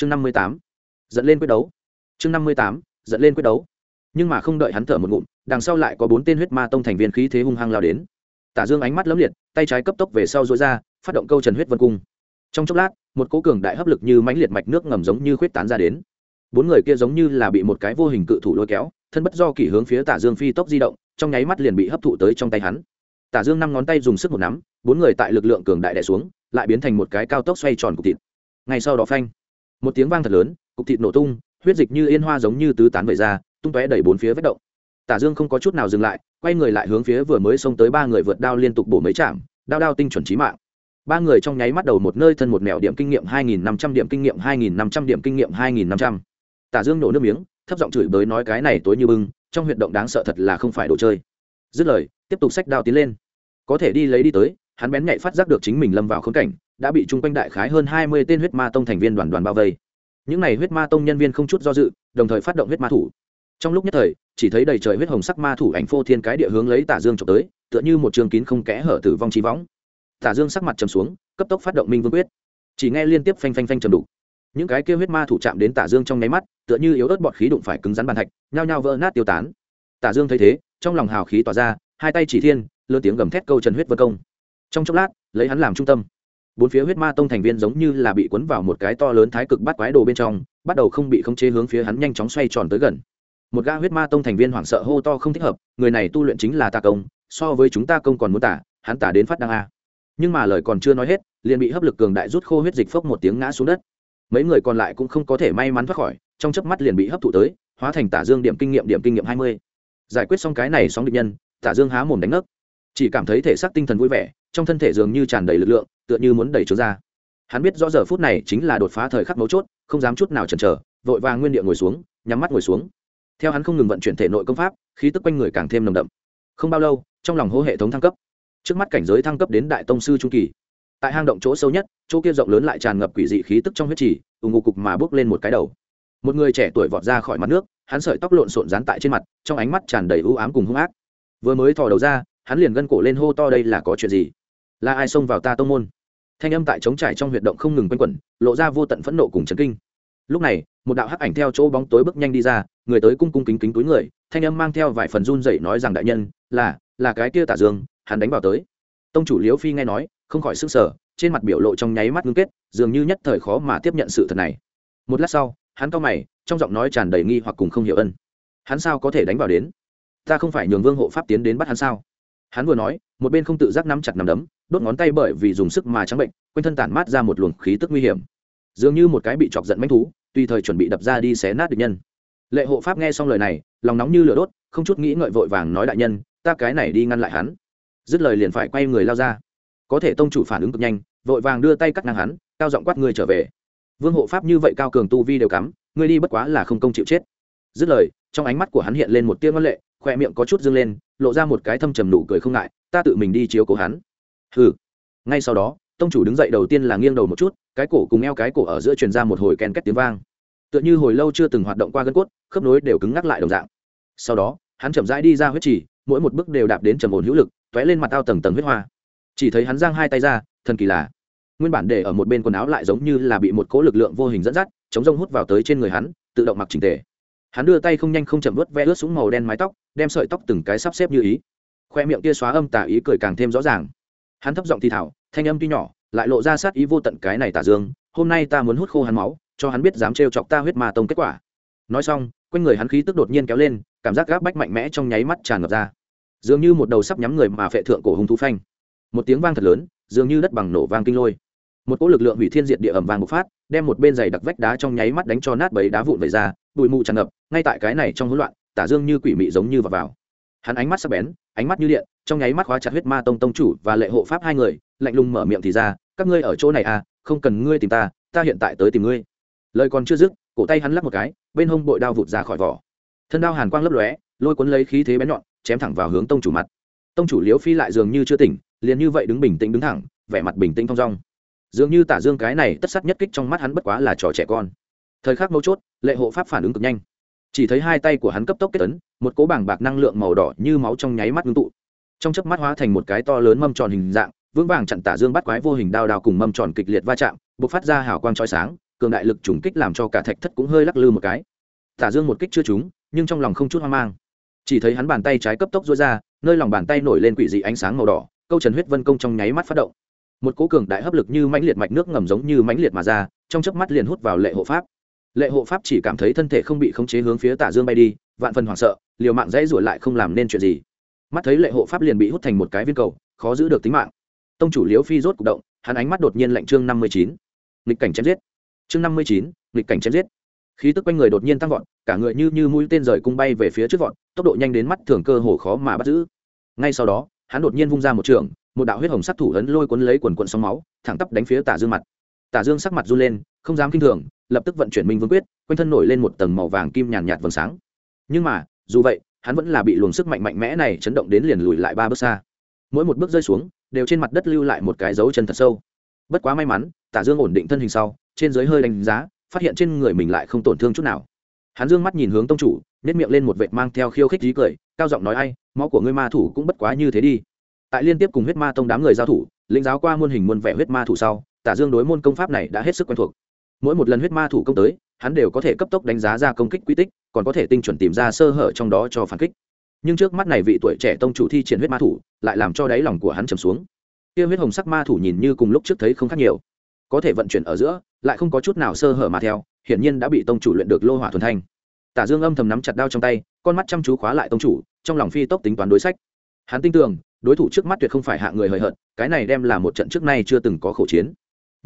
chương năm mươi tám dẫn lên quyết đấu. Chương năm mươi tám dẫn lên quyết đấu. Nhưng mà không đợi hắn thở một ngụm, đằng sau lại có bốn tên huyết ma tông thành viên khí thế hung hăng lao đến. Tả dương ánh mắt lấm liệt, tay trái cấp tốc về sau dối ra, phát động câu trần huyết vân cung. Trong chốc lát, một cố cường đại hấp lực như mãnh liệt mạch nước ngầm giống như khuyết tán ra đến. Bốn người kia giống như là bị một cái vô hình cự thủ lôi kéo, thân bất do kỷ hướng phía tả dương phi tốc di động, trong nháy mắt liền bị hấp thụ tới trong tay hắn. Tả dương năm ngón tay dùng sức một nắm, bốn người tại lực lượng cường đại đè xuống, lại biến thành một cái cao tốc xoay tròn cục thịt. Ngay sau đó phanh một tiếng vang thật lớn, cục thịt nổ tung, huyết dịch như yên hoa giống như tứ tán vẩy ra, tung tóe đẩy bốn phía vết động. Tả dương không có chút nào dừng lại, quay người lại hướng phía vừa mới xông tới ba người vượt đao liên tục bổ mấy chạm, đao đao tinh chuẩn trí mạng. Ba người trong nháy mắt đầu một nơi thân một mèo điểm kinh nghiệm 2.500 điểm kinh nghiệm 2.500 điểm kinh nghiệm 2.500. tả dương nổ nước miếng, thấp giọng chửi bới nói cái này tối như bưng, trong huyệt động đáng sợ thật là không phải đồ chơi. Dứt lời, tiếp tục sách đao tiến lên. Có thể đi lấy đi tới hắn bén nhạy phát giác được chính mình lâm vào khốn cảnh, đã bị chung quanh đại khái hơn hai mươi tên huyết ma tông thành viên đoàn đoàn bao vây. Những n à y huyết ma tông nhân viên không chút do dự, đồng thời phát động huyết ma thủ. Trong lúc nhất thời, chỉ thấy đầy trời huyết hồng sắc ma thủ ảnh phô thiên cái địa hướng lấy tả dương trộm tới, tựa như một trường kín không kẽ hở tử vong trí võng. Tả dương sắc mặt trầm xuống, cấp tốc phát động minh vương quyết. Chỉ nghe liên tiếp phanh phanh phanh trầm đục. Những cái kêu huyết ma thủ chạm đến tả dương trong nháy mắt, tựa như yếu ớt bọt khí đụng phải cứng rắn bàn thạch, nhao nhao vỡ nát tiêu tán. Tả dương thấy thế, trong lòng hào khí tỏa ra, hai tay chỉ thiên, lớn tiếng gầm thét câu trần huyết vân công trong chốc lát, lấy hắn làm trung tâm. Bốn phía huyết ma tông thành viên giống như là bị cuốn vào một cái to lớn thái cực bắt quái đồ bên trong, bắt đầu không bị khống chế hướng phía hắn nhanh chóng xoay tròn tới gần. Một gã huyết ma tông thành viên hoảng sợ hô to không thích hợp, người này tu luyện chính là ta công, so với chúng ta công còn muốn tả hắn tả đến phát đăng a. Nhưng mà lời còn chưa nói hết, liền bị hấp lực cường đại rút khô huyết dịch phốc một tiếng ngã xuống đất. Mấy người còn lại cũng không có thể may mắn thoát khỏi, trong chớp mắt liền bị hấp thụ tới, hóa thành tả dương điểm kinh nghiệm điểm kinh nghiệm hai mươi. Giải quyết xong cái này sóng địch nhân, tả dương há mồm đánh ngất. Chỉ cảm thấy thể xác tinh thần vui vẻ trong thân thể dường như tràn đầy lực lượng, tựa như muốn đẩy trốn ra. Hắn biết rõ giờ phút này chính là đột phá thời khắc mấu chốt, không dám chút nào chần chờ, vội vàng nguyên địa ngồi xuống, nhắm mắt ngồi xuống. Theo hắn không ngừng vận chuyển thể nội công pháp, khí tức quanh người càng thêm nồng đậm. Không bao lâu, trong lòng hô hệ thống thăng cấp. Trước mắt cảnh giới thăng cấp đến đại tông sư trung kỳ. Tại hang động chỗ sâu nhất, chỗ kia rộng lớn lại tràn ngập quỷ dị khí tức trong huyết trì ủng ngụ cục mà bước lên một cái đầu. Một người trẻ tuổi vọt ra khỏi mặt nước, hắn sợi tóc lộn xộn dán tại trên mặt, trong ánh mắt tràn đầy ưu ám cùng hung ác. Vừa mới thò đầu ra, hắn liền gân cổ lên hô to đây là có chuyện gì? Là ai xông vào ta tông môn? Thanh âm tại trống trải trong huyệt động không ngừng quanh quẩn, lộ ra vô tận phẫn nộ cùng chấn kinh. Lúc này, một đạo hắc ảnh theo chỗ bóng tối bước nhanh đi ra, người tới cung cung kính kính túi người, thanh âm mang theo vài phần run dậy nói rằng đại nhân, là là cái kia tả dương, hắn đánh vào tới. Tông chủ liễu phi nghe nói, không khỏi sức sở trên mặt biểu lộ trong nháy mắt ngưng kết, dường như nhất thời khó mà tiếp nhận sự thật này. Một lát sau, hắn cau mày, trong giọng nói tràn đầy nghi hoặc cùng không hiểu ân. Hắn sao có thể đánh vào đến? Ta không phải nhường vương hộ pháp tiến đến bắt hắn sao? Hắn vừa nói, một bên không tự giác nắm chặt nắm đấm đốt ngón tay bởi vì dùng sức mà trắng bệnh, quanh thân tản mát ra một luồng khí tức nguy hiểm. Dường như một cái bị chọc giận manh thú, tùy thời chuẩn bị đập ra đi xé nát địch nhân. Lệ hộ pháp nghe xong lời này, lòng nóng như lửa đốt, không chút nghĩ ngợi vội vàng nói đại nhân, ta cái này đi ngăn lại hắn. Dứt lời liền phải quay người lao ra. Có thể tông chủ phản ứng cực nhanh, vội vàng đưa tay cắt ngang hắn, cao giọng quát người trở về. Vương hộ pháp như vậy cao cường tu vi đều cắm, ngươi đi bất quá là không công chịu chết. Dứt lời, trong ánh mắt của hắn hiện lên một tia ngân lệ khoe miệng có chút dâng lên, lộ ra một cái thâm trầm nụ cười không ngại, ta tự mình đi chiếu cố hắn hừ. Ngay sau đó, tông chủ đứng dậy đầu tiên là nghiêng đầu một chút, cái cổ cùng eo cái cổ ở giữa truyền ra một hồi ken két tiếng vang. Tựa như hồi lâu chưa từng hoạt động qua gân cốt, khớp nối đều cứng ngắc lại đồng dạng. Sau đó, hắn chậm rãi đi ra huyết trì, mỗi một bước đều đạp đến trầm ổn hữu lực t ó é lên mặt tao tầng tầng huyết hoa. Chỉ thấy hắn giang hai tay ra, thần kỳ là. Nguyên bản để ở một bên quần áo lại giống như là bị một cỗ lực lượng vô hình dẫn dắt, chống rông hút vào tới trên người hắn, tự động mặc trình tề. Hắn đưa tay không nhanh không chậm vớt ve ướt xuống màu đen mái tóc, đem sợi tóc từng cái sắp xếp như ý. Khoe miệng kia xóa âm tả ý cười càng thêm rõ ràng hắn thấp giọng thi thảo thanh âm tuy nhỏ, lại lộ ra sát ý vô tận cái này tả dương, hôm nay ta muốn hút khô hắn máu, cho hắn biết dám trêu chọc ta huyết ma tông kết quả. Nói xong, quanh người hắn khí tức đột nhiên kéo lên, cảm giác gáp bách mạnh mẽ trong nháy mắt tràn ngập ra. Dường như một đầu sắp nhắm người mà phệ thượng cổ hung thú phanh. Một tiếng vang thật lớn, dường như đất bằng nổ vang kinh lôi. Một cỗ lực lượng hủy thiên diệt địa ẩm vàng bộc phát, đem một bên giày đặc vách đá trong nháy mắt đánh cho nát bấy đá vụn về ra, bụi mù tràn ngập, ngay tại cái này trong hỗn loạn, tả dương như quỷ mị giống như vào vào. Hắn ánh mắt sắc bén ánh mắt như điện, trong nháy mắt khóa chặt huyết ma tông tông chủ và lệ hộ pháp hai người, lạnh lùng mở miệng thì ra, các ngươi ở chỗ này à không cần ngươi tìm ta ta hiện tại tới tìm ngươi. Lời còn chưa dứt, cổ tay hắn lắc một cái, bên hông bội đao vụt ra khỏi vỏ. Thân đao hàn quang lấp lóe, lôi cuốn lấy khí thế bén nhọn, chém thẳng vào hướng tông chủ mặt. Tông chủ liễu phi lại dường như chưa tỉnh, liền như vậy đứng bình tĩnh đứng thẳng, vẻ mặt bình tĩnh thong dong. Dường như tả dương cái này tất sắt nhất kích trong mắt hắn bất quá là trò trẻ con. Thời khắc mấu chốt, lệ hộ pháp phản ứng cực nhanh chỉ thấy hai tay của hắn cấp tốc kết ấn, một cố bảng bạc năng lượng màu đỏ như máu trong nháy mắt ngưng tụ. Trong chớp mắt hóa thành một cái to lớn mâm tròn hình dạng, vững vàng chặn tả dương bắt quái vô hình đao đao cùng mâm tròn kịch liệt va chạm, bộc phát ra hào quang chói sáng, cường đại lực trùng kích làm cho cả thạch thất cũng hơi lắc lư một cái. Tả dương một kích chưa trúng, nhưng trong lòng không chút hoang mang. Chỉ thấy hắn bàn tay trái cấp tốc dối ra, nơi lòng bàn tay nổi lên quỷ dị ánh sáng màu đỏ, câu trần huyết vân công trong nháy mắt phát động. Một cố cường đại hấp lực như mãnh liệt mạch nước ngầm giống như mãnh liệt mà ra, trong chớp mắt liền hút vào lệ hộ pháp lệ hộ pháp chỉ cảm thấy thân thể không bị khống chế hướng phía tả dương bay đi, vạn phần hoảng sợ, liều mạng dãy rủi lại không làm nên chuyện gì. Mắt thấy lệ hộ pháp liền bị hút thành một cái viên cầu, khó giữ được tính mạng. Tông chủ liễu phi rốt cuộc động, hắn ánh mắt đột nhiên lạnh chương năm mươi chín. Nghịch cảnh chém giết. Chương năm mươi chín, nghịch cảnh chém giết. Khí tức quanh người đột nhiên tăng vọt, cả người như như mũi tên rời cung bay về phía trước vọt, tốc độ nhanh đến mắt thường cơ hồ khó mà bắt giữ. Ngay sau đó, hắn đột nhiên vung ra một trường, một đạo huyết hồng sắc thủ ấn lôi cuốn lấy quần quần sóng máu, thẳng tắp đánh phía tả dương mặt. Tả dương sắc mặt run lên, không dám kinh thường lập tức vận chuyển minh vương quyết, quanh thân nổi lên một tầng màu vàng kim nhàn nhạt vầng sáng. Nhưng mà, dù vậy, hắn vẫn là bị luồng sức mạnh mạnh mẽ này chấn động đến liền lùi lại ba bước xa. Mỗi một bước rơi xuống, đều trên mặt đất lưu lại một cái dấu chân thật sâu. Bất quá may mắn, tả dương ổn định thân hình sau, trên dưới hơi đánh giá, phát hiện trên người mình lại không tổn thương chút nào. Hắn dương mắt nhìn hướng tông chủ nếp miệng lên một vệt mang theo khiêu khích trí cười, cao giọng nói ai, máu của ngươi ma thủ cũng bất quá như thế đi. Tại liên tiếp cùng huyết ma tông đám người giao thủ, lĩnh giáo qua muôn hình muôn vẻ huyết ma thủ sau, tả dương đối môn công pháp này đã hết sức quen thuộc mỗi một lần huyết ma thủ công tới, hắn đều có thể cấp tốc đánh giá ra công kích quy tích, còn có thể tinh chuẩn tìm ra sơ hở trong đó cho phản kích. Nhưng trước mắt này vị tuổi trẻ tông chủ thi triển huyết ma thủ, lại làm cho đáy lòng của hắn trầm xuống. Kia huyết hồng sắc ma thủ nhìn như cùng lúc trước thấy không khác nhiều. Có thể vận chuyển ở giữa, lại không có chút nào sơ hở mà theo, hiển nhiên đã bị tông chủ luyện được lô hỏa thuần thanh. Tả dương âm thầm nắm chặt đao trong tay, con mắt chăm chú khóa lại tông chủ, trong lòng phi tốc tính toán đối sách. Hắn tin tưởng, đối thủ trước mắt tuyệt không phải hạ người hời hợt, cái này đem là một trận trước nay chưa từng có khẩu chiến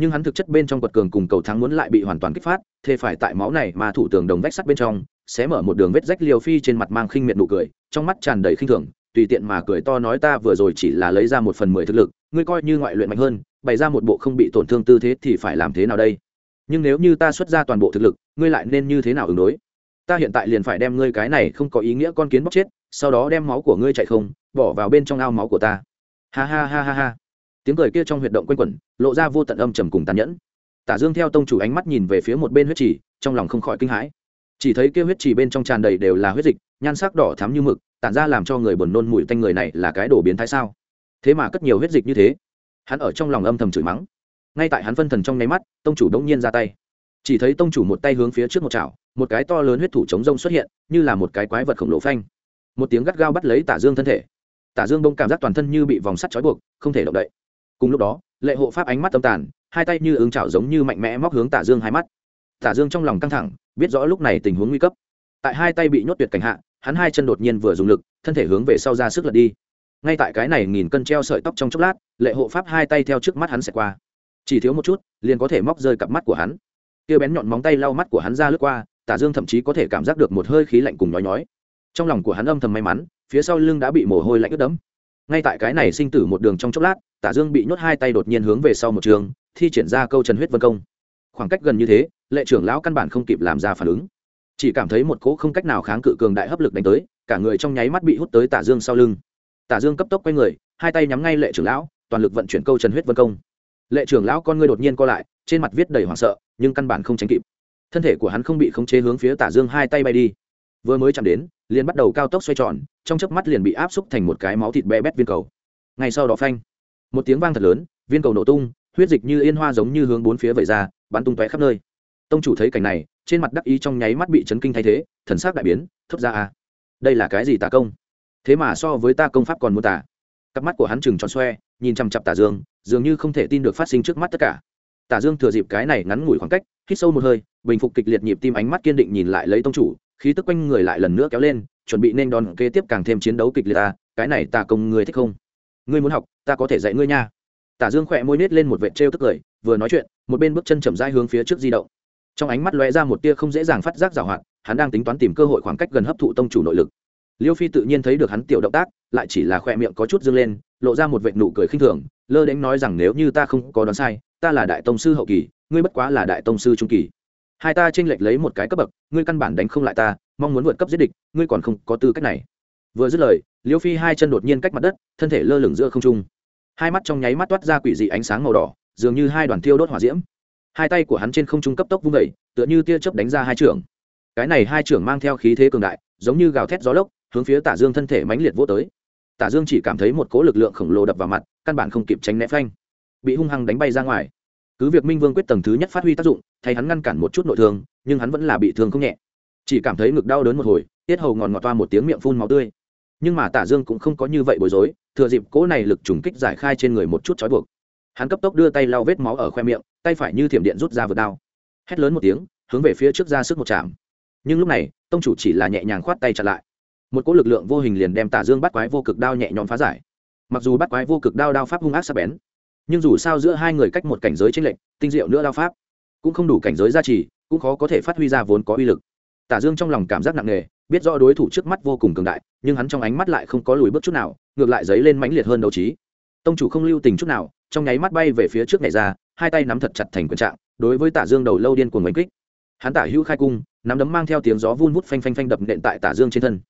nhưng hắn thực chất bên trong quật cường cùng cầu thắng muốn lại bị hoàn toàn kích phát thế phải tại máu này mà thủ tường đồng vách sắt bên trong, sẽ mở một đường vết rách liều phi trên mặt mang khinh miệt nụ cười, trong mắt tràn đầy khinh thường, tùy tiện mà cười to nói ta vừa rồi chỉ là lấy ra một phần mười thực lực, ngươi coi như ngoại luyện mạnh hơn, bày ra một bộ không bị tổn thương tư thế thì phải làm thế nào đây? Nhưng nếu như ta xuất ra toàn bộ thực lực, ngươi lại nên như thế nào ứng đối? Ta hiện tại liền phải đem ngươi cái này không có ý nghĩa con kiến bóc chết, sau đó đem máu của ngươi chạy không, bỏ vào bên trong ao máu của ta. Ha ha ha ha ha tiếng cười kia trong huyệt động quanh quẩn, lộ ra vô tận âm trầm cùng tàn nhẫn. Tả dương theo tông chủ ánh mắt nhìn về phía một bên huyết trì, trong lòng không khỏi kinh hãi. Chỉ thấy kia huyết trì bên trong tràn đầy đều là huyết dịch, nhan sắc đỏ thắm như mực, tản ra làm cho người buồn nôn mùi tanh người này là cái đồ biến thái sao? Thế mà cất nhiều huyết dịch như thế. Hắn ở trong lòng âm thầm chửi mắng. Ngay tại hắn phân thần trong nháy mắt, tông chủ đống nhiên ra tay. Chỉ thấy tông chủ một tay hướng phía trước một chảo, một cái to lớn huyết thủ chống rông xuất hiện, như là một cái quái vật khổng lồ phanh. Một tiếng gắt gao bắt lấy tả dương thân thể. Tả dương bông cảm giác toàn thân như bị vòng sắt trói buộc, không thể động đậy cùng lúc đó, lệ hộ pháp ánh mắt tâm tàn, hai tay như ứng chảo giống như mạnh mẽ móc hướng tả dương hai mắt. Tả dương trong lòng căng thẳng, biết rõ lúc này tình huống nguy cấp. Tại hai tay bị nhốt tuyệt cảnh hạ, hắn hai chân đột nhiên vừa dùng lực, thân thể hướng về sau ra sức lật đi. Ngay tại cái này nghìn cân treo sợi tóc trong chốc lát, lệ hộ pháp hai tay theo trước mắt hắn sẽ qua. Chỉ thiếu một chút, liền có thể móc rơi cặp mắt của hắn. Kia bén nhọn móng tay lau mắt của hắn ra lướt qua tả dương thậm chí có thể cảm giác được một hơi khí lạnh cùng nhói nhói. Trong lòng của hắn âm thầm may mắn, phía sau lưng đã bị mồ hôi lạnh ướt đẫm ngay tại cái này sinh tử một đường trong chốc lát, tả dương bị nhốt hai tay đột nhiên hướng về sau một trường, thi triển ra câu trần huyết vân công. Khoảng cách gần như thế, lệ trưởng lão căn bản không kịp làm ra phản ứng. Chỉ cảm thấy một cỗ không cách nào kháng cự cường đại hấp lực đánh tới, cả người trong nháy mắt bị hút tới tả dương sau lưng. Tả dương cấp tốc quay người, hai tay nhắm ngay lệ trưởng lão, toàn lực vận chuyển câu trần huyết vân công. Lệ trưởng lão con ngươi đột nhiên co lại, trên mặt viết đầy hoảng sợ, nhưng căn bản không tránh kịp. Thân thể của hắn không bị khống chế hướng phía tả dương hai tay bay đi vừa mới chạm đến, liền bắt đầu cao tốc xoay tròn, trong chớp mắt liền bị áp xúc thành một cái máu thịt bé bét viên cầu. Ngay sau đó phanh, một tiếng vang thật lớn, viên cầu nổ tung, huyết dịch như yên hoa giống như hướng bốn phía vẩy ra, bắn tung tóe khắp nơi. Tông chủ thấy cảnh này, trên mặt đắc ý trong nháy mắt bị chấn kinh thay thế, thần sắc đại biến, thốt ra a đây là cái gì tà công? Thế mà so với ta công pháp còn mô tả cặp mắt của hắn chừng tròn xoe, nhìn chằm chặp tả dương, dường như không thể tin được phát sinh trước mắt tất cả. Tả dương thừa dịp cái này ngắn ngủi khoảng cách, hít sâu một hơi, bình phục kịch liệt nhịp tim ánh mắt kiên định nhìn lại lấy tông chủ khí tức quanh người lại lần nữa kéo lên, chuẩn bị nên đòn kế tiếp càng thêm chiến đấu kịch liệt ta, cái này tà công ngươi thích không? Ngươi muốn học, ta có thể dạy ngươi nha. Tả dương khỏe môi nết lên một vệt trêu tức cười, vừa nói chuyện, một bên bước chân chậm rãi hướng phía trước di động. Trong ánh mắt lóe ra một tia không dễ dàng phát giác giảo hoạt, hắn đang tính toán tìm cơ hội khoảng cách gần hấp thụ tông chủ nội lực. Liêu phi tự nhiên thấy được hắn tiểu động tác, lại chỉ là khỏe miệng có chút dương lên, lộ ra một vệt nụ cười khinh thường, lơ đến nói rằng nếu như ta không có đoán sai, ta là đại tông sư hậu kỳ, ngươi bất quá là đại tông sư trung kỳ hai ta tranh lệch lấy một cái cấp bậc, ngươi căn bản đánh không lại ta, mong muốn vượt cấp giết địch, ngươi còn không có tư cách này. Vừa dứt lời, liêu phi hai chân đột nhiên cách mặt đất, thân thể lơ lửng giữa không trung. Hai mắt trong nháy mắt toát ra quỷ dị ánh sáng màu đỏ, dường như hai đoàn thiêu đốt hỏa diễm. Hai tay của hắn trên không trung cấp tốc vung vẩy tựa như tia chớp đánh ra hai trưởng cái này hai trưởng mang theo khí thế cường đại, giống như gào thét gió lốc, hướng phía tả dương thân thể mãnh liệt vô tới. Tả dương chỉ cảm thấy một cỗ lực lượng khổng lồ đập vào mặt, căn bản không kịp tránh né phanh. Bị hung hăng đánh bay ra ngoài cứ việc minh vương quyết tầng thứ nhất phát huy tác dụng, thay hắn ngăn cản một chút nội thương, nhưng hắn vẫn là bị thương không nhẹ. Chỉ cảm thấy ngực đau đớn một hồi, tiết hầu ngòn ngọt toa một tiếng miệng phun máu tươi. Nhưng mà tả dương cũng không có như vậy bối rối, thừa dịp cỗ này lực trùng kích giải khai trên người một chút trói buộc. Hắn cấp tốc đưa tay lau vết máu ở khoe miệng, tay phải như thiểm điện rút ra vượt đao hét lớn một tiếng, hướng về phía trước ra sức một chạm nhưng lúc này, tông chủ chỉ là nhẹ nhàng khoát tay chặt lại. Một cỗ lực lượng vô hình liền đem tả dương bắt quái vô cực đao nhẹ nhõm phá giải. Mặc dù bắt quái vô cực đao đao pháp hung ác sắc bén nhưng dù sao giữa hai người cách một cảnh giới trên lệnh tinh diệu nữa đao pháp cũng không đủ cảnh giới gia trì, cũng khó có thể phát huy ra vốn có uy lực. Tả dương trong lòng cảm giác nặng nề, biết rõ đối thủ trước mắt vô cùng cường đại, nhưng hắn trong ánh mắt lại không có lùi bước chút nào, ngược lại dấy lên mãnh liệt hơn đấu trí. Tông chủ không lưu tình chút nào, trong nháy mắt bay về phía trước này ra, hai tay nắm thật chặt thành quyền trạng, đối với tả dương đầu lâu điên cuồng đánh kích. Hắn tả hữu khai cung, nắm đấm mang theo tiếng gió vun vút phanh phanh phanh đập nện tại tả dương trên thân.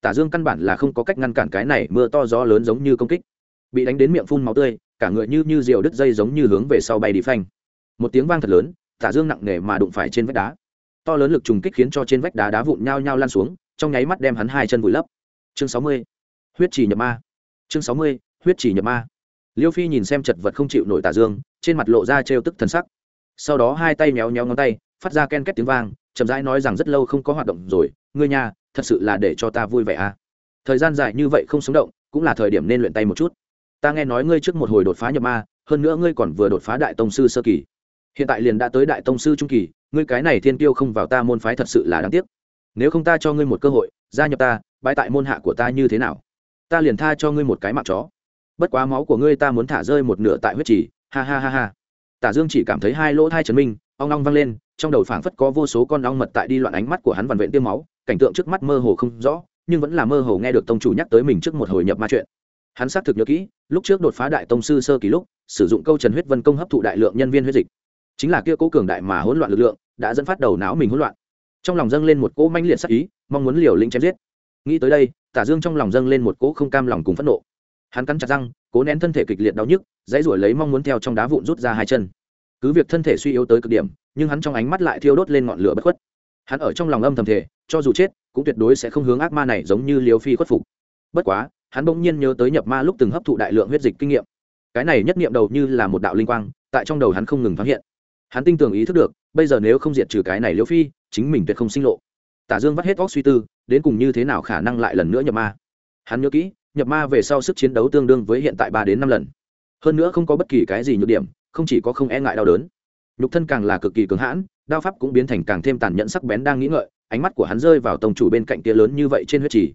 Tả dương căn bản là không có cách ngăn cản cái này mưa to gió lớn giống như công kích. Bị đánh đến miệng phun máu tươi cả người như như diều đứt dây giống như hướng về sau bay đi phanh. Một tiếng vang thật lớn tả dương nặng nề mà đụng phải trên vách đá. To lớn lực trùng kích khiến cho trên vách đá đá vụn nhao nhao lan xuống, trong nháy mắt đem hắn hai chân vùi lấp. Chương sáu mươi. Huyết trì nhập ma. Chương sáu mươi, huyết trì nhập ma. Liêu phi nhìn xem chật vật không chịu nổi tả dương, trên mặt lộ ra trêu tức thần sắc. Sau đó hai tay méo méo ngón tay, phát ra ken két tiếng vang, chậm rãi nói rằng rất lâu không có hoạt động rồi, ngươi nhà thật sự là để cho ta vui vẻ à. Thời gian dài như vậy không sống động, cũng là thời điểm nên luyện tay một chút ta nghe nói ngươi trước một hồi đột phá nhập ma, hơn nữa ngươi còn vừa đột phá đại tông sư sơ kỳ. Hiện tại liền đã tới đại tông sư trung kỳ, ngươi cái này thiên tiêu không vào ta môn phái thật sự là đáng tiếc. Nếu không ta cho ngươi một cơ hội, gia nhập ta bãi tại môn hạ của ta như thế nào? Ta liền tha cho ngươi một cái mạng chó. Bất quá máu của ngươi ta muốn thả rơi một nửa tại huyết trì, ha ha ha ha. Tả dương chỉ cảm thấy hai lỗ thai chấn minh, ong ong văng lên, trong đầu phảng phất có vô số con ong mật tại đi loạn ánh mắt của hắn vằn vện tiêm máu, cảnh tượng trước mắt mơ hồ không rõ, nhưng vẫn là mơ hồ nghe được tông chủ nhắc tới mình trước một hồi nhập ma chuyện hắn xác thực nhớ kỹ, lúc trước đột phá đại tông sư sơ kỳ lúc, sử dụng câu trần huyết vân công hấp thụ đại lượng nhân viên huyết dịch. Chính là kia cố cường đại mà hỗn loạn lực lượng, đã dẫn phát đầu não mình hỗn loạn. Trong lòng dâng lên một cỗ manh liệt sắc ý, mong muốn liều lĩnh chém giết. Nghĩ tới đây, tả dương trong lòng dâng lên một cỗ không cam lòng cùng phẫn nộ. Hắn cắn chặt răng, cố nén thân thể kịch liệt đau nhức, dãy ruổi lấy mong muốn theo trong đá vụn rút ra hai chân. Cứ việc thân thể suy yếu tới cực điểm, nhưng hắn trong ánh mắt lại thiêu đốt lên ngọn lửa bất khuất. Hắn ở trong lòng âm thầm thể cho dù chết, cũng tuyệt đối sẽ không hướng ác ma này giống như liều phi khuất phục. Bất quá hắn bỗng nhiên nhớ tới nhập ma lúc từng hấp thụ đại lượng huyết dịch kinh nghiệm. Cái này nhất niệm đầu như là một đạo linh quang, tại trong đầu hắn không ngừng phát hiện. Hắn tinh tường ý thức được, bây giờ nếu không diệt trừ cái này liễu phi, chính mình tuyệt không sinh lộ. Tả dương vắt hết óc suy tư, đến cùng như thế nào khả năng lại lần nữa nhập ma? Hắn nhớ kỹ, nhập ma về sau sức chiến đấu tương đương với hiện tại ba đến năm lần. Hơn nữa không có bất kỳ cái gì nhược điểm, không chỉ có không e ngại đau đớn. Nhục thân càng là cực kỳ cứng hãn, đao pháp cũng biến thành càng thêm tàn nhẫn sắc bén đang nghĩ ngợi, ánh mắt của hắn rơi vào tông chủ bên cạnh tia lớn như vậy trên huyết trì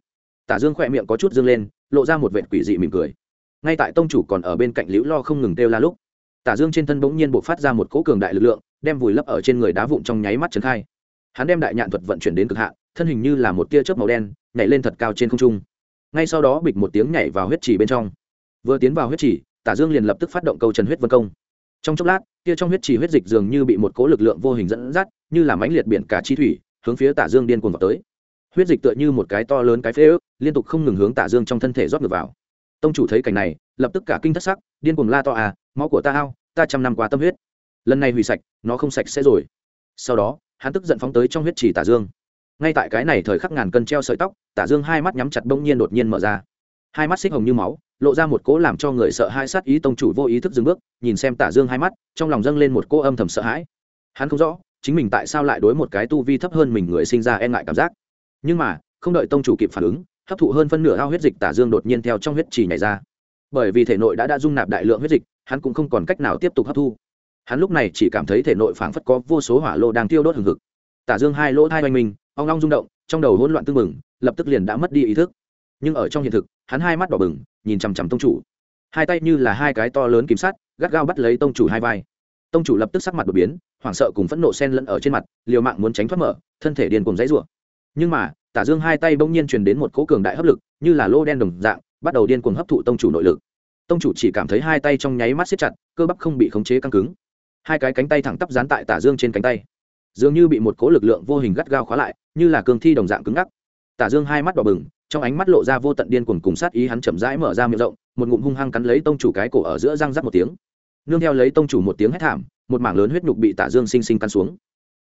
tả dương khỏe miệng có chút dương lên, lộ ra một vệt quỷ dị mỉm cười. Ngay tại tông chủ còn ở bên cạnh liễu lo không ngừng kêu la lúc, tả dương trên thân bỗng nhiên buộc phát ra một cỗ cường đại lực lượng, đem vùi lấp ở trên người đá vụn trong nháy mắt trấn khai. Hắn đem đại nhạn thuật vận chuyển đến cực hạn, thân hình như là một tia chớp màu đen, nhảy lên thật cao trên không trung. Ngay sau đó bịch một tiếng nhảy vào huyết trì bên trong. Vừa tiến vào huyết trì, tả dương liền lập tức phát động câu trần huyết vân công. Trong chốc lát kia trong huyết trì huyết dịch dường như bị một cỗ lực lượng vô hình dẫn dắt, như là mãnh liệt biển cả chi thủy, hướng phía tả dương điên cuồng vào tới huyết dịch tựa như một cái to lớn cái phế ức liên tục không ngừng hướng tả dương trong thân thể rót ngược vào. Tông chủ thấy cảnh này, lập tức cả kinh thất sắc, điên cuồng la to à máu của ta ao, ta trăm năm qua tâm huyết. Lần này hủy sạch, nó không sạch sẽ rồi. Sau đó, hắn tức giận phóng tới trong huyết trì tả dương. Ngay tại cái này thời khắc ngàn cân treo sợi tóc tả dương hai mắt nhắm chặt bỗng nhiên đột nhiên mở ra. Hai mắt xích hồng như máu, lộ ra một cỗ làm cho người sợ hai sát ý, tông chủ vô ý thức dừng bước, nhìn xem tả dương hai mắt, trong lòng dâng lên một cỗ âm thầm sợ hãi. Hắn không rõ, chính mình tại sao lại đối một cái tu vi thấp hơn mình người sinh ra e ngại cảm giác nhưng mà, không đợi tông chủ kịp phản ứng, hấp thụ hơn phân nửa ao huyết dịch tả dương đột nhiên theo trong huyết trì nhảy ra. Bởi vì thể nội đã đã dung nạp đại lượng huyết dịch, hắn cũng không còn cách nào tiếp tục hấp thu. Hắn lúc này chỉ cảm thấy thể nội phảng phất có vô số hỏa lô đang tiêu đốt hừng hực. Tả dương hai lỗ thai oanh minh, ong long rung động, trong đầu hỗn loạn tưng bừng, lập tức liền đã mất đi ý thức. Nhưng ở trong hiện thực, hắn hai mắt đỏ bừng, nhìn chằm chằm tông chủ. Hai tay như là hai cái to lớn kiểm sát gắt gao bắt lấy tông chủ hai vai. Tông chủ lập tức sắc mặt đột biến, hoảng sợ cùng phẫn nộ sen lẫn ở trên mặt, liều mạng muốn tránh thoát mở, thân thể điên cùng dãy rủa nhưng mà, tả dương hai tay bỗng nhiên truyền đến một cỗ cường đại hấp lực, như là lô đen đồng dạng, bắt đầu điên cuồng hấp thụ tông chủ nội lực. Tông chủ chỉ cảm thấy hai tay trong nháy mắt siết chặt, cơ bắp không bị khống chế căng cứng. Hai cái cánh tay thẳng tắp dán tại tả dương trên cánh tay. Dường như bị một cỗ lực lượng vô hình gắt gao khóa lại, như là cường thi đồng dạng cứng ngắc. Tả dương hai mắt đỏ bừng, trong ánh mắt lộ ra vô tận điên cuồng cùng sát ý hắn chậm rãi mở ra miệng rộng, một ngụm hung hăng cắn lấy tông chủ cái cổ ở giữa răng rắc một tiếng. Nương theo lấy tông chủ một tiếng hét thảm, một mảng lớn huyết nhục bị tả dương sinh sinh cắn xuống.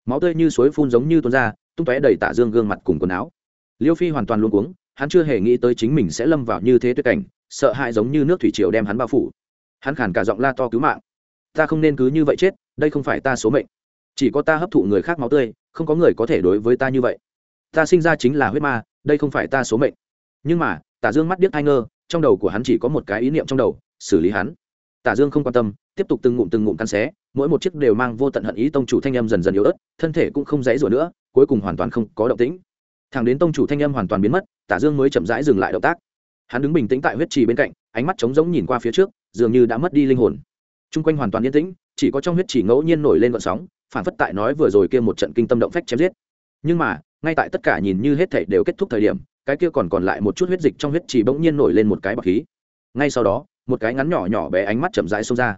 Máu tươi như suối phun giống như tuôn ra tung tóe đầy tả dương gương mặt cùng quần áo. Liêu phi hoàn toàn luôn cuống, hắn chưa hề nghĩ tới chính mình sẽ lâm vào như thế tuyệt cảnh, sợ hãi giống như nước thủy triều đem hắn bao phủ. Hắn khản cả giọng la to cứu mạng. Ta không nên cứ như vậy chết, đây không phải ta số mệnh. Chỉ có ta hấp thụ người khác máu tươi, không có người có thể đối với ta như vậy. Ta sinh ra chính là huyết ma, đây không phải ta số mệnh. Nhưng mà, tả dương mắt điếc ai ngơ, trong đầu của hắn chỉ có một cái ý niệm trong đầu, xử lý hắn tả dương không quan tâm, tiếp tục từng ngụm từng ngụm căn xé, mỗi một chiếc đều mang vô tận hận ý tông chủ thanh âm dần dần yếu ớt, thân thể cũng không dãy rủa nữa, cuối cùng hoàn toàn không có động tĩnh. Thẳng đến tông chủ thanh âm hoàn toàn biến mất, tả dương mới chậm rãi dừng lại động tác. Hắn đứng bình tĩnh tại huyết trì bên cạnh, ánh mắt trống rỗng nhìn qua phía trước, dường như đã mất đi linh hồn. Trung quanh hoàn toàn yên tĩnh, chỉ có trong huyết trì ngẫu nhiên nổi lên vận sóng, phản phất tại nói vừa rồi kia một trận kinh tâm động phách chém giết. Nhưng mà, ngay tại tất cả nhìn như hết thảy đều kết thúc thời điểm, cái kia còn còn lại một chút huyết dịch trong huyết trì bỗng nhiên nổi lên một cái bọc khí. Ngay sau đó một cái ngắn nhỏ nhỏ bé ánh mắt chậm rãi xông ra.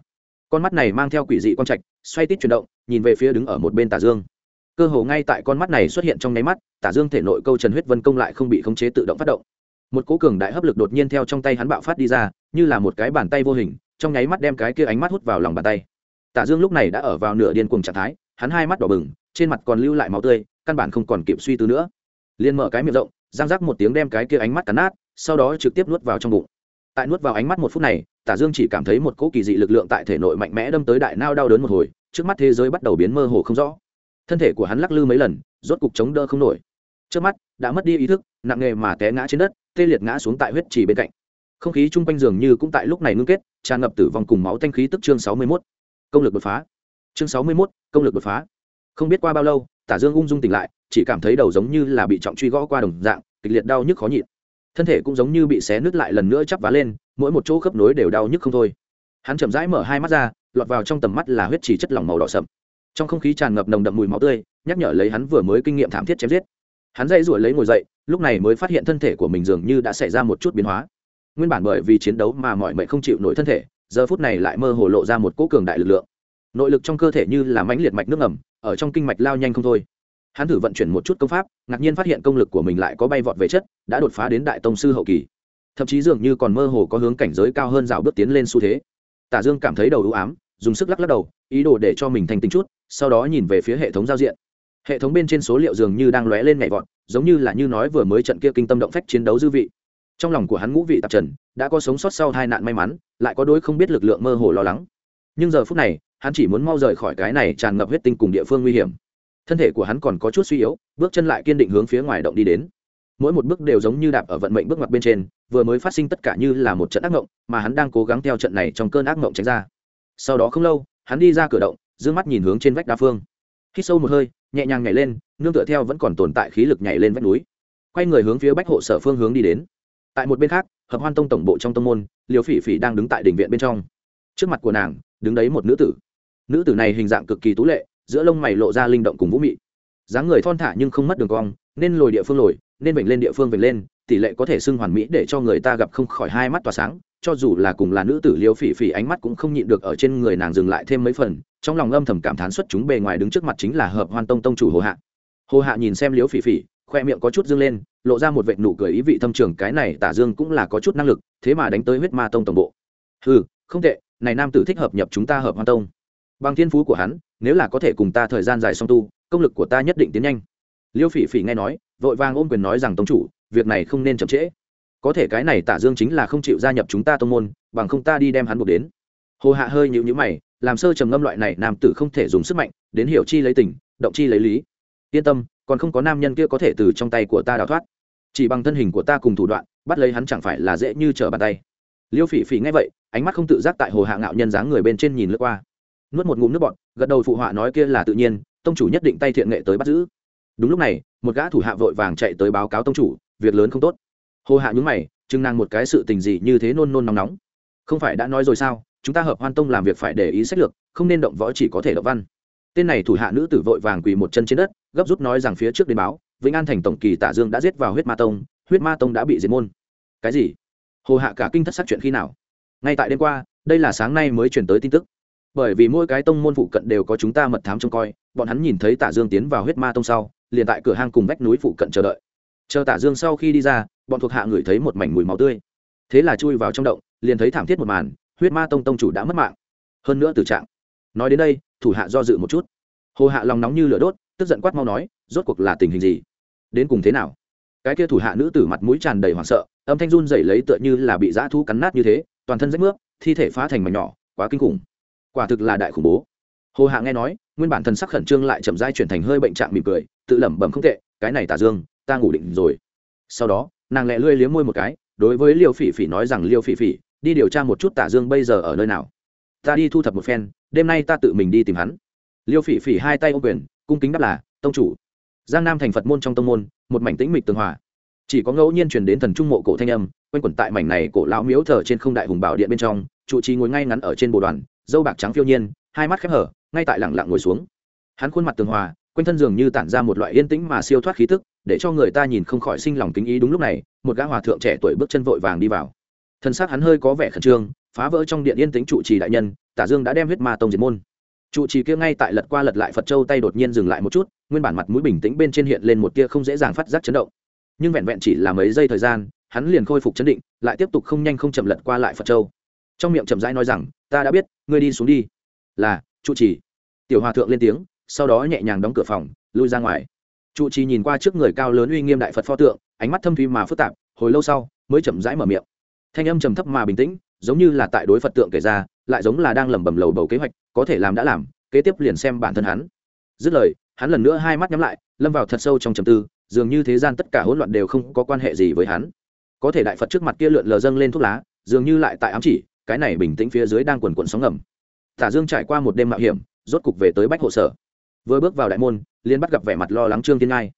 Con mắt này mang theo quỷ dị quang trạch, xoay tít chuyển động, nhìn về phía đứng ở một bên Tả dương. Cơ hồ ngay tại con mắt này xuất hiện trong nháy mắt, tả dương thể nội câu trần huyết vân công lại không bị khống chế tự động phát động. Một cố cường đại hấp lực đột nhiên theo trong tay hắn bạo phát đi ra, như là một cái bàn tay vô hình, trong nháy mắt đem cái kia ánh mắt hút vào lòng bàn tay. Tả dương lúc này đã ở vào nửa điên cuồng trạng thái, hắn hai mắt đỏ bừng, trên mặt còn lưu lại máu tươi, căn bản không còn kịp suy tư nữa. Liền mở cái miệng rộng, giang rắc một tiếng đem cái kia ánh mắt cắn nát, sau đó trực tiếp nuốt vào trong bụng tại nuốt vào ánh mắt một phút này tả dương chỉ cảm thấy một cỗ kỳ dị lực lượng tại thể nội mạnh mẽ đâm tới đại nao đau đớn một hồi trước mắt thế giới bắt đầu biến mơ hồ không rõ. Thân thể của hắn lắc lư mấy lần rốt cục chống đỡ không nổi. Trước mắt đã mất đi ý thức nặng nề mà té ngã trên đất tê liệt ngã xuống tại huyết trì bên cạnh. Không khí chung quanh giường như cũng tại lúc này ngưng kết tràn ngập tử vong cùng máu thanh khí tức chương sáu mươi 61. công lực đột phá. Chương sáu mươi 61, công lực đột phá. Không biết qua bao lâu tả dương ung dung tỉnh lại chỉ cảm thấy đầu giống như là bị trọng truy gõ qua đồng dạng kịch liệt đau nhức khó nhịn thân thể cũng giống như bị xé nứt lại lần nữa chắp vá lên, mỗi một chỗ khớp nối đều đau nhức không thôi. Hắn chậm rãi mở hai mắt ra, lọt vào trong tầm mắt là huyết trì chất lỏng màu đỏ sậm. Trong không khí tràn ngập nồng đậm mùi máu tươi, nhắc nhở lấy hắn vừa mới kinh nghiệm thảm thiết chém giết. Hắn dây ruổi lấy ngồi dậy, lúc này mới phát hiện thân thể của mình dường như đã xảy ra một chút biến hóa. Nguyên bản bởi vì chiến đấu mà mọi mệnh không chịu nổi thân thể, giờ phút này lại mơ hồ lộ ra một cỗ cường đại lực lượng. Nội lực trong cơ thể như là mãnh liệt mạch nước ngầm, ở trong kinh mạch lao nhanh không thôi hắn thử vận chuyển một chút công pháp, ngạc nhiên phát hiện công lực của mình lại có bay vọt về chất, đã đột phá đến đại tông sư hậu kỳ. Thậm chí dường như còn mơ hồ có hướng cảnh giới cao hơn rào bước tiến lên xu thế. Tả dương cảm thấy đầu ưu ám, dùng sức lắc lắc đầu, ý đồ để cho mình thành tính chút, sau đó nhìn về phía hệ thống giao diện. Hệ thống bên trên số liệu dường như đang lóe lên nhảy vọt, giống như là như nói vừa mới trận kia kinh tâm động phách chiến đấu dư vị. Trong lòng của hắn ngũ vị tạp trần, đã có sống sót sau hai nạn may mắn, lại có đôi không biết lực lượng mơ hồ lo lắng. Nhưng giờ phút này, hắn chỉ muốn mau rời khỏi cái này tràn ngập huyết tinh cùng địa phương nguy hiểm thân thể của hắn còn có chút suy yếu, bước chân lại kiên định hướng phía ngoài động đi đến. Mỗi một bước đều giống như đạp ở vận mệnh bước ngoặt bên trên, vừa mới phát sinh tất cả như là một trận ác mộng mà hắn đang cố gắng theo trận này trong cơn ác mộng tránh ra. Sau đó không lâu, hắn đi ra cửa động d ư ơ n g mắt nhìn hướng trên vách đa phương. Khi sâu một hơi, nhẹ nhàng nhảy lên, nương tựa theo vẫn còn tồn tại khí lực nhảy lên vách núi. Quay người hướng phía bách hộ sở phương hướng đi đến. Tại một bên khác, hợp hoan tông tổng bộ trong tông môn liều phỉ phỉ đang đứng tại đỉnh viện bên trong. Trước mặt của nàng, đứng đấy một nữ tử. Nữ tử này hình dạng cực kỳ tú lệ giữa lông mày lộ ra linh động cùng vũ mị. Dáng người thon thả nhưng không mất đường cong, nên lồi địa phương lồi, nên bệnh lên địa phương bệnh lên, tỷ lệ có thể xưng hoàn mỹ để cho người ta gặp không khỏi hai mắt tỏa sáng, cho dù là cùng là nữ tử liêu phỉ phỉ ánh mắt cũng không nhịn được ở trên người nàng dừng lại thêm mấy phần, trong lòng âm thầm cảm thán xuất chúng bề ngoài đứng trước mặt chính là hợp hoan tông tông chủ hồ hạ. Hồ hạ nhìn xem liêu phỉ phỉ, khoe miệng có chút dương lên, lộ ra một vệ nụ cười ý vị thâm trường, cái này tả dương cũng là có chút năng lực, thế mà đánh tới huyết ma tông tổng bộ. Ừ không tệ, này nam tử thích hợp nhập chúng ta hợp hoan tông bằng thiên phú của hắn, nếu là có thể cùng ta thời gian dài song tu, công lực của ta nhất định tiến nhanh. Liêu phỉ phỉ nghe nói, vội vàng ôm quyền nói rằng, tông chủ, việc này không nên chậm trễ. Có thể cái này tả dương chính là không chịu gia nhập chúng ta tông môn, bằng không ta đi đem hắn buộc đến. Hồ hạ hơi nhịu nhữ mày, làm sơ trầm ngâm loại này, nam tử không thể dùng sức mạnh, đến hiểu chi lấy tình, động chi lấy lý. Yên tâm, còn không có nam nhân kia có thể từ trong tay của ta đào thoát. Chỉ bằng thân hình của ta cùng thủ đoạn, bắt lấy hắn chẳng phải là dễ như trở bàn tay. Liêu phỉ phỉ nghe vậy, ánh mắt không tự giác tại hồ hạ ngạo nhân dáng người bên trên nhìn lướt qua nuốt một ngụm nước bọt, gật đầu phụ họa nói kia là tự nhiên, tông chủ nhất định tay thiện nghệ tới bắt giữ. Đúng lúc này, một gã thủ hạ vội vàng chạy tới báo cáo tông chủ, việc lớn không tốt. Hồ hạ nhúng mày, chừng nàng một cái sự tình gì như thế nôn nôn nóng nóng. Không phải đã nói rồi sao, chúng ta hợp hoan tông làm việc phải để ý sách lược, không nên động võ chỉ có thể động văn. Tên này thủ hạ nữ tử vội vàng quỳ một chân trên đất, gấp rút nói rằng phía trước đến báo, vĩnh an thành tổng kỳ tả dương đã giết vào huyết ma tông, huyết ma tông đã bị diệt môn. Cái gì? Hồ hạ cả kinh thất sắc chuyện khi nào? Ngay tại đêm qua, đây là sáng nay mới truyền tới tin tức bởi vì mỗi cái tông môn phụ cận đều có chúng ta mật thám trông coi, bọn hắn nhìn thấy tả dương tiến vào huyết ma tông sau, liền tại cửa hang cùng vách núi phụ cận chờ đợi. Chờ tả dương sau khi đi ra, bọn thuộc hạ ngửi thấy một mảnh mùi máu tươi. Thế là chui vào trong động, liền thấy thảm thiết một màn, huyết ma tông tông chủ đã mất mạng. Hơn nữa từ trạng. Nói đến đây, thủ hạ do dự một chút. Hồ hạ lòng nóng như lửa đốt, tức giận quát mau nói, rốt cuộc là tình hình gì? Đến cùng thế nào? Cái kia thủ hạ nữ tử mặt mũi tràn đầy hoảng sợ, âm thanh run dày lấy tựa như là bị dã thu cắn nát như thế, toàn thân rách nước, thi thể phá thành mảnh nhỏ, quá kinh khủng quả thực là đại khủng bố. Hồ hạ nghe nói, nguyên bản thần sắc khẩn trương lại chậm dai chuyển thành hơi bệnh trạng mỉm cười, tự lẩm bẩm không tệ, cái này tả dương, ta ngủ định rồi. Sau đó, nàng lẹ lươi liếm môi một cái, đối với liêu phỉ phỉ nói rằng, liêu phỉ phỉ, đi điều tra một chút tả dương bây giờ ở nơi nào. Ta đi thu thập một phen, đêm nay ta tự mình đi tìm hắn. Liêu phỉ phỉ hai tay ô quyền, cung kính đáp là, tông chủ. Giang nam thành phật môn trong tông môn, một mảnh tĩnh mịch tường hòa. Chỉ có ngẫu nhiên truyền đến thần trung mộ cổ thanh âm, quanh quẩn tại mảnh này cổ lão miếu thờ trên không đại hùng bảo điện bên trong, trụ trì ngồi ngay ngắn ở trên bồ đoàn dâu bạc trắng phiêu nhiên, hai mắt khép hở, ngay tại lẳng lặng ngồi xuống. Hắn khuôn mặt tường hòa, quanh thân dường như tản ra một loại yên tĩnh mà siêu thoát khí tức, để cho người ta nhìn không khỏi sinh lòng kính ý đúng lúc này, một gã hòa thượng trẻ tuổi bước chân vội vàng đi vào. Thân xác hắn hơi có vẻ khẩn trương, phá vỡ trong điện yên tĩnh trụ trì đại nhân, tả dương đã đem huyết ma tông diệt môn. Trụ trì kia ngay tại lật qua lật lại phật châu tay đột nhiên dừng lại một chút, nguyên bản mặt mũi bình tĩnh bên trên hiện lên một tia không dễ dàng phát giác chấn động. Nhưng vẹn vẹn chỉ là mấy giây thời gian, hắn liền khôi phục chấn định, lại tiếp tục không nhanh không chậm lật qua lại phật châu trong miệng chậm rãi nói rằng, ta đã biết, ngươi đi xuống đi. Là trụ trì. Tiểu hòa thượng lên tiếng, sau đó nhẹ nhàng đóng cửa phòng, lui ra ngoài. Trụ trì nhìn qua trước người cao lớn uy nghiêm đại phật pho tượng, ánh mắt thâm thuy mà phức tạp, hồi lâu sau, mới chậm rãi mở miệng. Thanh âm trầm thấp mà bình tĩnh, giống như là tại đối phật tượng kể ra, lại giống là đang lẩm bẩm lầu bầu kế hoạch, có thể làm đã làm, kế tiếp liền xem bản thân hắn. Dứt lời, hắn lần nữa hai mắt nhắm lại, lâm vào thật sâu trong trầm tư, dường như thế gian tất cả hỗn loạn đều không có quan hệ gì với hắn. Có thể đại phật trước mặt kia lượn lờ dâng lên thuốc lá, dường như lại tại ám chỉ cái này bình tĩnh phía dưới đang quần quần sóng ngầm. Tả dương trải qua một đêm mạo hiểm, rốt cục về tới bách hộ sở. Vừa bước vào đại môn liên bắt gặp vẻ mặt lo lắng trương thiên ngai.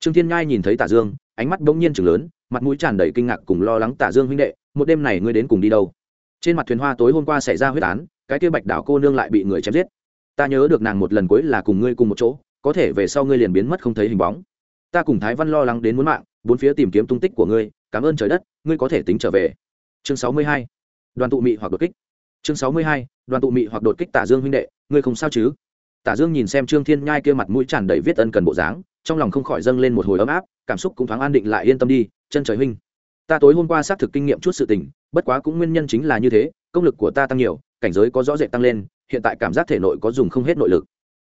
Trương thiên ngai nhìn thấy tả dương, ánh mắt bỗng nhiên chừng lớn, mặt mũi tràn đầy kinh ngạc cùng lo lắng tả dương huynh đệ, một đêm này ngươi đến cùng đi đâu? Trên mặt thuyền hoa tối hôm qua xảy ra huyết án, cái kia bạch đảo cô nương lại bị người chém giết. Ta nhớ được nàng một lần cuối là cùng ngươi cùng một chỗ, có thể về sau ngươi liền biến mất không thấy hình bóng. Ta cùng thái văn lo lắng đến muốn mạng, bốn phía tìm kiếm tung tích của ngươi, cảm ơn trời đất, ngươi có thể tính trở về. Chương sáu mươi hai đoàn tụ mị hoặc đột kích. Chương sáu mươi hai, đoàn tụ mị hoặc đột kích tả dương huynh đệ, ngươi không sao chứ? Tả dương nhìn xem trương thiên nhai kia mặt mũi tràn đầy viết ân cần bộ dáng, trong lòng không khỏi dâng lên một hồi ấm áp, cảm xúc cũng thoáng an định lại yên tâm đi, chân trời huynh. Ta tối hôm qua xác thực kinh nghiệm chút sự tình, bất quá cũng nguyên nhân chính là như thế, công lực của ta tăng nhiều, cảnh giới có rõ rệt tăng lên, hiện tại cảm giác thể nội có dùng không hết nội lực.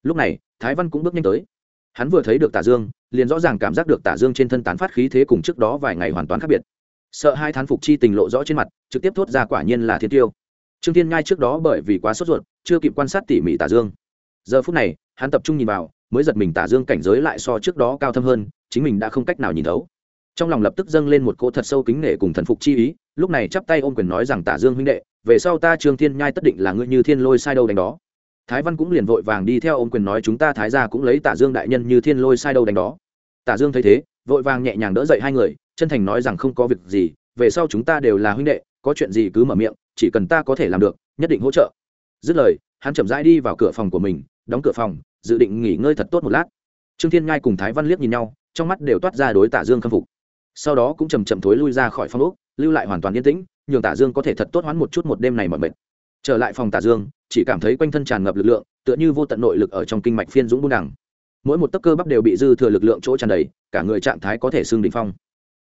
Lúc này, thái văn cũng bước nhanh tới. Hắn vừa thấy được tả dương, liền rõ ràng cảm giác được tả dương trên thân tán phát khí thế cùng trước đó vài ngày hoàn toàn khác biệt sợ hai thán phục chi tình lộ rõ trên mặt, trực tiếp thốt ra quả nhiên là thiên tiêu. Trương thiên ngai trước đó bởi vì quá sốt ruột, chưa kịp quan sát tỉ mỉ tả dương. Giờ phút này, hắn tập trung nhìn vào, mới giật mình tả dương cảnh giới lại so trước đó cao thâm hơn, chính mình đã không cách nào nhìn thấu. Trong lòng lập tức dâng lên một cỗ thật sâu kính nể cùng thần phục chi ý, lúc này chắp tay ôm quyền nói rằng tả dương huynh đệ, về sau ta trương thiên nhai tất định là ngươi như thiên lôi sai đâu đánh đó. Thái văn cũng liền vội vàng đi theo ôm quyền nói chúng ta thái gia cũng lấy tả dương đại nhân như thiên lôi sai đâu đánh đó. Tả dương thấy thế, vội vàng nhẹ nhàng đỡ dậy hai người chân thành nói rằng không có việc gì, về sau chúng ta đều là huynh đệ, có chuyện gì cứ mở miệng, chỉ cần ta có thể làm được, nhất định hỗ trợ. Dứt lời, hắn chậm rãi đi vào cửa phòng của mình, đóng cửa phòng, dự định nghỉ ngơi thật tốt một lát. Trương thiên ngai cùng thái văn liếc nhìn nhau, trong mắt đều toát ra đối tả dương khâm phục. Sau đó cũng chầm chậm thối lui ra khỏi phòng úc lưu lại hoàn toàn yên tĩnh, nhường tả dương có thể thật tốt hoãn một chút một đêm này mọi mệt. Trở lại phòng tả dương, chỉ cảm thấy quanh thân tràn ngập lực lượng, tựa như vô tận nội lực ở trong kinh mạch phiên dũng buôn đẳng mỗi một tấc cơ bắp đều bị dư thừa lực lượng chỗ tràn đầy, cả người trạng thái có thể xương đỉnh phong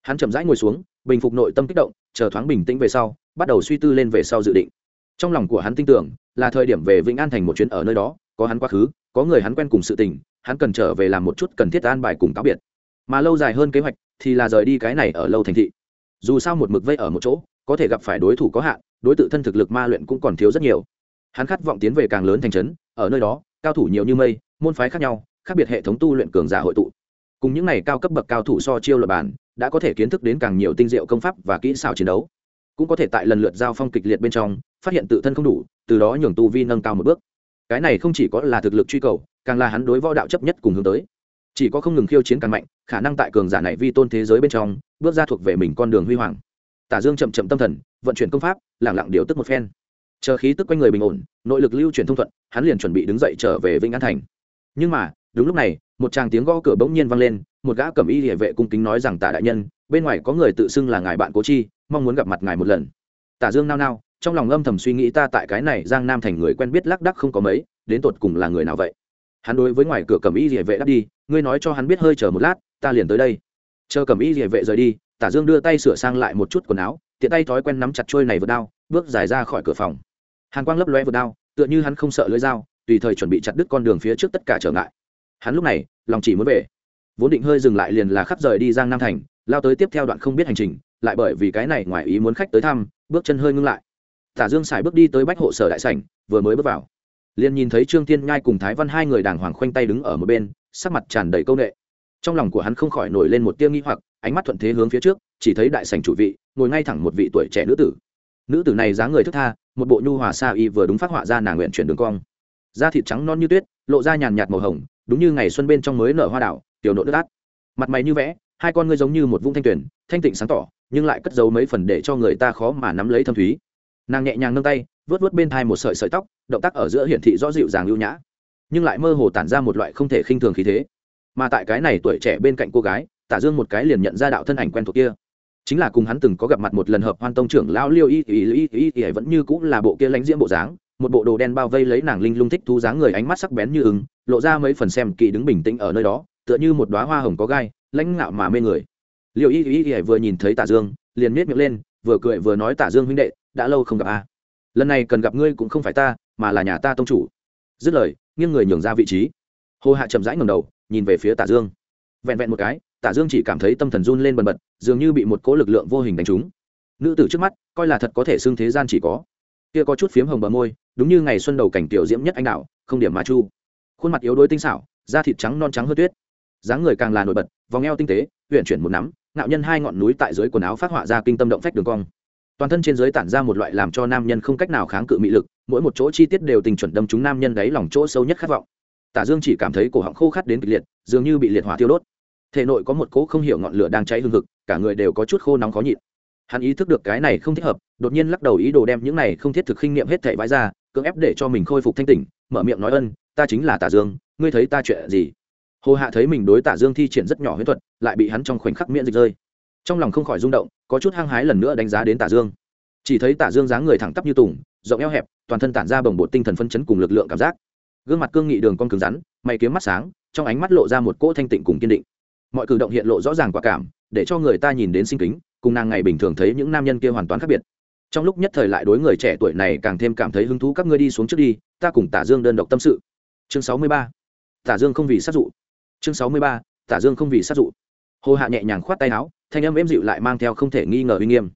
hắn chậm rãi ngồi xuống, bình phục nội tâm kích động, chờ thoáng bình tĩnh về sau, bắt đầu suy tư lên về sau dự định. Trong lòng của hắn tin tưởng, là thời điểm về vĩnh an thành một chuyến ở nơi đó, có hắn quá khứ, có người hắn quen cùng sự tình, hắn cần trở về làm một chút cần thiết an bài cùng cáo biệt. Mà lâu dài hơn kế hoạch, thì là rời đi cái này ở lâu thành thị. Dù sao một mực vây ở một chỗ, có thể gặp phải đối thủ có hạn, đối tượng thân thực lực ma luyện cũng còn thiếu rất nhiều. Hắn khát vọng tiến về càng lớn thành trấn, ở nơi đó, cao thủ nhiều như mây, môn phái khác nhau, khác biệt hệ thống tu luyện cường giả hội tụ. Cùng những n à y cao cấp bậc cao thủ so chiêu luật bản đã có thể kiến thức đến càng nhiều tinh diệu công pháp và kỹ xảo chiến đấu. Cũng có thể tại lần lượt giao phong kịch liệt bên trong, phát hiện tự thân không đủ, từ đó nhường tu vi nâng cao một bước. Cái này không chỉ có là thực lực truy cầu, càng là hắn đối võ đạo chấp nhất cùng hướng tới. Chỉ có không ngừng khiêu chiến càng mạnh, khả năng tại cường giả này vi tôn thế giới bên trong, bước ra thuộc về mình con đường huy hoàng. Tả dương chậm chậm tâm thần, vận chuyển công pháp lẳng lặng điều tức một phen. Chờ khí tức quanh người bình ổn, nội lực lưu chuyển thông thuận, hắn liền chuẩn bị đứng dậy trở về vĩnh an thành. Nhưng mà, đúng lúc này, một tràng tiếng gõ cửa bỗng nhiên vang lên một gã cẩm y địa vệ cung kính nói rằng, tả đại nhân, bên ngoài có người tự xưng là ngài bạn cố chi, mong muốn gặp mặt ngài một lần. Tả dương nao nao, trong lòng âm thầm suy nghĩ, ta tại cái này giang nam thành người quen biết lác đắc không có mấy, đến tột cùng là người nào vậy? Hắn đối với ngoài cửa cẩm y địa vệ đáp đi, ngươi nói cho hắn biết hơi chờ một lát, ta liền tới đây. Chờ cẩm y địa vệ rời đi, tả dương đưa tay sửa sang lại một chút quần áo, tiện tay thói quen nắm chặt trôi này vượt đao, bước dài ra khỏi cửa phòng. Hàn quang lấp lóe vượt đao, tựa như hắn không sợ lưỡi dao, tùy thời chuẩn bị chặt đứt con đường phía trước tất cả trở ngại. Hắn lúc này, lòng chỉ muốn về vốn định hơi dừng lại liền là khắp rời đi giang nam thành, lao tới tiếp theo đoạn không biết hành trình, lại bởi vì cái này ngoài ý muốn khách tới thăm, bước chân hơi ngưng lại. Tả dương xài bước đi tới bách hộ sở đại sảnh, vừa mới bước vào. Liền nhìn thấy trương tiên nhai cùng thái văn hai người đàng hoàng khoanh tay đứng ở một bên, sắc mặt tràn đầy công nghệ trong lòng của hắn không khỏi nổi lên một tia nghi hoặc, ánh mắt thuận thế hướng phía trước, chỉ thấy đại sảnh chủ vị, ngồi ngay thẳng một vị tuổi trẻ nữ tử. Nữ tử này dáng người thức tha, một bộ nhu hòa sa y vừa đúng phát họa ra nàng nguyện chuyển đường cong. Da thịt trắng non như tuyết, lộ ra nhàn nhạt màu hồng, đúng như ngày xuân bên trong mới nở hoa đảo tiểu nội nước át. Mặt mày như vẽ, hai con ngươi giống như một vũng thanh tuyển thanh tịnh sáng tỏ, nhưng lại cất giấu mấy phần để cho người ta khó mà nắm lấy thâm thúy. Nàng nhẹ nhàng nâng tay vớt vớt bên thai một sợi sợi tóc, động tác ở giữa hiển thị rõ dịu dàng lưu nhã, nhưng lại mơ hồ tản ra một loại không thể khinh thường khí thế. Mà tại cái này tuổi trẻ bên cạnh cô gái, tả dương một cái liền nhận ra đạo thân ảnh quen thuộc kia. Chính là cùng hắn từng có gặp mặt một lần hợp hoan tông trưởng lão liêu y y y y y vẫn như cũng là bộ kia lãnh diễm bộ dáng, một bộ đồ đen bao vây lấy nàng linh lung thích thú dáng người, ánh mắt sắc bén như ứng lộ ra mấy phần xem kỳ đứng bình tĩnh ở nơi đó tựa như một đóa hoa hồng có gai, lãnh ngạo mà mê người. Liệu y y y vừa nhìn thấy tả dương, liền miết miệng lên, vừa cười vừa nói, tả dương huynh đệ, đã lâu không gặp a. Lần này cần gặp ngươi cũng không phải ta, mà là nhà ta tông chủ. Dứt lời, nghiêng người nhường ra vị trí. Hồ hạ chậm rãi ngầm đầu, nhìn về phía tả dương. Vẹn vẹn một cái, tả dương chỉ cảm thấy tâm thần run lên bần bật, dường như bị một cỗ lực lượng vô hình đánh trúng. Nữ tử trước mắt, coi là thật có thể xưng thế gian chỉ có. Kia có chút phiếm hồng bờ môi, đúng như ngày xuân đầu cảnh tiểu diễm nhất anh đạo không điểm mà chu. Khuôn mặt yếu đuối tinh xảo, da thịt trắng non trắng hơn tuyết dáng người càng là nổi bật vòng eo tinh tế huyện chuyển một nắm ngạo nhân hai ngọn núi tại dưới quần áo phát họa ra kinh tâm động phách đường cong. Toàn thân trên dưới tản ra một loại làm cho nam nhân không cách nào kháng cự mị lực mỗi một chỗ chi tiết đều tình chuẩn đâm chúng nam nhân đáy lòng chỗ sâu nhất khát vọng. Tả dương chỉ cảm thấy cổ họng khô khát đến kịch liệt dường như bị liệt hỏa tiêu đốt. Thể nội có một cỗ không hiểu ngọn lửa đang cháy hương hực, cả người đều có chút khô nóng khó nhịn. Hắn ý thức được cái này không thích hợp đột nhiên lắc đầu ý đồ đem những này không thiết thực khinh nghiệm hết thảy vãi ra cưỡng ép để cho mình khôi phục thanh tỉnh mở miệng nói ân ta chính là tả dương ngươi thấy ta chuyện gì? Hồ hạ thấy mình đối tả dương thi triển rất nhỏ huyết thuật, lại bị hắn trong khoảnh khắc miễn dịch rơi. Trong lòng không khỏi rung động, có chút hăng hái lần nữa đánh giá đến tả dương. Chỉ thấy tả dương dáng người thẳng tắp như tùng, rộng eo hẹp, toàn thân tản ra bồng bột tinh thần phân chấn cùng lực lượng cảm giác. Gương mặt cương nghị đường con cứng rắn, mày kiếm mắt sáng, trong ánh mắt lộ ra một cỗ thanh tịnh cùng kiên định. Mọi cử động hiện lộ rõ ràng quả cảm, để cho người ta nhìn đến sinh kính, cùng nàng ngày bình thường thấy những nam nhân kia hoàn toàn khác biệt. Trong lúc nhất thời lại đối người trẻ tuổi này càng thêm cảm thấy hứng thú các ngươi đi xuống trước đi, ta cùng tả dương đơn độc tâm sự. Chương sáu mươi ba. Tả dương không vì sát dụ chương sáu mươi ba, tả dương không vì sát dụ. Hồ hạ nhẹ nhàng khoát tay áo, thanh âm êm dịu lại mang theo không thể nghi ngờ uy nghiêm.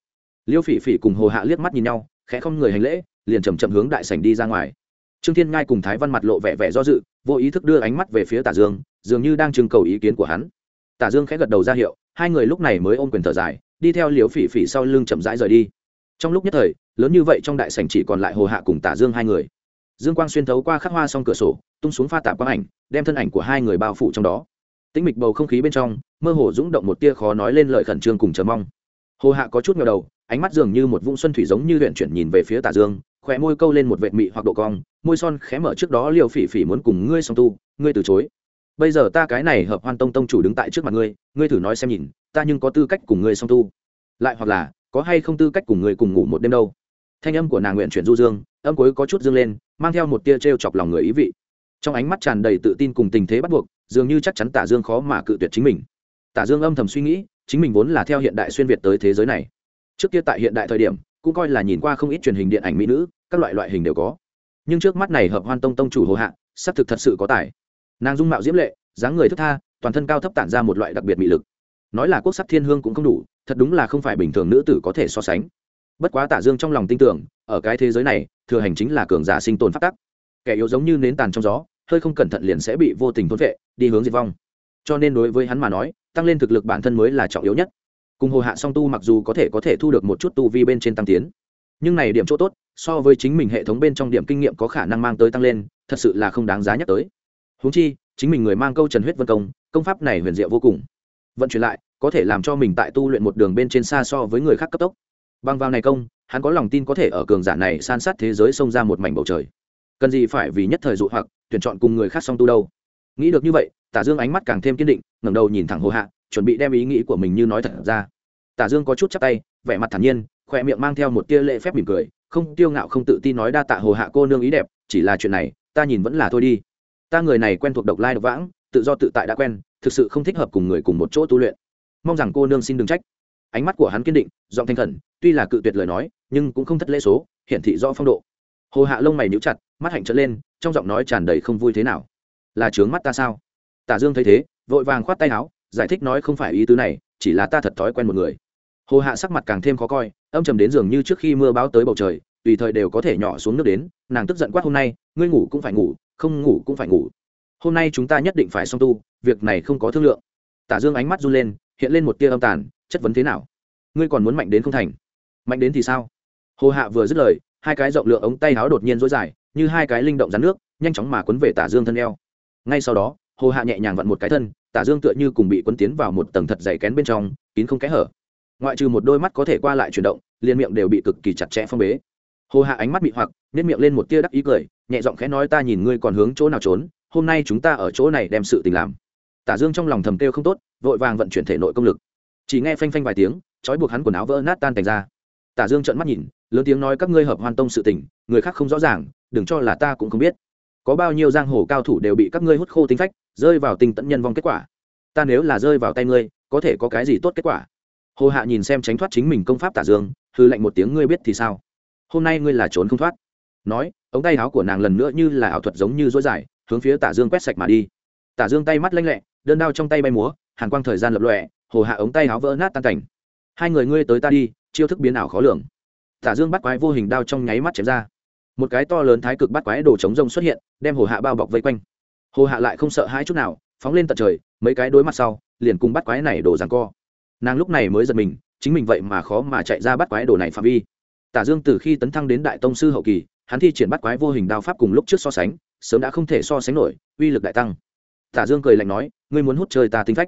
Liêu phỉ phỉ cùng hồ hạ liếc mắt nhìn nhau, khẽ không người hành lễ, liền chầm chậm hướng đại sảnh đi ra ngoài. Trương thiên ngai cùng thái văn mặt lộ vẻ vẻ do dự, vô ý thức đưa ánh mắt về phía tả dương, dường như đang trưng cầu ý kiến của hắn. Tả dương khẽ gật đầu ra hiệu, hai người lúc này mới ôm quyền thở dài, đi theo liều phỉ phỉ sau lưng chậm rãi rời đi. Trong lúc nhất thời, lớn như vậy trong đại sảnh chỉ còn lại hồ hạ cùng tả dương hai người dương quang xuyên thấu qua khắc hoa xong cửa sổ, tung xuống pha tạp quang ảnh, đem thân ảnh của hai người bao phủ trong đó. Tĩnh mịch bầu không khí bên trong, mơ hồ rung động một tia khó nói lên lời khẩn trương cùng chờ mong. Hồ hạ có chút ngờ đầu, ánh mắt dường như một vũng xuân thủy giống như huyện chuyển nhìn về phía tả dương khỏe môi câu lên một vệt mị hoặc độ cong, môi son khẽ mở trước đó liều phỉ phỉ muốn cùng ngươi song tu, ngươi từ chối. Bây giờ ta cái này hợp hoan tông tông chủ đứng tại trước mặt ngươi ngươi thử nói xem nhìn, ta nhưng có tư cách cùng ngươi song tu. Lại hoặc là, có hay không tư cách cùng ngươi cùng ngủ một đêm đâu? Thanh âm của nàng nguyện chuyển du dương, âm cuối có chút dương lên, mang theo một tia t r e o chọc lòng người ý vị. Trong ánh mắt tràn đầy tự tin cùng tình thế bắt buộc, dường như chắc chắn tả dương khó mà cự tuyệt chính mình. Tả dương âm thầm suy nghĩ, chính mình vốn là theo hiện đại xuyên việt tới thế giới này. Trước kia tại hiện đại thời điểm, cũng coi là nhìn qua không ít truyền hình điện ảnh mỹ nữ, các loại loại hình đều có. Nhưng trước mắt này hợp hoan tông tông chủ hồ hạ, xác thực thật sự có tài. Nàng dung mạo diễm lệ, dáng người thức tha, toàn thân cao thấp tản ra một loại đặc biệt mị lực. Nói là quốc sắc thiên hương cũng không đủ, thật đúng là không phải bình thường nữ tử có thể so sánh bất quá tả dương trong lòng tin tưởng, ở cái thế giới này, thừa hành chính là cường giả sinh tồn phát tắc. Kẻ yếu giống như nến tàn trong gió, hơi không cẩn thận liền sẽ bị vô tình thôn vệ, đi hướng diệt vong. Cho nên đối với hắn mà nói, tăng lên thực lực bản thân mới là trọng yếu nhất. Cùng hồ hạ song tu mặc dù có thể có thể thu được một chút tu vi bên trên tăng tiến, nhưng này điểm chỗ tốt, so với chính mình hệ thống bên trong điểm kinh nghiệm có khả năng mang tới tăng lên, thật sự là không đáng giá nhắc tới. Húng chi, chính mình người mang câu trần huyết vân công công pháp này huyền diệu vô cùng. Vận chuyển lại, có thể làm cho mình tại tu luyện một đường bên trên xa so với người khác cấp tốc bằng vào này công, hắn có lòng tin có thể ở cường giả này san sát thế giới xông ra một mảnh bầu trời. Cần gì phải vì nhất thời dụ hoặc, tuyển chọn cùng người khác song tu đâu? Nghĩ được như vậy, tả dương ánh mắt càng thêm kiên định, ngẩng đầu nhìn thẳng hồ hạ, chuẩn bị đem ý nghĩ của mình như nói thật ra. Tả dương có chút chắp tay, vẻ mặt thản nhiên khỏe miệng mang theo một tia lệ phép mỉm cười, không tiêu ngạo không tự tin nói đa tạ hồ hạ cô nương ý đẹp, chỉ là chuyện này, ta nhìn vẫn là thôi đi. Ta người này quen thuộc độc lai độc vãng, tự do tự tại đã quen, thực sự không thích hợp cùng người cùng một chỗ tu luyện. Mong rằng cô nương xin đừng trách. Ánh mắt của hắn kiên định, giọng thanh khẩn tuy là cự tuyệt lời nói, nhưng cũng không thất lễ số, hiển thị rõ phong độ. Hồ hạ lông mày níu chặt, mắt hạnh trở lên, trong giọng nói tràn đầy không vui thế nào. Là trướng mắt ta sao? Tả dương thấy thế, vội vàng khoát tay áo, giải thích nói không phải ý tứ này, chỉ là ta thật thói quen một người. Hồ hạ sắc mặt càng thêm khó coi, âm trầm đến giường như trước khi mưa báo tới bầu trời, tùy thời đều có thể nhỏ xuống nước đến, nàng tức giận quát hôm nay, ngươi ngủ cũng phải ngủ, không ngủ cũng phải ngủ. Hôm nay chúng ta nhất định phải song tu, việc này không có thương lượng. Tả dương ánh mắt run lên, hiện lên một tia âm tàn, chất vấn thế nào? Ngươi còn muốn mạnh đến không thành? Mạnh đến thì sao? Hồ hạ vừa dứt lời, hai cái rộng lượng ống tay áo đột nhiên rối dài, như hai cái linh động rắn nước, nhanh chóng mà quấn về tả dương thân eo. Ngay sau đó, hồ hạ nhẹ nhàng vặn một cái thân, tả dương tựa như cùng bị quấn tiến vào một tầng thật dày kén bên trong, kín không kẽ hở. Ngoại trừ một đôi mắt có thể qua lại chuyển động, liền miệng đều bị cực kỳ chặt chẽ phong bế. Hồ hạ ánh mắt bị hoặc nếp miệng lên một tia đắc ý cười, nhẹ giọng khẽ nói ta nhìn ngươi còn hướng chỗ nào trốn, hôm nay chúng ta ở chỗ này đem sự tình làm. Tả dương trong lòng thầm kêu không tốt, vội vàng vận chuyển thể nội công lực. Chỉ nghe phanh phanh vài tiếng, trói buộc hắn quần áo vỡ nát tan thành ra tả dương trợn mắt nhìn, lớn tiếng nói các ngươi hợp hoan tông sự tình, người khác không rõ ràng, đừng cho là ta cũng không biết. Có bao nhiêu giang hồ cao thủ đều bị các ngươi hút khô tính phách, rơi vào tình tận nhân vong kết quả. Ta nếu là rơi vào tay ngươi, có thể có cái gì tốt kết quả? Hồ hạ nhìn xem tránh thoát chính mình công pháp tả dương hư lệnh một tiếng, ngươi biết thì sao? Hôm nay ngươi là trốn không thoát. Nói, ống tay áo của nàng lần nữa như là ảo thuật giống như dối dài, hướng phía tả dương quét sạch mà đi. Tả dương tay mắt lanh lẹ, đơn đao trong tay bay múa, hàn quang thời gian lập lọe hồ hạ ống tay áo vỡ nát tan cảnh. Hai người ngươi tới ta đi chiêu thức biến ảo khó lường. Tả dương bắt quái vô hình đao trong nháy mắt chém ra. Một cái to lớn thái cực bắt quái đồ chống rông xuất hiện, đem hồ hạ bao bọc vây quanh. Hồ hạ lại không sợ hãi chút nào, phóng lên tận trời, mấy cái đối mặt sau, liền cùng bắt quái này đổ giằng co. Nàng lúc này mới giật mình, chính mình vậy mà khó mà chạy ra bắt quái đồ này phạm vi. Tả dương từ khi tấn thăng đến đại tông sư hậu kỳ, hắn thi triển bắt quái vô hình đao pháp cùng lúc trước so sánh, sớm đã không thể so sánh nổi, uy lực đại tăng. Tả dương cười lạnh nói, ngươi muốn hút chơi ta tính phách?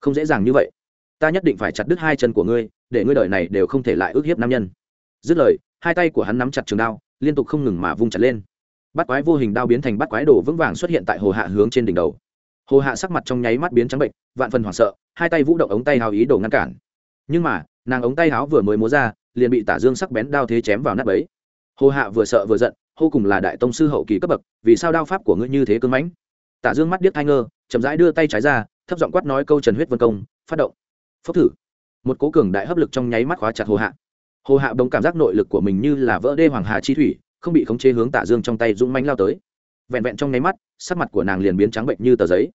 Không dễ dàng như vậy ta nhất định phải chặt đứt hai chân của ngươi, để ngươi đời này đều không thể lại ước hiếp nam nhân. Dứt lời, hai tay của hắn nắm chặt trường đao, liên tục không ngừng mà vung chặt lên. Bắt quái vô hình đao biến thành bắt quái đồ vững vàng xuất hiện tại hồ hạ hướng trên đỉnh đầu. Hồ hạ sắc mặt trong nháy mắt biến trắng bệnh, vạn phần hoảng sợ, hai tay vũ động ống tay hào ý đồ ngăn cản. Nhưng mà, nàng ống tay háo vừa mới múa ra, liền bị tả dương sắc bén đao thế chém vào nắp ấy hồ hạ vừa sợ vừa giận, hô cùng là đại tông sư hậu kỳ cấp bậc, vì sao đao pháp của ngươi như thế cưng mãnh? Tả dương mắt điếc thai ngơ, chậm rãi đưa tay trái ra, thấp giọng quát nói câu trần huyết vân công, phát động phốc thử. Một cố cường đại hấp lực trong nháy mắt khóa chặt hồ hạ. Hồ hạ bỗng cảm giác nội lực của mình như là vỡ đê hoàng hà chi thủy, không bị khống chế hướng tả dương trong tay dũng manh lao tới. Vẹn vẹn trong nháy mắt, sắc mặt của nàng liền biến trắng bệnh như tờ giấy.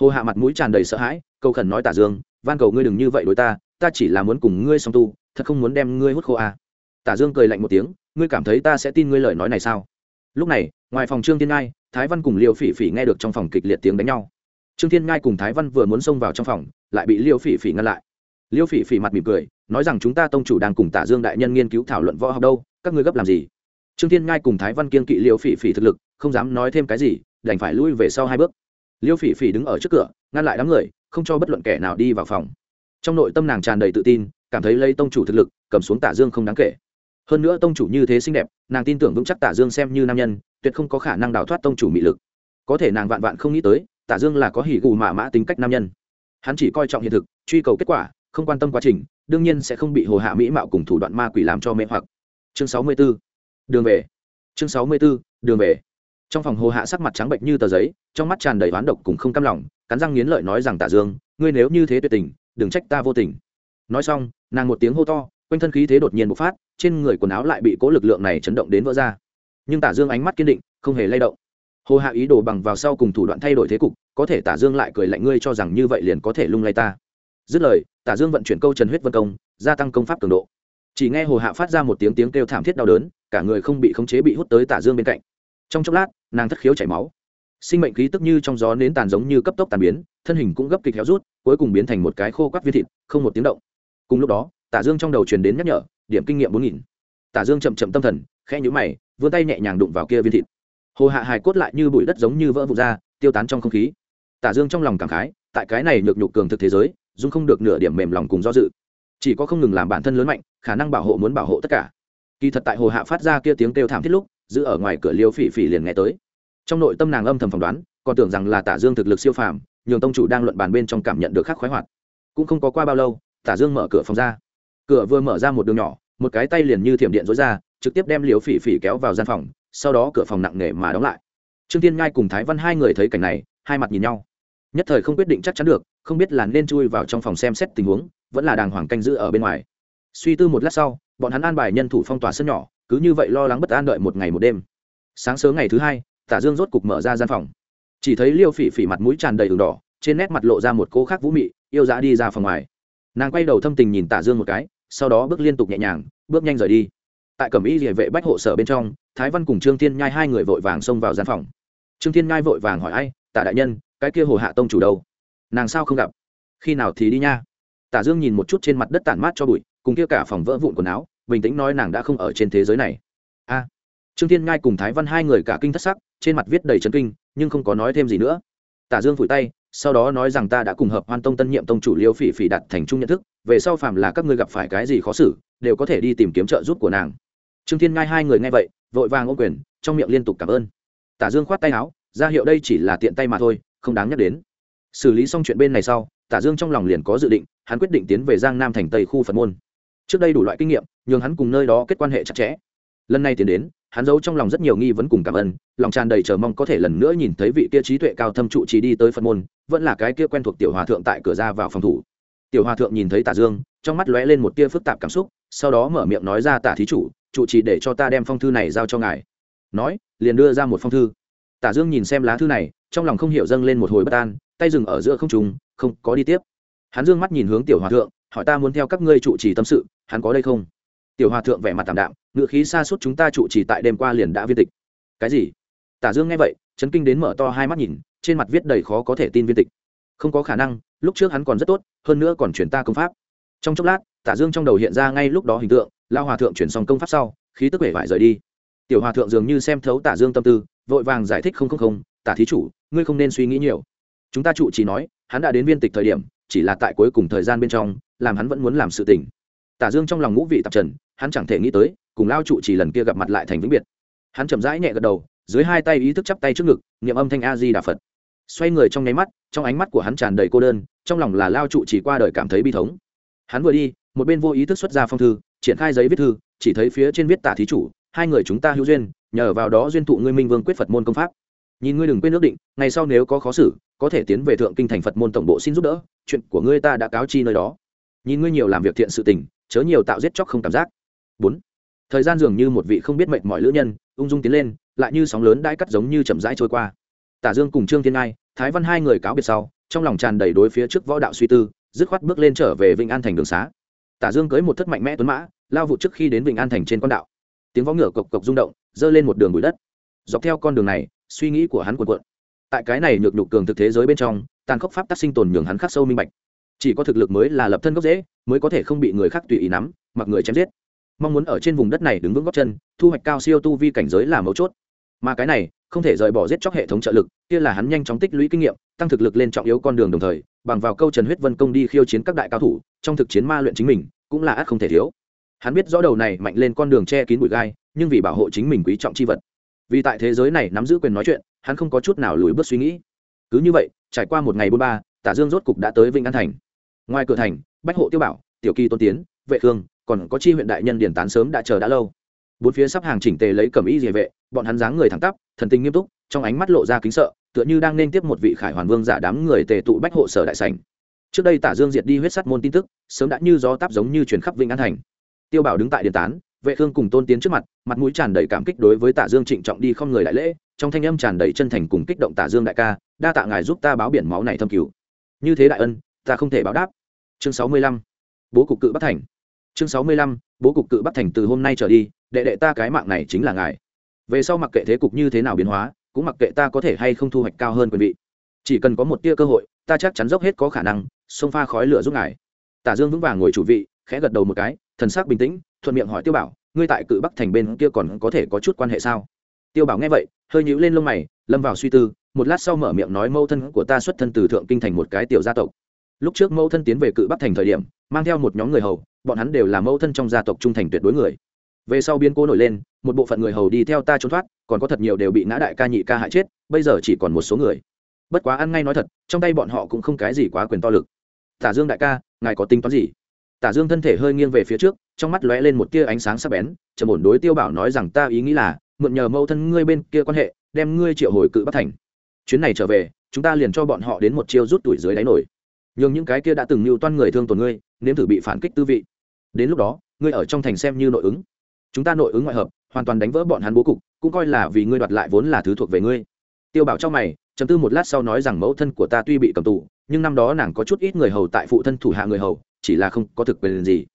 Hồ hạ mặt mũi tràn đầy sợ hãi câu khẩn nói tả dương, van cầu ngươi đừng như vậy đối ta ta chỉ là muốn cùng ngươi song tu, thật không muốn đem ngươi hút khô à. tả dương cười lạnh một tiếng, ngươi cảm thấy ta sẽ tin ngươi lời nói này sao? Lúc này, ngoài phòng trương thiên ngai, thái văn cùng liêu phỉ phỉ nghe được trong phòng kịch liệt tiếng đánh nhau. Trương thiên ngai cùng thái văn vừa muốn xông vào trong phòng, lại bị liêu phỉ phỉ ngăn lại liêu phỉ phỉ mặt mỉm cười, nói rằng chúng ta tông chủ đang cùng tả dương đại nhân nghiên cứu thảo luận võ học đâu, các ngươi gấp làm gì? Trương thiên ngai cùng thái văn kiên kỵ liêu phỉ phỉ thực lực, không dám nói thêm cái gì, đành phải lui về sau hai bước. Liêu phỉ phỉ đứng ở trước cửa, ngăn lại đám người, không cho bất luận kẻ nào đi vào phòng. Trong nội tâm nàng tràn đầy tự tin, cảm thấy lấy tông chủ thực lực, cầm xuống tả dương không đáng kể. Hơn nữa tông chủ như thế xinh đẹp, nàng tin tưởng vững chắc tả dương xem như nam nhân, tuyệt không có khả năng đào thoát tông chủ mị lực. Có thể nàng vạn vạn không nghĩ tới, tả dương là có hỉ gù mạ mã tính cách nam nhân. Hắn chỉ coi trọng hiện thực, truy cầu kết quả không quan tâm quá trình, đương nhiên sẽ không bị hồ hạ mỹ mạo cùng thủ đoạn ma quỷ làm cho mê hoặc. Chương sáu mươi 64. đường về. Chương sáu mươi 64. đường về. Trong phòng hồ hạ sắc mặt trắng bệnh như tờ giấy, trong mắt tràn đầy oán độc cùng không cam lòng, cắn răng nghiến lợi nói rằng tả dương, ngươi nếu như thế tuyệt tình, đừng trách ta vô tình. Nói xong, nàng một tiếng hô to, quanh thân khí thế đột nhiên bộc phát, trên người quần áo lại bị cố lực lượng này chấn động đến vỡ ra. Nhưng tả dương ánh mắt kiên định, không hề lay động. Hồ hạ ý đồ bằng vào sau cùng thủ đoạn thay đổi thế cục, có thể tả dương lại cười lạnh ngươi cho rằng như vậy liền có thể lung lay ta. Dứt lời tả dương vận chuyển câu trần huyết vân công, gia tăng công pháp cường độ. Chỉ nghe hồ hạ phát ra một tiếng tiếng kêu thảm thiết đau đớn, cả người không bị khống chế bị hút tới tả dương bên cạnh. Trong chốc lát, nàng thất khiếu chảy máu. Sinh mệnh khí tức như trong gió nến tàn giống như cấp tốc tàn biến, thân hình cũng gấp kịch héo rút, cuối cùng biến thành một cái khô quắt viên thịt, không một tiếng động. Cùng lúc đó, tả dương trong đầu truyền đến nhắc nhở, điểm kinh nghiệm bốn nghìn. Tả dương chậm chậm tâm thần, khẽ nhũ mày, vươn tay nhẹ nhàng đụng vào kia viên thịt. Hồ hạ hài cốt lại như bụi đất giống như vỡ vụn ra, tiêu tán trong không khí. Tả dương trong lòng cảm khái, tại cái này nhược nhục cường thực thế giới dung không được nửa điểm mềm lòng cùng do dự. Chỉ có không ngừng làm bản thân lớn mạnh, khả năng bảo hộ muốn bảo hộ tất cả. Kỳ thật tại hồ hạ phát ra kia tiếng kêu thảm thiết lúc, giữ ở ngoài cửa liêu phỉ phỉ liền nghe tới. Trong nội tâm nàng âm thầm phỏng đoán, còn tưởng rằng là tả dương thực lực siêu phàm, nhường tông chủ đang luận bàn bên trong cảm nhận được khắc khoái hoạt. Cũng không có qua bao lâu, tả dương mở cửa phòng ra. Cửa vừa mở ra một đường nhỏ, một cái tay liền như thiểm điện dối ra, trực tiếp đem liều phỉ phỉ kéo vào gian phòng, sau đó cửa phòng nặng nề mà đóng lại. Trương tiên ngai cùng thái văn hai người thấy cảnh này, hai mặt nhìn nhau nhất thời không quyết định chắc chắn được, không biết là nên chui vào trong phòng xem xét tình huống, vẫn là đàng hoàng canh giữ ở bên ngoài. Suy tư một lát sau, bọn hắn an bài nhân thủ phong tỏa sân nhỏ, cứ như vậy lo lắng bất an đợi một ngày một đêm. Sáng sớm ngày thứ hai, tả dương rốt cục mở ra gian phòng. Chỉ thấy liêu phỉ phỉ mặt mũi tràn đầy đường đỏ, trên nét mặt lộ ra một cô khác vũ mị, yêu dã đi ra phòng ngoài. Nàng quay đầu thâm tình nhìn tả dương một cái, sau đó bước liên tục nhẹ nhàng, bước nhanh rời đi. Tại cẩm y địa vệ bách hộ sở bên trong, thái văn cùng trương thiên nhai hai người vội vàng xông vào gian phòng. Trương thiên nhai vội vàng hỏi ai, tả đại nhân cái kia hồ hạ tông chủ đâu? Nàng sao không gặp? Khi nào thì đi nha? Tả dương nhìn một chút trên mặt đất tản mát cho bụi, cùng kia cả phòng vỡ vụn quần áo, bình tĩnh nói nàng đã không ở trên thế giới này. A. Trương thiên nhai cùng thái văn hai người cả kinh thất sắc, trên mặt viết đầy trấn kinh, nhưng không có nói thêm gì nữa. Tả dương phủi tay, sau đó nói rằng ta đã cùng hợp hoan tông tân nhiệm tông chủ liêu phỉ phỉ đặt thành chung nhận thức, về sau phàm là các ngươi gặp phải cái gì khó xử, đều có thể đi tìm kiếm trợ giúp của nàng. Trương thiên ngai hai người nghe vậy, vội vàng ô quyền, trong miệng liên tục cảm ơn. Tả dương khoát tay áo, ra hiệu đây chỉ là tiện tay mà thôi không đáng nhắc đến. Xử lý xong chuyện bên này sau, tả dương trong lòng liền có dự định, hắn quyết định tiến về giang nam thành tây khu phật môn. Trước đây đủ loại kinh nghiệm, nhường hắn cùng nơi đó kết quan hệ chặt chẽ. Lần này tiến đến, hắn giấu trong lòng rất nhiều nghi vấn cùng cảm ơn, lòng tràn đầy chờ mong có thể lần nữa nhìn thấy vị kia trí tuệ cao thâm trụ chỉ đi tới phật môn, vẫn là cái kia quen thuộc tiểu hòa thượng tại cửa ra vào phòng thủ. Tiểu hòa thượng nhìn thấy tả dương, trong mắt lóe lên một tia phức tạp cảm xúc, sau đó mở miệng nói ra, tả thí chủ, trụ trì để cho ta đem phong thư này giao cho ngài. Nói, liền đưa ra một phong thư tả dương nhìn xem lá thư này, trong lòng không hiểu dâng lên một hồi bất an, tay dừng ở giữa không trùng không, có đi tiếp. Hắn dương mắt nhìn hướng tiểu hòa thượng, hỏi ta muốn theo các ngươi trụ trì tâm sự, hắn có đây không? Tiểu hòa thượng vẻ mặt tạm đạm, ngựa khí xa suốt chúng ta trụ trì tại đêm qua liền đã viên tịch. Cái gì? Tả dương nghe vậy, chấn kinh đến mở to hai mắt nhìn, trên mặt viết đầy khó có thể tin viên tịch. Không có khả năng, lúc trước hắn còn rất tốt, hơn nữa còn chuyển ta công pháp. Trong chốc lát, tả dương trong đầu hiện ra ngay lúc đó hình tượng lao hòa thượng chuyển xong công pháp sau, khí tức vẻ vải rời đi. Tiểu hòa thượng dường như xem thấu tả dương tâm tư vội vàng giải thích không không không, tả thí chủ, ngươi không nên suy nghĩ nhiều. Chúng ta trụ chỉ nói, hắn đã đến viên tịch thời điểm, chỉ là tại cuối cùng thời gian bên trong, làm hắn vẫn muốn làm sự tình. Tả dương trong lòng ngũ vị tạp trần, hắn chẳng thể nghĩ tới, cùng lao trụ chỉ lần kia gặp mặt lại thành vĩnh biệt. Hắn chậm rãi nhẹ gật đầu, dưới hai tay ý thức chắp tay trước ngực, niệm âm thanh a di đà phật. Xoay người trong nháy mắt, trong ánh mắt của hắn tràn đầy cô đơn, trong lòng là lao trụ chỉ qua đời cảm thấy bi thống. Hắn vừa đi, một bên vô ý thức xuất ra phong thư, triển khai giấy viết thư, chỉ thấy phía trên viết tả thí chủ, hai người chúng ta hữu duyên nhờ vào đó duyên thụ ngươi minh vương quyết phật môn công pháp. Nhìn ngươi đừng quên ước định, ngày sau nếu có khó xử, có thể tiến về thượng kinh thành phật môn tổng bộ xin giúp đỡ, chuyện của ngươi ta đã cáo chi nơi đó. Nhìn ngươi nhiều làm việc thiện sự tình, chớ nhiều tạo giết chóc không cảm giác. Bốn, thời gian dường như một vị không biết mệnh mọi lữ nhân, ung dung tiến lên, lại như sóng lớn đãi cắt giống như chậm rãi trôi qua. Tả dương cùng trương thiên ngai, thái văn hai người cáo biệt sau, trong lòng tràn đầy đối phía trước võ đạo suy tư, dứt khoát bước lên trở về vịnh an thành đường xá. Tả dương cưới một thất mạnh mẽ tuấn mã, lao vụ trước khi đến vịnh an thành trên con đạo. Tiếng võ ngựa cộc cộc rung động dơ lên một đường bụi đất. Dọc theo con đường này, suy nghĩ của hắn cuộn cuộn. Tại cái này nhược nhục cường thực thế giới bên trong, tàn khốc pháp tác sinh tồn nhường hắn khắc sâu minh bạch. Chỉ có thực lực mới là lập thân gốc dễ mới có thể không bị người khác tùy ý nắm, mặc người chém giết. Mong muốn ở trên vùng đất này đứng vững góc chân, thu hoạch cao siêu tu vi cảnh giới là mấu chốt. Mà cái này, không thể rời bỏ giết chóc hệ thống trợ lực, kia là hắn nhanh chóng tích lũy kinh nghiệm, tăng thực lực lên trọng yếu con đường đồng thời, bằng vào câu trần huyết vân công đi khiêu chiến các đại cao thủ, trong thực chiến ma luyện chính mình, cũng là ác không thể thiếu hắn biết rõ đầu này mạnh lên con đường che kín bụi gai, nhưng vì bảo hộ chính mình quý trọng c h i vật. Vì tại thế giới này nắm giữ quyền nói chuyện, hắn không có chút nào lùi bước suy nghĩ. Cứ như vậy, trải qua một ngày bốn ba, tả dương rốt cục đã tới vĩnh an thành. Ngoài cửa thành, bách hộ tiêu bảo, tiểu kỳ tôn tiến, vệ khương, còn có chi huyện đại nhân điển tán sớm đã chờ đã lâu. Bốn phía sắp hàng chỉnh tề lấy cầm y địa vệ, bọn hắn dáng người thẳng tắp, thần tình nghiêm túc, trong ánh mắt lộ ra kính sợ, tựa như đang nên tiếp một vị khải hoàn vương giả đám người tề tụ bách hộ sở đại sảnh. Trước đây tả dương diệt đi huyết sắt môn tin tức, sớm đã như gió táp giống như truyền khắp vĩnh an thành tiêu bảo đứng tại điện tán, vệ khương cùng tôn tiến trước mặt mặt mũi tràn đầy cảm kích đối với tả dương trịnh trọng đi không người đại lễ, trong thanh âm tràn đầy chân thành cùng kích động tả dương đại ca, đa tạ ngài giúp ta báo biển máu này thâm cứu. Như thế đại ân, ta không thể báo đáp. Chương sáu mươi lăm, bố cục cự bắc thành. Chương sáu mươi lăm, bố cục cự bắc thành từ hôm nay trở đi, đệ đệ ta cái mạng này chính là ngài. Về sau mặc kệ thế cục như thế nào biến hóa, cũng mặc kệ ta có thể hay không thu hoạch cao hơn quyền vị. Chỉ cần có một tia cơ hội, ta chắc chắn dốc hết có khả năng xông pha khói lửa giúp ngài. Tả dương vững vàng ngồi chủ vị, khẽ gật đầu một cái thần sắc bình tĩnh, thuận miệng hỏi tiêu bảo, ngươi tại cự bắc thành bên kia còn có thể có chút quan hệ sao? Tiêu bảo nghe vậy, hơi nhíu lên lông mày, lâm vào suy tư, một lát sau mở miệng nói mâu thân của ta xuất thân từ thượng kinh thành một cái tiểu gia tộc. Lúc trước mâu thân tiến về cự bắc thành thời điểm, mang theo một nhóm người hầu, bọn hắn đều là mâu thân trong gia tộc trung thành tuyệt đối người. Về sau biến cố nổi lên, một bộ phận người hầu đi theo ta trốn thoát, còn có thật nhiều đều bị ngã đại ca nhị ca hại chết, bây giờ chỉ còn một số người. Bất quá ăn ngay nói thật, trong tay bọn họ cũng không cái gì quá quyền to lực. Tả dương đại ca, ngài có tính toán gì? Tả dương thân thể hơi nghiêng về phía trước, trong mắt lóe lên một tia ánh sáng sắc bén, trầm ổn đối tiêu bảo nói rằng ta ý nghĩ là, mượn nhờ mâu thân ngươi bên kia quan hệ, đem ngươi triệu hồi cự bắt thành. Chuyến này trở về, chúng ta liền cho bọn họ đến một chiêu rút tuổi dưới đáy nổi. Nhường những cái kia đã từng mưu toan người thương tổn ngươi, nếm thử bị phản kích tư vị. Đến lúc đó, ngươi ở trong thành xem như nội ứng. Chúng ta nội ứng ngoại hợp, hoàn toàn đánh vỡ bọn hắn bố cục, cũng coi là vì ngươi đoạt lại vốn là thứ thuộc về ngươi. Tiêu bảo trong mày chấm tư một lát sau nói rằng mẫu thân của ta tuy bị cầm tù, nhưng năm đó nàng có chút ít người hầu tại phụ thân thủ hạ người hầu chỉ là không có thực quyền gì.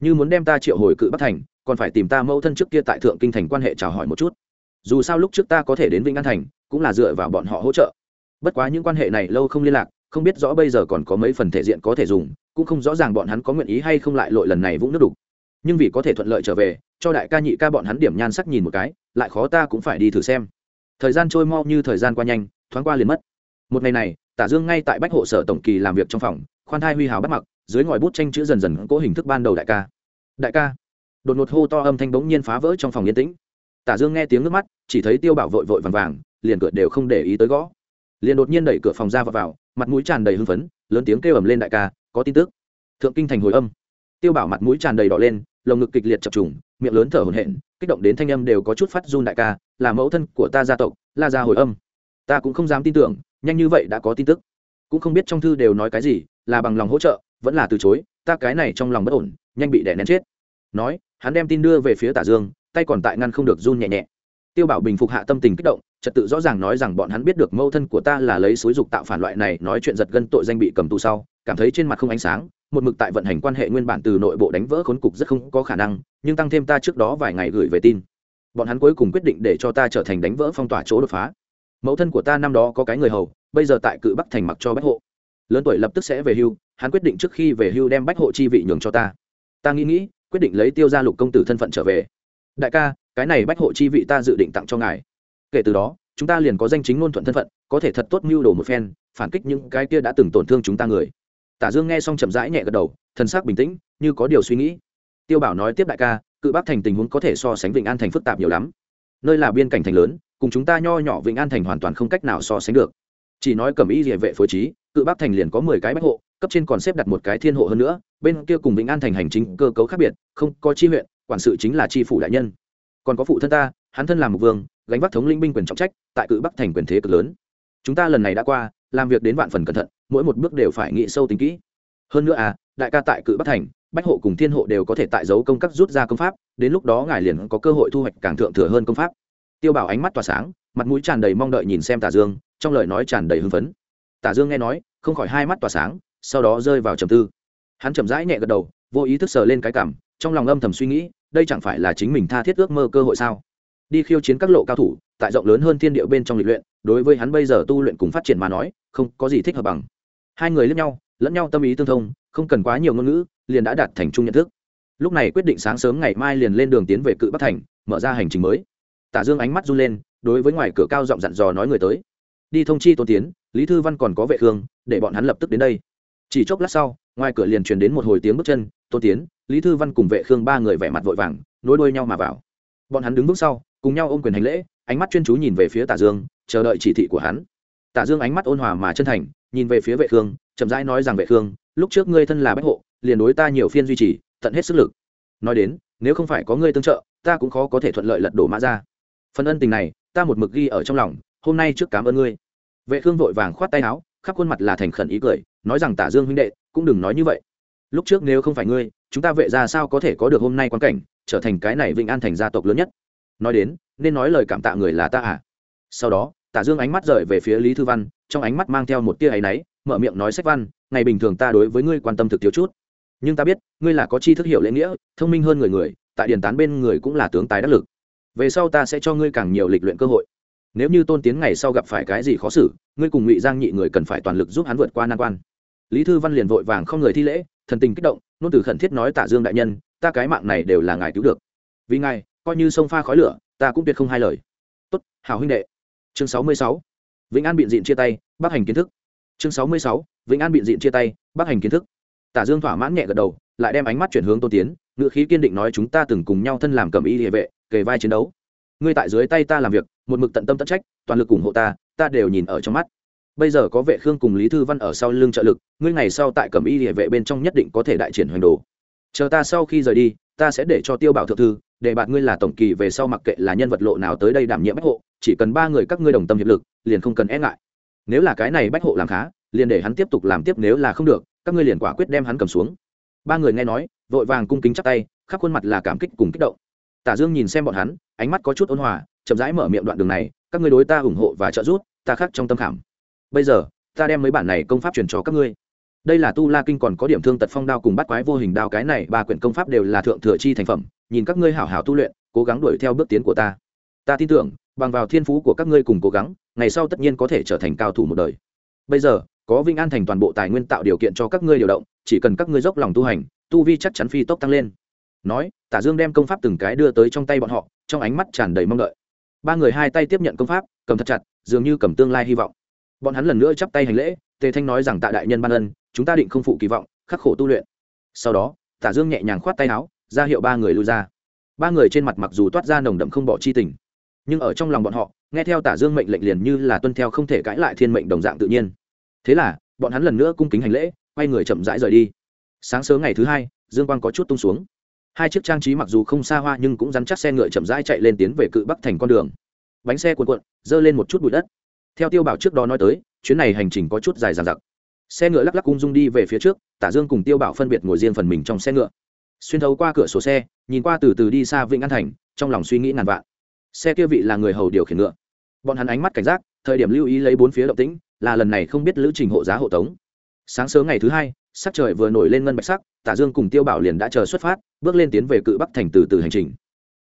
Như muốn đem ta triệu hồi cự bắc thành, còn phải tìm ta mẫu thân trước kia tại thượng kinh thành quan hệ chào hỏi một chút. Dù sao lúc trước ta có thể đến vĩnh an thành, cũng là dựa vào bọn họ hỗ trợ. Bất quá những quan hệ này lâu không liên lạc, không biết rõ bây giờ còn có mấy phần thể diện có thể dùng, cũng không rõ ràng bọn hắn có nguyện ý hay không lại lội lần này vũng nước đục. Nhưng vì có thể thuận lợi trở về, cho đại ca nhị ca bọn hắn điểm nhan sắc nhìn một cái, lại khó ta cũng phải đi thử xem. Thời gian trôi mau như thời gian qua nhanh, thoáng qua liền mất. Một ngày này, tả dương ngay tại bách hộ sở tổng kỳ làm việc trong phòng, khoan thai huy hào bắt mặc dưới ngòi bút tranh chữ dần dần cố hình thức ban đầu đại ca. Đại ca. Đột ngột hô to âm thanh bỗng nhiên phá vỡ trong phòng yên tĩnh. Tả dương nghe tiếng nước mắt, chỉ thấy tiêu bảo vội vội vàng vàng, liền cửa đều không để ý tới gõ. Liền đột nhiên đẩy cửa phòng ra và vào, mặt mũi tràn đầy hưng phấn, lớn tiếng kêu ầm lên đại ca, có tin tức. Thượng kinh thành hồi âm. Tiêu bảo mặt mũi tràn đầy đỏ lên, lồng ngực kịch liệt chập trùng, miệng lớn thở hổn hển, kích động đến thanh âm đều có chút phát run đại ca, là mẫu thân của ta gia tộc, la gia hồi âm. Ta cũng không dám tin tưởng, nhanh như vậy đã có tin tức. Cũng không biết trong thư đều nói cái gì, là bằng lòng hỗ trợ vẫn là từ chối, ta cái này trong lòng bất ổn, nhanh bị đè nén chết. Nói, hắn đem tin đưa về phía tả dương, tay còn tại ngăn không được run nhẹ nhẹ. Tiêu bảo bình phục hạ tâm tình kích động, trật tự rõ ràng nói rằng bọn hắn biết được mâu thân của ta là lấy xúi dục tạo phản loại này, nói chuyện giật gân tội danh bị cầm tù sau, cảm thấy trên mặt không ánh sáng, một mực tại vận hành quan hệ nguyên bản từ nội bộ đánh vỡ khốn cục rất không có khả năng, nhưng tăng thêm ta trước đó vài ngày gửi về tin. Bọn hắn cuối cùng quyết định để cho ta trở thành đánh vỡ phong tỏa chỗ đột phá. Mẫu thân của ta năm đó có cái người hầu, bây giờ tại cự bắc thành mặc cho bách hộ lớn tuổi lập tức sẽ về hưu, hắn quyết định trước khi về hưu đem bách hộ chi vị nhường cho ta. Ta nghĩ nghĩ, quyết định lấy tiêu ra lục công tử thân phận trở về. Đại ca, cái này bách hộ chi vị ta dự định tặng cho ngài. Kể từ đó, chúng ta liền có danh chính ngôn thuận thân phận, có thể thật tốt mưu đồ một phen, phản kích những cái kia đã từng tổn thương chúng ta người. Tả dương nghe xong chậm rãi nhẹ gật đầu thân xác bình tĩnh, như có điều suy nghĩ. Tiêu bảo nói tiếp đại ca, cự bắc thành tình huống có thể so sánh vịnh an thành phức tạp nhiều lắm. Nơi là biên cảnh thành lớn, cùng chúng ta nho nhỏ vịnh an thành hoàn toàn không cách nào so sánh được chỉ nói cầm y địa vệ phối trí, cự bắc thành liền có mười cái bách hộ, cấp trên còn xếp đặt một cái thiên hộ hơn nữa, bên kia cùng vĩnh an thành hành chính cơ cấu khác biệt, không có chi huyện, quản sự chính là chi phủ đại nhân. Còn có phụ thân ta, hắn thân làm một vương, gánh vác thống linh binh quyền trọng trách, tại cự bắc thành quyền thế cực lớn. Chúng ta lần này đã qua, làm việc đến vạn phần cẩn thận, mỗi một bước đều phải nghĩ sâu tính kỹ. Hơn nữa à đại ca tại cự bắc thành, bách hộ cùng thiên hộ đều có thể tại dấu công các rút ra công pháp, đến lúc đó ngài liền có cơ hội thu hoạch càng thượng thừa hơn công pháp. Tiêu bảo ánh mắt tỏa sáng, mặt mũi tràn đầy mong đợi nhìn xem tà dương trong lời nói tràn đầy hưng phấn. Tả dương nghe nói, không khỏi hai mắt tỏa sáng, sau đó rơi vào trầm tư. Hắn chậm rãi nhẹ gật đầu, vô ý thức sờ lên cái cảm, trong lòng âm thầm suy nghĩ, đây chẳng phải là chính mình tha thiết ước mơ cơ hội sao? Đi khiêu chiến các lộ cao thủ, tại rộng lớn hơn thiên địa bên trong lịch luyện, đối với hắn bây giờ tu luyện cùng phát triển mà nói, không có gì thích hợp bằng. Hai người lẫn nhau lẫn nhau tâm ý tương thông, không cần quá nhiều ngôn ngữ, liền đã đạt thành chung nhận thức. Lúc này quyết định sáng sớm ngày mai liền lên đường tiến về cự bắc thành, mở ra hành trình mới. Tả dương ánh mắt run lên, đối với ngoài cửa cao giọng dặn dò nói người tới đi thông chi tôn tiến, lý thư văn còn có vệ khương, để bọn hắn lập tức đến đây. Chỉ chốc lát sau, ngoài cửa liền truyền đến một hồi tiếng bước chân, tôn tiến, lý thư văn cùng vệ khương ba người vẻ mặt vội vàng, nối đuôi nhau mà vào. Bọn hắn đứng bước sau, cùng nhau ôm quyền hành lễ, ánh mắt chuyên chú nhìn về phía tả dương, chờ đợi chỉ thị của hắn. Tả dương ánh mắt ôn hòa mà chân thành, nhìn về phía vệ khương, chậm rãi nói rằng, vệ khương, lúc trước ngươi thân là bách hộ, liền đối ta nhiều phiên duy trì, tận hết sức lực. Nói đến, nếu không phải có ngươi tương trợ, ta cũng khó có thể thuận lợi lật đổ mã ra. Phần ân tình này, ta một mực ghi ở trong lòng hôm nay trước cảm ơn ngươi. Vệ khương vội vàng khoát tay áo, khắp khuôn mặt là thành khẩn ý cười, nói rằng tả dương huynh đệ, cũng đừng nói như vậy. Lúc trước nếu không phải ngươi, chúng ta vệ ra sao có thể có được hôm nay quan cảnh, trở thành cái này vĩnh an thành gia tộc lớn nhất. Nói đến, nên nói lời cảm tạ người là ta à? Sau đó, tả dương ánh mắt rời về phía lý thư văn, trong ánh mắt mang theo một tia áy náy, mở miệng nói sách văn, ngày bình thường ta đối với ngươi quan tâm thực thiếu chút. Nhưng ta biết, ngươi là có chi thức hiểu lễ nghĩa, thông minh hơn người người, tại điển tán bên người cũng là tướng tài đắc lực. Về sau ta sẽ cho ngươi càng nhiều lịch luyện cơ hội nếu như tôn tiến ngày sau gặp phải cái gì khó xử, ngươi cùng ngụy giang nhị người cần phải toàn lực giúp hắn vượt qua nan quan. Lý thư văn liền vội vàng không người thi lễ, thần tình kích động, nôn từ khẩn thiết nói tả dương đại nhân, ta cái mạng này đều là ngài cứu được. Vì ngài, coi như sông pha khói lửa, ta cũng tuyệt không hai lời. Tốt, hảo huynh đệ. Chương sáu mươi sáu. Vĩnh an biện diện chia tay, bác hành kiến thức. Chương sáu mươi sáu. Vĩnh an biện diện chia tay, bác hành kiến thức. Tả dương thỏa mãn nhẹ gật đầu, lại đem ánh mắt chuyển hướng tôn tiến ngự khí kiên định nói, chúng ta từng cùng nhau thân làm cầm y địa vệ, kề vai chiến đấu. Ngươi tại dưới tay ta làm việc một mực tận tâm tận trách, toàn lực ủng hộ ta ta đều nhìn ở trong mắt. Bây giờ có vệ khương cùng lý thư văn ở sau lưng trợ lực, ngươi ngày sau tại cẩm y địa vệ bên trong nhất định có thể đại triển hoành đồ. Chờ ta sau khi rời đi, ta sẽ để cho tiêu bảo thượng thư, để bạn ngươi là tổng kỳ về sau mặc kệ là nhân vật lộ nào tới đây đảm nhiệm bách hộ, chỉ cần ba người các ngươi đồng tâm hiệp lực, liền không cần e ngại. Nếu là cái này bách hộ làm khá, liền để hắn tiếp tục làm tiếp nếu là không được, các ngươi liền quả quyết đem hắn cầm xuống. Ba người nghe nói, vội vàng cung kính chắp tay, khắp khuôn mặt là cảm kích cùng kích động. Tả dương nhìn xem bọn hắn, ánh mắt có chút ôn hòa chậm rãi mở miệng đoạn đường này, các ngươi đối ta ủng hộ và trợ giúp, ta khác trong tâm khảm. Bây giờ, ta đem mấy bản này công pháp truyền cho các ngươi. Đây là tu la kinh còn có điểm thương tật phong đao cùng bắt quái vô hình đao, cái này ba quyển công pháp đều là thượng thừa chi thành phẩm, nhìn các ngươi hảo hảo tu luyện, cố gắng đuổi theo bước tiến của ta. Ta tin tưởng, bằng vào thiên phú của các ngươi cùng cố gắng, ngày sau tất nhiên có thể trở thành cao thủ một đời. Bây giờ, có vinh an thành toàn bộ tài nguyên tạo điều kiện cho các ngươi điều động, chỉ cần các ngươi dốc lòng tu hành, tu vi chắc chắn phi tốc tăng lên. Nói, tả dương đem công pháp từng cái đưa tới trong tay bọn họ, trong ánh mắt tràn đầy mong đợi ba người hai tay tiếp nhận công pháp cầm thật chặt dường như cầm tương lai hy vọng bọn hắn lần nữa chắp tay hành lễ tề thanh nói rằng tạ đại nhân ban ân chúng ta định không phụ kỳ vọng khắc khổ tu luyện sau đó tả dương nhẹ nhàng khoát tay áo ra hiệu ba người lui ra ba người trên mặt mặc dù toát ra nồng đậm không bỏ chi tình nhưng ở trong lòng bọn họ nghe theo tả dương mệnh lệnh liền như là tuân theo không thể cãi lại thiên mệnh đồng dạng tự nhiên thế là bọn hắn lần nữa cung kính hành lễ quay người chậm rãi rời đi sáng sớm ngày thứ hai dương quang có chút tung xuống hai chiếc trang trí mặc dù không xa hoa nhưng cũng rắn chắc xe ngựa chậm rãi chạy lên tiến về cự bắc thành con đường. Bánh xe cuộn cuộn, dơ lên một chút bụi đất. Theo tiêu bảo trước đó nói tới, chuyến này hành trình có chút dài dàn giặc xe ngựa lắc lắc cung dung đi về phía trước, tả dương cùng tiêu bảo phân biệt ngồi riêng phần mình trong xe ngựa. Xuyên thấu qua cửa sổ xe, nhìn qua từ từ đi xa vịnh an thành, trong lòng suy nghĩ ngàn vạn. Xe kia vị là người hầu điều khiển ngựa. Bọn hắn ánh mắt cảnh giác, thời điểm lưu ý lấy bốn phía động tĩnh, là lần này không biết lữ trình hộ giá hộ tống. Sáng sớm ngày thứ hai, sắc trời vừa nổi lên ngân bạch sắc tả dương cùng tiêu bảo liền đã chờ xuất phát, bước lên tiến về cự bắc thành từ từ hành trình.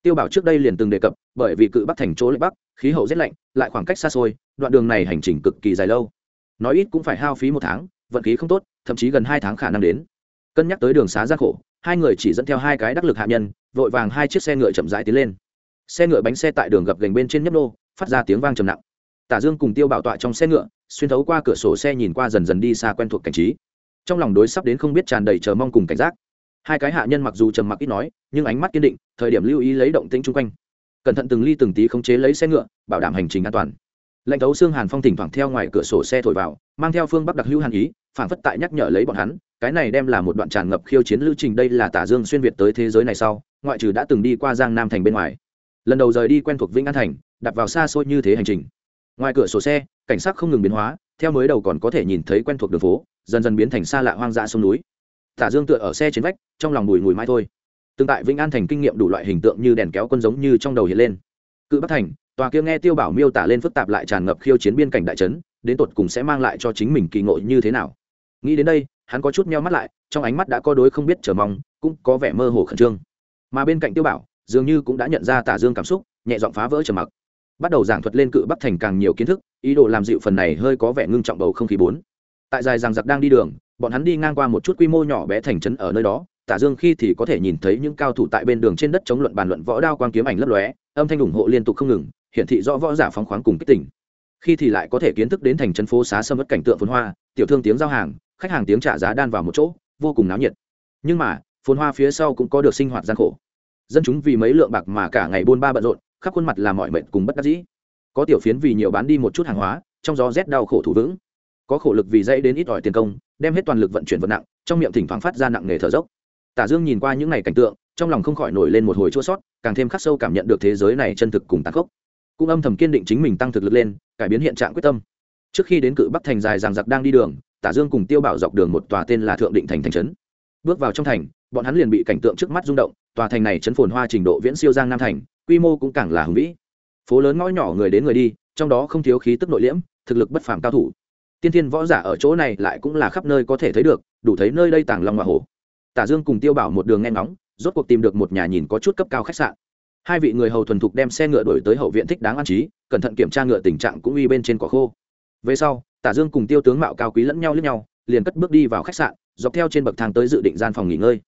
Tiêu bảo trước đây liền từng đề cập, bởi vì cự bắc thành chỗ lệ bắc, khí hậu rét lạnh, lại khoảng cách xa xôi, đoạn đường này hành trình cực kỳ dài lâu. Nói ít cũng phải hao phí một tháng, vận khí không tốt, thậm chí gần hai tháng khả năng đến. Cân nhắc tới đường xá gian khổ, hai người chỉ dẫn theo hai cái đắc lực hạ nhân, vội vàng hai chiếc xe ngựa chậm rãi tiến lên. Xe ngựa bánh xe tại đường gập gành bên trên nhấp nô, phát ra tiếng vang trầm nặng. Tả dương cùng tiêu bảo tọa trong xe ngựa, xuyên thấu qua cửa sổ xe nhìn qua dần dần đi xa quen thuộc cảnh trí trong lòng đối sắp đến không biết tràn đầy chờ mong cùng cảnh giác. Hai cái hạ nhân mặc dù trầm mặc ít nói, nhưng ánh mắt kiên định, thời điểm lưu ý lấy động tĩnh chung quanh. Cẩn thận từng ly từng tí khống chế lấy xe ngựa, bảo đảm hành trình an toàn. Lệnh thấu xương hàn phong thỉnh thoảng theo ngoài cửa sổ xe thổi vào, mang theo phương bắc đặc hữu hàn ý, phản phất tại nhắc nhở lấy bọn hắn, cái này đem là một đoạn tràn ngập khiêu chiến lưu trình đây là tả dương xuyên việt tới thế giới này sau, ngoại trừ đã từng đi qua giang nam thành bên ngoài. Lần đầu rời đi quen thuộc vĩnh an thành đặt vào xa xôi như thế hành trình. Ngoài cửa sổ xe, cảnh sắc không ngừng biến hóa, theo mới đầu còn có thể nhìn thấy quen thuộc đường phố dần dần biến thành xa lạ hoang dã sông núi. Tả dương tựa ở xe trên vách, trong lòng bùi ngùi mãi thôi. Tương tại vĩnh an thành kinh nghiệm đủ loại hình tượng như đèn kéo quân giống như trong đầu hiện lên. Cự bắc thành, tòa kia nghe tiêu bảo miêu tả lên phức tạp lại tràn ngập khiêu chiến biên cảnh đại trấn, đến tột cùng sẽ mang lại cho chính mình kỳ ngộ như thế nào? Nghĩ đến đây, hắn có chút meo mắt lại, trong ánh mắt đã có đối không biết chờ mong, cũng có vẻ mơ hồ khẩn trương. Mà bên cạnh tiêu bảo, dường như cũng đã nhận ra tả dương cảm xúc, nhẹ giọng phá vỡ trầm mặc. Bắt đầu giảng thuật lên cự bắc thành càng nhiều kiến thức, ý đồ làm dịu phần này hơi có vẻ ngưng trọng bầu không khí bốn tại dài rằng giặc đang đi đường, bọn hắn đi ngang qua một chút quy mô nhỏ bé thành trấn ở nơi đó, tả dương khi thì có thể nhìn thấy những cao thủ tại bên đường trên đất chống luận bàn luận võ đao quang kiếm ảnh lấp lóe, âm thanh ủng hộ liên tục không ngừng, hiển thị rõ võ giả phóng khoáng cùng kích tỉnh khi thì lại có thể kiến thức đến thành trấn phố xá sâm mất cảnh tượng phồn hoa, tiểu thương tiếng giao hàng, khách hàng tiếng trả giá đan vào một chỗ, vô cùng náo nhiệt. Nhưng mà, phồn hoa phía sau cũng có được sinh hoạt gian khổ. Dân chúng vì mấy lượng bạc mà cả ngày buôn ba bận rộn, khắp khuôn mặt là mọi mệnh cùng bất đắc dĩ. Có tiểu phiến vì nhiều bán đi một chút hàng hóa, trong gió rét đau khổ thủ vững có khổ lực vì dãy đến ít ỏi tiền công, đem hết toàn lực vận chuyển vật nặng, trong miệng thỉnh thoảng phát ra nặng nề thở dốc. Tả dương nhìn qua những ngày cảnh tượng, trong lòng không khỏi nổi lên một hồi chua sót, càng thêm khắc sâu cảm nhận được thế giới này chân thực cùng tàn khốc. Cũng âm thầm kiên định chính mình tăng thực lực lên, cải biến hiện trạng quyết tâm. Trước khi đến cự bắc thành dài ràng giặc đang đi đường, tả dương cùng tiêu bảo dọc đường một tòa tên là thượng định thành thành trấn. Bước vào trong thành, bọn hắn liền bị cảnh tượng trước mắt rung động, tòa thành này chấn phồn hoa trình độ viễn siêu giang nam thành, quy mô cũng càng là hùng vĩ. Phố lớn ngõ nhỏ người đến người đi, trong đó không thiếu khí tức nội liễm, thực lực bất phàm cao thủ tiên thiên võ giả ở chỗ này lại cũng là khắp nơi có thể thấy được, đủ thấy nơi đây tàng long và hồ tả dương cùng tiêu bảo một đường nghe ngóng, rốt cuộc tìm được một nhà nhìn có chút cấp cao khách sạn. Hai vị người hầu thuần thục đem xe ngựa đổi tới hậu viện thích đáng an trí, cẩn thận kiểm tra ngựa tình trạng cũng uy bên trên cỏ khô. Về sau, tả dương cùng tiêu tướng mạo cao quý lẫn nhau lẫn nhau, liền cất bước đi vào khách sạn, dọc theo trên bậc thang tới dự định gian phòng nghỉ ngơi.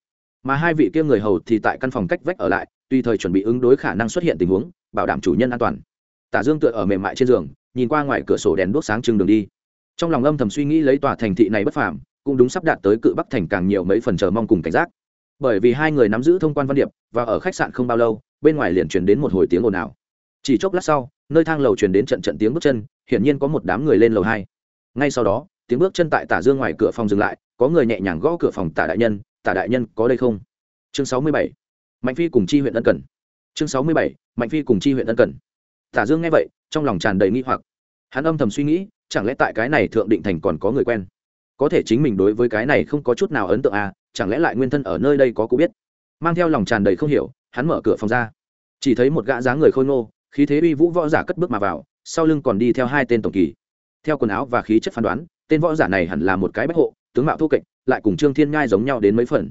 Mà hai vị kia người hầu thì tại căn phòng cách vách ở lại, tùy thời chuẩn bị ứng đối khả năng xuất hiện tình huống, bảo đảm chủ nhân an toàn. Tả dương tựa ở mềm mại trên giường, nhìn qua ngoài cửa sổ đèn đuốc sáng trưng đường đi trong lòng âm thầm suy nghĩ lấy tòa thành thị này bất phàm, cũng đúng sắp đạt tới cự bắc thành càng nhiều mấy phần chờ mong cùng cảnh giác. Bởi vì hai người nắm giữ thông quan văn điệp, và ở khách sạn không bao lâu, bên ngoài liền truyền đến một hồi tiếng ồn ào. Chỉ chốc lát sau, nơi thang lầu truyền đến trận trận tiếng bước chân, hiển nhiên có một đám người lên lầu hai. Ngay sau đó, tiếng bước chân tại tả dương ngoài cửa phòng dừng lại, có người nhẹ nhàng gõ cửa phòng tả đại nhân, tả đại nhân, có đây không? Chương sáu mươi bảy. Mạnh phi cùng chi huyện ân cần. Chương sáu mươi bảy. Mạnh phi cùng chi huyện ân cần. Tả dương nghe vậy, trong lòng tràn đầy nghi hoặc. Hắn âm thầm suy nghĩ chẳng lẽ tại cái này thượng định thành còn có người quen? Có thể chính mình đối với cái này không có chút nào ấn tượng à chẳng lẽ lại nguyên thân ở nơi đây có cô biết? Mang theo lòng tràn đầy không hiểu, hắn mở cửa phòng ra. Chỉ thấy một gã dáng người khôi ngô, khí thế uy vũ võ giả cất bước mà vào, sau lưng còn đi theo hai tên tổng kỳ. Theo quần áo và khí chất phán đoán, tên võ giả này hẳn là một cái bách hộ, tướng mạo thô kệch, lại cùng trương thiên ngai giống nhau đến mấy phần.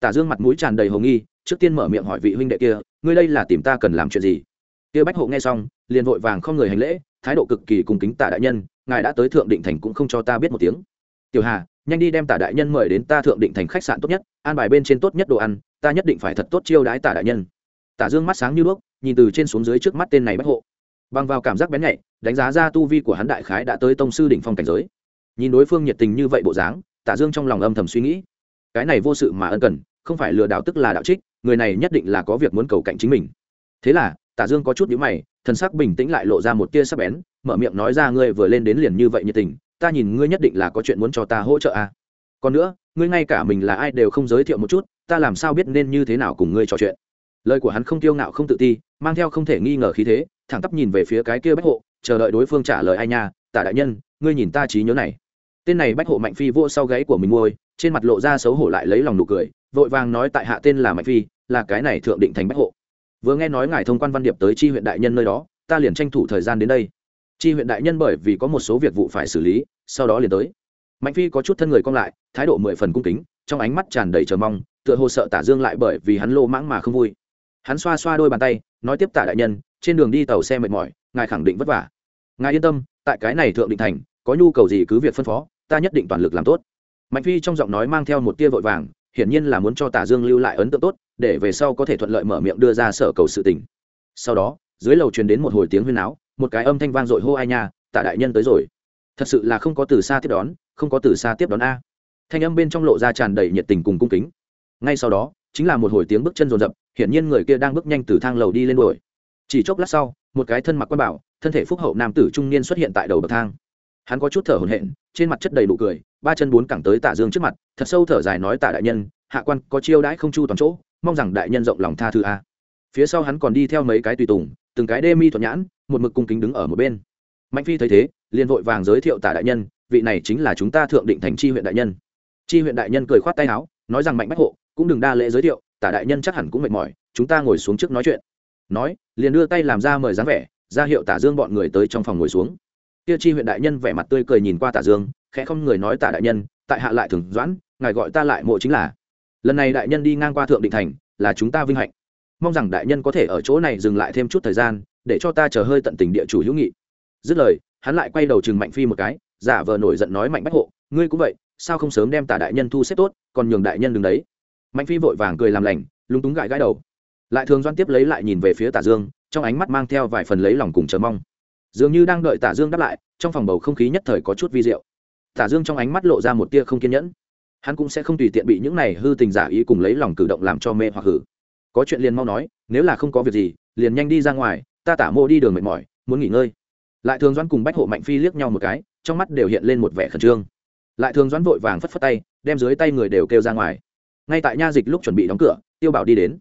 Tả dương mặt mũi tràn đầy hồ nghi, trước tiên mở miệng hỏi vị huynh đệ kia, ngươi đây là tìm ta cần làm chuyện gì? Kia bách hộ nghe xong, liền vội vàng không người hành lễ, thái độ cực kỳ cung kính tả đại nhân ngài đã tới thượng định thành cũng không cho ta biết một tiếng. Tiểu hà, nhanh đi đem tả đại nhân mời đến ta thượng định thành khách sạn tốt nhất, an bài bên trên tốt nhất đồ ăn, ta nhất định phải thật tốt chiêu đái tả đại nhân. Tả dương mắt sáng như đuốc, nhìn từ trên xuống dưới trước mắt tên này bách hộ. Bằng vào cảm giác bén nhạy, đánh giá ra tu vi của hắn đại khái đã tới tông sư đỉnh phong cảnh giới. Nhìn đối phương nhiệt tình như vậy bộ dáng, tả dương trong lòng âm thầm suy nghĩ. Cái này vô sự mà ân cần, không phải lừa đảo tức là đạo trích, người này nhất định là có việc muốn cầu cạnh chính mình. Thế là, tả dương có chút nhíu mày, thần sắc bình tĩnh lại lộ ra một tia sắc bén mở miệng nói ra ngươi vừa lên đến liền như vậy nhiệt tình, ta nhìn ngươi nhất định là có chuyện muốn cho ta hỗ trợ à. còn nữa, ngươi ngay cả mình là ai đều không giới thiệu một chút, ta làm sao biết nên như thế nào cùng ngươi trò chuyện. Lời của hắn không kiêu ngạo không tự ti, mang theo không thể nghi ngờ khí thế, thẳng tắp nhìn về phía cái kia bách hộ, chờ đợi đối phương trả lời ai nha, tả đại nhân, ngươi nhìn ta trí nhớ này. Tên này bách hộ mạnh phi vô sau gáy của mình môi trên mặt lộ ra xấu hổ lại lấy lòng nụ cười, vội vàng nói tại hạ tên là mạnh phi, là cái này thượng định thành bách hộ. Vừa nghe nói ngài thông quan văn điệp tới chi huyện đại nhân nơi đó, ta liền tranh thủ thời gian đến đây chi huyện đại nhân bởi vì có một số việc vụ phải xử lý, sau đó liền tới. Mạnh phi có chút thân người cong lại, thái độ mười phần cung kính, trong ánh mắt tràn đầy chờ mong, tựa hồ sợ tả dương lại bởi vì hắn lô mãng mà không vui. Hắn xoa xoa đôi bàn tay, nói tiếp tả đại nhân, trên đường đi tàu xe mệt mỏi, ngài khẳng định vất vả. Ngài yên tâm, tại cái này thượng định thành, có nhu cầu gì cứ việc phân phó, ta nhất định toàn lực làm tốt. Mạnh phi trong giọng nói mang theo một tia vội vàng, hiển nhiên là muốn cho tả dương lưu lại ấn tượng tốt, để về sau có thể thuận lợi mở miệng đưa ra sở cầu sự tình. Sau đó, dưới lầu truyền đến một hồi tiếng huyên áo một cái âm thanh vang dội hô ai nha, tạ đại nhân tới rồi. Thật sự là không có từ xa tiếp đón, không có từ xa tiếp đón a. Thanh âm bên trong lộ ra tràn đầy nhiệt tình cùng cung kính. Ngay sau đó, chính là một hồi tiếng bước chân rồn rập hiển nhiên người kia đang bước nhanh từ thang lầu đi lên đuổi. Chỉ chốc lát sau, một cái thân mặc quan bảo, thân thể phúc hậu nam tử trung niên xuất hiện tại đầu bậc thang. Hắn có chút thở hổn hển, trên mặt chất đầy nụ cười, ba chân bốn cẳng tới tả dương trước mặt, thật sâu thở dài nói tả đại nhân, hạ quan có chiêu đãi không chu toàn chỗ, mong rằng đại nhân rộng lòng tha thứ a. Phía sau hắn còn đi theo mấy cái tùy tùng, từng cái đê mi thuận nhãn một mực cung kính đứng ở một bên. Mạnh phi thấy thế, liền vội vàng giới thiệu tả đại nhân, vị này chính là chúng ta thượng định thành tri huyện đại nhân. Tri huyện đại nhân cười khoát tay áo, nói rằng mạnh bách hộ cũng đừng đa lễ giới thiệu, tả đại nhân chắc hẳn cũng mệt mỏi, chúng ta ngồi xuống trước nói chuyện. Nói, liền đưa tay làm ra mời dáng vẻ, ra hiệu tả dương bọn người tới trong phòng ngồi xuống. Kia chi huyện đại nhân vẻ mặt tươi cười nhìn qua tả dương, khẽ không người nói tả đại nhân, tại hạ lại thường doãn, ngài gọi ta lại mộ chính là. Lần này đại nhân đi ngang qua thượng định thành, là chúng ta vinh hạnh mong rằng đại nhân có thể ở chỗ này dừng lại thêm chút thời gian, để cho ta chờ hơi tận tình địa chủ hữu nghị. Dứt lời, hắn lại quay đầu chừng mạnh phi một cái, giả vờ nổi giận nói mạnh bách hộ, ngươi cũng vậy, sao không sớm đem tả đại nhân thu xếp tốt, còn nhường đại nhân đừng đấy? Mạnh phi vội vàng cười làm lành, lúng túng gãi gãi đầu. Lại thường doan tiếp lấy lại nhìn về phía tả dương, trong ánh mắt mang theo vài phần lấy lòng cùng chờ mong. Dường như đang đợi tả dương đáp lại, trong phòng bầu không khí nhất thời có chút vi diệu. Tả dương trong ánh mắt lộ ra một tia không kiên nhẫn. Hắn cũng sẽ không tùy tiện bị những này hư tình giả ý cùng lấy lòng cử động làm cho mê hoặc hử có chuyện liền mau nói, nếu là không có việc gì, liền nhanh đi ra ngoài, ta tả mô đi đường mệt mỏi, muốn nghỉ ngơi. Lại thường doãn cùng bách hộ mạnh phi liếc nhau một cái, trong mắt đều hiện lên một vẻ khẩn trương. Lại thường doãn vội vàng phất phất tay, đem dưới tay người đều kêu ra ngoài. Ngay tại nha dịch lúc chuẩn bị đóng cửa, tiêu bảo đi đến.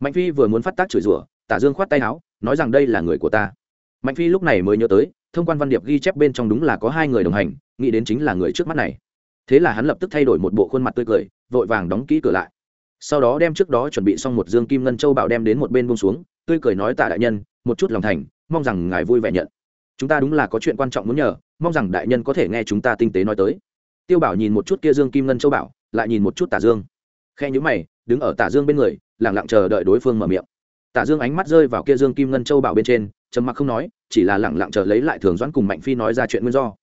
Mạnh phi vừa muốn phát tác chửi rủa, tả dương khoát tay áo, nói rằng đây là người của ta. Mạnh phi lúc này mới nhớ tới, thông quan văn điệp ghi chép bên trong đúng là có hai người đồng hành, nghĩ đến chính là người trước mắt này. Thế là hắn lập tức thay đổi một bộ khuôn mặt tươi cười, vội vàng đóng kỹ cửa lại sau đó đem trước đó chuẩn bị xong một dương kim ngân châu bảo đem đến một bên buông xuống, tươi cười nói, tạ đại nhân, một chút lòng thành, mong rằng ngài vui vẻ nhận. Chúng ta đúng là có chuyện quan trọng muốn nhờ, mong rằng đại nhân có thể nghe chúng ta tinh tế nói tới. Tiêu bảo nhìn một chút kia dương kim ngân châu bảo, lại nhìn một chút tả dương. Khe nhữ mày, đứng ở tả dương bên người lẳng lặng chờ đợi đối phương mở miệng. Tả dương ánh mắt rơi vào kia dương kim ngân châu bảo bên trên, trầm mặc không nói, chỉ là lẳng lặng chờ lấy lại thường doãn cùng mạnh phi nói ra chuyện nguyên do.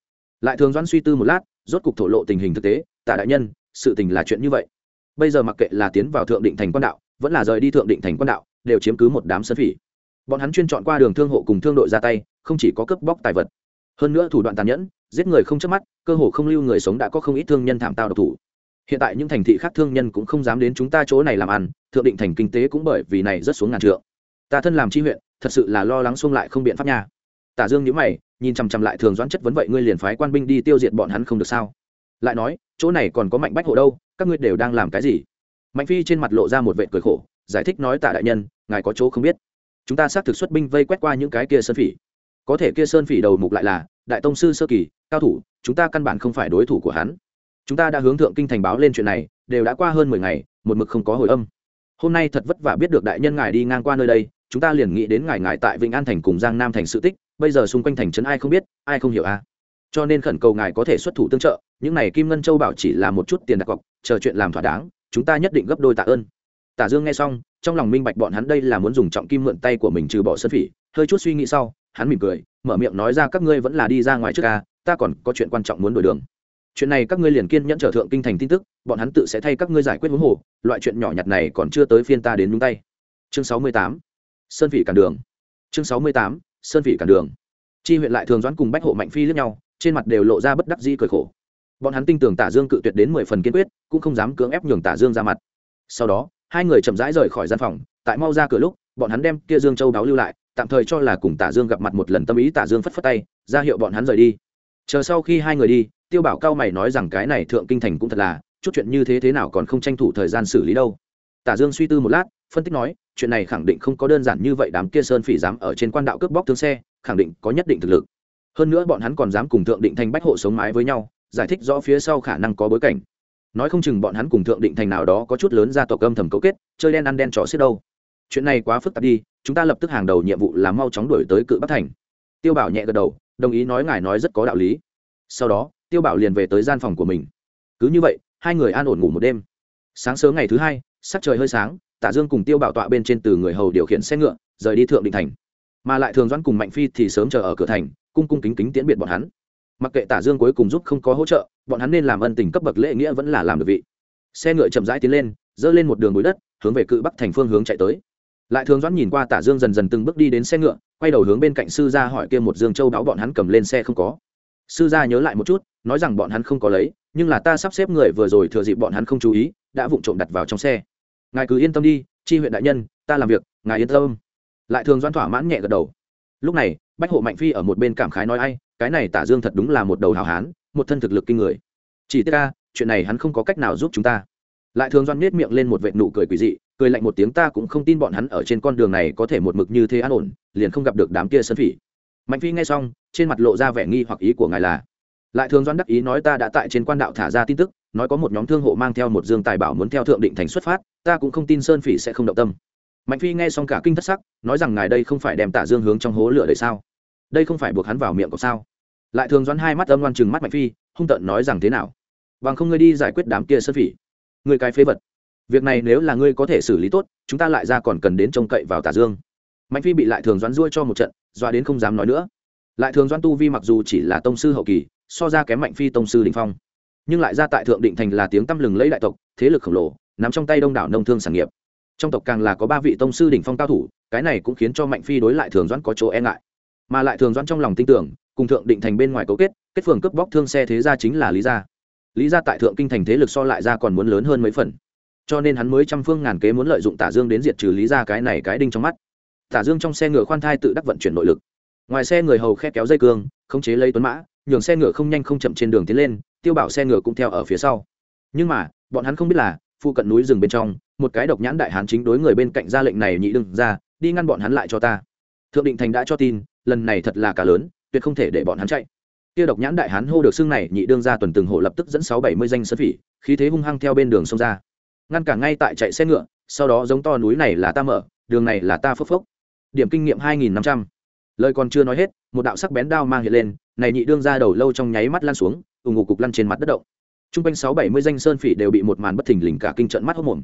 Lại thường doãn suy tư một lát, rốt cục thổ lộ tình hình thực tế tả đại nhân, sự tình là chuyện như vậy bây giờ mặc kệ là tiến vào thượng định thành quan đạo, vẫn là rời đi thượng định thành quan đạo, đều chiếm cứ một đám sân phỉ. Bọn hắn chuyên chọn qua đường thương hộ cùng thương đội ra tay, không chỉ có cướp bóc tài vật, hơn nữa thủ đoạn tàn nhẫn, giết người không chớp mắt, cơ hồ không lưu người sống đã có không ít thương nhân thảm tao độc thủ. Hiện tại những thành thị khác thương nhân cũng không dám đến chúng ta chỗ này làm ăn, thượng định thành kinh tế cũng bởi vì này rất xuống ngàn trượng. Ta thân làm tri huyện, thật sự là lo lắng xung lại không biện pháp nha. Tả dương nhíu mày, nhìn chằm chằm lại thường doãn chất vấn vậy ngươi liền phái quan binh đi tiêu diệt bọn hắn không được sao? Lại nói, chỗ này còn có mạnh bách hộ đâu, các ngươi đều đang làm cái gì? Mạnh phi trên mặt lộ ra một vệ cười khổ, giải thích nói, tạ đại nhân, ngài có chỗ không biết. Chúng ta xác thực xuất binh vây quét qua những cái kia sơn phỉ. Có thể kia sơn phỉ đầu mục lại là đại tông sư sơ kỳ, cao thủ, chúng ta căn bản không phải đối thủ của hắn. Chúng ta đã hướng thượng kinh thành báo lên chuyện này, đều đã qua hơn mười ngày, một mực không có hồi âm. Hôm nay thật vất vả biết được đại nhân ngài đi ngang qua nơi đây, chúng ta liền nghĩ đến ngài ngài tại vĩnh an thành cùng giang nam thành sự tích, bây giờ xung quanh thành trấn ai không biết, ai không hiểu a à. cho nên khẩn cầu ngài có thể xuất thủ tương trợ những này kim ngân châu bảo chỉ là một chút tiền đặt cọc, chờ chuyện làm thỏa đáng, chúng ta nhất định gấp đôi tạ ơn. Tả dương nghe xong, trong lòng minh bạch bọn hắn đây là muốn dùng trọng kim mượn tay của mình trừ bỏ sơn phỉ, hơi chút suy nghĩ sau, hắn mỉm cười, mở miệng nói ra các ngươi vẫn là đi ra ngoài trước ca ta còn có chuyện quan trọng muốn đổi đường. Chuyện này các ngươi liền kiên nhẫn trở thượng kinh thành tin tức, bọn hắn tự sẽ thay các ngươi giải quyết huống hồ, loại chuyện nhỏ nhặt này còn chưa tới phiên ta đến nhúng tay. Chương sáu mươi tám sơn phỉ cản đường. Chương sáu mươi tám sơn phỉ cản đường. Chi huyện lại thường doãn cùng bách hộ mạnh phi lướt nhau, trên mặt đều lộ ra bất đắc dĩ cười khổ bọn hắn tin tưởng tả dương cự tuyệt đến mười phần kiên quyết, cũng không dám cưỡng ép nhường tả dương ra mặt. Sau đó, hai người chậm rãi rời khỏi gian phòng, tại mau ra cửa lúc, bọn hắn đem kia dương châu đáo lưu lại, tạm thời cho là cùng tả dương gặp mặt một lần tâm ý tả dương phất phất tay, ra hiệu bọn hắn rời đi. Chờ sau khi hai người đi, tiêu bảo cao mày nói rằng cái này thượng kinh thành cũng thật là, chút chuyện như thế thế nào còn không tranh thủ thời gian xử lý đâu. Tả dương suy tư một lát, phân tích nói, chuyện này khẳng định không có đơn giản như vậy, đám kia sơn phỉ dám ở trên quan đạo cướp bóc thương xe, khẳng định có nhất định thực lực. Hơn nữa bọn hắn còn dám cùng thượng định thành bách hộ sống mái với nhau giải thích rõ phía sau khả năng có bối cảnh. Nói không chừng bọn hắn cùng thượng định thành nào đó có chút lớn ra tộc âm thầm cấu kết, chơi đen ăn đen trò xiết đâu. Chuyện này quá phức tạp đi, chúng ta lập tức hàng đầu nhiệm vụ là mau chóng đuổi tới cự bắc thành. Tiêu bảo nhẹ gật đầu, đồng ý nói ngài nói rất có đạo lý. Sau đó, tiêu bảo liền về tới gian phòng của mình. Cứ như vậy, hai người an ổn ngủ một đêm. Sáng sớm ngày thứ hai, sắc trời hơi sáng, tạ dương cùng tiêu bảo tọa bên trên từ người hầu điều khiển xe ngựa, rời đi thượng định thành. Mà lại thường doãn cùng mạnh phi thì sớm chờ ở cửa thành, cung cung kính kính tiễn biệt bọn hắn mặc kệ tả dương cuối cùng giúp không có hỗ trợ, bọn hắn nên làm ân tình cấp bậc lễ nghĩa vẫn là làm được vị. Xe ngựa chậm rãi tiến lên, dơ lên một đường bụi đất, hướng về cự bắc thành phương hướng chạy tới. Lại thường doãn nhìn qua tả dương dần dần từng bước đi đến xe ngựa, quay đầu hướng bên cạnh sư gia hỏi kia một dương châu đáo bọn hắn cầm lên xe không có. Sư gia nhớ lại một chút, nói rằng bọn hắn không có lấy, nhưng là ta sắp xếp người vừa rồi thừa dịp bọn hắn không chú ý, đã vụng trộm đặt vào trong xe. Ngài cứ yên tâm đi, chi huyện đại nhân, ta làm việc, ngài yên tâm. Lại thường doãn thỏa mãn nhẹ gật đầu. Lúc này bách hộ mạnh phi ở một bên cảm khái nói ai, cái này tả dương thật đúng là một đầu hào hán, một thân thực lực kinh người. Chỉ tiếc ca chuyện này hắn không có cách nào giúp chúng ta. Lại thường doan nết miệng lên một vệ nụ cười quỷ dị, cười lạnh một tiếng ta cũng không tin bọn hắn ở trên con đường này có thể một mực như thế an ổn, liền không gặp được đám kia sân phỉ. Mạnh phi nghe xong, trên mặt lộ ra vẻ nghi hoặc ý của ngài là. Lại thường doan đắc ý nói ta đã tại trên quan đạo thả ra tin tức, nói có một nhóm thương hộ mang theo một dương tài bảo muốn theo thượng định thành xuất phát, ta cũng không tin sơn phỉ sẽ không động tâm mạnh phi nghe xong cả kinh thất sắc, nói rằng ngài đây không phải đem tả dương hướng trong hố lửa đấy sao? Đây không phải buộc hắn vào miệng có sao? Lại thường doãn hai mắt âm ngoan chừng mắt mạnh phi, hung tợn nói rằng thế nào? Bằng không ngươi đi giải quyết đám kia sơn phỉ. Người cái phế vật. Việc này nếu là ngươi có thể xử lý tốt, chúng ta lại ra còn cần đến trông cậy vào tả dương. Mạnh phi bị lại thường doãn ruôi cho một trận doa đến không dám nói nữa. Lại thường doãn tu vi mặc dù chỉ là tông sư hậu kỳ, so ra kém mạnh phi tông sư đình phong. Nhưng lại ra tại thượng định thành là tiếng tăm lừng lấy đại tộc, thế lực khổng lồ nằm trong tay đông đảo nông thương sản nghiệp trong tộc càng là có ba vị tông sư đỉnh phong cao thủ, cái này cũng khiến cho mạnh phi đối lại thường doãn có chỗ e ngại. Mà lại thường doãn trong lòng tin tưởng, cùng thượng định thành bên ngoài cấu kết kết phường cướp bóc thương xe thế gia chính là lý gia. Lý gia tại thượng kinh thành thế lực so lại ra còn muốn lớn hơn mấy phần. Cho nên hắn mới trăm phương ngàn kế muốn lợi dụng tả dương đến diệt trừ lý gia cái này cái đinh trong mắt. Tả dương trong xe ngựa khoan thai tự đắc vận chuyển nội lực. Ngoài xe người hầu khe kéo dây cương, khống chế lấy tuấn mã, nhường xe ngựa không nhanh không chậm trên đường tiến lên, tiêu bảo xe ngựa cũng theo ở phía sau. Nhưng mà, bọn hắn không biết là phụ cận núi rừng bên trong, một cái độc nhãn đại hán chính đối người bên cạnh ra lệnh này nhị đừng ra, đi ngăn bọn hắn lại cho ta. Thượng định thành đã cho tin, lần này thật là cả lớn, tuyệt không thể để bọn hắn chạy. Kia độc nhãn đại hán hô được xương này, nhị đương ra tuần từng hộ lập tức dẫn sáu bảy mươi danh sơn phỉ, khí thế hung hăng theo bên đường sông ra. Ngăn cả ngay tại chạy xe ngựa, sau đó giống to núi này là ta mở, đường này là ta phốc phốc. Điểm kinh nghiệm hai nghìn năm trăm. Lời còn chưa nói hết, một đạo sắc bén đao mang hiện lên, này nhị đương ra đầu lâu trong nháy mắt lan xuống ủng ngục cục lăn trên mặt đất động t r u n g quanh sáu bảy mươi danh sơn phỉ đều bị một màn bất thình lình cả kinh trận mắt hốc mồm.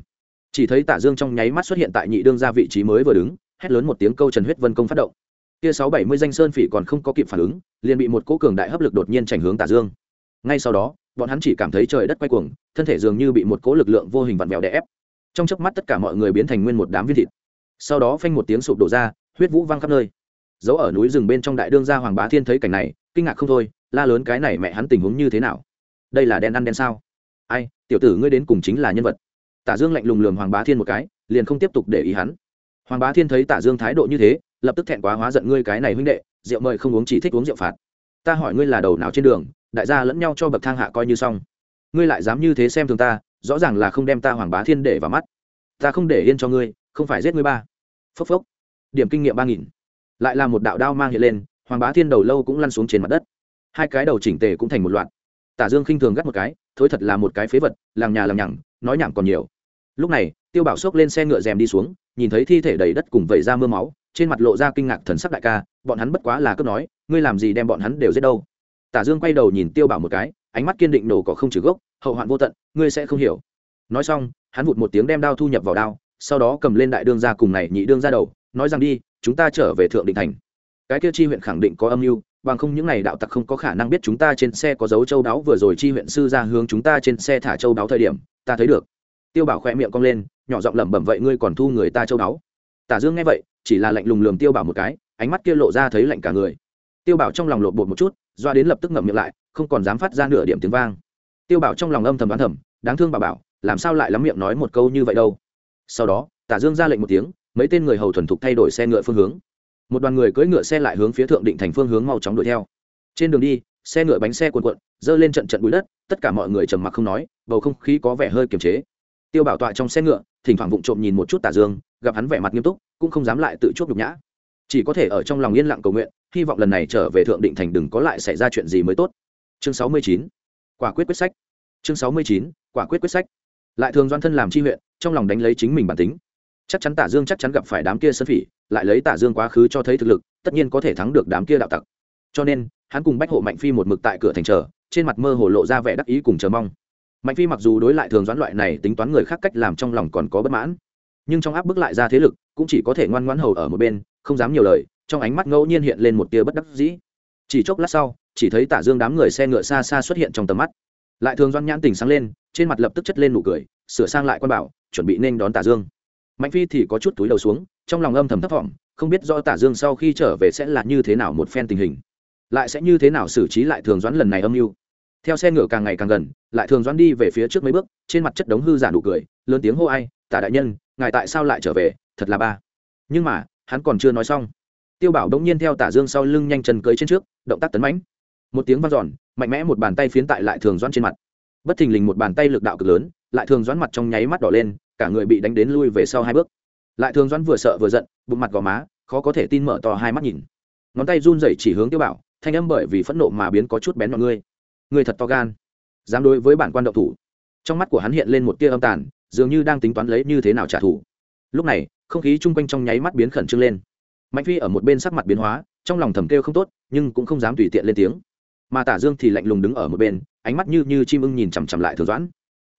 Chỉ thấy tả dương trong nháy mắt xuất hiện tại nhị đương ra vị trí mới vừa đứng, hét lớn một tiếng câu trần huyết vân công phát động. Kia sáu bảy mươi danh sơn phỉ còn không có kịp phản ứng, liền bị một cỗ cường đại hấp lực đột nhiên chảnh hướng tả dương. Ngay sau đó, bọn hắn chỉ cảm thấy trời đất quay cuồng, thân thể dường như bị một cỗ lực lượng vô hình vặn vẹo đè ép. Trong chớp mắt tất cả mọi người biến thành nguyên một đám viên thịt. Sau đó phanh một tiếng sụp đổ ra, huyết vũ văng khắp nơi. Giấu ở núi rừng bên trong đại đương gia hoàng bá thiên thấy cảnh này, kinh ngạc không thôi, la lớn cái này mẹ hắn tình huống như thế nào? Đây là đen ăn đen sao? Ai, tiểu tử ngươi đến cùng chính là nhân vật. Tả dương lạnh lùng lườm hoàng bá thiên một cái, liền không tiếp tục để ý hắn. Hoàng bá thiên thấy tả dương thái độ như thế, lập tức thẹn quá hóa giận ngươi cái này huynh đệ, rượu mời không uống chỉ thích uống rượu phạt. Ta hỏi ngươi là đầu nào trên đường, đại gia lẫn nhau cho bậc thang hạ coi như xong. Ngươi lại dám như thế xem thường ta, rõ ràng là không đem ta hoàng bá thiên để vào mắt. Ta không để yên cho ngươi, không phải giết ngươi ba. Phốc phốc. Điểm kinh nghiệm ba nghìn. Lại là một đạo đao mang hiện lên, hoàng bá thiên đầu lâu cũng lăn xuống trên mặt đất. Hai cái đầu chỉnh tề cũng thành một loạt tả dương khinh thường gắt một cái, thối thật là một cái phế vật làng nhà làm nhằng, nói nhảm còn nhiều. Lúc này, tiêu bảo xốc lên xe ngựa rèm đi xuống, nhìn thấy thi thể đầy đất cùng vẩy ra mưa máu, trên mặt lộ ra kinh ngạc thần sắc đại ca, bọn hắn bất quá là cướp nói, ngươi làm gì đem bọn hắn đều giết đâu? Tả dương quay đầu nhìn tiêu bảo một cái, ánh mắt kiên định nổ cỏ không trừ gốc, hậu hoạn vô tận, ngươi sẽ không hiểu. Nói xong, hắn vụt một tiếng đem đao thu nhập vào đao, sau đó cầm lên đại đương gia cùng này nhị đương gia đầu, nói rằng đi, chúng ta trở về thượng định thành. Cái kia chi huyện khẳng định có âm mưu bằng không những này đạo tặc không có khả năng biết chúng ta trên xe có dấu châu đáo vừa rồi chi huyện sư ra hướng chúng ta trên xe thả châu đáo thời điểm, ta thấy được. Tiêu bảo khoe miệng cong lên, nhỏ giọng lẩm bẩm, vậy ngươi còn thu người ta châu đáo? Tả dương nghe vậy, chỉ là lạnh lùng lườm tiêu bảo một cái, ánh mắt kia lộ ra thấy lạnh cả người. Tiêu bảo trong lòng lột bột một chút, doa đến lập tức ngậm miệng lại, không còn dám phát ra nửa điểm tiếng vang. Tiêu bảo trong lòng âm thầm đoán thầm, đáng thương bà bảo, làm sao lại lắm miệng nói một câu như vậy đâu? Sau đó, tả dương ra lệnh một tiếng, mấy tên người hầu thuần thục thay đổi xe ngựa phương hướng một đoàn người cưỡi ngựa xe lại hướng phía thượng định thành phương hướng mau chóng đuổi theo. Trên đường đi, xe ngựa bánh xe cuồn cuộn, dơ lên trận trận bụi đất, tất cả mọi người trầm mặc không nói, bầu không khí có vẻ hơi kiềm chế. Tiêu bảo tọa trong xe ngựa, thỉnh thoảng vụng trộm nhìn một chút tả dương, gặp hắn vẻ mặt nghiêm túc, cũng không dám lại tự chuốc nhục nhã. Chỉ có thể ở trong lòng yên lặng cầu nguyện, hy vọng lần này trở về thượng định thành đừng có lại xảy ra chuyện gì mới tốt. Chương sáu mươi chín, quả quyết quyết sách. Chương sáu mươi chín, quả quyết quyết sách. Lại thường doan thân làm chi huyện, trong lòng đánh lấy chính mình bản tính chắc chắn tả dương chắc chắn gặp phải đám kia sơn phỉ, lại lấy tả dương quá khứ cho thấy thực lực, tất nhiên có thể thắng được đám kia đạo tặc. Cho nên, hắn cùng bách hộ mạnh phi một mực tại cửa thành chờ, trên mặt mơ hồ lộ ra vẻ đắc ý cùng chờ mong. Mạnh phi mặc dù đối lại thường doãn loại này tính toán người khác cách làm trong lòng còn có bất mãn, nhưng trong áp bức lại ra thế lực, cũng chỉ có thể ngoan ngoãn hầu ở một bên, không dám nhiều lời, trong ánh mắt ngẫu nhiên hiện lên một tia bất đắc dĩ. Chỉ chốc lát sau, chỉ thấy tả dương đám người xe ngựa xa xa xuất hiện trong tầm mắt. Lại thường doãn nhãn tình sáng lên, trên mặt lập tức chất lên nụ cười, sửa sang lại quan bảo, chuẩn bị nên đón tả dương mạnh phi thì có chút túi đầu xuống, trong lòng âm thầm thấp thỏm, không biết do tả dương sau khi trở về sẽ là như thế nào một phen tình hình. Lại sẽ như thế nào xử trí lại thường doãn lần này âm mưu. Theo xe ngựa càng ngày càng gần, lại thường doãn đi về phía trước mấy bước, trên mặt chất đống hư giả nụ cười, lớn tiếng hô ai, tả đại nhân, ngài tại sao lại trở về? Thật là ba. Nhưng mà, hắn còn chưa nói xong. Tiêu bảo đống nhiên theo tả dương sau lưng nhanh chân cưới trên trước, động tác tấn mãnh. Một tiếng vang giòn mạnh mẽ một bàn tay phiến tại lại thường doãn trên mặt. Bất thình lình một bàn tay lực đạo cực lớn, lại thường doãn mặt trong nháy mắt đỏ lên cả người bị đánh đến lui về sau hai bước. Lại thường doãn vừa sợ vừa giận, bụng mặt gò má, khó có thể tin mở to hai mắt nhìn. Ngón tay run rẩy chỉ hướng tiêu bảo, thanh âm bởi vì phẫn nộ mà biến có chút bén mọi ngươi. Ngươi thật to gan. Dám đối với bản quan động thủ. Trong mắt của hắn hiện lên một tia âm tàn, dường như đang tính toán lấy như thế nào trả thù. Lúc này, không khí chung quanh trong nháy mắt biến khẩn trương lên. Mạnh phi ở một bên sắc mặt biến hóa, trong lòng thầm kêu không tốt, nhưng cũng không dám tùy tiện lên tiếng. Mà tả dương thì lạnh lùng đứng ở một bên, ánh mắt như như chim ưng nhìn chằm chằm lại thường doãn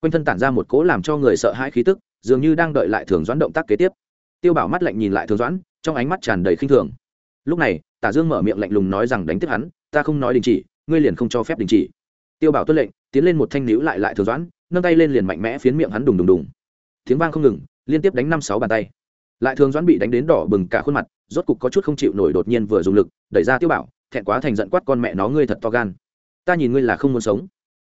quanh thân tản ra một cỗ làm cho người sợ hãi khí tức, dường như đang đợi lại thường doãn động tác kế tiếp. Tiêu bảo mắt lạnh nhìn lại thường doãn, trong ánh mắt tràn đầy khinh thường. Lúc này, tả dương mở miệng lạnh lùng nói rằng đánh tiếp hắn, ta không nói đình chỉ, ngươi liền không cho phép đình chỉ. Tiêu bảo tuân lệnh, tiến lên một thanh níu lại lại thường doãn, nâng tay lên liền mạnh mẽ phiến miệng hắn đùng đùng đùng. Tiếng vang không ngừng, liên tiếp đánh năm sáu bàn tay. Lại thường doãn bị đánh đến đỏ bừng cả khuôn mặt, rốt cục có chút không chịu nổi đột nhiên vừa dùng lực, đẩy ra tiêu bảo, thẹn quá thành giận quát con mẹ nó ngươi thật to gan. Ta nhìn ngươi là không muốn sống.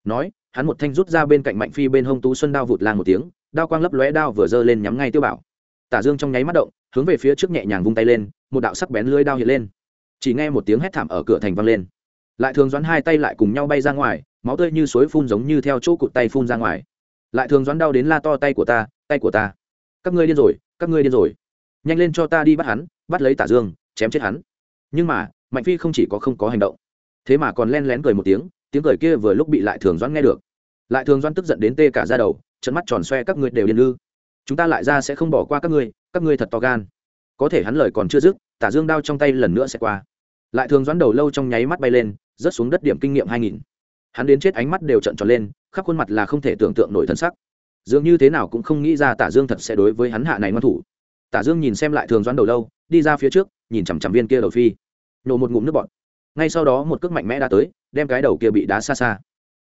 Nói hắn một thanh rút ra bên cạnh mạnh phi bên hông tú xuân đao vụt lang một tiếng, đao quang lấp lóe đao vừa giơ lên nhắm ngay tiêu bảo. Tả dương trong nháy mắt động, hướng về phía trước nhẹ nhàng vung tay lên, một đạo sắc bén lưỡi đao hiện lên. Chỉ nghe một tiếng hét thảm ở cửa thành vang lên. Lại thường doãn hai tay lại cùng nhau bay ra ngoài, máu tươi như suối phun giống như theo chỗ cụt tay phun ra ngoài. Lại thường doãn đau đến la to tay của ta, tay của ta. Các ngươi điên rồi, các ngươi điên rồi. Nhanh lên cho ta đi bắt hắn, bắt lấy tả dương, chém chết hắn. Nhưng mà, mạnh phi không chỉ có không có hành động, thế mà còn len lén cười một tiếng tiếng cười kia vừa lúc bị lại thường doãn nghe được. Lại thường doãn tức giận đến tê cả ra đầu, trận mắt tròn xoe, các ngươi đều điên lư chúng ta lại ra sẽ không bỏ qua các ngươi các ngươi thật to gan. Có thể hắn lời còn chưa dứt, tả dương đao trong tay lần nữa sẽ qua. Lại thường doãn đầu lâu trong nháy mắt bay lên, rớt xuống đất điểm kinh nghiệm hai nghìn. Hắn đến chết ánh mắt đều trận tròn lên, khắp khuôn mặt là không thể tưởng tượng nổi thân sắc. Dường như thế nào cũng không nghĩ ra tả dương thật sẽ đối với hắn hạ này ngoan thủ. Tả dương nhìn xem lại thường doãn đầu lâu, đi ra phía trước, nhìn chằm chằm viên kia đầu phi. Nổ một ngụm nước bọt ngay sau đó một cước mạnh mẽ đã tới, đem cái đầu kia bị đá xa xa.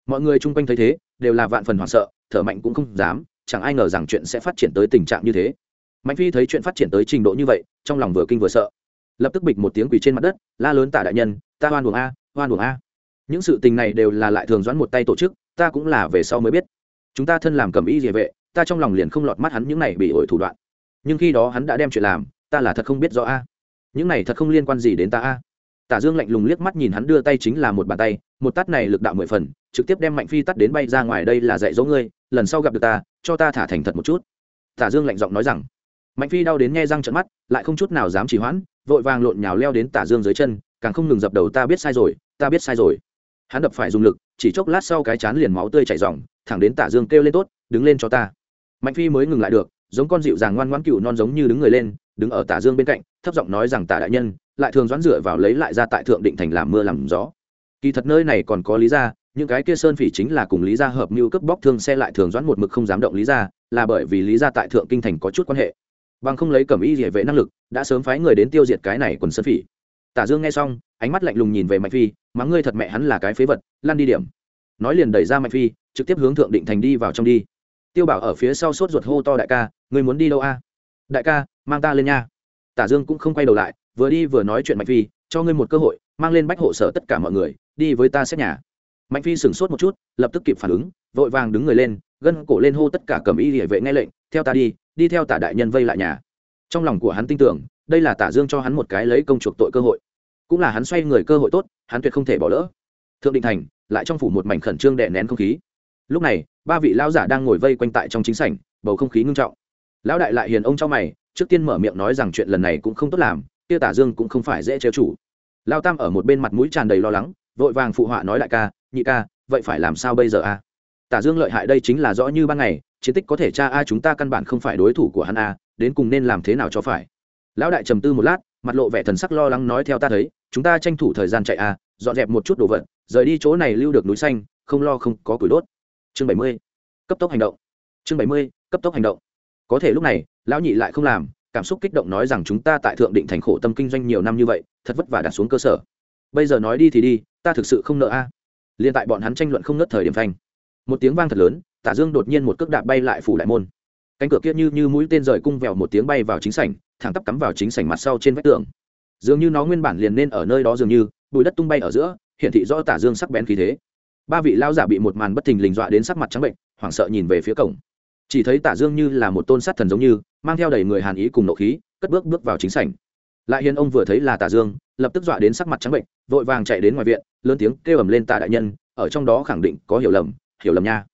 Mọi người chung quanh thấy thế, đều là vạn phần hoảng sợ, thở mạnh cũng không dám, chẳng ai ngờ rằng chuyện sẽ phát triển tới tình trạng như thế. Mạnh phi thấy chuyện phát triển tới trình độ như vậy, trong lòng vừa kinh vừa sợ. Lập tức bịch một tiếng quỳ trên mặt đất, la lớn tả đại nhân, ta hoan buồng a, hoan buồng a. Những sự tình này đều là lại thường doãn một tay tổ chức, ta cũng là về sau mới biết. Chúng ta thân làm cầm y địa vệ, ta trong lòng liền không lọt mắt hắn những này bị ổi thủ đoạn. Nhưng khi đó hắn đã đem chuyện làm, ta là thật không biết rõ a. Những này thật không liên quan gì đến ta a tả dương lạnh lùng liếc mắt nhìn hắn đưa tay chính là một bàn tay, một tát này lực đạo mười phần, trực tiếp đem mạnh phi tắt đến bay ra ngoài đây là dạy dỗ ngươi, lần sau gặp được ta, cho ta thả thành thật một chút. Tả dương lạnh giọng nói rằng. Mạnh phi đau đến nghe răng trận mắt, lại không chút nào dám chỉ hoãn, vội vàng lộn nhào leo đến tả dương dưới chân, càng không ngừng dập đầu, ta biết sai rồi, ta biết sai rồi. Hắn đập phải dùng lực, chỉ chốc lát sau cái chán liền máu tươi chảy ròng, thẳng đến tả dương kêu lên, tốt, đứng lên cho ta. Mạnh phi mới ngừng lại được giống con dịu dàng ngoan ngoãn cựu non giống như đứng người lên, đứng ở tả dương bên cạnh, thấp giọng nói rằng tả đại nhân, lại thường doãn dựa vào lấy lại ra tại thượng định thành làm mưa làm gió. Kỳ thật nơi này còn có lý ra những cái kia sơn phỉ chính là cùng lý gia hợp mưu cướp bóc thương xe lại thường doãn một mực không dám động lý gia, là bởi vì lý gia tại thượng kinh thành có chút quan hệ. Bằng không lấy cẩm y địa vệ năng lực, đã sớm phái người đến tiêu diệt cái này quần sơn phỉ. Tả dương nghe xong, ánh mắt lạnh lùng nhìn về mạnh phi mắng ngươi thật mẹ hắn là cái phế vật lan đi điểm. Nói liền đẩy ra mạnh phi, trực tiếp hướng thượng định thành đi vào trong đi. Tiêu bảo ở phía sau sốt ruột hô to đại ca ngươi muốn đi đâu a? Đại ca, mang ta lên nha. Tả dương cũng không quay đầu lại, vừa đi vừa nói chuyện mạnh phi, cho ngươi một cơ hội, mang lên bách hộ sở tất cả mọi người, đi với ta xét nhà. Mạnh phi sửng sốt một chút, lập tức kịp phản ứng, vội vàng đứng người lên, gân cổ lên hô tất cả cầm y địa vệ nghe lệnh, theo ta đi đi theo tả đại nhân vây lại nhà. Trong lòng của hắn tin tưởng, đây là tả dương cho hắn một cái lấy công chuộc tội cơ hội. Cũng là hắn xoay người cơ hội tốt, hắn tuyệt không thể bỏ lỡ. Thượng định thành, lại trong phủ một mảnh khẩn trương đè nén không khí. Lúc này, ba vị lão giả đang ngồi vây quanh tại trong chính sảnh, bầu không khí ngưng trọng lão đại lại hiền ông trong mày, trước tiên mở miệng nói rằng chuyện lần này cũng không tốt làm, kia tả dương cũng không phải dễ trêu chủ lao tam ở một bên mặt mũi tràn đầy lo lắng, vội vàng phụ họa nói đại ca, nhị ca, vậy phải làm sao bây giờ a? Tả dương lợi hại đây chính là rõ như ban ngày, chiến tích có thể tra a chúng ta căn bản không phải đối thủ của hắn a, đến cùng nên làm thế nào cho phải? Lão đại trầm tư một lát, mặt lộ vẻ thần sắc lo lắng nói theo ta thấy, chúng ta tranh thủ thời gian chạy a, dọn dẹp một chút đồ vật, rời đi chỗ này lưu được núi xanh, không lo không có củi đốt. Chương bảy mươi, cấp tốc hành động. Chương bảy mươi, cấp tốc hành động có thể lúc này, lão nhị lại không làm, cảm xúc kích động nói rằng chúng ta tại thượng định thành khổ tâm kinh doanh nhiều năm như vậy, thật vất vả đặt xuống cơ sở. Bây giờ nói đi thì đi, ta thực sự không nợ a. Liên tại bọn hắn tranh luận không nớt thời điểm phanh. Một tiếng vang thật lớn, tả dương đột nhiên một cước đạp bay lại phủ đại môn. Cánh cửa kia như như mũi tên rời cung vèo một tiếng bay vào chính sảnh, thẳng tắp cắm vào chính sảnh mặt sau trên vách tường. Dường như nó nguyên bản liền nên ở nơi đó dường như, bụi đất tung bay ở giữa, hiển thị rõ tả dương sắc bén khí thế. Ba vị lao giả bị một màn bất thình lình dọa đến sắc mặt trắng bệnh, hoảng sợ nhìn về phía cổng chỉ thấy tả dương như là một tôn sát thần giống như, mang theo đầy người hàn ý cùng nộ khí, cất bước bước vào chính sảnh. Lại hiền ông vừa thấy là tả dương, lập tức dọa đến sắc mặt trắng bệnh, vội vàng chạy đến ngoài viện, lớn tiếng kêu ầm lên tả đại nhân, ở trong đó khẳng định có hiểu lầm hiểu lầm nha.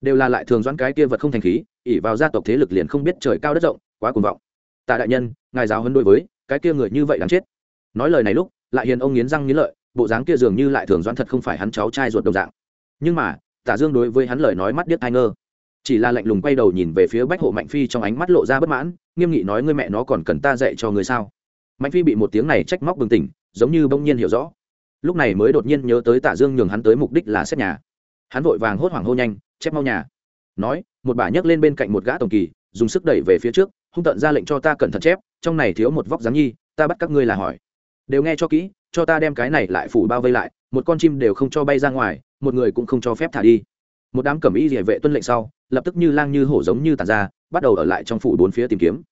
Đều là lại thường doãn cái kia vật không thành khí ỉ vào gia tộc thế lực liền không biết trời cao đất rộng, quá cuồng vọng. Tả đại nhân, ngài giáo hơn đối với, cái kia người như vậy đáng chết. Nói lời này lúc, lại hiền ông nghiến răng nghiến lợi, bộ dáng kia dường như lại thường doãn thật không phải hắn cháu trai ruột đồng dạng. Nhưng mà, tả dương đối với hắn lời nói mắt điếc ai ngơ chỉ là lạnh lùng quay đầu nhìn về phía bách hộ mạnh phi trong ánh mắt lộ ra bất mãn, nghiêm nghị nói ngươi mẹ nó còn cần ta dạy cho ngươi sao? Mạnh phi bị một tiếng này trách móc bừng tỉnh, giống như bỗng nhiên hiểu rõ. Lúc này mới đột nhiên nhớ tới tả dương nhường hắn tới mục đích là xét nhà. Hắn vội vàng hốt hoảng hô nhanh, chép mau nhà. Nói, một bà nhấc lên bên cạnh một gã tổng kỳ, dùng sức đẩy về phía trước, hung tận ra lệnh cho ta cẩn thận chép, trong này thiếu một vóc dáng nhi, ta bắt các ngươi là hỏi. Đều nghe cho kỹ, cho ta đem cái này lại phủ bao vây lại, một con chim đều không cho bay ra ngoài, một người cũng không cho phép thả đi một đám cẩm y địa vệ tuân lệnh sau, lập tức như lang như hổ giống như tàn ra, bắt đầu ở lại trong phủ bốn phía tìm kiếm.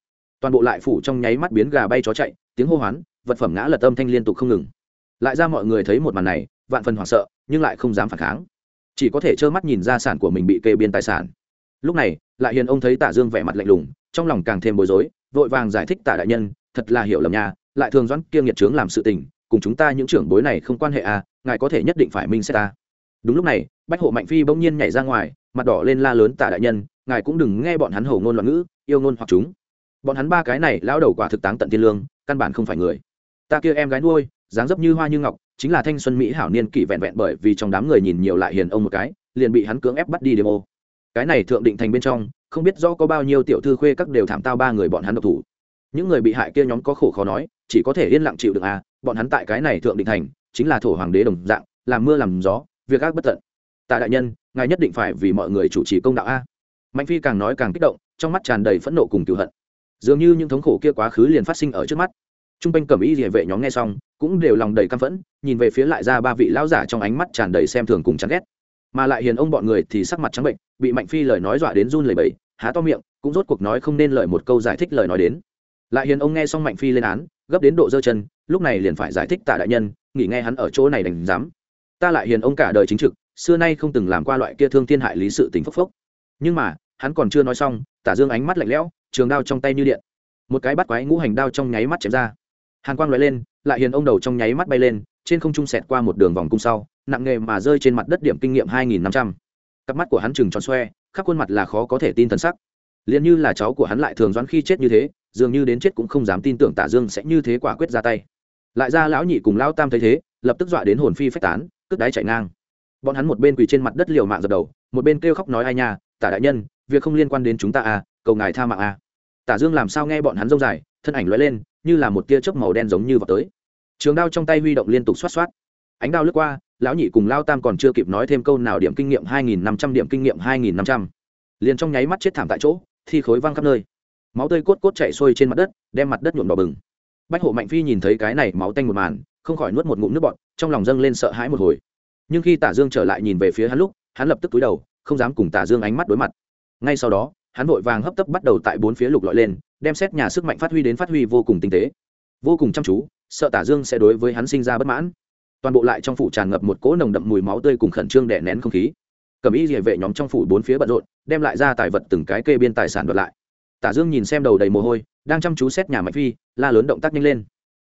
Toàn bộ lại phủ trong nháy mắt biến gà bay chó chạy, tiếng hô hoán, vật phẩm ngã lật âm thanh liên tục không ngừng. Lại ra mọi người thấy một màn này, vạn phần hoảng sợ, nhưng lại không dám phản kháng. Chỉ có thể trơ mắt nhìn ra sản của mình bị kê biên tài sản. Lúc này, lại hiền ông thấy tả dương vẻ mặt lạnh lùng, trong lòng càng thêm bối rối, vội vàng giải thích tả đại nhân, thật là hiểu lầm nha, lại thường doãn kiêng nghiệt trướng làm sự tình, cùng chúng ta những trưởng bối này không quan hệ à ngài có thể nhất định phải minh xét ta đúng lúc này, bách hộ mạnh phi bỗng nhiên nhảy ra ngoài, mặt đỏ lên la lớn tả đại nhân, ngài cũng đừng nghe bọn hắn hầu ngôn loạn ngữ, yêu ngôn hoặc chúng. Bọn hắn ba cái này, lão đầu quả thực táng tận tiên lương, căn bản không phải người. Ta kia em gái nuôi, dáng dấp như hoa như ngọc, chính là thanh xuân mỹ hảo niên kỷ vẹn vẹn bởi vì trong đám người nhìn nhiều lại hiền ông một cái, liền bị hắn cưỡng ép bắt đi đêm ô cái này thượng định thành bên trong, không biết rõ có bao nhiêu tiểu thư khuê các đều thảm tao ba người bọn hắn độc thủ. Những người bị hại kia nhóm có khổ khó nói, chỉ có thể yên lặng chịu được à bọn hắn tại cái này thượng định thành, chính là thổ hoàng đế đồng dạng, làm mưa làm gió việc ác bất tận. Tạ đại nhân, ngài nhất định phải vì mọi người chủ trì công đạo a. Mạnh phi càng nói càng kích động, trong mắt tràn đầy phẫn nộ cùng cựu hận. Dường như những thống khổ kia quá khứ liền phát sinh ở trước mắt. T r u n g quanh cầm ý địa vệ nhóm nghe xong, cũng đều lòng đầy căm phẫn, nhìn về phía lại ra ba vị lão giả trong ánh mắt tràn đầy xem thường cùng chán ghét. Mà lại hiền ông bọn người thì sắc mặt trắng bệnh, bị mạnh phi lời nói dọa đến run lầy bẫy há to miệng, cũng rốt cuộc nói không nên lời một câu giải thích lời nói đến. Lại hiền ông nghe xong mạnh phi lên án, gấp đến độ dơ chân, lúc này liền phải giải thích tạ đại nhân, nghỉ nghe hắn ở chỗ này đành dám ta lại hiền ông cả đời chính trực, xưa nay không từng làm qua loại kia thương thiên hại lý sự tình phốc phốc. Nhưng mà, hắn còn chưa nói xong, tả dương ánh mắt lạnh lẽo, trường đao trong tay như điện. Một cái bắt quái ngũ hành đao trong nháy mắt chém ra. Hàn quang loại lên, lại hiền ông đầu trong nháy mắt bay lên, trên không trung sẹt qua một đường vòng cung sau, nặng nghề mà rơi trên mặt đất điểm kinh nghiệm hai nghìn năm trăm. Cặp mắt của hắn chừng tròn xoe, khắp khuôn mặt là khó có thể tin thần sắc. Liền như là cháu của hắn lại thường doãn khi chết như thế, dường như đến chết cũng không dám tin tưởng tả dương sẽ như thế quả quyết ra tay. Lại ra lão nhị cùng lão tam thấy thế, lập tức dọa đến hồn phi phách tán cướp đáy chạy ngang. Bọn hắn một bên quỳ trên mặt đất liều mạng dập đầu, một bên kêu khóc nói ai nha, tả đại nhân, việc không liên quan đến chúng ta à cầu ngài tha mạng à. Tả dương làm sao nghe bọn hắn rông dài, thân ảnh lóe lên, như là một tia chớp màu đen giống như vào tới. Trường đao trong tay huy động liên tục xoát xoát. Ánh đao lướt qua, lão nhị cùng lao tam còn chưa kịp nói thêm câu nào điểm kinh nghiệm hai nghìn năm trăm điểm kinh nghiệm hai nghìn năm trăm. Liền trong nháy mắt chết thảm tại chỗ, thi khối văng khắp nơi. Máu tươi cốt cốt chạy xuôi trên mặt đất, đem mặt đất nhuộm đỏ bừng. Bách hộ mạnh phi nhìn thấy cái này máu tanh một màn, không khỏi nuốt một ngụm nước bọt trong lòng dâng lên sợ hãi một hồi. Nhưng khi tả dương trở lại nhìn về phía hắn lúc, hắn lập tức túi đầu, không dám cùng tả dương ánh mắt đối mặt. Ngay sau đó, hắn vội vàng hấp tấp bắt đầu tại bốn phía lục lọi lên, đem xét nhà sức mạnh phát huy đến phát huy vô cùng tinh tế. Vô cùng chăm chú, sợ tả dương sẽ đối với hắn sinh ra bất mãn. Toàn bộ lại trong phủ tràn ngập một cỗ nồng đậm mùi máu tươi cùng khẩn trương đè nén không khí. Cầm ý địa vệ nhóm trong phủ bốn phía bận rộn, đem lại ra tài vật từng cái kê biên tài sản đoạt lại. Tả dương nhìn xem đầu đầy mồ hôi, đang chăm chú xét nhà mạnh phi, la lớn động tác nhanh lên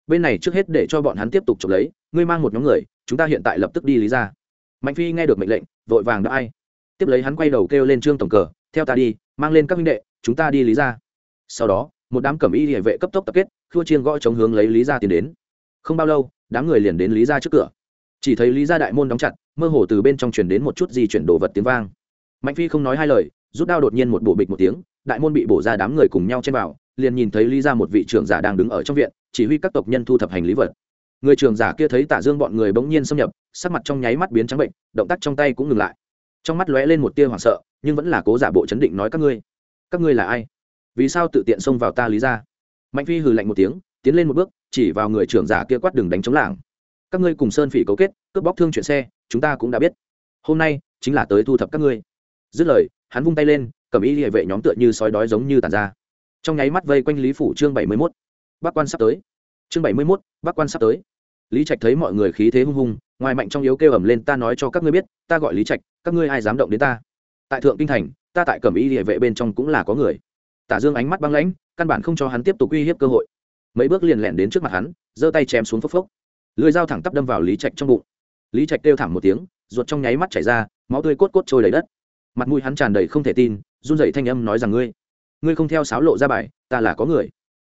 bên này trước hết để cho bọn hắn tiếp tục chụp lấy, ngươi mang một nhóm người, chúng ta hiện tại lập tức đi lý ra. Mạnh phi nghe được mệnh lệnh, vội vàng đã ai. Tiếp lấy hắn quay đầu kêu lên trương tổng cờ, theo ta đi, mang lên các minh đệ, chúng ta đi lý ra. Sau đó, một đám cẩm y địa vệ cấp tốc tập kết, khua chiên gõ chống hướng lấy lý ra tiến đến. Không bao lâu, đám người liền đến lý ra trước cửa. Chỉ thấy lý ra đại môn đóng chặt, mơ hồ từ bên trong truyền đến một chút gì chuyển đồ vật tiếng vang. Mạnh phi không nói hai lời, rút đao đột nhiên một bộ bịch một tiếng đại môn bị bổ ra đám người cùng nhau trên vào, liền nhìn thấy lý ra một vị trưởng giả đang đứng ở trong viện, chỉ huy các tộc nhân thu thập hành lý vật. Người trưởng giả kia thấy tả dương bọn người bỗng nhiên xâm nhập, sắc mặt trong nháy mắt biến trắng bệnh, động tác trong tay cũng ngừng lại. Trong mắt lóe lên một tia hoảng sợ, nhưng vẫn là cố giả bộ chấn định nói các ngươi. Các ngươi là ai? Vì sao tự tiện xông vào ta lý ra mạnh phi hừ lạnh một tiếng, tiến lên một bước, chỉ vào người trưởng giả kia quát đường đánh chống làng các ngươi cùng sơn phỉ cấu kết, cướp bóc thương chuyển xe, chúng ta cũng đã biết. Hôm nay, chính là tới thu thập các ngươi. Dứt lời, hắn vung tay lên cầm ý địa vệ nhóm tựa như sói đói giống như tàn ra. Trong nháy mắt vây quanh lý phủ chương bảy mươi mốt. Bác quan sắp tới. Chương bảy mươi mốt, bác quan sắp tới. Lý trạch thấy mọi người khí thế hung hung, ngoài mạnh trong yếu kêu ẩm lên, ta nói cho các ngươi biết, ta gọi lý trạch, các ngươi ai dám động đến ta? Tại thượng kinh thành, ta tại cẩm y địa vệ bên trong cũng là có người. Tả dương ánh mắt băng lãnh, căn bản không cho hắn tiếp tục uy hiếp cơ hội. Mấy bước liền lẹn đến trước mặt hắn, giơ tay chém xuống phốc phốc. Lưỡi dao thẳng tắp đâm vào lý trạch trong bụng. Lý trạch kêu thẳng một tiếng, ruột trong nháy mắt chảy ra, máu tươi cốt cốt trôi đầy đất mặt mũi hắn tràn đầy không thể tin, run rẩy thanh âm nói rằng ngươi ngươi không theo sáo lộ ra bài, ta là có người.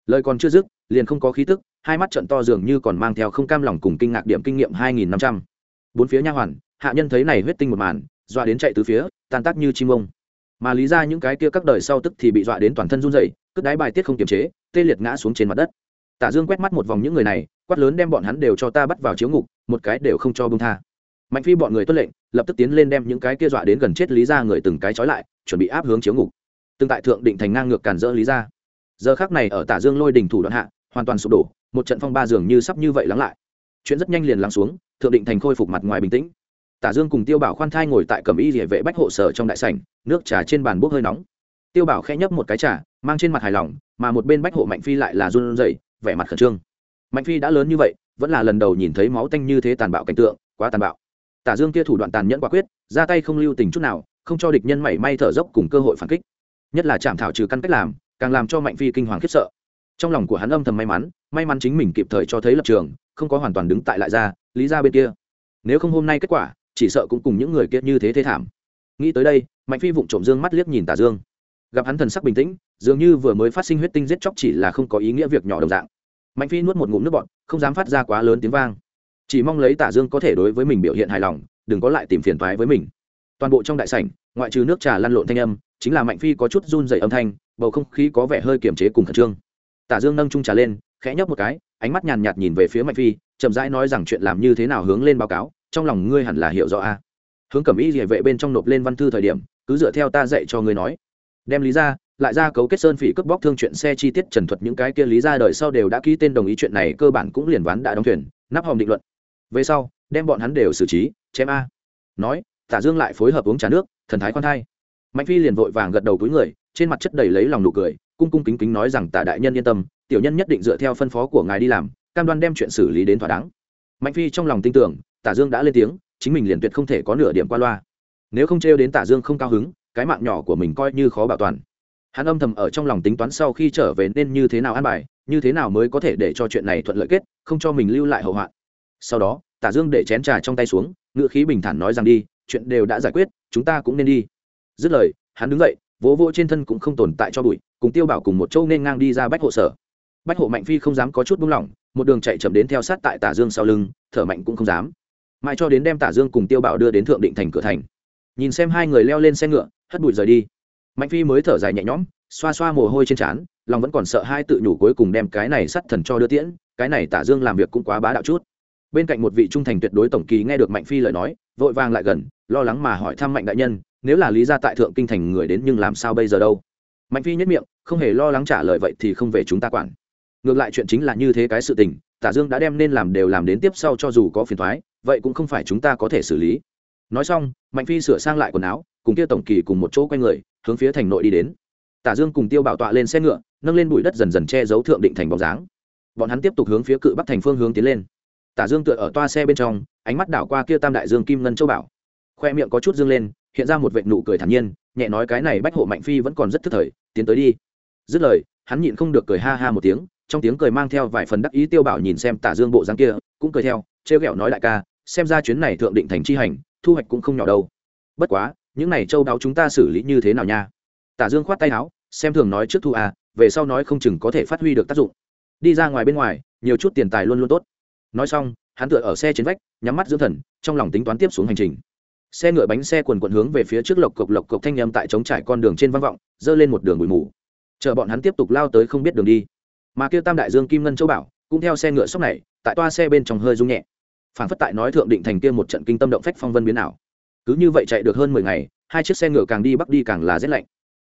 Lời còn chưa dứt, liền không có khí tức, hai mắt trận to dường như còn mang theo không cam lòng cùng kinh ngạc điểm kinh nghiệm hai nghìn năm trăm. Bốn phía nha hoàn, hạ nhân thấy này huyết tinh một màn, dọa đến chạy từ phía, tan tác như chim ông. Mà lý ra những cái kia các đời sau tức thì bị dọa đến toàn thân run rẩy, cất đái bài tiết không kiềm chế, tê liệt ngã xuống trên mặt đất. Tả dương quét mắt một vòng những người này, quát lớn đem bọn hắn đều cho ta bắt vào chiếu ngục, một cái đều không cho bông tha mạnh phi bọn người tuân lệnh, lập tức tiến lên đem những cái kia dọa đến gần chết lý ra người từng cái trói lại, chuẩn bị áp hướng chiếu ngục. Tương tại thượng định thành ngang ngược cản rỡ lý ra giờ khác này ở tả dương lôi đình thủ đoạn hạ, hoàn toàn sụp đổ, một trận phong ba dường như sắp như vậy lắng lại. Chuyện rất nhanh liền lắng xuống, thượng định thành khôi phục mặt ngoài bình tĩnh. Tả dương cùng tiêu bảo khoan thai ngồi tại cẩm y địa vệ bách hộ sở trong đại sảnh, nước trà trên bàn bốc hơi nóng. Tiêu bảo khẽ nhấp một cái trà, mang trên mặt hài lòng, mà một bên bách hộ mạnh phi lại là run rẩy, vẻ mặt khẩn trương. Mạnh phi đã lớn như vậy, vẫn là lần đầu nhìn thấy máu tanh như thế tàn bạo cảnh tượng, quá tàn bạo tả dương kia thủ đoạn tàn nhẫn quả quyết, ra tay không lưu tình chút nào, không cho địch nhân mảy may thở dốc cùng cơ hội phản kích. Nhất là chạm thảo trừ căn cách làm, càng làm cho mạnh phi kinh hoàng khiếp sợ. Trong lòng của hắn âm thầm may mắn may mắn chính mình kịp thời cho thấy lập trường, không có hoàn toàn đứng tại lại ra, lý ra bên kia. Nếu không hôm nay kết quả, chỉ sợ cũng cùng những người kia như thế thế thảm. Nghĩ tới đây, mạnh phi vụng trộm dương mắt liếc nhìn tả dương. Gặp hắn thần sắc bình tĩnh, dường như vừa mới phát sinh huyết tinh giết chóc chỉ là không có ý nghĩa việc nhỏ đồng dạng. Mạnh phi nuốt một ngụm nước bọt, không dám phát ra quá lớn tiếng vang chỉ mong lấy tả dương có thể đối với mình biểu hiện hài lòng, đừng có lại tìm phiền toái với mình. Toàn bộ trong đại sảnh, ngoại trừ nước trà lăn lộn thanh âm, chính là mạnh phi có chút run dày âm thanh, bầu không khí có vẻ hơi kiềm chế cùng khẩn trương. Tả dương nâng trung trà lên, khẽ nhấp một cái, ánh mắt nhàn nhạt nhìn về phía mạnh phi, chậm rãi nói rằng chuyện làm như thế nào hướng lên báo cáo, trong lòng ngươi hẳn là hiểu rõ a. Hướng cẩm y địa vệ bên trong nộp lên văn thư thời điểm, cứ dựa theo ta dạy cho ngươi nói. Đem lý ra, lại ra cấu kết sơn phỉ cướp bóc thương chuyện xe chi tiết trần thuật những cái kia lý ra đời sau đều đã ký tên đồng ý chuyện này, cơ bản cũng liền ván đã đóng thuyền, nắp hòm định luận về sau, đem bọn hắn đều xử trí, chém a. Nói tả dương lại phối hợp uống trà nước, thần thái khoan thai. Mạnh phi liền vội vàng gật đầu túi người, trên mặt chất đầy lấy lòng nụ cười, cung cung kính kính nói rằng tả đại nhân yên tâm, tiểu nhân nhất định dựa theo phân phó của ngài đi làm, cam đoan đem chuyện xử lý đến thỏa đáng. Mạnh phi trong lòng tin tưởng tả dương đã lên tiếng, chính mình liền tuyệt không thể có nửa điểm qua loa. Nếu không trêu đến tả dương không cao hứng, cái mạng nhỏ của mình coi như khó bảo toàn. Hắn âm thầm ở trong lòng tính toán sau khi trở về nên như thế nào an bài, như thế nào mới có thể để cho chuyện này thuận lợi kết, không cho mình lưu lại hậu hoạn sau đó, tả dương để chén trà trong tay xuống ngựa khí bình thản nói rằng đi, chuyện đều đã giải quyết, chúng ta cũng nên đi. Dứt lời, hắn đứng dậy, vỗ vỗ trên thân cũng không tồn tại cho bụi, cùng tiêu bảo cùng một châu nên ngang đi ra bách hộ sở. Bách hộ mạnh phi không dám có chút buông lỏng, một đường chạy chậm đến theo sát tại tả dương sau lưng, thở mạnh cũng không dám. Mãi cho đến đem tả dương cùng tiêu bảo đưa đến thượng định thành cửa thành. Nhìn xem hai người leo lên xe ngựa, hất bụi rời đi. Mạnh phi mới thở dài nhẹ nhõm, xoa xoa mồ hôi trên trán, lòng vẫn còn sợ hai tự nhủ cuối cùng đem cái này sắt thần cho đưa tiễn, cái này tả dương làm việc cũng quá bá đạo chút bên cạnh một vị trung thành tuyệt đối tổng kỳ nghe được mạnh phi lời nói, vội vàng lại gần, lo lắng mà hỏi thăm mạnh đại nhân, nếu là lý gia tại thượng kinh thành người đến nhưng làm sao bây giờ đâu? Mạnh phi nhất miệng, không hề lo lắng trả lời vậy thì không về chúng ta quản. Ngược lại chuyện chính là như thế cái sự tình, tả dương đã đem nên làm đều làm đến tiếp sau cho dù có phiền thoái vậy cũng không phải chúng ta có thể xử lý. Nói xong, mạnh phi sửa sang lại quần áo, cùng kia tổng kỳ cùng một chỗ quanh người, hướng phía thành nội đi đến. Tả dương cùng tiêu bảo tọa lên xe ngựa, nâng lên bụi đất dần dần che giấu thượng định thành bóng dáng. Bọn hắn tiếp tục hướng phía cự bắc thành phương hướng tiến lên tả dương tựa ở toa xe bên trong, ánh mắt đảo qua kia tam đại dương kim ngân châu bảo. Khoe miệng có chút dương lên, hiện ra một vệt nụ cười thản nhiên, nhẹ nói cái này bách hộ mạnh phi vẫn còn rất thức thời, tiến tới đi. Dứt lời, hắn nhịn không được cười ha ha một tiếng, trong tiếng cười mang theo vài phần đắc ý tiêu bảo nhìn xem tả dương bộ dáng kia, cũng cười theo, trêu ghẹo nói đại ca, xem ra chuyến này thượng định thành chi hành, thu hoạch cũng không nhỏ đâu. Bất quá, những này châu đáo chúng ta xử lý như thế nào nha? Tả dương khoát tay áo, xem thường nói trước thu à về sau nói không chừng có thể phát huy được tác dụng. Đi ra ngoài bên ngoài, nhiều chút tiền tài luôn luôn tốt nói xong, hắn tựa ở xe trên vách, nhắm mắt dưỡng thần, trong lòng tính toán tiếp xuống hành trình. Xe ngựa bánh xe quần quận hướng về phía trước lộc cộc lộc cộc thanh â tại trống trải con đường trên vang vọng, dơ lên một đường bụi mù. Chờ bọn hắn tiếp tục lao tới không biết đường đi. Mà kêu tam đại dương kim ngân châu bảo, cũng theo xe ngựa sóc này, tại toa xe bên trong hơi rung nhẹ. Phản phất tại nói thượng định thành kia một trận kinh tâm động phách phong vân biến ảo. Cứ như vậy chạy được hơn mười ngày, hai chiếc xe ngựa càng đi bắc đi càng là rét lạnh.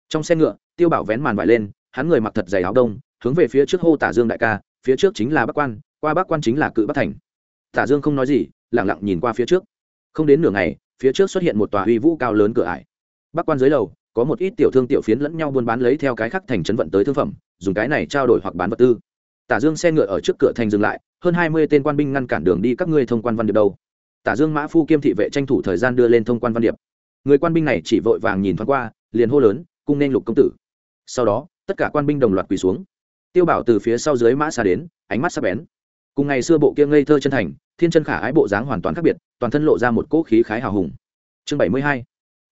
Trong xe ngựa, tiêu bảo vén màn vải lên, hắn người mặc thật dày áo đông, hướng về phía trước hô tả dương đại ca, phía trước chính là bắc quan qua bắc quan chính là cự bắc thành. Tả dương không nói gì lẳng lặng nhìn qua phía trước. Không đến nửa ngày, phía trước xuất hiện một tòa huy vũ cao lớn cửa ải. Bắc quan dưới lầu, có một ít tiểu thương tiểu phiến lẫn nhau buôn bán lấy theo cái khắc thành trấn vận tới thương phẩm, dùng cái này trao đổi hoặc bán vật tư. Tả dương xe ngựa ở trước cửa thành dừng lại, hơn hai mươi tên quan binh ngăn cản đường đi các ngươi thông quan văn điệp đâu. Tả dương mã phu kiêm thị vệ tranh thủ thời gian đưa lên thông quan văn điệp. Người quan binh này chỉ vội vàng nhìn thoáng qua, liền hô lớn, cung nên lục công tử. Sau đó, tất cả quan binh đồng loạt quỳ xuống. Tiêu bảo từ phía sau dưới mã xa đến, ánh mắt sắc bén cùng ngày xưa bộ kia ngây thơ chân thành, thiên chân khả ái bộ dáng hoàn toàn khác biệt, toàn thân lộ ra một cỗ khí khái hào hùng. Chương bảy mươi hai,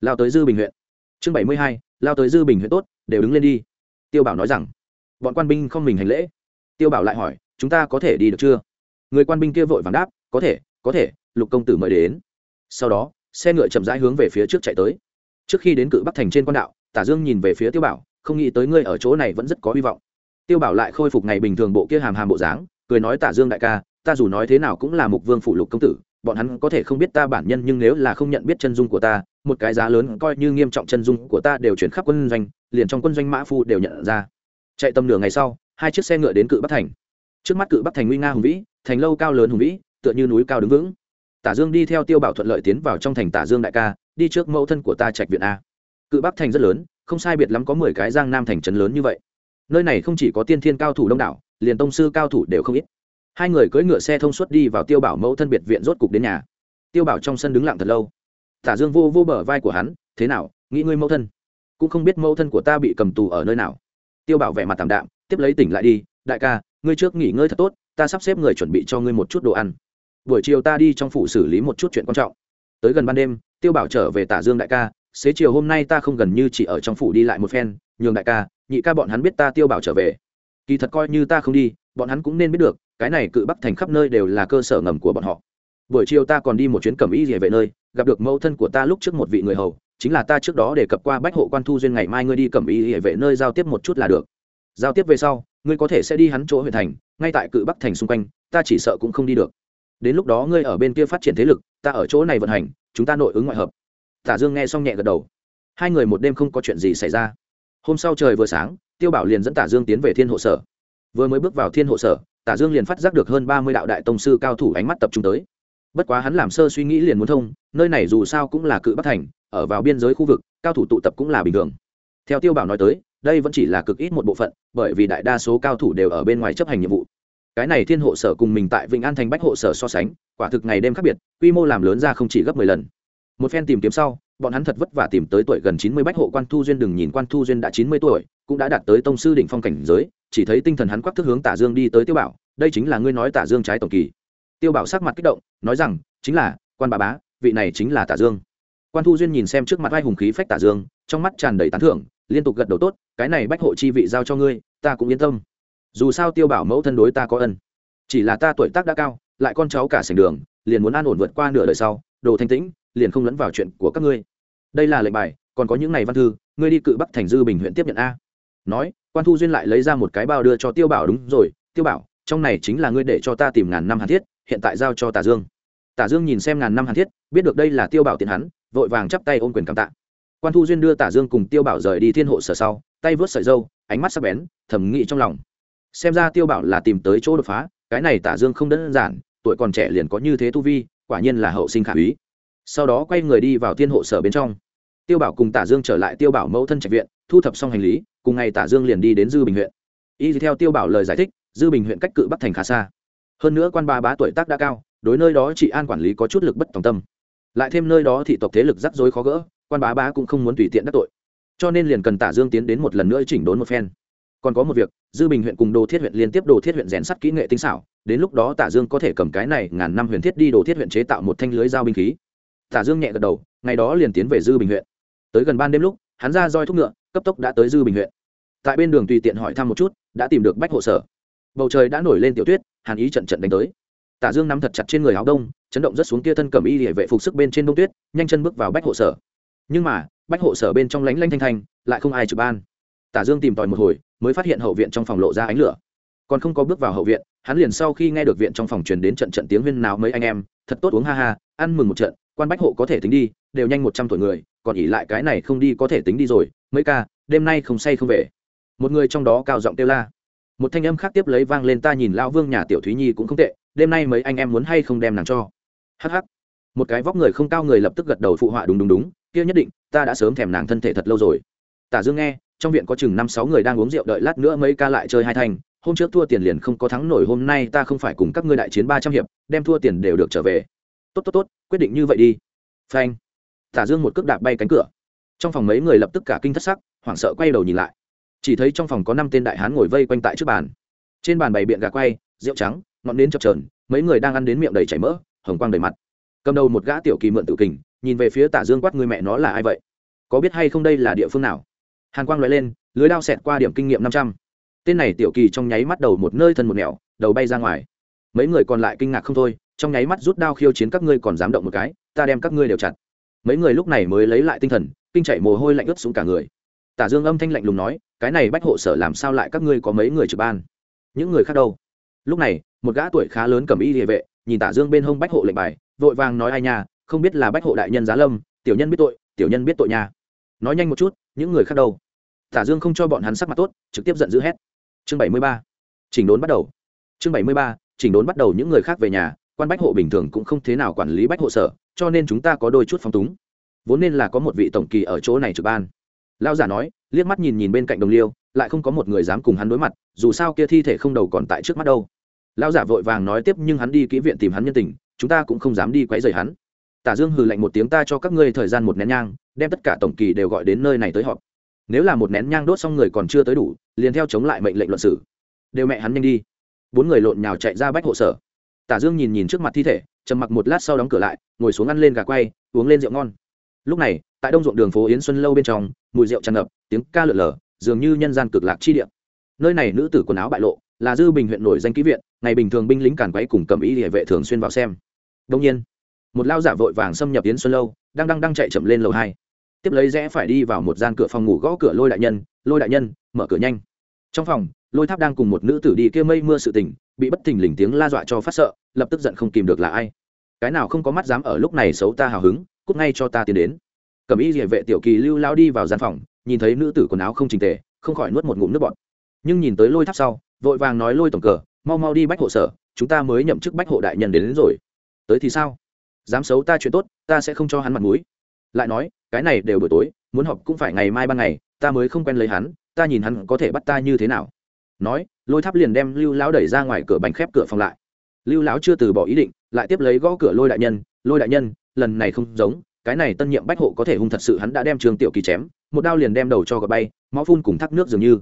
lao tới dư bình huyện. Chương bảy mươi hai, lao tới dư bình huyện tốt, đều đứng lên đi. Tiêu bảo nói rằng, bọn quan binh không mình hành lễ. Tiêu bảo lại hỏi, chúng ta có thể đi được chưa? Người quan binh kia vội vàng đáp, có thể có thể, lục công tử mời đến. Sau đó, xe ngựa chậm rãi hướng về phía trước chạy tới. Trước khi đến cự bắc thành trên quan đạo, tả dương nhìn về phía tiêu bảo, không nghĩ tới ngươi ở chỗ này vẫn rất có hy vọng. Tiêu bảo lại khôi phục ngày bình thường bộ kia hàm hàm bộ dáng cười nói tả dương đại ca, ta dù nói thế nào cũng là mục vương phủ lục công tử, bọn hắn có thể không biết ta bản nhân nhưng nếu là không nhận biết chân dung của ta, một cái giá lớn coi như nghiêm trọng chân dung của ta đều chuyển khắp quân doanh, liền trong quân doanh mã phu đều nhận ra. Chạy tầm nửa ngày sau, hai chiếc xe ngựa đến cự bắc thành. Trước mắt cự bắc thành nguy nga hùng vĩ, thành lâu cao lớn hùng vĩ, tựa như núi cao đứng vững. Tả dương đi theo tiêu bảo thuận lợi tiến vào trong thành tả dương đại ca, đi trước mẫu thân của ta trạch viện a. Cự bắc thành rất lớn, không sai biệt lắm có mười cái giang nam thành trấn lớn như vậy. Nơi này không chỉ có tiên thiên cao thủ đông đảo liền tông sư cao thủ đều không ít. Hai người cưỡi ngựa xe thông suốt đi vào tiêu bảo mẫu thân biệt viện rốt cục đến nhà. Tiêu bảo trong sân đứng lặng thật lâu. Tả dương vô vô bờ vai của hắn, thế nào, nghĩ ngươi mẫu thân? Cũng không biết mẫu thân của ta bị cầm tù ở nơi nào. Tiêu bảo vẻ mặt tạm đạm, tiếp lấy tỉnh lại đi, đại ca, ngươi trước nghỉ ngơi thật tốt, ta sắp xếp người chuẩn bị cho ngươi một chút đồ ăn. Buổi chiều ta đi trong phủ xử lý một chút chuyện quan trọng. Tới gần ban đêm, tiêu bảo trở về tả dương đại ca, xế chiều hôm nay ta không gần như chỉ ở trong phủ đi lại một phen, nhường đại ca, nhị ca bọn hắn biết ta tiêu bảo trở về kỳ thật coi như ta không đi, bọn hắn cũng nên biết được, cái này cự bắc thành khắp nơi đều là cơ sở ngầm của bọn họ. Buổi chiều ta còn đi một chuyến cẩm y rỉa về nơi, gặp được mẫu thân của ta lúc trước một vị người hầu, chính là ta trước đó để cập qua bách hộ quan thu duyên ngày mai ngươi đi cẩm y rỉa về nơi giao tiếp một chút là được. Giao tiếp về sau, ngươi có thể sẽ đi hắn chỗ huyện thành, ngay tại cự bắc thành xung quanh, ta chỉ sợ cũng không đi được. Đến lúc đó ngươi ở bên kia phát triển thế lực, ta ở chỗ này vận hành, chúng ta nội ứng ngoại hợp. Tả dương nghe xong nhẹ gật đầu. Hai người một đêm không có chuyện gì xảy ra. Hôm sau trời vừa sáng tiêu bảo liền dẫn tả dương tiến về thiên hộ sở. Vừa mới bước vào thiên hộ sở, tả dương liền phát giác được hơn ba mươi đạo đại tông sư cao thủ ánh mắt tập trung tới. Bất quá hắn làm sơ suy nghĩ liền muốn thông, nơi này dù sao cũng là cự bắc thành, ở vào biên giới khu vực, cao thủ tụ tập cũng là bình thường. Theo tiêu bảo nói tới, đây vẫn chỉ là cực ít một bộ phận, bởi vì đại đa số cao thủ đều ở bên ngoài chấp hành nhiệm vụ. Cái này thiên hộ sở cùng mình tại Vịnh an thành bách hộ sở so sánh, quả thực ngày đêm khác biệt, quy mô làm lớn ra không chỉ gấp mười lần. Một phen tìm kiếm sau, bọn hắn thật vất vả tìm tới tuổi gần chín mươi bách hộ quan thu duyên, đừng nhìn quan thu duyên đã chín mươi tuổi cũng đã đạt tới tông sư đỉnh phong cảnh giới, chỉ thấy tinh thần hắn quắc thức hướng tả dương đi tới tiêu bảo, đây chính là ngươi nói tả dương trái tổng kỳ. Tiêu bảo sắc mặt kích động, nói rằng, chính là, quan bà bá, vị này chính là tả dương. Quan thu duyên nhìn xem trước mặt vai hùng khí phách tả dương, trong mắt tràn đầy tán thưởng, liên tục gật đầu tốt, cái này bách hộ chi vị giao cho ngươi, ta cũng yên tâm. Dù sao tiêu bảo mẫu thân đối ta có ân. Chỉ là ta tuổi tác đã cao, lại con cháu cả sành đường, liền muốn an ổn vượt qua nửa đời sau, đồ thanh tĩnh, liền không lẫn vào chuyện của các ngươi. Đây là lệnh bài, còn có những ngày văn thư, ngươi đi cự bắc thành dư bình huyện tiếp nhận a nói, quan thu duyên lại lấy ra một cái bao đưa cho tiêu bảo đúng rồi, tiêu bảo, trong này chính là ngươi để cho ta tìm ngàn năm hàn thiết, hiện tại giao cho tả dương. Tả dương nhìn xem ngàn năm hàn thiết, biết được đây là tiêu bảo tiền hắn, vội vàng chắp tay ôm quyền cảm tạ. Quan thu duyên đưa tả dương cùng tiêu bảo rời đi thiên hộ sở sau, tay vớt sợi dâu, ánh mắt sắc bén, thầm nghĩ trong lòng. Xem ra tiêu bảo là tìm tới chỗ đột phá, cái này tả dương không đơn giản, tuổi còn trẻ liền có như thế tu vi, quả nhiên là hậu sinh khả úy. Sau đó quay người đi vào thiên hộ sở bên trong. Tiêu bảo cùng tả dương trở lại tiêu bảo mẫu thân trạch viện, thu thập xong hành lý cùng ngày tả dương liền đi đến dư bình huyện. Y theo tiêu bảo lời giải thích, dư bình huyện cách cự bắc thành khá xa. Hơn nữa quan ba bá tuổi tác đã cao, đối nơi đó chị an quản lý có chút lực bất tòng tâm. Lại thêm nơi đó thị tộc thế lực rắc rối khó gỡ, quan bá bá cũng không muốn tùy tiện đắc tội. Cho nên liền cần tả dương tiến đến một lần nữa chỉnh đốn một phen. Còn có một việc, dư bình huyện cùng đồ thiết huyện liên tiếp đồ thiết huyện rèn sắt kỹ nghệ tinh xảo, đến lúc đó tả dương có thể cầm cái này ngàn năm huyền thiết đi đồ thiết huyện chế tạo một thanh lưới giao binh khí. Tả dương nhẹ gật đầu, ngày đó liền tiến về dư bình huyện. Tới gần ban đêm lúc hắn ra roi thúc ngựa, cấp tốc đã tới dư bình huyện. Tại bên đường tùy tiện hỏi thăm một chút, đã tìm được bách hộ sở. Bầu trời đã nổi lên tiểu tuyết, hàn ý trận trận đánh tới. Tả dương nắm thật chặt trên người áo đông, chấn động rất xuống kia thân cầm y để vệ phục sức bên trên đông tuyết, nhanh chân bước vào bách hộ sở. Nhưng mà, bách hộ sở bên trong lánh lanh thanh thanh, lại không ai trực ban. Tả dương tìm tòi một hồi, mới phát hiện hậu viện trong phòng lộ ra ánh lửa. Còn không có bước vào hậu viện, hắn liền sau khi nghe được viện trong phòng truyền đến trận trận tiếng huyên nào mấy anh em, thật tốt uống ha ha, ăn mừng một trận, quan bách hộ có thể tính đi, đều nhanh một trăm tuổi người còn ỉ lại cái này không đi có thể tính đi rồi, mấy ca, đêm nay không say không về. Một người trong đó cao giọng kêu la. Một thanh âm khác tiếp lấy vang lên, ta nhìn lão vương nhà tiểu thúy nhi cũng không tệ, đêm nay mấy anh em muốn hay không đem nàng cho? Hh một cái vóc người không cao người lập tức gật đầu phụ họa, đúng đúng đúng, kia nhất định, ta đã sớm thèm nàng thân thể thật lâu rồi. Tả dương nghe, trong viện có chừng năm, sáu người đang uống rượu đợi lát nữa mấy ca lại chơi hai thành hôm trước thua tiền liền không có thắng nổi, hôm nay ta không phải cùng các ngươi đại chiến ba trăm hiệp, đem thua tiền đều được trở về. Tốt tốt tốt, quyết định như vậy đi. Phanh tả dương một cước đạp bay cánh cửa. Trong phòng mấy người lập tức cả kinh thất sắc, hoảng sợ quay đầu nhìn lại. Chỉ thấy trong phòng có năm tên đại hán ngồi vây quanh tại trước bàn. Trên bàn bày biện gà quay, rượu trắng, ngọn nến chập trờn mấy người đang ăn đến miệng đầy chảy mỡ, hồng quang đầy mặt. Cầm đầu một gã tiểu kỳ mượn tự kình, nhìn về phía tả dương quát người mẹ nó là ai vậy? Có biết hay không đây là địa phương nào? Hàn quang loại lên, lưới đao xẹt qua điểm kinh nghiệm năm trăm. Tên này tiểu kỳ trong nháy mắt đầu một nơi thân một nẻo, đầu bay ra ngoài. Mấy người còn lại kinh ngạc không thôi, trong nháy mắt rút đao khiêu chiến các ngươi còn dám động một cái, ta đem các ngươi đều chặt mấy người lúc này mới lấy lại tinh thần, kinh chạy mồ hôi lạnh ướt xuống cả người. Tả dương âm thanh lạnh lùng nói, cái này bách hộ sở làm sao lại các ngươi có mấy người trực ban? Những người khác đâu? Lúc này, một gã tuổi khá lớn cầm y địa vệ, nhìn tả dương bên hông bách hộ lệnh bài, vội vàng nói, ai nha, không biết là bách hộ đại nhân giá lâm, tiểu nhân biết tội, tiểu nhân biết tội nha. Nói nhanh một chút, những người khác đâu? Tả dương không cho bọn hắn sắc mặt tốt, trực tiếp giận dữ hét. Chương bảy mươi ba. Chỉnh đốn bắt đầu. Chương bảy mươi ba, chỉnh đốn bắt đầu những người khác về nhà, quan bách hộ bình thường cũng không thế nào quản lý bách hộ sở cho nên chúng ta có đôi chút phong túng. Vốn nên là có một vị tổng kỳ ở chỗ này trực ban. Lao giả nói, liếc mắt nhìn nhìn bên cạnh đồng liêu, lại không có một người dám cùng hắn đối mặt, dù sao kia thi thể không đầu còn tại trước mắt đâu. Lao giả vội vàng nói tiếp nhưng hắn đi kỹ viện tìm hắn nhân tình, chúng ta cũng không dám đi quấy rầy hắn. Tả dương hừ lạnh một tiếng ta cho các ngươi thời gian một nén nhang, đem tất cả tổng kỳ đều gọi đến nơi này tới họp. Nếu là một nén nhang đốt xong người còn chưa tới đủ, liền theo chống lại mệnh lệnh luận sử đều mẹ hắn nhanh đi. Bốn người lộn nhào chạy ra bách hộ sở. Tả dương nhìn nhìn trước mặt thi thể trầm mặc một lát sau đóng cửa lại, ngồi xuống ăn lên gà quay, uống lên rượu ngon. Lúc này, tại đông ruộng đường phố yến xuân lâu bên trong, mùi rượu tràn ngập, tiếng ca lượn lờ, dường như nhân gian cực lạc chi địa. Nơi này nữ tử quần áo bại lộ, là dư bình huyện nổi danh ký viện, ngày bình thường binh lính càn quấy cùng cầm ý địa vệ thường xuyên vào xem. Đông nhiên, một lao giả vội vàng xâm nhập yến xuân lâu, đang đang đang chạy chậm lên lầu hai. Tiếp lấy rẽ phải đi vào một gian cửa phòng ngủ gõ cửa lôi đại nhân, lôi đại nhân, mở cửa nhanh. Trong phòng lôi tháp đang cùng một nữ tử đi kia mây mưa sự tình bị bất thình lình tiếng la dọa cho phát sợ lập tức giận không kìm được là ai. Cái nào không có mắt dám ở lúc này xấu ta hào hứng cút ngay cho ta tiến đến. Cầm y địa vệ tiểu kỳ lưu lao đi vào gian phòng nhìn thấy nữ tử quần áo không trình tề không khỏi nuốt một ngụm nước bọt. Nhưng nhìn tới lôi tháp sau vội vàng nói lôi tổng cờ mau mau đi bách hộ sở chúng ta mới nhậm chức bách hộ đại nhân đến, đến rồi. Tới thì sao? Dám xấu ta chuyện tốt ta sẽ không cho hắn mặt mũi. Lại nói cái này đều buổi tối muốn họp cũng phải ngày mai ban ngày ta mới không quen lấy hắn ta nhìn hắn có thể bắt ta như thế nào? Nói, lôi tháp liền đem lưu lão đẩy ra ngoài cửa bánh khép cửa phòng lại. Lưu lão chưa từ bỏ ý định, lại tiếp lấy gõ cửa lôi đại nhân, lôi đại nhân, lần này không giống, cái này tân nhiệm bách hộ có thể hung thật sự hắn đã đem trường tiểu kỳ chém, một đao liền đem đầu cho gọt bay, máu phun cùng thác nước dường như.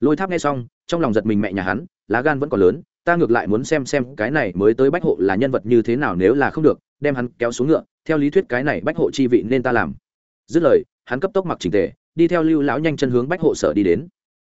Lôi tháp nghe xong, trong lòng giật mình mẹ nhà hắn, lá gan vẫn còn lớn, ta ngược lại muốn xem xem cái này mới tới bách hộ là nhân vật như thế nào nếu là không được, đem hắn kéo xuống ngựa, theo lý thuyết cái này bách hộ chi vị nên ta làm. Dứt lời, hắn cấp tốc mặc trình tề, đi theo lưu lão nhanh chân hướng bách hộ sở đi đến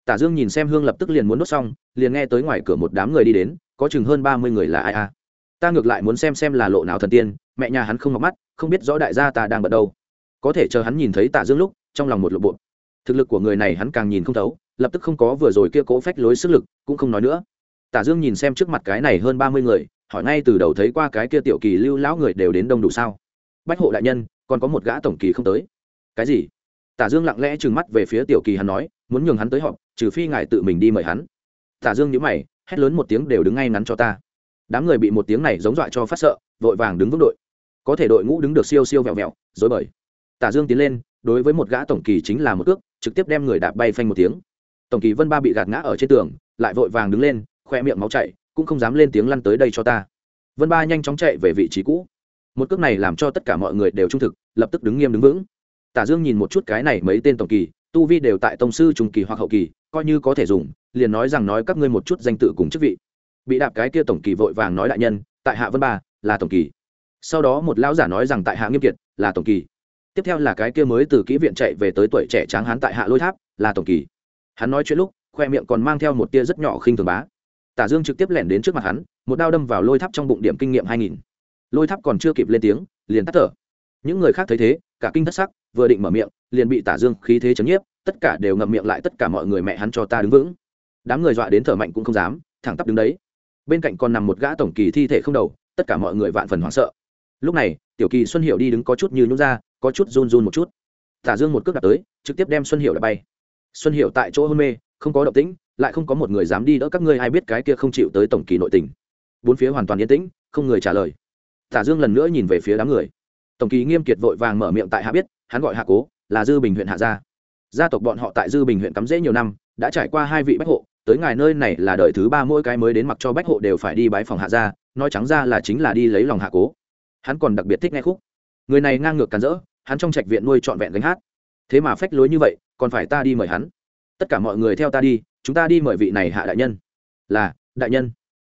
tả dương nhìn xem hương lập tức liền muốn đốt xong, liền nghe tới ngoài cửa một đám người đi đến, có chừng hơn ba mươi người là ai a ta ngược lại muốn xem xem là lộ nào thần tiên, mẹ nhà hắn không ngọc mắt, không biết rõ đại gia ta đang bận đâu. Có thể chờ hắn nhìn thấy tả dương lúc, trong lòng một lộ bộ thực lực của người này hắn càng nhìn không thấu, lập tức không có vừa rồi kia cố phách lối sức lực, cũng không nói nữa. Tả dương nhìn xem trước mặt cái này hơn ba mươi người, hỏi ngay từ đầu thấy qua cái kia tiểu kỳ lưu lão người đều đến đông đủ sao? Bách hộ đại nhân, còn có một gã tổng kỳ không tới. Cái gì? Tả dương lặng lẽ trừng mắt về phía tiểu kỳ hắn nói muốn nhường hắn tới họp, trừ phi ngài tự mình đi mời hắn. Tả dương nhíu mày, hét lớn một tiếng đều đứng ngay ngắn cho ta. Đám người bị một tiếng này giống dọa cho phát sợ, vội vàng đứng vững đội. Có thể đội ngũ đứng được siêu siêu vẹo vẹo dối bời. Tả dương tiến lên, đối với một gã tổng kỳ chính là một cước, trực tiếp đem người đạp bay phanh một tiếng. Tổng kỳ vân ba bị gạt ngã ở trên tường, lại vội vàng đứng lên, khoe miệng máu chảy, cũng không dám lên tiếng lăn tới đây cho ta. Vân ba nhanh chóng chạy về vị trí cũ. Một cước này làm cho tất cả mọi người đều trung thực, lập tức đứng nghiêm đứng vững. Tả dương nhìn một chút cái này mấy tên tổng kỳ tu vi đều tại tông sư trung kỳ hoặc hậu kỳ, coi như có thể dùng, liền nói rằng nói các ngươi một chút danh tự cùng chức vị. Bị đạp cái kia tổng kỳ vội vàng nói đại nhân, tại hạ vân ba, là tổng kỳ. Sau đó một lão giả nói rằng tại hạ nghiêm kiệt, là tổng kỳ. Tiếp theo là cái kia mới từ kỹ viện chạy về tới tuổi trẻ tráng hán tại hạ lôi tháp, là tổng kỳ. Hắn nói chuyện lúc, khoe miệng còn mang theo một tia rất nhỏ khinh thường bá. Tả dương trực tiếp lẻn đến trước mặt hắn, một đao đâm vào lôi tháp trong bụng điểm kinh nghiệm hai nghìn. Lôi tháp còn chưa kịp lên tiếng, liền tắt thở những người khác thấy thế, cả kinh thất sắc, vừa định mở miệng, liền bị tả dương khí thế chấn nhiếp, tất cả đều ngậm miệng lại tất cả mọi người mẹ hắn cho ta đứng vững. Đám người dọa đến thở mạnh cũng không dám, thẳng tắp đứng đấy. Bên cạnh còn nằm một gã tổng kỳ thi thể không đầu, tất cả mọi người vạn phần hoảng sợ. Lúc này, tiểu kỳ xuân hiệu đi đứng có chút như nhún ra, có chút run run một chút. Tả dương một cước đặt tới, trực tiếp đem xuân hiệu đã bay. Xuân hiệu tại chỗ hôn mê, không có động tĩnh, lại không có một người dám đi đỡ các ngươi, ai biết cái kia không chịu tới tổng kỳ nội tình. Bốn phía hoàn toàn yên tĩnh, không người trả lời. Tả dương lần nữa nhìn về phía đám người tổng kỳ nghiêm kiệt vội vàng mở miệng tại hạ biết, hắn gọi hạ cố, là dư bình huyện hạ gia. Gia tộc bọn họ tại dư bình huyện cắm rễ nhiều năm, đã trải qua hai vị bách hộ, tới ngài nơi này là đời thứ ba mỗi cái mới đến mặc cho bách hộ đều phải đi bái phòng hạ gia, nói trắng ra là chính là đi lấy lòng hạ cố. Hắn còn đặc biệt thích nghe khúc. Người này ngang ngược càn rỡ, hắn trong trạch viện nuôi trọn vẹn gánh hát. Thế mà phách lối như vậy, còn phải ta đi mời hắn. Tất cả mọi người theo ta đi, chúng ta đi mời vị này hạ đại nhân. Là, đại nhân.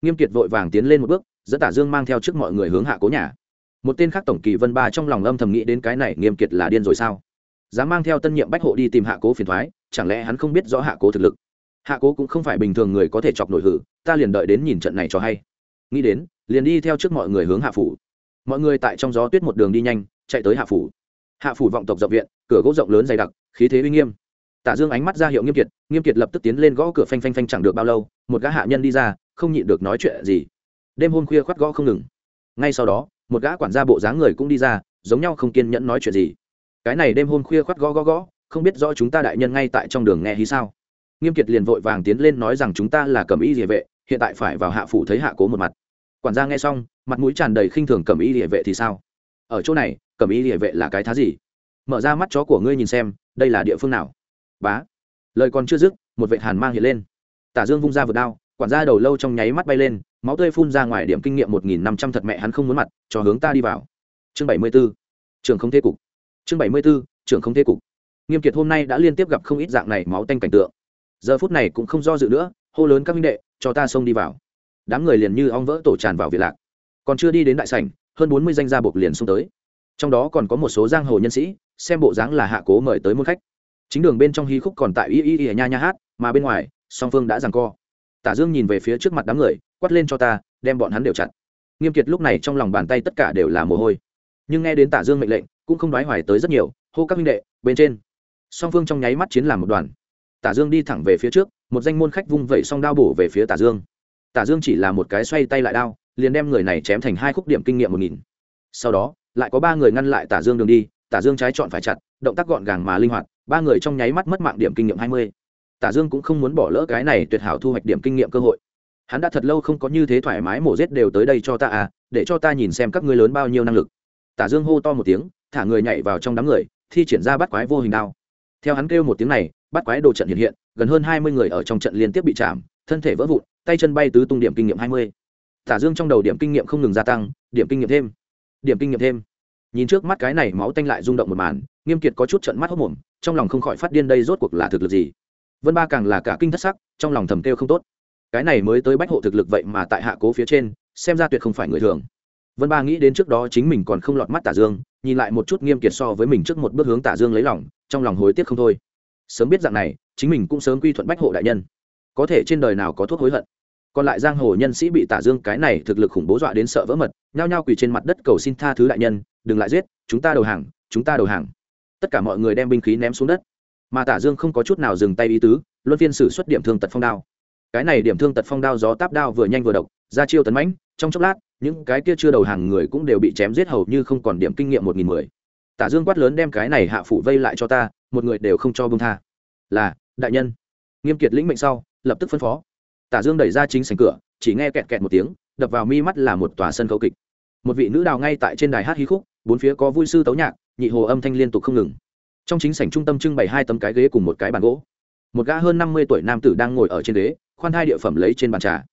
Nghiêm kiệt vội vàng tiến lên một bước, dẫn tả dương mang theo trước mọi người hướng hạ cố nhà một tên khác tổng kỳ vân ba trong lòng âm thầm nghĩ đến cái này nghiêm kiệt là điên rồi sao? Dám mang theo tân nhiệm bách hộ đi tìm hạ cố phiền thoái, chẳng lẽ hắn không biết rõ hạ cố thực lực? Hạ cố cũng không phải bình thường người có thể chọc nổi hử, ta liền đợi đến nhìn trận này cho hay. Nghĩ đến, liền đi theo trước mọi người hướng hạ phủ. Mọi người tại trong gió tuyết một đường đi nhanh, chạy tới hạ phủ. Hạ phủ vọng tộc dọc viện, cửa gỗ rộng lớn dày đặc, khí thế uy nghiêm. Tả dương ánh mắt ra hiệu nghiêm kiệt nghiêm kiệt lập tức tiến lên gõ cửa phanh phanh phanh chẳng được bao lâu, một gã hạ nhân đi ra, không nhịn được nói chuyện gì. Đêm hôm khuya khoát gõ không ngừng. Ngay sau đó một gã quản gia bộ dáng người cũng đi ra, giống nhau không kiên nhẫn nói chuyện gì. Cái này đêm hôm khuya khoắt gõ gõ gõ, không biết rõ chúng ta đại nhân ngay tại trong đường nghe hí sao. Nghiêm kiệt liền vội vàng tiến lên nói rằng chúng ta là cầm y địa vệ, hiện tại phải vào hạ phủ thấy hạ cố một mặt. Quản gia nghe xong, mặt mũi tràn đầy khinh thường cầm y địa vệ thì sao? Ở chỗ này cầm y địa vệ là cái thá gì? Mở ra mắt chó của ngươi nhìn xem, đây là địa phương nào? Bá. Lời còn chưa dứt, một vệ hàn mang hiện lên. Tả dương vung ra vượt đao, quản gia đầu lâu trong nháy mắt bay lên máu tươi phun ra ngoài điểm kinh nghiệm một nghìn năm trăm thật mẹ hắn không muốn mặt, cho hướng ta đi vào. Chương bảy mươi b ố trường không thế cục. Chương bảy mươi b ố trường không thế cục. Nghiêm kiệt hôm nay đã liên tiếp gặp không ít dạng này máu tanh cảnh tượng. Giờ phút này cũng không do dự nữa, hô lớn các minh đệ, cho ta xông đi vào. Đám người liền như ong vỡ tổ tràn vào việt lạc. Còn chưa đi đến đại sảnh, hơn bốn mươi danh gia buộc liền xông tới. Trong đó còn có một số giang hồ nhân sĩ, xem bộ dáng là hạ cố mời tới môn khách. Chính đường bên trong hí khúc còn tại y y y nha nha hát, mà bên ngoài, song phương đã giằng co. Tả dương nhìn về phía trước mặt đám người quát lên cho ta, đem bọn hắn đều chặt. Nghiêm kiệt lúc này trong lòng bàn tay tất cả đều là mồ hôi. Nhưng nghe đến tả dương mệnh lệnh, cũng không đoái hoài tới rất nhiều, hô các minh đệ, bên trên. Song phương trong nháy mắt chiến làm một đoàn. Tả dương đi thẳng về phía trước, một danh môn khách vung vẩy song đao bổ về phía tả dương. Tả dương chỉ là một cái xoay tay lại đao, liền đem người này chém thành hai khúc điểm kinh nghiệm một nghìn. Sau đó, lại có ba người ngăn lại tả dương đường đi, tả dương trái chọn phải chặt, động tác gọn gàng mà linh hoạt, ba người trong nháy mắt mất mạng điểm kinh nghiệm hai mươi. Tả dương cũng không muốn bỏ lỡ cái này tuyệt hảo thu hoạch điểm kinh nghiệm cơ hội hắn đã thật lâu không có như thế thoải mái mổ rết đều tới đây cho ta à để cho ta nhìn xem các ngươi lớn bao nhiêu năng lực. Tả dương hô to một tiếng, thả người nhảy vào trong đám người, thi triển ra bắt quái vô hình đao. Theo hắn kêu một tiếng này, bắt quái đồ trận hiện hiện, gần hơn hai mươi người ở trong trận liên tiếp bị chạm, thân thể vỡ vụn, tay chân bay tứ tung điểm kinh nghiệm hai mươi. Tả dương trong đầu điểm kinh nghiệm không ngừng gia tăng, điểm kinh nghiệm thêm, điểm kinh nghiệm thêm. Nhìn trước mắt cái này máu tanh lại rung động một màn, nghiêm kiệt có chút trận mắt hốc mồm, trong lòng không khỏi phát điên đây rốt cuộc là thực lực gì. Vân ba càng là cả kinh thất sắc, trong lòng thầm kêu không tốt cái này mới tới bách hộ thực lực vậy mà tại hạ cố phía trên, xem ra tuyệt không phải người thường. Vân ba nghĩ đến trước đó chính mình còn không lọt mắt tả dương, nhìn lại một chút nghiêm kiệt so với mình trước một bước hướng tả dương lấy lòng, trong lòng hối tiếc không thôi. Sớm biết dạng này, chính mình cũng sớm quy thuận bách hộ đại nhân. Có thể trên đời nào có thuốc hối hận. Còn lại giang hồ nhân sĩ bị tả dương cái này thực lực khủng bố dọa đến sợ vỡ mật, nhao nhao quỳ trên mặt đất cầu xin tha thứ đại nhân, đừng lại giết, chúng ta đầu hàng, chúng ta đầu hàng. Tất cả mọi người đem binh khí ném xuống đất. Mà tả dương không có chút nào dừng tay ý tứ, luân phiên sử xuất điểm thương tật phong đao cái này điểm thương tật phong đao gió táp đao vừa nhanh vừa độc, ra chiêu tấn mãnh, trong chốc lát, những cái kia chưa đầu hàng người cũng đều bị chém giết hầu như không còn điểm kinh nghiệm một nghìn mười. Tả dương quát lớn đem cái này hạ phủ vây lại cho ta, một người đều không cho bông tha. Là, đại nhân. Nghiêm kiệt lĩnh mệnh sau, lập tức phân phó. Tả dương đẩy ra chính sảnh cửa, chỉ nghe kẹt kẹt một tiếng, đập vào mi mắt là một tòa sân khấu kịch. Một vị nữ đào ngay tại trên đài hát hí khúc, bốn phía có vui sư tấu nhạc, nhị hồ âm thanh liên tục không ngừng. Trong chính sảnh trung tâm trưng bày hai tấm cái ghế cùng một cái bàn gỗ. Một gã hơn năm mươi tuổi nam tử đang ngồi ở trên ghế khoan hai địa phẩm lấy trên bàn trà.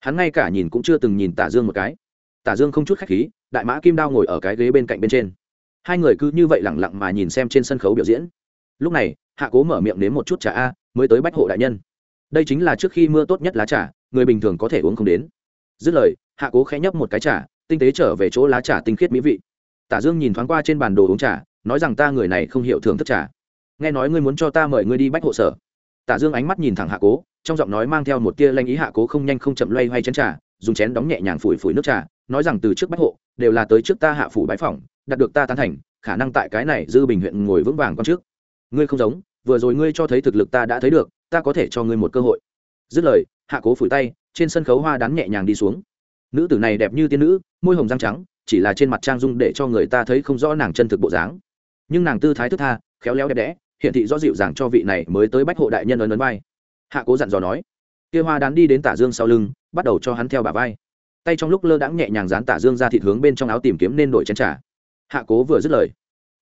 Hắn ngay cả nhìn cũng chưa từng nhìn tả dương một cái. Tả dương không chút khách khí, đại mã kim đao ngồi ở cái ghế bên cạnh bên trên. Hai người cứ như vậy lẳng lặng mà nhìn xem trên sân khấu biểu diễn. Lúc này, hạ cố mở miệng đến một chút trà a, mới tới bách hộ đại nhân. Đây chính là trước khi mưa tốt nhất lá trà, người bình thường có thể uống không đến. Dứt lời, hạ cố khẽ nhấp một cái trà, tinh tế trở về chỗ lá trà tinh khiết mỹ vị. Tả dương nhìn thoáng qua trên bản đồ uống trà, nói rằng ta người này không hiểu thưởng thức trà. Nghe nói ngươi muốn cho ta mời ngươi đi bách hộ sở tả dương ánh mắt nhìn thẳng hạ cố, trong giọng nói mang theo một tia lanh ý hạ cố không nhanh không chậm loay hoay chén trà, dùng chén đóng nhẹ nhàng phủi phủi nước trà, nói rằng từ trước bách hộ, đều là tới trước ta hạ phủ bái phỏng, đạt được ta tán thành, khả năng tại cái này dư bình huyện ngồi vững vàng con trước. Ngươi không giống, vừa rồi ngươi cho thấy thực lực ta đã thấy được, ta có thể cho ngươi một cơ hội. Dứt lời, hạ cố phủi tay, trên sân khấu hoa đán nhẹ nhàng đi xuống. Nữ tử này đẹp như tiên nữ, môi hồng răng trắng, chỉ là trên mặt trang dung để cho người ta thấy không rõ nàng chân thực bộ dáng. Nhưng nàng tư thái thức tha, khéo léo đẹp đẽ hiện thị rõ dịu dàng cho vị này mới tới bách hộ đại nhân ấn ấn vai. Hạ cố dặn dò nói, kia hoa đán đi đến tả dương sau lưng, bắt đầu cho hắn theo bà vai. Tay trong lúc lơ đãng nhẹ nhàng dán tả dương ra thịt hướng bên trong áo tìm kiếm nên đổi chén trà. Hạ cố vừa dứt lời,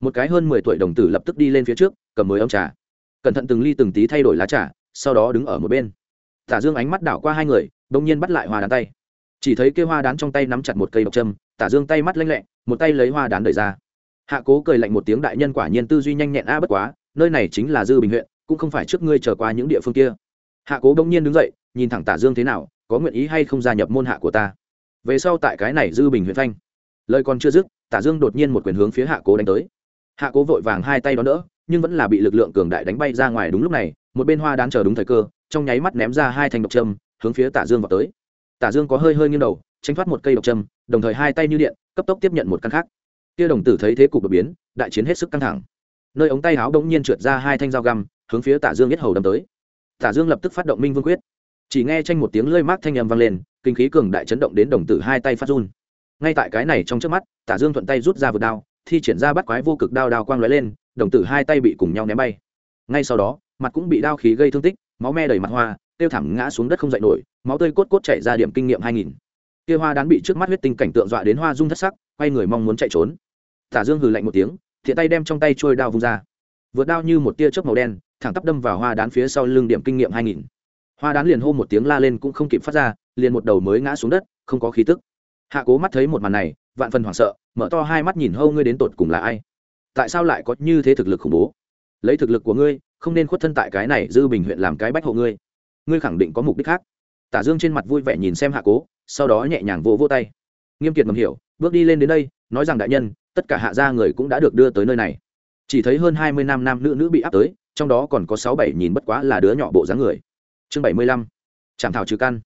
một cái hơn mười tuổi đồng tử lập tức đi lên phía trước, cầm mới ông trà. Cẩn thận từng ly từng tí thay đổi lá trà, sau đó đứng ở một bên. Tả dương ánh mắt đảo qua hai người đông nhiên bắt lại hoa đán tay. Chỉ thấy kia hoa đán trong tay nắm chặt một cây độc châm, tả dương tay mắt lanh lẹ, một tay lấy hoa đán đẩy ra. Hạ cố cười lạnh một tiếng đại nhân quả nhiên tư duy nhanh nhẹn a bất quá nơi này chính là dư bình huyện, cũng không phải trước ngươi trở qua những địa phương kia. Hạ cố bỗng nhiên đứng dậy, nhìn thẳng tả dương thế nào, có nguyện ý hay không gia nhập môn hạ của ta? Về sau tại cái này dư bình huyện thanh lời còn chưa dứt, tả dương đột nhiên một quyền hướng phía hạ cố đánh tới. Hạ cố vội vàng hai tay đón đỡ, nhưng vẫn là bị lực lượng cường đại đánh bay ra ngoài đúng lúc này, một bên hoa đang chờ đúng thời cơ, trong nháy mắt ném ra hai thanh độc châm, hướng phía tả dương vào tới. Tả dương có hơi hơi nghiêng đầu, tránh thoát một cây độc châm, đồng thời hai tay như điện, cấp tốc tiếp nhận một căn khác. Kia đồng tử thấy thế cục đột biến, đại chiến hết sức căng thẳng nơi ống tay áo đống nhiên trượt ra hai thanh dao găm, hướng phía tả dương nhất hầu đâm tới. Tả dương lập tức phát động minh vương quyết. Chỉ nghe tranh một tiếng lơi mát thanh âm vang lên, kinh khí cường đại chấn động đến đồng tử hai tay phát run. Ngay tại cái này trong trước mắt, tả dương thuận tay rút ra vượt đao, thi triển ra bắt quái vô cực đao đao quang lóe lên, đồng tử hai tay bị cùng nhau ném bay. Ngay sau đó, mặt cũng bị đao khí gây thương tích, máu me đầy mặt hoa, tiêu thẳng ngã xuống đất không dậy nổi, máu tươi cốt cốt chảy ra điểm kinh nghiệm hai nghìn. Kia hoa đán bị trước mắt huyết tinh cảnh tượng dọa đến hoa rung thất sắc, quay người mong muốn chạy trốn. Tả dương hừ lạnh một tiếng thiện tay đem trong tay trôi đao vung ra. Vượt đao như một tia chớp màu đen, thẳng tắp đâm vào hoa đán phía sau lưng điểm kinh nghiệm hai nghìn. Hoa đán liền hô một tiếng la lên cũng không kịp phát ra, liền một đầu mới ngã xuống đất, không có khí tức. Hạ cố mắt thấy một màn này, vạn phần hoảng sợ, mở to hai mắt nhìn hâu ngươi đến tột cùng là ai? Tại sao lại có như thế thực lực khủng bố? Lấy thực lực của ngươi, không nên khuất thân tại cái này dư bình huyện làm cái bách hộ ngươi. Ngươi khẳng định có mục đích khác. Tả dương trên mặt vui vẻ nhìn xem hạ cố, sau đó nhẹ nhàng vỗ vỗ tay. Nghiêm kiệt ngầm hiểu, bước đi lên đến đây, nói rằng đại nhân tất cả hạ gia người cũng đã được đưa tới nơi này. Chỉ thấy hơn hai mươi nam nam nữ nữ bị áp tới, trong đó còn có sáu bảy nhìn bất quá là đứa nhỏ bộ dáng người. Chương bảy mươi lăm chạm thảo trừ căn.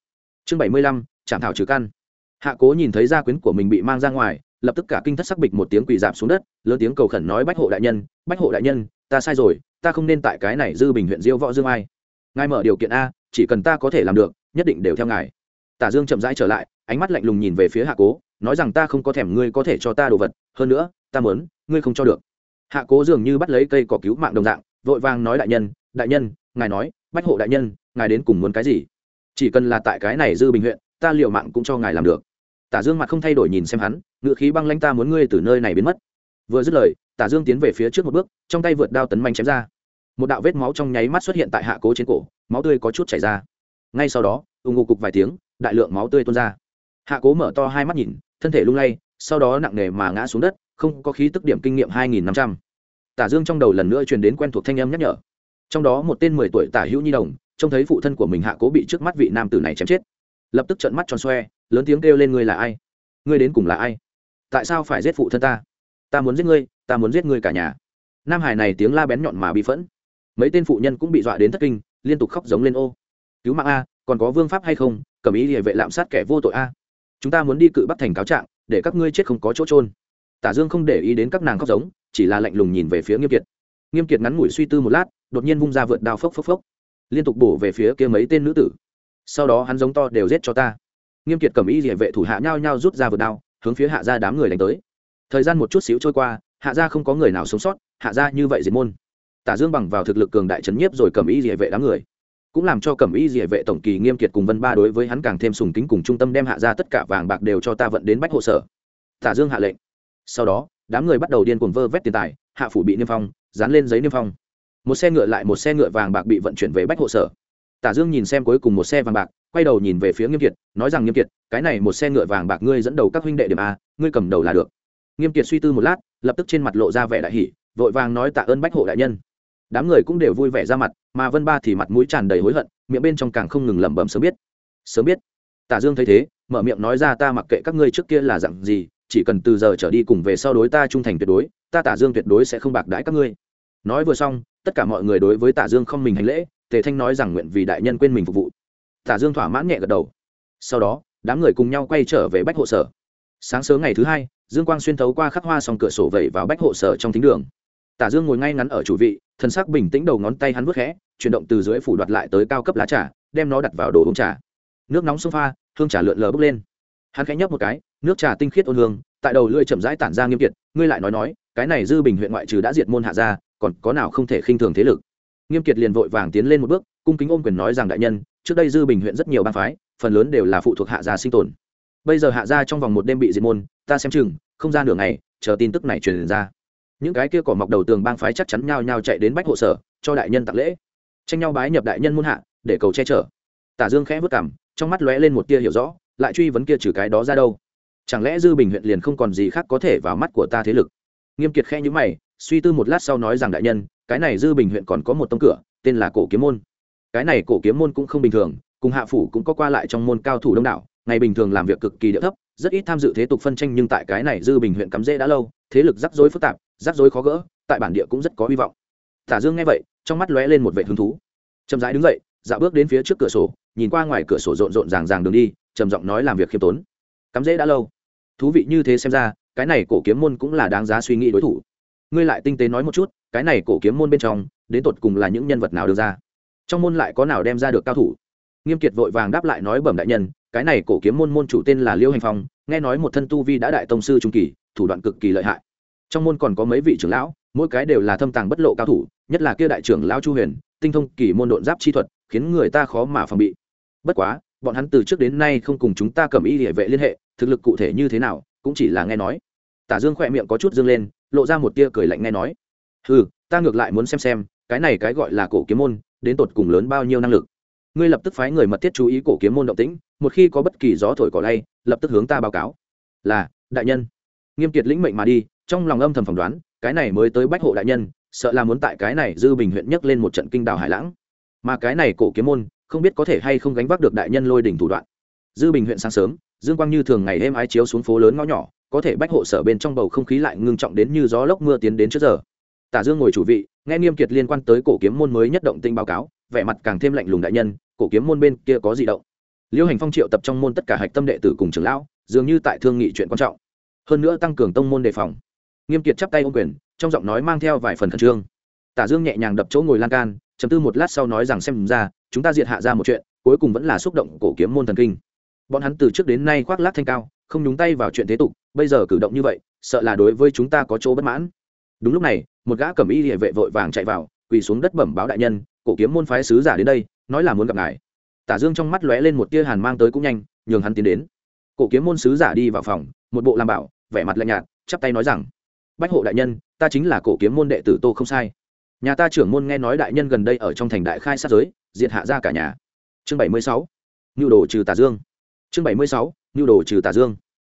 Chương bảy mươi lăm chạm thảo trừ căn. Hạ cố nhìn thấy gia quyến của mình bị mang ra ngoài, lập tức cả kinh thất sắc bịch một tiếng quỳ dạp xuống đất, lớn tiếng cầu khẩn nói, bách hộ đại nhân, bách hộ đại nhân, ta sai rồi, ta không nên tại cái này dư bình huyện diêu võ dương ai. Ngài mở điều kiện a, chỉ cần ta có thể làm được, nhất định đều theo ngài. Tả dương chậm rãi trở lại, ánh mắt lạnh lùng nhìn về phía hạ cố nói rằng ta không có thèm ngươi có thể cho ta đồ vật, hơn nữa, ta muốn, ngươi không cho được. Hạ cố dường như bắt lấy cây cỏ cứu mạng đồng dạng, vội vàng nói đại nhân đại nhân, ngài nói, bách hộ đại nhân, ngài đến cùng muốn cái gì? Chỉ cần là tại cái này dư bình huyện, ta liệu mạng cũng cho ngài làm được. Tả dương mặt không thay đổi nhìn xem hắn, ngựa khí băng lanh ta muốn ngươi từ nơi này biến mất. Vừa dứt lời, tả dương tiến về phía trước một bước, trong tay vượt đao tấn manh chém ra. Một đạo vết máu trong nháy mắt xuất hiện tại hạ cố trên cổ, máu tươi có chút chảy ra. Ngay sau đó, ù ngụ cục vài tiếng, đại lượng máu tươi tuôn ra. Hạ cố mở to hai mắt nhìn thân thể lung lay, sau đó nặng nề mà ngã xuống đất, không có khí tức điểm kinh nghiệm hai nghìn năm trăm. Tả dương trong đầu lần nữa truyền đến quen thuộc thanh âm nhắc nhở. Trong đó một tên mười tuổi tả hữu nhi đồng, trông thấy phụ thân của mình hạ cố bị trước mắt vị nam tử này chém chết. Lập tức trợn mắt tròn xoe, lớn tiếng kêu lên, ngươi là ai? Ngươi đến cùng là ai? Tại sao phải giết phụ thân ta? Ta muốn giết ngươi, ta muốn giết ngươi cả nhà. Nam hải này tiếng la bén nhọn mà bị phẫn. Mấy tên phụ nhân cũng bị dọa đến thất kinh, liên tục khóc giống lên ô. Cứu mạng a, còn có vương pháp hay không? Cầm ý địa vệ lạm sát kẻ vô tội a chúng ta muốn đi cự bắc thành cáo trạng, để các ngươi chết không có chỗ trôn tả dương không để ý đến các nàng khóc giống, chỉ là lạnh lùng nhìn về phía nghiêm kiệt. Nghiêm kiệt ngắn ngủi suy tư một lát, đột nhiên vung ra vượt đao phốc phốc phốc, liên tục bổ về phía kia mấy tên nữ tử. Sau đó hắn giống to đều giết cho ta. Nghiêm kiệt cầm ý địa vệ thủ hạ nhau nhau rút ra vượt đao, hướng phía hạ gia đám người đánh tới. Thời gian một chút xíu trôi qua, hạ gia không có người nào sống sót, hạ gia như vậy diệt môn. Tả dương bằng vào thực lực cường đại trấn nhiếp rồi cầm ý địa vệ đám người cũng làm cho cẩm y địa vệ tổng kỳ nghiêm kiệt cùng vân ba đối với hắn càng thêm sùng kính cùng trung tâm đem hạ ra tất cả vàng bạc đều cho ta vận đến bách hộ sở. Tả dương hạ lệnh. Sau đó, đám người bắt đầu điên cuồng vơ vét tiền tài, hạ phủ bị niêm phong, dán lên giấy niêm phong. Một xe ngựa lại một xe ngựa vàng bạc bị vận chuyển về bách hộ sở. Tả dương nhìn xem cuối cùng một xe vàng bạc, quay đầu nhìn về phía nghiêm kiệt, nói rằng, nghiêm kiệt, cái này một xe ngựa vàng bạc ngươi dẫn đầu các huynh đệ điểm a, ngươi cầm đầu là được. Nghiêm kiệt suy tư một lát, lập tức trên mặt lộ ra vẻ đại hỷ vội vàng nói tạ ơn bách hộ đại nhân đám người cũng đều vui vẻ ra mặt, mà vân ba thì mặt mũi tràn đầy hối hận, miệng bên trong càng không ngừng lẩm bẩm sớm biết. Sớm biết. Tả dương thấy thế, mở miệng nói ra, ta mặc kệ các ngươi trước kia là dặn gì, chỉ cần từ giờ trở đi cùng về sau đối ta trung thành tuyệt đối, ta tả dương tuyệt đối sẽ không bạc đãi các ngươi. Nói vừa xong, tất cả mọi người đối với tả dương không mình hành lễ, tề thanh nói rằng nguyện vì đại nhân quên mình phục vụ. Tả dương thỏa mãn nhẹ gật đầu. Sau đó, đám người cùng nhau quay trở về bách hộ sở. Sáng sớm ngày thứ hai, dương quang xuyên thấu qua khắc hoa xong cửa sổ vẩy vào bách hộ sở trong thính đường tả dương ngồi ngay ngắn ở chủ vị, thân sắc bình tĩnh đầu ngón tay hắn vứt khẽ, chuyển động từ dưới phủ đoạt lại tới cao cấp lá trà, đem nó đặt vào đồ uống trà. Nước nóng sông pha, hương trà lượn lờ bốc lên. Hắn khẽ nhấp một cái, nước trà tinh khiết ôn hương, tại đầu lưỡi chậm rãi tản ra nghiêm kiệt, ngươi lại nói nói, cái này dư bình huyện ngoại trừ đã diệt môn hạ ra còn có nào không thể khinh thường thế lực? Nghiêm kiệt liền vội vàng tiến lên một bước, cung kính ôm quyền nói rằng đại nhân, trước đây dư bình huyện rất nhiều bang phái, phần lớn đều là phụ thuộc hạ gia sinh tồn. Bây giờ hạ gia trong vòng một đêm bị diệt môn, ta xem chừng, không ra nửa ngày, chờ tin tức này truyền ra những cái kia cỏ mọc đầu tường bang phái chắc chắn nhao nhao chạy đến bách hộ sở, cho đại nhân tặng lễ. Tranh nhau bái nhập đại nhân muôn hạ, để cầu che chở. Tả dương khẽ vất cảm trong mắt lóe lên một tia hiểu rõ, lại truy vấn kia trừ cái đó ra đâu? Chẳng lẽ dư bình huyện liền không còn gì khác có thể vào mắt của ta thế lực? Nghiêm kiệt khẽ nhíu mày, suy tư một lát sau nói rằng đại nhân, cái này dư bình huyện còn có một tông cửa, tên là cổ kiếm môn. Cái này cổ kiếm môn cũng không bình thường, cùng hạ phủ cũng có qua lại trong môn cao thủ đông đảo, ngày bình thường làm việc cực kỳ địa thấp, rất ít tham dự thế tục phân tranh nhưng tại cái này dư bình huyện cắm rễ đã lâu, thế lực rắc rối phức tạp rắc rối khó gỡ, tại bản địa cũng rất có hy vọng. Tả dương nghe vậy, trong mắt lóe lên một vẻ hứng thú. Chậm rãi đứng dậy dạo bước đến phía trước cửa sổ, nhìn qua ngoài cửa sổ rộn rộn ràng ràng đường đi, trầm giọng nói làm việc khiêm tốn. Cắm rễ đã lâu. Thú vị như thế xem ra, cái này cổ kiếm môn cũng là đáng giá suy nghĩ đối thủ. Ngươi lại tinh tế nói một chút, cái này cổ kiếm môn bên trong, đến tột cùng là những nhân vật nào được ra? Trong môn lại có nào đem ra được cao thủ? Nghiêm kiệt vội vàng đáp lại nói bẩm đại nhân, cái này cổ kiếm môn môn chủ tên là liêu hành phong, nghe nói một thân tu vi đã đại tông sư trung kỳ, thủ đoạn cực kỳ lợi hại trong môn còn có mấy vị trưởng lão, mỗi cái đều là thâm tàng bất lộ cao thủ, nhất là kia đại trưởng lão chu huyền, tinh thông kỳ môn độn giáp chi thuật, khiến người ta khó mà phòng bị. Bất quá, bọn hắn từ trước đến nay không cùng chúng ta cầm y địa vệ liên hệ, thực lực cụ thể như thế nào, cũng chỉ là nghe nói. Tả dương khỏe miệng có chút dương lên, lộ ra một tia cười lạnh nghe nói. Ừ ta ngược lại muốn xem xem, cái này cái gọi là cổ kiếm môn, đến tột cùng lớn bao nhiêu năng lực. Ngươi lập tức phái người mật thiết chú ý cổ kiếm môn động tĩnh, một khi có bất kỳ gió thổi cỏ lay, lập tức hướng ta báo cáo. Là, đại nhân nghiêm kiệt lĩnh mệnh mà đi, trong lòng âm thầm phỏng đoán, cái này mới tới bách hộ đại nhân, sợ là muốn tại cái này dư bình huyện nhấc lên một trận kinh đào hải lãng. Mà cái này cổ kiếm môn, không biết có thể hay không gánh vác được đại nhân lôi đỉnh thủ đoạn. Dư bình huyện sáng sớm, dương quang như thường ngày êm ái chiếu xuống phố lớn ngõ nhỏ, có thể bách hộ sở bên trong bầu không khí lại ngưng trọng đến như gió lốc mưa tiến đến trước giờ. Tả dương ngồi chủ vị, nghe nghiêm kiệt liên quan tới cổ kiếm môn mới nhất động tinh báo cáo, vẻ mặt càng thêm lạnh lùng đại nhân, cổ kiếm môn bên kia có gì động? Liêu hành phong triệu tập trong môn tất cả hạch tâm đệ tử cùng trưởng lão, dường như tại thương nghị chuyện quan trọng hơn nữa tăng cường tông môn đề phòng. Nghiêm kiệt chắp tay ô quyền, trong giọng nói mang theo vài phần khẩn trương. Tả dương nhẹ nhàng đập chỗ ngồi lan can chấm tư một lát sau nói rằng xem ra, chúng ta diệt hạ ra một chuyện, cuối cùng vẫn là xúc động cổ kiếm môn thần kinh. Bọn hắn từ trước đến nay khoác lác thanh cao, không nhúng tay vào chuyện thế tục, bây giờ cử động như vậy, sợ là đối với chúng ta có chỗ bất mãn. Đúng lúc này, một gã cầm y địa vệ vội vàng chạy vào, quỳ xuống đất bẩm báo đại nhân, cổ kiếm môn phái sứ giả đến đây, nói là muốn gặp ngài. Tả dương trong mắt lóe lên một tia hàn mang tới cũng nhanh, nhường hắn tiến đến. Cổ kiếm môn sứ giả đi vào phòng, một bộ làm bảo vẻ mặt lạnh nhạt, chắp tay nói rằng, bách hộ đại nhân, ta chính là cổ kiếm môn đệ tử tô không sai. Nhà ta trưởng môn nghe nói đại nhân gần đây ở trong thành đại khai sát giới, diệt hạ ra cả nhà. Chương bảy mươi sáu. Nhu đồ trừ tà dương. Chương bảy mươi sáu. Nhu đồ trừ tà dương.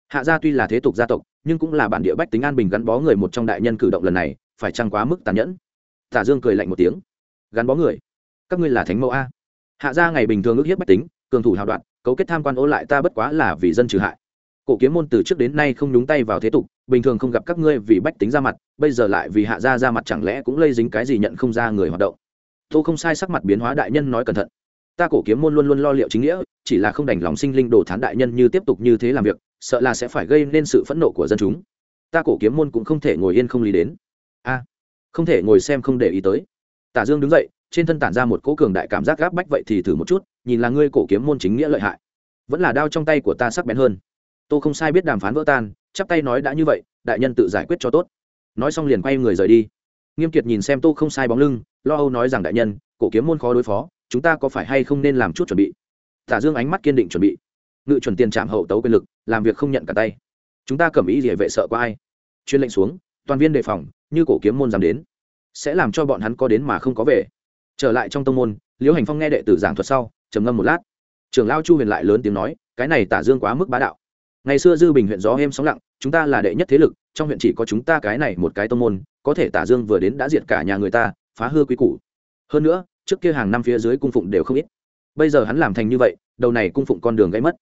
Hạ gia tuy là thế tục gia tộc, nhưng cũng là bản địa bách tính an bình gắn bó người một trong đại nhân cử động lần này, phải chăng quá mức tàn nhẫn? Tả dương cười lạnh một tiếng. Gắn bó người? Các ngươi là thánh mẫu a? Hạ gia ngày bình thường ước hiếp bách tính, cường thủ hào đoạn cấu kết tham quan ô lại ta bất quá là vì dân trừ hại cổ kiếm môn từ trước đến nay không nhúng tay vào thế tục, bình thường không gặp các ngươi vì bách tính ra mặt, bây giờ lại vì hạ gia ra mặt chẳng lẽ cũng lây dính cái gì nhận không ra người hoạt động? Tô không sai sắc mặt biến hóa đại nhân nói cẩn thận. Ta cổ kiếm môn luôn luôn lo liệu chính nghĩa, chỉ là không đành lòng sinh linh đồ thán đại nhân như tiếp tục như thế làm việc, sợ là sẽ phải gây nên sự phẫn nộ của dân chúng. Ta cổ kiếm môn cũng không thể ngồi yên không lý đến. A, không thể ngồi xem không để ý tới. Tả dương đứng dậy, trên thân tản ra một cỗ cường đại cảm giác gáp bách vậy thì thử một chút, nhìn là ngươi cổ kiếm môn chính nghĩa lợi hại. Vẫn là đao trong tay của ta sắc bén hơn tô không sai biết đàm phán vỡ tan, chắp tay nói đã như vậy, đại nhân tự giải quyết cho tốt. Nói xong liền quay người rời đi. Nghiêm kiệt nhìn xem tô không sai bóng lưng, lo âu nói rằng đại nhân, cổ kiếm môn khó đối phó, chúng ta có phải hay không nên làm chút chuẩn bị? Tả dương ánh mắt kiên định chuẩn bị. Ngự chuẩn tiền trạm hậu tấu quyền lực, làm việc không nhận cả tay. Chúng ta cầm ý địa vệ sợ qua ai? Chuyên lệnh xuống, toàn viên đề phòng, như cổ kiếm môn dám đến. Sẽ làm cho bọn hắn có đến mà không có về. Trở lại trong tông môn, liễu hành phong nghe đệ tử giảng thuật sau, trầm ngâm một lát. Trưởng lao chu huyền lại lớn tiếng nói, cái này tả dương quá mức bá đạo ngày xưa dư bình huyện gió êm sóng lặng, chúng ta là đệ nhất thế lực, trong huyện chỉ có chúng ta cái này một cái tông môn, có thể tả dương vừa đến đã diệt cả nhà người ta, phá hư quý củ. Hơn nữa, trước kia hàng năm phía dưới cung phụng đều không ít. Bây giờ hắn làm thành như vậy, đầu này cung phụng con đường gãy mất.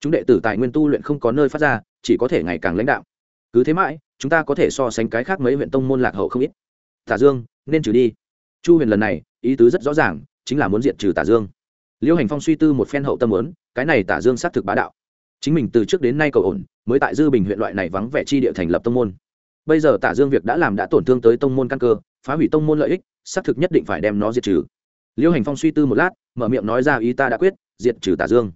Chúng đệ tử tại nguyên tu luyện không có nơi phát ra, chỉ có thể ngày càng lãnh đạo cứ thế mãi, chúng ta có thể so sánh cái khác mấy huyện tông môn lạc hậu không ít. Tả dương, nên trừ đi. Chu huyền lần này, ý tứ rất rõ ràng, chính là muốn diệt trừ tả dương. Liêu hành phong suy tư một phen hậu tâm lớn cái này tả dương xác thực bá đạo chính mình từ trước đến nay cầu ổn, mới tại dư bình huyện loại này vắng vẻ chi địa thành lập tông môn. Bây giờ tả dương việc đã làm đã tổn thương tới tông môn căn cơ, phá hủy tông môn lợi ích, xác thực nhất định phải đem nó diệt trừ. Liêu hành phong suy tư một lát, mở miệng nói ra ý ta đã quyết, diệt trừ tả dương.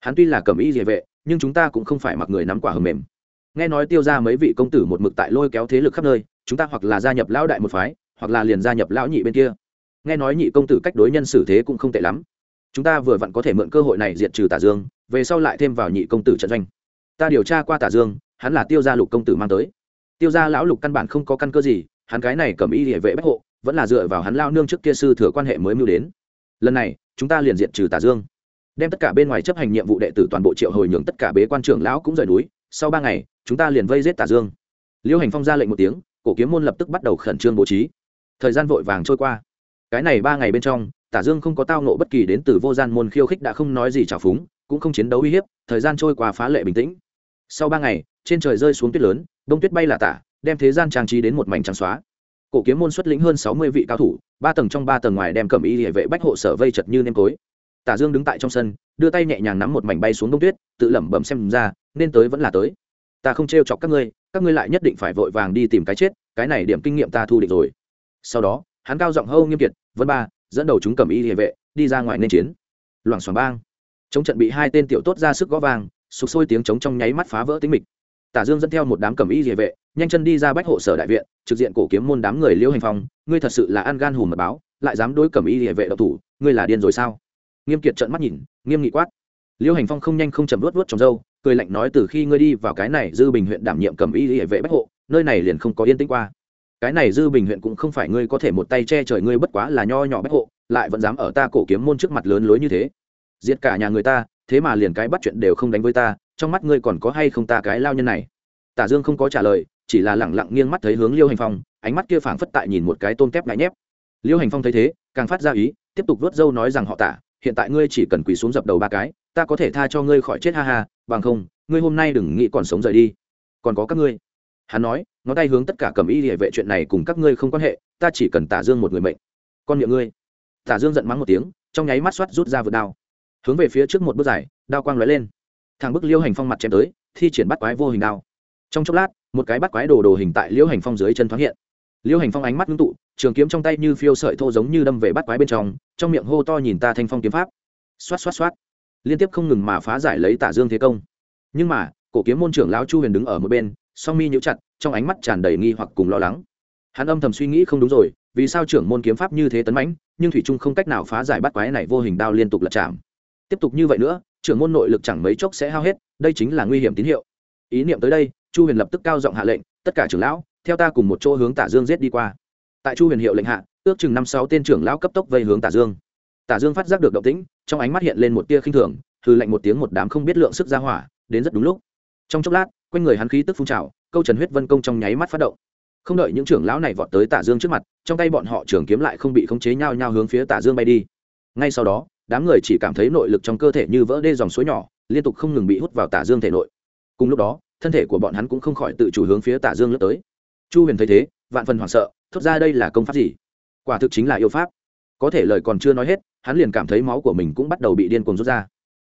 Hắn tuy là cầm ý địa vệ, nhưng chúng ta cũng không phải mặc người nắm quả hầm mềm. Nghe nói tiêu ra mấy vị công tử một mực tại lôi kéo thế lực khắp nơi, chúng ta hoặc là gia nhập lão đại một phái, hoặc là liền gia nhập lão nhị bên kia. Nghe nói nhị công tử cách đối nhân xử thế cũng không tệ lắm. Chúng ta vừa vặn có thể mượn cơ hội này diệt trừ tả dương về sau lại thêm vào nhị công tử trận doanh. Ta điều tra qua tả dương, hắn là tiêu gia lục công tử mang tới. Tiêu gia lão lục căn bản không có căn cơ gì, hắn cái này cầm y địa vệ bách hộ, vẫn là dựa vào hắn lao nương trước kia sư thừa quan hệ mới mưu đến. Lần này, chúng ta liền diện trừ tả dương. Đem tất cả bên ngoài chấp hành nhiệm vụ đệ tử toàn bộ triệu hồi nhường tất cả bế quan trưởng lão cũng rời núi, sau ba ngày, chúng ta liền vây giết tả dương. Liêu hành phong ra lệnh một tiếng, cổ kiếm môn lập tức bắt đầu khẩn trương bố trí. Thời gian vội vàng trôi qua. Cái này ba ngày bên trong, tả dương không có tao nộ bất kỳ đến từ vô gian môn khiêu khích đã không nói gì trào phúng cũng không chiến đấu uy hiếp, thời gian trôi qua phá lệ bình tĩnh. Sau ba ngày, trên trời rơi xuống tuyết lớn, đông tuyết bay là tả, đem thế gian trang trí đến một mảnh trắng xóa. Cổ kiếm môn xuất lĩnh hơn sáu mươi vị cao thủ, ba tầng trong ba tầng ngoài đem cầm y hệ vệ bách hộ sở vây chật như nêm cối tả dương đứng tại trong sân, đưa tay nhẹ nhàng nắm một mảnh bay xuống đông tuyết, tự lẩm bẩm xem ra, nên tới vẫn là tới. Ta không t chọc các ngươi các ngươi lại nhất định phải vội vàng đi tìm cái chết, cái này điểm kinh nghiệm ta thu định rồi. Sau đó, hắn cao giọng hâu nghiêm kiệt, vân ba, dẫn đầu chúng cầm y hệ vệ, đi ra ngoài nên chiến. Loảng xoảng bang chống trận bị hai tên tiểu tốt ra sức gõ vàng sụp sôi tiếng chống trong nháy mắt phá vỡ tính mịch. Tả dương dẫn theo một đám cầm y địa vệ, nhanh chân đi ra bách hộ sở đại viện, trực diện cổ kiếm môn đám người liêu hành phong, ngươi thật sự là ăn gan hùm mật báo, lại dám đối cầm y địa vệ độc thủ, ngươi là điên rồi sao? Nghiêm kiệt trợn mắt nhìn, nghiêm nghị quát. Liêu hành phong không nhanh không chậm luốt luốt trong dâu, cười lạnh nói, từ khi ngươi đi vào cái này dư bình huyện đảm nhiệm cầm y địa vệ bách hộ, nơi này liền không có yên tĩnh qua. Cái này dư bình huyện cũng không phải ngươi có thể một tay che trời ngươi bất quá là nho nhỏ bách hộ, lại vẫn dám ở ta cổ kiếm môn trước mặt lớn lối như thế giết cả nhà người ta, thế mà liền cái bắt chuyện đều không đánh với ta, trong mắt ngươi còn có hay không ta cái lao nhân này? Tả dương không có trả lời, chỉ là lẳng lặng nghiêng mắt thấy hướng liêu hành phong, ánh mắt kia phảng phất tại nhìn một cái tôm tép ngại nhép. Liêu hành phong thấy thế, càng phát ra ý, tiếp tục vớt dâu nói rằng họ tả, hiện tại ngươi chỉ cần quỳ xuống dập đầu ba cái, ta có thể tha cho ngươi khỏi chết ha ha, bằng không, ngươi hôm nay đừng nghĩ còn sống rời đi. Còn có các ngươi. Hắn nói, ngón tay hướng tất cả cầm y địa vệ chuyện này cùng các ngươi không quan hệ, ta chỉ cần tả dương một người mệnh. Con miệng ngươi. Tả dương giận mắng một tiếng, trong nháy mắt xoát rút ra vượt đao hướng về phía trước một bước dài, đao quang lóe lên. Thằng bức liêu hành phong mặt chém tới, thi triển bắt quái vô hình đao. Trong chốc lát, một cái bắt quái đồ đồ hình tại liêu hành phong dưới chân thoáng hiện. Liêu hành phong ánh mắt ngưng tụ, trường kiếm trong tay như phiêu sợi thô giống như đâm về bắt quái bên trong trong miệng hô to nhìn ta thanh phong kiếm pháp. Xoát xoát xoát. Liên tiếp không ngừng mà phá giải lấy tả dương thế công. Nhưng mà, cổ kiếm môn trưởng lão chu huyền đứng ở một bên, song mi nhíu chặt, trong ánh mắt tràn đầy nghi hoặc cùng lo lắng. Hắn âm thầm suy nghĩ không đúng rồi, vì sao trưởng môn kiếm pháp như thế tấn mãnh, nhưng thủy trung không cách nào phá giải bắt quái này vô hình đao liên tục lật chạm tiếp tục như vậy nữa, trưởng môn nội lực chẳng mấy chốc sẽ hao hết, đây chính là nguy hiểm tín hiệu. Ý niệm tới đây, chu huyền lập tức cao giọng hạ lệnh, tất cả trưởng lão, theo ta cùng một chỗ hướng tả dương giết đi qua. Tại chu huyền hiệu lệnh hạ, ước chừng năm sáu tên trưởng lão cấp tốc vây hướng tả dương. Tả dương phát giác được động tĩnh, trong ánh mắt hiện lên một tia khinh thường hư lệnh một tiếng một đám không biết lượng sức ra hỏa, đến rất đúng lúc. Trong chốc lát, quanh người hắn khí tức phun trào, câu trần huyết vân công trong nháy mắt phát động. Không đợi những trưởng lão này vọt tới tả dương trước mặt, trong tay bọn họ trường kiếm lại không bị khống chế nhau nhau hướng phía tả dương bay đi. Ngay sau đó đám người chỉ cảm thấy nội lực trong cơ thể như vỡ đê dòng suối nhỏ, liên tục không ngừng bị hút vào tả dương thể nội. Cùng lúc đó, thân thể của bọn hắn cũng không khỏi tự chủ hướng phía tả dương lướt tới. Chu huyền thấy thế, vạn phần hoảng sợ, thốt ra đây là công pháp gì? Quả thực chính là yêu pháp. Có thể lời còn chưa nói hết, hắn liền cảm thấy máu của mình cũng bắt đầu bị điên cuồng rút ra.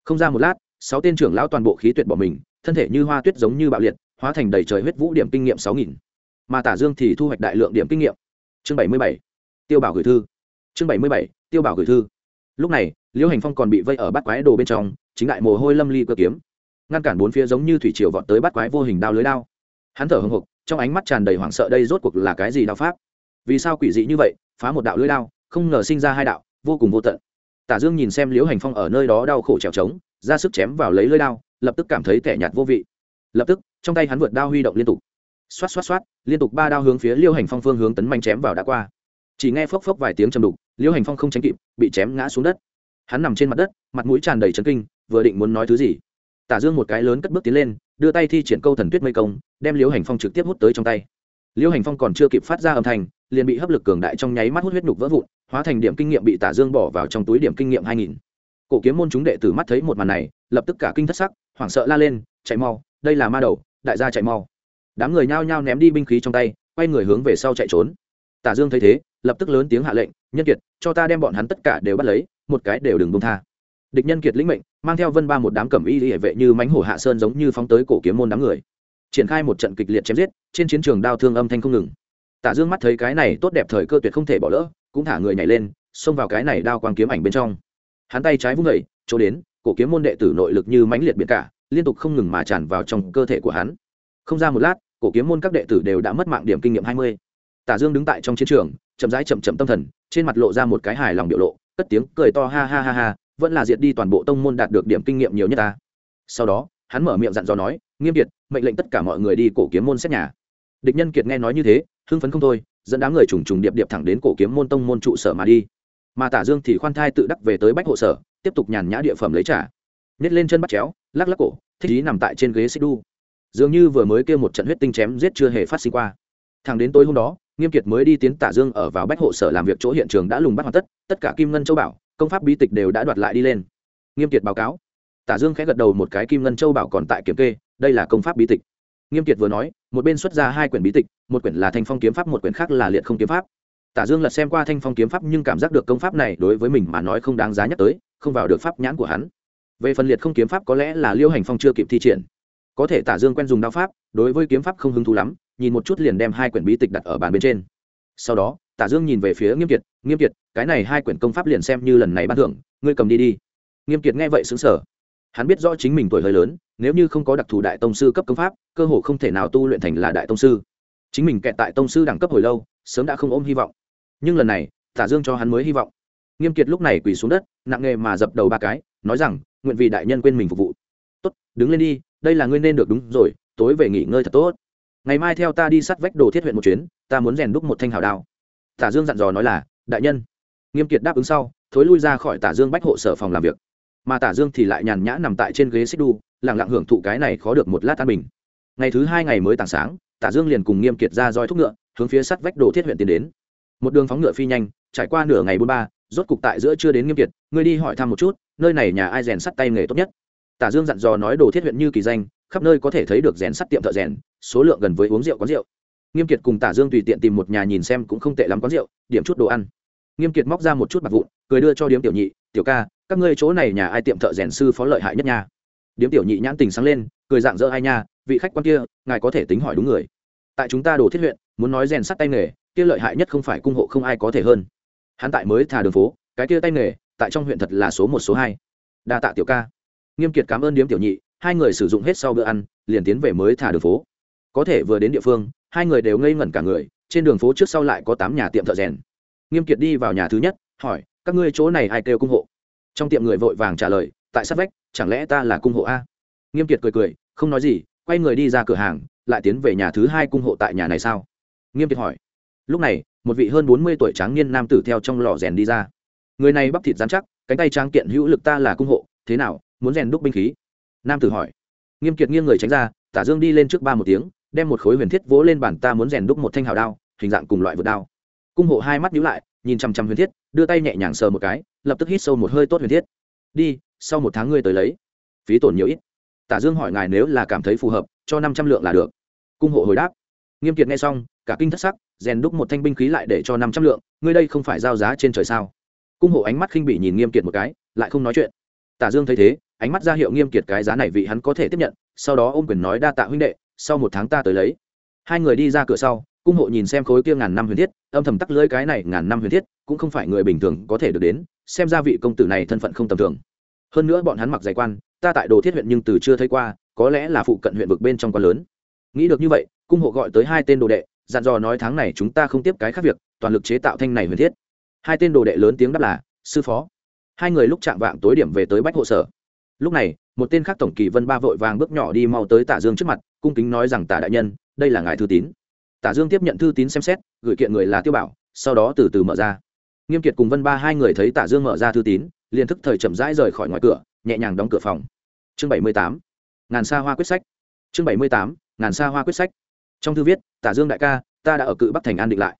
Không ra một lát, sáu tên trưởng lão toàn bộ khí tuyệt bỏ mình, thân thể như hoa tuyết giống như bạo liệt, hóa thành đầy trời huyết vũ điểm kinh nghiệm sáu nghìn. Mà tả dương thì thu hoạch đại lượng điểm kinh nghiệm. Chương bảy mươi bảy, tiêu bảo gửi thư. Chương bảy mươi bảy, tiêu bảo gửi thư. Lúc này liễu hành phong còn bị vây ở bắt quái đồ bên trong, chính lại mồ hôi lâm ly cơ kiếm. Ngăn cản bốn phía giống như thủy triều vọt tới bắt quái vô hình đao lưới đao. Hắn thở hưng hục trong ánh mắt tràn đầy hoảng sợ đây rốt cuộc là cái gì đao pháp? Vì sao quỷ dị như vậy, phá một đạo lưới đao, không ngờ sinh ra hai đạo, vô cùng vô tận. Tả dương nhìn xem liễu hành phong ở nơi đó đau khổ trèo trống, ra sức chém vào lấy lưới đao, lập tức cảm thấy tẻ nhạt vô vị. Lập tức, trong tay hắn vượt đao huy động liên tục. Xoát xoát xoát, liên tục ba đao hướng phía liễu hành phong phương hướng tấn manh chém vào đã qua. Chỉ nghe phốc phốc vài tiếng trầm đục liễu hành phong không tránh kịp, bị chém ngã xuống đất hắn nằm trên mặt đất, mặt mũi tràn đầy chấn kinh, vừa định muốn nói thứ gì. Tả dương một cái lớn cất bước tiến lên, đưa tay thi triển câu thần tuyết mây công, đem liễu hành phong trực tiếp hút tới trong tay. Liễu hành phong còn chưa kịp phát ra âm thanh, liền bị hấp lực cường đại trong nháy mắt hút huyết nhục vỡ vụn, hóa thành điểm kinh nghiệm bị tả dương bỏ vào trong túi điểm kinh nghiệm hai nghìn. Cổ kiếm môn chúng đệ tử mắt thấy một màn này, lập tức cả kinh thất sắc, hoảng sợ la lên, chạy mau, đây là ma đầu, đại gia chạy mau. Đám người nhao nhao ném đi binh khí trong tay, quay người hướng về sau chạy trốn. Tả dương thấy thế, lập tức lớn tiếng hạ lệnh, nhân kiệt, cho ta đem bọn hắn tất cả đều bắt lấy một cái đều đừng buông tha. Địch nhân kiệt lĩnh mệnh, mang theo vân ba một đám cẩm y hệ vệ như mánh hổ hạ sơn giống như phóng tới cổ kiếm môn đám người. Triển khai một trận kịch liệt chém giết, trên chiến trường đao thương âm thanh không ngừng. Tả dương mắt thấy cái này tốt đẹp thời cơ tuyệt không thể bỏ lỡ, cũng thả người nhảy lên, xông vào cái này đao quang kiếm ảnh bên trong. Hắn tay trái vung vẩy chỗ đến, cổ kiếm môn đệ tử nội lực như mãnh liệt biển cả, liên tục không ngừng mà tràn vào trong cơ thể của hắn. Không ra một lát, cổ kiếm môn các đệ tử đều đã mất mạng điểm kinh nghiệm hai mươi. Tả dương đứng tại trong chiến trường, chậm rãi chậm chậm tâm thần, trên mặt lộ ra một cái hài lòng biểu lộ cất tiếng cười to ha ha ha ha, vẫn là diệt đi toàn bộ tông môn đạt được điểm kinh nghiệm nhiều nhất ta. Sau đó, hắn mở miệng dặn dò nói, nghiêm kiệt, mệnh lệnh tất cả mọi người đi cổ kiếm môn xét nhà. Địch nhân kiệt nghe nói như thế, hưng phấn không thôi, dẫn đám người trùng trùng điệp điệp thẳng đến cổ kiếm môn tông môn trụ sở mà đi. Mà tả dương thì khoan thai tự đắc về tới bách hộ sở, tiếp tục nhàn nhã địa phẩm lấy trả nhét lên chân bắt chéo, lắc lắc cổ, thích ý nằm tại trên ghế xích đu dường như vừa mới kêu một trận huyết tinh chém giết chưa hề phát sinh qua. Thẳng đến tối hôm đó nghiêm kiệt mới đi tiến tả dương ở vào bách hộ sở làm việc chỗ hiện trường đã lùng bắt hoàn tất tất cả kim ngân châu bảo, công pháp bí tịch đều đã đoạt lại đi lên. Nghiêm kiệt báo cáo. Tả dương khẽ gật đầu một cái kim ngân châu bảo còn tại kiểm kê, đây là công pháp bí tịch. Nghiêm kiệt vừa nói, một bên xuất ra hai quyển bí tịch, một quyển là thanh phong kiếm pháp, một quyển khác là liệt không kiếm pháp. Tả dương lật xem qua thanh phong kiếm pháp nhưng cảm giác được công pháp này đối với mình mà nói không đáng giá nhắc tới, không vào được pháp nhãn của hắn. Về phần liệt không kiếm pháp có lẽ là liêu hành phong chưa kịp thi triển. Có thể tả dương quen dùng đao pháp, đối với kiếm pháp không hứng thú lắm nhìn một chút liền đem hai quyển bí tịch đặt ở bàn bên trên. Sau đó, tả dương nhìn về phía nghiêm kiệt nghiêm kiệt, cái này hai quyển công pháp liền xem như lần này ban thưởng, ngươi cầm đi đi. Nghiêm kiệt nghe vậy xứng sở hắn biết rõ chính mình tuổi hơi lớn, nếu như không có đặc thù đại tông sư cấp công pháp, cơ hồ không thể nào tu luyện thành là đại tông sư. Chính mình kẹt tại tông sư đẳng cấp hồi lâu, sớm đã không ôm hy vọng. Nhưng lần này, tả dương cho hắn mới hy vọng. Nghiêm kiệt lúc này quỳ xuống đất, nặng nghề mà dập đầu ba cái, nói rằng, nguyện vì đại nhân quên mình phục vụ. Tốt, đứng lên đi, đây là ngươi nên được đúng rồi, tối về nghỉ ngơi thật tốt ngày mai theo ta đi sắt vách đồ thiết huyện một chuyến, ta muốn rèn đúc một thanh hào đao. Tả dương dặn dò nói là, đại nhân. Nghiêm kiệt đáp ứng sau, thối lui ra khỏi tả dương bách hộ sở phòng làm việc. Mà tả dương thì lại nhàn nhã nằm tại trên ghế xích đu lẳng lặng hưởng thụ cái này khó được một lát an bình. Ngày thứ hai ngày mới tảng sáng, tả dương liền cùng nghiêm kiệt ra roi thúc ngựa, hướng phía sắt vách đồ thiết huyện tiến đến. Một đường phóng ngựa phi nhanh, trải qua nửa ngày bốn ba, rốt cục tại giữa chưa đến nghiêm kiệt, ngươi đi hỏi thăm một chút, nơi này nhà ai rèn sắt tay nghề tốt nhất? Tả dương dặn dò nói đồ thiết huyện như kỳ danh khắp nơi có thể thấy được rèn sắt tiệm thợ rèn, số lượng gần với uống rượu quán rượu. Nghiêm kiệt cùng tả dương tùy tiện tìm một nhà nhìn xem cũng không tệ lắm quán rượu, điểm chút đồ ăn. Nghiêm kiệt móc ra một chút bạc vụn, cười đưa cho điếm tiểu nhị, tiểu ca, các ngươi chỗ này nhà ai tiệm thợ rèn sư phó lợi hại nhất nha? Điếm tiểu nhị nhãn tình sáng lên, cười dạng dỡ hai nha, vị khách quan kia, ngài có thể tính hỏi đúng người. Tại chúng ta đồ thiết huyện, muốn nói rèn sắt tay nghề, kia lợi hại nhất không phải cung hộ không ai có thể hơn. Hắn tại mới thả đường phố, cái kia tay nghề, tại trong huyện thật là số một, số hai. Đa tạ tiểu ca. Nghiêm kiệt cảm ơn điếm tiểu nhị hai người sử dụng hết sau bữa ăn, liền tiến về mới thả đường phố. Có thể vừa đến địa phương, hai người đều ngây ngẩn cả người, trên đường phố trước sau lại có tám nhà tiệm thợ rèn. Nghiêm kiệt đi vào nhà thứ nhất, hỏi, các ngươi chỗ này ai kêu cung hộ? Trong tiệm người vội vàng trả lời, tại sát vách, chẳng lẽ ta là cung hộ a? Nghiêm kiệt cười cười, không nói gì, quay người đi ra cửa hàng, lại tiến về nhà thứ hai cung hộ tại nhà này sao? Nghiêm kiệt hỏi. Lúc này, một vị hơn bốn mươi tuổi tráng niên nam tử theo trong lò rèn đi ra. Người này bắp thịt dán chắc, cánh tay tráng kiện hữu lực ta là cung hộ, thế nào, muốn rèn đúc binh khí? Nam tử hỏi. Nghiêm kiệt nghiêng người tránh ra, tả dương đi lên trước ba một tiếng, đem một khối huyền thiết vỗ lên bàn ta muốn rèn đúc một thanh hào đao, hình dạng cùng loại vượt đao. Cung hộ hai mắt nhíu lại, nhìn chăm chăm huyền thiết, đưa tay nhẹ nhàng sờ một cái, lập tức hít sâu một hơi tốt huyền thiết. Đi, sau một tháng ngươi tới lấy. Phí tổn nhiều ít. Tả dương hỏi ngài nếu là cảm thấy phù hợp, cho năm trăm lượng là được. Cung hộ hồi đáp. Nghiêm kiệt nghe xong, cả kinh thất sắc, rèn đúc một thanh binh khí lại để cho năm trăm lượng, ngươi đây không phải giao giá trên trời sao? Cung hộ ánh mắt khinh bị nhìn nghiêm kiệt một cái, lại không nói chuyện. Tả dương thấy thế ánh mắt ra hiệu nghiêm kiệt cái giá này vị hắn có thể tiếp nhận, sau đó ôm quyền nói đa tạ huynh đệ, sau một tháng ta tới lấy. Hai người đi ra cửa sau, cung hộ nhìn xem khối kia ngàn năm huyền thiết, âm thầm tắc lưỡi cái này ngàn năm huyền thiết, cũng không phải người bình thường có thể được đến, xem ra vị công tử này thân phận không tầm thường. Hơn nữa bọn hắn mặc giày quan, ta tại đồ thiết huyện nhưng từ chưa thấy qua, có lẽ là phụ cận huyện vực bên trong quan lớn. Nghĩ được như vậy, cung hộ gọi tới hai tên đồ đệ, dặn dò nói tháng này chúng ta không tiếp cái khác việc, toàn lực chế tạo thanh này huyền thiết. Hai tên đồ đệ lớn tiếng đáp là, sư phó. Hai người lúc chạm vạng tối điểm về tới bách hộ sở lúc này, một tên khác tổng kỳ vân ba vội vàng bước nhỏ đi mau tới tả dương trước mặt, cung kính nói rằng tả đại nhân, đây là ngài thư tín. Tả dương tiếp nhận thư tín xem xét, gửi kiện người là tiêu bảo, sau đó từ từ mở ra. Nghiêm kiệt cùng vân ba hai người thấy tả dương mở ra thư tín, liền thức thời chậm rãi rời khỏi ngoài cửa, nhẹ nhàng đóng cửa phòng. Chương bảy mươi tám, ngàn xa hoa quyết sách. Chương bảy mươi tám, ngàn xa hoa quyết sách. Trong thư viết tả dương đại ca, ta đã ở cự bắc thành an định lại.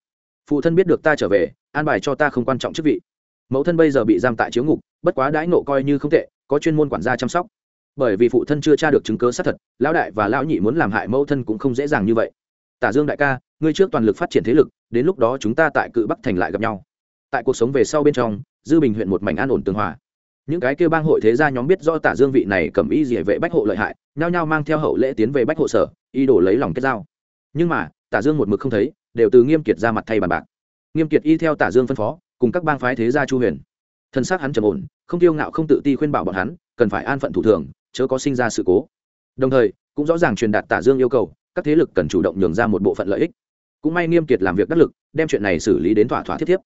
Phụ thân biết được ta trở về, an bài cho ta không quan trọng chức vị. Mẫu thân bây giờ bị giam tại chiếu ngục, bất quá đãi nộ coi như không tệ có chuyên môn quản gia chăm sóc. Bởi vì phụ thân chưa tra được chứng cớ xác thật, lão đại và lão nhị muốn làm hại mẫu thân cũng không dễ dàng như vậy. Tả dương đại ca, ngươi trước toàn lực phát triển thế lực, đến lúc đó chúng ta tại cự bắc thành lại gặp nhau. Tại cuộc sống về sau bên trong, dư bình huyện một mảnh an ổn tường hòa. Những cái kêu bang hội thế gia nhóm biết do tả dương vị này cầm y dỉa vệ bách hộ lợi hại, nhao nhao mang theo hậu lễ tiến về bách hộ sở y đổ lấy lòng kết giao. Nhưng mà, tả dương một mực không thấy, đều từ nghiêm kiệt ra mặt thay bàn bạc. Nghiêm kiệt y theo tả dương phân phó, cùng các bang phái thế gia chu huyền thân xác hắn trầm ổn, không tiêu ngạo, không tự ti khuyên bảo bọn hắn, cần phải an phận thủ thường, chớ có sinh ra sự cố. Đồng thời, cũng rõ ràng truyền đạt tả dương yêu cầu, các thế lực cần chủ động nhường ra một bộ phận lợi ích. Cũng may nghiêm kiệt làm việc đắc lực, đem chuyện này xử lý đến thỏa thỏa thiết thiếp.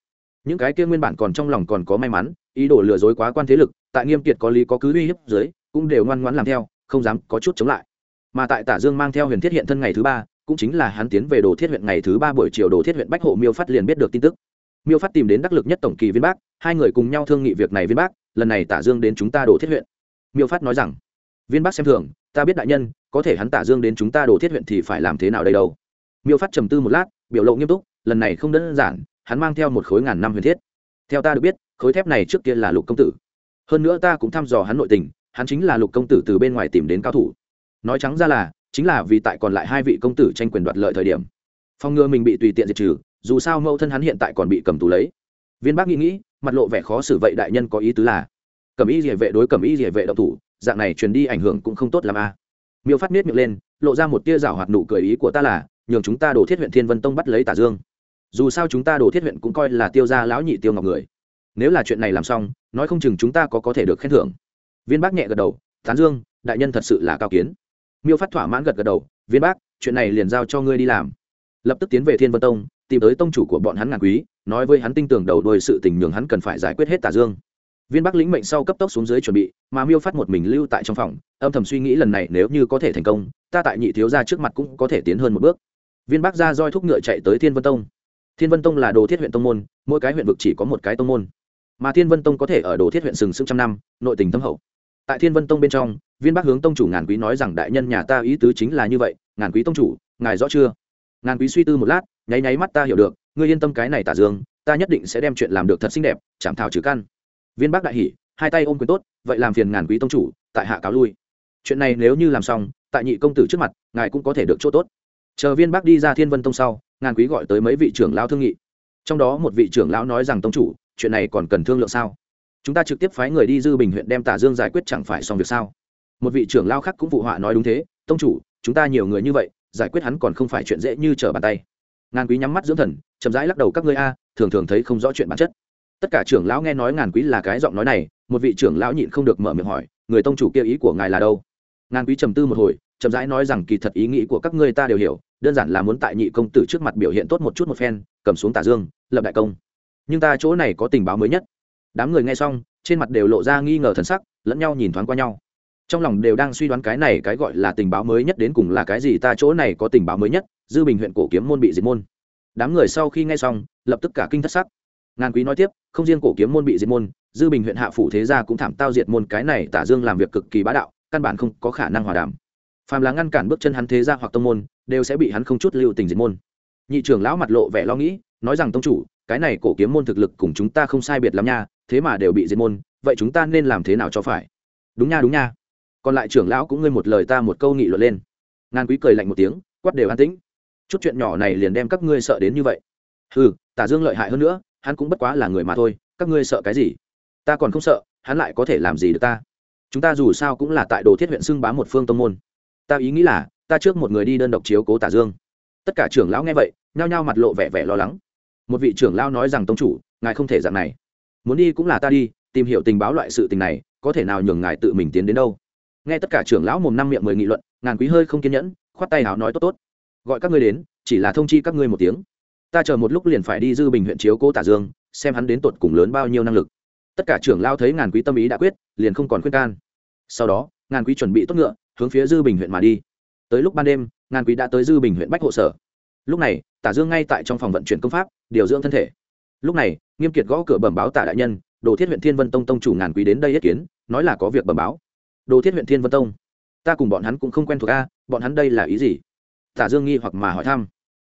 Những cái kia nguyên bản còn trong lòng còn có may mắn, ý đồ lừa dối quá quan thế lực, tại nghiêm kiệt có lý có cứ uy hiếp dưới, cũng đều ngoan ngoãn làm theo, không dám có chút chống lại. Mà tại tả dương mang theo huyền thiết hiện thân ngày thứ ba, cũng chính là hắn tiến về đồ thiết huyện ngày thứ ba buổi chiều đồ thiết huyện bách hộ miêu phát liền biết được tin tức miêu phát tìm đến đắc lực nhất tổng kỳ viên bác, hai người cùng nhau thương nghị việc này viên bác, lần này tả dương đến chúng ta đổ thiết huyện. Miêu phát nói rằng, viên bác xem thường, ta biết đại nhân, có thể hắn tả dương đến chúng ta đổ thiết huyện thì phải làm thế nào đây đâu. Miêu phát trầm tư một lát, biểu lộ nghiêm túc, lần này không đơn giản, hắn mang theo một khối ngàn năm huyền thiết. Theo ta được biết, khối thép này trước kia là lục công tử. Hơn nữa ta cũng thăm dò hắn nội tình, hắn chính là lục công tử từ bên ngoài tìm đến cao thủ. Nói trắng ra là, chính là vì tại còn lại hai vị công tử tranh quyền đoạt lợi thời điểm. Phòng ngừa mình bị tùy tiện diệt trừ dù sao mẫu thân hắn hiện tại còn bị cầm tù lấy. Viên bác nghĩ nghĩ, mặt lộ vẻ khó xử vậy đại nhân có ý tứ là, cầm ý địa vệ đối cầm ý địa vệ độc thủ, dạng này truyền đi ảnh hưởng cũng không tốt làm a à. miêu phát miết miệng lên, lộ ra một tia rào hoạt nụ cười ý của ta là, nhường chúng ta đổ thiết huyện thiên vân tông bắt lấy tả dương. Dù sao chúng ta đổ thiết huyện cũng coi là tiêu gia lão nhị tiêu ngọc người. Nếu là chuyện này làm xong, nói không chừng chúng ta có có thể được khen thưởng. Viên bác nhẹ gật đầu, tán dương, đại nhân thật sự là cao kiến. Miêu phát thỏa mãn gật gật đầu, viên bác, chuyện này liền giao cho ngươi đi làm. Lập tức tiến về thiên vân tông tìm tới tông chủ của bọn hắn ngàn quý, nói với hắn tin tưởng đầu đuôi sự tình nhường hắn cần phải giải quyết hết tả dương. Viên bắc lĩnh mệnh sau cấp tốc xuống dưới chuẩn bị, mà miêu phát một mình lưu tại trong phòng, âm thầm suy nghĩ lần này nếu như có thể thành công, ta tại nhị thiếu gia trước mặt cũng có thể tiến hơn một bước. Viên bắc ra roi thúc ngựa chạy tới thiên vân tông. Thiên vân tông là đồ thiết huyện tông môn, mỗi cái huyện vực chỉ có một cái tông môn. Mà thiên vân tông có thể ở đồ thiết huyện sừng sững trăm năm, nội tình thâm hậu. Tại thiên vân tông bên trong, viên bắc hướng tông chủ ngàn quý nói rằng đại nhân nhà ta ý tứ chính là như vậy, ngàn quý tông chủ, ngài rõ chưa? Ngàn quý suy tư một lát nháy nháy mắt ta hiểu được, ngươi yên tâm cái này tả dương, ta nhất định sẽ đem chuyện làm được thật xinh đẹp chạm thảo trừ căn. Viên bác đại hỉ, hai tay ôm quyền tốt, vậy làm phiền ngàn quý tông chủ, tại hạ cáo lui. Chuyện này nếu như làm xong, tại nhị công tử trước mặt, ngài cũng có thể được chỗ tốt. Chờ viên bác đi ra thiên vân tông sau, ngàn quý gọi tới mấy vị trưởng lão thương nghị. Trong đó một vị trưởng lão nói rằng, tông chủ, chuyện này còn cần thương lượng sao? Chúng ta trực tiếp phái người đi dư bình huyện đem tả dương giải quyết chẳng phải xong việc sao? Một vị trưởng lão khác cũng phụ họa nói đúng thế, tông chủ, chúng ta nhiều người như vậy, giải quyết hắn còn không phải chuyện dễ như trở bàn tay ngàn quý nhắm mắt dưỡng thần, chậm rãi lắc đầu, các ngươi a, thường thường thấy không rõ chuyện bản chất. Tất cả trưởng lão nghe nói ngàn quý là cái giọng nói này, một vị trưởng lão nhịn không được mở miệng hỏi, người tông chủ kia ý của ngài là đâu? Ngàn quý trầm tư một hồi, chậm rãi nói rằng, kỳ thật ý nghĩ của các ngươi ta đều hiểu, đơn giản là muốn tại nhị công tử trước mặt biểu hiện tốt một chút một phen, cầm xuống tả dương, lập đại công. Nhưng ta chỗ này có tình báo mới nhất. Đám người nghe xong, trên mặt đều lộ ra nghi ngờ thần sắc, lẫn nhau nhìn thoáng qua nhau trong lòng đều đang suy đoán cái này cái gọi là tình báo mới nhất đến cùng là cái gì, ta chỗ này có tình báo mới nhất, dư bình huyện cổ kiếm môn bị diệt môn. Đám người sau khi nghe xong, lập tức cả kinh thất sắc. Ngàn quý nói tiếp, không riêng cổ kiếm môn bị diệt môn, dư bình huyện hạ phủ thế gia cũng thảm tao diệt môn, cái này tả dương làm việc cực kỳ bá đạo, căn bản không có khả năng hòa đàm. Phàm là ngăn cản bước chân hắn thế gia hoặc tông môn, đều sẽ bị hắn không chút lưu tình diệt môn. Nhị trưởng lão mặt lộ vẻ lo nghĩ, nói rằng tông chủ, cái này cổ kiếm môn thực lực cùng chúng ta không sai biệt lắm nha, thế mà đều bị diệt môn, vậy chúng ta nên làm thế nào cho phải? Đúng nha đúng nha còn lại trưởng lão cũng ngươi một lời ta một câu nghị luận lên. Ngàn quý cười lạnh một tiếng, quát đều an tĩnh. Chút chuyện nhỏ này liền đem các ngươi sợ đến như vậy. Ừ tả dương lợi hại hơn nữa, hắn cũng bất quá là người mà thôi, các ngươi sợ cái gì? Ta còn không sợ, hắn lại có thể làm gì được ta? Chúng ta dù sao cũng là tại đồ thiết huyện xưng bá một phương tông môn. Ta ý nghĩ là, ta trước một người đi đơn độc chiếu cố tả dương. Tất cả trưởng lão nghe vậy, nhao nhao mặt lộ vẻ vẻ lo lắng. Một vị trưởng lão nói rằng tông chủ, ngài không thể dạng này. Muốn đi cũng là ta đi, tìm hiểu tình báo loại sự tình này, có thể nào nhường ngài tự mình tiến đến đâu? Nghe tất cả trưởng lão mồm năm miệng mười nghị luận, ngàn quý hơi không kiên nhẫn, khoát tay hào nói tốt tốt. Gọi các ngươi đến, chỉ là thông chi các ngươi một tiếng. Ta chờ một lúc liền phải đi dư bình huyện chiếu cố tả dương, xem hắn đến tột cùng lớn bao nhiêu năng lực. Tất cả trưởng lao thấy ngàn quý tâm ý đã quyết, liền không còn khuyên can. Sau đó, ngàn quý chuẩn bị tốt ngựa, hướng phía dư bình huyện mà đi. Tới lúc ban đêm, ngàn quý đã tới dư bình huyện bách hộ sở. Lúc này, tả dương ngay tại trong phòng vận chuyển công pháp, điều dưỡng thân thể. Lúc này, nghiêm kiệt gõ cửa bẩm báo tả đại nhân, đồ thiết huyện thiên vân tông tông chủ ngàn quý đến đây yết kiến, nói là có việc bẩm báo đồ thiết huyện thiên vân tông. Ta cùng bọn hắn cũng không quen thuộc a, bọn hắn đây là ý gì? Tả dương nghi hoặc mà hỏi thăm.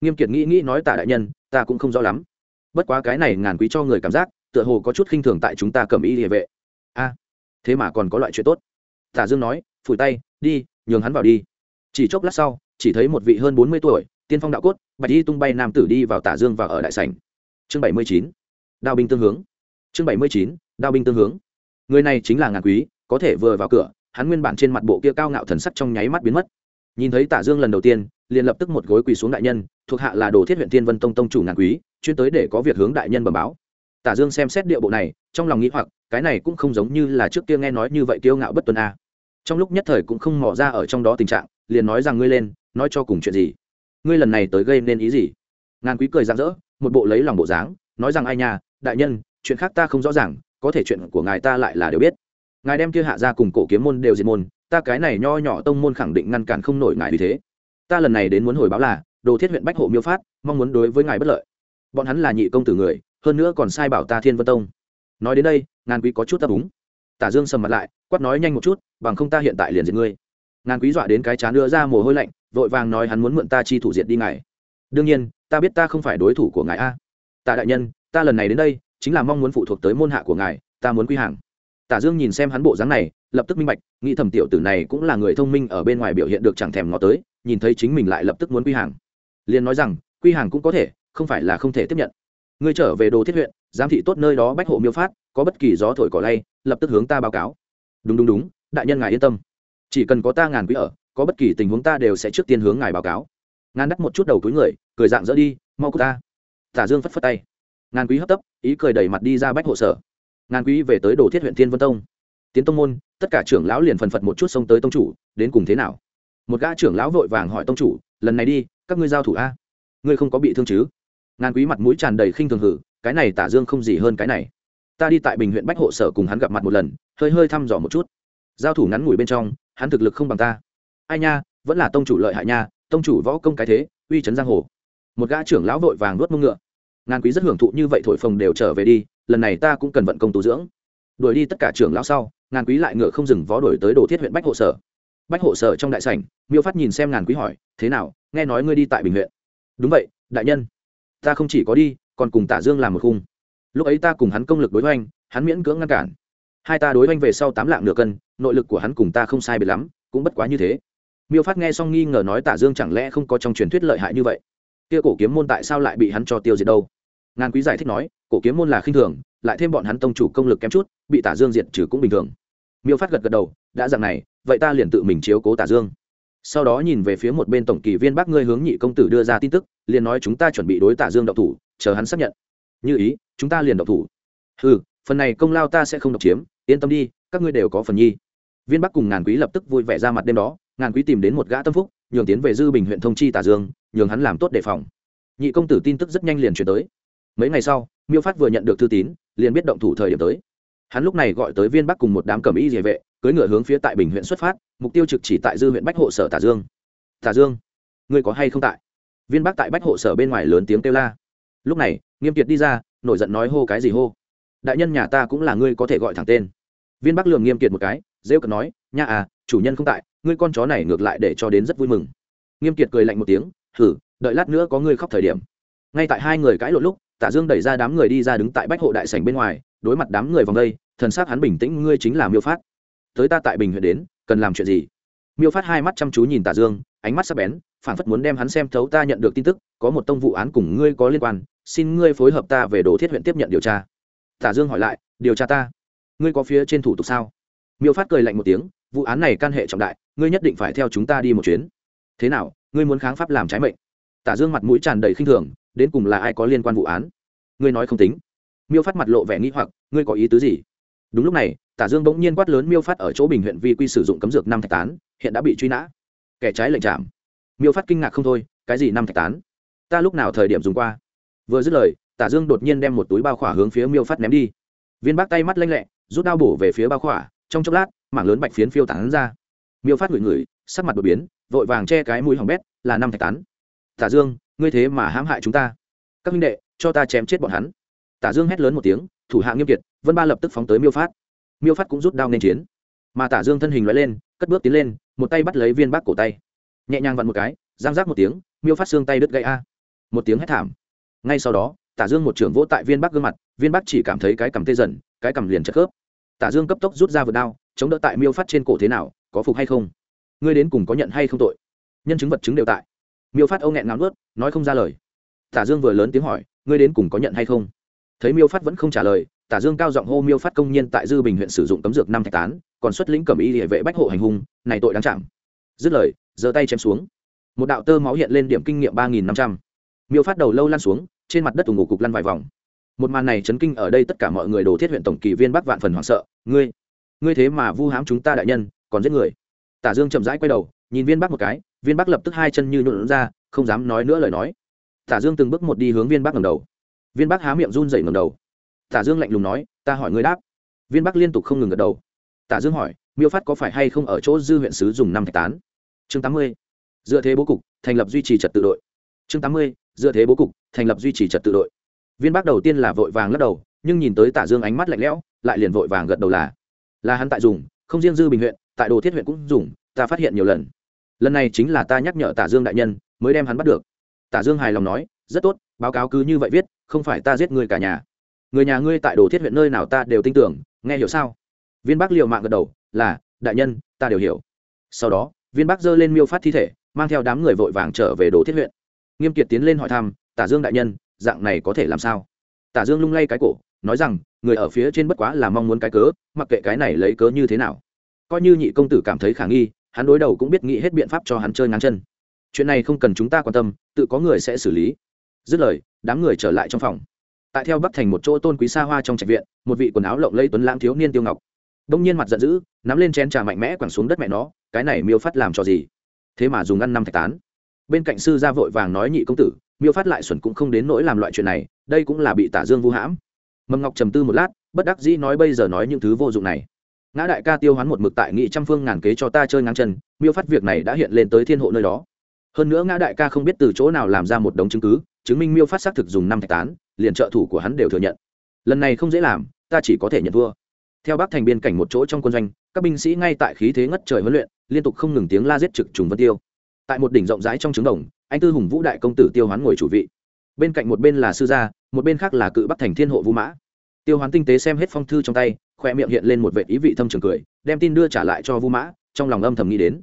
Nghiêm kiệt nghĩ nghĩ nói tả đại nhân, ta cũng không rõ lắm. Bất quá cái này ngàn quý cho người cảm giác, tựa hồ có chút khinh thường tại chúng ta cầm y địa vệ. A, thế mà còn có loại chuyện tốt. Tả dương nói, phủi tay, đi, nhường hắn vào đi. Chỉ chốc lát sau, chỉ thấy một vị hơn bốn mươi tuổi, tiên phong đạo cốt, bạch y tung bay nam tử đi vào tả dương và ở đại sảnh. Chương bảy mươi chín, đao binh tương hướng. Chương bảy mươi chín, đao binh tương hướng. Người này chính là ngàn quý có thể vừa vào cửa, hắn nguyên bản trên mặt bộ kia cao ngạo thần sắc trong nháy mắt biến mất. Nhìn thấy tả dương lần đầu tiên, liền lập tức một gối quỳ xuống đại nhân, thuộc hạ là đồ thiết huyện thiên vân tông tông chủ ngàn quý, chuyên tới để có việc hướng đại nhân bẩm báo. Tả dương xem xét địa bộ này, trong lòng nghĩ hoặc, cái này cũng không giống như là trước kia nghe nói như vậy kiêu ngạo bất tuân a. Trong lúc nhất thời cũng không mò ra ở trong đó tình trạng, liền nói rằng ngươi lên, nói cho cùng chuyện gì? Ngươi lần này tới gây nên ý gì? Ngàn quý cười rạng rỡ, một bộ lấy lòng bộ dáng, nói rằng ai nha, đại nhân, chuyện khác ta không rõ ràng, có thể chuyện của ngài ta lại là đều biết ngài đem kia hạ ra cùng cổ kiếm môn đều diệt môn, ta cái này nho nhỏ tông môn khẳng định ngăn cản không nổi ngài vì thế. Ta lần này đến muốn hồi báo là, đồ thiết huyện bách hộ miêu phát, mong muốn đối với ngài bất lợi. Bọn hắn là nhị công tử người, hơn nữa còn sai bảo ta thiên vân tông. Nói đến đây, ngàn quý có chút ta đúng. tả dương sầm mặt lại, quát nói nhanh một chút, bằng không ta hiện tại liền diệt ngươi. Ngàn quý dọa đến cái chán đưa ra mồ hôi lạnh, vội vàng nói hắn muốn mượn ta chi thủ diệt đi ngài. Đương nhiên, ta biết ta không phải đối thủ của ngài a. Tạ đại nhân, ta lần này đến đây, chính là mong muốn phụ thuộc tới môn hạ của ngài, ta muốn quy hàng tả dương nhìn xem hắn bộ dáng này, lập tức minh bạch, nghĩ thầm tiểu tử này cũng là người thông minh ở bên ngoài biểu hiện được chẳng thèm ngó tới, nhìn thấy chính mình lại lập tức muốn quy hàng. Liền nói rằng, quy hàng cũng có thể, không phải là không thể tiếp nhận. Ngươi trở về đồ thiết huyện, giám thị tốt nơi đó bách hộ miêu phát, có bất kỳ gió thổi cỏ lay, lập tức hướng ta báo cáo. Đúng đúng đúng, đại nhân ngài yên tâm. Chỉ cần có ta ngàn quý ở, có bất kỳ tình huống ta đều sẽ trước tiên hướng ngài báo cáo. Ngàn đắt một chút đầu túi người, cười dạng dỡ đi, mau cô ta. Tả dương phất phất tay. Ngàn quý hấp tấp, ý cười đầy mặt đi ra bách hộ sở ngàn quý về tới đồ thiết huyện thiên vân tông. Tiến tông môn, tất cả trưởng lão liền phần phật một chút xông tới tông chủ, đến cùng thế nào? Một gã trưởng lão vội vàng hỏi tông chủ, lần này đi, các ngươi giao thủ a? Ngươi không có bị thương chứ? Ngàn quý mặt mũi tràn đầy khinh thường hử, cái này tả dương không gì hơn cái này. Ta đi tại bình huyện bách hộ sở cùng hắn gặp mặt một lần, hơi hơi thăm dò một chút. Giao thủ ngắn ngủi bên trong, hắn thực lực không bằng ta. Ai nha, vẫn là tông chủ lợi hại nha, tông chủ võ công cái thế, uy chấn giang hồ. Một gã trưởng lão vội vàng nuốt mông ngựa ngàn quý rất hưởng thụ như vậy thổi phồng đều trở về đi, lần này ta cũng cần vận công tu dưỡng. Đuổi đi tất cả trưởng lão sau, ngàn quý lại ngựa không dừng vó đuổi tới đồ thiết huyện bách hộ sở. Bách hộ sở trong đại sảnh, miêu phát nhìn xem ngàn quý hỏi, thế nào, nghe nói ngươi đi tại bình huyện? Đúng vậy, đại nhân. Ta không chỉ có đi, còn cùng tả dương làm một khung. Lúc ấy ta cùng hắn công lực đối oanh hắn miễn cưỡng ngăn cản. Hai ta đối oanh về sau tám lạng nửa cân, nội lực của hắn cùng ta không sai biệt lắm, cũng bất quá như thế. Miêu phát nghe xong nghi ngờ nói tả dương chẳng lẽ không có trong truyền thuyết lợi hại như vậy? Kia cổ kiếm môn tại sao lại bị hắn cho tiêu diệt đâu? Ngàn quý giải thích nói, cổ kiếm môn là khinh thường, lại thêm bọn hắn tông chủ công lực kém chút, bị tả dương diệt trừ cũng bình thường. Miêu phát gật gật đầu, đã dạng này, vậy ta liền tự mình chiếu cố tả dương. Sau đó nhìn về phía một bên tổng kỳ viên bác ngươi hướng nhị công tử đưa ra tin tức, liền nói, chúng ta chuẩn bị đối tả dương độc thủ, chờ hắn xác nhận. Như ý, chúng ta liền độc thủ. Ừ phần này công lao ta sẽ không độc chiếm, yên tâm đi, các ngươi đều có phần nhi. Viên bắc cùng ngàn quý lập tức vui vẻ ra mặt đêm đó, ngàn quý tìm đến một gã tâm phúc, nhường tiến về dư bình huyện thông chi tả dương, nhường hắn làm tốt đề phòng. Nhị công tử tin tức rất nhanh liền chuyển tới mấy ngày sau, miêu phát vừa nhận được thư tín, liền biết động thủ thời điểm tới. Hắn lúc này gọi tới viên bắc cùng một đám cẩm y địa vệ, cưỡi ngựa hướng phía tại bình huyện xuất phát, mục tiêu trực chỉ tại dư huyện bách hộ sở tả dương. Tả dương, ngươi có hay không tại? Viên bắc tại bách hộ sở bên ngoài lớn tiếng kêu la. Lúc này, nghiêm kiệt đi ra, nổi giận nói hô cái gì hô? Đại nhân nhà ta cũng là ngươi có thể gọi thẳng tên. Viên bắc lường nghiêm kiệt một cái, rêu cợt nói, nha à chủ nhân không tại, ngươi con chó này ngược lại để cho đến rất vui mừng. Nghiêm kiệt cười lạnh một tiếng thử đợi lát nữa có ngươi khóc thời điểm. Ngay tại hai người cãi lộn lúc tạ dương đẩy ra đám người đi ra đứng tại bách hộ đại sảnh bên ngoài, đối mặt đám người vòng đây, thần sắc hắn bình tĩnh, ngươi chính là miêu phát. Tới ta tại bình huyện đến, cần làm chuyện gì? Miêu phát hai mắt chăm chú nhìn tạ dương, ánh mắt sắc bén phản phất muốn đem hắn xem thấu ta nhận được tin tức, có một tông vụ án cùng ngươi có liên quan, xin ngươi phối hợp ta về đồ thiết huyện tiếp nhận điều tra. Tạ dương hỏi lại, điều tra ta? Ngươi có phía trên thủ tục sao? Miêu phát cười lạnh một tiếng, vụ án này can hệ trọng đại, ngươi nhất định phải theo chúng ta đi một chuyến. Thế nào, ngươi muốn kháng pháp làm trái mệnh? Tả dương mặt mũi tràn đầy khinh thường, đến cùng là ai có liên quan vụ án? Ngươi nói không tính. Miêu phát mặt lộ vẻ nghĩ hoặc, ngươi có ý tứ gì? Đúng lúc này, tả dương bỗng nhiên quát lớn miêu phát ở chỗ bình huyện vi quy sử dụng cấm dược năm thạch tán, hiện đã bị truy nã. Kẻ trái lệnh trạm. miêu phát kinh ngạc không thôi, cái gì năm thạch tán? Ta lúc nào thời điểm dùng qua? Vừa dứt lời, tả dương đột nhiên đem một túi bao khỏa hướng phía miêu phát ném đi. Viên bác tay mắt lanh lẹ, rút đao bổ về phía bao khỏa, trong chốc lát, mảng lớn bạch phiến phiêu tán ra. Miêu phát ngửi ngửi, sắc mặt đột biến, vội vàng che cái mũi hỏng bét, là năm thạch tán tả dương, ngươi thế mà hãm hại chúng ta. Các minh đệ, cho ta chém chết bọn hắn. Tả dương hét lớn một tiếng, thủ hạ nghiêm kiệt, vân ba lập tức phóng tới miêu phát. Miêu phát cũng rút đao nên chiến. Mà tả dương thân hình loại lên, cất bước tiến lên, một tay bắt lấy viên bác cổ tay. Nhẹ nhàng vặn một cái, giang giác một tiếng, miêu phát xương tay đứt gãy a. Một tiếng hét thảm. Ngay sau đó, tả dương một trưởng vỗ tại viên bắc gương mặt, viên bắc chỉ cảm thấy cái cầm tê dần, cái cầm liền chất khớp. Tả dương cấp tốc rút ra vượt đao, chống đỡ tại miêu phát trên cổ thế nào, có phục hay không? Ngươi đến cùng có nhận hay không tội? Nhân chứng vật chứng đều tại miêu phát âu nghẹn ngáo nuốt, nói không ra lời. Tả dương vừa lớn tiếng hỏi, ngươi đến cùng có nhận hay không? Thấy miêu phát vẫn không trả lời, tả dương cao giọng hô miêu phát công nhân tại dư bình huyện sử dụng cấm dược năm thạch tán, còn xuất lĩnh cầm y địa vệ bách hộ hành hung, này tội đáng chạm. Dứt lời, giơ tay chém xuống. Một đạo tơ máu hiện lên điểm kinh nghiệm ba nghìn năm trăm. Miêu phát đầu lâu lan xuống, trên mặt đất ủng ngủ cục lăn vài vòng. Một màn này chấn kinh ở đây tất cả mọi người đồ thiết huyện tổng kỳ viên bắc vạn phần hoảng sợ. Ngươi ngươi thế mà vu hãm chúng ta đại nhân, còn giết người. Tả dương chậm rãi quay đầu nhìn viên bắc một cái, viên bắc lập tức hai chân như nhuộn ra, không dám nói nữa lời nói. Tả dương từng bước một đi hướng viên bắc ngầm đầu. Viên bắc há miệng run dậy ngầm đầu. Tả dương lạnh lùng nói, ta hỏi ngươi đáp. Viên bắc liên tục không ngừng gật đầu. Tả dương hỏi, miêu phát có phải hay không ở chỗ dư huyện sứ dùng năm thạch tán? Chương tám mươi, dựa thế bố cục, thành lập duy trì trật tự đội. Chương tám mươi, dựa thế bố cục, thành lập duy trì trật tự đội. Viên bác đầu tiên là vội vàng lắc đầu, nhưng nhìn tới tả dương ánh mắt lạnh lẽo, lại liền vội vàng gật đầu là là hắn tại dùng, không riêng dư bình huyện, tại đồ thiết huyện cũng dùng, ta phát hiện nhiều lần lần này chính là ta nhắc nhở tả dương đại nhân, mới đem hắn bắt được. Tả dương hài lòng nói, rất tốt, báo cáo cứ như vậy viết, không phải ta giết người cả nhà. Người nhà ngươi tại đồ thiết huyện nơi nào ta đều tin tưởng, nghe hiểu sao? Viên bác liều mạng gật đầu, là, đại nhân, ta đều hiểu. Sau đó, viên bác giơ lên miêu phát thi thể, mang theo đám người vội vàng trở về đồ thiết huyện. Nghiêm kiệt tiến lên hỏi thăm, tả dương đại nhân, dạng này có thể làm sao? Tả dương lung lay cái cổ, nói rằng, người ở phía trên bất quá là mong muốn cái cớ, mặc kệ cái này lấy cớ như thế nào. Coi như nhị công tử cảm thấy khả nghi hắn đối đầu cũng biết nghĩ hết biện pháp cho hắn chơi ngang chân. Chuyện này không cần chúng ta quan tâm, tự có người sẽ xử lý. Dứt lời, đám người trở lại trong phòng. Tại theo bắc thành một chỗ tôn quý xa hoa trong trạch viện, một vị quần áo lộng lẫy tuấn lãng thiếu niên tiêu ngọc. Đông nhiên mặt giận dữ, nắm lên chén trà mạnh mẽ quẳng xuống đất mẹ nó, cái này miêu phát làm cho gì? Thế mà dùng ăn năm thạch tán. Bên cạnh sư gia vội vàng nói nhị công tử, miêu phát lại xuẩn cũng không đến nỗi làm loại chuyện này, đây cũng là bị tả dương vu hãm. Mầm ngọc trầm tư một lát, bất đắc dĩ nói bây giờ nói những thứ vô dụng này ngã đại ca tiêu hoán một mực tại nghị trăm phương ngàn kế cho ta chơi ngang chân, miêu phát việc này đã hiện lên tới thiên hộ nơi đó. Hơn nữa ngã đại ca không biết từ chỗ nào làm ra một đống chứng cứ, chứng minh miêu phát xác thực dùng năm thạch tán, liền trợ thủ của hắn đều thừa nhận. Lần này không dễ làm, ta chỉ có thể nhận thua. Theo bắc thành biên cảnh một chỗ trong quân doanh, các binh sĩ ngay tại khí thế ngất trời huấn luyện, liên tục không ngừng tiếng la giết trực trùng vân tiêu. Tại một đỉnh rộng rãi trong trứng đồng, anh tư hùng vũ đại công tử tiêu hoán ngồi chủ vị. Bên cạnh một bên là sư gia, một bên khác là cự bắc thành thiên hộ vũ mã tiêu hoán tinh tế xem hết phong thư trong tay khoe miệng hiện lên một vệ ý vị thâm trường cười, đem tin đưa trả lại cho Vu mã, trong lòng âm thầm nghĩ đến.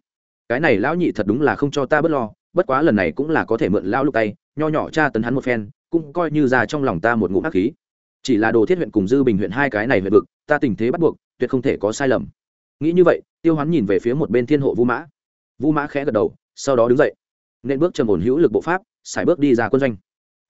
Cái này lão nhị thật đúng là không cho ta bớt lo, bất quá lần này cũng là có thể mượn lão lục tay, nho nhỏ tra tấn hắn một phen, cũng coi như ra trong lòng ta một ngụm ác khí. Chỉ là đồ thiết huyện cùng dư bình huyện hai cái này huyện vực, ta tình thế bắt buộc, tuyệt không thể có sai lầm. Nghĩ như vậy, tiêu hoán nhìn về phía một bên thiên hộ Vu mã. Vu mã khẽ gật đầu, sau đó đứng dậy. Nên bước trầm ổn hữu lực bộ pháp, xài bước đi ra quân doanh.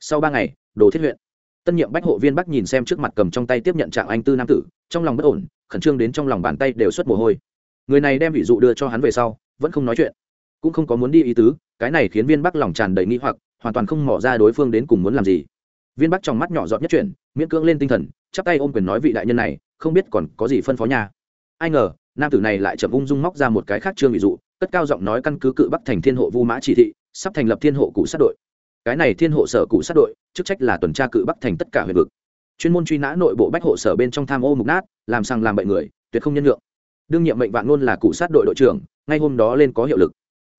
Sau ba ngày, đồ thiết huyện tân nhiệm bách hộ viên bắc nhìn xem trước mặt cầm trong tay tiếp nhận trạng anh tư nam tử, trong lòng bất ổn, khẩn trương đến trong lòng bàn tay đều xuất mồ hôi. Người này đem ví dụ đưa cho hắn về sau, vẫn không nói chuyện. Cũng không có muốn đi ý tứ, cái này khiến viên bắc lòng tràn đầy nghi hoặc, hoàn toàn không mỏ ra đối phương đến cùng muốn làm gì. Viên bắc trong mắt nhỏ giọt nhất chuyện miễn cưỡng lên tinh thần, chắp tay ôm quyền nói vị đại nhân này, không biết còn có gì phân phó nhà ai ngờ, nam tử này lại chậm ung dung móc ra một cái khác trương ví dụ, cất cao giọng nói căn cứ cự bắc thành thiên hộ vu mã chỉ thị, sắp thành lập thiên hộ cụ sát đội cái này thiên hộ sở cụ sát đội, chức trách là tuần tra cự bắc thành tất cả huyện vực. Chuyên môn truy nã nội bộ bách hộ sở bên trong tham ô mục nát, làm sang làm bậy người, tuyệt không nhân lượng đương nhiệm mệnh vạn luôn là cụ sát đội đội trưởng, ngay hôm đó lên có hiệu lực.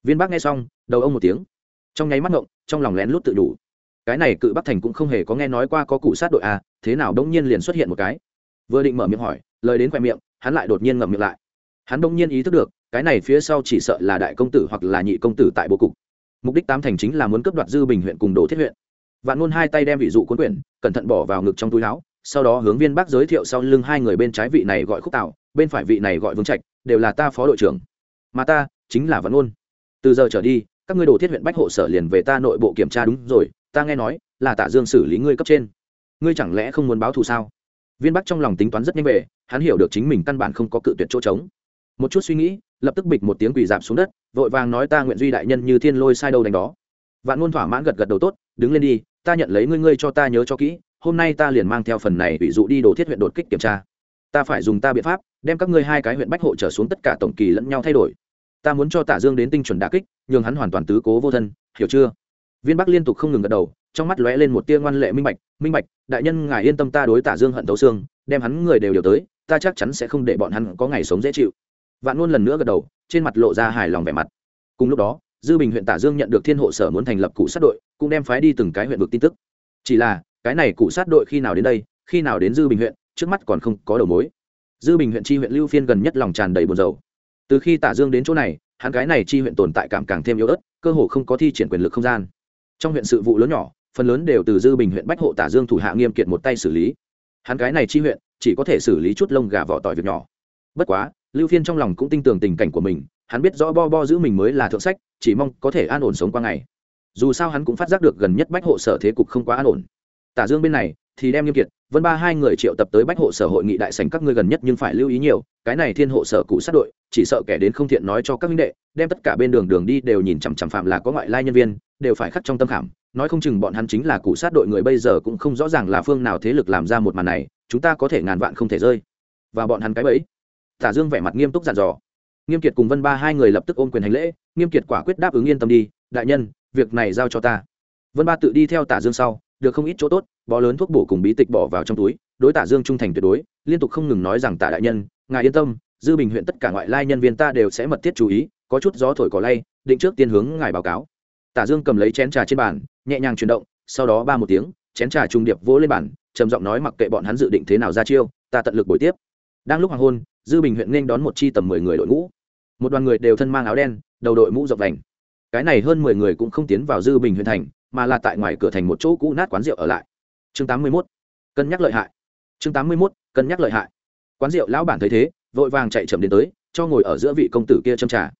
Viên bác nghe xong, đầu ông một tiếng. Trong nháy mắt ngộng, trong lòng lén lút tự đủ cái này cự bắc thành cũng không hề có nghe nói qua có cụ sát đội à thế nào đông nhiên liền xuất hiện một cái. Vừa định mở miệng hỏi, lời đến khoe miệng, hắn lại đột nhiên ngậm miệng lại. Hắn đông nhiên ý thức được, cái này phía sau chỉ sợ là đại công tử hoặc là nhị công tử tại bộ cục mục đích tám thành chính là muốn cướp đoạt dư bình huyện cùng đồ thiết huyện. Vạn ngôn hai tay đem vị dụ cuốn quyển, cẩn thận bỏ vào ngực trong túi áo, sau đó hướng viên bác giới thiệu sau lưng hai người bên trái vị này gọi khúc tạo bên phải vị này gọi vương trạch, đều là ta phó đội trưởng. Mà ta chính là vạn ngôn từ giờ trở đi, các ngươi đồ thiết huyện bách hộ sở liền về ta nội bộ kiểm tra đúng rồi, ta nghe nói là tả dương xử lý ngươi cấp trên. Ngươi chẳng lẽ không muốn báo thù sao? Viên bắc trong lòng tính toán rất nhanh về, hắn hiểu được chính mình căn bản không có cự tuyệt chỗ trống. Một chút suy nghĩ lập tức bịch một tiếng quỳ dạp xuống đất, vội vàng nói ta nguyện duy đại nhân như thiên lôi sai đâu đánh đó. Vạn ngôn thỏa mãn gật gật đầu tốt, đứng lên đi, ta nhận lấy ngươi ngươi cho ta nhớ cho kỹ, hôm nay ta liền mang theo phần này ví dụ đi đồ thiết huyện đột kích kiểm tra. Ta phải dùng ta biện pháp, đem các ngươi hai cái huyện bách hộ trở xuống tất cả tổng kỳ lẫn nhau thay đổi. Ta muốn cho tả dương đến tinh chuẩn đà kích, nhường hắn hoàn toàn tứ cố vô thân, hiểu chưa? Viên bắc liên tục không ngừng gật đầu, trong mắt lóe lên một tia ngoan lệ minh bạch minh bạch, đại nhân ngài yên tâm ta đối tả dương hận thấu xương, đem hắn người đều điều tới, ta chắc chắn sẽ không để bọn hắn có ngày sống dễ chịu vạn luôn lần nữa gật đầu, trên mặt lộ ra hài lòng vẻ mặt. Cùng lúc đó, dư bình huyện tả dương nhận được thiên hộ sở muốn thành lập cụ sát đội, cũng đem phái đi từng cái huyện vực tin tức. Chỉ là, cái này cụ sát đội khi nào đến đây, khi nào đến dư bình huyện, trước mắt còn không có đầu mối. Dư bình huyện chi huyện lưu phiên gần nhất lòng tràn đầy buồn rầu. Từ khi tả dương đến chỗ này, hắn cái này chi huyện tồn tại cảm càng thêm yếu ớt, cơ hồ không có thi triển quyền lực không gian. Trong huyện sự vụ lớn nhỏ, phần lớn đều từ dư bình huyện bách hộ tả dương thủ hạ nghiêm kiệt một tay xử lý. Hắn cái này chi huyện, chỉ có thể xử lý chút lông gà vỏ tỏi việc nhỏ. Bất quá lưu phiên trong lòng cũng tin tưởng tình cảnh của mình, hắn biết rõ bo bo giữ mình mới là thượng sách, chỉ mong có thể an ổn sống qua ngày. Dù sao hắn cũng phát giác được gần nhất bách hộ sở thế cục không quá an ổn. Tả dương bên này thì đem nghiêm kiệt, vân ba hai người triệu tập tới bách hộ sở hội nghị đại sành các ngươi gần nhất nhưng phải lưu ý nhiều, cái này thiên hộ sở cụ sát đội, chỉ sợ kẻ đến không thiện nói cho các minh đệ, đem tất cả bên đường đường đi đều nhìn chằm chằm phạm là có ngoại lai nhân viên, đều phải khắc trong tâm khảm. Nói không chừng bọn hắn chính là cụ sát đội người bây giờ cũng không rõ ràng là phương nào thế lực làm ra một màn này, chúng ta có thể ngàn vạn không thể rơi. Và bọn hắn cái bẫy tả dương vẻ mặt nghiêm túc dặn dò. Nghiêm kiệt cùng vân ba hai người lập tức ôm quyền hành lễ, nghiêm kiệt quả quyết đáp ứng yên tâm đi, đại nhân, việc này giao cho ta. Vân ba tự đi theo tả dương sau, được không ít chỗ tốt, bó lớn thuốc bổ cùng bí tịch bỏ vào trong túi, đối tả dương trung thành tuyệt đối, liên tục không ngừng nói rằng, tả đại nhân, ngài yên tâm, dư bình huyện tất cả ngoại lai nhân viên ta đều sẽ mật thiết chú ý, có chút gió thổi cỏ lay, định trước tiên hướng ngài báo cáo. Tả dương cầm lấy chén trà trên bàn, nhẹ nhàng chuyển động, sau đó ba một tiếng, chén trà trung điệp vỗ lên bàn, trầm giọng nói, mặc kệ bọn hắn dự định thế nào ra chiêu, ta tận lực buổi tiếp đang lúc hoàng hôn, dư bình huyện nên đón một chi tầm mười người đội ngũ. Một đoàn người đều thân mang áo đen, đầu đội mũ rộng vành. Cái này hơn mười người cũng không tiến vào dư bình huyện thành, mà là tại ngoài cửa thành một chỗ cũ nát quán rượu ở lại. Chương tám mươi mốt. Cân nhắc lợi hại. Chương tám mươi mốt. Cân nhắc lợi hại. Quán rượu lão bản thấy thế, vội vàng chạy chậm đến tới, cho ngồi ở giữa vị công tử kia châm trà.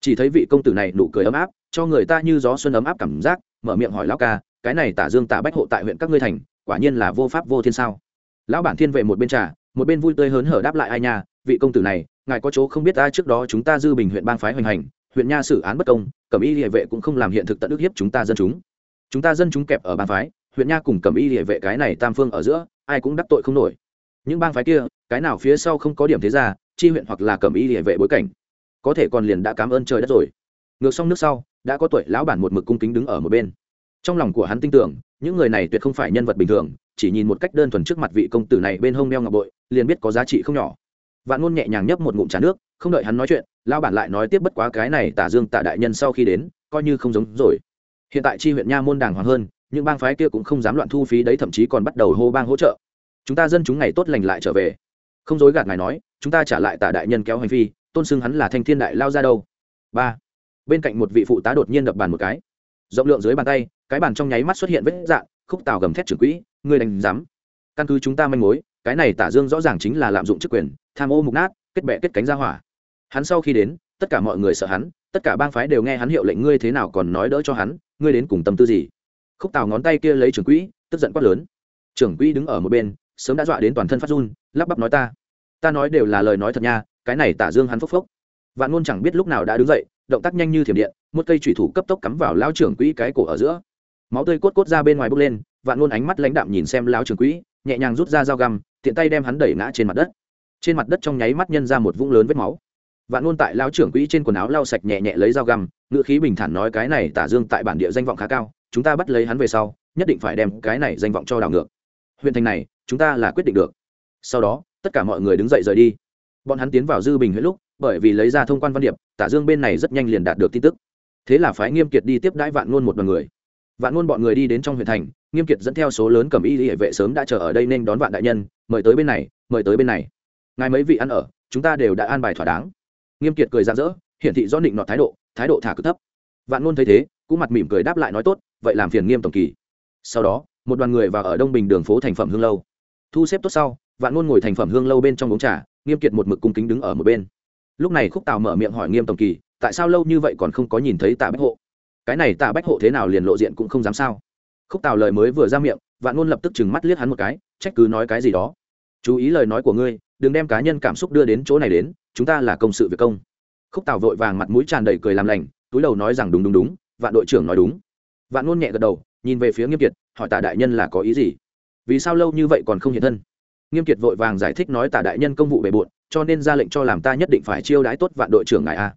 Chỉ thấy vị công tử này nụ cười ấm áp, cho người ta như gió xuân ấm áp cảm giác, mở miệng hỏi lão ca, cái này tả dương tả bách hộ tại huyện các ngươi thành, quả nhiên là vô pháp vô thiên sao? Lão bản thiên vệ một bên trà một bên vui tươi hớn hở đáp lại ai nha, vị công tử này, ngài có chỗ không biết ta trước đó chúng ta dư bình huyện bang phái hoành hành, huyện nha xử án bất công, cẩm y địa vệ cũng không làm hiện thực tận ức hiếp chúng ta dân chúng. Chúng ta dân chúng kẹp ở bang phái, huyện nha cùng cẩm y địa vệ cái này tam phương ở giữa, ai cũng đắc tội không nổi. Những bang phái kia, cái nào phía sau không có điểm thế ra, chi huyện hoặc là cẩm y địa vệ bối cảnh, có thể còn liền đã cảm ơn trời đất rồi. Ngược xong nước sau, đã có tuổi lão bản một mực cung kính đứng ở một bên trong lòng của hắn tin tưởng, những người này tuyệt không phải nhân vật bình thường, chỉ nhìn một cách đơn thuần trước mặt vị công tử này bên hông đeo ngọc bội, liền biết có giá trị không nhỏ. Vạn ngôn nhẹ nhàng nhấp một ngụm trà nước, không đợi hắn nói chuyện lao bản lại nói tiếp bất quá cái này tả dương tả đại nhân sau khi đến, coi như không giống rồi. Hiện tại chi huyện nha môn đàng hoàng hơn, những bang phái kia cũng không dám loạn thu phí đấy, thậm chí còn bắt đầu hô bang hỗ trợ. Chúng ta dân chúng ngày tốt lành lại trở về. Không dối gạt ngài nói, chúng ta trả lại tả đại nhân kéo hành phi, tôn xưng hắn là thanh thiên đại lao ra đâu. Ba. Bên cạnh một vị phụ tá đột nhiên đập bàn một cái. Rộng lượng dưới bàn tay cái bàn trong nháy mắt xuất hiện vết dạn, khúc tàu gầm thét trưởng quỹ, người đánh giám. Căn cứ chúng ta manh mối, cái này tả dương rõ ràng chính là lạm dụng chức quyền, tham ô mục nát, kết bệ kết cánh ra hỏa. Hắn sau khi đến, tất cả mọi người sợ hắn, tất cả bang phái đều nghe hắn hiệu lệnh ngươi thế nào còn nói đỡ cho hắn, ngươi đến cùng tâm tư gì? Khúc tào ngón tay kia lấy trưởng quỹ, tức giận quát lớn. Trưởng quỹ đứng ở một bên, sớm đã dọa đến toàn thân phát run, lắp bắp nói ta. Ta nói đều là lời nói thật nha, cái này tả dương hắn phốc phốc. Vạn ngôn chẳng biết lúc nào đã đứng dậy, động tác nhanh như thiểm điện, một cây thủy thủ cấp tốc cắm vào lao trưởng quỹ cái cổ ở giữa máu tươi cốt cốt ra bên ngoài bốc lên, vạn luôn ánh mắt lãnh đạm nhìn xem lao Trường quỹ, nhẹ nhàng rút ra dao găm, tiện tay đem hắn đẩy ngã trên mặt đất. Trên mặt đất trong nháy mắt nhân ra một vũng lớn vết máu. Vạn luôn tại lao trưởng quỹ trên quần áo lau sạch nhẹ nhẹ lấy dao găm, ngữ khí bình thản nói cái này tả dương tại bản địa danh vọng khá cao, chúng ta bắt lấy hắn về sau, nhất định phải đem cái này danh vọng cho đảo ngược. Huyện thành này, chúng ta là quyết định được. Sau đó, tất cả mọi người đứng dậy rời đi. Bọn hắn tiến vào dư bình huyện lúc, bởi vì lấy ra thông quan văn điệp, tả dương bên này rất nhanh liền đạt được tin tức. Thế là phái nghiêm kiệt đi tiếp đãi vạn ngôn một đoàn người vạn ngôn bọn người đi đến trong huyện thành, nghiêm kiệt dẫn theo số lớn cầm y hệ vệ sớm đã chờ ở đây nên đón vạn đại nhân, mời tới bên này, mời tới bên này. Ngài mấy vị ăn ở, chúng ta đều đã an bài thỏa đáng. Nghiêm kiệt cười rạng rỡ, hiển thị do định nọ thái độ thái độ thả cực thấp. Vạn ngôn thấy thế, cũng mặt mỉm cười đáp lại nói tốt, vậy làm phiền nghiêm tổng kỳ. Sau đó, một đoàn người vào ở đông bình đường phố thành phẩm hương lâu. Thu xếp tốt sau, vạn ngôn ngồi thành phẩm hương lâu bên trong uống trà, nghiêm kiệt một mực cung kính đứng ở một bên. Lúc này khúc tào mở miệng hỏi nghiêm tổng kỳ, tại sao lâu như vậy còn không có nhìn thấy tạ bách hộ? Cái này tạ bách hộ thế nào liền lộ diện cũng không dám sao. Khúc tào lời mới vừa ra miệng, vạn ngôn lập tức chừng mắt liếc hắn một cái, trách cứ nói cái gì đó. Chú ý lời nói của ngươi, đừng đem cá nhân cảm xúc đưa đến chỗ này đến, chúng ta là công sự việc công. Khúc tào vội vàng mặt mũi tràn đầy cười làm lành, túi đầu nói rằng đúng đúng đúng, vạn đội trưởng nói đúng. Vạn ngôn nhẹ gật đầu, nhìn về phía nghiêm kiệt, hỏi tạ đại nhân là có ý gì? Vì sao lâu như vậy còn không hiện thân? Nghiêm kiệt vội vàng giải thích nói tạ đại nhân công vụ bề bộn, cho nên ra lệnh cho làm ta nhất định phải chiêu đãi tốt vạn đội trưởng ngài a.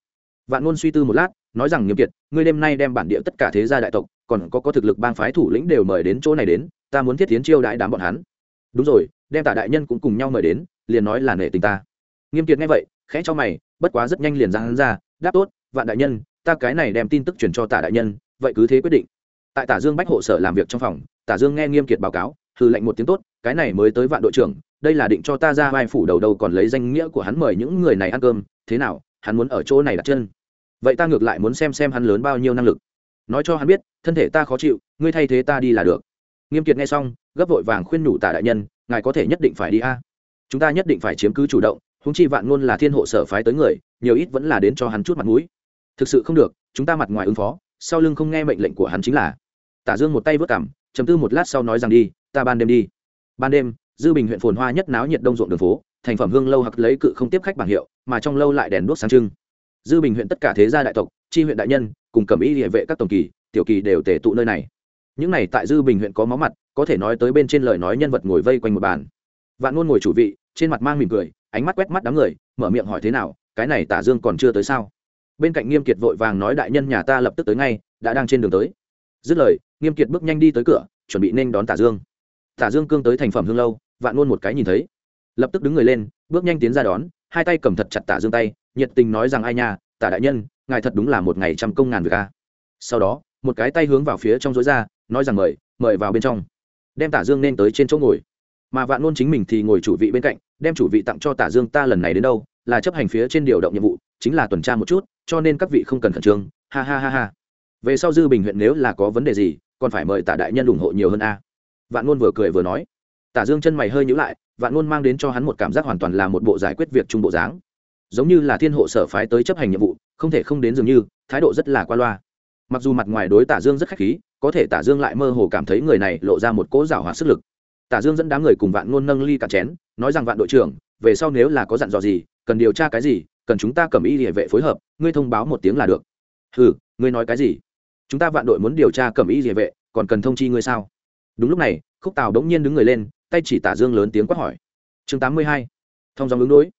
Vạn ngôn suy tư một lát nói rằng nghiêm kiệt, ngươi đêm nay đem bản địa tất cả thế gia đại tộc, còn có có thực lực bang phái thủ lĩnh đều mời đến chỗ này đến, ta muốn thiết tiến chiêu đãi đám bọn hắn. Đúng rồi, đem tạ đại nhân cũng cùng nhau mời đến, liền nói là nể tình ta. Nghiêm kiệt nghe vậy, khẽ cho mày, bất quá rất nhanh liền ra hắn ra, đáp tốt, vạn đại nhân, ta cái này đem tin tức truyền cho tạ đại nhân, vậy cứ thế quyết định. Tại tả dương bách hộ sở làm việc trong phòng, tả dương nghe nghiêm kiệt báo cáo hư lệnh một tiếng tốt, cái này mới tới vạn đội trưởng, đây là định cho ta ra vai phủ đầu đầu còn lấy danh nghĩa của hắn mời những người này ăn cơm, thế nào, hắn muốn ở chỗ này đặt chân vậy ta ngược lại muốn xem xem hắn lớn bao nhiêu năng lực. Nói cho hắn biết, thân thể ta khó chịu, ngươi thay thế ta đi là được. Nghiêm kiệt nghe xong, gấp vội vàng khuyên nhủ tả đại nhân, ngài có thể nhất định phải đi a. Chúng ta nhất định phải chiếm cứ chủ động húng chi vạn ngôn là thiên hộ sở phái tới người, nhiều ít vẫn là đến cho hắn chút mặt mũi. Thực sự không được, chúng ta mặt ngoài ứng phó, sau lưng không nghe mệnh lệnh của hắn chính là. Tả dương một tay vớt cảm chấm tư một lát sau nói rằng đi, ta ban đêm đi. Ban đêm, dư bình huyện phồn hoa nhất náo nhiệt đông ruộng đường phố, thành phẩm hương lâu hặc lấy cự không tiếp khách bảng hiệu, mà trong lâu lại đèn đuốc sáng trưng dư bình huyện tất cả thế gia đại tộc tri huyện đại nhân, cùng cẩm y địa vệ các tổng kỳ, tiểu kỳ đều tề tụ nơi này. Những này tại dư bình huyện có máu mặt, có thể nói tới bên trên lời nói nhân vật ngồi vây quanh một bàn. Vạn ngôn ngồi chủ vị, trên mặt mang mỉm cười, ánh mắt quét mắt đám người, mở miệng hỏi thế nào, cái này tả dương còn chưa tới sao? Bên cạnh nghiêm kiệt vội vàng nói đại nhân nhà ta lập tức tới ngay, đã đang trên đường tới. Dứt lời, nghiêm kiệt bước nhanh đi tới cửa, chuẩn bị nên đón tả dương. Tả dương cương tới thành phẩm hương lâu, vạn ngôn một cái nhìn thấy. Lập tức đứng người lên, bước nhanh tiến ra đón, hai tay cầm thật chặt tả dương tay nhiệt tình nói rằng, ai nha, tả đại nhân, ngài thật đúng là một ngày trăm công ngàn việc a. Sau đó, một cái tay hướng vào phía trong dối ra, nói rằng, mời mời vào bên trong. Đem tả dương nên tới trên chỗ ngồi. Mà vạn ngôn chính mình thì ngồi chủ vị bên cạnh, đem chủ vị tặng cho tả dương, ta lần này đến đâu, là chấp hành phía trên điều động nhiệm vụ, chính là tuần tra một chút, cho nên các vị không cần khẩn trương. Ha ha ha ha. Về sau dư bình huyện nếu là có vấn đề gì, còn phải mời tả đại nhân ủng hộ nhiều hơn a. Vạn ngôn vừa cười vừa nói. Tả dương chân mày hơi nhữ lại, vạn ngôn mang đến cho hắn một cảm giác hoàn toàn là một bộ giải quyết việc trung bộ dáng giống như là thiên hộ sở phái tới chấp hành nhiệm vụ, không thể không đến dường như, thái độ rất là qua loa. Mặc dù mặt ngoài đối tả dương rất khách khí, có thể tả dương lại mơ hồ cảm thấy người này lộ ra một cỗ rào hòa sức lực. Tả dương dẫn đám người cùng vạn ngôn nâng ly cạn chén, nói rằng, vạn đội trưởng, về sau nếu là có dặn dò gì, cần điều tra cái gì, cần chúng ta cầm y địa vệ phối hợp, ngươi thông báo một tiếng là được. Ừ ngươi nói cái gì? Chúng ta vạn đội muốn điều tra cầm y địa vệ, còn cần thông chi ngươi sao? Đúng lúc này, khúc tào đống nhiên đứng người lên, tay chỉ tả dương lớn tiếng quát hỏi. Chương tám mươi hai, thông dòng ứng đối.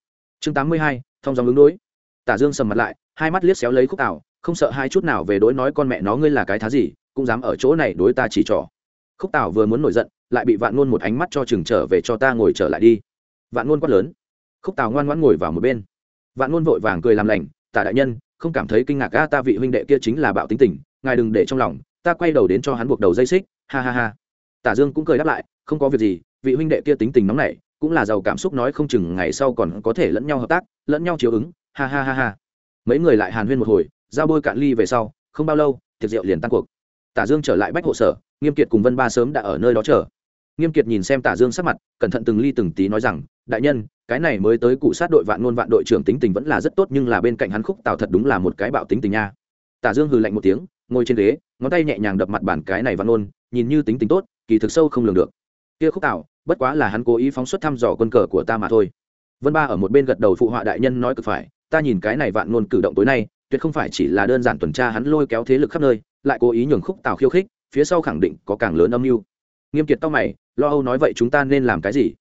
Chương tám mươi hai thông dòng ứng đối. Tả dương sầm mặt lại, hai mắt liếc xéo lấy khúc tào không sợ hai chút nào về đối nói con mẹ nó ngươi là cái thá gì, cũng dám ở chỗ này đối ta chỉ trỏ. Khúc tào vừa muốn nổi giận, lại bị vạn ngôn một ánh mắt cho chừng trở về cho ta ngồi trở lại đi. Vạn ngôn quát lớn. Khúc tào ngoan ngoãn ngồi vào một bên. Vạn ngôn vội vàng cười làm lành, tả đại nhân, không cảm thấy kinh ngạc ga ta vị huynh đệ kia chính là bạo tính tình, ngài đừng để trong lòng, ta quay đầu đến cho hắn buộc đầu dây xích, ha ha ha. Tả dương cũng cười đáp lại, không có việc gì, vị huynh đệ kia tính tình nóng nảy cũng là giàu cảm xúc nói không chừng ngày sau còn có thể lẫn nhau hợp tác, lẫn nhau chiếu ứng, ha ha ha ha. Mấy người lại hàn huyên một hồi, giao bôi cạn ly về sau, không bao lâu, tiệc rượu liền tăng cuộc. Tả dương trở lại bách hộ sở, nghiêm kiệt cùng vân ba sớm đã ở nơi đó chờ. Nghiêm kiệt nhìn xem tả dương sắc mặt, cẩn thận từng ly từng tí nói rằng, đại nhân, cái này mới tới cụ sát đội vạn ngôn vạn đội trưởng tính tình vẫn là rất tốt, nhưng là bên cạnh hắn khúc tào thật đúng là một cái bạo tính tình nha. Tả dương hừ lạnh một tiếng, ngồi trên ghế, ngón tay nhẹ nhàng đập mặt bản cái này vạn ngôn nhìn như tính tình tốt, kỳ thực sâu không lường được kia khúc tào bất quá là hắn cố ý phóng xuất thăm dò quân cờ của ta mà thôi. Vân ba ở một bên gật đầu phụ họa đại nhân nói cực phải, ta nhìn cái này vạn ngôn cử động tối nay, tuyệt không phải chỉ là đơn giản tuần tra hắn lôi kéo thế lực khắp nơi, lại cố ý nhường khúc tào khiêu khích, phía sau khẳng định có càng lớn âm mưu. Nghiêm kiệt tao mày, lo âu nói vậy chúng ta nên làm cái gì?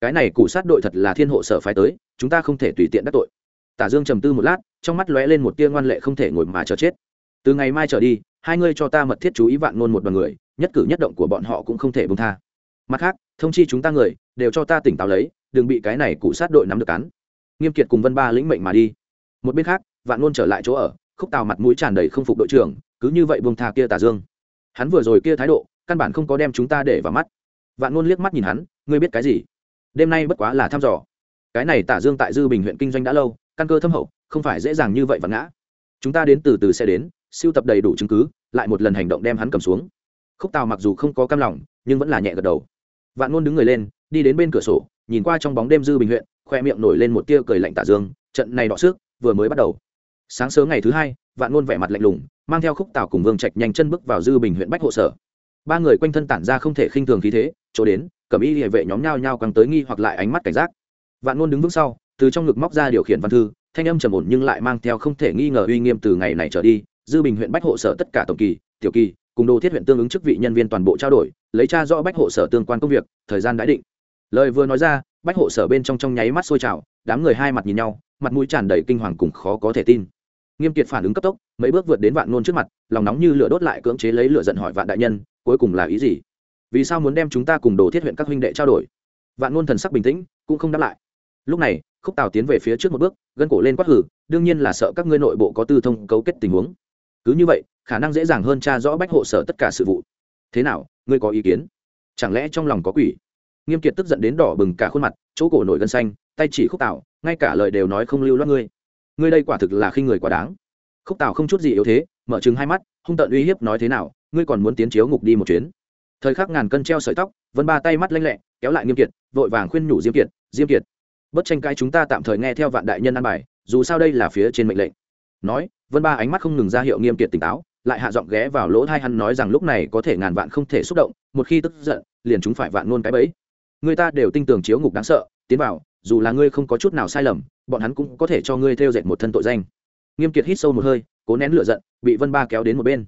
Cái này củ sát đội thật là thiên hộ sở phái tới, chúng ta không thể tùy tiện đắc tội. Tả dương trầm tư một lát, trong mắt lóe lên một tia ngoan lệ không thể ngồi mà chờ chết. Từ ngày mai trở đi, hai ngươi cho ta mật thiết chú ý vạn ngôn một bằng người, nhất cử nhất động của bọn họ cũng không thể bông tha mặt khác, thông chi chúng ta người, đều cho ta tỉnh táo lấy, đừng bị cái này cụ sát đội nắm được cắn. Nghiêm kiệt cùng vân ba lĩnh mệnh mà đi. Một bên khác, vạn ngôn trở lại chỗ ở, khúc tào mặt mũi tràn đầy không phục đội trưởng, cứ như vậy buông tha kia tả dương. Hắn vừa rồi kia thái độ, căn bản không có đem chúng ta để vào mắt. Vạn ngôn liếc mắt nhìn hắn, ngươi biết cái gì? Đêm nay bất quá là thăm dò. Cái này tả dương tại dư bình huyện kinh doanh đã lâu, căn cơ thâm hậu, không phải dễ dàng như vậy và ngã. Chúng ta đến từ từ sẽ đến, siêu tập đầy đủ chứng cứ, lại một lần hành động đem hắn cầm xuống. Khúc tào mặc dù không có cam lòng, nhưng vẫn là nhẹ gật đầu vạn ngôn đứng người lên, đi đến bên cửa sổ, nhìn qua trong bóng đêm dư bình huyện, khoe miệng nổi lên một tia cười lạnh tả dương, trận này đọ xước vừa mới bắt đầu. Sáng sớm ngày thứ hai, vạn ngôn vẻ mặt lạnh lùng, mang theo khúc tảo cùng vương trạch nhanh chân bước vào dư bình huyện bách hộ sở. Ba người quanh thân tản ra không thể khinh thường khí thế, chỗ đến cẩm y địa vệ nhóm nhau nhau càng tới nghi hoặc lại ánh mắt cảnh giác. Vạn ngôn đứng vững sau, từ trong ngực móc ra điều khiển văn thư, thanh âm trầm ổn nhưng lại mang theo không thể nghi ngờ uy nghiêm từ ngày này trở đi, dư bình huyện bách hộ sở tất cả tổng kỳ, tiểu kỳ cùng đồ thiết huyện tương ứng chức vị nhân viên toàn bộ trao đổi, lấy tra rõ bách hộ sở tương quan công việc, thời gian đã định. Lời vừa nói ra, bách hộ sở bên trong trong nháy mắt sôi trào, đám người hai mặt nhìn nhau, mặt mũi tràn đầy kinh hoàng cùng khó có thể tin. Nghiêm kiệt phản ứng cấp tốc, mấy bước vượt đến vạn nôn trước mặt, lòng nóng như lửa đốt lại cưỡng chế lấy lửa giận hỏi vạn đại nhân, cuối cùng là ý gì? Vì sao muốn đem chúng ta cùng đồ thiết huyện các huynh đệ trao đổi? Vạn nôn thần sắc bình tĩnh, cũng không đáp lại. Lúc này, khúc tào tiến về phía trước một bước, gân cổ lên quát hử, đương nhiên là sợ các ngươi nội bộ có tư thông cấu kết tình huống cứ như vậy, khả năng dễ dàng hơn tra rõ bách hộ sở tất cả sự vụ. Thế nào, ngươi có ý kiến? Chẳng lẽ trong lòng có quỷ? Nghiêm kiệt tức giận đến đỏ bừng cả khuôn mặt, chỗ cổ nổi gân xanh, tay chỉ khúc tạo ngay cả lời đều nói không lưu loát ngươi. Ngươi đây quả thực là khi người quá đáng. Khúc tạo không chút gì yếu thế, mở chừng hai mắt, hung tợn uy hiếp nói thế nào, ngươi còn muốn tiến chiếu ngục đi một chuyến. Thời khắc ngàn cân treo sợi tóc, vân ba tay mắt lanh lẹ, kéo lại nghiêm kiệt, vội vàng khuyên nhủ diêm kiệt diêm kiệt, bất tranh cãi chúng ta tạm thời nghe theo vạn đại nhân an bài, dù sao đây là phía trên mệnh lệnh nói, vân ba ánh mắt không ngừng ra hiệu nghiêm kiệt tỉnh táo, lại hạ giọng ghé vào lỗ thai hắn nói rằng lúc này có thể ngàn vạn không thể xúc động, một khi tức giận, liền chúng phải vạn luôn cái bẫy. Người ta đều tin tưởng chiếu ngục đáng sợ, tiến vào, dù là ngươi không có chút nào sai lầm, bọn hắn cũng có thể cho ngươi theo dệt một thân tội danh. Nghiêm kiệt hít sâu một hơi, cố nén lửa giận, bị vân ba kéo đến một bên.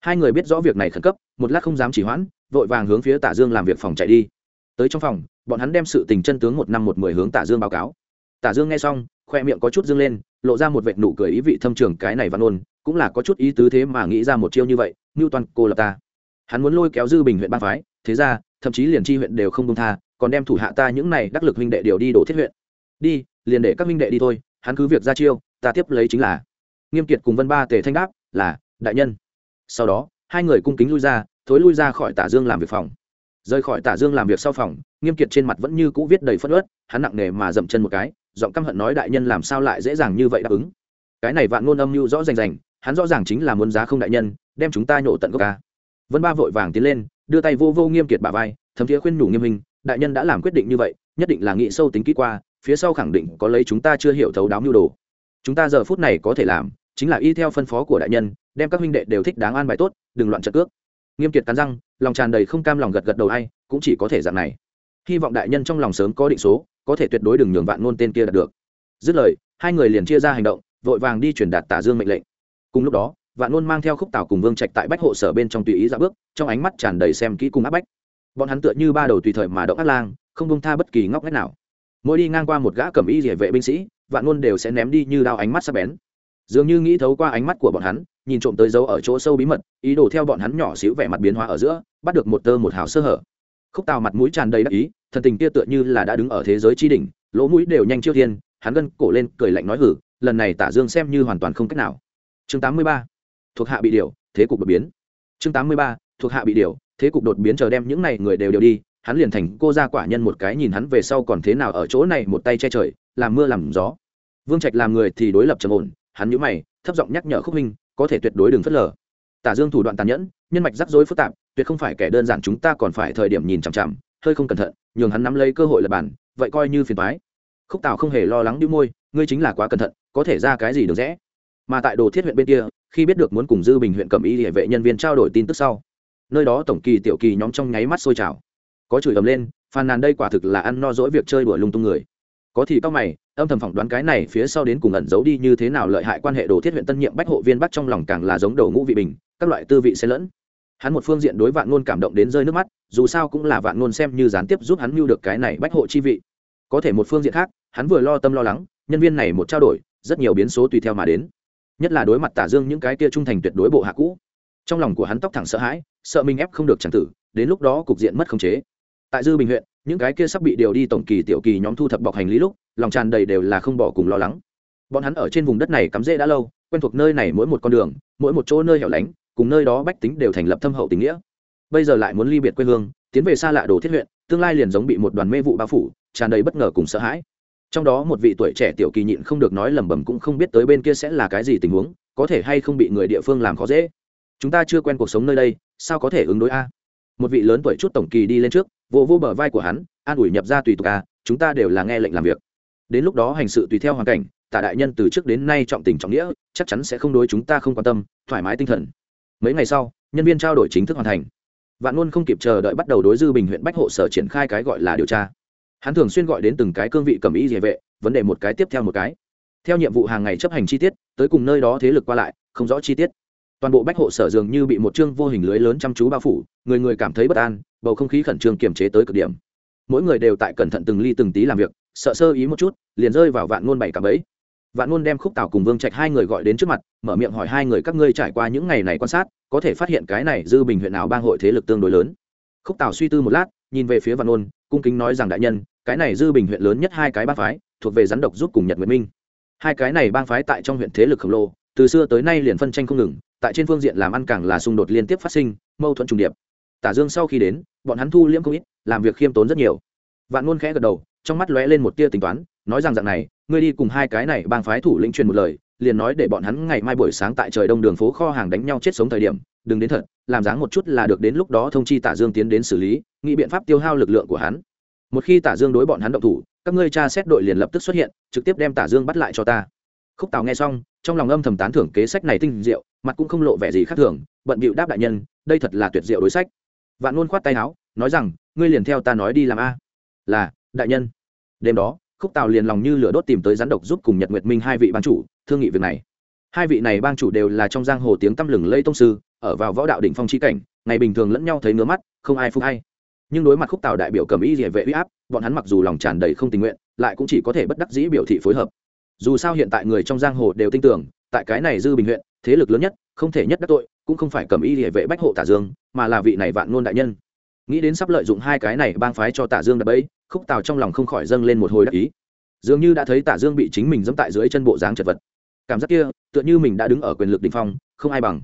Hai người biết rõ việc này khẩn cấp, một lát không dám chỉ hoãn, vội vàng hướng phía tả dương làm việc phòng chạy đi. Tới trong phòng, bọn hắn đem sự tình chân tướng một năm một mười hướng tả dương báo cáo. Tả dương nghe xong, khoe miệng có chút dương lên lộ ra một vệt nụ cười ý vị thâm trường cái này văn ôn, cũng là có chút ý tứ thế mà nghĩ ra một chiêu như vậy ngưu toàn, cô lập ta. Hắn muốn lôi kéo dư bình huyện ban phái, thế ra, thậm chí liền chi huyện đều không công tha, còn đem thủ hạ ta những này đắc lực huynh đệ đều đi đổ thiết huyện. Đi, liền để các huynh đệ đi thôi, hắn cứ việc ra chiêu, ta tiếp lấy chính là. Nghiêm kiệt cùng vân ba tề thanh đáp, là, đại nhân. Sau đó, hai người cung kính lui ra, thối lui ra khỏi tả dương làm việc phòng. Rời khỏi tả dương làm việc sau phòng, nghiêm kiệt trên mặt vẫn như cũ viết đầy phất ớt hắn nặng nề mà dậm chân một cái giọng căm hận nói đại nhân làm sao lại dễ dàng như vậy đáp ứng? Cái này vạn ngôn âm mưu rõ rành rành, hắn rõ ràng chính là muốn giá không đại nhân, đem chúng ta nhổ tận gốc ca. Vân ba vội vàng tiến lên, đưa tay vô vô nghiêm kiệt bà vai, thấm thiế khuyên nhủ nghiêm hình đại nhân đã làm quyết định như vậy, nhất định là nghị sâu tính kỹ qua, phía sau khẳng định có lấy chúng ta chưa hiểu thấu đáo mưu đồ. Chúng ta giờ phút này có thể làm, chính là y theo phân phó của đại nhân, đem các huynh đệ đều thích đáng an bài tốt, đừng loạn trận cước. Nghiêm kiệt cắn răng, lòng tràn đầy không cam lòng gật gật đầu hay cũng chỉ có thể dạng này. Hy vọng đại nhân trong lòng sớm có định số có thể tuyệt đối đừng nhường vạn ngôn tên kia đạt được. Dứt lời, hai người liền chia ra hành động, vội vàng đi truyền đạt tả dương mệnh lệnh. Cùng lúc đó, vạn ngôn mang theo khúc tào cùng vương trạch tại bách hộ sở bên trong tùy ý ra bước, trong ánh mắt tràn đầy xem kỹ cùng áp bách. Bọn hắn tựa như ba đầu tùy thời mà động ác lang, không bông tha bất kỳ ngóc ngách nào. Mỗi đi ngang qua một gã cầm y địa vệ binh sĩ, vạn ngôn đều sẽ ném đi như đao ánh mắt sắc bén. Dường như nghĩ thấu qua ánh mắt của bọn hắn, nhìn trộm tới dấu ở chỗ sâu bí mật, ý đồ theo bọn hắn nhỏ xíu vẻ mặt biến hóa ở giữa, bắt được một tơ một hào sơ hở. Khúc tào mặt mũi tràn đầy đắc ý thần tình kia tựa như là đã đứng ở thế giới tri đỉnh, lỗ mũi đều nhanh chiêu thiên, hắn gân cổ lên cười lạnh nói hử, lần này tả dương xem như hoàn toàn không cách nào chương 83. thuộc hạ bị điều, thế cục đột biến chương 83. thuộc hạ bị điều, thế cục đột biến chờ đem những này người đều đều đi, hắn liền thành cô ra quả nhân một cái nhìn hắn về sau còn thế nào ở chỗ này một tay che trời, làm mưa làm gió vương trạch làm người thì đối lập trầm ổn, hắn nhíu mày, thấp giọng nhắc nhở khúc minh, có thể tuyệt đối đừng phớt lờ tả dương thủ đoạn tàn nhẫn, nhân mạch rắc rối phức tạp, tuyệt không phải kẻ đơn giản chúng ta còn phải thời điểm nhìn chằm chằm hơi không cẩn thận, nhường hắn nắm lấy cơ hội lập bản vậy coi như phiền toái. Khúc tào không hề lo lắng đĩu môi, ngươi chính là quá cẩn thận, có thể ra cái gì được rẽ mà tại đồ thiết huyện bên kia, khi biết được muốn cùng dư bình huyện cầm y địa vệ nhân viên trao đổi tin tức sau, nơi đó tổng kỳ tiểu kỳ nhóm trong nháy mắt sôi trào. Có chửi ầm lên, phàn nàn đây quả thực là ăn no dỗi việc chơi đùa lung tung người. Có thì tóc mày, âm thầm phỏng đoán cái này phía sau đến cùng ẩn giấu đi như thế nào lợi hại quan hệ đồ thiết huyện tân nhiệm bách hộ viên bắt trong lòng càng là giống đầu ngũ vị bình, các loại tư vị xen lẫn hắn một phương diện đối vạn ngôn cảm động đến rơi nước mắt, dù sao cũng là vạn ngôn xem như gián tiếp giúp hắn mưu được cái này bách hộ chi vị. Có thể một phương diện khác, hắn vừa lo tâm lo lắng, nhân viên này một trao đổi, rất nhiều biến số tùy theo mà đến. Nhất là đối mặt tả dương những cái kia trung thành tuyệt đối bộ hạ cũ. Trong lòng của hắn tóc thẳng sợ hãi, sợ mình ép không được chẳng tử, đến lúc đó cục diện mất khống chế. Tại dư bình huyện, những cái kia sắp bị điều đi tổng kỳ tiểu kỳ nhóm thu thập bọc hành lý lúc, lòng tràn đầy đều là không bỏ cùng lo lắng. Bọn hắn ở trên vùng đất này cắm rễ đã lâu, quen thuộc nơi này mỗi một con đường, mỗi một chỗ nơi hẻo lánh cùng nơi đó bách tính đều thành lập thâm hậu tình nghĩa. Bây giờ lại muốn ly biệt quê hương, tiến về xa lạ đồ thiết huyện, tương lai liền giống bị một đoàn mê vụ bao phủ, tràn đầy bất ngờ cùng sợ hãi. Trong đó một vị tuổi trẻ tiểu kỳ nhịn không được nói lẩm bẩm cũng không biết tới bên kia sẽ là cái gì tình huống, có thể hay không bị người địa phương làm khó dễ. Chúng ta chưa quen cuộc sống nơi đây, sao có thể ứng đối a? Một vị lớn tuổi chút tổng kỳ đi lên trước vô vô bờ vai của hắn, an ủi nhập ra tùy tục a, chúng ta đều là nghe lệnh làm việc. Đến lúc đó hành sự tùy theo hoàn cảnh, tả đại nhân từ trước đến nay trọng tình trọng nghĩa, chắc chắn sẽ không đối chúng ta không quan tâm, thoải mái tinh thần mấy ngày sau, nhân viên trao đổi chính thức hoàn thành. Vạn luôn không kịp chờ đợi bắt đầu đối dư bình huyện bách hộ sở triển khai cái gọi là điều tra. Hắn thường xuyên gọi đến từng cái cương vị cầm ý địa vệ, vấn đề một cái tiếp theo một cái. Theo nhiệm vụ hàng ngày chấp hành chi tiết, tới cùng nơi đó thế lực qua lại, không rõ chi tiết. Toàn bộ bách hộ sở dường như bị một chương vô hình lưới lớn chăm chú bao phủ, người người cảm thấy bất an, bầu không khí khẩn trương kiềm chế tới cực điểm. Mỗi người đều tại cẩn thận từng ly từng tí làm việc, sợ sơ ý một chút, liền rơi vào vạn ngôn bảy cả bẫy vạn ngôn đem khúc tào cùng vương trạch hai người gọi đến trước mặt, mở miệng hỏi hai người các ngươi trải qua những ngày này quan sát, có thể phát hiện cái này dư bình huyện nào bang hội thế lực tương đối lớn. Khúc tào suy tư một lát, nhìn về phía vạn ngôn cung kính nói rằng đại nhân, cái này dư bình huyện lớn nhất hai cái bang phái, thuộc về rắn độc giúp cùng nhật nguyệt minh. Hai cái này bang phái tại trong huyện thế lực khổng lồ, từ xưa tới nay liền phân tranh không ngừng, tại trên phương diện làm ăn càng là xung đột liên tiếp phát sinh, mâu thuẫn trùng điệp. Tả dương sau khi đến, bọn hắn thu liễm không ít, làm việc khiêm tốn rất nhiều. Vạn ngôn khẽ gật đầu trong mắt lóe lên một tia tính toán, nói rằng dạng này, ngươi đi cùng hai cái này bang phái thủ lĩnh truyền một lời, liền nói để bọn hắn ngày mai buổi sáng tại trời đông đường phố kho hàng đánh nhau chết sống thời điểm, đừng đến thật, làm dáng một chút là được đến lúc đó thông chi tả dương tiến đến xử lý, nghĩ biện pháp tiêu hao lực lượng của hắn. Một khi tả dương đối bọn hắn động thủ, các ngươi tra xét đội liền lập tức xuất hiện, trực tiếp đem tả dương bắt lại cho ta. Khúc tào nghe xong, trong lòng âm thầm tán thưởng kế sách này tinh diệu, mặt cũng không lộ vẻ gì khác thường, bận bịu đáp đại nhân, đây thật là tuyệt diệu đối sách. Vạn luôn khoát tay áo, nói rằng, ngươi liền theo ta nói đi làm a. Là, đại nhân đêm đó, khúc tào liền lòng như lửa đốt tìm tới rắn độc giúp cùng nhật nguyệt minh hai vị ban chủ, thương nghị việc này. Hai vị này bang chủ đều là trong giang hồ tiếng tăm lừng lây tông sư, ở vào võ đạo đỉnh phong trí cảnh, ngày bình thường lẫn nhau thấy ngứa mắt, không ai phục hay. Nhưng đối mặt khúc tào đại biểu cầm ý địa vệ uy áp, bọn hắn mặc dù lòng tràn đầy không tình nguyện, lại cũng chỉ có thể bất đắc dĩ biểu thị phối hợp. Dù sao hiện tại người trong giang hồ đều tin tưởng, tại cái này dư bình huyện, thế lực lớn nhất, không thể nhất đắc tội, cũng không phải cầm ý địa vệ bách hộ tả dương, mà là vị này vạn ngôn đại nhân nghĩ đến sắp lợi dụng hai cái này bang phái cho tả dương đập ấy khúc tào trong lòng không khỏi dâng lên một hồi đắc ý. Dường như đã thấy tả dương bị chính mình dẫm tại dưới chân bộ dáng chật vật. Cảm giác kia, tựa như mình đã đứng ở quyền lực đình phong, không ai bằng.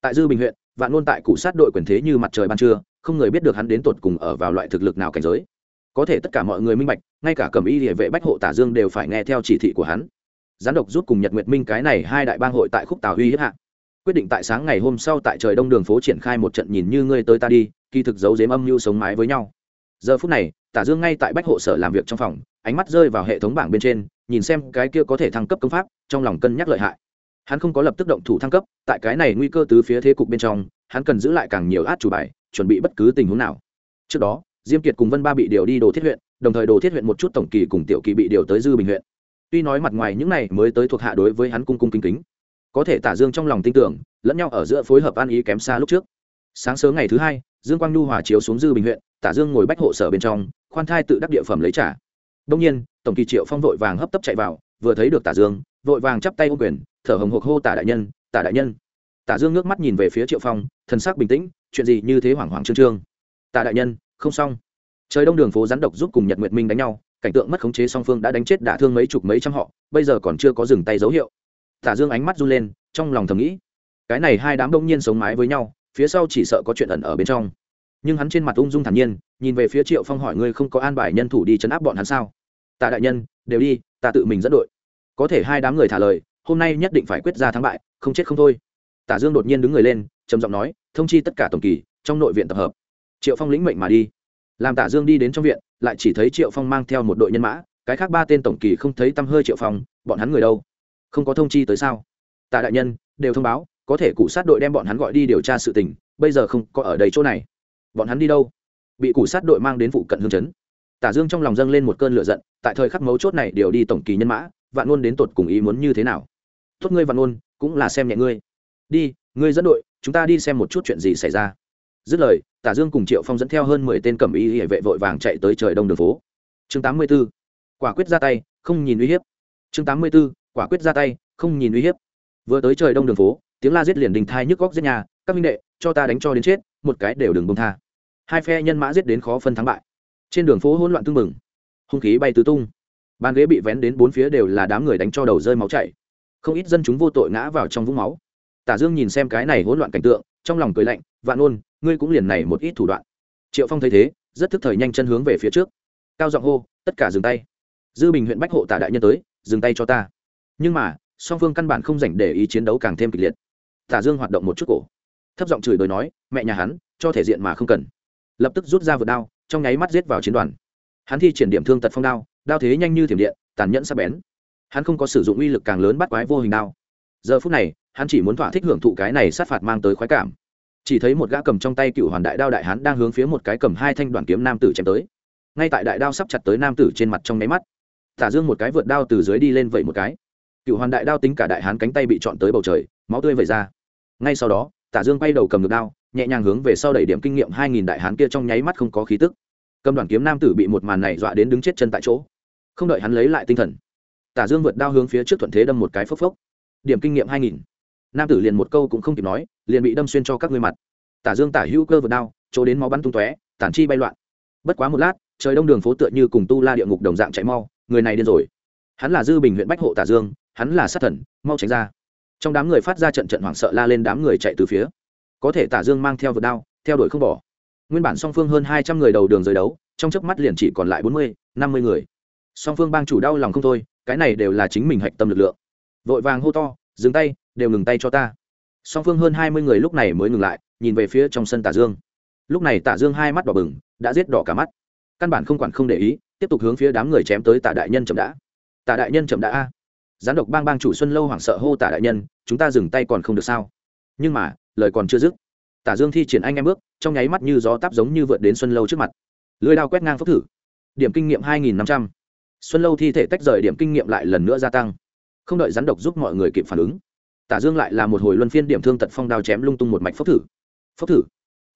Tại dư bình huyện, vạn ngôn tại cụ sát đội quyền thế như mặt trời ban trưa, không người biết được hắn đến tột cùng ở vào loại thực lực nào cảnh giới. Có thể tất cả mọi người minh bạch, ngay cả cầm y địa vệ bách hộ tả dương đều phải nghe theo chỉ thị của hắn. Gián độc rút cùng nhật nguyệt minh cái này hai đại bang hội tại khúc tào uy hiếp hạ. Quyết định tại sáng ngày hôm sau tại trời đông đường phố triển khai một trận nhìn như ngươi tới ta đi kỳ thực giấu dếm âm mưu sống mái với nhau. Giờ phút này, tả dương ngay tại bách hộ sở làm việc trong phòng, ánh mắt rơi vào hệ thống bảng bên trên, nhìn xem cái kia có thể thăng cấp công pháp, trong lòng cân nhắc lợi hại. Hắn không có lập tức động thủ thăng cấp, tại cái này nguy cơ từ phía thế cục bên trong, hắn cần giữ lại càng nhiều át chủ bài, chuẩn bị bất cứ tình huống nào. Trước đó, diêm kiệt cùng vân ba bị điều đi đồ thiết huyện, đồng thời đồ thiết huyện một chút tổng kỳ cùng tiểu kỳ bị điều tới dư bình huyện. Tuy nói mặt ngoài những này mới tới thuộc hạ đối với hắn cung cung kính kính, có thể tả dương trong lòng tin tưởng, lẫn nhau ở giữa phối hợp ăn ý kém xa lúc trước. Sáng sớm ngày thứ hai dương quang nhu hòa chiếu xuống dư bình huyện, tả dương ngồi bách hộ sở bên trong, khoan thai tự đắc địa phẩm lấy trả đông nhiên, tổng kỳ triệu phong vội vàng hấp tấp chạy vào, vừa thấy được tả dương, vội vàng chắp tay ô quyền, thở hồng hộc hô tả đại nhân, tả đại nhân. Tả dương ngước mắt nhìn về phía triệu phong, thần sắc bình tĩnh, chuyện gì như thế hoảng hoảng trương trương. Tả đại nhân, không xong. Trời đông đường phố rắn độc giúp cùng nhật nguyệt minh đánh nhau, cảnh tượng mất khống chế song phương đã đánh chết đả thương mấy chục mấy trăm họ, bây giờ còn chưa có dừng tay dấu hiệu. Tả dương ánh mắt run lên, trong lòng thầm nghĩ, cái này hai đám đông nhiên sống mái với nhau phía sau chỉ sợ có chuyện ẩn ở bên trong. Nhưng hắn trên mặt ung dung thản nhiên, nhìn về phía triệu phong hỏi ngươi không có an bài nhân thủ đi chấn áp bọn hắn sao? Tạ đại nhân, đều đi, ta tự mình dẫn đội. Có thể hai đám người thả lời, hôm nay nhất định phải quyết ra thắng bại, không chết không thôi. Tả dương đột nhiên đứng người lên, trầm giọng nói, thông chi tất cả tổng kỳ, trong nội viện tập hợp. Triệu phong lĩnh mệnh mà đi. Làm tả dương đi đến trong viện, lại chỉ thấy triệu phong mang theo một đội nhân mã, cái khác ba tên tổng kỳ không thấy tăm hơi triệu phong, bọn hắn người đâu? Không có thông chi tới sao? Tạ đại nhân, đều thông báo có thể cụ sát đội đem bọn hắn gọi đi điều tra sự tình, bây giờ không có ở đây chỗ này. Bọn hắn đi đâu? Bị cụ sát đội mang đến vụ cận hương chấn. Tả dương trong lòng dâng lên một cơn lửa giận, tại thời khắc mấu chốt này đều đi tổng kỳ nhân mã, vạn ngôn đến tột cùng ý muốn như thế nào? Tốt ngươi vạn ngôn cũng là xem nhẹ ngươi. Đi, ngươi dẫn đội, chúng ta đi xem một chút chuyện gì xảy ra. Dứt lời, tả dương cùng triệu phong dẫn theo hơn mười tên cẩm y hệ vệ vội vàng chạy tới trời đông đường phố. Chương tám mươi 84. quả quyết ra tay, không nhìn uy hiếp. Chương tám mươi 84. quả quyết ra tay, không nhìn uy hiếp. Vừa tới trời đông đường phố tiếng la giết liền đình thai nhức góc giết nhà, các minh đệ, cho ta đánh cho đến chết, một cái đều đừng bông tha. Hai phe nhân mã giết đến khó phân thắng bại. Trên đường phố hỗn loạn tưng bừng, hung khí bay tứ tung. Bàn ghế bị vén đến bốn phía đều là đám người đánh cho đầu rơi máu chảy. Không ít dân chúng vô tội ngã vào trong vũng máu. Tả dương nhìn xem cái này hỗn loạn cảnh tượng, trong lòng cười lạnh, vạn ôn ngươi cũng liền này một ít thủ đoạn. Triệu phong thấy thế, rất thức thời nhanh chân hướng về phía trước. Cao giọng hô, tất cả dừng tay. Dư bình huyện bách hộ tả đại nhân tới, dừng tay cho ta. Nhưng mà, song phương căn bản không dành để ý chiến đấu càng thêm kịch liệt tả dương hoạt động một chút cổ. Thấp giọng chửi đời nói, mẹ nhà hắn, cho thể diện mà không cần. Lập tức rút ra vượt đao, trong nháy mắt giết vào chiến đoàn. Hắn thi triển điểm thương tật phong đao đao thế nhanh như thiểm điện, tàn nhẫn sắp bén. Hắn không có sử dụng uy lực càng lớn bắt quái vô hình đao. Giờ phút này, hắn chỉ muốn thỏa thích hưởng thụ cái này sát phạt mang tới khoái cảm. Chỉ thấy một gã cầm trong tay cựu hoàn đại đao đại hán đang hướng phía một cái cầm hai thanh đoàn kiếm nam tử chém tới. Ngay tại đại đao sắp chặt tới nam tử trên mặt trong nháy mắt, tả dương một cái vượt đao từ dưới đi lên vậy một cái. Cựu hoàn đại đao tính cả đại hán cánh tay bị chọn tới bầu trời máu tươi vẩy ra. Ngay sau đó, tả dương quay đầu cầm được đao, nhẹ nhàng hướng về sau đẩy điểm kinh nghiệm hai nghìn đại hán kia trong nháy mắt không có khí tức. Cầm đoàn kiếm nam tử bị một màn này dọa đến đứng chết chân tại chỗ. Không đợi hắn lấy lại tinh thần, tả dương vượt đao hướng phía trước thuận thế đâm một cái phốc phốc. Điểm kinh nghiệm hai nghìn. Nam tử liền một câu cũng không kịp nói, liền bị đâm xuyên cho các ngươi mặt. Tả dương tả hữu cơ vượt đao, chỗ đến máu bắn tung tóe, tản chi bay loạn. Bất quá một lát, trời đông đường phố tựa như cùng tu la địa ngục đồng dạng chạy mau, người này điên rồi. Hắn là dư bình huyện bách hộ tả dương, hắn là sát thần, mau tránh ra trong đám người phát ra trận trận hoảng sợ la lên đám người chạy từ phía. Có thể tả dương mang theo vượt đao, theo đuổi không bỏ. Nguyên bản song phương hơn hai trăm người đầu đường rời đấu, trong chớp mắt liền chỉ còn lại bốn mươi, năm mươi người. Song phương bang chủ đau lòng không thôi, cái này đều là chính mình hạch tâm lực lượng. Vội vàng hô to, dừng tay, đều ngừng tay cho ta. Song phương hơn hai mươi người lúc này mới ngừng lại, nhìn về phía trong sân tả dương. Lúc này tả dương hai mắt đỏ bừng, đã giết đỏ cả mắt. Căn bản không quản không để ý, tiếp tục hướng phía đám người chém tới tả đại nhân chậm đã. Tả đại nhân chậm đã a gián độc bang bang chủ xuân lâu hoảng sợ hô tả đại nhân, chúng ta dừng tay còn không được sao? Nhưng mà, lời còn chưa dứt, tả dương thi triển anh em bước, trong nháy mắt như gió táp giống như vượt đến xuân lâu trước mặt. Lưới đao quét ngang phốc thử. Điểm kinh nghiệm hai nghìn năm trăm. Xuân lâu thi thể tách rời điểm kinh nghiệm lại lần nữa gia tăng. Không đợi rắn độc giúp mọi người kịp phản ứng, tả dương lại là một hồi luân phiên điểm thương tật phong đao chém lung tung một mạch phốc thử. Phốc thử.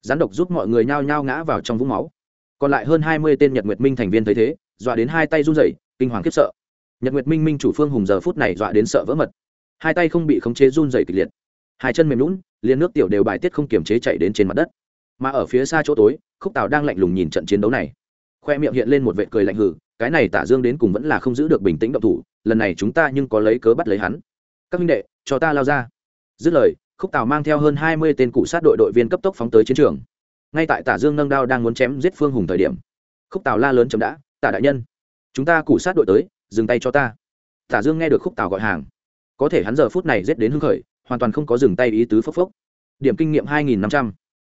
Rắn độc giúp mọi người nhao nhao ngã vào trong vũng máu. Còn lại hơn hai mươi tên nhật nguyệt minh thành viên thấy thế, dọa đến hai tay run rẩy, kinh hoàng khiếp sợ nhật nguyệt minh minh chủ phương hùng giờ phút này dọa đến sợ vỡ mật. Hai tay không bị khống chế run rẩy kịch liệt. Hai chân mềm lún liền nước tiểu đều bài tiết không kiềm chế chạy đến trên mặt đất. Mà ở phía xa chỗ tối, khúc tào đang lạnh lùng nhìn trận chiến đấu này. Khoe miệng hiện lên một vệ cười lạnh hử cái này tả dương đến cùng vẫn là không giữ được bình tĩnh động thủ, lần này chúng ta nhưng có lấy cớ bắt lấy hắn. Các minh đệ, cho ta lao ra. Dứt lời, khúc tào mang theo hơn hai mươi tên cụ sát đội đội viên cấp tốc phóng tới chiến trường. Ngay tại tả dương nâng đao đang muốn chém giết phương hùng thời điểm, khúc tào la lớn chấm đã, tả đại nhân, chúng ta cụ sát đội tới dừng tay cho ta. Tả dương nghe được khúc tào gọi hàng, có thể hắn giờ phút này giết đến hưng khởi, hoàn toàn không có dừng tay ý tứ phốc phốc. Điểm kinh nghiệm hai nghìn năm trăm.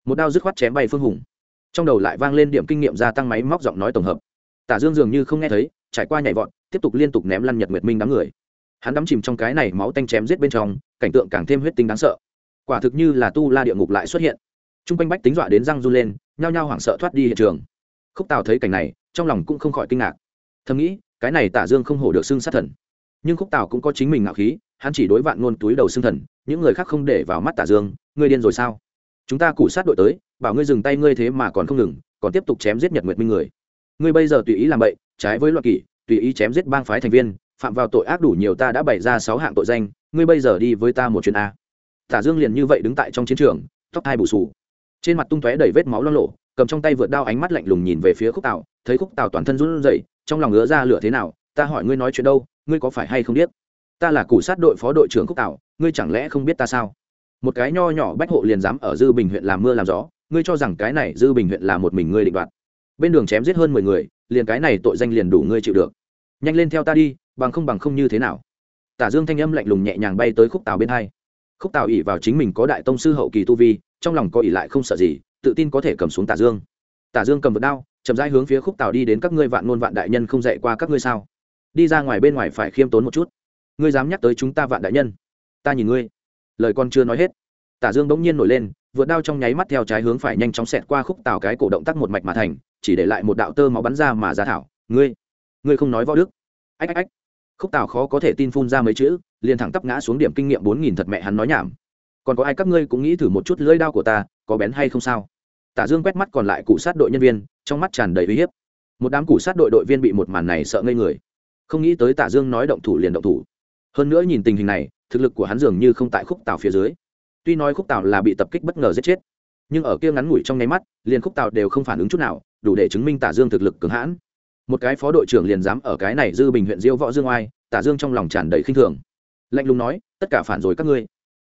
Một đao dứt khoát chém bay phương hùng. Trong đầu lại vang lên điểm kinh nghiệm gia tăng máy móc giọng nói tổng hợp. Tả dương dường như không nghe thấy, trải qua nhảy vọt, tiếp tục liên tục ném lăn nhật nguyệt minh đám người. Hắn đắm chìm trong cái này máu tanh chém giết bên trong, cảnh tượng càng thêm huyết tinh đáng sợ. Quả thực như là tu la địa ngục lại xuất hiện. T r u n g quanh bách tính dọa đến răng run lên, nhao nhao hoảng sợ thoát đi hiện trường. Khúc tào thấy cảnh này, trong lòng cũng không khỏi kinh ngạc. Thầm nghĩ cái này tả dương không hổ được xưng sát thần. Nhưng khúc tào cũng có chính mình ngạo khí, hắn chỉ đối vạn ngôn túi đầu xưng thần, những người khác không để vào mắt tả dương, ngươi điên rồi sao? Chúng ta củ sát đội tới, bảo ngươi dừng tay ngươi thế mà còn không ngừng, còn tiếp tục chém giết nhật nguyệt minh người. Ngươi bây giờ tùy ý làm bậy, trái với luật kỷ, tùy ý chém giết bang phái thành viên, phạm vào tội ác đủ nhiều ta đã bày ra sáu hạng tội danh, ngươi bây giờ đi với ta một chuyến a. Tả dương liền như vậy đứng tại trong chiến trường, tóc hai bù sù trên mặt tung tóe đầy vết máu lo lộ, cầm trong tay vượt đao ánh mắt lạnh lùng nhìn về phía khúc tào, thấy khúc tào toàn thân run rẩy trong lòng ngứa ra lửa thế nào ta hỏi ngươi nói chuyện đâu ngươi có phải hay không biết ta là củ sát đội phó đội trưởng khúc tảo, ngươi chẳng lẽ không biết ta sao? Một cái nho nhỏ bách hộ liền dám ở dư bình huyện làm mưa làm gió ngươi cho rằng cái này dư bình huyện là một mình ngươi định đoạt. Bên đường chém giết hơn mười người liền cái này tội danh liền đủ ngươi chịu được. Nhanh lên theo ta đi bằng không bằng không như thế nào? Tả dương thanh âm lạnh lùng nhẹ nhàng bay tới khúc tào bên hai. Khúc tào ỉ vào chính mình có đại tông sư hậu kỳ tu vi trong lòng có ỉ lại không sợ gì tự tin có thể cầm xuống tả dương. Tả dương cầm vật đao chậm rãi hướng phía khúc tào đi đến các ngươi vạn ngôn vạn đại nhân không dạy qua các ngươi sao? Đi ra ngoài bên ngoài phải khiêm tốn một chút. Ngươi dám nhắc tới chúng ta vạn đại nhân? Ta nhìn ngươi. Lời con chưa nói hết, tả dương bỗng nhiên nổi lên, vượt đao trong nháy mắt theo trái hướng phải nhanh chóng xẹt qua khúc tào cái cổ động tác một mạch mà thành, chỉ để lại một đạo tơ máu bắn ra mà ra thảo. Ngươi ngươi không nói võ đức. Ách ách ách. Khúc tào khó có thể tin phun ra mấy chữ, liền thẳng tắp ngã xuống điểm kinh nghiệm bốn nghìn thật mẹ hắn nói nhảm. Còn có ai các ngươi cũng nghĩ thử một chút lưỡi đao của ta, có bén hay không sao? Tả dương quét mắt còn lại cụ sát đội nhân viên, trong mắt tràn đầy uy hiếp. Một đám cụ sát đội đội viên bị một màn này sợ ngây người. Không nghĩ tới tả dương nói động thủ liền động thủ. Hơn nữa nhìn tình hình này, thực lực của hắn dường như không tại khúc tào phía dưới. Tuy nói khúc tào là bị tập kích bất ngờ giết chết, nhưng ở kia ngắn ngủi trong nháy mắt, liền khúc tào đều không phản ứng chút nào, đủ để chứng minh tả dương thực lực cường hãn. Một cái phó đội trưởng liền dám ở cái này dư bình huyện diêu võ dương oai, tả dương trong lòng tràn đầy khinh thường. Lạnh lùng nói, tất cả phản rồi các ngươi.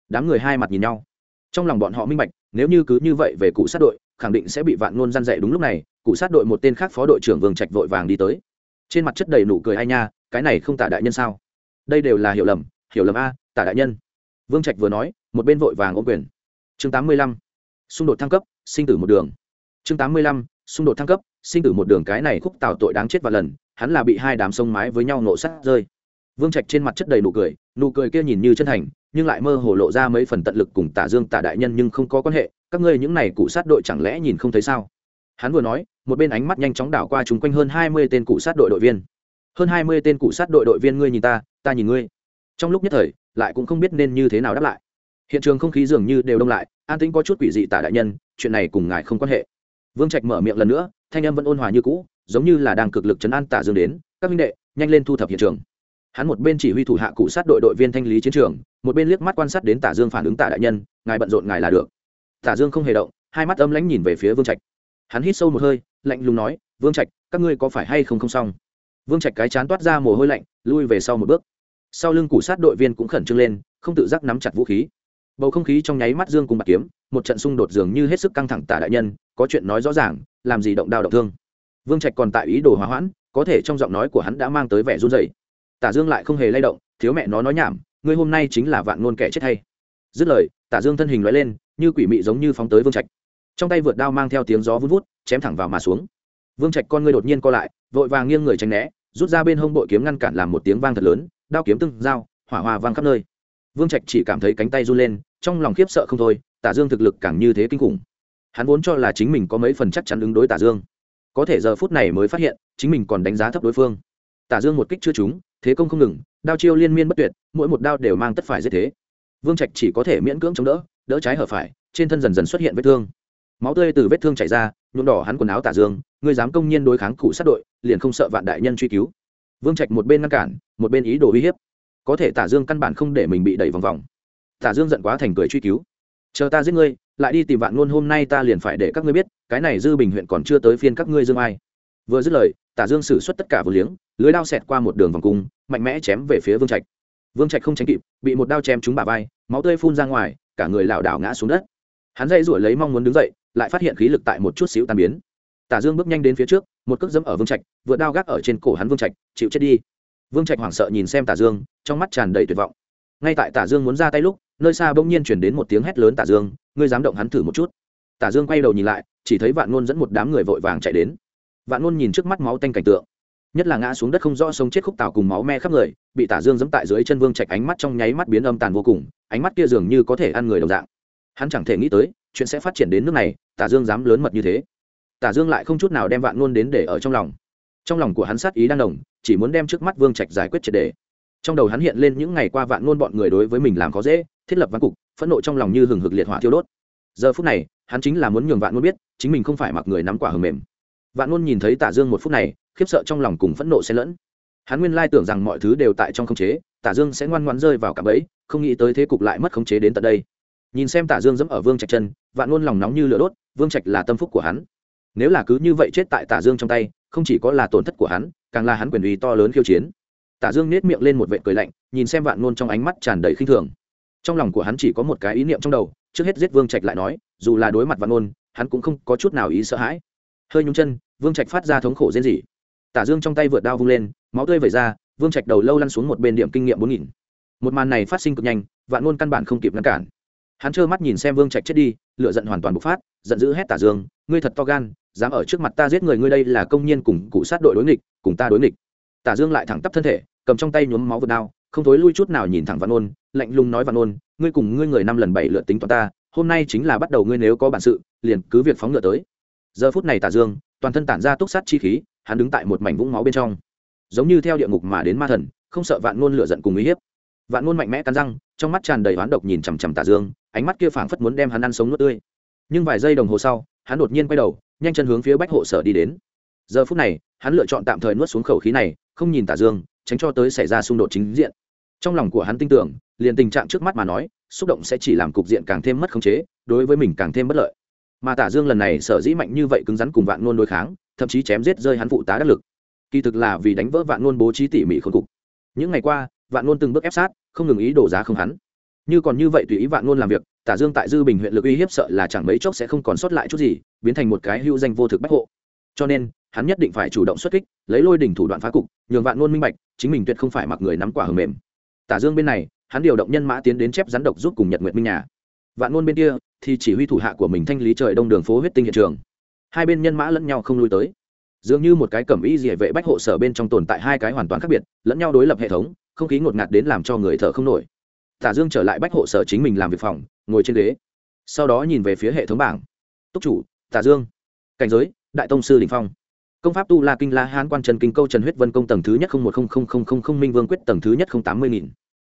Đám người hai mặt nhìn nhau. Trong lòng bọn họ minh bạch, nếu như cứ như vậy về cụ sát đội khẳng định sẽ bị vạn ngôn gian dạy đúng lúc này, cụ sát đội một tên khác phó đội trưởng vương trạch vội vàng đi tới. Trên mặt chất đầy nụ cười ai nha, cái này không tả đại nhân sao? Đây đều là hiểu lầm hiểu lầm a, tả đại nhân. Vương trạch vừa nói, một bên vội vàng ôm quyền. Chương tám mươi lăm, xung đột thăng cấp, sinh tử một đường. Chương tám mươi lăm, xung đột thăng cấp, sinh tử một đường cái này khúc tào tội đáng chết và lần, hắn là bị hai đám sông mái với nhau nộ sát rơi. Vương trạch trên mặt chất đầy nụ cười nụ cười kia nhìn như chân thành, nhưng lại mơ hồ lộ ra mấy phần tận lực cùng tả dương tả đại nhân nhưng không có quan hệ các ngươi những này cụ sát đội chẳng lẽ nhìn không thấy sao? Hắn vừa nói, một bên ánh mắt nhanh chóng đảo qua chung quanh hơn hai mươi tên cụ sát đội đội viên. Hơn hai mươi tên cụ sát đội đội viên ngươi nhìn ta ta nhìn ngươi. Trong lúc nhất thời, lại cũng không biết nên như thế nào đáp lại. Hiện trường không khí dường như đều đông lại, an tĩnh có chút quỷ dị tả đại nhân, chuyện này cùng ngài không quan hệ. Vương trạch mở miệng lần nữa, thanh âm vẫn ôn hòa như cũ, giống như là đang cực lực chấn an tả dương đến. Các minh đệ, nhanh lên thu thập hiện trường. Hắn một bên chỉ huy thủ hạ cụ sát đội đội viên thanh lý chiến trường, một bên liếc mắt quan sát đến tả dương phản ứng tả đại nhân, ngài bận rộn ngài là được tả dương không hề động, hai mắt âm lãnh nhìn về phía vương trạch. Hắn hít sâu một hơi, lạnh lùng nói, vương trạch, các ngươi có phải hay không không xong? Vương trạch cái chán toát ra mồ hôi lạnh, lui về sau một bước. Sau lưng củ sát đội viên cũng khẩn trương lên, không tự giác nắm chặt vũ khí. Bầu không khí trong nháy mắt dương cùng bạc kiếm, một trận xung đột dường như hết sức căng thẳng tả đại nhân, có chuyện nói rõ ràng, làm gì động đao động thương. Vương trạch còn tại ý đồ hòa hoãn, có thể trong giọng nói của hắn đã mang tới vẻ run rẩy. Tả dương lại không hề lay động, thiếu mẹ nó nói nhảm, ngươi hôm nay chính là vạn ngôn kẻ chết hay. Dứt lời, tả dương thân hình lóe lên như quỷ mị giống như phóng tới vương trạch. Trong tay vượt đao mang theo tiếng gió vun vút, chém thẳng vào mà xuống. Vương trạch con ngươi đột nhiên co lại, vội vàng nghiêng người tránh né, rút ra bên hông bội kiếm ngăn cản làm một tiếng vang thật lớn, đao kiếm tưng dao hỏa hoa vang khắp nơi. Vương trạch chỉ cảm thấy cánh tay run lên, trong lòng khiếp sợ không thôi, tả dương thực lực càng như thế kinh khủng. Hắn vốn cho là chính mình có mấy phần chắc chắn ứng đối tả dương. Có thể giờ phút này mới phát hiện, chính mình còn đánh giá thấp đối phương. Tả dương một kích chưa trúng, thế công không ngừng, đao chiêu liên miên bất tuyệt, mỗi một đao đều mang tất phải giết thế. Vương trạch chỉ có thể miễn cưỡng chống đỡ đỡ trái hở phải, trên thân dần dần xuất hiện vết thương. Máu tươi từ vết thương chảy ra, nhuộm đỏ hắn quần áo tả dương, ngươi dám công nhiên đối kháng cụ sát đội, liền không sợ vạn đại nhân truy cứu. Vương trạch một bên ngăn cản, một bên ý đồ uy hiếp. Có thể tả dương căn bản không để mình bị đẩy vòng vòng. Tả dương giận quá thành cười truy cứu. Chờ ta giết ngươi, lại đi tìm vạn ngôn, hôm nay ta liền phải để các ngươi biết, cái này dư bình huyện còn chưa tới phiên các ngươi dương ai. Vừa dứt lời, tả dương xử suất tất cả vừa liếng, lưới đao xẹt qua một đường vòng cung, mạnh mẽ chém về phía vương trạch. Vương trạch không tránh kịp, bị một đao chém trúng bả vai, máu tươi phun ra ngoài cả người lảo đảo ngã xuống đất. Hắn dây rủi lấy mong muốn đứng dậy, lại phát hiện khí lực tại một chút xíu tan biến. Tả dương bước nhanh đến phía trước, một cước dẫm ở vương trạch, vượt đao gác ở trên cổ hắn vương trạch, chịu chết đi. Vương trạch hoảng sợ nhìn xem tả dương, trong mắt tràn đầy tuyệt vọng. Ngay tại tả dương muốn ra tay lúc, nơi xa bỗng nhiên chuyển đến một tiếng hét lớn tả dương, ngươi dám động hắn thử một chút. Tả dương quay đầu nhìn lại, chỉ thấy vạn ngôn dẫn một đám người vội vàng chạy đến. Vạn ngôn nhìn trước mắt máu tanh cảnh tượng nhất là ngã xuống đất không rõ sống chết khúc tào cùng máu me khắp người, bị tả dương dẫm tại dưới chân vương trạch ánh mắt trong nháy mắt biến âm tàn vô cùng, ánh mắt kia dường như có thể ăn người đồng dạng. Hắn chẳng thể nghĩ tới, chuyện sẽ phát triển đến nước này, tả dương dám lớn mật như thế. Tả dương lại không chút nào đem vạn ngôn đến để ở trong lòng. Trong lòng của hắn sát ý đang đồng, chỉ muốn đem trước mắt vương trạch giải quyết triệt đề. Trong đầu hắn hiện lên những ngày qua vạn ngôn bọn người đối với mình làm khó dễ, thiết lập văn cục, phẫn nộ trong lòng như hừng hực liệt hỏa thiêu đốt. Giờ phút này, hắn chính là muốn nhường vạn ngôn biết, chính mình không phải mặc người nắm quả hầm mềm. Vạn ngôn nhìn thấy tả dương một phút này khiếp sợ trong lòng cùng phẫn nộ xen lẫn. Hắn nguyên lai tưởng rằng mọi thứ đều tại trong khống chế, tả dương sẽ ngoan ngoan rơi vào cạm bẫy, không nghĩ tới thế cục lại mất khống chế đến tận đây. Nhìn xem tả dương dẫm ở vương trạch chân, vạn luôn lòng nóng như lửa đốt, vương trạch là tâm phúc của hắn. Nếu là cứ như vậy chết tại tả dương trong tay, không chỉ có là tổn thất của hắn, càng là hắn quyền uy to lớn khiêu chiến. Tả dương nết miệng lên một vệ cười lạnh, nhìn xem vạn luôn trong ánh mắt tràn đầy khinh thường. Trong lòng của hắn chỉ có một cái ý niệm trong đầu, trước hết giết vương trạch lại nói, dù là đối mặt vạn luôn hắn cũng không có chút nào ý sợ hãi. Hơi nhúng chân, vương trạch phát ra thống khổ rên rỉ tả dương trong tay vượt đao vung lên, máu tươi vẩy ra, vương trạch đầu lâu lăn xuống một bên điểm kinh nghiệm bốn nghìn. Một màn này phát sinh cực nhanh, vạn ngôn căn bản không kịp ngăn cản. Hắn trơ mắt nhìn xem vương trạch chết đi lựa giận hoàn toàn bộc phát, giận dữ hét tả dương, ngươi thật to gan, dám ở trước mặt ta giết người, ngươi đây là công nhân cùng cụ sát đội đối nghịch, cùng ta đối nghịch. Tả dương lại thẳng tắp thân thể, cầm trong tay nhuốm máu vượt đao, không thối lui chút nào nhìn thẳng vạn ôn lạnh lùng nói vạn ôn ngươi cùng ngươi người năm lần bảy lượt tính toán ta, hôm nay chính là bắt đầu ngươi nếu có bản sự, liền cứ việc phóng ngựa tới. Giờ phút này tả dương, toàn thân tản ra túc sát chi khí hắn đứng tại một mảnh vũng máu bên trong. Giống như theo địa ngục mà đến ma thần, không sợ vạn ngôn lửa giận cùng uy hiếp. Vạn ngôn mạnh mẽ cắn răng, trong mắt tràn đầy oán độc nhìn chằm chằm tả dương, ánh mắt kia phảng phất muốn đem hắn ăn sống nuốt tươi. Nhưng vài giây đồng hồ sau, hắn đột nhiên quay đầu, nhanh chân hướng phía bách hộ sở đi đến. Giờ phút này, hắn lựa chọn tạm thời nuốt xuống khẩu khí này, không nhìn tả dương, tránh cho tới xảy ra xung đột chính diện. Trong lòng của hắn tin tưởng, liền tình trạng trước mắt mà nói, xúc động sẽ chỉ làm cục diện càng thêm mất khống chế, đối với mình càng thêm bất lợi. Mà tả dương lần này sở dĩ mạnh như vậy cứng rắn cùng vạn ngôn đối kháng thậm chí chém giết rơi hắn phụ tá đắc lực. Kỳ thực là vì đánh vỡ vạn ngôn bố trí tỉ mỉ khôn cục. Những ngày qua, vạn ngôn từng bước ép sát, không ngừng ý đổ giá không hắn. Như còn như vậy tùy ý vạn ngôn làm việc, tả dương tại dư bình huyện lực uy hiếp sợ là chẳng mấy chốc sẽ không còn sót lại chút gì, biến thành một cái hưu danh vô thực bách hộ. Cho nên, hắn nhất định phải chủ động xuất kích, lấy lôi đỉnh thủ đoạn phá cục, nhường vạn ngôn minh bạch, chính mình tuyệt không phải mặc người nắm quả hầm mềm. Tả dương bên này, hắn điều động nhân mã tiến đến chép rắn độc giúp cùng nhật nguyện minh nhà. Vạn ngôn bên kia, thì chỉ huy thủ hạ của mình thanh lý trời đông đường phố huyết tinh hiện trường hai bên nhân mã lẫn nhau không lui tới. Dường như một cái cẩm ý địa vệ bách hộ sở bên trong tồn tại hai cái hoàn toàn khác biệt, lẫn nhau đối lập hệ thống, không khí ngột ngạt đến làm cho người thở không nổi. Tả dương trở lại bách hộ sở chính mình làm việc phòng, ngồi trên ghế. Sau đó nhìn về phía hệ thống bảng. Túc chủ, tả dương. Cảnh giới, đại tông sư đình phong. Công pháp tu la kinh la hán quan trần kinh câu trần huyết vân công tầng thứ nhất không một không không không không không minh vương quyết tầng thứ nhất không tám mươi nghìn.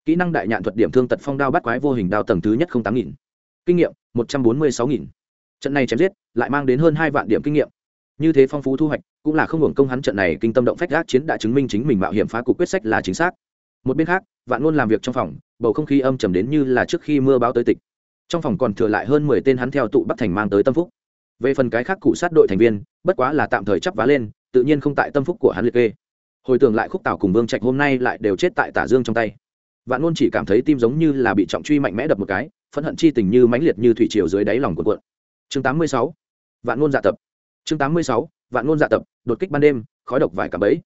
Kỹ năng đại nhạn thuật điểm thương tật phong đao bắt quái vô hình đao tầng thứ nhất không tám nghìn. Kinh nghiệm, một trăm bốn mươi sáu nghìn trận này chém giết lại mang đến hơn hai vạn điểm kinh nghiệm. Như thế phong phú thu hoạch, cũng là không hưởng công hắn trận này kinh tâm động phách gác chiến đã chứng minh chính mình mạo hiểm phá cục quyết sách là chính xác. Một bên khác, vạn luôn làm việc trong phòng, bầu không khí âm trầm đến như là trước khi mưa báo tới tịch. Trong phòng còn thừa lại hơn mười tên hắn theo tụ bắc thành mang tới tâm phúc. Về phần cái khác cụ sát đội thành viên, bất quá là tạm thời chấp vá lên, tự nhiên không tại tâm phúc của hắn liệt kê. Hồi tưởng lại khúc tảo cùng vương trạch hôm nay lại đều chết tại tả dương trong tay. Vạn luôn chỉ cảm thấy tim giống như là bị trọng truy mạnh mẽ đập một cái, phẫn hận chi tình như mãnh liệt như thủy triều dưới đáy lòng của cuộn chương 86. vạn ngôn dạ tập. Chương 86. vạn ngôn dạ tập, đột kích ban đêm, khói độc vài cả bấy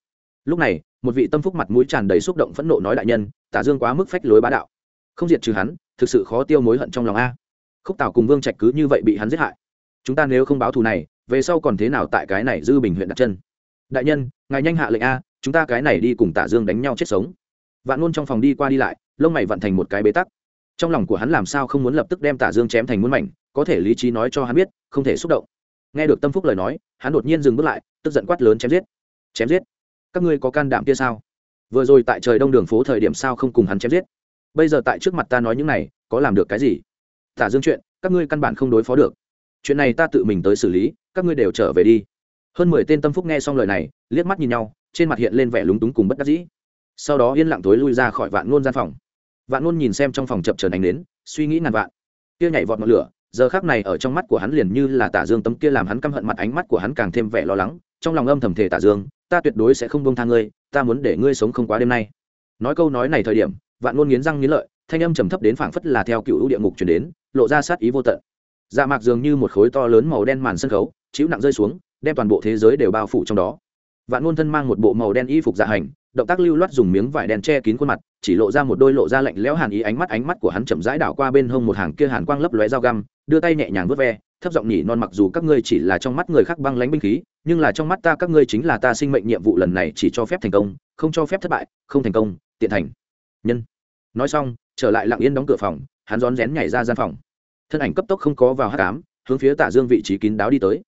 lúc này, một vị tâm phúc mặt mũi tràn đầy xúc động phẫn nộ nói đại nhân, tả dương quá mức phách lối bá đạo. Không diệt trừ hắn, thực sự khó tiêu mối hận trong lòng a. Khúc tào cùng vương trạch cứ như vậy bị hắn giết hại. Chúng ta nếu không báo thù này, về sau còn thế nào tại cái này dư bình huyện đặt chân? Đại nhân, ngài nhanh hạ lệnh a, chúng ta cái này đi cùng tả dương đánh nhau chết sống. Vạn ngôn trong phòng đi qua đi lại, lông mày vận thành một cái bế tắc trong lòng của hắn làm sao không muốn lập tức đem tả dương chém thành muôn mảnh, có thể lý trí nói cho hắn biết, không thể xúc động. Nghe được tâm phúc lời nói, hắn đột nhiên dừng bước lại, tức giận quát lớn chém giết. Chém giết? Các ngươi có can đảm kia sao? Vừa rồi tại trời đông đường phố thời điểm sao không cùng hắn chém giết? Bây giờ tại trước mặt ta nói những này, có làm được cái gì? Tả dương chuyện, các ngươi căn bản không đối phó được. Chuyện này ta tự mình tới xử lý, các ngươi đều trở về đi. Hơn mười tên tâm phúc nghe xong lời này, liếc mắt nhìn nhau, trên mặt hiện lên vẻ lúng túng cùng bất đắc dĩ. Sau đó yên lặng tối lui ra khỏi vạn ngôn gian phòng vạn luôn nhìn xem trong phòng chập trần ánh đến suy nghĩ ngàn vạn. Kia nhảy vọt ngọn lửa, giờ khác này ở trong mắt của hắn liền như là tả dương tấm kia làm hắn căm hận mặt ánh mắt của hắn càng thêm vẻ lo lắng, trong lòng âm thầm thể tả dương, ta tuyệt đối sẽ không bông tha ngươi, ta muốn để ngươi sống không quá đêm nay. Nói câu nói này thời điểm, vạn luôn nghiến răng nghiến lợi, thanh âm trầm thấp đến phảng phất là theo cựu địa ngục chuyển đến, lộ ra sát ý vô tận. Dạ mạc dường như một khối to lớn màu đen màn sân khấu, chịu nặng rơi xuống, đem toàn bộ thế giới đều bao phủ trong đó. Vạn luôn thân mang một bộ màu đen y phục dạ hành động tác lưu loát dùng miếng vải đen che kín khuôn mặt, chỉ lộ ra một đôi lộ ra lạnh lẽo hàn ý ánh mắt ánh mắt của hắn chậm rãi đảo qua bên hông một hàng kia hàn quang lấp lóe dao găm, đưa tay nhẹ nhàng vớt ve, thấp giọng nhỉ non mặc dù các ngươi chỉ là trong mắt người khác băng lãnh binh khí, nhưng là trong mắt ta các ngươi chính là ta sinh mệnh nhiệm vụ lần này chỉ cho phép thành công, không cho phép thất bại, không thành công, tiện thành. Nhân. Nói xong, trở lại lặng yên đóng cửa phòng, hắn rón rén nhảy ra gian phòng. Thân ảnh cấp tốc không có vào hát cám hướng phía tả dương vị trí kín đáo đi tới.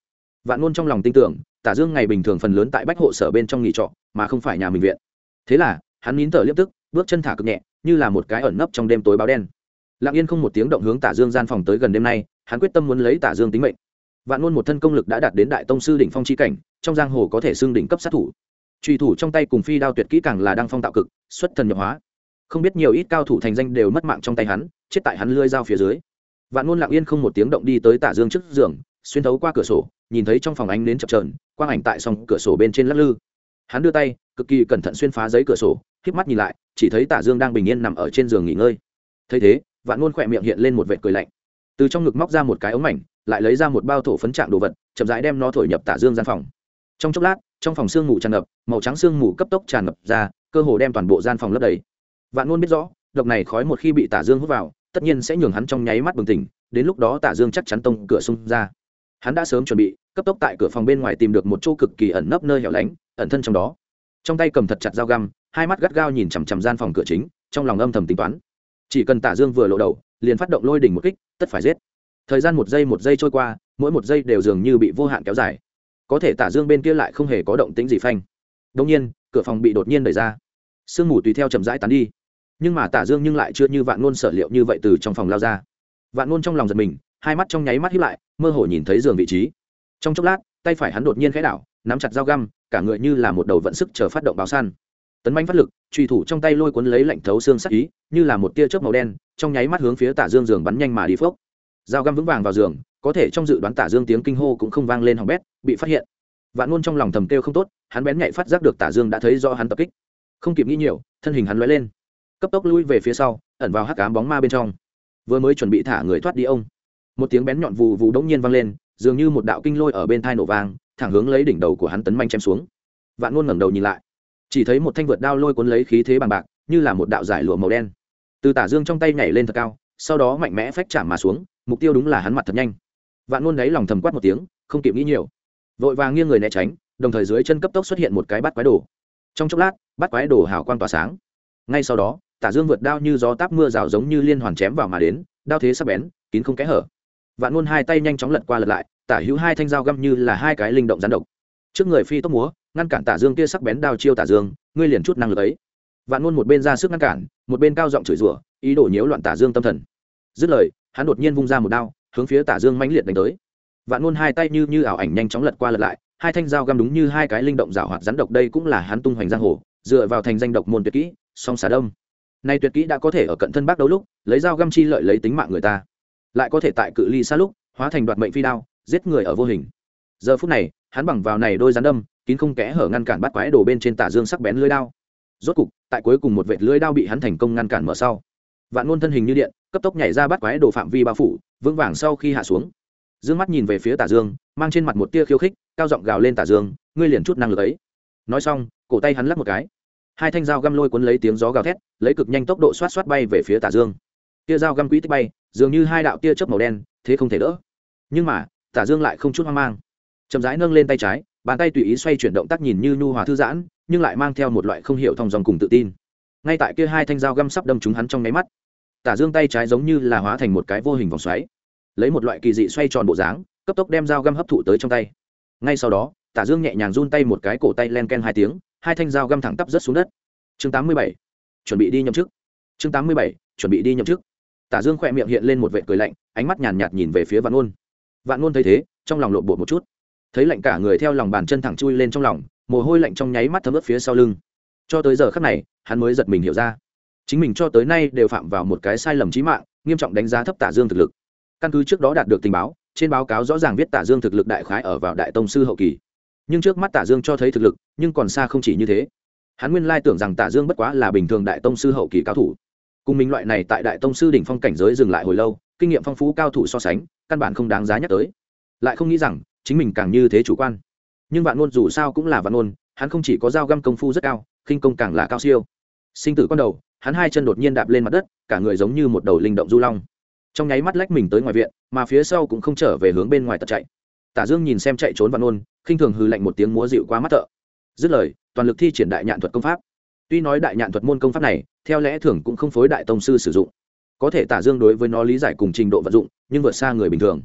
Vạn ngôn trong lòng tin tưởng, tả dương ngày bình thường phần lớn tại bách hộ sở bên trong nghỉ trọ, mà không phải nhà mình viện thế là, hắn nín thở liếp tức, bước chân thả cực nhẹ, như là một cái ẩn nấp trong đêm tối báo đen. Lặng yên không một tiếng động hướng tả dương gian phòng tới gần đêm nay, hắn quyết tâm muốn lấy tả dương tính mệnh. Vạn luôn một thân công lực đã đạt đến đại tông sư đỉnh phong chi cảnh, trong giang hồ có thể xưng đỉnh cấp sát thủ. Trùy thủ trong tay cùng phi đao tuyệt kỹ càng là đang phong tạo cực, xuất thần nhập hóa. Không biết nhiều ít cao thủ thành danh đều mất mạng trong tay hắn, chết tại hắn lưỡi dao phía dưới. Vạn ngôn lặng yên không một tiếng động đi tới tả dương trước giường, xuyên thấu qua cửa sổ, nhìn thấy trong phòng ánh đến chập trờn quang ảnh tại song cửa sổ bên trên lắc lư hắn đưa tay, cực kỳ cẩn thận xuyên phá giấy cửa sổ híp mắt nhìn lại, chỉ thấy tả dương đang bình yên nằm ở trên giường nghỉ ngơi. Thấy thế, vạn ngôn khỏe miệng hiện lên một vệt cười lạnh. Từ trong ngực móc ra một cái ống mảnh, lại lấy ra một bao thổ phấn trạng đồ vật, chậm rãi đem nó thổi nhập tả dương gian phòng. Trong chốc lát, trong phòng sương mù tràn ngập, màu trắng sương mù cấp tốc tràn ngập ra, cơ hồ đem toàn bộ gian phòng lấp đầy. Vạn ngôn biết rõ, độc này khói một khi bị tả dương hút vào, tất nhiên sẽ nhường hắn trong nháy mắt bừng tỉnh, đến lúc đó tả dương chắc chắn tông cửa xung ra. Hắn đã sớm chuẩn bị cấp tốc tại cửa phòng bên ngoài tìm được một chỗ cực kỳ ẩn nấp nơi hẻo lánh, ẩn thân trong đó. Trong tay cầm thật chặt dao găm, hai mắt gắt gao nhìn chằm chằm gian phòng cửa chính, trong lòng âm thầm tính toán. Chỉ cần tả dương vừa lộ đầu, liền phát động lôi đỉnh một kích, tất phải giết. Thời gian một giây một giây trôi qua, mỗi một giây đều dường như bị vô hạn kéo dài. Có thể tả dương bên kia lại không hề có động tính gì phanh. Đông nhiên, cửa phòng bị đột nhiên đẩy ra. Sương mù tùy theo chậm rãi tán đi. Nhưng mà tả dương nhưng lại chưa như vạn ngôn sở liệu như vậy từ trong phòng lao ra. Vạn ngôn trong lòng giật mình, hai mắt trong nháy mắt hiếp lại, mơ hồ nhìn thấy giường vị trí trong chốc lát, tay phải hắn đột nhiên khẽ đảo, nắm chặt dao găm, cả người như là một đầu vận sức chờ phát động báo săn. Tấn manh phát lực, truy thủ trong tay lôi cuốn lấy lạnh thấu xương sắc ý, như là một tia chớp màu đen, trong nháy mắt hướng phía tả dương giường bắn nhanh mà đi phốc. Dao găm vững vàng vào giường, có thể trong dự đoán tả dương tiếng kinh hô cũng không vang lên hỏng bét, bị phát hiện. Vạn ngôn trong lòng thầm kêu không tốt, hắn bén nhạy phát giác được tả dương đã thấy do hắn tập kích. Không kịp nghĩ nhiều, thân hình hắn lóe lên. Cấp tốc lui về phía sau, ẩn vào hắc cám bóng ma bên trong. Vừa mới chuẩn bị thả người thoát đi ông, một tiếng bén nhọn vù vù đống nhiên vang lên dường như một đạo kinh lôi ở bên thai nổ vang, thẳng hướng lấy đỉnh đầu của hắn tấn manh chém xuống. Vạn ngôn ngẩng đầu nhìn lại. Chỉ thấy một thanh vượt đao lôi cuốn lấy khí thế bằng bạc, như là một đạo giải lụa màu đen. Từ tả dương trong tay nhảy lên thật cao, sau đó mạnh mẽ phách chạm mà xuống, mục tiêu đúng là hắn mặt thật nhanh. Vạn ngôn đáy lòng thầm quát một tiếng, không kịp nghĩ nhiều. Vội vàng nghiêng người né tránh, đồng thời dưới chân cấp tốc xuất hiện một cái bát quái đồ. Trong chốc lát, bát quái đồ hào quang tỏa sáng. Ngay sau đó, tả dương vượt đao như gió táp mưa rào giống như liên hoàn chém vào mà đến, đao thế sắc bén, kín không kẽ hở vạn ngôn hai tay nhanh chóng lật qua lật lại, tả hữu hai thanh dao găm như là hai cái linh động rắn độc. Trước người phi tốc múa, ngăn cản tả dương kia sắc bén đao chiêu tả dương, ngươi liền chút năng lực ấy. Vạn ngôn một bên ra sức ngăn cản, một bên cao giọng chửi rủa, ý đồ nhiễu loạn tả dương tâm thần. Dứt lời, hắn đột nhiên vung ra một đao, hướng phía tả dương mãnh liệt đánh tới. Vạn ngôn hai tay như như ảo ảnh nhanh chóng lật qua lật lại, hai thanh dao găm đúng như hai cái linh động rào hoạt rắn độc đây cũng là hắn tung hoành giang hồ, dựa vào thành danh độc môn tuyệt kỹ, song xà đông. Nay tuyệt kỹ đã có thể ở cận thân bác đấu lúc, lấy dao găm chi lợi lấy tính mạng người ta lại có thể tại cự ly xa lúc hóa thành đoạt mệnh phi đao, giết người ở vô hình. Giờ phút này, hắn bằng vào này đôi rắn đâm, kín không kẽ hở ngăn cản bắt quái đổ bên trên tả dương sắc bén lưới đao. Rốt cục, tại cuối cùng một vệt lưới đao bị hắn thành công ngăn cản mở sau, vạn ngôn thân hình như điện, cấp tốc nhảy ra bắt quái đồ phạm vi bao phủ, vững vàng sau khi hạ xuống. Dương mắt nhìn về phía tả dương, mang trên mặt một tia khiêu khích, cao giọng gào lên tả dương, ngươi liền chút năng lực ấy. Nói xong, cổ tay hắn lắc một cái. Hai thanh dao găm lôi cuốn lấy tiếng gió gào thét, lấy cực nhanh tốc độ xoát xoát bay về phía tả dương tia dao găm quỹ tích bay, dường như hai đạo tia chớp màu đen, thế không thể đỡ. Nhưng mà, tả dương lại không chút hoang mang. Chậm rãi nâng lên tay trái, bàn tay tùy ý xoay chuyển động tác nhìn như nhu hòa thư giãn, nhưng lại mang theo một loại không hiểu thong dòng cùng tự tin. Ngay tại kia hai thanh dao găm sắp đâm trúng hắn trong nháy mắt, tả dương tay trái giống như là hóa thành một cái vô hình vòng xoáy, lấy một loại kỳ dị xoay tròn bộ dáng, cấp tốc đem dao găm hấp thụ tới trong tay. Ngay sau đó, tả dương nhẹ nhàng run tay một cái cổ tay len ken hai tiếng, hai thanh dao găm thẳng tắp rớt xuống đất. Chương tám mươi bảy, chuẩn bị đi nhậm chức. Chương tám mươi bảy, chuẩn bị đi nhậm chức tả dương khỏe miệng hiện lên một vệ cười lạnh ánh mắt nhàn nhạt, nhìn về phía vạn ngôn. Vạn ngôn thấy thế trong lòng lộn bột một chút. Thấy lạnh cả người theo lòng bàn chân thẳng chui lên trong lòng mồ hôi lạnh trong nháy mắt thấm ướt phía sau lưng. Cho tới giờ khắc này hắn mới giật mình hiểu ra. Chính mình cho tới nay đều phạm vào một cái sai lầm trí mạng nghiêm trọng đánh giá thấp tả dương thực lực. Căn cứ trước đó đạt được tình báo trên báo cáo rõ ràng viết tả dương thực lực đại khái ở vào đại tông sư hậu kỳ. Nhưng trước mắt tả dương cho thấy thực lực nhưng còn xa không chỉ như thế. Hắn nguyên lai tưởng rằng tả dương bất quá là bình thường đại tông sư hậu kỳ cao thủ cùng mình loại này tại đại tông sư đỉnh phong cảnh giới dừng lại hồi lâu, kinh nghiệm phong phú cao thủ so sánh, căn bản không đáng giá nhắc tới. Lại không nghĩ rằng, chính mình càng như thế chủ quan. Nhưng vạn ngôn dù sao cũng là vạn ngôn hắn không chỉ có dao găm công phu rất cao, khinh công càng là cao siêu. Sinh tử con đầu, hắn hai chân đột nhiên đạp lên mặt đất, cả người giống như một đầu linh động du long. Trong nháy mắt lách mình tới ngoài viện, mà phía sau cũng không trở về hướng bên ngoài tật chạy. Tả dương nhìn xem chạy trốn vạn ngôn khinh thường hư lạnh một tiếng múa dịu qua mắt thợ. Dứt lời, toàn lực thi triển đại nhạn thuật công pháp tuy nói đại nhạn thuật môn công pháp này, theo lẽ thường cũng không phối đại tông sư sử dụng. Có thể tả dương đối với nó lý giải cùng trình độ vận dụng, nhưng vượt xa người bình thường.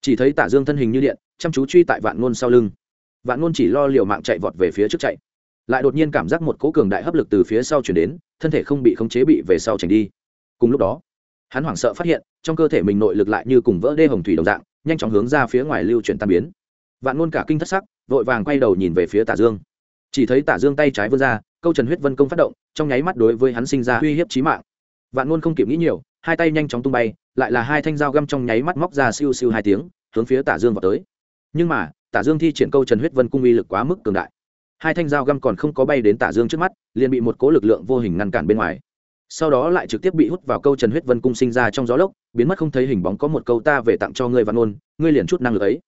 Chỉ thấy tả dương thân hình như điện, chăm chú truy tại vạn ngôn sau lưng. Vạn ngôn chỉ lo liều mạng chạy vọt về phía trước chạy. Lại đột nhiên cảm giác một cỗ cường đại hấp lực từ phía sau chuyển đến, thân thể không bị khống chế bị về sau tránh đi. Cùng lúc đó, hắn hoảng sợ phát hiện, trong cơ thể mình nội lực lại như cùng vỡ đê hồng thủy đồng dạng, nhanh chóng hướng ra phía ngoài lưu chuyển tan biến. Vạn ngôn cả kinh thất sắc, vội vàng quay đầu nhìn về phía tả dương. Chỉ thấy tả dương tay trái vươn ra câu trần huyết vân công phát động, trong nháy mắt đối với hắn sinh ra uy hiếp chí mạng. Vạn ngôn không kịp nghĩ nhiều, hai tay nhanh chóng tung bay, lại là hai thanh dao găm trong nháy mắt móc ra siêu siêu hai tiếng, hướng phía tả dương vào tới. Nhưng mà, tả dương thi triển câu trần huyết vân cung uy lực quá mức cường đại. Hai thanh dao găm còn không có bay đến tả dương trước mắt, liền bị một cố lực lượng vô hình ngăn cản bên ngoài. Sau đó lại trực tiếp bị hút vào câu trần huyết vân cung sinh ra trong gió lốc, biến mất không thấy hình bóng có một câu ta về tặng cho ngươi vạn ngôn, ngươi liền chút năng lực ấy.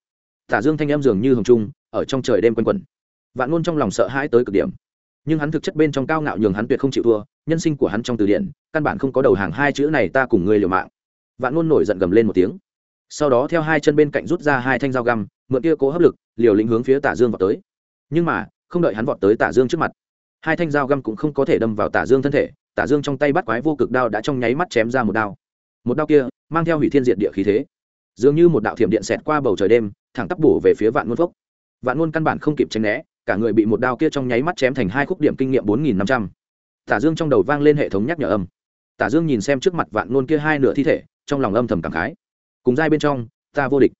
Tả dương thanh em dường như hồng trung, ở trong trời đêm quanh quẩn. Vạn ngôn trong lòng sợ hãi tới cực điểm nhưng hắn thực chất bên trong cao ngạo nhường hắn tuyệt không chịu thua, nhân sinh của hắn trong từ điển, căn bản không có đầu hàng hai chữ này ta cùng ngươi liều mạng. Vạn ngôn nổi giận gầm lên một tiếng. Sau đó theo hai chân bên cạnh rút ra hai thanh dao găm, mượn kia cố hấp lực, liều lĩnh hướng phía tả dương vào tới. Nhưng mà, không đợi hắn vọt tới tả dương trước mặt, hai thanh dao găm cũng không có thể đâm vào tả dương thân thể, tả dương trong tay bắt quái vô cực đao đã trong nháy mắt chém ra một đao. Một đao kia, mang theo hủy thiên diệt địa khí thế. Dường như một đạo thiểm điện xẹt qua bầu trời đêm, thẳng tắp bổ về phía vạn ngôn phốc vạn ngôn căn bản không kịp tránh né cả người bị một đao kia trong nháy mắt chém thành hai khúc điểm kinh nghiệm bốn nghìn năm trăm. Tả dương trong đầu vang lên hệ thống nhắc nhở âm. Tả dương nhìn xem trước mặt vạn nôn kia hai nửa thi thể, trong lòng âm thầm cảm khái. Cùng giai bên trong, ta vô địch.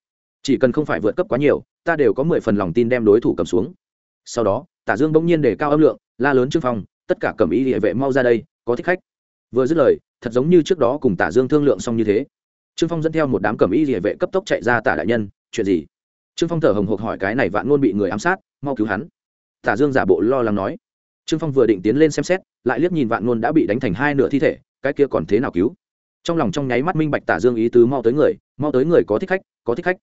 Chỉ cần không phải vượt cấp quá nhiều, ta đều có mười phần lòng tin đem đối thủ cầm xuống. Sau đó, tả dương bỗng nhiên để cao âm lượng, la lớn trương phong, tất cả cầm ý địa vệ mau ra đây, có thích khách. Vừa dứt lời, thật giống như trước đó cùng tả dương thương lượng xong như thế. Trương phong dẫn theo một đám cầm ý địa vệ cấp tốc chạy ra tả đại nhân, chuyện gì? Trương phong thở hồng hộc hỏi cái này vạn ngôn bị người ám sát, mau cứu hắn tả dương giả bộ lo lắng nói. Trương phong vừa định tiến lên xem xét, lại liếc nhìn vạn ngôn đã bị đánh thành hai nửa thi thể, cái kia còn thế nào cứu? Trong lòng trong nháy mắt minh bạch tả dương ý tứ mau tới người, mau tới người có thích khách, có thích khách.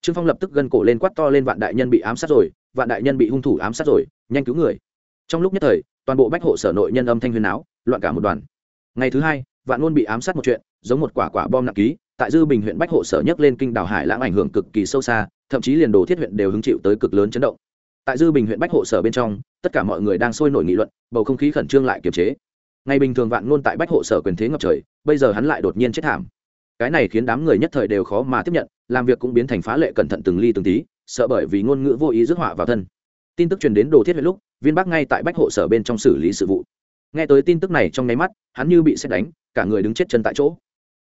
Trương phong lập tức gân cổ lên quát to lên vạn đại nhân bị ám sát rồi, vạn đại nhân bị hung thủ ám sát rồi, nhanh cứu người. Trong lúc nhất thời, toàn bộ bách hộ sở nội nhân âm thanh huyền áo, loạn cả một đoàn. Ngày thứ hai, vạn luôn bị ám sát một chuyện, giống một quả quả bom nặng ký, tại dư bình huyện bách hộ sở nhấc lên kinh đảo hải lãng ảnh hưởng cực kỳ sâu xa, thậm chí liền đồ thiết huyện đều hứng chịu tới cực lớn chấn động tại dư bình huyện bách hộ sở bên trong, tất cả mọi người đang sôi nổi nghị luận, bầu không khí khẩn trương lại kiềm chế. Ngày bình thường vạn ngôn tại bách hộ sở quyền thế ngập trời, bây giờ hắn lại đột nhiên chết thảm. Cái này khiến đám người nhất thời đều khó mà tiếp nhận, làm việc cũng biến thành phá lệ cẩn thận từng ly từng tí, sợ bởi vì ngôn ngữ vô ý rước họa vào thân. Tin tức truyền đến đồ thiết huyện lúc, viên bắc ngay tại bách hộ sở bên trong xử lý sự vụ. Nghe tới tin tức này trong nháy mắt, hắn như bị xét đánh, cả người đứng chết chân tại chỗ.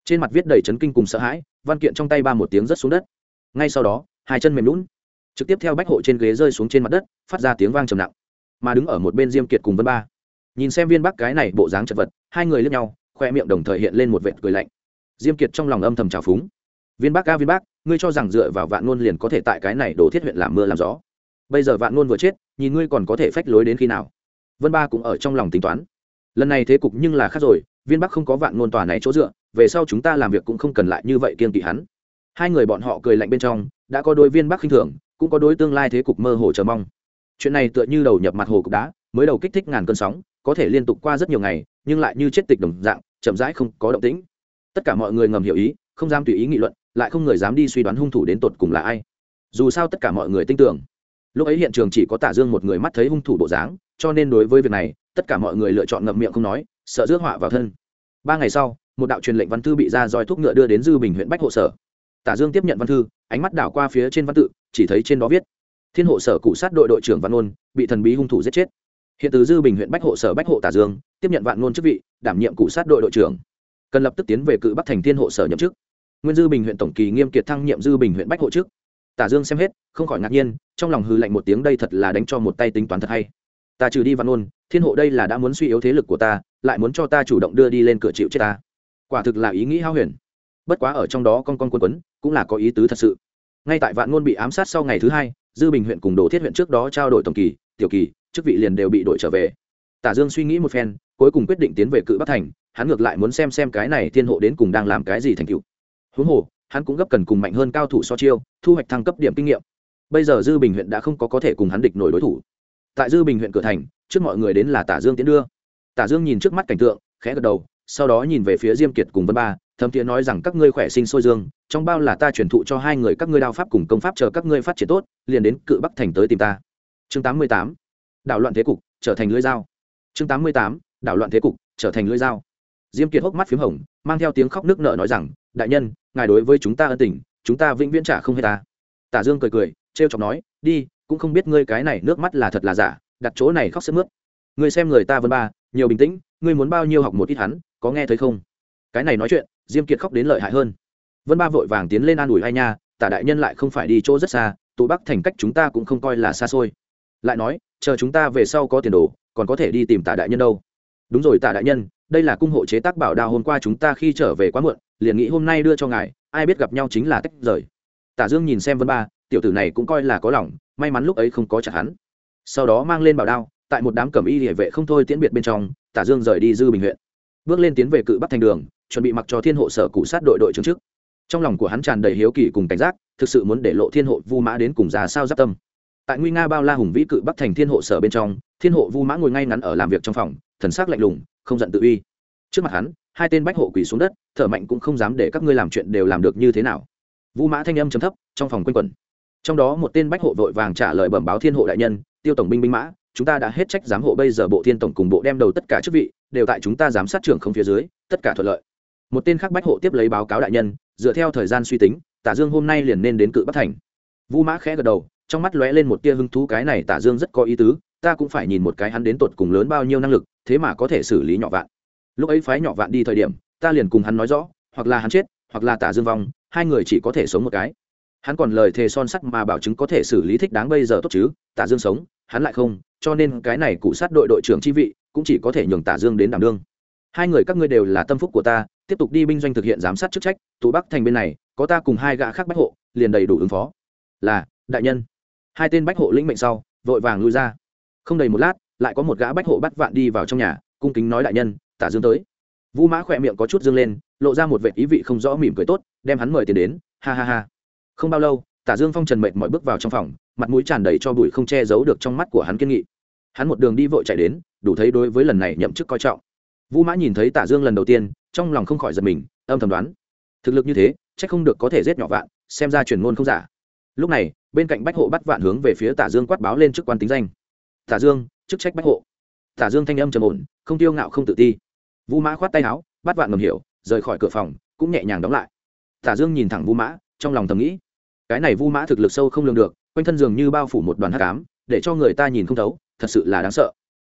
Trên mặt viết đầy chấn kinh cùng sợ hãi, văn kiện trong tay ba một tiếng rớt xuống đất. Ngay sau đó, hai chân mềm lún trực tiếp theo bách hộ trên ghế rơi xuống trên mặt đất, phát ra tiếng vang trầm nặng. Mà đứng ở một bên diêm kiệt cùng vân ba. Nhìn xem viên bắc cái này bộ dáng chật vật, hai người lướt nhau, khoe miệng đồng thời hiện lên một vệt cười lạnh. Diêm kiệt trong lòng âm thầm trào phúng. Viên bắc ca viên bắc, ngươi cho rằng dựa vào vạn ngôn liền có thể tại cái này đổ thiết huyện làm mưa làm gió. Bây giờ vạn ngôn vừa chết, nhìn ngươi còn có thể phách lối đến khi nào? Vân ba cũng ở trong lòng tính toán. Lần này thế cục nhưng là khác rồi, viên bắc không có vạn ngôn tòa này chỗ dựa, về sau chúng ta làm việc cũng không cần lại như vậy kiên kỵ hắn. Hai người bọn họ cười lạnh bên trong, đã có đôi viên bắc khinh thường cũng có đối tương lai thế cục mơ hồ chờ mong. Chuyện này tựa như đầu nhập mặt hồ cục đá, mới đầu kích thích ngàn cơn sóng, có thể liên tục qua rất nhiều ngày, nhưng lại như chết tịch đồng dạng, chậm rãi không có động tĩnh. Tất cả mọi người ngầm hiểu ý, không dám tùy ý nghị luận, lại không người dám đi suy đoán hung thủ đến tột cùng là ai. Dù sao tất cả mọi người tin tưởng. Lúc ấy hiện trường chỉ có tả dương một người mắt thấy hung thủ bộ dáng, cho nên đối với việc này, tất cả mọi người lựa chọn ngậm miệng không nói, sợ rước họa vào thân. Ba ngày sau, một đạo truyền lệnh văn thư bị ra roi thuốc ngựa đưa đến dư bình huyện bách hộ sở tả dương tiếp nhận văn thư, ánh mắt đảo qua phía trên văn tự, chỉ thấy trên đó viết, thiên hộ sở cụ sát đội đội trưởng văn ôn bị thần bí hung thủ giết chết. Hiện từ dư bình huyện bách hộ sở bách hộ tả dương, tiếp nhận vạn ngôn chức vị, đảm nhiệm cụ sát đội đội trưởng. Cần lập tức tiến về cự bắc thành thiên hộ sở nhậm chức. Nguyên dư bình huyện tổng kỳ nghiêm kiệt thăng nhiệm dư bình huyện bách hộ chức. Tả dương xem hết, không khỏi ngạc nhiên, trong lòng hư lạnh một tiếng đây thật là đánh cho một tay tính toán thật hay. Ta trừ đi văn ôn thiên hộ đây là đã muốn suy yếu thế lực của ta, lại muốn cho ta chủ động đưa đi lên cửa chịu chết ta. Quả thực là ý nghĩ hao huyền. Bất quá ở trong đó con con quân quấn cũng là có ý tứ thật sự. Ngay tại vạn ngôn bị ám sát sau ngày thứ hai, dư bình huyện cùng đồ thiết huyện trước đó trao đổi tổng kỳ, tiểu kỳ, chức vị liền đều bị đổi trở về. Tả dương suy nghĩ một phen, cuối cùng quyết định tiến về cự bắc thành, hắn ngược lại muốn xem xem cái này thiên hộ đến cùng đang làm cái gì thành cựu huống hồ, hắn cũng gấp cần cùng mạnh hơn cao thủ so chiêu, thu hoạch thăng cấp điểm kinh nghiệm. Bây giờ dư bình huyện đã không có có thể cùng hắn địch nổi đối thủ. Tại dư bình huyện cửa thành, trước mọi người đến là tả dương tiến đưa. Tả dương nhìn trước mắt cảnh tượng, khẽ gật đầu, sau đó nhìn về phía diêm kiệt cùng vân ba, thấm tiến nói rằng các ngươi khỏe sinh sôi dương trong bao là ta truyền thụ cho hai người các ngươi đao pháp cùng công pháp chờ các ngươi phát triển tốt, liền đến cự bắc thành tới tìm ta. Chương tám mươi tám. Đảo loạn thế cục, trở thành lưỡi dao. Chương tám mươi tám. Đảo loạn thế cục, trở thành lưỡi dao. Diêm kiệt hốc mắt p h í m hồng, mang theo tiếng khóc nước nợ nói rằng, đại nhân, ngài đối với chúng ta ân tình, chúng ta vĩnh viễn trả không hết ta. Tả dương cười cười t r e o chọc nói, đi, cũng không biết ngươi cái này nước mắt là thật là giả, đặt chỗ này khóc sức mướt. Ngươi xem người ta vân ba, nhiều bình tĩnh, ngươi muốn bao nhiêu học một ít hắn, có nghe thấy không? Cái này nói chuyện, diêm kiệt khóc đến lợi hại hơn vân ba vội vàng tiến lên an ủi hai nha, tả đại nhân lại không phải đi chỗ rất xa, tụ bắc thành cách chúng ta cũng không coi là xa xôi. Lại nói, chờ chúng ta về sau có tiền đồ, còn có thể đi tìm tả đại nhân đâu. Đúng rồi tả đại nhân, đây là cung hộ chế tác bảo đao hôm qua chúng ta khi trở về quá muộn, liền nghĩ hôm nay đưa cho ngài, ai biết gặp nhau chính là tách rời. Tả dương nhìn xem vân ba, tiểu tử này cũng coi là có lòng, may mắn lúc ấy không có chặt hắn. Sau đó mang lên bảo đao, tại một đám cẩm y địa vệ không thôi tiễn biệt bên trong, tả dương rời đi dư bình huyện. Bước lên tiến về cự bắc thành đường, chuẩn bị mặc cho thiên hộ sở cụ sát đội đội trưởng trước trong lòng của hắn tràn đầy hiếu kỳ cùng cảnh giác, thực sự muốn để lộ thiên hộ vu mã đến cùng già sao giáp tâm. Tại nguy nga bao la hùng vĩ cự bắc thành thiên hộ sở bên trong, thiên hộ vu mã ngồi ngay ngắn ở làm việc trong phòng, thần sắc lạnh lùng, không giận tự uy. Trước mặt hắn, hai tên bách hộ quỳ xuống đất, thở mạnh cũng không dám để các ngươi làm chuyện đều làm được như thế nào. Vu mã thanh âm chấm thấp, trong phòng quanh quẩn. Trong đó một tên bách hộ vội vàng trả lời bẩm báo thiên hộ đại nhân, tiêu tổng binh binh mã, chúng ta đã hết trách giám hộ bây giờ bộ thiên tổng cùng bộ đem đầu tất cả chức vị, đều tại chúng ta giám sát trưởng không phía dưới, tất cả thuận lợi. Một tên khác bách hộ tiếp lấy báo cáo đại nhân dựa theo thời gian suy tính, tả dương hôm nay liền nên đến cự bắc thành. Vu mã khẽ gật đầu, trong mắt lóe lên một tia hứng thú, cái này tả dương rất có ý tứ, ta cũng phải nhìn một cái hắn đến tột cùng lớn bao nhiêu năng lực, thế mà có thể xử lý nhỏ vạn. Lúc ấy phái nhỏ vạn đi thời điểm, ta liền cùng hắn nói rõ, hoặc là hắn chết, hoặc là tả dương vong, hai người chỉ có thể sống một cái. Hắn còn lời thề son sắt mà bảo chứng có thể xử lý thích đáng bây giờ tốt chứ, tả dương sống, hắn lại không, cho nên cái này cụ sát đội đội trưởng chi vị, cũng chỉ có thể nhường tả dương đến đảm đương. Hai người các ngươi đều là tâm phúc của ta tiếp tục đi binh doanh thực hiện giám sát chức trách tụ bắc thành bên này, có ta cùng hai gã khác bách hộ, liền đầy đủ ứng phó. Là, đại nhân. Hai tên bách hộ lĩnh mệnh sau, vội vàng lui ra. Không đầy một lát, lại có một gã bách hộ bắt vạn đi vào trong nhà, cung kính nói đại nhân, tả dương tới. Vũ mã khỏe miệng có chút dương lên, lộ ra một vệ ý vị không rõ mỉm cười tốt, đem hắn mời tiền đến, ha ha ha. Không bao lâu, tả dương phong trần mệt mọi bước vào trong phòng, mặt mũi tràn đầy cho bụi không che giấu được trong mắt của hắn kiên nghị. Hắn một đường đi vội chạy đến, đủ thấy đối với lần này nhậm chức coi trọng. Vũ mã nhìn thấy tả dương lần đầu tiên trong lòng không khỏi giật mình, âm thầm đoán. Thực lực như thế, chắc không được có thể giết nhỏ vạn, xem ra truyền ngôn không giả. Lúc này, bên cạnh bách hộ bắt vạn hướng về phía tả dương quát báo lên chức quan tính danh. Tả dương, chức trách bách hộ. Tả dương thanh âm trầm ổn, không tiêu ngạo không tự ti. Vu mã khoát tay áo, bắt vạn ngầm hiểu, rời khỏi cửa phòng, cũng nhẹ nhàng đóng lại. Tả dương nhìn thẳng vu mã, trong lòng thầm nghĩ. Cái này vu mã thực lực sâu không lường được, quanh thân dường như bao phủ một đoàn hắc ám, để cho người ta nhìn không thấu, thật sự là đáng sợ.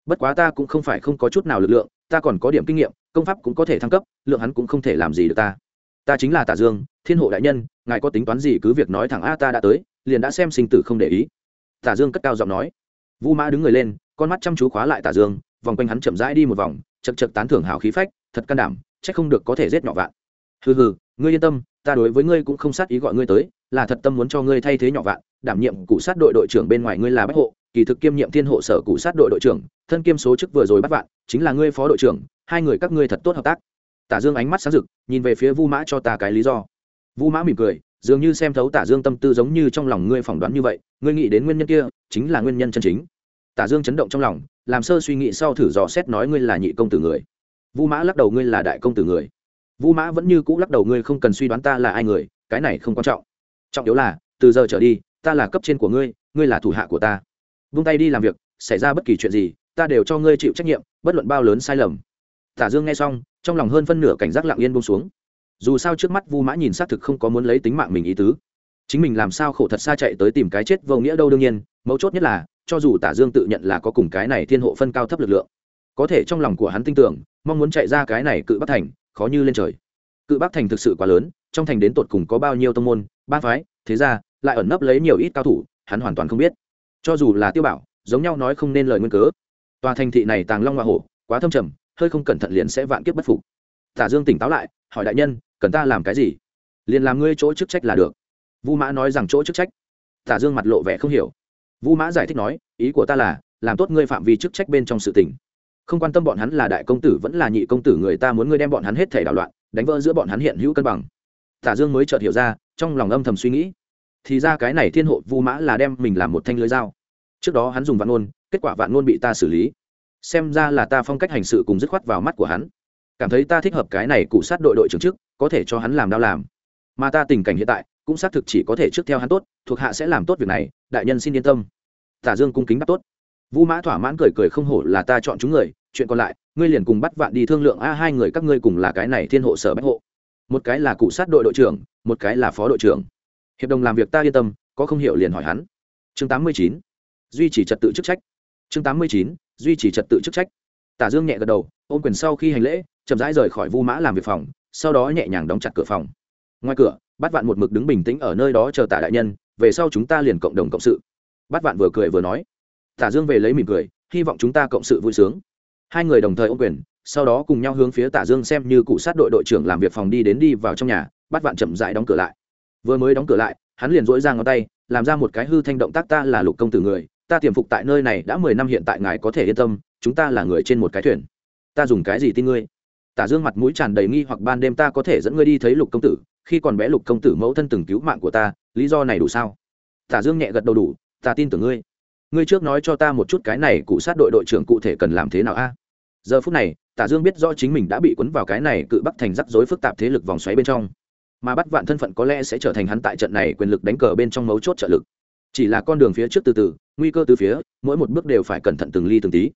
Bất quá ta cũng không phải không có chút nào lực lượng ta còn có điểm kinh nghiệm, công pháp cũng có thể thăng cấp, lượng hắn cũng không thể làm gì được ta. Ta chính là tả dương, thiên hộ đại nhân, ngài có tính toán gì cứ việc nói thẳng a, ta đã tới, liền đã xem sinh tử không để ý. Tả dương cất cao giọng nói. Vu mã đứng người lên, con mắt chăm chú khóa lại tả dương, vòng quanh hắn chậm rãi đi một vòng chật chật tán thưởng hào khí phách, thật can đảm, chắc không được có thể giết nhỏ vạn. Hừ hừ, ngươi yên tâm, ta đối với ngươi cũng không sát ý gọi ngươi tới, là thật tâm muốn cho ngươi thay thế nhỏ vạn, đảm nhiệm cụ sát đội đội trưởng bên ngoài ngươi là bách hộ kỳ thực kiêm nhiệm thiên hộ sở cụ sát đội đội trưởng, thân kiêm số chức vừa rồi bắt vạn, chính là ngươi phó đội trưởng, hai người các ngươi thật tốt hợp tác. Tả dương ánh mắt sáng rực, nhìn về phía vu mã cho ta cái lý do. Vu mã mỉm cười, dường như xem thấu tả dương tâm tư giống như trong lòng ngươi phỏng đoán như vậy, ngươi nghĩ đến nguyên nhân kia, chính là nguyên nhân chân chính. Tả dương chấn động trong lòng, làm sơ suy nghĩ sau thử dò xét nói ngươi là nhị công tử người. Vu mã lắc đầu ngươi là đại công tử người. Vu mã vẫn như cũ lắc đầu ngươi không cần suy đoán ta là ai người, cái này không quan trọng. Trọng yếu là, từ giờ trở đi, ta là cấp trên của ngươi ngươi là thủ hạ của ta vung tay đi làm việc, xảy ra bất kỳ chuyện gì, ta đều cho ngươi chịu trách nhiệm, bất luận bao lớn sai lầm. Tả dương nghe xong, trong lòng hơn phân nửa cảnh giác lặng yên buông xuống. Dù sao trước mắt vu mã nhìn xác thực không có muốn lấy tính mạng mình ý tứ. Chính mình làm sao khổ thật xa chạy tới tìm cái chết vô nghĩa đâu đương nhiên, mấu chốt nhất là, cho dù tả dương tự nhận là có cùng cái này thiên hộ phân cao thấp lực lượng, có thể trong lòng của hắn tin tưởng, mong muốn chạy ra cái này cự bắc thành, khó như lên trời. Cự bắc thành thực sự quá lớn, trong thành đến tột cùng có bao nhiêu tông môn, ba phái, thế ra lại ẩn nấp lấy nhiều ít cao thủ, hắn hoàn toàn không biết cho dù là tiêu bảo, giống nhau nói không nên lời nguyên cớ. Tòa thành thị này tàng long hoa hổ, quá thâm trầm, hơi không cẩn thận liền sẽ vạn kiếp bất phục. Tả dương tỉnh táo lại, hỏi đại nhân, cần ta làm cái gì? Liền làm ngươi chỗ chức trách là được. Vu mã nói rằng chỗ chức trách. Tả dương mặt lộ vẻ không hiểu. Vu mã giải thích nói, ý của ta là, làm tốt ngươi phạm vi chức trách bên trong sự tình. Không quan tâm bọn hắn là đại công tử vẫn là nhị công tử người ta muốn ngươi đem bọn hắn hết thể đảo loạn, đánh vỡ giữa bọn hắn hiện hữu cân bằng. Tả dương mới chợt hiểu ra, trong lòng âm thầm suy nghĩ thì ra cái này thiên hộ vu mã là đem mình làm một thanh lưới dao. Trước đó hắn dùng vạn ngôn, kết quả vạn ngôn bị ta xử lý. Xem ra là ta phong cách hành sự cùng dứt khoát vào mắt của hắn. Cảm thấy ta thích hợp cái này cụ sát đội đội trưởng trước, có thể cho hắn làm đau làm. Mà ta tình cảnh hiện tại, cũng xác thực chỉ có thể trước theo hắn tốt, thuộc hạ sẽ làm tốt việc này, đại nhân xin yên tâm. Tả dương cung kính bắt tốt. Vũ mã thỏa mãn cười cười không hổ là ta chọn chúng người, chuyện còn lại, ngươi liền cùng bắt vạn đi thương lượng, a, hai người các ngươi cùng là cái này thiên hộ sở bách hộ. Một cái là cụ sát đội đội trưởng, một cái là phó đội trưởng hiệp đồng làm việc ta yên tâm, có không hiểu liền hỏi hắn. Chương tám mươi chín, duy trì trật tự chức trách. Chương tám mươi chín, duy trì trật tự chức trách. Tả dương nhẹ gật đầu, ôm quyền sau khi hành lễ, chậm rãi rời khỏi vu mã làm việc phòng, sau đó nhẹ nhàng đóng chặt cửa phòng. Ngoài cửa, bát vạn một mực đứng bình tĩnh ở nơi đó chờ tả đại nhân, về sau chúng ta liền cộng đồng cộng sự. Bát vạn vừa cười vừa nói. Tả dương về lấy mỉm cười, hy vọng chúng ta cộng sự vui sướng. Hai người đồng thời ôm quyền, sau đó cùng nhau hướng phía tả dương xem như cụ sát đội đội trưởng làm việc phòng đi đến đi vào trong nhà, bát vạn chậm rãi đóng cửa lại vừa mới đóng cửa lại, hắn liền dỗi ra ngón tay, làm ra một cái hư thanh động tác, ta là lục công tử người, ta tiềm phục tại nơi này đã mười năm, hiện tại ngài có thể yên tâm, chúng ta là người trên một cái thuyền. Ta dùng cái gì tin ngươi? Tả dương mặt mũi tràn đầy nghi hoặc, ban đêm ta có thể dẫn ngươi đi thấy lục công tử, khi còn bé lục công tử mẫu thân từng cứu mạng của ta, lý do này đủ sao? Tả dương nhẹ gật đầu đủ, ta tin tưởng ngươi. Ngươi trước nói cho ta một chút cái này cụ sát đội đội trưởng cụ thể cần làm thế nào a? Giờ phút này, tả dương biết rõ chính mình đã bị cuốn vào cái này cự bắc thành rắc rối phức tạp thế lực vòng xoáy bên trong mà bắt vạn thân phận có lẽ sẽ trở thành hắn tại trận này quyền lực đánh cờ bên trong mấu chốt trợ lực. Chỉ là con đường phía trước từ từ nguy cơ từ phía mỗi một bước đều phải cẩn thận từng ly từng tí.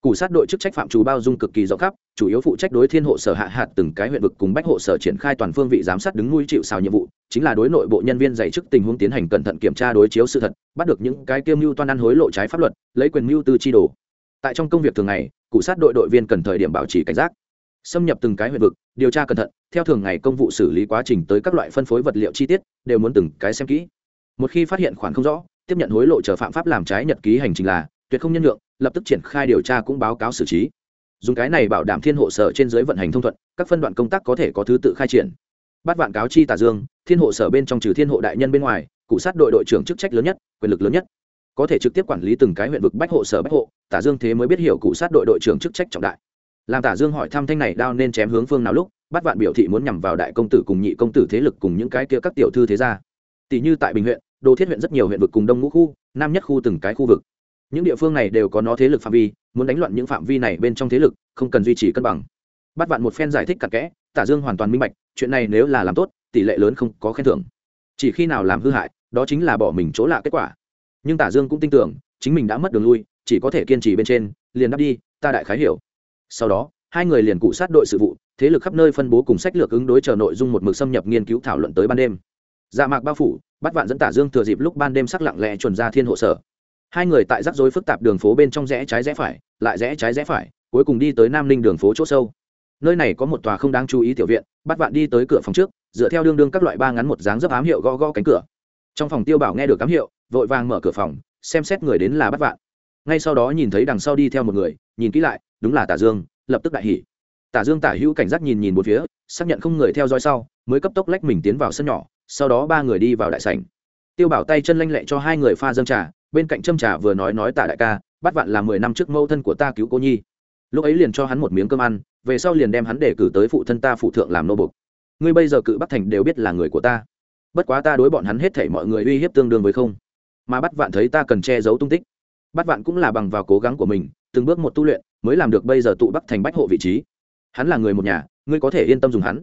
Cụ sát đội chức trách phạm trù bao dung cực kỳ rộng khắp, chủ yếu phụ trách đối thiên hộ sở hạ hạt từng cái huyện vực cùng bách hộ sở triển khai toàn phương vị giám sát đứng nuôi chịu xào nhiệm vụ, chính là đối nội bộ nhân viên dạy chức tình huống tiến hành cẩn thận kiểm tra đối chiếu sự thật, bắt được những cái kiêm mưu toan ăn hối lộ trái pháp luật, lấy quyền mưu tư chi đồ. Tại trong công việc thường ngày, cụ sát đội đội viên cần thời điểm bảo trì cảnh giác, xâm nhập từng cái huyện vực, điều tra cẩn thận, theo thường ngày công vụ xử lý quá trình tới các loại phân phối vật liệu chi tiết, đều muốn từng cái xem kỹ. Một khi phát hiện khoản không rõ, tiếp nhận hối lộ chờ phạm pháp làm trái nhật ký hành trình là tuyệt không nhân lượng lập tức triển khai điều tra cũng báo cáo xử trí. Dùng cái này bảo đảm thiên hộ sở trên dưới vận hành thông thuận các phân đoạn công tác có thể có thứ tự khai triển. Bắt vạn cáo chi tả dương thiên hộ sở bên trong trừ thiên hộ đại nhân bên ngoài cụ sát đội đội trưởng chức trách lớn nhất quyền lực lớn nhất. Có thể trực tiếp quản lý từng cái huyện vực bách hộ sở bách hộ tả dương thế mới biết hiểu cụ sát đội đội trưởng chức trách trọng đại làm tả dương hỏi thăm thanh này đao nên chém hướng phương nào lúc, bắt vạn biểu thị muốn nhằm vào đại công tử cùng nhị công tử thế lực cùng những cái kia các tiểu thư thế gia. Tỷ như tại bình huyện đô thiết huyện rất nhiều huyện vực cùng đông ngũ khu, nam nhất khu từng cái khu vực. Những địa phương này đều có nó thế lực phạm vi, muốn đánh loạn những phạm vi này bên trong thế lực, không cần duy trì cân bằng. Bắt vạn một phen giải thích cặn kẽ, tả dương hoàn toàn minh bạch, chuyện này nếu là làm tốt, tỷ lệ lớn không có khen thưởng. Chỉ khi nào làm hư hại, đó chính là bỏ mình chỗ lạ kết quả. Nhưng tả dương cũng tin tưởng, chính mình đã mất đường lui, chỉ có thể kiên trì bên trên, liền đáp đi, ta đại khái hiểu sau đó, hai người liền cụ sát đội sự vụ, thế lực khắp nơi phân bố cùng sách lược ứng đối chờ nội dung một mực xâm nhập nghiên cứu thảo luận tới ban đêm. Dạ mạc bao phủ, bắt vạn dẫn tả dương thừa dịp lúc ban đêm sắc lặng lẽ chuẩn ra thiên hộ sở. Hai người tại rắc rối phức tạp đường phố bên trong rẽ trái rẽ phải, lại rẽ trái rẽ phải, cuối cùng đi tới nam ninh đường phố c h ỗ sâu. Nơi này có một tòa không đáng chú ý tiểu viện, bắt vạn đi tới cửa phòng trước, dựa theo đương đương các loại ba ngắn một dáng dấp ám hiệu gõ gõ cánh cửa. Trong phòng tiêu bảo nghe được ám hiệu, vội vàng mở cửa phòng, xem xét người đến là bắt vạn. Ngay sau đó nhìn thấy đằng sau đi theo một người, nhìn kỹ lại đúng là tả dương, lập tức đại hỉ. Tả dương tả hữu cảnh giác nhìn nhìn một phía, xác nhận không người theo dõi sau, mới cấp tốc lách mình tiến vào sân nhỏ, sau đó ba người đi vào đại sảnh. Tiêu bảo tay chân lanh lẹ cho hai người pha dâng trà, bên cạnh châm trà vừa nói nói tả đại ca, bắt vạn là mười năm trước mâu thân của ta cứu cô nhi. Lúc ấy liền cho hắn một miếng cơm ăn, về sau liền đem hắn để cử tới phụ thân ta phụ thượng làm nô bục. Ngươi bây giờ cự bắc thành đều biết là người của ta. Bất quá ta đối bọn hắn hết thảy mọi người uy hiếp tương đương với không. Mà bắt vạn thấy ta cần che giấu tung tích. Bắt vạn cũng là bằng vào cố gắng của mình, từng bước một tu luyện mới làm được bây giờ tụ bắc thành bách hộ vị trí. Hắn là người một nhà, ngươi có thể yên tâm dùng hắn.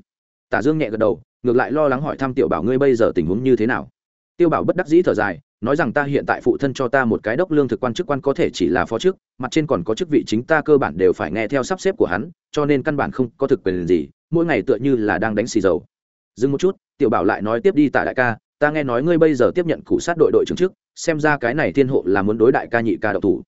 Tả dương nhẹ gật đầu, ngược lại lo lắng hỏi thăm tiểu bảo ngươi bây giờ tình huống như thế nào. Tiêu bảo bất đắc dĩ thở dài, nói rằng ta hiện tại phụ thân cho ta một cái đốc lương thực quan chức quan có thể chỉ là phó chức, mặt trên còn có chức vị chính ta cơ bản đều phải nghe theo sắp xếp của hắn, cho nên căn bản không có thực quyền gì, mỗi ngày tựa như là đang đánh xì dầu. Dừng một chút, tiểu bảo lại nói tiếp đi tả đại ca, ta nghe nói ngươi bây giờ tiếp nhận cụ sát đội đội trưởng trước, xem ra cái này thiên hộ là muốn đối đại ca nhị ca độc thủ.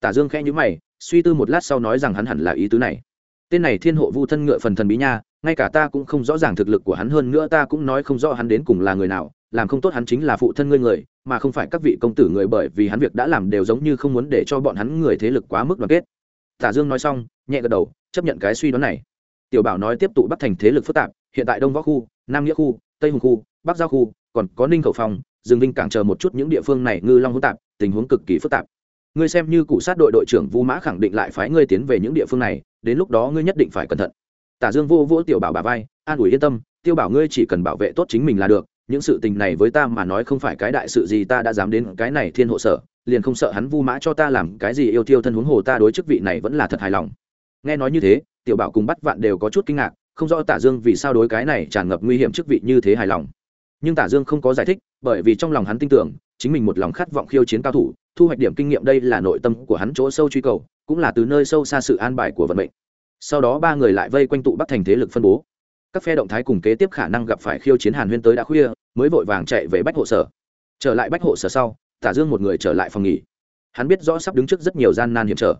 Tả dương khẽ nhíu mày suy tư một lát sau nói rằng hắn hẳn là ý tứ này. Tên này thiên hộ vu thân ngựa phần thần bí nha ngay cả ta cũng không rõ ràng thực lực của hắn hơn nữa ta cũng nói không rõ hắn đến cùng là người nào làm không tốt hắn chính là phụ thân ngươi người mà không phải các vị công tử người bởi vì hắn việc đã làm đều giống như không muốn để cho bọn hắn người thế lực quá mức đoàn kết. Tả dương nói xong nhẹ gật đầu chấp nhận cái suy đoán này. Tiểu bảo nói tiếp tục bắt thành thế lực phức tạp hiện tại đông võ khu nam nghĩa khu tây hùng khu bắc giao khu còn có ninh khẩu phòng, dương vinh cảng chờ một chút những địa phương này ngư long hỗn tạp tình huống cực kỳ phức tạp ngươi xem như cụ sát đội đội trưởng vu mã khẳng định lại phái ngươi tiến về những địa phương này, đến lúc đó ngươi nhất định phải cẩn thận. Tả dương vô vô tiểu bảo bà vai, an ủi yên tâm, tiêu bảo ngươi chỉ cần bảo vệ tốt chính mình là được, những sự tình này với ta mà nói không phải cái đại sự gì ta đã dám đến cái này thiên hộ sở, liền không sợ hắn vu mã cho ta làm cái gì yêu tiêu thân huống hồ ta đối chức vị này vẫn là thật hài lòng. Nghe nói như thế, tiểu bảo cùng bắt vạn đều có chút kinh ngạc, không rõ tả dương vì sao đối cái này tràn ngập nguy hiểm chức vị như thế hài lòng. Nhưng tả dương không có giải thích, bởi vì trong lòng hắn tin tưởng, chính mình một lòng khát vọng khiêu chiến cao thủ thu hoạch điểm kinh nghiệm đây là nội tâm của hắn chỗ sâu truy cầu, cũng là từ nơi sâu xa sự an bài của vận mệnh. Sau đó ba người lại vây quanh tụ bắc thành thế lực phân bố. Các phe động thái cùng kế tiếp khả năng gặp phải khiêu chiến hàn huyên tới đã khuya, mới vội vàng chạy về bách hộ sở. Trở lại bách hộ sở sau, tả dương một người trở lại phòng nghỉ. Hắn biết rõ sắp đứng trước rất nhiều gian nan hiểm trở.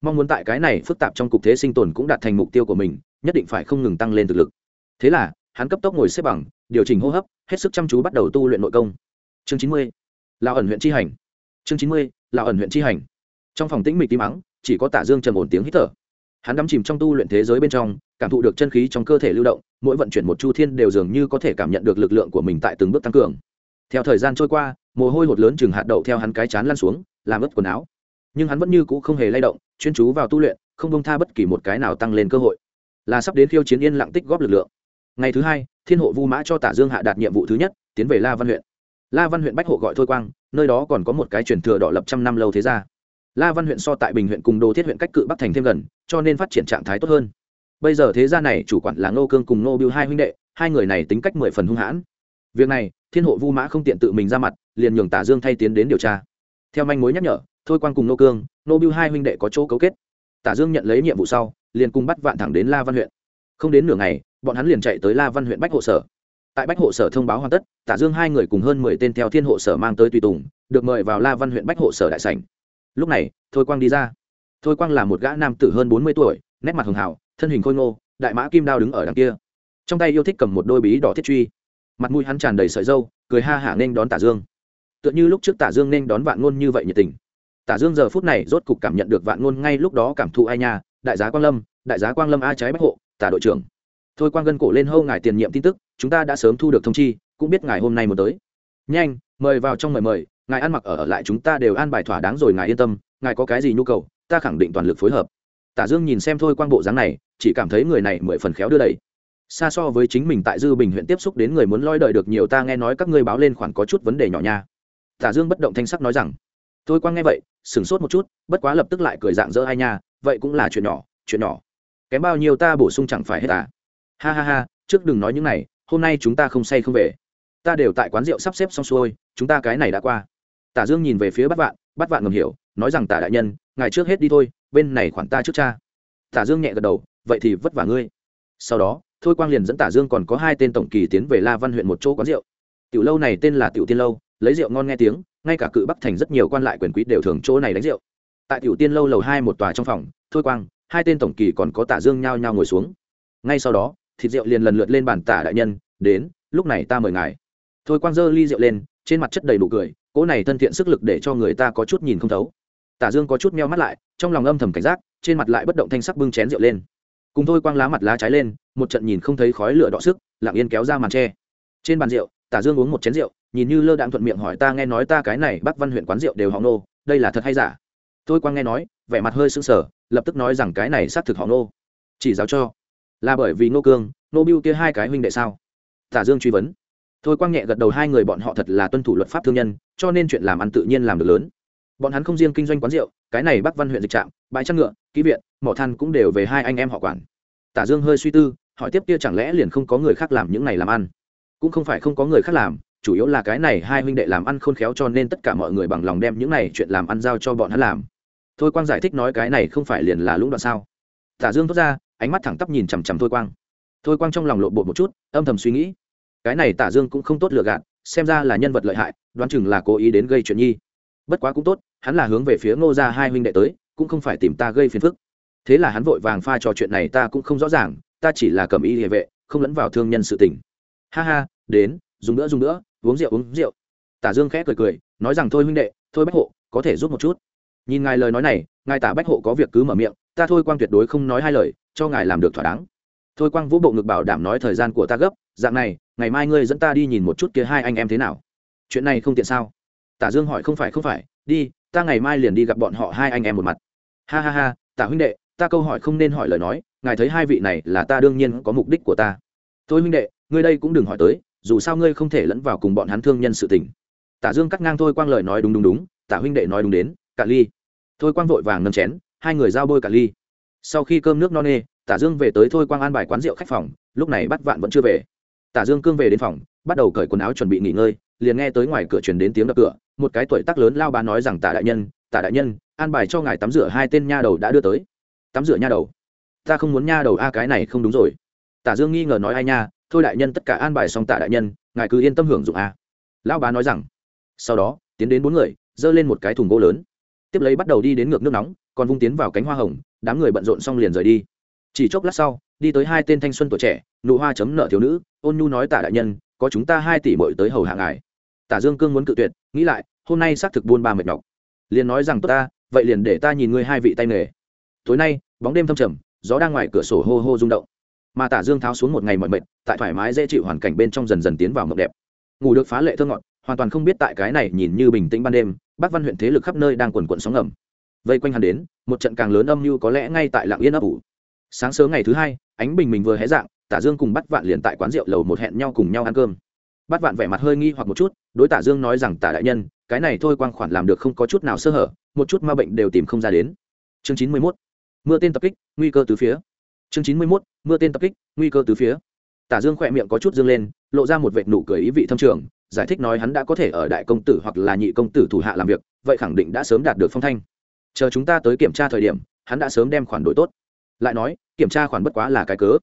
Mong muốn tại cái này phức tạp trong cục thế sinh tồn cũng đạt thành mục tiêu của mình, nhất định phải không ngừng tăng lên thực lực. Thế là, hắn cấp tốc ngồi xếp bằng, điều chỉnh hô hấp, hết sức chăm chú bắt đầu tu luyện nội công. Chương chín mươi lào ẩn huyện tri hành chương chín mươi, là ẩn huyện tri hành. Trong phòng tĩnh mịch tím mắng chỉ có tả dương trầm ổn tiếng hít thở. Hắn đắm chìm trong tu luyện thế giới bên trong, cảm thụ được chân khí trong cơ thể lưu động, mỗi vận chuyển một chu thiên đều dường như có thể cảm nhận được lực lượng của mình tại từng bước tăng cường. Theo thời gian trôi qua, mồ hôi hột lớn chừng hạt đậu theo hắn cái chán lăn xuống, làm ướt quần áo. Nhưng hắn vẫn như cũ không hề lay động, chuyên chú vào tu luyện, không bông tha bất kỳ một cái nào tăng lên cơ hội. Là sắp đến khiêu chiến yên lặng tích góp lực lượng. Ngày thứ hai, thiên hộ vu mã cho tả dương hạ đạt nhiệm vụ thứ nhất, tiến về la văn huyện la văn huyện bách hộ gọi thôi quang, nơi đó còn có một cái truyền thừa đỏ lập trăm năm lâu thế gia. la văn huyện so tại bình huyện cùng đô thiết huyện cách cự bắc thành thêm gần, cho nên phát triển trạng thái tốt hơn. Bây giờ thế gia này chủ quản là ngô cương cùng ngô biêu hai huynh đệ, hai người này tính cách mười phần hung hãn. Việc này, thiên hộ vu mã không tiện tự mình ra mặt, liền nhường tả dương thay tiến đến điều tra. Theo manh mối nhắc nhở, thôi quan cùng ngô cương, ngô biêu hai huynh đệ có chỗ cấu kết. Tả dương nhận lấy nhiệm vụ sau, liền cùng bắt vạn thẳng đến la văn huyện. Không đến nửa ngày, bọn hắn liền chạy tới la văn huyện bách hộ sở tại bách hộ sở thông báo hoàn tất, tả dương hai người cùng hơn mười tên theo thiên hộ sở mang tới tùy tùng, được mời vào la văn huyện bách hộ sở đại sảnh. Lúc này, thôi quang đi ra. Thôi quang là một gã nam tử hơn bốn mươi tuổi, nét mặt hường hảo, thân hình khôi ngô, đại mã kim đao đứng ở đằng kia. Trong tay yêu thích cầm một đôi bí đỏ thiết truy. Mặt mũi hắn tràn đầy sợi dâu, cười ha hả nên đón tả dương. Tựa như lúc trước tả dương nên đón vạn ngôn như vậy nhiệt tình. Tả dương giờ phút này rốt cục cảm nhận được vạn ngôn ngay lúc đó cảm thụ ai nha, đại giá quang lâm, đại giá quang lâm a trái bách hộ, tả đội trưởng. Thôi quang gân cổ lên hâu ngài tiền nhiệm tin tức chúng ta đã sớm thu được thông chi cũng biết ngài hôm nay muốn tới. Nhanh mời vào trong mời mời ngài ăn mặc ở, ở lại chúng ta đều an bài thỏa đáng rồi ngài yên tâm ngài có cái gì nhu cầu ta khẳng định toàn lực phối hợp. Tả dương nhìn xem thôi quang bộ dáng này chỉ cảm thấy người này mười phần khéo đưa đẩy. Xa so với chính mình tại dư bình huyện tiếp xúc đến người muốn loi đợi được nhiều ta nghe nói các ngươi báo lên khoản có chút vấn đề nhỏ nha. Tả dương bất động thanh sắc nói rằng thôi quang nghe vậy sửng sốt một chút bất quá lập tức lại cười dạng dỡ hai nha vậy cũng là chuyện nhỏ chuyện nhỏ. Kém bao nhiêu ta bổ sung chẳng phải hết à? Ha ha ha trước đừng nói những này hôm nay chúng ta không say không về. Ta đều tại quán rượu sắp xếp xong xuôi, chúng ta cái này đã qua. Tả dương nhìn về phía Bát vạn Bát vạn ngầm hiểu, nói rằng tả đại nhân, ngài trước hết đi thôi, bên này khoản ta trước cha. Tả dương nhẹ gật đầu, vậy thì vất vả ngươi. Sau đó, thôi quang liền dẫn tả dương còn có hai tên tổng kỳ tiến về la văn huyện một chỗ quán rượu. Tiểu lâu này tên là tiểu tiên lâu, lấy rượu ngon nghe tiếng, ngay cả cự bắc thành rất nhiều quan lại quyền quý đều thường chỗ này đánh rượu. Tại tiểu tiên lâu lầu hai một tòa trong phòng, thôi quang, hai tên tổng kỳ còn có tả dương nhao nhao ngồi xuống. Ngay sau đó thịt rượu liền lần lượt lên bàn tả đại nhân, đến, lúc này ta mời ngài. Thôi quang dơ ly rượu lên, trên mặt chất đầy đủ cười, cỗ này thân thiện sức lực để cho người ta có chút nhìn không thấu. Tả dương có chút meo mắt lại, trong lòng âm thầm cảnh giác, trên mặt lại bất động thanh sắc bưng chén rượu lên. Cùng thôi quang lá mặt lá trái lên, một trận nhìn không thấy khói lửa đọ sức, lặng yên kéo ra màn tre. Trên bàn rượu, tả dương uống một chén rượu, nhìn như lơ đạm thuận miệng hỏi ta nghe nói ta cái này bắc văn huyện quán rượu đều họ nô đây là thật hay giả? Thôi quang nghe nói, vẻ mặt hơi sưng sờ, lập tức nói rằng cái này xác thực họ nô chỉ giáo cho là bởi vì nô cương nô biêu kia hai cái huynh đệ sao? Tả dương truy vấn. Thôi quang nhẹ gật đầu, hai người bọn họ thật là tuân thủ luật pháp thương nhân, cho nên chuyện làm ăn tự nhiên làm được lớn. Bọn hắn không riêng kinh doanh quán rượu, cái này bắc văn huyện dịch trạm, bãi chăn ngựa, ký viện, mỏ than cũng đều về hai anh em họ quản. Tả dương hơi suy tư, hỏi tiếp kia chẳng lẽ liền không có người khác làm những này làm ăn? Cũng không phải không có người khác làm, chủ yếu là cái này hai huynh đệ làm ăn khôn khéo cho nên tất cả mọi người bằng lòng đem những này chuyện làm ăn giao cho bọn hắn làm. Thôi quang giải thích nói cái này không phải liền là lũng đoạn sao? Tả dương thốt ra ánh mắt thẳng tắp nhìn chằm chằm thôi quang. Thôi quang trong lòng lộn bột một chút, âm thầm suy nghĩ. Cái này tả dương cũng không tốt lựa gạt, xem ra là nhân vật lợi hại, đoán chừng là cố ý đến gây chuyện nhi. Bất quá cũng tốt, hắn là hướng về phía ngô gia hai huynh đệ tới, cũng không phải tìm ta gây phiền phức. Thế là hắn vội vàng pha trò chuyện này ta cũng không rõ ràng, ta chỉ là cầm y địa vệ, không lẫn vào thương nhân sự tình. Ha ha, đến, dùng nữa dùng nữa, uống rượu uống rượu. Tả dương khẽ cười cười, nói rằng, thôi huynh đệ, thôi bách hộ, có thể giúp một chút. Nhìn ngài lời nói này, ngài tả bách hộ có việc cứ mở miệng ta thôi quang tuyệt đối không nói hai lời, cho ngài làm được thỏa đáng. Thôi quang vũ bộ ngực bảo đảm nói thời gian của ta gấp, dạng này, ngày mai ngươi dẫn ta đi nhìn một chút kia hai anh em thế nào. Chuyện này không tiện sao? Tả dương hỏi, không phải không phải, đi, ta ngày mai liền đi gặp bọn họ hai anh em một mặt. Ha ha ha, tả huynh đệ, ta câu hỏi không nên hỏi lời nói, ngài thấy hai vị này là ta đương nhiên có mục đích của ta. Thôi huynh đệ, ngươi đây cũng đừng hỏi tới, dù sao ngươi không thể lẫn vào cùng bọn hắn thương nhân sự tình. Tả dương cắt ngang thôi quang lời nói đúng đúng đúng, tả huynh đệ nói đúng đến cả ly. Thôi quang vội vàng nâng chén hai người giao bôi cả ly. Sau khi cơm nước no nê, tả dương về tới thôi quang an bài quán rượu khách phòng, lúc này bắt vạn vẫn chưa về. Tả dương cương về đến phòng, bắt đầu cởi quần áo chuẩn bị nghỉ ngơi, liền nghe tới ngoài cửa truyền đến tiếng đập cửa, một cái tuổi tác lớn lao bà nói rằng, tả đại nhân, tả đại nhân, an bài cho ngài tắm rửa hai tên nha đầu đã đưa tới. Tắm rửa nha đầu? Ta không muốn nha đầu a, cái này không đúng rồi. Tả dương nghi ngờ nói, ai nha, thôi đại nhân, tất cả an bài xong tả đại nhân, ngài cứ yên tâm hưởng dụng a. Lão bá nói rằng, sau đó, tiến đến bốn người dơ lên một cái thùng gỗ lớn tiếp lấy bắt đầu đi đến ngược nước nóng, còn vung tiến vào cánh hoa hồng, đám người bận rộn xong liền rời đi. Chỉ chốc lát sau, đi tới hai tên thanh xuân tuổi trẻ, nụ hoa chấm nợ thiếu nữ, ôn nhu nói tả đại nhân, có chúng ta hai tỷ bội tới hầu hạ ngài. Tả dương cương muốn cự tuyệt, nghĩ lại, hôm nay xác thực buôn ba mệt nhọc. Liền nói rằng, tốt ta, vậy liền để ta nhìn ngươi hai vị tay nghề. Tối nay, bóng đêm thâm trầm, gió đang ngoài cửa sổ hô hô rung động. Mà tả dương tháo xuống một ngày mọi mệt, tại thoải mái dễ chịu hoàn cảnh bên trong dần dần tiến vào mộng đẹp. Ngủ được phá lệ thơ ngọt, hoàn toàn không biết tại cái này nhìn như bình tĩnh ban đêm bắc văn huyện thế lực khắp nơi đang quần quận sóng ngầm. Vây quanh hắn đến, một trận càng lớn âm mưu có lẽ ngay tại lạng yên ấp ủ. Sáng sớm ngày thứ hai, ánh bình mình vừa hé dạng, tả dương cùng bắt vạn liền tại quán rượu lầu một hẹn nhau cùng nhau ăn cơm. Bắt vạn vẻ mặt hơi nghi hoặc một chút, đối tả dương nói rằng, tả đại nhân, cái này thôi quang khoản làm được không có chút nào sơ hở, một chút ma bệnh đều tìm không ra đến. Chương chín mươi mốt, mưa tên tập kích, nguy cơ từ phía. Chương chín mươi mốt, mưa tên tập kích, nguy cơ từ phía. Tả dương khỏe miệng có chút dương lên, lộ ra một vệt nụ cười ý vị thâm trường giải thích nói hắn đã có thể ở đại công tử hoặc là nhị công tử thủ hạ làm việc, vậy khẳng định đã sớm đạt được phong thanh. Chờ chúng ta tới kiểm tra thời điểm, hắn đã sớm đem khoản đổi tốt. Lại nói, kiểm tra khoản bất quá là cái cớ.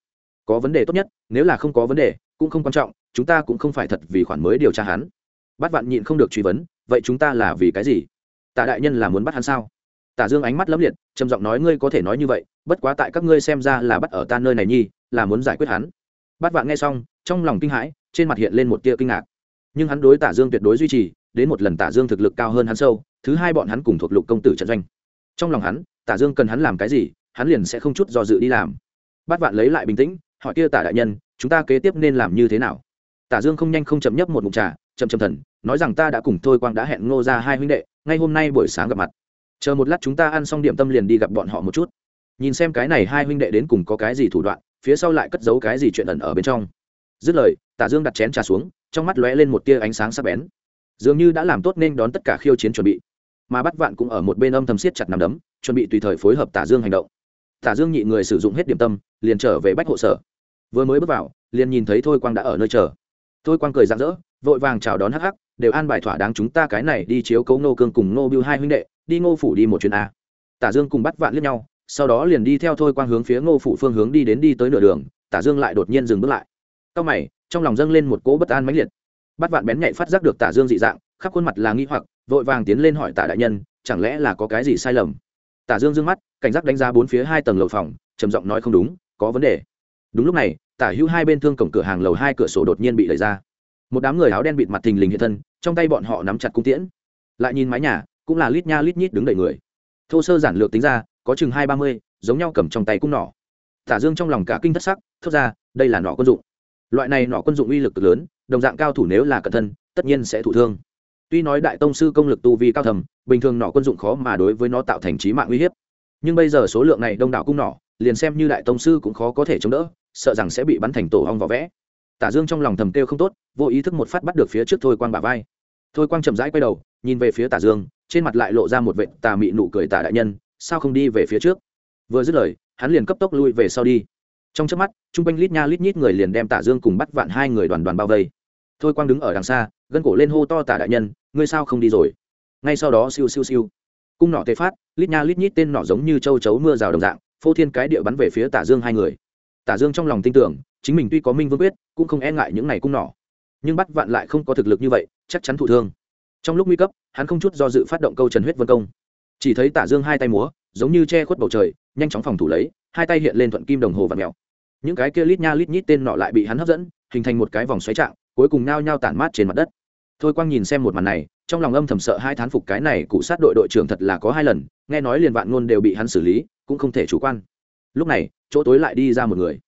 Có vấn đề tốt nhất, nếu là không có vấn đề, cũng không quan trọng, chúng ta cũng không phải thật vì khoản mới điều tra hắn. Bắt vạn nhịn không được truy vấn, vậy chúng ta là vì cái gì? Tạ đại nhân là muốn bắt hắn sao? Tả dương ánh mắt lấm liệt, trầm giọng nói ngươi có thể nói như vậy, bất quá tại các ngươi xem ra là bắt ở ta nơi này nhi, là muốn giải quyết hắn. Bắt vạn nghe xong, trong lòng kinh hãi, trên mặt hiện lên một tia kinh ngạc nhưng hắn đối tả dương tuyệt đối duy trì, đến một lần tả dương thực lực cao hơn hắn sâu, thứ hai bọn hắn cùng thuộc lục công tử trận doanh. Trong lòng hắn, tả dương cần hắn làm cái gì, hắn liền sẽ không chút do dự đi làm. Bát vạn lấy lại bình tĩnh, hỏi kia tả đại nhân, chúng ta kế tiếp nên làm như thế nào? Tả dương không nhanh không chậm nhấp một mục trà, chậm chậm thần, nói rằng ta đã cùng thôi quang đã hẹn ngô ra hai huynh đệ, ngay hôm nay buổi sáng gặp mặt. Chờ một lát chúng ta ăn xong điểm tâm liền đi gặp bọn họ một chút. Nhìn xem cái này hai huynh đệ đến cùng có cái gì thủ đoạn, phía sau lại cất giấu cái gì chuyện ẩn ở bên trong. Dứt lời, tả dương đặt chén trà xuống trong mắt lóe lên một tia ánh sáng sắc bén. Dường như đã làm tốt nên đón tất cả khiêu chiến chuẩn bị. Mà bắt vạn cũng ở một bên âm thầm siết chặt nằm đấm, chuẩn bị tùy thời phối hợp tả dương hành động. Tả dương nhị người sử dụng hết điểm tâm, liền trở về bách hộ sở. Vừa mới bước vào, liền nhìn thấy thôi quang đã ở nơi chờ. Thôi quang cười rạng rỡ, vội vàng chào đón hắc hắc, đều an bài thỏa đáng chúng ta cái này đi chiếu cấu nô cương cùng nô biêu hai huynh đệ, đi ngô phủ đi một chuyến a tả dương cùng bắt vạn liếc nhau, sau đó liền đi theo thôi quang hướng phía ngô phủ phương hướng đi đến đi tới nửa đường, tả dương lại đột nhiên dừng bước lại. Sau mày trong lòng dâng lên một cỗ bất an mãnh liệt. Bắt vạn bén nhạy phát giác được tả dương dị dạng, khắp khuôn mặt là nghi hoặc, vội vàng tiến lên hỏi tả đại nhân, chẳng lẽ là có cái gì sai lầm? Tả dương dương mắt, cảnh giác đánh giá bốn phía hai tầng lầu phòng, trầm giọng nói không đúng, có vấn đề. Đúng lúc này, tả hữu hai bên thương cổng cửa hàng lầu hai cửa sổ đột nhiên bị đẩy ra. Một đám người áo đen bịt mặt thình lình hiện thân, trong tay bọn họ nắm chặt cung tiễn. Lại nhìn mái nhà, cũng là lít nha lít nhít đứng đầy người. Thô sơ giản lược tính ra, có chừng hai ba mươi, giống nhau cầm trong tay cung nỏ. Tả dương trong lòng cả kinh thất sắc, thốt ra, đây là nỏ quân dụng loại này nỏ quân dụng uy lực cực lớn, đồng dạng cao thủ nếu là cẩn thân, tất nhiên sẽ thụ thương. Tuy nói đại tông sư công lực tu vi cao thầm, bình thường nỏ quân dụng khó mà đối với nó tạo thành trí mạng uy hiếp. Nhưng bây giờ số lượng này đông đảo cung nỏ liền xem như đại tông sư cũng khó có thể chống đỡ, sợ rằng sẽ bị bắn thành tổ hong vỏ vẽ. Tả dương trong lòng thầm kêu không tốt, vô ý thức một phát bắt được phía trước thôi quang bả vai. Thôi quang chậm rãi quay đầu, nhìn về phía tả dương, trên mặt lại lộ ra một vệ tà mị nụ cười tả đại nhân, sao không đi về phía trước? Vừa dứt lời, hắn liền cấp tốc lui về sau đi trong chớp mắt, chung quanh lít nha lít nhít người liền đem tả dương cùng bắt vạn hai người đoàn đoàn bao vây. Thôi quang đứng ở đằng xa, gân cổ lên hô to tả đại nhân, ngươi sao không đi rồi? Ngay sau đó siêu siêu siêu. Cung nọ tê phát, lít nha lít nhít tên nọ giống như châu chấu mưa rào đồng dạng, phô thiên cái địa bắn về phía tả dương hai người. Tả dương trong lòng tin tưởng, chính mình tuy có minh vương quyết, cũng không e ngại những này cung nỏ. Nhưng bắt vạn lại không có thực lực như vậy, chắc chắn thụ thương. Trong lúc nguy cấp, hắn không chút do dự phát động câu trần huyết vân công. Chỉ thấy tả dương hai tay múa, giống như che khuất bầu trời nhanh chóng phòng thủ lấy, hai tay hiện lên thuận kim đồng hồ và mèo. Những cái kia lít nha lít nhít tên nọ lại bị hắn hấp dẫn, hình thành một cái vòng xoáy trạng, cuối cùng nao nhao tản mát trên mặt đất. Thôi quang nhìn xem một màn này, trong lòng âm thầm sợ hai thán phục cái này cụ sát đội đội trưởng thật là có hai lần, nghe nói liền vạn ngôn đều bị hắn xử lý, cũng không thể chủ quan. Lúc này, chỗ tối lại đi ra một người.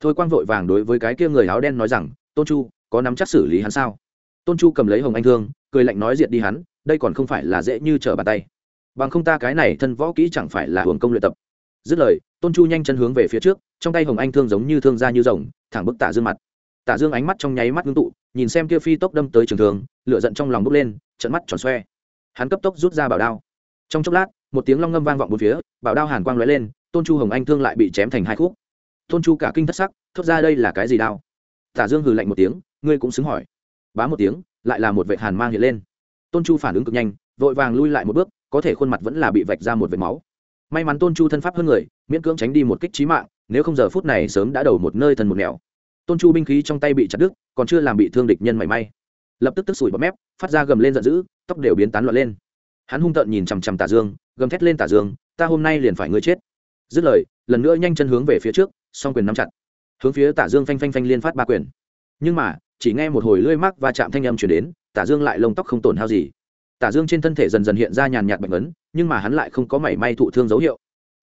Thôi quang vội vàng đối với cái kia người áo đen nói rằng, tôn chu, có nắm chắc xử lý hắn sao? Tôn chu cầm lấy hồng anh thương, cười lạnh nói diệt đi hắn, đây còn không phải là dễ như trở bàn tay. Bằng không ta cái này thân võ kỹ chẳng phải là hưởng công luyện tập dứt lời, tôn chu nhanh chân hướng về phía trước, trong tay hồng anh thương giống như thương ra như rồng, thẳng bức tả dương mặt. Tả dương ánh mắt trong nháy mắt ngưng tụ, nhìn xem kia phi tốc đâm tới trường thường lửa giận trong lòng bốc lên trận mắt tròn xoe. Hắn cấp tốc rút ra bảo đao. Trong chốc lát, một tiếng long ngâm vang vọng bốn phía, bảo đao hàn quang lóe lên, tôn chu hồng anh thương lại bị chém thành hai khúc. Tôn chu cả kinh thất sắc, thốt ra đây là cái gì đao? Tả dương hừ lạnh một tiếng, ngươi cũng xứng hỏi. Bá một tiếng, lại là một vệ hàn mang hiện lên. Tôn chu phản ứng cực nhanh, vội vàng lui lại một bước, có thể khuôn mặt vẫn là bị vạch ra một vệt máu may mắn tôn chu thân pháp hơn người, miễn cưỡng tránh đi một kích trí mạng, nếu không giờ phút này sớm đã đầu một nơi thần một nẻo. Tôn chu binh khí trong tay bị chặt đứt, còn chưa làm bị thương địch nhân mảy may. Lập tức tức sủi bọt mép, phát ra gầm lên giận dữ, tóc đều biến tán loạn lên. Hắn hung tợn nhìn chằm chằm tả dương, gầm thét lên tả dương, ta hôm nay liền phải ngươi chết. Dứt lời, lần nữa nhanh chân hướng về phía trước, song quyền nắm chặt. Hướng phía tả dương phanh phanh phanh liên phát ba quyền. Nhưng mà, chỉ nghe một hồi lưỡi mắc và chạm thanh âm chuyển đến, tả dương lại lông tóc không tổn hao gì. Tả dương trên thân thể dần dần hiện ra nhàn nhạt bệnh ấn nhưng mà hắn lại không có mảy may thụ thương dấu hiệu.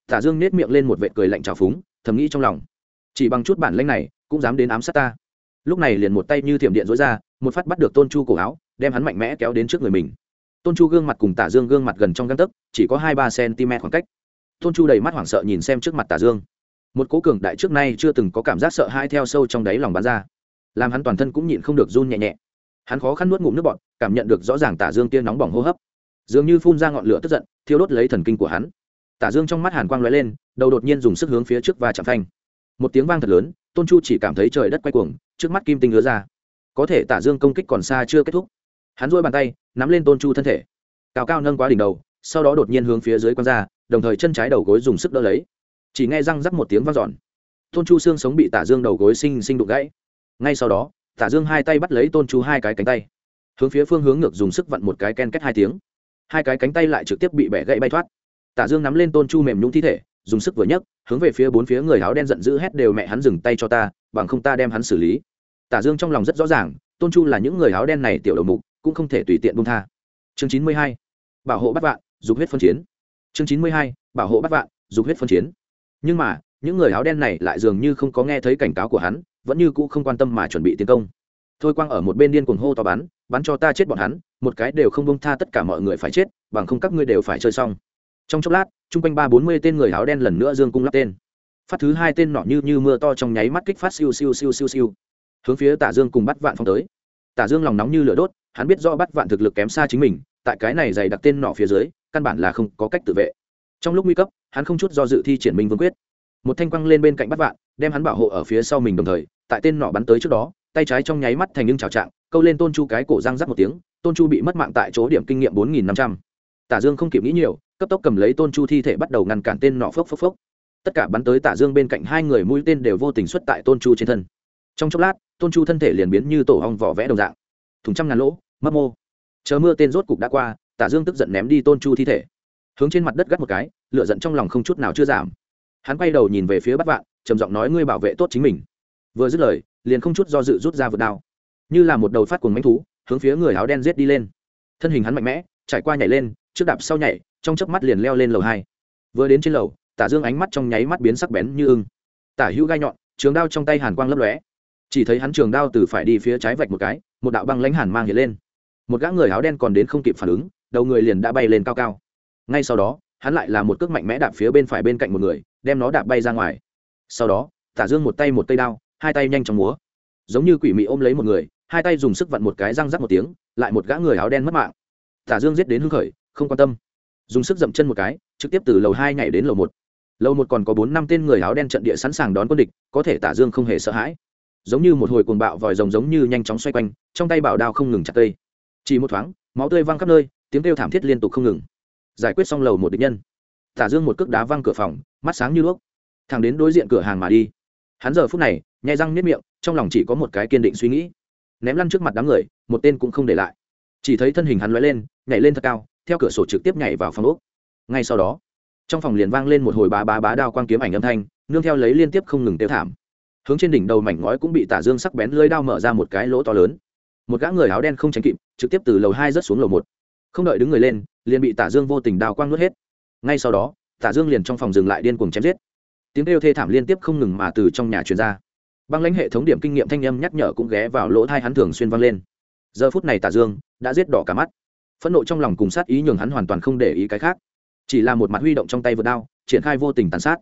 Tả dương nết miệng lên một vệt cười lạnh trào phúng, thầm nghĩ trong lòng. Chỉ bằng chút bản lĩnh này, cũng dám đến ám sát ta. Lúc này liền một tay như thiểm điện dối ra, một phát bắt được tôn chu cổ áo, đem hắn mạnh mẽ kéo đến trước người mình. Tôn chu gương mặt cùng tả dương gương mặt gần trong găng tấc, chỉ có hai ba cm khoảng cách. Tôn chu đầy mắt hoảng sợ nhìn xem trước mặt tả dương. Một cố cường đại trước nay chưa từng có cảm giác sợ hãi theo sâu trong đáy lòng bắn ra. Làm hắn toàn thân cũng nhịn không được run nhẹ nhẹ. Hắn khó khăn nuốt ngụm nước bọt, cảm nhận được rõ ràng tả dương tiên nóng bỏng hô hấp dường như phun ra ngọn lửa tức giận, thiêu đốt lấy thần kinh của hắn. Tả dương trong mắt hàn quang lóe lên, đầu đột nhiên dùng sức hướng phía trước và chạm phanh. Một tiếng vang thật lớn, tôn chu chỉ cảm thấy trời đất quay cuồng, trước mắt kim tinh hứa ra. Có thể tả dương công kích còn xa chưa kết thúc. Hắn duỗi bàn tay, nắm lên tôn chu thân thể. Cao cao nâng quá đỉnh đầu, sau đó đột nhiên hướng phía dưới quăng ra, đồng thời chân trái đầu gối dùng sức đỡ lấy. Chỉ nghe răng rắc một tiếng vang dọn. Tôn chu xương sống bị tả dương đầu gối sinh sinh đụng gãy. Ngay sau đó, tả dương hai tay bắt lấy tôn chu hai cái cánh tay. Hướng phía phương hướng ngược dùng sức vặn một cái ken kết hai tiếng hai cái cánh tay lại trực tiếp bị bẻ gãy bay thoát. Tả dương nắm lên tôn chu mềm nhũng thi thể, dùng sức vừa nhấc, hướng về phía bốn phía người áo đen giận dữ hét đều mẹ hắn dừng tay cho ta, bằng không ta đem hắn xử lý. Tả dương trong lòng rất rõ ràng, tôn chu là những người áo đen này tiểu đầu mục, cũng không thể tùy tiện buông tha. Chương chín mươi hai, bảo hộ bắt vạn, dục huyết phân chiến. Chương chín mươi hai, bảo hộ bắt vạn, dục huyết phân chiến. Nhưng mà, những người áo đen này lại dường như không có nghe thấy cảnh cáo của hắn, vẫn như cũ không quan tâm mà chuẩn bị tiến công thôi quang ở một bên điên cuồng hô to bắn bắn cho ta chết bọn hắn, một cái đều không bông tha tất cả mọi người phải chết, bằng không các ngươi đều phải chơi xong. Trong chốc lát, chung quanh ba bốn mươi tên người áo đen lần nữa dương cung lắp tên. Phát thứ hai tên nọ như như mưa to trong nháy mắt kích phát siêu siêu siêu siêu siêu. Hướng phía tả dương cùng bắt vạn phong tới. Tả dương lòng nóng như lửa đốt, hắn biết do bắt vạn thực lực kém xa chính mình, tại cái này dày đặc tên nọ phía dưới, căn bản là không có cách tự vệ. Trong lúc nguy cấp, hắn không chút do dự thi triển minh vương quyết. Một thanh quăng lên bên cạnh bắt vạn, đem hắn bảo hộ ở phía sau mình đồng thời, tại tên nọ bắn tới trước đó tay trái trong nháy mắt thành nhưng trào trạng, câu lên tôn chu cái cổ răng rắc một tiếng, tôn chu bị mất mạng tại chỗ điểm kinh nghiệm bốn nghìn năm trăm. Tả dương không kịp nghĩ nhiều, cấp tốc cầm lấy tôn chu thi thể bắt đầu ngăn cản tên nọ phốc phốc phốc. Tất cả bắn tới tả dương bên cạnh hai người mũi tên đều vô tình xuất tại tôn chu trên thân. Trong chốc lát, tôn chu thân thể liền biến như tổ hong vỏ vẽ đồng dạng. Thùng trăm ngàn lỗ, mấp mô. Chờ mưa tên rốt cục đã qua, tả dương tức giận ném đi tôn chu thi thể. Hướng trên mặt đất gắt một cái, lửa giận trong lòng không chút nào chưa giảm. Hắn quay đầu nhìn về phía bát vạn, trầm giọng nói, ngươi bảo vệ tốt chính mình. Vừa dứt lời liền không chút do dự rút ra vượt đao. Như là một đầu phát cuồng mánh thú, hướng phía người áo đen giết đi lên. Thân hình hắn mạnh mẽ, trải qua nhảy lên, trước đạp sau nhảy, trong chớp mắt liền leo lên lầu hai. Vừa đến trên lầu, tả dương ánh mắt trong nháy mắt biến sắc bén như ưng. Tả hữu gai nhọn, trường đao trong tay hàn quang lấp lóe. Chỉ thấy hắn trường đao từ phải đi phía trái vạch một cái, một đạo băng lãnh hàn mang hiện lên. Một gã người áo đen còn đến không kịp phản ứng, đầu người liền đã bay lên cao cao. Ngay sau đó, hắn lại là một cước mạnh mẽ đạp phía bên phải bên cạnh một người, đem nó đạp bay ra ngoài. Sau đó, tả dương một tay một tay đao hai tay nhanh chóng múa. Giống như quỷ mị ôm lấy một người, hai tay dùng sức vặn một cái răng rắc một tiếng, lại một gã người áo đen mất mạng. Tả dương giết đến hưng khởi, không quan tâm. Dùng sức dậm chân một cái, trực tiếp từ lầu hai nhảy đến lầu một. Lầu một còn có bốn năm tên người áo đen trận địa sẵn sàng đón quân địch, có thể tả dương không hề sợ hãi. Giống như một hồi cuồng bạo vòi rồng giống như nhanh chóng xoay quanh, trong tay bảo đao không ngừng chặt cây. Chỉ một thoáng, máu tươi văng khắp nơi, tiếng kêu thảm thiết liên tục không ngừng. Giải quyết xong lầu một địch nhân. Tả dương một cước đá văng cửa phòng, mắt sáng như đuốc. Thẳng đến đối diện cửa hàng mà đi. Hắn giờ phút này nhai răng nếp miệng, trong lòng chỉ có một cái kiên định suy nghĩ. Ném lăn trước mặt đám người, một tên cũng không để lại. Chỉ thấy thân hình hắn lóe lên, nhảy lên thật cao, theo cửa sổ trực tiếp nhảy vào phòng úc ngay sau đó, trong phòng liền vang lên một hồi bá bá bá đao quang kiếm ảnh âm thanh, nương theo lấy liên tiếp không ngừng tiêu thảm. Hướng trên đỉnh đầu mảnh ngói cũng bị tả dương sắc bén lưới đao mở ra một cái lỗ to lớn. Một gã người áo đen không tránh kịp, trực tiếp từ lầu hai rớt xuống lầu một. Không đợi đứng người lên, liền bị tả dương vô tình đào quang nuốt hết. Ngay sau đó, tả dương liền trong phòng dừng lại điên cuồng chém giết. Tiếng kêu thê thảm liên tiếp không ngừng mà từ trong nhà truyền ra băng lãnh hệ thống điểm kinh nghiệm thanh âm nhắc nhở cũng ghé vào lỗ thai hắn thường xuyên vang lên. Giờ phút này tả dương đã giết đỏ cả mắt. Phẫn nộ trong lòng cùng sát ý nhường hắn hoàn toàn không để ý cái khác. Chỉ là một mặt huy động trong tay vượt đao, triển khai vô tình tàn sát.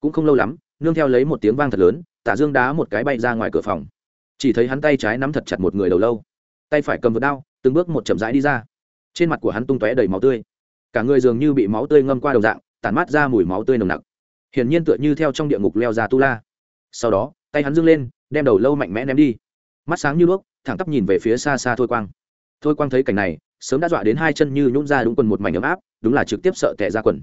Cũng không lâu lắm, nương theo lấy một tiếng vang thật lớn, tả dương đá một cái bay ra ngoài cửa phòng. Chỉ thấy hắn tay trái nắm thật chặt một người đầu lâu. Tay phải cầm vượt đao, từng bước một chậm rãi đi ra. Trên mặt của hắn tung tóe đầy máu tươi. Cả người dường như bị máu tươi ngâm qua đầu dạng, tản mát ra mùi máu tươi nồng nặc. Hiển nhiên tựa như theo trong địa ngục leo ra tu la. Sau đó tay hắn dưng lên, đem đầu lâu mạnh mẽ ném đi. Mắt sáng như đuốc, thẳng tắp nhìn về phía xa xa thôi quang. Thôi quang thấy cảnh này, sớm đã dọa đến hai chân như nhún ra đúng quần một mảnh ấm áp, đúng là trực tiếp sợ tệ ra quần.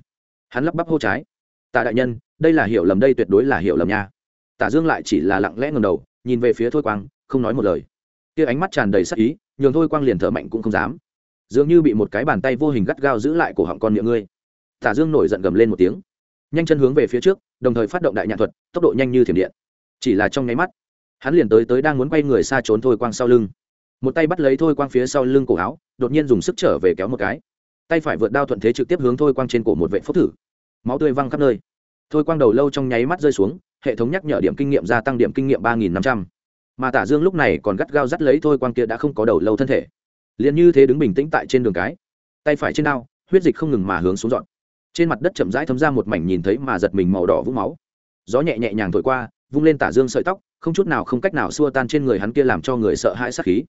Hắn lắp bắp hô trái. Tạ đại nhân, đây là hiểu lầm, đây tuyệt đối là hiểu lầm nha. Tả dương lại chỉ là lặng lẽ ngầm đầu, nhìn về phía thôi quang, không nói một lời. Kia ánh mắt tràn đầy sắc ý, nhường thôi quang liền thở mạnh cũng không dám. Dường như bị một cái bàn tay vô hình gắt gao giữ lại cổ họng con miệng ngươi. Tả dương nổi giận gầm lên một tiếng. Nhanh chân hướng về phía trước, đồng thời phát động đại nhạn thuật, tốc độ nhanh như thiểm điện chỉ là trong nháy mắt. Hắn liền tới tới đang muốn quay người xa trốn thôi quang sau lưng. Một tay bắt lấy thôi quang phía sau lưng cổ áo, đột nhiên dùng sức trở về kéo một cái. Tay phải vượt đao thuận thế trực tiếp hướng thôi quang trên cổ một vệ phốc thử. Máu tươi văng khắp nơi. Thôi quang đầu lâu trong nháy mắt rơi xuống, hệ thống nhắc nhở điểm kinh nghiệm gia tăng điểm kinh nghiệm ba nghìn năm trăm. Mà tả dương lúc này còn gắt gao dắt lấy thôi quang kia đã không có đầu lâu thân thể. Liền như thế đứng bình tĩnh tại trên đường cái. Tay phải trên đao, huyết dịch không ngừng mà hướng xuống dọn. Trên mặt đất chậm rãi thấm ra một mảnh nhìn thấy mà giật mình màu đỏ vũng máu. Gió nhẹ nhẹ nhàng thổi qua vung lên tả dương sợi tóc, không chút nào không cách nào xua tan trên người hắn kia làm cho người sợ hãi sát khí.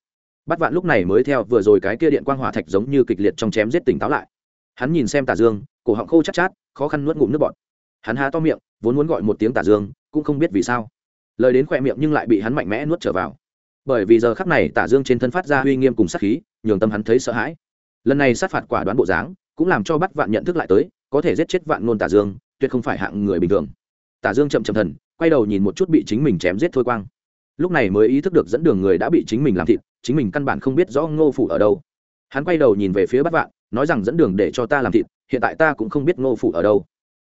Bắt vạn lúc này mới theo vừa rồi cái kia điện quang hỏa thạch giống như kịch liệt trong chém giết tỉnh táo lại. Hắn nhìn xem tả dương, cổ họng khô chát chát, khó khăn nuốt ngụm nước bọt. Hắn há to miệng, vốn muốn gọi một tiếng tả dương, cũng không biết vì sao. Lời đến khỏe miệng nhưng lại bị hắn mạnh mẽ nuốt trở vào. Bởi vì giờ khắc này tả dương trên thân phát ra uy nghiêm cùng sát khí, nhường tâm hắn thấy sợ hãi. Lần này sát phạt quả đoán bộ dáng, cũng làm cho bắt vạn nhận thức lại tới, có thể giết chết vạn ngôn tả dương, tuyệt không phải hạng người bình thường. Tả dương chậm chậm thần quay đầu nhìn một chút bị chính mình chém giết thôi quang. Lúc này mới ý thức được dẫn đường người đã bị chính mình làm thịt, chính mình căn bản không biết rõ ngô phủ ở đâu. Hắn quay đầu nhìn về phía Bát vạn, nói rằng dẫn đường để cho ta làm thịt, hiện tại ta cũng không biết ngô phủ ở đâu.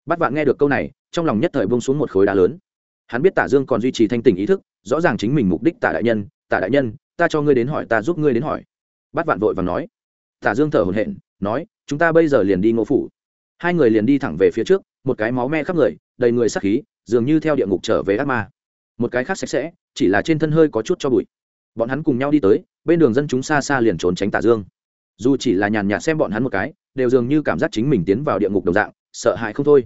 Bát vạn nghe được câu này, trong lòng nhất thời bông xuống một khối đá lớn. Hắn biết tả dương còn duy trì thanh tình ý thức, rõ ràng chính mình mục đích tả đại nhân, tả đại nhân, ta cho ngươi đến hỏi, ta giúp ngươi đến hỏi. Bát vạn vội và nói. Tả dương thở hổn hển, nói, chúng ta bây giờ liền đi ngô phủ. Hai người liền đi thẳng về phía trước, một cái máu me khắp người đầy người sắc khí, dường như theo địa ngục trở về ác ma. Một cái khác sạch sẽ, chỉ là trên thân hơi có chút cho bụi. Bọn hắn cùng nhau đi tới, bên đường dân chúng xa xa liền trốn tránh tả dương. Dù chỉ là nhàn nhạt xem bọn hắn một cái, đều dường như cảm giác chính mình tiến vào địa ngục đồng dạng, sợ hãi không thôi.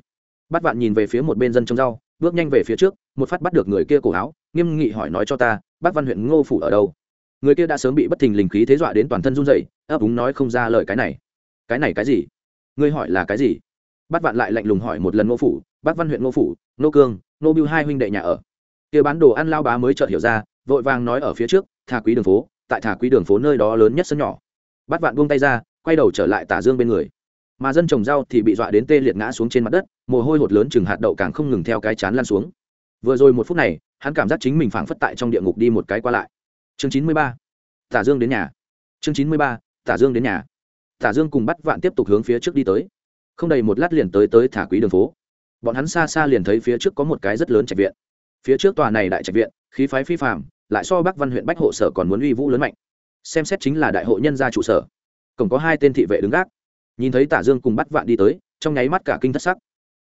Bắt vạn nhìn về phía một bên dân trồng rau, bước nhanh về phía trước, một phát bắt được người kia cổ áo, nghiêm nghị hỏi nói cho ta, bác văn huyện ngô phủ ở đâu? Người kia đã sớm bị bất thình lình khí thế dọa đến toàn thân run dậy ấp úng nói không ra lời cái này. Cái này cái gì? Ngươi hỏi là cái gì? Bát vạn lại lạnh lùng hỏi một lần ngô phủ bác văn huyện ngô phủ, ngô cương, ngô biêu hai huynh đệ nhà ở. Kia bán đồ ăn lao bá mới chợt hiểu ra, vội vàng nói ở phía trước thà quý đường phố, tại thà quý đường phố nơi đó lớn nhất sân nhỏ. Bát vạn buông tay ra, quay đầu trở lại tả dương bên người. Mà dân trồng rau thì bị dọa đến tê liệt ngã xuống trên mặt đất, mồ hôi hột lớn chừng hạt đậu càng không ngừng theo cái chán lan xuống. Vừa rồi một phút này, hắn cảm giác chính mình phảng phất tại trong địa ngục đi một cái qua lại. Chương chín mươi ba, tả dương đến nhà. Chương chín mươi ba, tả dương đến nhà. Tả dương cùng bắt vạn tiếp tục hướng phía trước đi tới. Không đầy một lát liền tới tới thả quý đường phố bọn hắn xa xa liền thấy phía trước có một cái rất lớn trạch viện. Phía trước tòa này đại trạch viện, khí phái phi phạm lại so bắc văn huyện bách hộ sở còn muốn uy vũ lớn mạnh. Xem xét chính là đại hội nhân gia trụ sở. Cổng có hai tên thị vệ đứng gác. Nhìn thấy tả dương cùng bắt vạn đi tới, trong nháy mắt cả kinh thất sắc.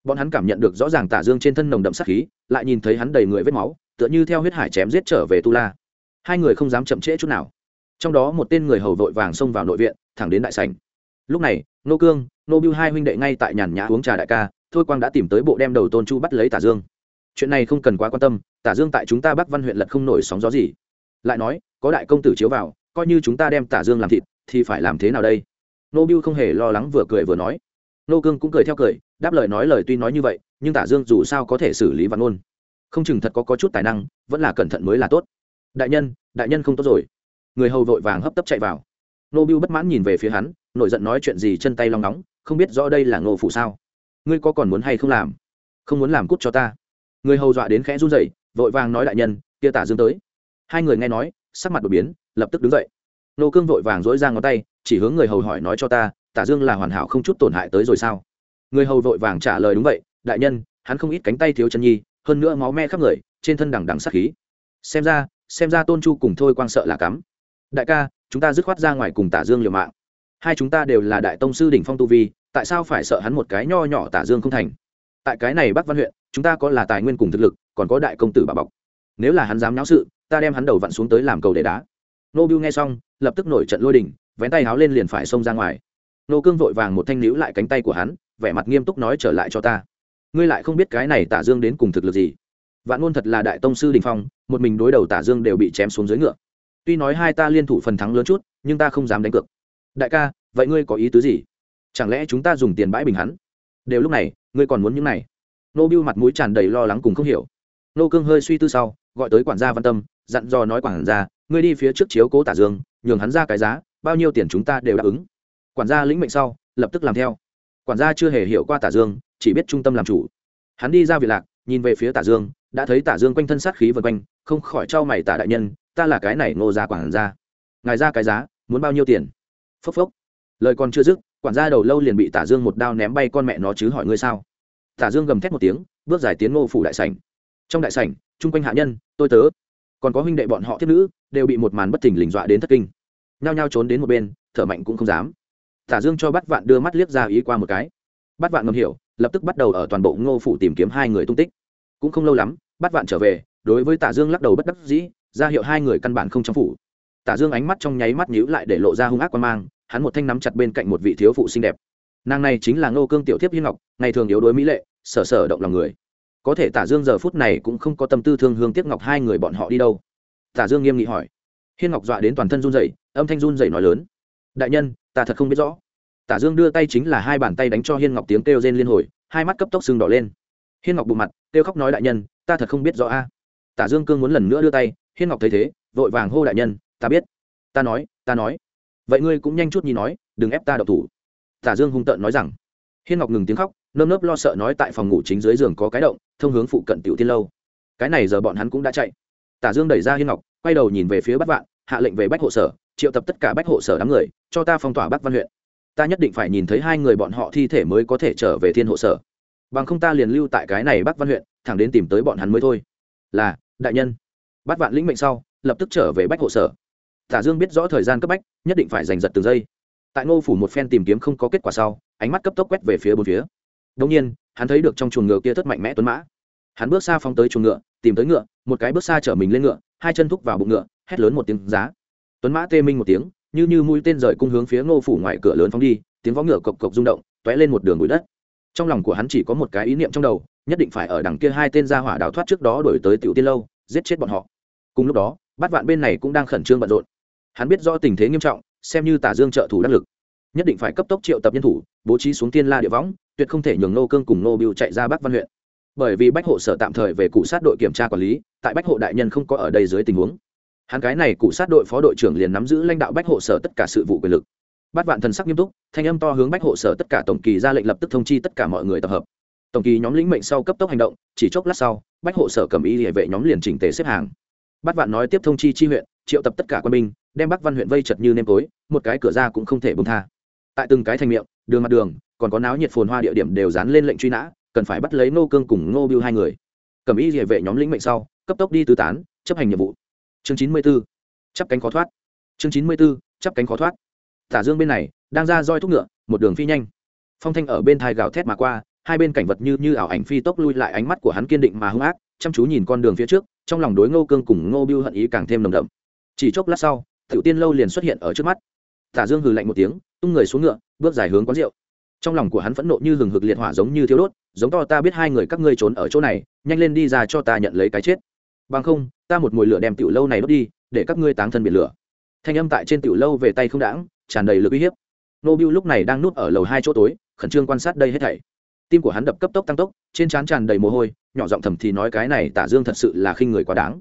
Bọn hắn cảm nhận được rõ ràng tả dương trên thân nồng đậm sát khí, lại nhìn thấy hắn đầy người vết máu, tựa như theo huyết hải chém giết trở về tu la. Hai người không dám chậm trễ chút nào. Trong đó một tên người hầu vội vàng xông vào nội viện, thẳng đến đại sảnh. Lúc này, nô cương, nô bưu hai huynh đệ ngay tại nhàn nhã uống trà đại ca thôi quang đã tìm tới bộ đem đầu tôn chu bắt lấy tả dương chuyện này không cần quá quan tâm tả dương tại chúng ta bắc văn huyện lật không nổi sóng gió gì lại nói có đại công tử chiếu vào coi như chúng ta đem tả dương làm thịt thì phải làm thế nào đây nô bưu không hề lo lắng vừa cười vừa nói nô cương cũng cười theo cười đáp lời nói lời tuy nói như vậy nhưng tả dương dù sao có thể xử lý văn ngôn không chừng thật có, có chút tài năng vẫn là cẩn thận mới là tốt đại nhân đại nhân không tốt rồi người hầu vội vàng hấp tấp chạy vào nô bưu bất mãn nhìn về phía hắn nổi giận nói chuyện gì chân tay long nóng không biết rõ đây là ngô phụ sao ngươi có còn muốn hay không làm? Không muốn làm cút cho ta. Người hầu dọa đến khẽ run rẩy, vội vàng nói đại nhân, kia tả dương tới. Hai người nghe nói, sắc mặt đột biến, lập tức đứng dậy. Nô cương vội vàng dỗi ra ngón tay, chỉ hướng người hầu hỏi nói cho ta, tả dương là hoàn hảo không chút tổn hại tới rồi sao? Người hầu vội vàng trả lời đúng vậy, đại nhân, hắn không ít cánh tay thiếu chân nhi, hơn nữa máu me khắp người, trên thân đằng đằng sát khí. Xem ra xem ra tôn chu cùng thôi quang sợ là cắm. Đại ca, chúng ta dứt khoát ra ngoài cùng tả dương liều mạng. Hai chúng ta đều là đại tông sư đỉnh phong tu vi tại sao phải sợ hắn một cái nho nhỏ tả dương không thành? Tại cái này bắc văn huyện, chúng ta có là tài nguyên cùng thực lực, còn có đại công tử bà bọc. Nếu là hắn dám náo sự, ta đem hắn đầu vặn xuống tới làm cầu để đá. Nô bưu nghe xong, lập tức nổi trận lôi đình, vén tay háo lên liền phải xông ra ngoài. Nô cương vội vàng một thanh níu lại cánh tay của hắn, vẻ mặt nghiêm túc nói trở lại cho ta. Ngươi lại không biết cái này tả dương đến cùng thực lực gì. Vạn ngôn thật là đại tông sư đình phong, một mình đối đầu tả dương đều bị chém xuống dưới ngựa. Tuy nói hai ta liên thủ phần thắng lớn chút, nhưng ta không dám đánh cược. Đại ca, vậy ngươi có ý tứ gì? Chẳng lẽ chúng ta dùng tiền bãi bình hắn? Đều lúc này, ngươi còn muốn những này? Nô biêu mặt mũi tràn đầy lo lắng cùng không hiểu. Nô cương hơi suy tư sau, gọi tới quản gia văn tâm, dặn dò nói quản gia, ngươi đi phía trước chiếu cố tả dương, nhường hắn ra cái giá, bao nhiêu tiền chúng ta đều đáp ứng. Quản gia lĩnh mệnh sau, lập tức làm theo. Quản gia chưa hề hiểu qua tả dương, chỉ biết trung tâm làm chủ. Hắn đi ra việt lạc, nhìn về phía tả dương, đã thấy tả dương quanh thân sát khí vần quanh, không khỏi trao mày tả đại nhân, ta là cái này ngô gia quản gia. Ngài ra cái giá, muốn bao nhiêu tiền? Phốc phốc. Lời còn chưa dứt quản gia đầu lâu liền bị tả dương một đao ném bay con mẹ nó chứ hỏi ngươi sao? Tả dương gầm thét một tiếng, bước giải tiến ngô phủ đại sảnh. Trong đại sảnh, chung quanh hạ nhân, tôi tớ, còn có huynh đệ bọn họ thiết nữ, đều bị một màn bất thình lình dọa đến thất kinh. Nhao nhao trốn đến một bên, thở mạnh cũng không dám. Tả dương cho bắt vạn đưa mắt liếc ra ý qua một cái. Bắt vạn ngầm hiểu, lập tức bắt đầu ở toàn bộ ngô phủ tìm kiếm hai người tung tích. Cũng không lâu lắm, bắt vạn trở về, đối với tả dương lắc đầu bất đắc dĩ, ra hiệu hai người căn bản không trong phủ. Tả dương ánh mắt trong nháy mắt nhíu lại để lộ ra hung ác quan mang hắn một thanh nắm chặt bên cạnh một vị thiếu phụ xinh đẹp. Nàng này chính là ngô cương tiểu thiếp hiên ngọc, ngày thường yếu đuối mỹ lệ, sở sở động lòng người. Có thể tả dương giờ phút này cũng không có tâm tư thương hương tiếc ngọc hai người bọn họ đi đâu. Tả dương nghiêm nghị hỏi. Hiên ngọc dọa đến toàn thân run rẩy, âm thanh run rẩy nói lớn. Đại nhân, ta thật không biết rõ. Tả dương đưa tay chính là hai bàn tay đánh cho hiên ngọc tiếng kêu rên liên hồi, hai mắt cấp tốc sưng đỏ lên. Hiên ngọc bụng mặt, kêu khóc nói, đại nhân, ta thật không biết rõ a. Tả dương cương muốn lần nữa đưa tay, hiên ngọc thấy thế, vội vàng hô, đại nhân, ta biết. Ta nói ta nói vậy ngươi cũng nhanh chút nhi nói, đừng ép ta đậu thủ. Tả dương hung tợn nói rằng. Hiên ngọc ngừng tiếng khóc, nơm nớp lo sợ nói tại phòng ngủ chính dưới giường có cái động, thông hướng phụ cận tiểu tiên lâu. Cái này giờ bọn hắn cũng đã chạy. Tả dương đẩy ra hiên ngọc, quay đầu nhìn về phía bắc vạn, hạ lệnh về bách hộ sở, triệu tập tất cả bách hộ sở đám người, cho ta phong tỏa bắc văn huyện. Ta nhất định phải nhìn thấy hai người bọn họ thi thể mới có thể trở về thiên hộ sở. Bằng không ta liền lưu tại cái này bắc văn huyện, thẳng đến tìm tới bọn hắn mới thôi. Là, đại nhân. Bắt vạn lĩnh mệnh sau, lập tức trở về bách hộ sở tả dương biết rõ thời gian cấp bách, nhất định phải giành giật từng giây. Tại ngô phủ một phen tìm kiếm không có kết quả sau, ánh mắt cấp tốc quét về phía bốn phía. Đông nhiên, hắn thấy được trong chuồng ngựa kia thất mạnh mẽ tuấn mã. Hắn bước xa phóng tới chuồng ngựa, tìm tới ngựa, một cái bước xa chở mình lên ngựa, hai chân thúc vào bụng ngựa, hét lớn một tiếng, giá! Tuấn mã tê minh một tiếng, như như mũi tên rời cung hướng phía ngô phủ ngoài cửa lớn phóng đi, tiếng vó ngựa cộc cộc rung động t lên một đường bụi đất. Trong lòng của hắn chỉ có một cái ý niệm trong đầu, nhất định phải ở đằng kia hai tên gia hỏa đào thoát trước đó đổi tới tiểu tiên lâu, giết chết bọn họ. Cùng lúc đó, bát vạn bên này cũng đang khẩn trương bận rộn hắn biết rõ tình thế nghiêm trọng, xem như tả dương trợ thủ đắc lực. Nhất định phải cấp tốc triệu tập nhân thủ, bố trí xuống tiên la địa võng, tuyệt không thể nhường nô cương cùng nô biêu chạy ra bắc văn huyện. Bởi vì bách hộ sở tạm thời về cụ sát đội kiểm tra quản lý, tại bách hộ đại nhân không có ở đây dưới tình huống. Hắn cái này cụ sát đội phó đội trưởng liền nắm giữ lãnh đạo bách hộ sở tất cả sự vụ quyền lực. Bát vạn thần sắc nghiêm túc, thanh âm to hướng bách hộ sở tất cả tổng kỳ ra lệnh lập tức thông chi tất cả mọi người tập hợp. Tổng kỳ nhóm lĩnh mệnh sau cấp tốc hành động, chỉ chốc lát sau, bách hộ sở cầm y hệ vệ nhóm liền chỉnh tề xếp hàng. Bát vạn nói tiếp thông chi chi huyện triệu tập tất cả quân binh, đem bắc văn huyện vây chật như nêm tối, một cái cửa ra cũng không thể bông tha. Tại từng cái thành miệng, đường mặt đường, còn có náo nhiệt phồn hoa địa điểm đều dán lên lệnh truy nã, cần phải bắt lấy nô cương cùng ngô biêu hai người. Cầm ý địa vệ nhóm lĩnh mệnh sau, cấp tốc đi tứ tán, chấp hành nhiệm vụ. Chương chín mươi b ố chắp cánh khó thoát. Chương chín mươi b ố chắp cánh khó thoát. Tả dương bên này, đang ra roi thúc ngựa, một đường phi nhanh. Phong thanh ở bên thai gào thét mà qua, hai bên cảnh vật như như ảo ảnh phi tốc lui lại ánh mắt của hắn kiên định mà hung ác, chăm chú nhìn con đường phía trước, trong lòng đối ngô cương cùng ngô biêu hận ý càng thêm nồng đậm chỉ chốc lát sau, tiểu tiên lâu liền xuất hiện ở trước mắt. Tả dương hừ lạnh một tiếng, tung người xuống ngựa, bước dài hướng quán rượu. Trong lòng của hắn phẫn nộ như hừng hực liệt hỏa giống như thiếu đốt, giống to ta biết hai người các ngươi trốn ở chỗ này, nhanh lên đi ra cho ta nhận lấy cái chết. Bằng không, ta một mùi lửa đem tiểu lâu này đốt đi, để các ngươi táng thân biển lửa. Thanh âm tại trên tiểu lâu về tay không đãng, tràn đầy lực uy hiếp. Nô biu lúc này đang núp ở lầu hai chỗ tối, khẩn trương quan sát đây hết thảy. Tim của hắn đập cấp tốc tăng tốc, trên trán tràn đầy mồ hôi, nhỏ giọng thầm thì nói cái này tả dương thật sự là khinh người quá đáng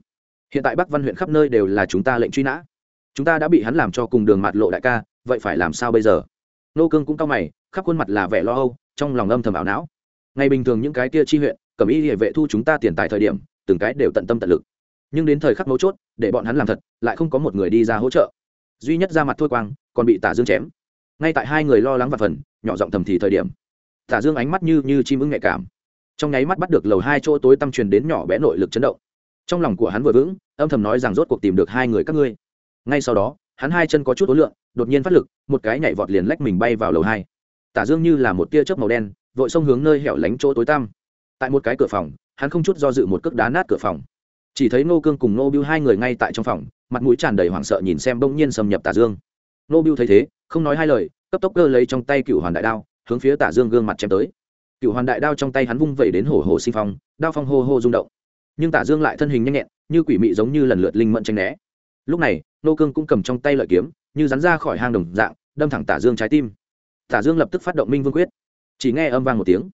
hiện tại bắc văn huyện khắp nơi đều là chúng ta lệnh truy nã. Chúng ta đã bị hắn làm cho cùng đường mặt lộ đại ca, vậy phải làm sao bây giờ? Nô cương cũng cao mày, khắp khuôn mặt là vẻ lo âu, trong lòng âm thầm ảo não. Ngày bình thường những cái kia chi huyện, cầm y địa vệ thu chúng ta tiền tài thời điểm, từng cái đều tận tâm tận lực. Nhưng đến thời khắc mấu chốt, để bọn hắn làm thật, lại không có một người đi ra hỗ trợ. Duy nhất ra mặt thôi quang, còn bị tả dương chém. Ngay tại hai người lo lắng và phần, nhỏ giọng thầm thì thời điểm. Tả dương ánh mắt như như chim ưng nhạy cảm. Trong nháy mắt bắt được lầu hai chỗ tối tăm truyền đến nhỏ bé nội lực chấn động trong lòng của hắn vừa vững, âm thầm nói rằng rốt cuộc tìm được hai người các ngươi. Ngay sau đó, hắn hai chân có chút ối lượng đột nhiên phát lực, một cái nhảy vọt liền lách mình bay vào lầu hai. Tả dương như là một tia chớp màu đen, vội xông hướng nơi hẻo lánh chỗ tối tăm. Tại một cái cửa phòng, hắn không chút do dự một cước đá nát cửa phòng. Chỉ thấy nô cương cùng nô biêu hai người ngay tại trong phòng, mặt mũi tràn đầy hoảng sợ nhìn xem bỗng nhiên xâm nhập tả dương. Nô biêu thấy thế, không nói hai lời, cấp tốc cơ lấy trong tay cựu hoàn đại đao, hướng phía tả dương gương mặt chém tới. Cựu hoàn đại đao trong tay hắn vung vẩy đến hổ hổ sinh phong, đao phong hô hô rung động nhưng tả dương lại thân hình nhanh nhẹn, như quỷ mị giống như lần lượt linh mẫn tranh né. Lúc này, nô cương cũng cầm trong tay lợi kiếm, như rắn ra khỏi hang đồng dạng, đâm thẳng tả dương trái tim. Tả dương lập tức phát động minh vương quyết. Chỉ nghe âm vang một tiếng.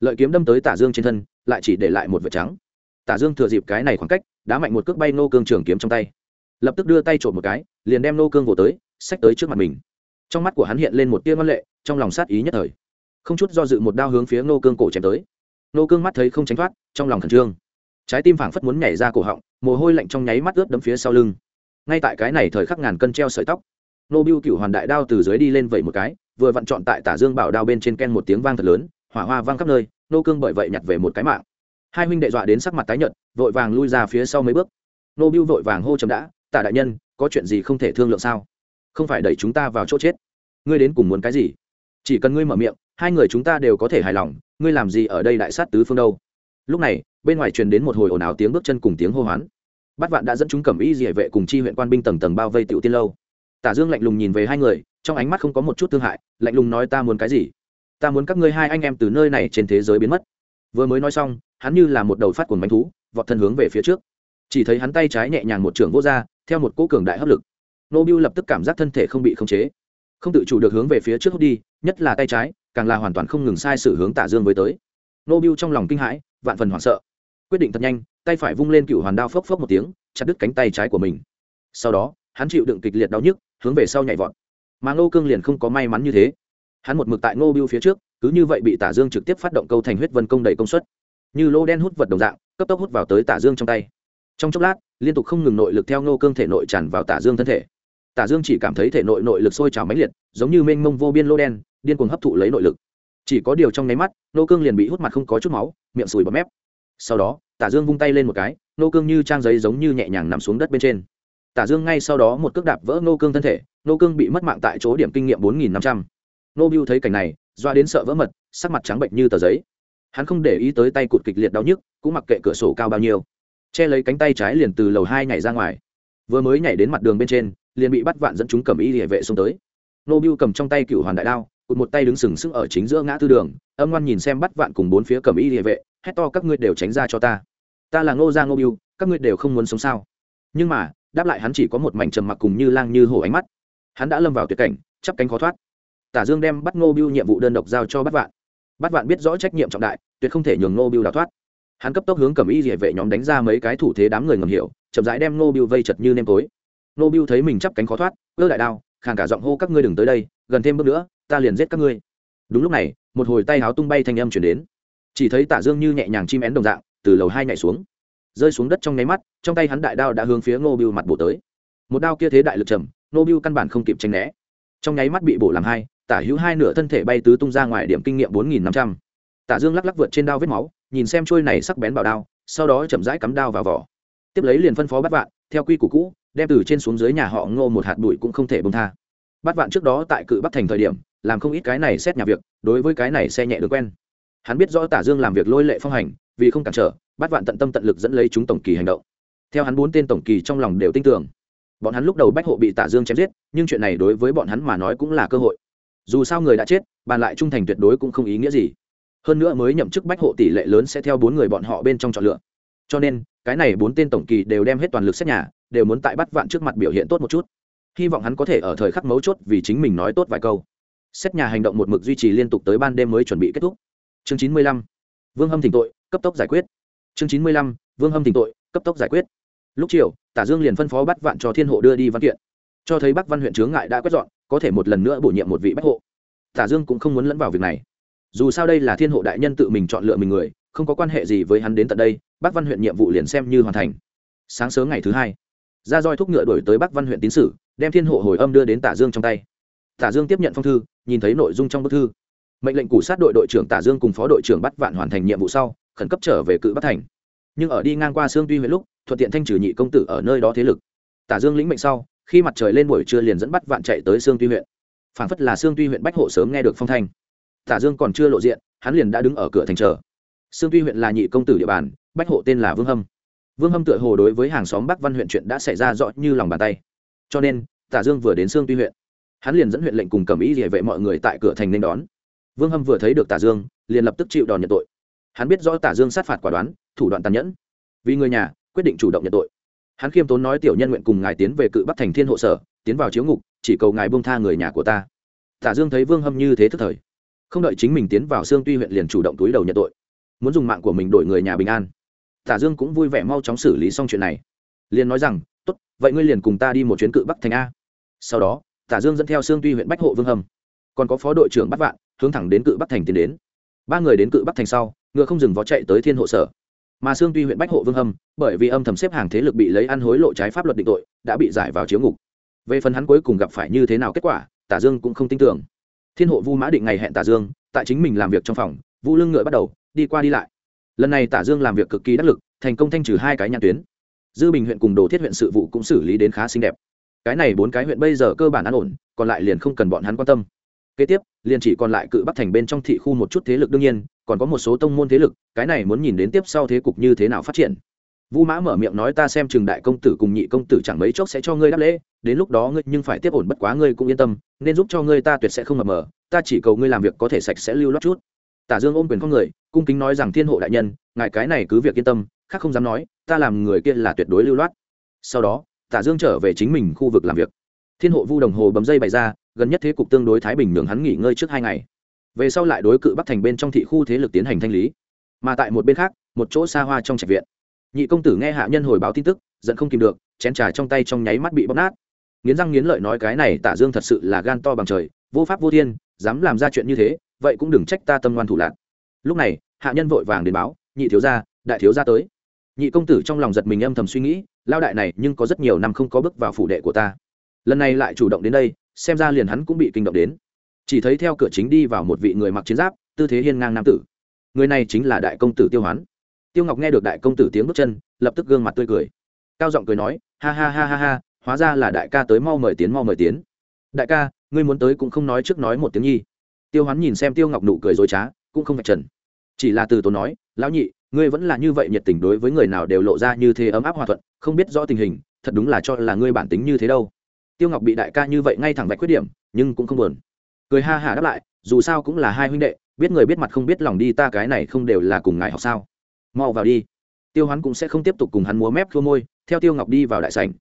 Lợi kiếm đâm tới tả dương trên thân, lại chỉ để lại một vệt trắng. Tả dương thừa dịp cái này khoảng cách, đá mạnh một cước bay nô cương trường kiếm trong tay. Lập tức đưa tay trộm một cái, liền đem nô cương vỗ tới, xách tới trước mặt mình. Trong mắt của hắn hiện lên một tia ngân lệ, trong lòng sát ý nhất thời. Không chút do dự một đao hướng phía nô cương cổ chém tới. Nô cương mắt thấy không tránh thoát, trong lòng khẩn trương trái tim phảng phất muốn nhảy ra cổ họng, mồ hôi lạnh trong nháy mắt ướt đấm phía sau lưng. Ngay tại cái này thời khắc ngàn cân treo sợi tóc nô biêu cựu hoàn đại đao từ dưới đi lên vậy một cái, vừa vặn chọn tại tả dương bảo đao bên trên ken một tiếng vang thật lớn, hỏa hoa vang khắp nơi, nô cương bởi vậy nhặt về một cái mạng. Hai huynh đệ dọa đến sắc mặt tái nhợt, vội vàng lui ra phía sau mấy bước. Nô biêu vội vàng hô chấm đã, tả đại nhân, có chuyện gì không thể thương lượng sao? Không phải đẩy chúng ta vào chỗ chết. Ngươi đến cùng muốn cái gì? Chỉ cần ngươi mở miệng, hai người chúng ta đều có thể hài lòng, ngươi làm gì ở đây đại sát tứ phương đâu? Lúc này, bên ngoài truyền đến một hồi ồn ào tiếng bước chân cùng tiếng hô hoán. Bát vạn đã dẫn chúng cầm y dỉa vệ cùng chi huyện quan binh tầng tầng bao vây tiểu tiên lâu. Tả dương lạnh lùng nhìn về hai người, trong ánh mắt không có một chút thương hại, lạnh lùng nói ta muốn cái gì? Ta muốn các ngươi hai anh em từ nơi này trên thế giới biến mất. Vừa mới nói xong, hắn như là một đầu phát cuồng bánh thú, vọt thân hướng về phía trước. Chỉ thấy hắn tay trái nhẹ nhàng một trường vô ra, theo một cỗ cường đại hấp lực. Nô biu lập tức cảm giác thân thể không bị khống chế. Không tự chủ được hướng về phía trước hút đi, nhất là tay trái, càng là hoàn toàn không ngừng sai sự hướng tả dương với tới. Nô biu trong lòng kinh hãi vạn phần hoảng sợ. Quyết định thật nhanh, tay phải vung lên cựu hoàn đao phốc phốc một tiếng, chặt đứt cánh tay trái của mình. Sau đó, hắn chịu đựng kịch liệt đau nhức, hướng về sau nhảy vọt. Mà ngô cương liền không có may mắn như thế. Hắn một mực tại ngô biêu phía trước, cứ như vậy bị tả dương trực tiếp phát động câu thành huyết vân công đầy công suất. Như lô đen hút vật đồng dạng, cấp tốc hút vào tới tả dương trong tay. Trong chốc lát, liên tục không ngừng nội lực theo ngô cương thể nội tràn vào tả dương thân thể. Tả dương chỉ cảm thấy thể nội nội lực sôi trào mãnh liệt, giống như mênh mông vô biên lô đen, điên cuồng hấp thụ lấy nội lực chỉ có điều trong nháy mắt, nô cương liền bị hút mặt không có chút máu, miệng sùi bọt mép. Sau đó, tả dương vung tay lên một cái, nô cương như trang giấy giống như nhẹ nhàng nằm xuống đất bên trên. Tả dương ngay sau đó một cước đạp vỡ nô cương thân thể, nô cương bị mất mạng tại chỗ điểm kinh nghiệm bốn nghìn năm trăm. Nô biu thấy cảnh này, doa đến sợ vỡ mật, sắc mặt trắng bệnh như tờ giấy. Hắn không để ý tới tay cụt kịch liệt đau nhức, cũng mặc kệ cửa sổ cao bao nhiêu. Che lấy cánh tay trái liền từ lầu hai nhảy ra ngoài. Vừa mới nhảy đến mặt đường bên trên, liền bị bắt vạn dẫn chúng cầm y địa vệ xông tới. Nô biu cầm trong tay cựu hoàn đại đao cụt một tay đứng sừng sững ở chính giữa ngã tư đường âm ngoan nhìn xem bắt vạn cùng bốn phía cầm y địa vệ hét to các ngươi đều tránh ra cho ta. Ta là ngô gia ngô Biêu, các ngươi đều không muốn sống sao? Nhưng mà đáp lại hắn chỉ có một mảnh trầm mặc cùng như lang như hổ ánh mắt. Hắn đã lâm vào tuyệt cảnh chắp cánh khó thoát. Tả dương đem bắt ngô Biêu nhiệm vụ đơn độc giao cho bắt vạn. Bắt vạn biết rõ trách nhiệm trọng đại tuyệt không thể nhường ngô Biêu đào thoát. Hắn cấp tốc hướng cầm y địa vệ nhóm đánh ra mấy cái thủ thế đám người ngầm hiểu chậm rãi đem ngô Biêu vây chật như nêm tối. Ngô Biêu thấy mình chắp cánh khó thoát ơ đại đao khàn cả giọng hô các ngươi đừng tới đây gần thêm bước nữa ta liền giết các ngươi. Đúng lúc này, một hồi tay háo tung bay thanh âm chuyển đến. Chỉ thấy tả dương như nhẹ nhàng chim én đồng dạng, từ lầu hai nhảy xuống. Rơi xuống đất trong nháy mắt, trong tay hắn đại đao đã hướng phía ngô biêu mặt bổ tới. Một đao kia thế đại lực trầm, ngô biêu căn bản không kịp tranh né. Trong nháy mắt bị bổ làm hai, tả hữu hai nửa thân thể bay tứ tung ra ngoài điểm kinh nghiệm bốn nghìn năm trăm. Tả dương lắc lắc vượt trên đao vết máu, nhìn xem trôi này sắc bén vào đao, sau đó chậm rãi cắm đao vào vỏ. Tiếp lấy liền phân phó bắt vạn, theo quy củ cũ, đem từ trên xuống dưới nhà họ ngô một hạt bụi cũng không thể bông tha. Bắt vạn trước đó tại cự bắc thành thời điểm làm không ít cái này xét nhà việc, đối với cái này xe nhẹ được quen. Hắn biết rõ tả dương làm việc lôi lệ phong hành, vì không cản trở, bắt vạn tận tâm tận lực dẫn lấy chúng tổng kỳ hành động. Theo hắn bốn tên tổng kỳ trong lòng đều tin tưởng. Bọn hắn lúc đầu bách hộ bị tả dương chém giết, nhưng chuyện này đối với bọn hắn mà nói cũng là cơ hội. Dù sao người đã chết, bàn lại trung thành tuyệt đối cũng không ý nghĩa gì. Hơn nữa mới nhậm chức bách hộ tỷ lệ lớn sẽ theo bốn người bọn họ bên trong chọn lựa. Cho nên, cái này bốn tên tổng kỳ đều đem hết toàn lực xét nhà, đều muốn tại bắt vạn trước mặt biểu hiện tốt một chút. Hy vọng hắn có thể ở thời khắc mấu chốt vì chính mình nói tốt vài câu xét nhà hành động một mực duy trì liên tục tới ban đêm mới chuẩn bị kết thúc. Chương chín mươi lăm, vương hâm thỉnh tội, cấp tốc giải quyết. Chương chín mươi lăm, vương hâm thỉnh tội, cấp tốc giải quyết. Lúc chiều, tả dương liền phân phó bắt vạn cho thiên hộ đưa đi văn kiện. Cho thấy bắc văn huyện chướng ngại đã quét dọn, có thể một lần nữa bổ nhiệm một vị bách hộ. Tả dương cũng không muốn lẫn vào việc này. Dù sao đây là thiên hộ đại nhân tự mình chọn lựa mình người, không có quan hệ gì với hắn đến tận đây, bắc văn huyện nhiệm vụ liền xem như hoàn thành. Sáng sớm ngày thứ hai ra roi thúc ngựa đổi tới bắc văn huyện tín sử, đem thiên hộ hồi âm đưa đến tả dương trong tay tả dương tiếp nhận phong thư, nhìn thấy nội dung trong bức thư. Mệnh lệnh củ sát đội đội trưởng tả dương cùng phó đội trưởng bắt vạn hoàn thành nhiệm vụ sau, khẩn cấp trở về cự bắc thành. Nhưng ở đi ngang qua sương tuy huyện lúc, thuận tiện thanh trừ nhị công tử ở nơi đó thế lực. Tả dương lĩnh mệnh sau, khi mặt trời lên buổi trưa liền dẫn bắt vạn chạy tới sương tuy huyện. Phảng phất là sương tuy huyện bách hộ sớm nghe được phong thanh. Tả dương còn chưa lộ diện, hắn liền đã đứng ở cửa thành chờ. Sương tuy huyện là nhị công tử địa bàn, bách hộ tên là vương hâm. Vương hâm tựa hồ đối với hàng xóm bắc văn huyện chuyện đã xảy ra rõ như lòng bàn tay. Cho nên, tả dương vừa đến sương tuy huyện hắn liền dẫn huyện lệnh cùng cầm ý địa vệ mọi người tại cửa thành nên đón. Vương hâm vừa thấy được tả dương, liền lập tức chịu đòn nhận tội. Hắn biết rõ tả dương sát phạt quả đoán, thủ đoạn tàn nhẫn. Vì người nhà, quyết định chủ động nhận tội. Hắn khiêm tốn nói tiểu nhân nguyện cùng ngài tiến về cự bắc thành thiên hộ sở, tiến vào chiếu ngục, chỉ cầu ngài buông tha người nhà của ta. Tả dương thấy vương hâm như thế thức thời. Không đợi chính mình tiến vào xương tuy huyện liền chủ động túi đầu nhận tội. Muốn dùng mạng của mình đổi người nhà bình an. Tả dương cũng vui vẻ mau chóng xử lý xong chuyện này. Liền nói rằng, tốt, vậy ngươi liền cùng ta đi một chuyến cự bắc thành a. Sau đó tả dương dẫn theo Sương tuy huyện bách hộ vương hâm. Còn có phó đội trưởng bắt vạn, hướng thẳng đến cự bắc thành tiến đến. Ba người đến cự bắc thành sau, ngựa không dừng vó chạy tới thiên hộ sở. Mà Sương tuy huyện bách hộ vương hâm, bởi vì âm thầm xếp hàng thế lực bị lấy ăn hối lộ trái pháp luật định tội, đã bị giải vào chiếu ngục. Về phần hắn cuối cùng gặp phải như thế nào kết quả, tả dương cũng không tin tưởng. Thiên hộ vu mã định ngày hẹn tả dương, tại chính mình làm việc trong phòng, vu lưng ngựa bắt đầu, đi qua đi lại. Lần này tả dương làm việc cực kỳ đắc lực, thành công thanh trừ hai cái nhãn tuyến. Dư bình huyện cùng đồ thiết huyện sự vụ cũng xử lý đến khá xinh đẹp cái này bốn cái huyện bây giờ cơ bản an ổn, còn lại liền không cần bọn hắn quan tâm. Kế tiếp, liền chỉ còn lại cự bắc thành bên trong thị khu một chút thế lực đương nhiên, còn có một số tông môn thế lực, cái này muốn nhìn đến tiếp sau thế cục như thế nào phát triển. Vũ mã mở miệng nói ta xem trường đại công tử cùng nhị công tử chẳng mấy chốc sẽ cho ngươi đáp lễ, đến lúc đó ngươi nhưng phải tiếp ổn bất quá ngươi cũng yên tâm, nên giúp cho ngươi ta tuyệt sẽ không mập mờ, ta chỉ cầu ngươi làm việc có thể sạch sẽ lưu lót chút. Tả dương ôm quyền con người, cung kính nói rằng thiên hộ đại nhân, ngài cái này cứ việc yên tâm, khác không dám nói, ta làm người kia là tuyệt đối lưu loát. Sau đó tả dương trở về chính mình khu vực làm việc. Thiên hộ vu đồng hồ bấm dây bày ra, gần nhất thế cục tương đối thái bình nhường hắn nghỉ ngơi trước hai ngày. Về sau lại đối cự bắc thành bên trong thị khu thế lực tiến hành thanh lý. Mà tại một bên khác, một chỗ xa hoa trong trạch viện. Nhị công tử nghe hạ nhân hồi báo tin tức, giận không kìm được, chén trà trong tay trong nháy mắt bị bóp nát. Nghiến răng nghiến lợi nói cái này tả dương thật sự là gan to bằng trời, vô pháp vô thiên, dám làm ra chuyện như thế, vậy cũng đừng trách ta tâm ngoan thủ lạc. Lúc này, hạ nhân vội vàng đến báo, nhị thiếu gia, đại thiếu gia tới. Nhị công tử trong lòng giật mình âm thầm suy nghĩ lao đại này nhưng có rất nhiều năm không có bước vào phủ đệ của ta. Lần này lại chủ động đến đây, xem ra liền hắn cũng bị kinh động đến. Chỉ thấy theo cửa chính đi vào một vị người mặc chiến giáp, tư thế hiên ngang nam tử. Người này chính là đại công tử tiêu hoán. Tiêu ngọc nghe được đại công tử tiếng bước chân, lập tức gương mặt tươi cười. Cao giọng cười nói, ha ha ha ha ha, hóa ra là đại ca tới mau mời tiến mau mời tiến. Đại ca, ngươi muốn tới cũng không nói trước nói một tiếng nhi. Tiêu hoán nhìn xem tiêu ngọc nụ cười dối trá, cũng không phải trần. Chỉ là từ tốn nói, lão nhị ngươi vẫn là như vậy nhiệt tình đối với người nào đều lộ ra như thế ấm áp hòa thuận, không biết rõ tình hình, thật đúng là cho là ngươi bản tính như thế đâu. Tiêu ngọc bị đại ca như vậy ngay thẳng vạch khuyết điểm, nhưng cũng không buồn. Cười ha hả đáp lại, dù sao cũng là hai huynh đệ, biết người biết mặt không biết lòng đi ta cái này không đều là cùng ngài học sao. Mau vào đi. Tiêu hoán cũng sẽ không tiếp tục cùng hắn múa mép khua môi, theo tiêu ngọc đi vào đại sảnh.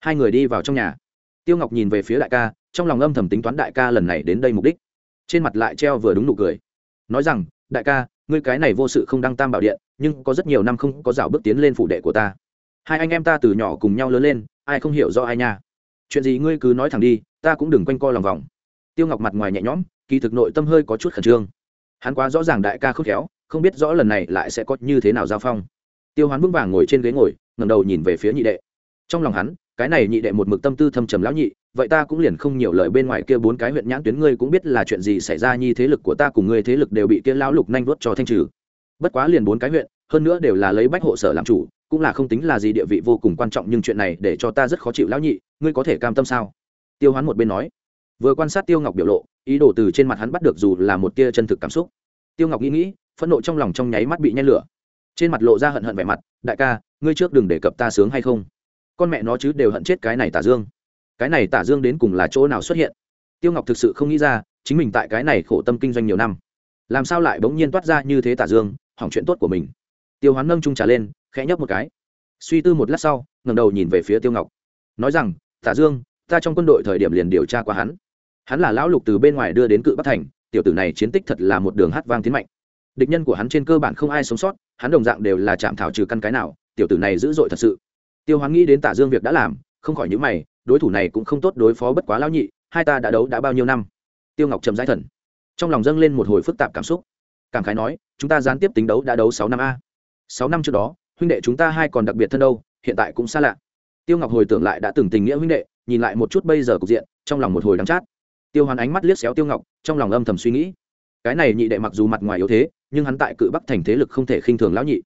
Hai người đi vào trong nhà. Tiêu ngọc nhìn về phía đại ca, trong lòng âm thầm tính toán đại ca lần này đến đây mục đích. Trên mặt lại treo vừa đúng nụ cười. Nói rằng, đại ca, ngươi cái này vô sự không đăng tam bảo điện nhưng có rất nhiều năm không có rào bước tiến lên phủ đệ của ta. Hai anh em ta từ nhỏ cùng nhau lớn lên, ai không hiểu do ai nha. Chuyện gì ngươi cứ nói thẳng đi, ta cũng đừng quanh co lòng vòng. Tiêu ngọc mặt ngoài nhẹ nhõm, kỳ thực nội tâm hơi có chút khẩn trương. Hắn quá rõ ràng đại ca khôn khéo, không biết rõ lần này lại sẽ có như thế nào giao phong. Tiêu hoán vững vàng ngồi trên ghế ngồi ngầm đầu nhìn về phía nhị đệ. Trong lòng hắn, cái này nhị đệ một mực tâm tư thâm trầm lão nhị, vậy ta cũng liền không nhiều lời bên ngoài kia bốn cái huyện nhãn tuyến ngươi cũng biết là chuyện gì xảy ra, nhi thế lực của ta cùng ngươi thế lực đều bị kia lão lục nhanh vuốt cho thanh trừ bất quá liền bốn cái huyện, hơn nữa đều là lấy bách hộ sở làm chủ, cũng là không tính là gì địa vị vô cùng quan trọng, nhưng chuyện này để cho ta rất khó chịu lão nhị, ngươi có thể cam tâm sao? Tiêu hoán một bên nói. Vừa quan sát tiêu ngọc biểu lộ, ý đồ từ trên mặt hắn bắt được dù là một tia chân thực cảm xúc. Tiêu ngọc nghĩ nghĩ, phẫn nộ trong lòng trong nháy mắt bị nhen lửa. Trên mặt lộ ra hận hận vẻ mặt, đại ca, ngươi trước đừng đề cập ta sướng hay không? Con mẹ nó chứ đều hận chết cái này tả dương. Cái này tả dương đến cùng là chỗ nào xuất hiện? Tiêu ngọc thực sự không nghĩ ra, chính mình tại cái này khổ tâm kinh doanh nhiều năm làm sao lại bỗng nhiên toát ra như thế tả dương, hỏng chuyện tốt của mình. Tiêu hoán nâng trung trà lên, khẽ nhấp một cái. Suy tư một lát sau, ngẩng đầu nhìn về phía tiêu ngọc. Nói rằng, tả dương, ta trong quân đội thời điểm liền điều tra qua hắn. Hắn là lão lục từ bên ngoài đưa đến cự bắc thành, tiểu tử này chiến tích thật là một đường hát vang tiến mạnh. Địch nhân của hắn trên cơ bản không ai sống sót, hắn đồng dạng đều là chạm thảo trừ căn cái nào, tiểu tử này dữ dội thật sự. Tiêu hoán nghĩ đến tả dương việc đã làm, không khỏi những mày, đối thủ này cũng không tốt đối phó bất quá lão nhị, hai ta đã đấu đã bao nhiêu năm? Tiêu ngọc trầm giải thần trong lòng dâng lên một hồi phức tạp cảm xúc. Cảm khái nói, chúng ta gián tiếp tính đấu đã đấu sáu năm a. Sáu năm trước đó, huynh đệ chúng ta hai còn đặc biệt thân đâu, hiện tại cũng xa lạ. Tiêu ngọc hồi tưởng lại đã từng tình nghĩa huynh đệ, nhìn lại một chút bây giờ cục diện, trong lòng một hồi đắng chát. Tiêu hoàn ánh mắt liếc xéo tiêu ngọc, trong lòng âm thầm suy nghĩ. Cái này nhị đệ mặc dù mặt ngoài yếu thế, nhưng hắn tại cự bắc thành thế lực không thể khinh thường lão nhị.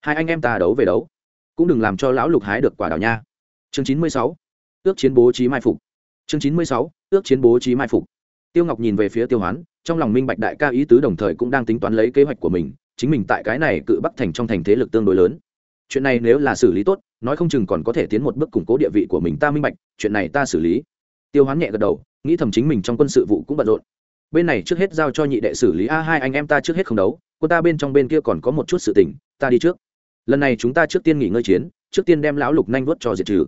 Hai anh em ta đấu về đấu, cũng đừng làm cho lão lục hái được quả đào nha. Chương chín mươi sáu, ước chiến bố trí mai phục. Chương chín mươi sáu, ước chiến bố trí mai phục. Tiêu ngọc nhìn về phía tiêu hoán trong lòng minh bạch đại ca ý tứ đồng thời cũng đang tính toán lấy kế hoạch của mình, chính mình tại cái này cự bắc thành trong thành thế lực tương đối lớn. Chuyện này nếu là xử lý tốt, nói không chừng còn có thể tiến một bước củng cố địa vị của mình, ta minh bạch, chuyện này ta xử lý. Tiêu hoán nhẹ gật đầu, nghĩ thầm chính mình trong quân sự vụ cũng bận rộn. Bên này trước hết giao cho nhị đệ xử lý a hai anh em ta trước hết không đấu cô ta bên trong bên kia còn có một chút sự tình, ta đi trước. Lần này chúng ta trước tiên nghỉ ngơi chiến, trước tiên đem lão lục nhanh vuốt cho diệt trừ.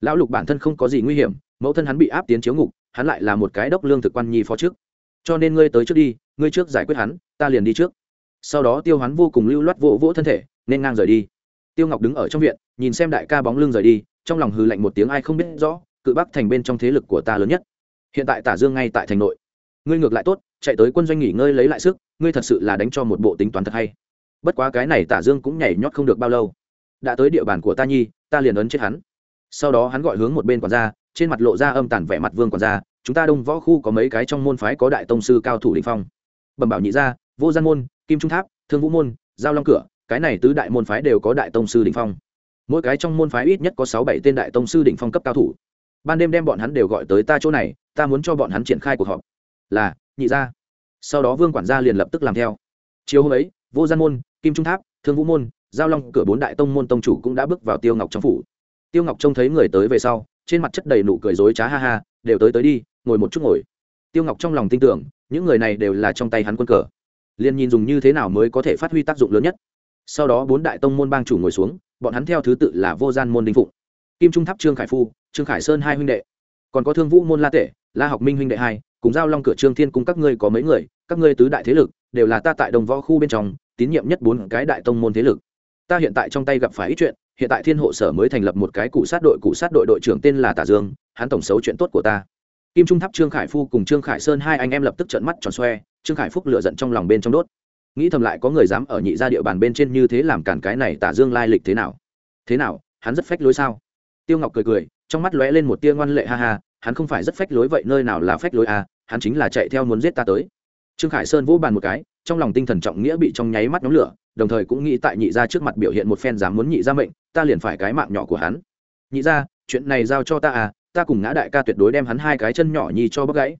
Lão lục bản thân không có gì nguy hiểm, mẫu thân hắn bị áp tiến chiếu ngục, hắn lại là một cái đốc lương thực quan nhi phó trước cho nên ngươi tới trước đi, ngươi trước giải quyết hắn, ta liền đi trước. Sau đó tiêu hắn vô cùng lưu loát vỗ vỗ thân thể, nên ngang rời đi. Tiêu ngọc đứng ở trong viện, nhìn xem đại ca bóng lưng rời đi, trong lòng hừ lạnh một tiếng ai không biết rõ, cự bắc thành bên trong thế lực của ta lớn nhất. Hiện tại tả dương ngay tại thành nội. Ngươi ngược lại tốt, chạy tới quân doanh nghỉ ngơi lấy lại sức, ngươi thật sự là đánh cho một bộ tính toán thật hay. Bất quá cái này tả dương cũng nhảy nhót không được bao lâu. Đã tới địa bàn của ta nhi, ta liền ấn chết hắn. Sau đó hắn gọi hướng một bên quản gia, trên mặt lộ ra âm tàn vẻ mặt vương quản gia chúng ta đông võ khu có mấy cái trong môn phái có đại tông sư cao thủ đình phong. Bẩm bảo nhị gia, vô gian môn, kim trung tháp, thương vũ môn, giao long cửa, cái này tứ đại môn phái đều có đại tông sư đình phong. Mỗi cái trong môn phái ít nhất có sáu bảy tên đại tông sư đỉnh phong cấp cao thủ. Ban đêm đem bọn hắn đều gọi tới ta chỗ này, ta muốn cho bọn hắn triển khai cuộc họp. Là, nhị gia. Sau đó vương quản gia liền lập tức làm theo. Chiều hôm ấy, vô gian môn, kim trung tháp, thương vũ môn, giao long cửa bốn đại tông môn tông chủ cũng đã bước vào tiêu ngọc trong phủ. Tiêu ngọc trông thấy người tới về sau, trên mặt chất đầy nụ cười dối trá ha ha đều tới tới đi, ngồi một chút ngồi. Tiêu ngọc trong lòng tin tưởng, những người này đều là trong tay hắn quân cờ. Liền nhìn dùng như thế nào mới có thể phát huy tác dụng lớn nhất? Sau đó bốn đại tông môn bang chủ ngồi xuống, bọn hắn theo thứ tự là vô gian môn đinh phụng, kim trung tháp trương khải phu, trương khải sơn hai huynh đệ. Còn có thương vũ môn la tể, la học minh huynh đệ hai, cùng giao long cửa trương thiên cùng các ngươi có mấy người, các ngươi tứ đại thế lực đều là ta tại đồng võ khu bên trong, tín nhiệm nhất bốn cái đại tông môn thế lực. Ta hiện tại trong tay gặp phải ít chuyện hiện tại thiên hộ sở mới thành lập một cái cụ sát đội, cụ sát đội đội trưởng tên là tả dương, hắn tổng xấu chuyện tốt của ta. Kim trung tháp trương khải phu cùng trương khải sơn hai anh em lập tức trợn mắt tròn xoe, trương khải phúc lựa giận trong lòng bên trong đốt. Nghĩ thầm lại có người dám ở nhị gia địa bàn bên trên như thế làm cản cái này tả dương lai lịch thế nào? Thế nào, hắn rất phách lối sao? Tiêu ngọc cười cười, trong mắt lóe lên một tia ngoan lệ ha ha, hắn không phải rất phách lối vậy, nơi nào là phách lối à hắn chính là chạy theo muốn giết ta tới. Trương khải sơn vỗ bàn một cái, trong lòng tinh thần trọng nghĩa bị trong nháy mắt nhóm lửa đồng thời cũng nghĩ tại nhị gia trước mặt biểu hiện một phen dám muốn nhị gia mệnh, ta liền phải cái mạng nhỏ của hắn. Nhị gia, chuyện này giao cho ta à ta cùng ngã đại ca tuyệt đối đem hắn hai cái chân nhỏ nhi cho bấc gãy.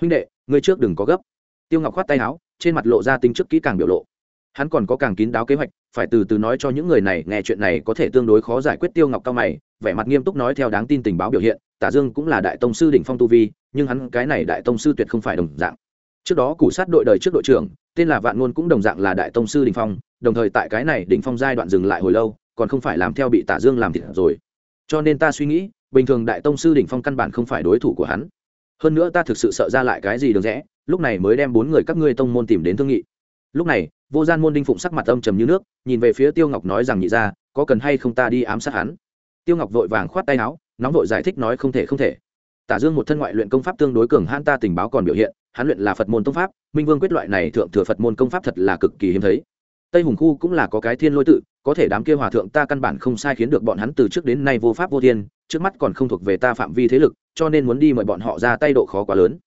Huynh đệ, ngươi trước đừng có gấp. Tiêu ngọc khoát tay áo, trên mặt lộ ra tính trước kỹ càng biểu lộ. Hắn còn có càng kín đáo kế hoạch, phải từ từ nói cho những người này nghe chuyện này có thể tương đối khó giải quyết. Tiêu ngọc cao mày, vẻ mặt nghiêm túc nói theo đáng tin tình báo biểu hiện, tả dương cũng là đại tông sư đỉnh phong tu vi, nhưng hắn cái này đại tông sư tuyệt không phải đồng dạng trước đó củ sát đội đời trước đội trưởng, tên là vạn ngôn cũng đồng dạng là đại tông sư đỉnh phong, đồng thời tại cái này đỉnh phong giai đoạn dừng lại hồi lâu, còn không phải làm theo bị tả dương làm thịt rồi. Cho nên ta suy nghĩ, bình thường đại tông sư đỉnh phong căn bản không phải đối thủ của hắn. Hơn nữa ta thực sự sợ ra lại cái gì được rẽ lúc này mới đem bốn người các ngươi tông môn tìm đến thương nghị. Lúc này, vô gian môn đinh phụng sắc mặt âm trầm như nước, nhìn về phía tiêu ngọc nói rằng nhị ra có cần hay không ta đi ám sát hắn? Tiêu ngọc vội vàng khoát tay áo, nóng vội giải thích nói không thể không thể tả dương một thân ngoại luyện công pháp tương đối cường hãn ta tình báo còn biểu hiện, hắn luyện là phật môn tông pháp, minh vương quyết loại này thượng thừa phật môn công pháp thật là cực kỳ hiếm thấy. Tây hùng khu cũng là có cái thiên lôi tự, có thể đám kia hòa thượng ta căn bản không sai khiến được bọn hắn từ trước đến nay vô pháp vô thiên, trước mắt còn không thuộc về ta phạm vi thế lực, cho nên muốn đi mời bọn họ ra tay độ khó quá lớn.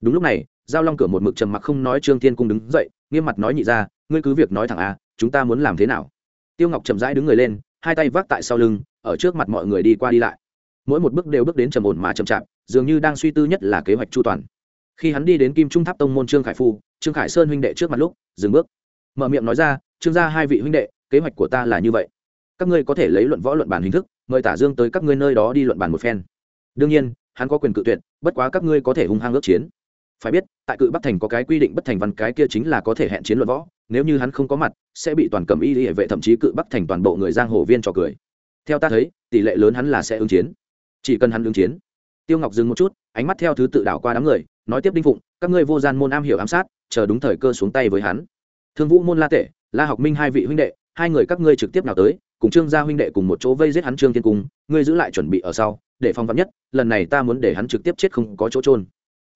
Đúng lúc này, giao long cửa một mực trầm mặc không nói trương thiên cung đứng dậy, nghiêm mặt nói nhị ra, ngươi cứ việc nói thẳng a chúng ta muốn làm thế nào? Tiêu ngọc chậm rãi đứng người lên, hai tay vác tại sau lưng, ở trước mặt mọi người đi qua đi lại mỗi một bước đều bước đến trầm ổn mà chậm chạp, dường như đang suy tư nhất là kế hoạch chu toàn. Khi hắn đi đến kim trung tháp tông môn trương khải phu, trương khải sơn huynh đệ trước mặt lúc, dừng bước. Mở miệng nói ra, trương gia hai vị huynh đệ, kế hoạch của ta là như vậy. Các ngươi có thể lấy luận võ luận bản hình thức, mời tả dương tới các ngươi nơi đó đi luận bản một phen. Đương nhiên, hắn có quyền cự tuyệt, bất quá các ngươi có thể hung hăng ước chiến. Phải biết, tại cự bắc thành có cái quy định bất thành văn, cái kia chính là có thể hẹn chiến luận võ, nếu như hắn không có mặt, sẽ bị toàn cầm y hệ vệ thậm chí cự bắc thành toàn bộ người giang hồ viên trò cười. Theo ta thấy, tỷ lệ lớn hắn là sẽ ứng chiến chỉ cần hắn ứng chiến. Tiêu ngọc dừng một chút, ánh mắt theo thứ tự đảo qua đám người, nói tiếp đinh phụng, các ngươi vô gian môn am hiểu ám sát, chờ đúng thời cơ xuống tay với hắn. Thương vũ môn la tể, la học minh hai vị huynh đệ, hai người các ngươi trực tiếp nào tới, cùng trương gia huynh đệ cùng một chỗ vây giết hắn trương thiên cung, ngươi giữ lại chuẩn bị ở sau, để phong vắn nhất, lần này ta muốn để hắn trực tiếp chết không có chỗ trôn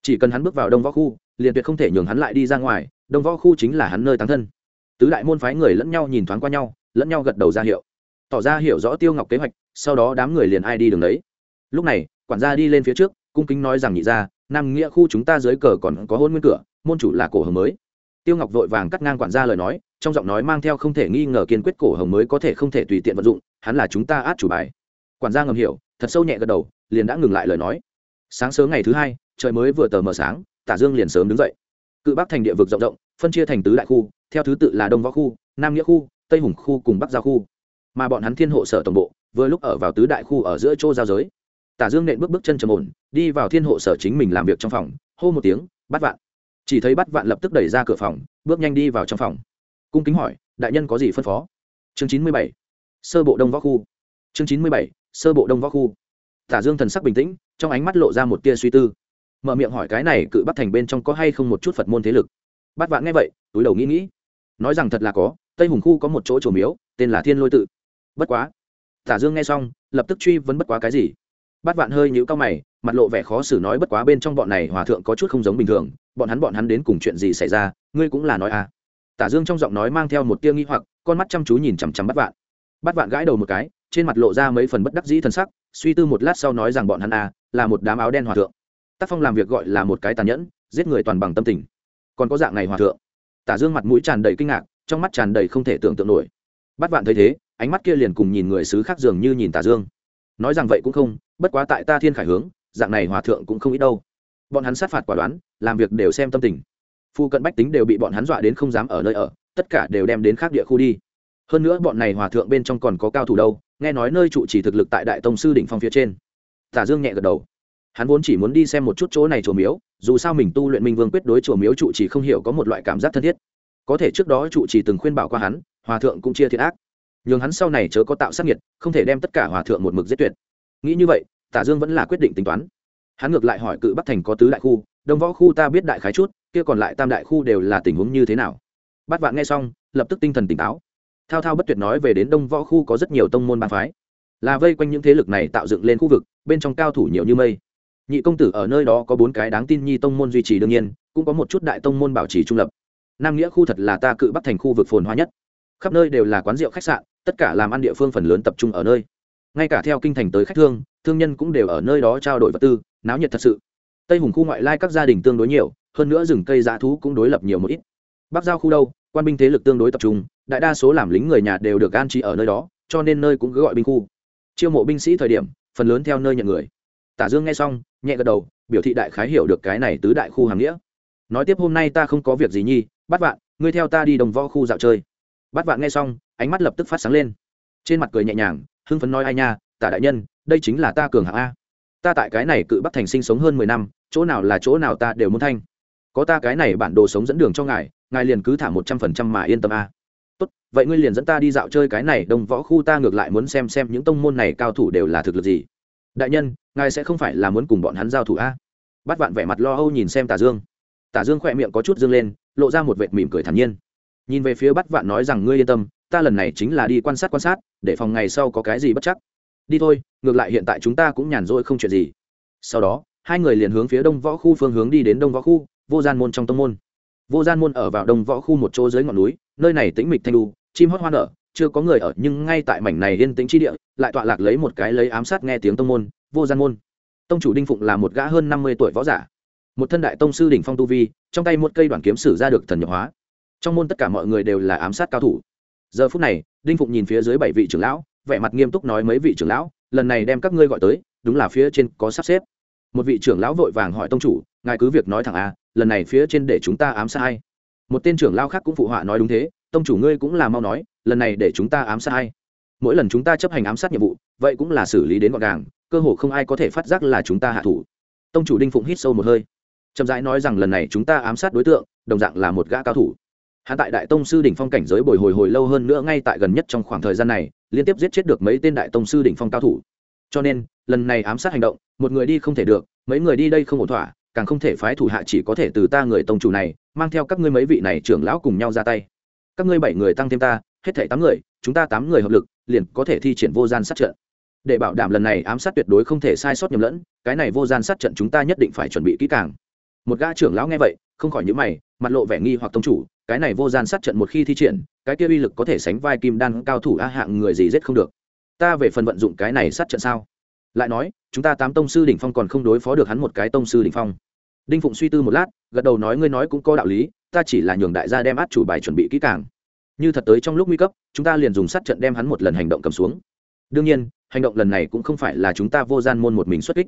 chỉ cần hắn bước vào đông võ khu, liền tuyệt không thể nhường hắn lại đi ra ngoài, đông võ khu chính là hắn nơi tán thân. Tứ đại môn phái người lẫn nhau nhìn thoáng qua nhau, lẫn nhau gật đầu ra hiệu. Tỏ ra hiểu rõ tiêu ngọc kế hoạch, sau đó đám người liền ai đi đường đấy lúc này, quản gia đi lên phía trước, cung kính nói rằng nhị ra nam nghĩa khu chúng ta dưới cờ còn có hôn nguyên cửa, môn chủ là cổ hồng mới. Tiêu ngọc vội vàng cắt ngang quản gia lời nói, trong giọng nói mang theo không thể nghi ngờ kiên quyết cổ hồng mới có thể không thể tùy tiện vận dụng, hắn là chúng ta át chủ bài. Quản gia ngầm hiểu, thật sâu nhẹ gật đầu, liền đã ngừng lại lời nói. Sáng sớm ngày thứ hai, trời mới vừa tờ mờ sáng, tả dương liền sớm đứng dậy. Cự bắc thành địa vực rộng rộng, phân chia thành tứ đại khu, theo thứ tự là đông võ khu, nam nghĩa khu, tây hùng khu cùng bắc giao khu. Mà bọn hắn thiên hộ sở tổng bộ, vừa lúc ở vào tứ đại khu ở giữa chỗ giao giới tả dương nện bước bước chân trầm ổn, đi vào thiên hộ sở chính mình làm việc trong phòng, hô một tiếng bắt vạn. Chỉ thấy bắt vạn lập tức đẩy ra cửa phòng, bước nhanh đi vào trong phòng. Cung kính hỏi, đại nhân có gì phân phó? Chương chín mươi bảy, sơ bộ đông võ khu. Chương chín mươi bảy, sơ bộ đông võ khu. Tả dương thần sắc bình tĩnh, trong ánh mắt lộ ra một tia suy tư. Mở miệng hỏi cái này cự bắt thành bên trong có hay không một chút phật môn thế lực? Bắt vạn nghe vậy, túi đầu nghĩ nghĩ. Nói rằng thật là có, tây hùng khu có một chỗ trổ miếu, tên là thiên lôi tự. Bất quá. Tả dương nghe xong, lập tức truy vấn bất quá cái gì. Bát vạn hơi nhũ cao mày, mặt lộ vẻ khó xử nói bất quá bên trong bọn này hòa thượng có chút không giống bình thường, bọn hắn bọn hắn đến cùng chuyện gì xảy ra, ngươi cũng là nói à. Tả dương trong giọng nói mang theo một tia nghi hoặc, con mắt chăm chú nhìn chằm chằm Bát vạn. Bát vạn gãi đầu một cái, trên mặt lộ ra mấy phần bất đắc dĩ thân sắc, suy tư một lát sau nói rằng bọn hắn à là một đám áo đen hòa thượng. Tác phong làm việc gọi là một cái tàn nhẫn, giết người toàn bằng tâm tình. Còn có dạng này hòa thượng. Tả dương mặt mũi tràn đầy kinh ngạc, trong mắt tràn đầy không thể tưởng tượng nổi. Bát vạn thấy thế, ánh mắt kia liền cùng nhìn người xứ khác dường như nhìn tả dương. Nói rằng vậy cũng không bất quá tại ta thiên khải hướng, dạng này hòa thượng cũng không ít đâu. Bọn hắn sát phạt quả đoán, làm việc đều xem tâm tình. Phu cận bách tính đều bị bọn hắn dọa đến không dám ở nơi ở, tất cả đều đem đến khác địa khu đi. Hơn nữa bọn này hòa thượng bên trong còn có cao thủ đâu, nghe nói nơi trụ chỉ thực lực tại đại tông sư đỉnh phong phía trên. Tả dương nhẹ gật đầu. Hắn vốn chỉ muốn đi xem một chút chỗ này chùa miếu, dù sao mình tu luyện minh vương quyết đối chùa miếu trụ chỉ không hiểu có một loại cảm giác thân thiết. Có thể trước đó trụ chỉ từng khuyên bảo qua hắn, hòa thượng cũng chia thiệt ác. Nhường hắn sau này chớ có tạo sát nhiệt không thể đem tất cả hòa thượng một mực giết tuyệt nghĩ như vậy, tả dương vẫn là quyết định tính toán. Hắn ngược lại hỏi cự bắc thành có tứ đại khu, đông võ khu ta biết đại khái chút, kia còn lại tam đại khu đều là tình huống như thế nào? Bát vạn nghe xong, lập tức tinh thần tỉnh táo. Thao thao bất tuyệt nói về đến đông võ khu có rất nhiều tông môn bang phái. Là vây quanh những thế lực này tạo dựng lên khu vực, bên trong cao thủ nhiều như mây. Nhị công tử ở nơi đó có bốn cái đáng tin nhi tông môn duy trì đương nhiên, cũng có một chút đại tông môn bảo trì trung lập. Nam nghĩa khu thật là ta cự bắc thành khu vực phồn hoa nhất. Khắp nơi đều là quán rượu khách sạn, tất cả làm ăn địa phương phần lớn tập trung ở nơi ngay cả theo kinh thành tới khách thương thương nhân cũng đều ở nơi đó trao đổi vật tư, náo nhiệt thật sự. Tây hùng khu ngoại lai các gia đình tương đối nhiều, hơn nữa rừng cây dã thú cũng đối lập nhiều một ít. Bắc giao khu đâu, quan binh thế lực tương đối tập trung, đại đa số làm lính người nhà đều được an trí ở nơi đó, cho nên nơi cũng cứ gọi binh khu. Chiêu mộ binh sĩ thời điểm, phần lớn theo nơi nhận người. Tả dương nghe xong, nhẹ gật đầu, biểu thị đại khái hiểu được cái này tứ đại khu hàng nghĩa. Nói tiếp hôm nay ta không có việc gì nhi, bắt vạn, ngươi theo ta đi đồng võ khu dạo chơi. Bắt vạn nghe xong, ánh mắt lập tức phát sáng lên. Trên mặt cười nhẹ nhàng hưng phấn nói ai nha, tả đại nhân, đây chính là ta cường hạng a. Ta tại cái này cự bắc thành sinh sống hơn mười năm, chỗ nào là chỗ nào ta đều muốn thanh. Có ta cái này bản đồ sống dẫn đường cho ngài ngài liền cứ thả một trăm phần trăm mà yên tâm a. Tốt, vậy ngươi liền dẫn ta đi dạo chơi cái này đồng võ khu ta ngược lại muốn xem xem những tông môn này cao thủ đều là thực lực gì. Đại nhân, ngài sẽ không phải là muốn cùng bọn hắn giao thủ a. Bắt vạn vẻ mặt lo âu nhìn xem tả dương. Tả dương khỏe miệng có chút dương lên, lộ ra một vệt mỉm cười thản nhiên. Nhìn về phía bắt vạn nói rằng, ngươi yên tâm ta lần này chính là đi quan sát quan sát, để phòng ngày sau có cái gì bất chắc. Đi thôi, ngược lại hiện tại chúng ta cũng nhàn rỗi không chuyện gì. Sau đó, hai người liền hướng phía đông võ khu phương hướng đi đến đông võ khu, vô gian môn trong tông môn. Vô gian môn ở vào đông võ khu một chỗ dưới ngọn núi, nơi này tĩnh mịch thanh lu chim hót hoa nở chưa có người ở, nhưng ngay tại mảnh này yên tĩnh chi địa, lại tọa lạc lấy một cái lấy ám sát nghe tiếng tông môn, vô gian môn. Tông chủ đinh phụng là một gã hơn năm mươi tuổi võ giả. Một thân đại tông sư đỉnh phong tu vi, trong tay một cây đoàn kiếm sử ra được thần nhập hóa. Trong môn tất cả mọi người đều là ám sát cao thủ giờ phút này, đinh phụng nhìn phía dưới bảy vị trưởng lão, vẻ mặt nghiêm túc nói mấy vị trưởng lão, lần này đem các ngươi gọi tới, đúng là phía trên có sắp xếp. Một vị trưởng lão vội vàng hỏi tông chủ, ngài cứ việc nói thẳng a lần này phía trên để chúng ta ám sát hay một tên trưởng lão khác cũng phụ họa nói đúng thế, tông chủ ngươi cũng là mau nói, lần này để chúng ta ám sát hay mỗi lần chúng ta chấp hành ám sát nhiệm vụ, vậy cũng là xử lý đến gọn gàng, cơ hồ không ai có thể phát giác là chúng ta hạ thủ. Tông chủ đinh phụng hít sâu một hơi, chậm rãi nói rằng lần này chúng ta ám sát đối tượng, đồng dạng là một gã cao thủ hạ tại đại tông sư đỉnh phong cảnh giới bồi hồi hồi lâu hơn nữa ngay tại gần nhất trong khoảng thời gian này, liên tiếp giết chết được mấy tên đại tông sư đỉnh phong cao thủ. Cho nên, lần này ám sát hành động, một người đi không thể được, mấy người đi đây không ổn thỏa, càng không thể phái thủ hạ chỉ có thể từ ta người tông chủ này, mang theo các ngươi mấy vị này trưởng lão cùng nhau ra tay. Các ngươi bảy người tăng thêm ta, hết thảy tám người, chúng ta tám người hợp lực, liền có thể thi triển vô gian sát trận. Để bảo đảm lần này ám sát tuyệt đối không thể sai sót nhầm lẫn, cái này vô gian sát trận chúng ta nhất định phải chuẩn bị kỹ càng. Một gã trưởng lão nghe vậy, không khỏi nhíu mày, mặt lộ vẻ nghi hoặc tông chủ cái này vô gian sát trận một khi thi triển, cái kia uy lực có thể sánh vai kim đan cao thủ a hạng người gì giết không được. Ta về phần vận dụng cái này sát trận sao? Lại nói, chúng ta tám tông sư đỉnh phong còn không đối phó được hắn một cái tông sư đỉnh phong. Đinh phụng suy tư một lát, gật đầu nói, ngươi nói cũng có đạo lý, ta chỉ là nhường đại gia đem át chủ bài chuẩn bị kỹ càng. Như thật tới trong lúc nguy cấp, chúng ta liền dùng sát trận đem hắn một lần hành động cầm xuống. Đương nhiên, hành động lần này cũng không phải là chúng ta vô gian môn một mình xuất kích.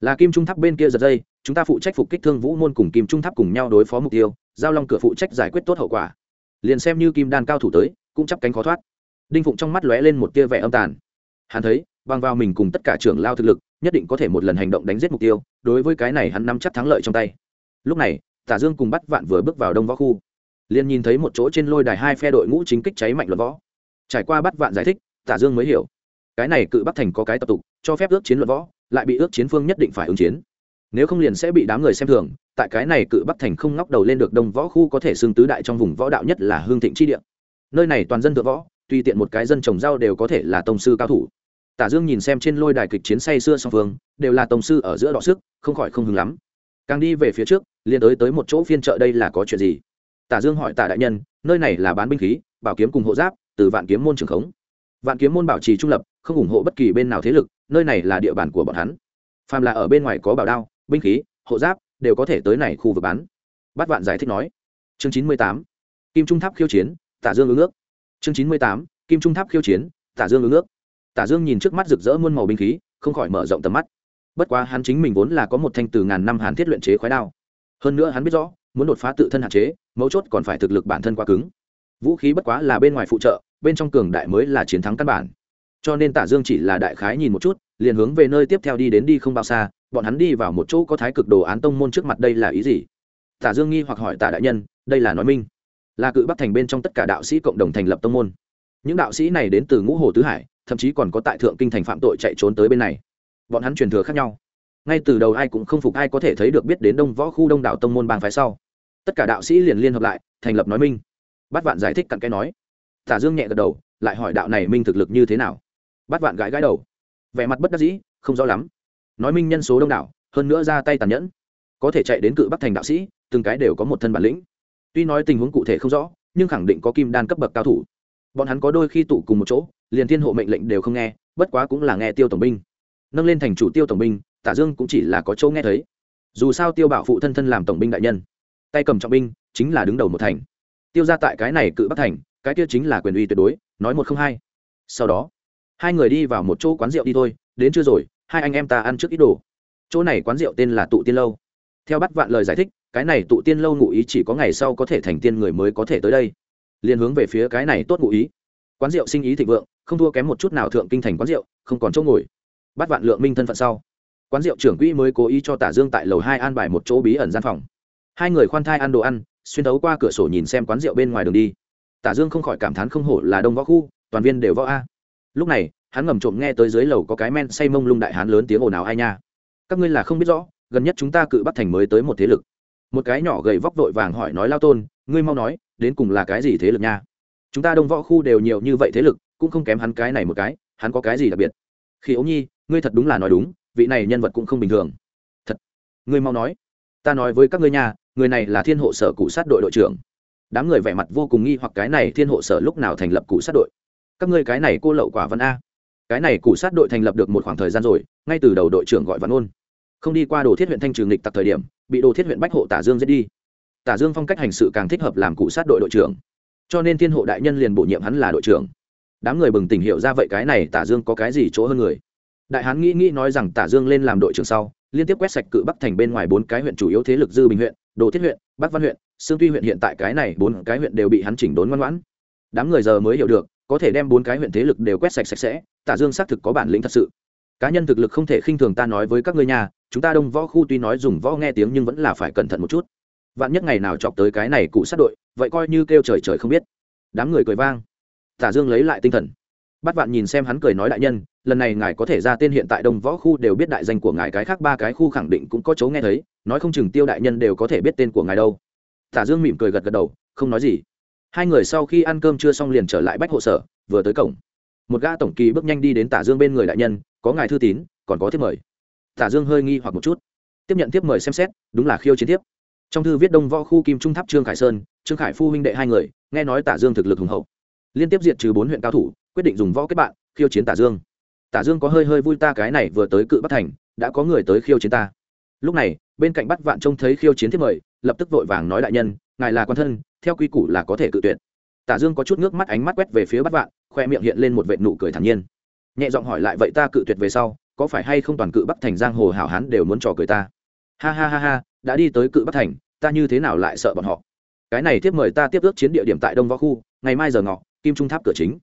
Là kim trung tháp bên kia giật dây, chúng ta phụ trách phục kích thương vũ môn cùng kim trung tháp cùng nhau đối phó mục tiêu giao long cửa phụ trách giải quyết tốt hậu quả. Liền xem như kim đan cao thủ tới, cũng chắp cánh khó thoát. Đinh phụng trong mắt lóe lên một tia vẻ âm tàn. Hắn thấy, bằng vào mình cùng tất cả trưởng lao thực lực, nhất định có thể một lần hành động đánh giết mục tiêu, đối với cái này hắn nắm chắc thắng lợi trong tay. Lúc này, tả dương cùng bắt vạn vừa bước vào đông võ khu. Liền nhìn thấy một chỗ trên lôi đài hai phe đội ngũ chính kích cháy mạnh luận võ. Trải qua bắt vạn giải thích, tả dương mới hiểu. Cái này cự bắc thành có cái tập tục, cho phép ước chiến luận võ, lại bị ước chiến phương nhất định phải ứng chiến nếu không liền sẽ bị đám người xem thường, tại cái này cự bắc thành không ngóc đầu lên được đông võ khu có thể xưng tứ đại trong vùng võ đạo nhất là hương thịnh chi địa. Nơi này toàn dân thượng võ, tùy tiện một cái dân trồng rau đều có thể là tông sư cao thủ. Tả dương nhìn xem trên lôi đài kịch chiến say xưa song phương, đều là tông sư ở giữa đọ sức, không khỏi không hứng lắm. Càng đi về phía trước, liền tới tới một chỗ phiên chợ đây là có chuyện gì? Tả dương hỏi tả đại nhân, nơi này là bán binh khí, bảo kiếm cùng hộ giáp, từ vạn kiếm môn trường khống. Vạn kiếm môn bảo trì trung lập, không ủng hộ bất kỳ bên nào thế lực, nơi này là địa bàn của bọn hắn. Phàm là ở bên ngoài có bảo đao binh khí, hộ giáp, đều có thể tới này khu vực bán. Bát vạn giải thích nói. Chương chín mươi tám. Kim trung tháp khiêu chiến, tả dương ứng ước. Chương chín mươi tám. Kim trung tháp khiêu chiến, tả dương ứng ước. Tả dương nhìn trước mắt rực rỡ muôn màu binh khí, không khỏi mở rộng tầm mắt. Bất quá hắn chính mình vốn là có một thanh từ ngàn năm hắn thiết luyện chế khói đao. Hơn nữa hắn biết rõ, muốn đột phá tự thân hạn chế, mấu chốt còn phải thực lực bản thân quá cứng. Vũ khí bất quá là bên ngoài phụ trợ, bên trong cường đại mới là chiến thắng căn bản. Cho nên tả dương chỉ là đại khái nhìn một chút, liền hướng về nơi tiếp theo đi đến đi không bao xa bọn hắn đi vào một chỗ có thái cực đồ án tông môn trước mặt đây là ý gì? Tả dương nghi hoặc hỏi tả đại nhân, đây là nói minh. Là cự bắc thành bên trong tất cả đạo sĩ cộng đồng thành lập tông môn. Những đạo sĩ này đến từ ngũ hồ tứ hải, thậm chí còn có tại thượng kinh thành phạm tội chạy trốn tới bên này. Bọn hắn truyền thừa khác nhau. Ngay từ đầu ai cũng không phục ai có thể thấy được biết đến đông võ khu đông đảo tông môn bang phái sau. Tất cả đạo sĩ liền liên hợp lại, thành lập nói minh. Bát vạn giải thích cặn cái nói. Tả dương nhẹ gật đầu, lại hỏi đạo này minh thực lực như thế nào. Bát vạn gãi gãi đầu. Vẻ mặt bất đắc dĩ, không rõ lắm nói minh nhân số đông đảo, hơn nữa ra tay tàn nhẫn. Có thể chạy đến cự bắc thành đạo sĩ, từng cái đều có một thân bản lĩnh. Tuy nói tình huống cụ thể không rõ, nhưng khẳng định có kim đan cấp bậc cao thủ. Bọn hắn có đôi khi tụ cùng một chỗ, liền thiên hộ mệnh lệnh đều không nghe, bất quá cũng là nghe tiêu tổng binh. Nâng lên thành chủ tiêu tổng binh, tả dương cũng chỉ là có chỗ nghe thấy. Dù sao tiêu bảo phụ thân thân làm tổng binh đại nhân, tay cầm trọng binh, chính là đứng đầu một thành. Tiêu ra tại cái này cự bắc thành, cái kia chính là quyền uy tuyệt đối, nói một không hai. Sau đó, hai người đi vào một chỗ quán rượu đi thôi, đến chưa rồi hai anh em ta ăn trước ít đồ. Chỗ này quán rượu tên là tụ tiên lâu. Theo bắt vạn lời giải thích, cái này tụ tiên lâu ngụ ý chỉ có ngày sau có thể thành tiên người mới có thể tới đây. Liền hướng về phía cái này tốt ngụ ý. Quán rượu sinh ý thịnh vượng, không thua kém một chút nào thượng kinh thành quán rượu, không còn chỗ ngồi. Bắt vạn lượng minh thân phận sau. Quán rượu trưởng quỹ mới cố ý cho tả dương tại lầu hai an bài một chỗ bí ẩn gian phòng. Hai người khoan thai ăn đồ ăn, xuyên thấu qua cửa sổ nhìn xem quán rượu bên ngoài đường đi. Tả dương không khỏi cảm thán không hổ là đông võ khu, toàn viên đều võ a. Lúc này hắn ngầm trộm nghe tới dưới lầu có cái men say mông lung đại hán lớn tiếng ồn ào ai nha. Các ngươi là không biết rõ, gần nhất chúng ta cự bắt thành mới tới một thế lực. Một cái nhỏ gầy vóc vội vàng hỏi nói, lao tôn, ngươi mau nói, đến cùng là cái gì thế lực nha? Chúng ta đông võ khu đều nhiều như vậy thế lực, cũng không kém hắn cái này một cái, hắn có cái gì đặc biệt? Khi ấu nhi, ngươi thật đúng là nói đúng, vị này nhân vật cũng không bình thường. Thật, ngươi mau nói. Ta nói với các ngươi nhà người này là thiên hộ sở cụ sát đội đội trưởng. Đám người vẻ mặt vô cùng nghi hoặc cái này thiên hộ sở lúc nào thành lập cụ sát đội. Các ngươi cái này cô lậu quả văn a cái này cụ sát đội thành lập được một khoảng thời gian rồi, ngay từ đầu đội trưởng gọi văn ôn không đi qua đồ thiết huyện thanh trường nghịch tặc thời điểm, bị đồ thiết huyện bách hộ tả dương giết đi. Tả dương phong cách hành sự càng thích hợp làm cụ sát đội đội trưởng. Cho nên thiên hộ đại nhân liền bổ nhiệm hắn là đội trưởng. Đám người bừng tỉnh hiểu ra vậy cái này tả dương có cái gì chỗ hơn người. Đại hán nghĩ nghĩ nói rằng tả dương lên làm đội trưởng sau, liên tiếp quét sạch cự bắc thành bên ngoài bốn cái huyện chủ yếu thế lực dư bình huyện, đồ thiết huyện, bắc văn huyện, sương tuy huyện hiện tại cái này bốn cái huyện đều bị hắn chỉnh đốn ngoan ngoãn. Đám người giờ mới hiểu được có thể đem bốn cái huyện thế lực đều quét sạch sạch sẽ, tả dương xác thực có bản lĩnh thật sự. Cá nhân thực lực không thể khinh thường ta nói với các ngươi nhà chúng ta đông võ khu tuy nói dùng võ nghe tiếng nhưng vẫn là phải cẩn thận một chút. Vạn nhất ngày nào chọc tới cái này cụ sát đội, vậy coi như kêu trời trời không biết. Đám người cười vang. Tả dương lấy lại tinh thần. Bắt vạn nhìn xem hắn cười nói đại nhân, lần này ngài có thể ra tên hiện tại đông võ khu đều biết đại danh của ngài cái khác ba cái khu khẳng định cũng có chỗ nghe thấy, nói không chừng tiêu đại nhân đều có thể biết tên của ngài đâu. Tả dương mỉm cười gật gật đầu, không nói gì hai người sau khi ăn cơm chưa xong liền trở lại bách hộ sở, vừa tới cổng. Một gã tổng kỳ bước nhanh đi đến tả dương bên người đại nhân, có ngài thư tín, còn có thiếp mời. Tả dương hơi nghi hoặc một chút. Tiếp nhận thiếp mời xem xét, đúng là khiêu chiến thiếp. Trong thư viết đông võ khu kim trung tháp trương khải sơn, trương khải phu huynh đệ hai người, nghe nói tả dương thực lực hùng hậu. Liên tiếp diệt trừ bốn huyện cao thủ, quyết định dùng võ kết bạn, khiêu chiến tả dương. Tả dương có hơi hơi vui ta cái này vừa tới cự bắc thành, đã có người tới khiêu chiến ta. Lúc này, bên cạnh bắt vạn trông thấy khiêu chiến thiếp mời, lập tức vội vàng nói đại nhân, ngài là quan thân theo quy củ là có thể cự tuyệt. Tả dương có chút nước mắt ánh mắt quét về phía bát vạn, khoe miệng hiện lên một vệ nụ cười thản nhiên. Nhẹ giọng hỏi lại, vậy ta cự tuyệt về sau, có phải hay không toàn cự bắc thành giang hồ hảo hán đều muốn trò cười ta? Ha ha ha ha, đã đi tới cự bắc thành, ta như thế nào lại sợ bọn họ? Cái này tiếp mời ta tiếp ước chiến địa điểm tại đông võ khu, ngày mai giờ ngọ, kim trung tháp cửa chính.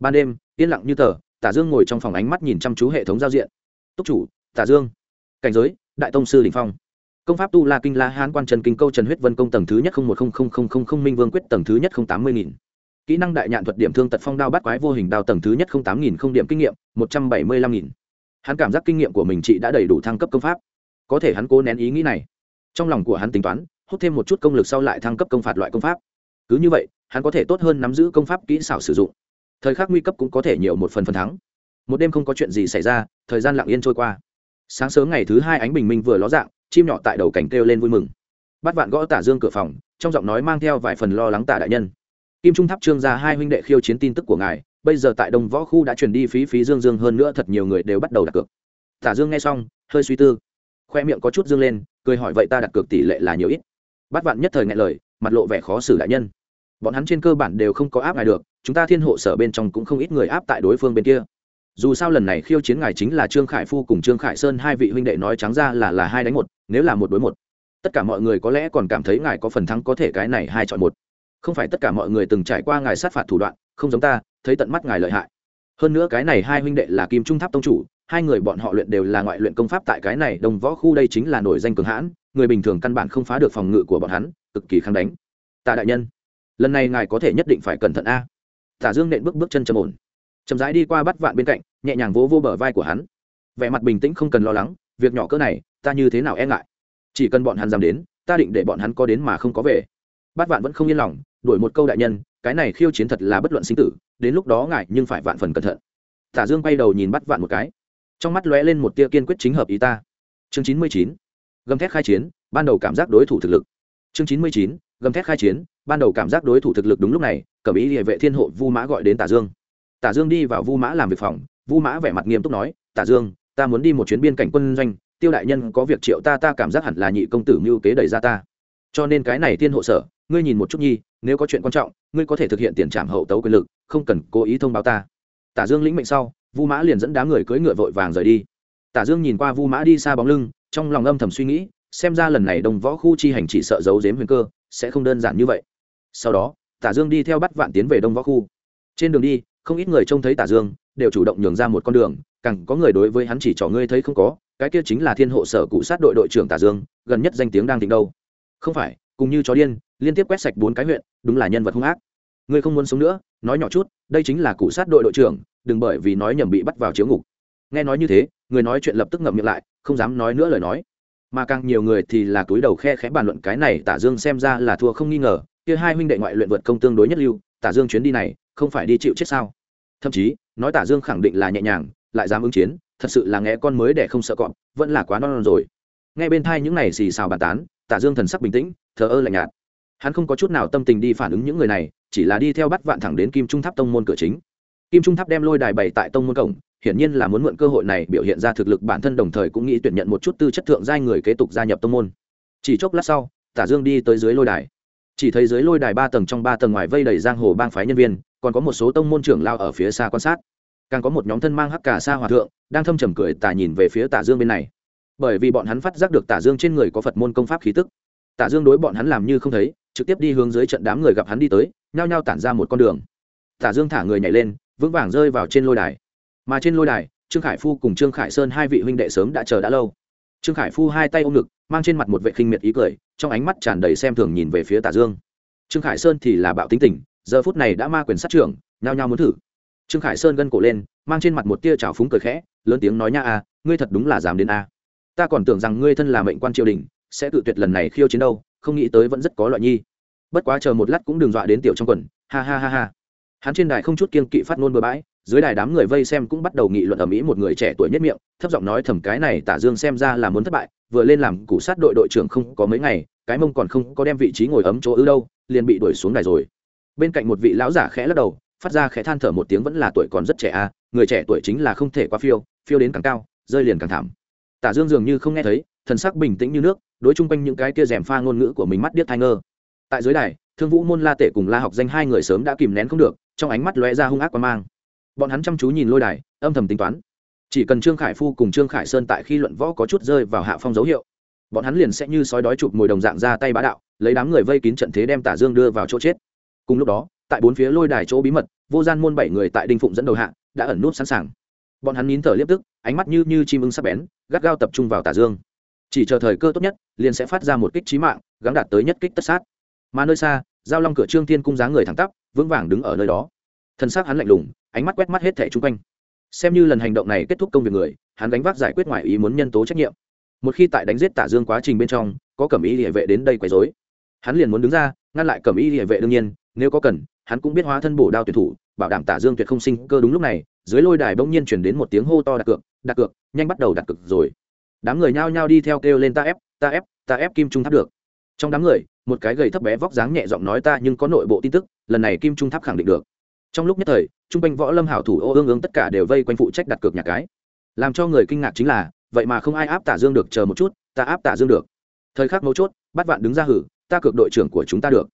Ban đêm, yên lặng như tờ, tả dương ngồi trong phòng ánh mắt nhìn chăm chú hệ thống giao diện. Túc chủ, tả dương. Cảnh giới, đại tông sư đình phong công pháp tu la kinh la hán quan trần kinh câu trần huyết vân công tầng thứ nhất không một không không không không không minh vương quyết tầng thứ nhất không tám mươi nghìn. Kỹ năng đại nhạn thuật điểm thương tật phong đao bắt quái vô hình đao tầng thứ nhất không tám nghìn không điểm kinh nghiệm, một trăm bảy mươi lăm nghìn. Hắn cảm giác kinh nghiệm của mình chị đã đầy đủ thăng cấp công pháp. Có thể hắn cố nén ý nghĩ này. Trong lòng của hắn tính toán, hút thêm một chút công lực sau lại thăng cấp công phạt loại công pháp. Cứ như vậy, hắn có thể tốt hơn nắm giữ công pháp kỹ xảo sử dụng. Thời khắc nguy cấp cũng có thể nhiều một phần phần thắng. Một đêm không có chuyện gì xảy ra, thời gian lặng yên trôi qua. Sáng sớm ngày thứ hai ánh bình minh vừa ló dạng chim nhỏ tại đầu cảnh kêu lên vui mừng. Bắt vạn gõ tả dương cửa phòng, trong giọng nói mang theo vài phần lo lắng tả đại nhân. Kim trung tháp trương ra hai huynh đệ khiêu chiến tin tức của ngài, bây giờ tại đông võ khu đã truyền đi phí phí dương dương, hơn nữa thật nhiều người đều bắt đầu đặt cược. Tả dương nghe xong, hơi suy tư. Khoe miệng có chút dương lên, cười hỏi vậy ta đặt cược tỷ lệ là nhiều ít? Bắt vạn nhất thời ngại lời, mặt lộ vẻ khó xử đại nhân. Bọn hắn trên cơ bản đều không có áp ngài được, chúng ta thiên hộ sở bên trong cũng không ít người áp tại đối phương bên kia dù sao lần này khiêu chiến ngài chính là trương khải phu cùng trương khải sơn, hai vị huynh đệ nói trắng ra là là hai đánh một, nếu là một đối một. Tất cả mọi người có lẽ còn cảm thấy ngài có phần thắng có thể cái này hai chọn một. Không phải tất cả mọi người từng trải qua ngài sát phạt thủ đoạn, không giống ta, thấy tận mắt ngài lợi hại. Hơn nữa cái này hai huynh đệ là kim trung tháp tông chủ, hai người bọn họ luyện đều là ngoại luyện công pháp tại cái này đồng võ khu đây chính là nổi danh cường hãn, người bình thường căn bản không phá được phòng ngự của bọn hắn, cực kỳ kháng đánh. Tạ đại nhân, lần này ngài có thể nhất định phải cẩn thận a. Tả dương nện bước bước chân trầm ổn chậm rãi đi qua bắt vạn bên cạnh, nhẹ nhàng vỗ vô bờ vai của hắn. Vẻ mặt bình tĩnh không cần lo lắng, việc nhỏ cỡ này, ta như thế nào e ngại? Chỉ cần bọn hắn dám đến, ta định để bọn hắn có đến mà không có về. Bắt vạn vẫn không yên lòng đổi một câu đại nhân, cái này khiêu chiến thật là bất luận sinh tử, đến lúc đó ngại nhưng phải vạn phần cẩn thận. Tả dương quay đầu nhìn bắt vạn một cái. Trong mắt lóe lên một tia kiên quyết chính hợp ý ta. Chương chín mươi chín, gầm thét khai chiến, ban đầu cảm giác đối thủ thực lực. Chương chín mươi chín, gầm thét khai chiến, ban đầu cảm giác đối thủ thực lực đúng lúc này, cẩm ý địa vệ thiên hộ vu mã gọi đến tả dương tả dương đi vào vu mã làm việc phòng, vu mã vẻ mặt nghiêm túc nói, tả dương, ta muốn đi một chuyến biên cảnh quân doanh, tiêu đại nhân có việc triệu ta ta cảm giác hẳn là nhị công tử mưu kế đẩy ra ta. Cho nên cái này thiên hộ sở, ngươi nhìn một chút nhi, nếu có chuyện quan trọng, ngươi có thể thực hiện tiền trảm hậu tấu quyền lực, không cần cố ý thông báo ta. Tả dương lĩnh mệnh sau, vu mã liền dẫn đám người cưỡi ngựa vội vàng rời đi. Tả dương nhìn qua vu mã đi xa bóng lưng, trong lòng âm thầm suy nghĩ, xem ra lần này đồng võ khu chi hành chỉ sợ giấu giếm huyền cơ, sẽ không đơn giản như vậy. Sau đó, tả dương đi theo bắt vạn tiến về đông võ khu. Trên đường đi không ít người trông thấy tả dương, đều chủ động nhường ra một con đường, càng có người đối với hắn chỉ trỏ ngươi thấy không có, cái kia chính là thiên hộ sở cụ sát đội đội trưởng tả dương, gần nhất danh tiếng đang thịnh đâu. Không phải, cùng như chó điên, liên tiếp quét sạch bốn cái huyện, đúng là nhân vật hung ác. Ngươi không muốn sống nữa, nói nhỏ chút, đây chính là cụ sát đội đội trưởng, đừng bởi vì nói nhầm bị bắt vào chiếu ngục. Nghe nói như thế, người nói chuyện lập tức ngậm miệng lại, không dám nói nữa lời nói. Mà càng nhiều người thì là túi đầu khe khẽ bàn luận cái này tả dương xem ra là thua không nghi ngờ, kia hai huynh đệ ngoại luyện vượt công tương đối nhất lưu, tả dương chuyến đi này không phải đi chịu chết sao? Thậm chí nói tả dương khẳng định là nhẹ nhàng lại dám ứng chiến thật sự là nghe con mới để không sợ cọp vẫn là quá non, non rồi. Nghe bên thai những này xì xào bàn tán tả dương thần sắc bình tĩnh thờ ơ lạnh nhạt. Hắn không có chút nào tâm tình đi phản ứng những người này chỉ là đi theo bắt vạn thẳng đến kim trung tháp tông môn cửa chính. Kim trung tháp đem lôi đài bày tại tông môn cổng hiển nhiên là muốn mượn cơ hội này biểu hiện ra thực lực bản thân đồng thời cũng nghĩ tuyển nhận một chút tư chất thượng giai người kế tục gia nhập tông môn. Chỉ chốc lát sau tả dương đi tới dưới lôi đài. Chỉ thấy dưới lôi đài ba tầng trong ba tầng ngoài vây đầy giang hồ bang phái nhân viên còn có một số tông môn trưởng lao ở phía xa quan sát. Càng có một nhóm thân mang hắc cả xa hòa thượng đang thâm trầm cười tà nhìn về phía tả dương bên này. Bởi vì bọn hắn phát giác được tả dương trên người có phật môn công pháp khí tức. Tả dương đối bọn hắn làm như không thấy, trực tiếp đi hướng dưới trận đám người gặp hắn đi tới, nhao nhao tản ra một con đường. Tả dương thả người nhảy lên, vững vàng rơi vào trên lôi đài. Mà trên lôi đài, trương khải phu cùng trương khải sơn hai vị huynh đệ sớm đã chờ đã lâu. Trương khải phu hai tay ôm ngực, mang trên mặt một vệ khinh miệt ý cười, trong ánh mắt tràn đầy xem thường nhìn về phía tả dương. Trương khải sơn thì là bạo tính tình giờ phút này đã ma quyền sát trưởng, nhao nhao muốn thử. Trương khải sơn gân cổ lên, mang trên mặt một tia trào phúng cười khẽ, lớn tiếng nói nha a, ngươi thật đúng là dám đến a. Ta còn tưởng rằng ngươi thân là mệnh quan triều đình, sẽ tự tuyệt lần này khiêu chiến đâu, không nghĩ tới vẫn rất có loại nhi. Bất quá chờ một lát cũng đừng dọa đến tiểu trong quần, ha ha ha ha. Hắn trên đài không chút kiên kỵ phát ngôn bừa bãi, dưới đài đám người vây xem cũng bắt đầu nghị luận ở mỹ một người trẻ tuổi nhất miệng, thấp giọng nói thầm cái này tả dương xem ra là muốn thất bại, vừa lên làm củ sát đội đội trưởng không có mấy ngày, cái mông còn không có đem vị trí ngồi ấm chỗ ư đâu, liền bị đuổi xuống đài rồi bên cạnh một vị lão giả khẽ lắc đầu phát ra khẽ than thở một tiếng vẫn là tuổi còn rất trẻ à, người trẻ tuổi chính là không thể qua phiêu phiêu đến càng cao rơi liền càng thảm. Tả dương dường như không nghe thấy thần sắc bình tĩnh như nước đối chung quanh những cái kia rèm pha ngôn ngữ của mình mắt điếc thai ngơ. Tại dưới đài thương vũ môn la tể cùng la học danh hai người sớm đã kìm nén không được trong ánh mắt lóe ra hung ác quan mang. Bọn hắn chăm chú nhìn lôi đài âm thầm tính toán. Chỉ cần trương khải phu cùng trương khải sơn tại khi luận võ có chút rơi vào hạ phong dấu hiệu bọn hắn liền sẽ như sói đói chụp mồi đồng dạng ra tay bá đạo lấy đám người vây kín trận thế đem tả dương đưa vào chỗ chết cùng lúc đó, tại bốn phía lôi đài chỗ bí mật, vô gian môn bảy người tại đinh phụng dẫn đầu hạ, đã ẩn nút sẵn sàng. Bọn hắn nín thở liếp tức, ánh mắt như như chim ưng sắc bén, gắt gao tập trung vào tả dương. Chỉ chờ thời cơ tốt nhất, liền sẽ phát ra một kích trí mạng gắn đạt tới nhất kích tất sát. Mà nơi xa, giao long cửa trương thiên cung dáng người thẳng tắp, vững vàng đứng ở nơi đó. Thân xác hắn lạnh lùng, ánh mắt quét mắt hết thẻ chung quanh. Xem như lần hành động này kết thúc công việc người, hắn đánh vác giải quyết ngoài ý muốn nhân tố trách nhiệm. Một khi tại đánh giết tả dương quá trình bên trong, có cẩm ý địa vệ đến đây quấy rối hắn liền muốn đứng ra, ngăn lại cẩm y địa vệ đương nhiên, nếu có cần, hắn cũng biết hóa thân bổ đao tuyệt thủ, bảo đảm tả dương tuyệt không sinh cơ đúng lúc này, dưới lôi đài bỗng nhiên chuyển đến một tiếng hô to đặt cược đặt cược, nhanh bắt đầu đặt cược rồi. Đám người nhao nhao đi theo kêu lên ta ép ta ép ta ép kim trung tháp được. Trong đám người, một cái gầy thấp bé vóc dáng nhẹ giọng nói ta nhưng có nội bộ tin tức, lần này kim trung tháp khẳng định được. Trong lúc nhất thời, trung quanh võ lâm hảo thủ ô ương ương tất cả đều vây quanh phụ trách đặt cược nhà cái. Làm cho người kinh ngạc chính là, vậy mà không ai áp tả dương được, chờ một chút, ta áp tả dương được. Thời khắc mấu chốt, bắt vạn đứng ra hử ta cược đội trưởng của chúng ta được.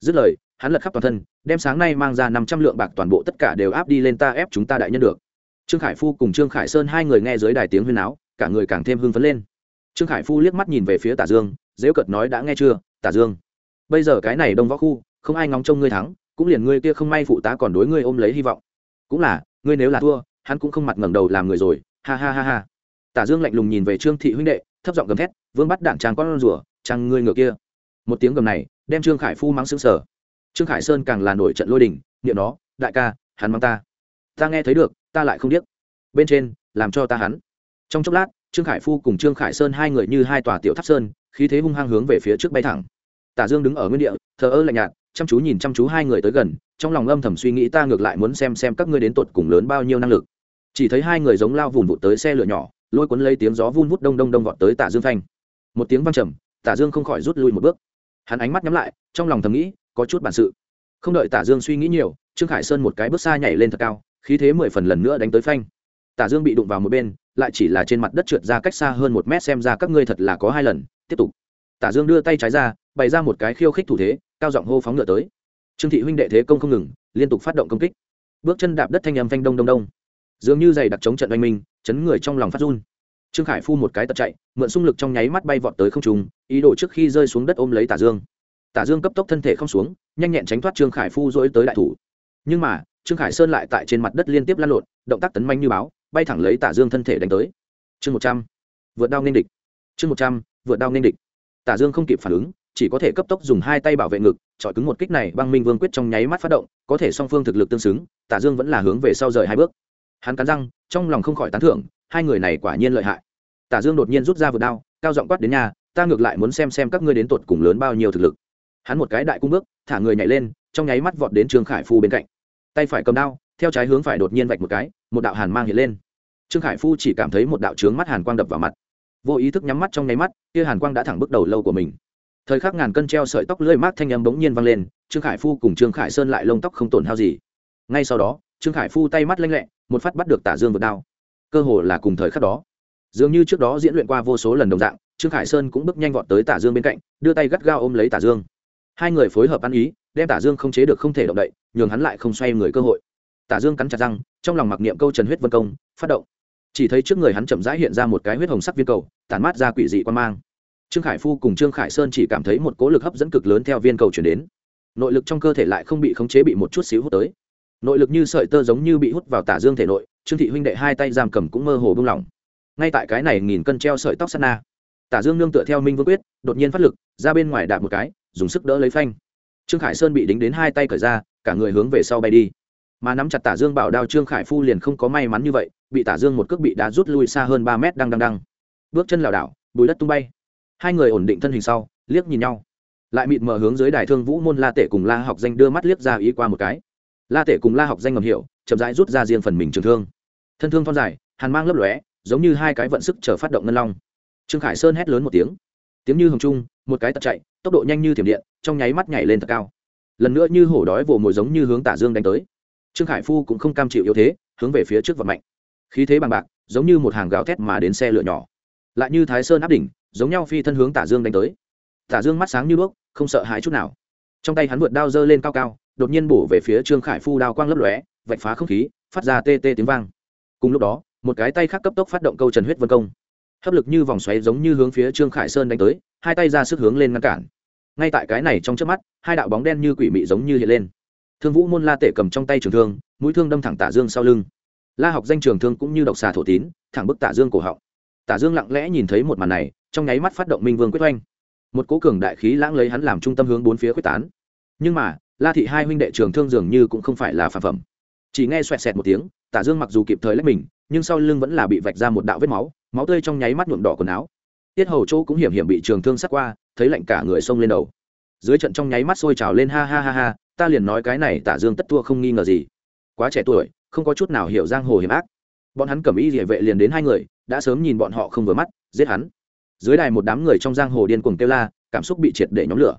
Dứt lời, hắn lật khắp toàn thân, đem sáng nay mang ra năm trăm lượng bạc toàn bộ tất cả đều áp đi lên ta ép chúng ta đại nhân được. Trương khải phu cùng trương khải sơn hai người nghe dưới đài tiếng huyên áo cả người càng thêm hưng phấn lên. Trương khải phu liếc mắt nhìn về phía tả dương, dễ cợt nói đã nghe chưa, tả dương? Bây giờ cái này đông võ khu, không ai ngóng trông ngươi thắng, cũng liền ngươi kia không may phụ tá còn đối ngươi ôm lấy hy vọng. Cũng là, ngươi nếu là thua, hắn cũng không mặt ngẩng đầu làm người rồi, ha ha ha ha. Tả dương lạnh lùng nhìn về trương thị huynh đệ, thấp giọng gầm thét, vương bắt đảng trang con rùa trang ngươi ngựa kia một tiếng gầm này đem trương khải phu mắng sững sờ. Trương khải sơn càng là nổi trận lôi đình, niệm nó, đại ca, hắn mắng ta. Ta nghe thấy được, ta lại không biết bên trên, làm cho ta hắn. Trong chốc lát, trương khải phu cùng trương khải sơn hai người như hai tòa tiểu tháp sơn, khí thế hung hăng hướng về phía trước bay thẳng. Tả dương đứng ở nguyên địa, thờ ơ lạnh nhạt, chăm chú nhìn chăm chú hai người tới gần, trong lòng âm thầm suy nghĩ ta ngược lại muốn xem xem các ngươi đến tột cùng lớn bao nhiêu năng lực. Chỉ thấy hai người giống lao vùn vụt tới xe lửa nhỏ, lôi cuốn lấy tiếng gió vun vút đông đông đông vọt tới tả dương thanh một tiếng vang trầm, tả dương không khỏi rút lui một bước hắn ánh mắt nhắm lại, trong lòng thầm nghĩ, có chút bản sự. Không đợi tả dương suy nghĩ nhiều, trương khải sơn một cái bước xa nhảy lên thật cao, khí thế mười phần lần nữa đánh tới phanh. Tả dương bị đụng vào một bên, lại chỉ là trên mặt đất trượt ra cách xa hơn một mét xem ra các ngươi thật là có hai lần, tiếp tục. Tả dương đưa tay trái ra, bày ra một cái khiêu khích thủ thế, cao giọng hô phóng ngựa tới. Trương thị huynh đệ thế công không ngừng, liên tục phát động công kích. Bước chân đạp đất thanh âm phanh đông đông đông. Dường như giày đặc chống trận oanh minh, chấn người trong lòng phát run trương khải phu một cái tật chạy, mượn xung lực trong nháy mắt bay vọt tới không trùng ý đồ trước khi rơi xuống đất ôm lấy tả dương. Tả dương cấp tốc thân thể không xuống, nhanh nhẹn tránh thoát trương khải phu dỗi tới đại thủ. Nhưng mà, trương khải sơn lại tại trên mặt đất liên tiếp lăn lộn, động tác tấn manh như báo, bay thẳng lấy tả dương thân thể đánh tới. Chương một trăm, vượt đao nên địch. Chương một trăm, vượt đao nên địch. Tả dương không kịp phản ứng, chỉ có thể cấp tốc dùng hai tay bảo vệ ngực, chọi cứng một kích này băng minh vương quyết trong nháy mắt phát động, có thể song phương thực lực tương xứng, tả dương vẫn là hướng về sau rời hai bước. Hắn cắn răng, trong lòng không khỏi tán thưởng hai người này quả nhiên lợi hại. Tả dương đột nhiên rút ra vượt đao, cao giọng quát đến nhà, ta ngược lại muốn xem xem các ngươi đến tột cùng lớn bao nhiêu thực lực. Hắn một cái đại cung bước, thả người nhảy lên, trong nháy mắt vọt đến trương khải phu bên cạnh. Tay phải cầm đao, theo trái hướng phải đột nhiên vạch một cái, một đạo hàn mang hiện lên. Trương khải phu chỉ cảm thấy một đạo trướng mắt hàn quang đập vào mặt. Vô ý thức nhắm mắt trong nháy mắt, kia hàn quang đã thẳng bước đầu lâu của mình. Thời khắc ngàn cân treo sợi tóc lưỡi mát thanh âm bỗng nhiên vang lên, trương khải phu cùng trương khải sơn lại lông tóc không tổn hao gì. Ngay sau đó, trương khải phu tay mắt lanh lẹ, một phát bắt được tả dương vượt đao cơ hồ là cùng thời khắc đó. Dường như trước đó diễn luyện qua vô số lần đồng dạng, trương khải sơn cũng bước nhanh vọt tới tả dương bên cạnh, đưa tay gắt gao ôm lấy tả dương. Hai người phối hợp ăn ý, đem tả dương không chế được không thể động đậy, nhường hắn lại không xoay người cơ hội. Tả dương cắn chặt răng, trong lòng mặc niệm câu trần huyết vân công, phát động. Chỉ thấy trước người hắn chậm rãi hiện ra một cái huyết hồng sắc viên cầu, tản mát ra quỷ dị quan mang. Trương khải phu cùng trương khải sơn chỉ cảm thấy một cố lực hấp dẫn cực lớn theo viên cầu chuyển đến. Nội lực trong cơ thể lại không bị khống chế bị một chút xíu hút tới. Nội lực như sợi tơ giống như bị hút vào tả dương thể nội trương thị huynh đệ hai tay giam cầm cũng mơ hồ buông lỏng. Ngay tại cái này nghìn cân treo sợi tóc sắt na, tả dương nương tựa theo minh vương quyết, đột nhiên phát lực, ra bên ngoài đạp một cái, dùng sức đỡ lấy phanh. Trương khải sơn bị đính đến hai tay cởi ra, cả người hướng về sau bay đi. Mà nắm chặt tả dương bảo đao trương khải phu liền không có may mắn như vậy, bị tả dương một cước bị đá rút lui xa hơn ba mét đang đang đang bước chân lảo đảo, bùi đất tung bay. Hai người ổn định thân hình sau, liếc nhìn nhau. Lại mịt mờ hướng dưới đài thương vũ môn la tể cùng la học danh đưa mắt liếc ra ý qua một cái. La tể cùng la học danh ngầm hiểu chậm rãi rút ra riêng phần mình trường thương. Thân thương thon dài, hàn mang lấp lóe, giống như hai cái vận sức chờ phát động ngân long. Trương khải sơn hét lớn một tiếng. Tiếng như hồng trung, một cái tật chạy, tốc độ nhanh như thiểm điện, trong nháy mắt nhảy lên thật cao. Lần nữa như hổ đói vồ mồi giống như hướng tả dương đánh tới. Trương khải phu cũng không cam chịu yếu thế, hướng về phía trước vật mạnh. Khí thế bằng bạc, giống như một hàng gáo thét mà đến xe lửa nhỏ. Lại như thái sơn áp đỉnh, giống nhau phi thân hướng tả dương đánh tới. Tả dương mắt sáng như đuốc, không sợ hãi chút nào. Trong tay hắn vượt đao dơ lên cao cao, đột nhiên bổ về phía trương khải phu đao quang lấp lóe vạch phá không khí, phát ra tê tê tiếng vang. Cùng lúc đó, một cái tay khác cấp tốc phát động câu trần huyết vân công. Hấp lực như vòng xoáy giống như hướng phía trương khải sơn đánh tới, hai tay ra sức hướng lên ngăn cản. Ngay tại cái này trong trước mắt, hai đạo bóng đen như quỷ mị giống như hiện lên. Thương vũ môn la tể cầm trong tay trường thương, mũi thương đâm thẳng tả dương sau lưng. La học danh trường thương cũng như độc xà thổ tín, thẳng bức tả dương cổ họng. Tả dương lặng lẽ nhìn thấy một màn này, trong nháy mắt phát động minh vương quyết oanh. Một cố cường đại khí lãng lấy hắn làm trung tâm hướng bốn phía quyết tán. Nhưng mà, la thị hai huynh đệ trường thương dường như cũng không phải là phản phẩm chỉ nghe xoẹt xẹt một tiếng, tả dương mặc dù kịp thời lách mình, nhưng sau lưng vẫn là bị vạch ra một đạo vết máu máu tươi trong nháy mắt nhuộm đỏ quần áo. Tiết hầu chỗ cũng hiểm hiểm bị trường thương sát qua, thấy lạnh cả người xông lên đầu. Dưới trận trong nháy mắt sôi trào lên ha ha ha ha, ta liền nói cái này tả dương tất thua không nghi ngờ gì. Quá trẻ tuổi, không có chút nào hiểu giang hồ hiểm ác. Bọn hắn cầm ý địa vệ liền đến hai người, đã sớm nhìn bọn họ không vừa mắt, giết hắn. Dưới đài một đám người trong giang hồ điên cuồng kêu la, cảm xúc bị triệt để nhóm lửa.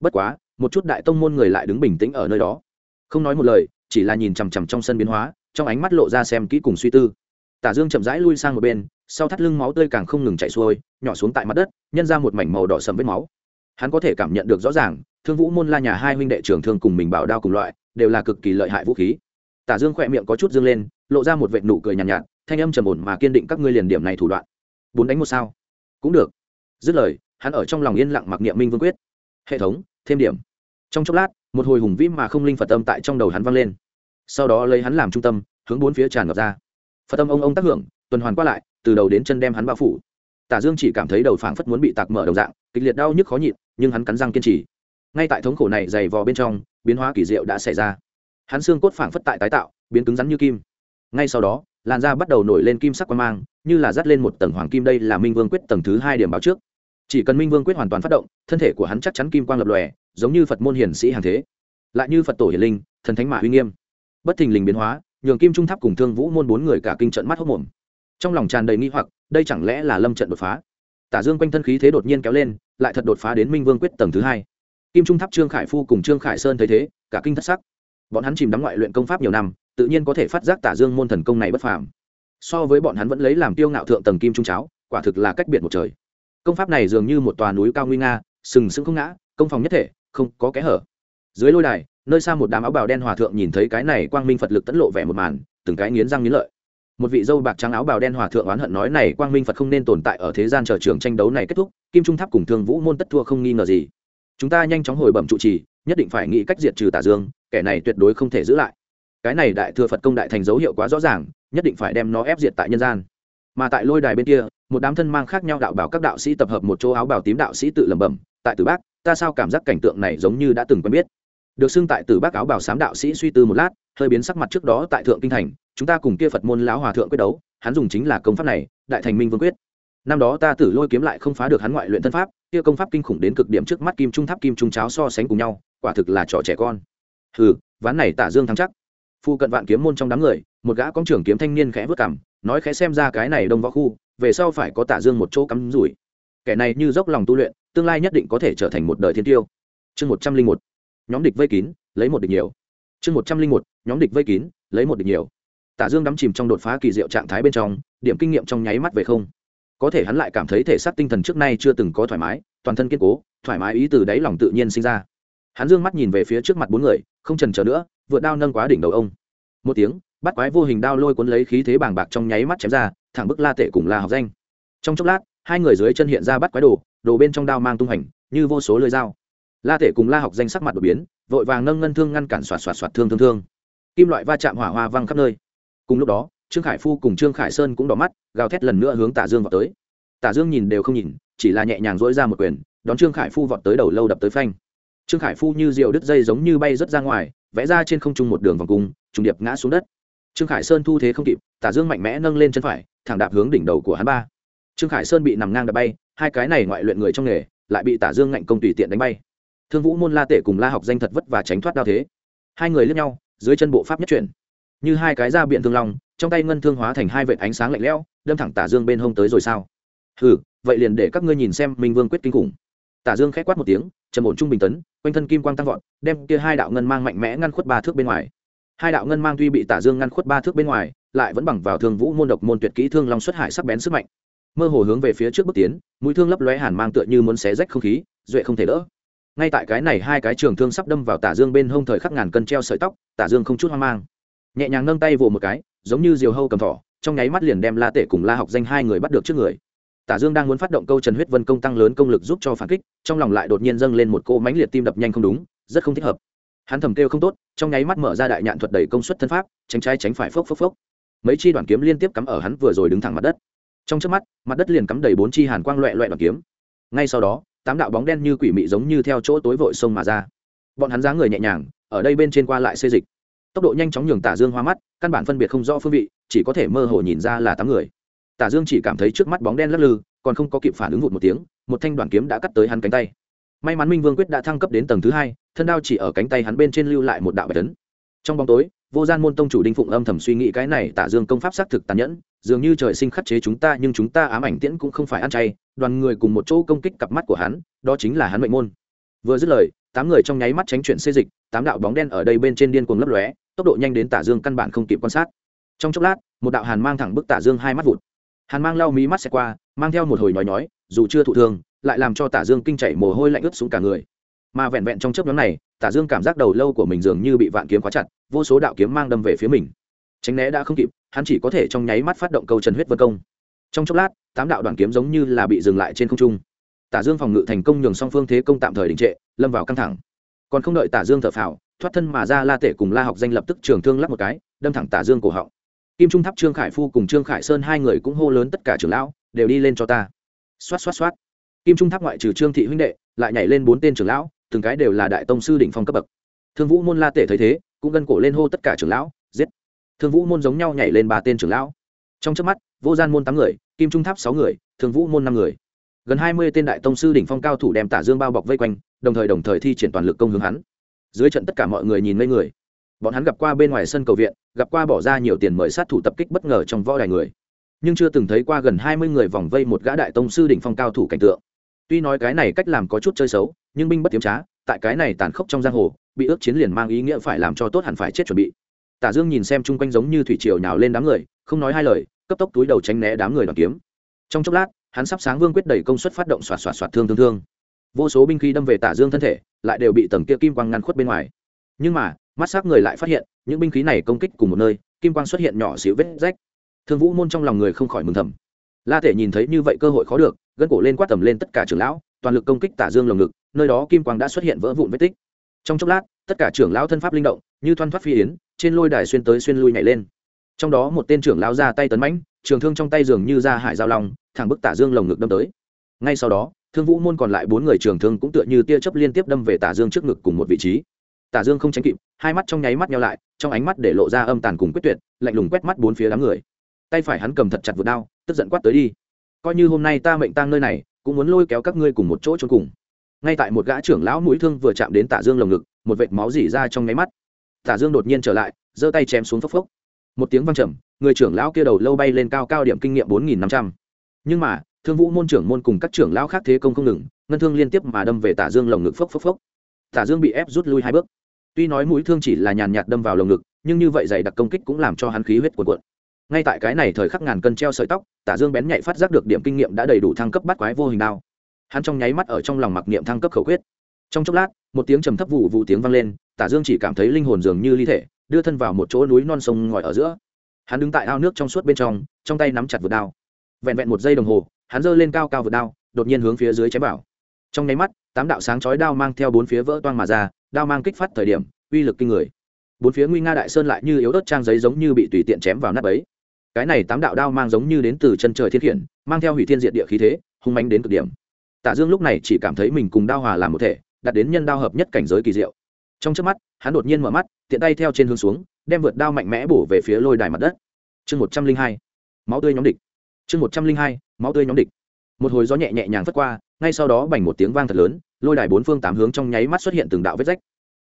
Bất quá, một chút đại tông môn người lại đứng bình tĩnh ở nơi đó. Không nói một lời chỉ là nhìn chằm chằm trong sân biến hóa trong ánh mắt lộ ra xem kỹ cùng suy tư. Tả dương chậm rãi lui sang một bên sau thắt lưng máu tươi càng không ngừng chạy xuôi nhỏ xuống tại mặt đất nhân ra một mảnh màu đỏ sầm vết máu. Hắn có thể cảm nhận được rõ ràng thương vũ môn la nhà hai huynh đệ trưởng thương cùng mình bảo đao cùng loại đều là cực kỳ lợi hại vũ khí. Tả dương khỏe miệng có chút dương lên lộ ra một vệt nụ cười nhàn nhạt, nhạt thanh âm trầm ổn mà kiên định các ngươi liền điểm này thủ đoạn. Bốn đánh một sao? Cũng được. Dứt lời hắn ở trong lòng yên lặng mặc niệm minh vương quyết. Hệ thống thêm điểm. Trong chốc lát một hồi hùng vĩ mà không linh phật âm tại trong đầu hắn vang lên. Sau đó lấy hắn làm trung tâm, hướng bốn phía tràn ngập ra. Phật âm ông ông tác hưởng, tuần hoàn qua lại, từ đầu đến chân đem hắn bao phủ. Tả dương chỉ cảm thấy đầu phảng phất muốn bị tạc mở đầu dạng, kịch liệt đau nhức khó nhịn, nhưng hắn cắn răng kiên trì. Ngay tại thống khổ này dày vò bên trong, biến hóa kỳ diệu đã xảy ra. Hắn xương cốt phảng phất tại tái tạo, biến cứng rắn như kim. Ngay sau đó, làn da bắt đầu nổi lên kim sắc quan mang, như là dắt lên một tầng hoàng kim đây là minh vương quyết tầng thứ hai điểm báo trước. Chỉ cần minh vương quyết hoàn toàn phát động, thân thể của hắn chắc chắn kim quang lập lòe giống như phật môn hiển sĩ hàng thế, lại như phật tổ hiển linh, thần thánh mã uy nghiêm. Bất thình lình biến hóa, nhường kim trung tháp cùng thương vũ môn bốn người cả kinh trận mắt hốc mồm. Trong lòng tràn đầy nghi hoặc, đây chẳng lẽ là lâm trận đột phá? Tả dương quanh thân khí thế đột nhiên kéo lên, lại thật đột phá đến minh vương quyết tầng thứ hai. Kim trung tháp, trương khải phu cùng trương khải sơn thấy thế, cả kinh thất sắc. Bọn hắn chìm đắm ngoại luyện công pháp nhiều năm, tự nhiên có thể phát giác tả dương môn thần công này bất phàm. So với bọn hắn vẫn lấy làm tiêu ngạo thượng tầng kim trung cháo, quả thực là cách biệt một trời. Công pháp này dường như một tòa núi cao nguy nga, sừng sững không ngã, công phòng nhất thể không có kẽ hở. Dưới lôi đài, nơi xa một đám áo bào đen hòa thượng nhìn thấy cái này quang minh phật lực tẫn lộ vẻ một màn, từng cái nghiến răng nghiến lợi. Một vị dâu bạc trắng áo bào đen hòa thượng oán hận nói này quang minh phật không nên tồn tại ở thế gian chờ trường tranh đấu này kết thúc, kim trung tháp cùng thương vũ môn tất thua không nghi ngờ gì. Chúng ta nhanh chóng hồi bẩm trụ trì, nhất định phải nghĩ cách diệt trừ tả dương, kẻ này tuyệt đối không thể giữ lại. Cái này đại thừa phật công đại thành dấu hiệu quá rõ ràng, nhất định phải đem nó ép diệt tại nhân gian. Mà tại lôi đài bên kia, một đám thân mang khác nhau đạo bảo các đạo sĩ tập hợp một chỗ áo bào tím đạo sĩ tự lẩm bẩm, tại tử bác ta sao cảm giác cảnh tượng này giống như đã từng quen biết. Được xưng tại từ bác áo bào sám đạo sĩ suy tư một lát, hơi biến sắc mặt trước đó tại thượng kinh thành, chúng ta cùng kia phật môn lão hòa thượng quyết đấu, hắn dùng chính là công pháp này, đại thành minh vương quyết. Năm đó ta tử lôi kiếm lại không phá được hắn ngoại luyện thân pháp, kia công pháp kinh khủng đến cực điểm trước mắt kim trung tháp kim trung cháo so sánh cùng nhau, quả thực là trò trẻ con. Hừ, ván này tả dương thắng chắc. Phu cận vạn kiếm môn trong đám người, một gã công trưởng kiếm thanh niên khẽ vớt cảm nói khẽ xem ra cái này đông võ khu, về sau phải có tả dương một chỗ cắm rủi. Kẻ này như dốc lòng tu luyện tương lai nhất định có thể trở thành một đời thiên tiêu. Chương một trăm linh một, nhóm địch vây kín, lấy một địch nhiều. Chương một trăm linh một, nhóm địch vây kín, lấy một địch nhiều. Tả dương đắm chìm trong đột phá kỳ diệu trạng thái bên trong, điểm kinh nghiệm trong nháy mắt về không. Có thể hắn lại cảm thấy thể xác tinh thần trước nay chưa từng có thoải mái, toàn thân kiên cố, thoải mái ý từ đáy lòng tự nhiên sinh ra. Hắn dương mắt nhìn về phía trước mặt bốn người, không trần chờ nữa, vượt đao nâng quá đỉnh đầu ông. Một tiếng, bắt quái vô hình đao lôi cuốn lấy khí thế bàng bạc trong nháy mắt chém ra, thẳng bức la tệ cùng la học danh. Trong chốc lát hai người dưới chân hiện ra bắt quái đồ đồ bên trong đao mang tung hành như vô số lưỡi dao. La thể cùng la học danh sắc mặt đột biến, vội vàng nâng ngân thương ngăn cản xoạt xoạt xoạt thương thương thương. Kim loại va chạm hỏa hoa văng khắp nơi. Cùng lúc đó, trương khải phu cùng trương khải sơn cũng đỏ mắt, gào thét lần nữa hướng tả dương vào tới. Tả dương nhìn đều không nhìn, chỉ là nhẹ nhàng dỗi ra một quyền, đón trương khải phu vọt tới đầu lâu đập tới phanh. Trương khải phu như rượu đứt dây giống như bay rớt ra ngoài, vẽ ra trên không trung một đường vòng cung, trùng điệp ngã xuống đất. Trương khải sơn thu thế không kịp, tả dương mạnh mẽ nâng lên chân phải, thẳng đạp hướng đỉnh đầu của hắn ba trương khải sơn bị nằm ngang đập bay, hai cái này ngoại luyện người trong nghề, lại bị tả dương ngạnh công tùy tiện đánh bay. Thương vũ môn la tể cùng la học danh thật vất và tránh thoát đao thế. Hai người lướt nhau, dưới chân bộ pháp nhất chuyển. Như hai cái da biện thương long, trong tay ngân thương hóa thành hai vệt ánh sáng lạnh lẽo, đâm thẳng tả dương bên hông tới rồi sao? Hừ, vậy liền để các ngươi nhìn xem minh vương quyết kinh khủng. Tả dương khẽ quát một tiếng, trầm ổn trung bình tấn, quanh thân kim quang tăng vọt, đem kia hai đạo ngân mang mạnh mẽ ngăn khuất ba thước bên ngoài. Hai đạo ngân mang tuy bị tả dương ngăn khuất ba thước bên ngoài, lại vẫn bằng vào thương vũ môn độc môn tuyệt kỹ thương long xuất hải sắc bén sức mạnh mơ hồ hướng về phía trước bước tiến, mũi thương lấp lóe hàn mang tựa như muốn xé rách không khí, duệ không thể đỡ. Ngay tại cái này hai cái trường thương sắp đâm vào tả dương bên hông thời khắc ngàn cân treo sợi tóc, tả dương không chút hoang mang. Nhẹ nhàng nâng tay vỗ một cái, giống như diều hâu cầm thỏ, trong nháy mắt liền đem la tể cùng la học danh hai người bắt được trước người. Tả dương đang muốn phát động câu trần huyết vân công tăng lớn công lực giúp cho phản kích, trong lòng lại đột nhiên dâng lên một cô mánh liệt tim đập nhanh không đúng, rất không thích hợp. Hắn thầm kêu không tốt, trong nháy mắt mở ra đại nhạn thuật đầy công suất thân pháp, tránh trái tránh phải phốc phốc phốc. Mấy chi đoàn kiếm liên tiếp cắm ở hắn vừa rồi đứng thẳng mặt đất trong trước mắt, mặt đất liền cắm đầy bốn chi hàn quang loẹ loẹ đoàn kiếm. Ngay sau đó, tám đạo bóng đen như quỷ mị giống như theo chỗ tối vội sông mà ra. Bọn hắn dáng người nhẹ nhàng, ở đây bên trên qua lại xê dịch. Tốc độ nhanh chóng nhường tả dương hoa mắt, căn bản phân biệt không rõ phương vị, chỉ có thể mơ hồ nhìn ra là tám người. Tả dương chỉ cảm thấy trước mắt bóng đen lắc lư, còn không có kịp phản ứng vụt một tiếng, một thanh đoàn kiếm đã cắt tới hắn cánh tay. May mắn minh vương quyết đã thăng cấp đến tầng thứ hai, thân đao chỉ ở cánh tay hắn bên trên lưu lại một đạo bạch tấn trong bóng tối, vô gian môn tông chủ đinh phụng âm thầm suy nghĩ cái này tả dương công pháp xác thực tàn nhẫn dường như trời sinh khắc chế chúng ta, nhưng chúng ta ám ảnh tiễn cũng không phải ăn chay. Đoàn người cùng một chỗ công kích cặp mắt của hắn, đó chính là hắn mệnh môn. Vừa dứt lời, tám người trong nháy mắt tránh chuyện xê dịch, tám đạo bóng đen ở đây bên trên điên cuồng lấp lóe, tốc độ nhanh đến tả dương căn bản không kịp quan sát. Trong chốc lát, một đạo hàn mang thẳng bức tả dương hai mắt vụt. Hàn mang lau mí mắt xẹt qua, mang theo một hồi nhói nhói, dù chưa thụ thương, lại làm cho tả dương kinh chảy mồ hôi lạnh ướt xuống cả người. Mà vẹn vẹn trong chớp nhóm này, tả dương cảm giác đầu lâu của mình dường như bị vạn kiếm khóa chặt, vô số đạo kiếm mang đâm về phía mình tránh né đã không kịp, hắn chỉ có thể trong nháy mắt phát động câu trần huyết vân công. Trong chốc lát, tám đạo đoàn kiếm giống như là bị dừng lại trên không trung. Tả dương phòng ngự thành công nhường song phương thế công tạm thời đình trệ, lâm vào căng thẳng. Còn không đợi tả dương thở phào, thoát thân mà ra la tể cùng la học danh lập tức trường thương lắp một cái, đâm thẳng tả dương cổ họng. Kim trung tháp trương khải phu cùng trương khải sơn hai người cũng hô lớn tất cả trưởng lão, đều đi lên cho ta. Xoát xoát xoát. Kim trung tháp ngoại trừ trương thị huynh đệ, lại nhảy lên bốn tên trưởng lão, từng cái đều là đại tông sư đỉnh phong cấp bậc. Thương vũ môn la tể thấy thế, cũng gân cổ lên hô tất cả trưởng lão thương vũ môn giống nhau nhảy lên ba tên trưởng lão. Trong trước mắt, vô gian môn tám người, kim trung tháp sáu người, thương vũ môn năm người. Gần hai mươi tên đại tông sư đỉnh phong cao thủ đem tả dương bao bọc vây quanh, đồng thời đồng thời thi triển toàn lực công hướng hắn. Dưới trận tất cả mọi người nhìn ngây người. Bọn hắn gặp qua bên ngoài sân cầu viện, gặp qua bỏ ra nhiều tiền mời sát thủ tập kích bất ngờ trong võ đài người. Nhưng chưa từng thấy qua gần hai mươi người vòng vây một gã đại tông sư đỉnh phong cao thủ cảnh tượng. Tuy nói cái này cách làm có chút chơi xấu, nhưng binh bất tiếm trá, tại cái này tàn khốc trong giang hồ, bị ước chiến liền mang ý nghĩa phải làm cho tốt hẳn phải chết chuẩn bị tả dương nhìn xem chung quanh giống như thủy triều nhào lên đám người, không nói hai lời, cấp tốc túi đầu tránh né đám người đoàn kiếm. Trong chốc lát, hắn sắp sáng vương quyết đẩy công suất phát động xoạt xoạt xoạt thương thương thương. Vô số binh khí đâm về tả dương thân thể, lại đều bị tầng kia kim quang ngăn khuất bên ngoài. Nhưng mà, mắt s người lại phát hiện, những binh khí này công kích cùng một nơi, kim quang xuất hiện nhỏ xíu vết rách. Thương vũ môn trong lòng người không khỏi mừng thầm. La thể nhìn thấy như vậy cơ hội khó được, gân cổ lên quát tầm lên tất cả trưởng lão, toàn lực công kích tả dương lồng ngực, nơi đó kim quang đã xuất hiện vỡ vụn vết tích. Trong chốc lát tất cả trưởng lão thân pháp linh động, như thoăn thoát phi yến, trên lôi đài xuyên tới xuyên lui nhảy lên. Trong đó một tên trưởng lão ra tay tấn mãnh, trường thương trong tay dường như ra hải giao long, thẳng bức tả dương lồng ngực đâm tới. Ngay sau đó, thương vũ môn còn lại bốn người trường thương cũng tựa như tia chớp liên tiếp đâm về tả dương trước ngực cùng một vị trí. Tả dương không tránh kịp, hai mắt trong nháy mắt nhau lại, trong ánh mắt để lộ ra âm tàn cùng quyết tuyệt, lạnh lùng quét mắt bốn phía đám người. Tay phải hắn cầm thật chặt vượt đao, tức giận quát tới đi. Coi như hôm nay ta mệnh tang nơi này, cũng muốn lôi kéo các ngươi cùng một chỗ trốn cùng ngay tại một gã trưởng lão mũi thương vừa chạm đến tả dương lồng ngực, một vệt máu dỉ ra trong nháy mắt. Tả dương đột nhiên trở lại, giơ tay chém xuống phốc phốc. Một tiếng vang trầm, người trưởng lão kia đầu lâu bay lên cao cao điểm kinh nghiệm bốn nghìn năm trăm. Nhưng mà, thương vũ môn trưởng môn cùng các trưởng lão khác thế công không ngừng, ngân thương liên tiếp mà đâm về tả dương lồng ngực phốc phốc phốc. Tả dương bị ép rút lui hai bước. Tuy nói mũi thương chỉ là nhàn nhạt đâm vào lồng ngực, nhưng như vậy dày đặc công kích cũng làm cho hắn khí huyết cuộn cuộn. Ngay tại cái này thời khắc ngàn cân treo sợi tóc tả dương bén nhạy phát giác được điểm kinh nghiệm đã đầy đủ thăng cấp bắt quái vô hình đao hắn trong nháy mắt ở trong lòng mặc niệm thăng cấp khẩu quyết. Trong chốc lát, một tiếng trầm thấp vụ vụ tiếng vang lên, tả dương chỉ cảm thấy linh hồn dường như ly thể, đưa thân vào một chỗ núi non sông ngòi ở giữa. Hắn đứng tại ao nước trong suốt bên trong trong tay nắm chặt vượt đao. Vẹn vẹn một giây đồng hồ, hắn giơ lên cao cao vượt đao, đột nhiên hướng phía dưới chém vào. Trong nháy mắt, tám đạo sáng chói đao mang theo bốn phía vỡ toang mà ra, đao mang kích phát thời điểm, uy lực kinh người. Bốn phía nguy nga đại sơn lại như yếu ớt trang giấy giống như bị tùy tiện chém vào nắp ấy cái này tám đạo đao mang giống như đến từ chân trời thiên khiển, mang theo hủy thiên diện địa khí thế, hung mánh đến cực điểm tả dương lúc này chỉ cảm thấy mình cùng đao hòa làm một thể, đạt đến nhân đao hợp nhất cảnh giới kỳ diệu. Trong chớp mắt, hắn đột nhiên mở mắt, tiện tay theo trên hướng xuống, đem vượt đao mạnh mẽ bổ về phía lôi đài mặt đất. Chương một trăm linh hai, máu tươi nhóm địch. Chương một trăm linh hai, máu tươi nhóm địch. Một hồi gió nhẹ nhẹ nhàng phất qua, ngay sau đó bành một tiếng vang thật lớn, lôi đài bốn phương tám hướng trong nháy mắt xuất hiện từng đạo vết rách.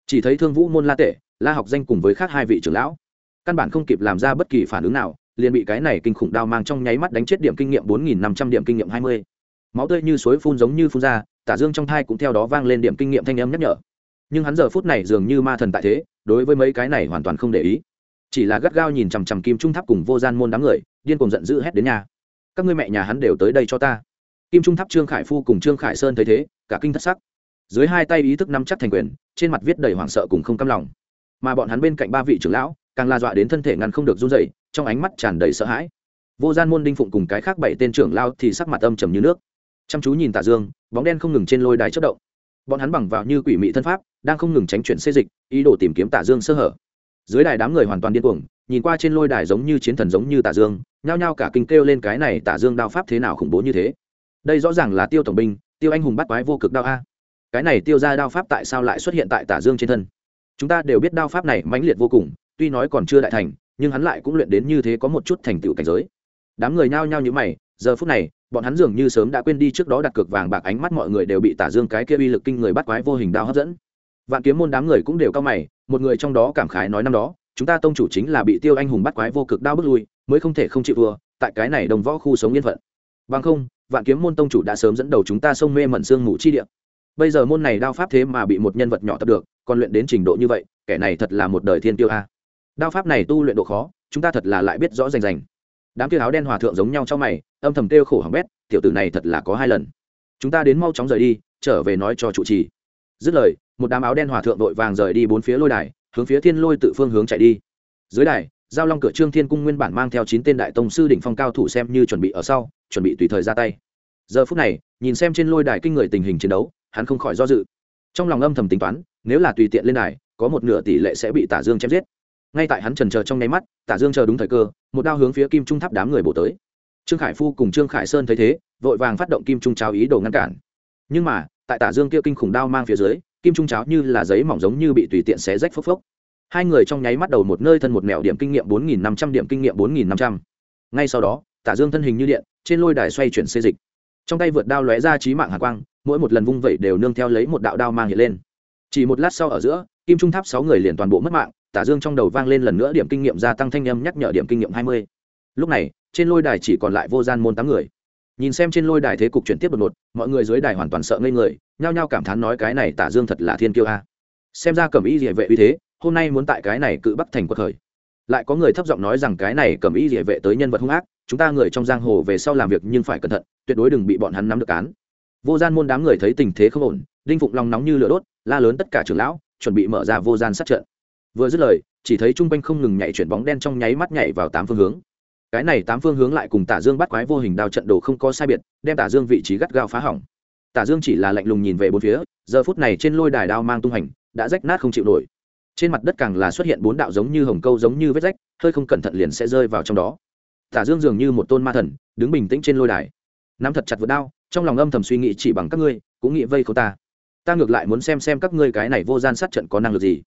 Chỉ thấy thương vũ môn la tể, la học danh cùng với khác hai vị trưởng lão, căn bản không kịp làm ra bất kỳ phản ứng nào, liền bị cái này kinh khủng đao mang trong nháy mắt đánh chết điểm kinh nghiệm bốn nghìn năm trăm điểm kinh nghiệm hai mươi máu tươi như suối phun giống như phun ra, tả dương trong thai cũng theo đó vang lên điểm kinh nghiệm thanh âm nhắc nhở. Nhưng hắn giờ phút này dường như ma thần tại thế, đối với mấy cái này hoàn toàn không để ý. Chỉ là gắt gao nhìn chằm chằm kim trung tháp cùng vô gian môn đám người, điên cùng giận dữ hét đến nhà. Các ngươi mẹ nhà hắn đều tới đây cho ta. Kim trung tháp, trương khải phu cùng trương khải sơn thấy thế, cả kinh thất sắc. Dưới hai tay ý thức nắm chắc thành quyền, trên mặt viết đầy hoảng sợ cùng không căm lòng. Mà bọn hắn bên cạnh ba vị trưởng lão, càng la dọa đến thân thể ngăn không được run dậy trong ánh mắt tràn đầy sợ hãi. Vô gian môn đinh phụng cùng cái khác bảy tên trưởng lao thì sắc mặt âm trầm như nước chăm chú nhìn tả dương, bóng đen không ngừng trên lôi đài chất động. Bọn hắn bằng vào như quỷ mị thân pháp, đang không ngừng tránh chuyển xê dịch, ý đồ tìm kiếm tả dương sơ hở. Dưới đài đám người hoàn toàn điên cuồng, nhìn qua trên lôi đài giống như chiến thần giống như tả dương, nhao nhao cả kinh kêu lên cái này tả dương đao pháp thế nào khủng bố như thế. Đây rõ ràng là tiêu tổng binh, tiêu anh hùng bắt quái vô cực đao a. Cái này tiêu ra đao pháp tại sao lại xuất hiện tại tả dương trên thân? Chúng ta đều biết đao pháp này mãnh liệt vô cùng, tuy nói còn chưa đại thành, nhưng hắn lại cũng luyện đến như thế có một chút thành tựu cảnh giới. Đám người nhao nhao như mày, giờ phút này bọn hắn dường như sớm đã quên đi trước đó đặt cược vàng bạc ánh mắt mọi người đều bị tả dương cái kia uy lực kinh người bắt quái vô hình đao hấp dẫn. Vạn kiếm môn đám người cũng đều cao mày, một người trong đó cảm khái nói năm đó, chúng ta tông chủ chính là bị tiêu anh hùng bắt quái vô cực đao bước lui, mới không thể không chịu vừa tại cái này đồng võ khu sống yên phận. Bằng không, vạn kiếm môn tông chủ đã sớm dẫn đầu chúng ta sông mê mẩn xương mù chi địa. Bây giờ môn này đao pháp thế mà bị một nhân vật nhỏ tập được, còn luyện đến trình độ như vậy, kẻ này thật là một đời thiên tiêu a. Đao pháp này tu luyện độ khó, chúng ta thật là lại biết rõ rành rành đám kia áo đen hòa thượng giống nhau trong mày, âm thầm kêu khổ hỏng bét, tiểu tử này thật là có hai lần. Chúng ta đến mau chóng rời đi, trở về nói cho trụ trì. Dứt lời, một đám áo đen hòa thượng đội vàng rời đi bốn phía lôi đài, hướng phía thiên lôi tự phương hướng chạy đi. Dưới đài, giao long cửa trương thiên cung nguyên bản mang theo chín tên đại tông sư đỉnh phong cao thủ xem như chuẩn bị ở sau, chuẩn bị tùy thời ra tay. Giờ phút này, nhìn xem trên lôi đài kinh người tình hình chiến đấu, hắn không khỏi do dự. Trong lòng âm thầm tính toán, nếu là tùy tiện lên đài, có một nửa tỷ lệ sẽ bị tả dương chém giết ngay tại hắn trần chờ trong nháy mắt, tả dương chờ đúng thời cơ, một đao hướng phía kim trung tháp đám người bổ tới. Trương khải phu cùng trương khải sơn thấy thế, vội vàng phát động kim trung cháo ý đồ ngăn cản. Nhưng mà, tại tả dương kia kinh khủng đao mang phía dưới, kim trung cháo như là giấy mỏng giống như bị tùy tiện xé rách phốc phốc. Hai người trong nháy mắt đầu một nơi thân một mẹo điểm kinh nghiệm bốn nghìn năm trăm điểm kinh nghiệm bốn nghìn năm trăm. Ngay sau đó, tả dương thân hình như điện, trên lôi đài xoay chuyển xê dịch. Trong tay vượt đao lóe ra trí mạng hạ quang, mỗi một lần vung vẩy đều nương theo lấy một đạo đao mang hiện lên. Chỉ một lát sau ở giữa, kim trung tháp sáu người liền toàn bộ mất mạng tả dương trong đầu vang lên lần nữa điểm kinh nghiệm gia tăng thanh âm nhắc nhở điểm kinh nghiệm hai mươi. Lúc này, trên lôi đài chỉ còn lại vô gian môn tám người. Nhìn xem trên lôi đài thế cục chuyển tiếp đột ngột, mọi người dưới đài hoàn toàn sợ ngây người, nhao nhao cảm thán nói cái này tả dương thật là thiên kiêu a. Xem ra cẩm y địa vệ uy thế, hôm nay muốn tại cái này cự bắc thành quật khởi. Lại có người thấp giọng nói rằng cái này cẩm y địa vệ tới nhân vật hung ác, chúng ta người trong giang hồ về sau làm việc nhưng phải cẩn thận, tuyệt đối đừng bị bọn hắn nắm được án. vô gian môn đám người thấy tình thế không ổn, đinh phụng lòng nóng như lửa đốt, la lớn tất cả trưởng lão, chuẩn bị mở ra vô gian sát trận vừa dứt lời, chỉ thấy trung quanh không ngừng nhảy chuyển bóng đen trong nháy mắt nhảy vào tám phương hướng. Cái này tám phương hướng lại cùng tả dương bắt quái vô hình đao trận đồ không có sai biệt, đem tả dương vị trí gắt gao phá hỏng. Tả dương chỉ là lạnh lùng nhìn về bốn phía, giờ phút này trên lôi đài đao mang tung hành, đã rách nát không chịu nổi. Trên mặt đất càng là xuất hiện bốn đạo giống như hồng câu giống như vết rách, hơi không cẩn thận liền sẽ rơi vào trong đó. Tả dương dường như một tôn ma thần, đứng bình tĩnh trên lôi đài. Nắm thật chặt vượt đao, trong lòng âm thầm suy nghĩ chỉ bằng các ngươi, cũng nghĩ vây khâu ta. Ta ngược lại muốn xem xem các ngươi cái này vô gian sát trận có năng lực gì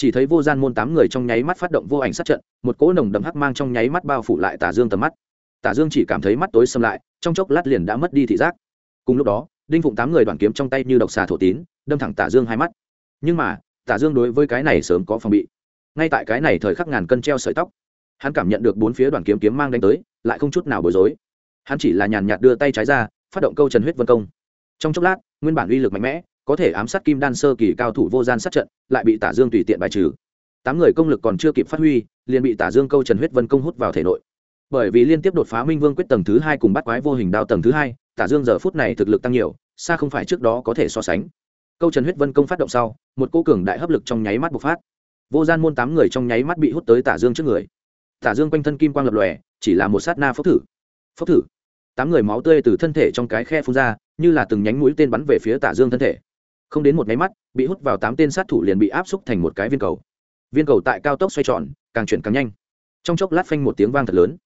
chỉ thấy vô gian môn tám người trong nháy mắt phát động vô ảnh sát trận, một cỗ nồng đậm hắc mang trong nháy mắt bao phủ lại tả dương tầm mắt. Tả dương chỉ cảm thấy mắt tối xâm lại, trong chốc lát liền đã mất đi thị giác. Cùng lúc đó, đinh phụng tám người đoàn kiếm trong tay như độc xà thổ tín, đâm thẳng tả dương hai mắt. Nhưng mà, tả dương đối với cái này sớm có phòng bị. Ngay tại cái này thời khắc ngàn cân treo sợi tóc, hắn cảm nhận được bốn phía đoàn kiếm kiếm mang đánh tới, lại không chút nào bối rối. Hắn chỉ là nhàn nhạt đưa tay trái ra, phát động câu trần huyết vân công. Trong chốc lát, nguyên bản uy lực mạnh mẽ có thể ám sát kim đan sơ kỳ cao thủ vô gian sát trận, lại bị tả dương tùy tiện bài trừ. Tám người công lực còn chưa kịp phát huy, liền bị tả dương câu trần huyết vân công hút vào thể nội. Bởi vì liên tiếp đột phá minh vương quyết tầng thứ hai cùng bắt quái vô hình đao tầng thứ hai, tả dương giờ phút này thực lực tăng nhiều, xa không phải trước đó có thể so sánh. Câu trần huyết vân công phát động sau, một cô cường đại hấp lực trong nháy mắt bộc phát. Vô gian môn tám người trong nháy mắt bị hút tới tả dương trước người. Tả dương quanh thân kim quang lập lòe, chỉ là một sát na phốc thử. Phốc thử. Tám người máu tươi từ thân thể trong cái khe phun ra, như là từng nhánh mũi tên bắn về phía tả dương thân thể không đến một máy mắt, bị hút vào tám tên sát thủ liền bị áp xúc thành một cái viên cầu. Viên cầu tại cao tốc xoay tròn, càng chuyển càng nhanh. Trong chốc lát phanh một tiếng vang thật lớn.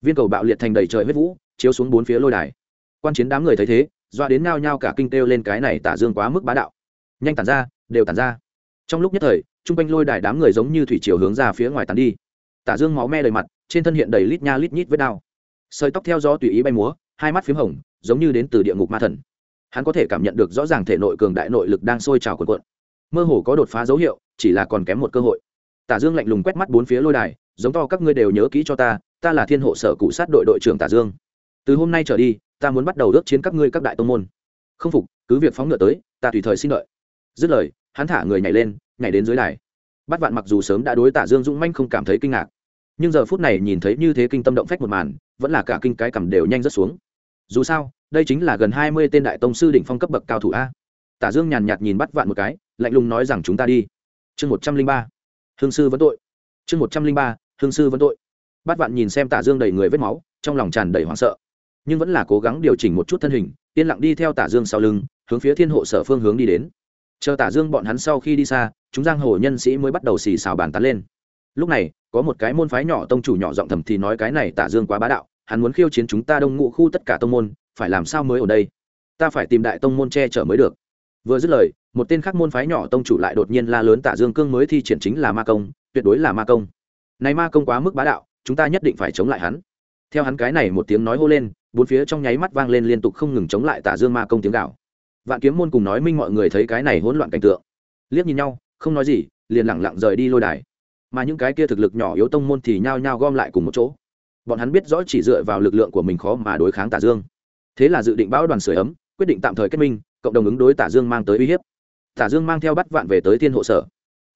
Viên cầu bạo liệt thành đầy trời huyết vũ, chiếu xuống bốn phía lôi đài. Quan chiến đám người thấy thế, doa đến nao nhao cả kinh têu lên cái này tả dương quá mức bá đạo. Nhanh tản ra, đều tản ra. Trong lúc nhất thời, trung quanh lôi đài đám người giống như thủy chiều hướng ra phía ngoài tàn đi. Tả dương máu me đầy mặt, trên thân hiện đầy lít nha lít nhít vết đao sợi tóc theo gió tùy ý bay múa, hai mắt p h í m hồng, giống như đến từ địa ngục ma thần hắn có thể cảm nhận được rõ ràng thể nội cường đại nội lực đang sôi trào cuộn cuộn. Mơ hồ có đột phá dấu hiệu, chỉ là còn kém một cơ hội. Tả dương lạnh lùng quét mắt bốn phía lôi đài, giống to các ngươi đều nhớ kỹ cho ta ta là thiên hộ sở cụ sát đội đội trưởng tả dương. Từ hôm nay trở đi, ta muốn bắt đầu ước chiến các ngươi các đại tông môn. Không phục, cứ việc phóng ngựa tới, ta tùy thời xin lợi. dứt lời, hắn thả người nhảy lên, nhảy đến dưới đài. Bắt vạn mặc dù sớm đã đối tả dương dũng manh không cảm thấy kinh ngạc, nhưng giờ phút này nhìn thấy như thế kinh tâm động phách một màn, vẫn là cả kinh cái cầm đều nhanh rất xuống. Dù sao đây chính là gần hai mươi tên đại tông sư đỉnh phong cấp bậc cao thủ a. Tả dương nhàn nhạt nhìn bắt vạn một cái, lạnh lùng nói rằng chúng ta đi. Chương một trăm linh ba. Hương sư vẫn tội. Chương một trăm linh ba, hương sư vẫn tội. Bắt vạn nhìn xem tả dương đầy người vết máu, trong lòng tràn đầy hoảng sợ. Nhưng vẫn là cố gắng điều chỉnh một chút thân hình, yên lặng đi theo tả dương sau lưng, hướng phía thiên hộ sở phương hướng đi đến. Chờ tả dương bọn hắn sau khi đi xa, chúng giang hồ nhân sĩ mới bắt đầu xì xào bàn tán lên. Lúc này, có một cái môn phái nhỏ tông chủ nhỏ giọng thầm thì nói cái này tả dương quá bá đạo, hắn muốn khiêu chiến chúng ta đông ngụ khu tất cả tông môn phải làm sao mới ở đây? Ta phải tìm đại tông môn che chở mới được. Vừa dứt lời, một tên khác môn phái nhỏ tông chủ lại đột nhiên la lớn tả dương cương mới thi triển chính là ma công, tuyệt đối là ma công. Này ma công quá mức bá đạo, chúng ta nhất định phải chống lại hắn. Theo hắn cái này một tiếng nói hô lên, bốn phía trong nháy mắt vang lên liên tục không ngừng chống lại tả dương ma công tiếng gạo vạn kiếm môn cùng nói minh mọi người thấy cái này hỗn loạn cảnh tượng. Liếc nhìn nhau, không nói gì, liền lẳng lặng rời đi lôi đài. Mà những cái kia thực lực nhỏ yếu tông môn thì nhao nhao gom lại cùng một chỗ. Bọn hắn biết rõ chỉ dựa vào lực lượng của mình khó mà đối kháng tả dương thế là dự định bão đoàn sửa ấm, quyết định tạm thời kết minh, cộng đồng ứng đối tả dương mang tới uy hiếp. Tả dương mang theo bắt vạn về tới thiên hộ sở.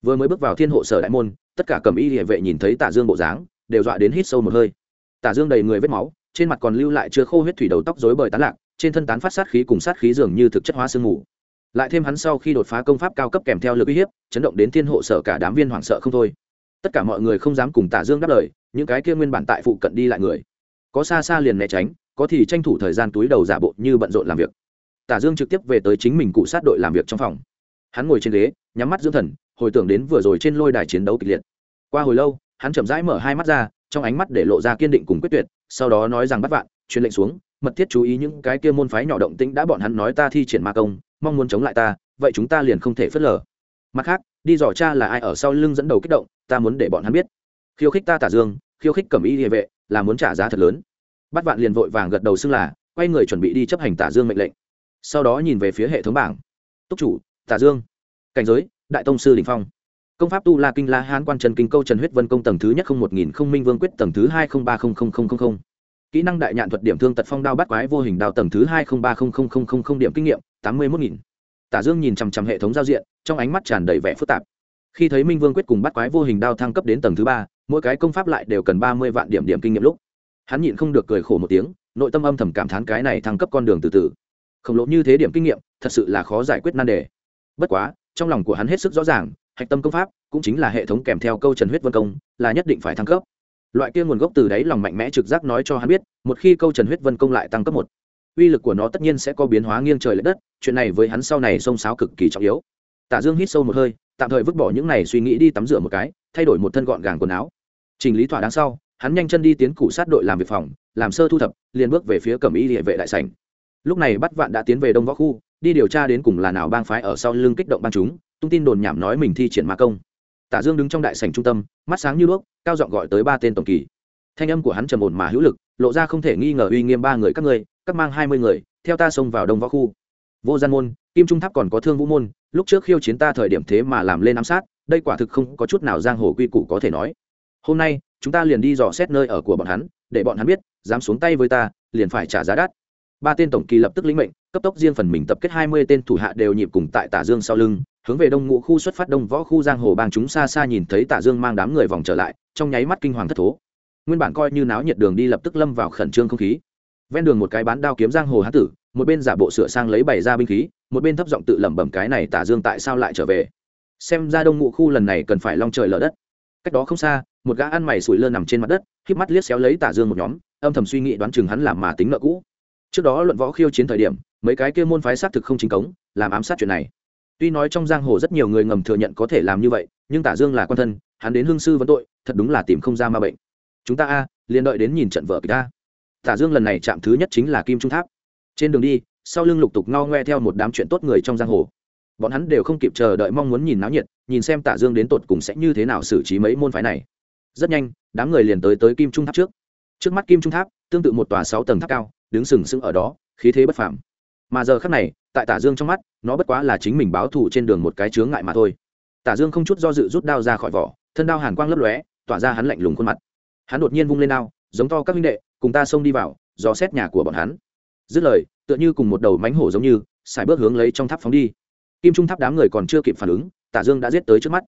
Vừa mới bước vào thiên hộ sở đại môn, tất cả cầm y địa vệ nhìn thấy tả dương bộ dáng, đều dọa đến hít sâu một hơi. Tả dương đầy người vết máu, trên mặt còn lưu lại chưa khô huyết thủy đầu tóc rối bời tán lạc, trên thân tán phát sát khí cùng sát khí dường như thực chất hóa sương mù. Lại thêm hắn sau khi đột phá công pháp cao cấp kèm theo lực uy hiếp, chấn động đến thiên hộ sở cả đám viên hoảng sợ không thôi. Tất cả mọi người không dám cùng tả dương đáp lời, những cái kia nguyên bản tại phụ cận đi lại người. Có xa xa liền né tránh có thì tranh thủ thời gian túi đầu giả bộ như bận rộn làm việc. Tả dương trực tiếp về tới chính mình cụ sát đội làm việc trong phòng. Hắn ngồi trên ghế, nhắm mắt dưỡng thần, hồi tưởng đến vừa rồi trên lôi đài chiến đấu kịch liệt. Qua hồi lâu, hắn chậm rãi mở hai mắt ra, trong ánh mắt để lộ ra kiên định cùng quyết tuyệt, sau đó nói rằng bắt vạn, truyền lệnh xuống, mật thiết chú ý những cái kia môn phái nhỏ động tĩnh đã bọn hắn nói ta thi triển ma công, mong muốn chống lại ta, vậy chúng ta liền không thể phớt lờ. Mặt khác, đi dò cha là ai ở sau lưng dẫn đầu kích động, ta muốn để bọn hắn biết. Khiêu khích ta tả dương, khiêu khích cẩm y địa vệ, là muốn trả giá thật lớn bắt vạn liền vội vàng gật đầu xưng là, quay người chuẩn bị đi chấp hành tả dương mệnh lệnh. Sau đó nhìn về phía hệ thống bảng. Túc chủ, tả dương. Cảnh giới, đại tông sư đình phong. Công pháp tu la kinh la hán quan trần kinh câu trần huyết vân công tầng thứ nhất không một nghìn không minh vương quyết tầng thứ hai không ba không không không không không. Kỹ năng đại nhạn thuật điểm thương tật phong đao bắt quái vô hình đao tầng thứ hai không ba không không không không điểm kinh nghiệm, tám mươi một nghìn. Tả dương nhìn chằm chằm hệ thống giao diện, trong ánh mắt tràn đầy vẻ phức tạp. Khi thấy minh vương quyết cùng bắt quái vô hình đao thăng cấp đến tầng thứ ba, mỗi cái công pháp lại đều cần ba mươi vạn điểm điểm kinh nghiệm lúc hắn nhịn không được cười khổ một tiếng, nội tâm âm thầm cảm thán cái này thăng cấp con đường từ từ. Khổng lồ như thế điểm kinh nghiệm, thật sự là khó giải quyết nan đề. Bất quá, trong lòng của hắn hết sức rõ ràng, hạch tâm công pháp cũng chính là hệ thống kèm theo câu trần huyết vân công, là nhất định phải thăng cấp. Loại kia nguồn gốc từ đấy lòng mạnh mẽ trực giác nói cho hắn biết, một khi câu trần huyết vân công lại tăng cấp một, uy lực của nó tất nhiên sẽ có biến hóa nghiêng trời l ệ đất, chuyện này với hắn sau này xông xáo cực kỳ trọng yếu. Tả dương hít sâu một hơi, tạm thời vứt bỏ những này suy nghĩ đi tắm rửa một cái, thay đổi một thân gọn gàng quần áo. Chỉnh lý thỏa đáng sau hắn nhanh chân đi tiến cụ sát đội làm việc phòng, làm sơ thu thập, liền bước về phía cẩm y địa vệ đại sảnh. Lúc này bắt vạn đã tiến về đông võ khu, đi điều tra đến cùng là nào bang phái ở sau lưng kích động bang chúng, tung tin đồn nhảm nói mình thi triển ma công. Tả dương đứng trong đại sảnh trung tâm, mắt sáng như đuốc, cao giọng gọi tới ba tên tổng kỳ. Thanh âm của hắn trầm ổn mà hữu lực, lộ ra không thể nghi ngờ uy nghiêm ba người các ngươi, các mang hai mươi người, theo ta xông vào đông võ khu. Vô gian môn, kim trung tháp còn có thương vũ môn, lúc trước khiêu chiến ta thời điểm thế mà làm lên ám sát, đây quả thực không có chút nào giang hồ quy củ có thể nói. Hôm nay chúng ta liền đi dò xét nơi ở của bọn hắn, để bọn hắn biết, dám xuống tay với ta, liền phải trả giá đắt. Ba tên tổng kỳ lập tức lĩnh mệnh, cấp tốc riêng phần mình tập kết hai mươi tên thủ hạ đều nhịp cùng tại tả dương sau lưng, hướng về đông ngũ khu xuất phát đông võ khu giang hồ bang chúng xa xa nhìn thấy tả dương mang đám người vòng trở lại, trong nháy mắt kinh hoàng thất thố. Nguyên bản coi như náo nhiệt đường đi lập tức lâm vào khẩn trương không khí. Ven đường một cái bán đao kiếm giang hồ hán tử, một bên giả bộ sửa sang lấy bày ra binh khí, một bên thấp giọng tự lẩm bẩm cái này tả dương tại sao lại trở về? Xem ra đông ngũ khu lần này cần phải long trời lở đất. Cách đó không xa một gã ăn mày sủi lơ nằm trên mặt đất híp mắt liếc xéo lấy tả dương một nhóm, âm thầm suy nghĩ đoán chừng hắn làm mà tính nợ cũ. Trước đó luận võ khiêu chiến thời điểm, mấy cái kia môn phái xác thực không chính cống, làm ám sát chuyện này. Tuy nói trong giang hồ rất nhiều người ngầm thừa nhận có thể làm như vậy, nhưng tả dương là quan thân, hắn đến hương sư vấn tội, thật đúng là tìm không ra ma bệnh. Chúng ta a, liền đợi đến nhìn trận vở kịch ta tả dương lần này chạm thứ nhất chính là kim trung tháp. Trên đường đi, sau lưng lục tục ngao ngoe theo một đám chuyện tốt người trong giang hồ. Bọn hắn đều không kịp chờ đợi mong muốn nhìn náo nhiệt, nhìn xem tả dương đến tột cùng sẽ như thế nào xử trí mấy môn phái này rất nhanh, đám người liền tới tới kim trung tháp trước. Trước mắt kim trung tháp, tương tự một tòa sáu tầng tháp cao, đứng sừng sững ở đó, khí thế bất phàm. Mà giờ khắc này, tại tả dương trong mắt, nó bất quá là chính mình báo thù trên đường một cái chướng ngại mà thôi. Tả dương không chút do dự rút đao ra khỏi vỏ, thân đao hàn quang lấp lóe, tỏa ra hắn lạnh lùng khuôn mặt. Hắn đột nhiên vung lên đao, giống to các huynh đệ, cùng ta xông đi vào, dò xét nhà của bọn hắn. Dứt lời, tựa như cùng một đầu mánh hổ giống như xài bước hướng lấy trong tháp phóng đi. Kim trung tháp đám người còn chưa kịp phản ứng, tả dương đã giết tới trước mắt.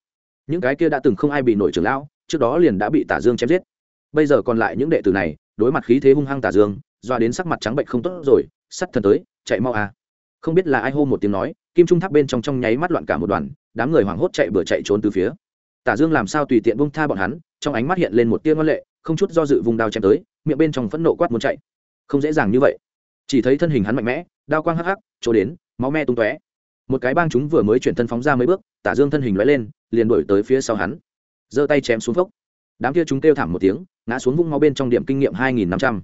Những cái kia đã từng không ai bị nổi trưởng lão trước đó liền đã bị tả dương chém giết. Bây giờ còn lại những đệ tử này, đối mặt khí thế hung hăng tả dương, doa đến sắc mặt trắng bệnh không tốt rồi, sắt thần tới, chạy mau à. Không biết là ai hô một tiếng nói, kim trung tháp bên trong trong nháy mắt loạn cả một đoàn, đám người hoảng hốt chạy bừa chạy trốn từ phía. Tả dương làm sao tùy tiện bông tha bọn hắn, trong ánh mắt hiện lên một tia ngoan lệ, không chút do dự vùng đao chém tới, miệng bên trong phẫn nộ quát muốn chạy. Không dễ dàng như vậy. Chỉ thấy thân hình hắn mạnh mẽ, đao quang hắc hắc chỗ đến, máu me tung tóe. Một cái bang chúng vừa mới chuyển thân phóng ra mấy bước, tả dương thân hình lóe lên, liền đuổi tới phía sau hắn giơ tay chém xuống phốc. Đám kia chúng kêu thảm một tiếng, ngã xuống vũng máu bên trong điểm kinh nghiệm hai nghìn năm trăm.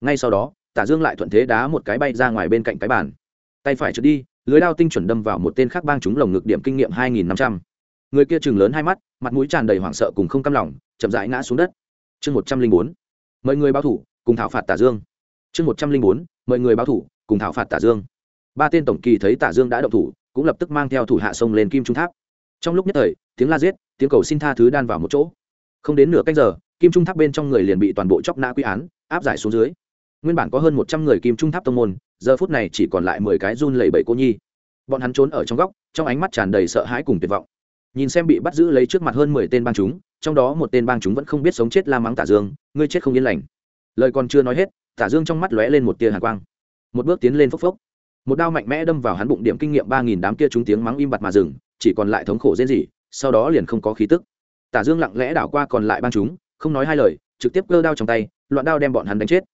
Ngay sau đó, tả dương lại thuận thế đá một cái bay ra ngoài bên cạnh cái bàn. Tay phải trượt đi, lưới đao tinh chuẩn đâm vào một tên khác bang chúng lồng ngực điểm kinh nghiệm hai nghìn năm trăm. Người kia chừng lớn hai mắt, mặt mũi tràn đầy hoảng sợ cùng không cam lòng, chậm rãi ngã xuống đất. Chương một trăm linh bốn, mời người báo thủ, cùng thảo phạt tả dương. Chương một trăm linh bốn, mời người báo thủ, cùng thảo phạt tả dương. Ba tên tổng kỳ thấy tả dương đã động thủ, cũng lập tức mang theo thủ hạ sông lên kim trung tháp. Trong lúc nhất thời, tiếng la giết tiếng cầu xin tha thứ đan vào một chỗ. Không đến nửa cách giờ, kim trung tháp bên trong người liền bị toàn bộ chóc nã quy án, áp giải xuống dưới. Nguyên bản có hơn một trăm người kim trung tháp tông môn, giờ phút này chỉ còn lại mười cái run lẩy bẩy cô nhi. Bọn hắn trốn ở trong góc, trong ánh mắt tràn đầy sợ hãi cùng tuyệt vọng. Nhìn xem bị bắt giữ lấy trước mặt hơn mười tên bang chúng, trong đó một tên bang chúng vẫn không biết sống chết la mắng tả dương, ngươi chết không yên lành. Lời còn chưa nói hết, tả dương trong mắt lóe lên một tia hàn quang. Một bước tiến lên phốc phốc. Một đao mạnh mẽ đâm vào hắn bụng điểm kinh nghiệm ba nghìn đám kia chúng tiếng mắng im bặt mà dừng, chỉ còn lại thống khổ dễ gì sau đó liền không có khí tức. Tả dương lặng lẽ đảo qua còn lại ban chúng, không nói hai lời, trực tiếp cơ đao trong tay, loạn đao đem bọn hắn đánh chết.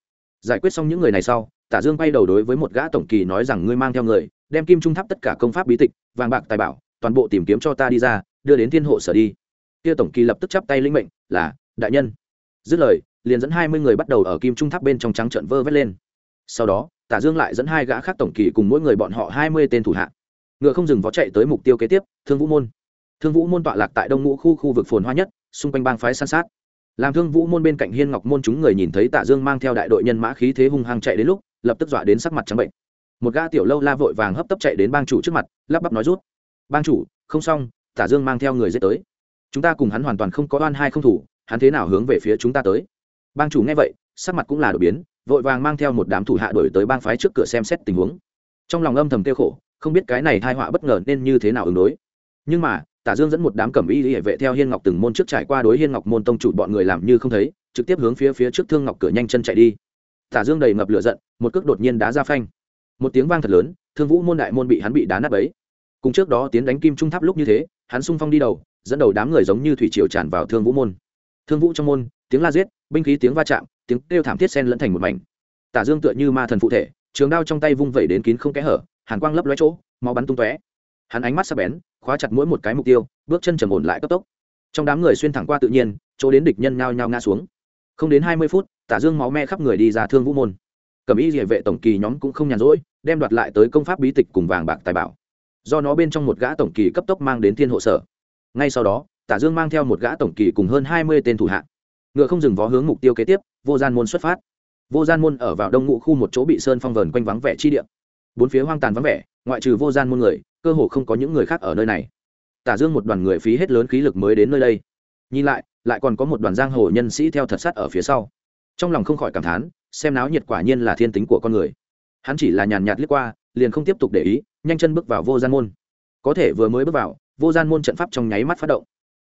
Giải quyết xong những người này sau, tả dương quay đầu đối với một gã tổng kỳ nói rằng ngươi mang theo người, đem kim trung tháp tất cả công pháp bí tịch, vàng bạc tài bảo, toàn bộ tìm kiếm cho ta đi ra, đưa đến thiên hộ sở đi. Kia tổng kỳ lập tức chắp tay linh mệnh, là, đại nhân. Dứt lời, liền dẫn hai mươi người bắt đầu ở kim trung tháp bên trong trắng trận vơ vét lên. Sau đó, tả dương lại dẫn hai gã khác tổng kỳ cùng mỗi người bọn họ hai mươi tên thủ hạ. Ngựa không dừng vó chạy tới mục tiêu kế tiếp, thương vũ môn thương vũ môn tọa lạc tại đông ngũ khu khu vực phồn hoa nhất, xung quanh bang phái san sát. Làm thương vũ môn bên cạnh hiên ngọc môn chúng người nhìn thấy tạ dương mang theo đại đội nhân mã khí thế hung hăng chạy đến lúc, lập tức dọa đến sắc mặt trắng bệnh. Một gã tiểu lâu la vội vàng hấp tấp chạy đến bang chủ trước mặt, lắp bắp nói rút. Bang chủ, không xong, tạ dương mang theo người dết tới. Chúng ta cùng hắn hoàn toàn không có oan hai không thủ, hắn thế nào hướng về phía chúng ta tới? Bang chủ nghe vậy, sắc mặt cũng là đổi biến, vội vàng mang theo một đám thủ hạ đổi tới bang phái trước cửa xem xét tình huống. Trong lòng âm thầm tiêu khổ, không biết cái này thai họa bất ngờ nên như thế nào ứng đối. Nhưng mà tả dương dẫn một đám cẩm y hệ vệ theo hiên ngọc từng môn trước trải qua đối hiên ngọc môn tông chủ bọn người làm như không thấy, trực tiếp hướng phía phía trước thương ngọc cửa nhanh chân chạy đi. Tả dương đầy ngập lửa giận, một cước đột nhiên đá ra phanh. Một tiếng vang thật lớn, thương vũ môn đại môn bị hắn bị đá nát bấy. Cùng trước đó tiến đánh kim trung tháp lúc như thế, hắn sung phong đi đầu, dẫn đầu đám người giống như thủy triều tràn vào thương vũ môn. Thương vũ trong môn, tiếng la giết, binh khí tiếng va chạm, tiếng kêu thảm thiết sen lẫn thành một mảnh. Tả dương tựa như ma thần phụ thể, trường đao trong tay vung vẩy đến kín không kẽ hở, hàn quang lấp lóe chỗ, máu bắn tung tóe. Hắn ánh mắt sắc bén khóa chặt mỗi một cái mục tiêu, bước chân trầm ổn lại cấp tốc. Trong đám người xuyên thẳng qua tự nhiên, chỗ đến địch nhân nhao nhao ngã xuống. Không đến hai mươi phút, tả dương máu me khắp người đi ra thương vũ môn. Cầm ý địa vệ tổng kỳ nhóm cũng không nhàn rỗi, đem đoạt lại tới công pháp bí tịch cùng vàng bạc tài bảo. Do nó bên trong một gã tổng kỳ cấp tốc mang đến thiên hộ sở. Ngay sau đó, tả dương mang theo một gã tổng kỳ cùng hơn hai mươi tên thủ hạ. Ngựa không dừng vó hướng mục tiêu kế tiếp, vô gian môn xuất phát. Vô gian môn ở vào đông ngụ khu một chỗ bị sơn phong vờn quanh vắng vẻ chi địa bốn phía hoang tàn vắng vẻ, ngoại trừ vô gian môn người, cơ hồ không có những người khác ở nơi này. Tả dương một đoàn người phí hết lớn khí lực mới đến nơi đây. Nhìn lại lại còn có một đoàn giang hồ nhân sĩ theo thật sát ở phía sau. Trong lòng không khỏi cảm thán, xem náo nhiệt quả nhiên là thiên tính của con người. Hắn chỉ là nhàn nhạt liếc qua, liền không tiếp tục để ý, nhanh chân bước vào vô gian môn. Có thể vừa mới bước vào, vô gian môn trận pháp trong nháy mắt phát động.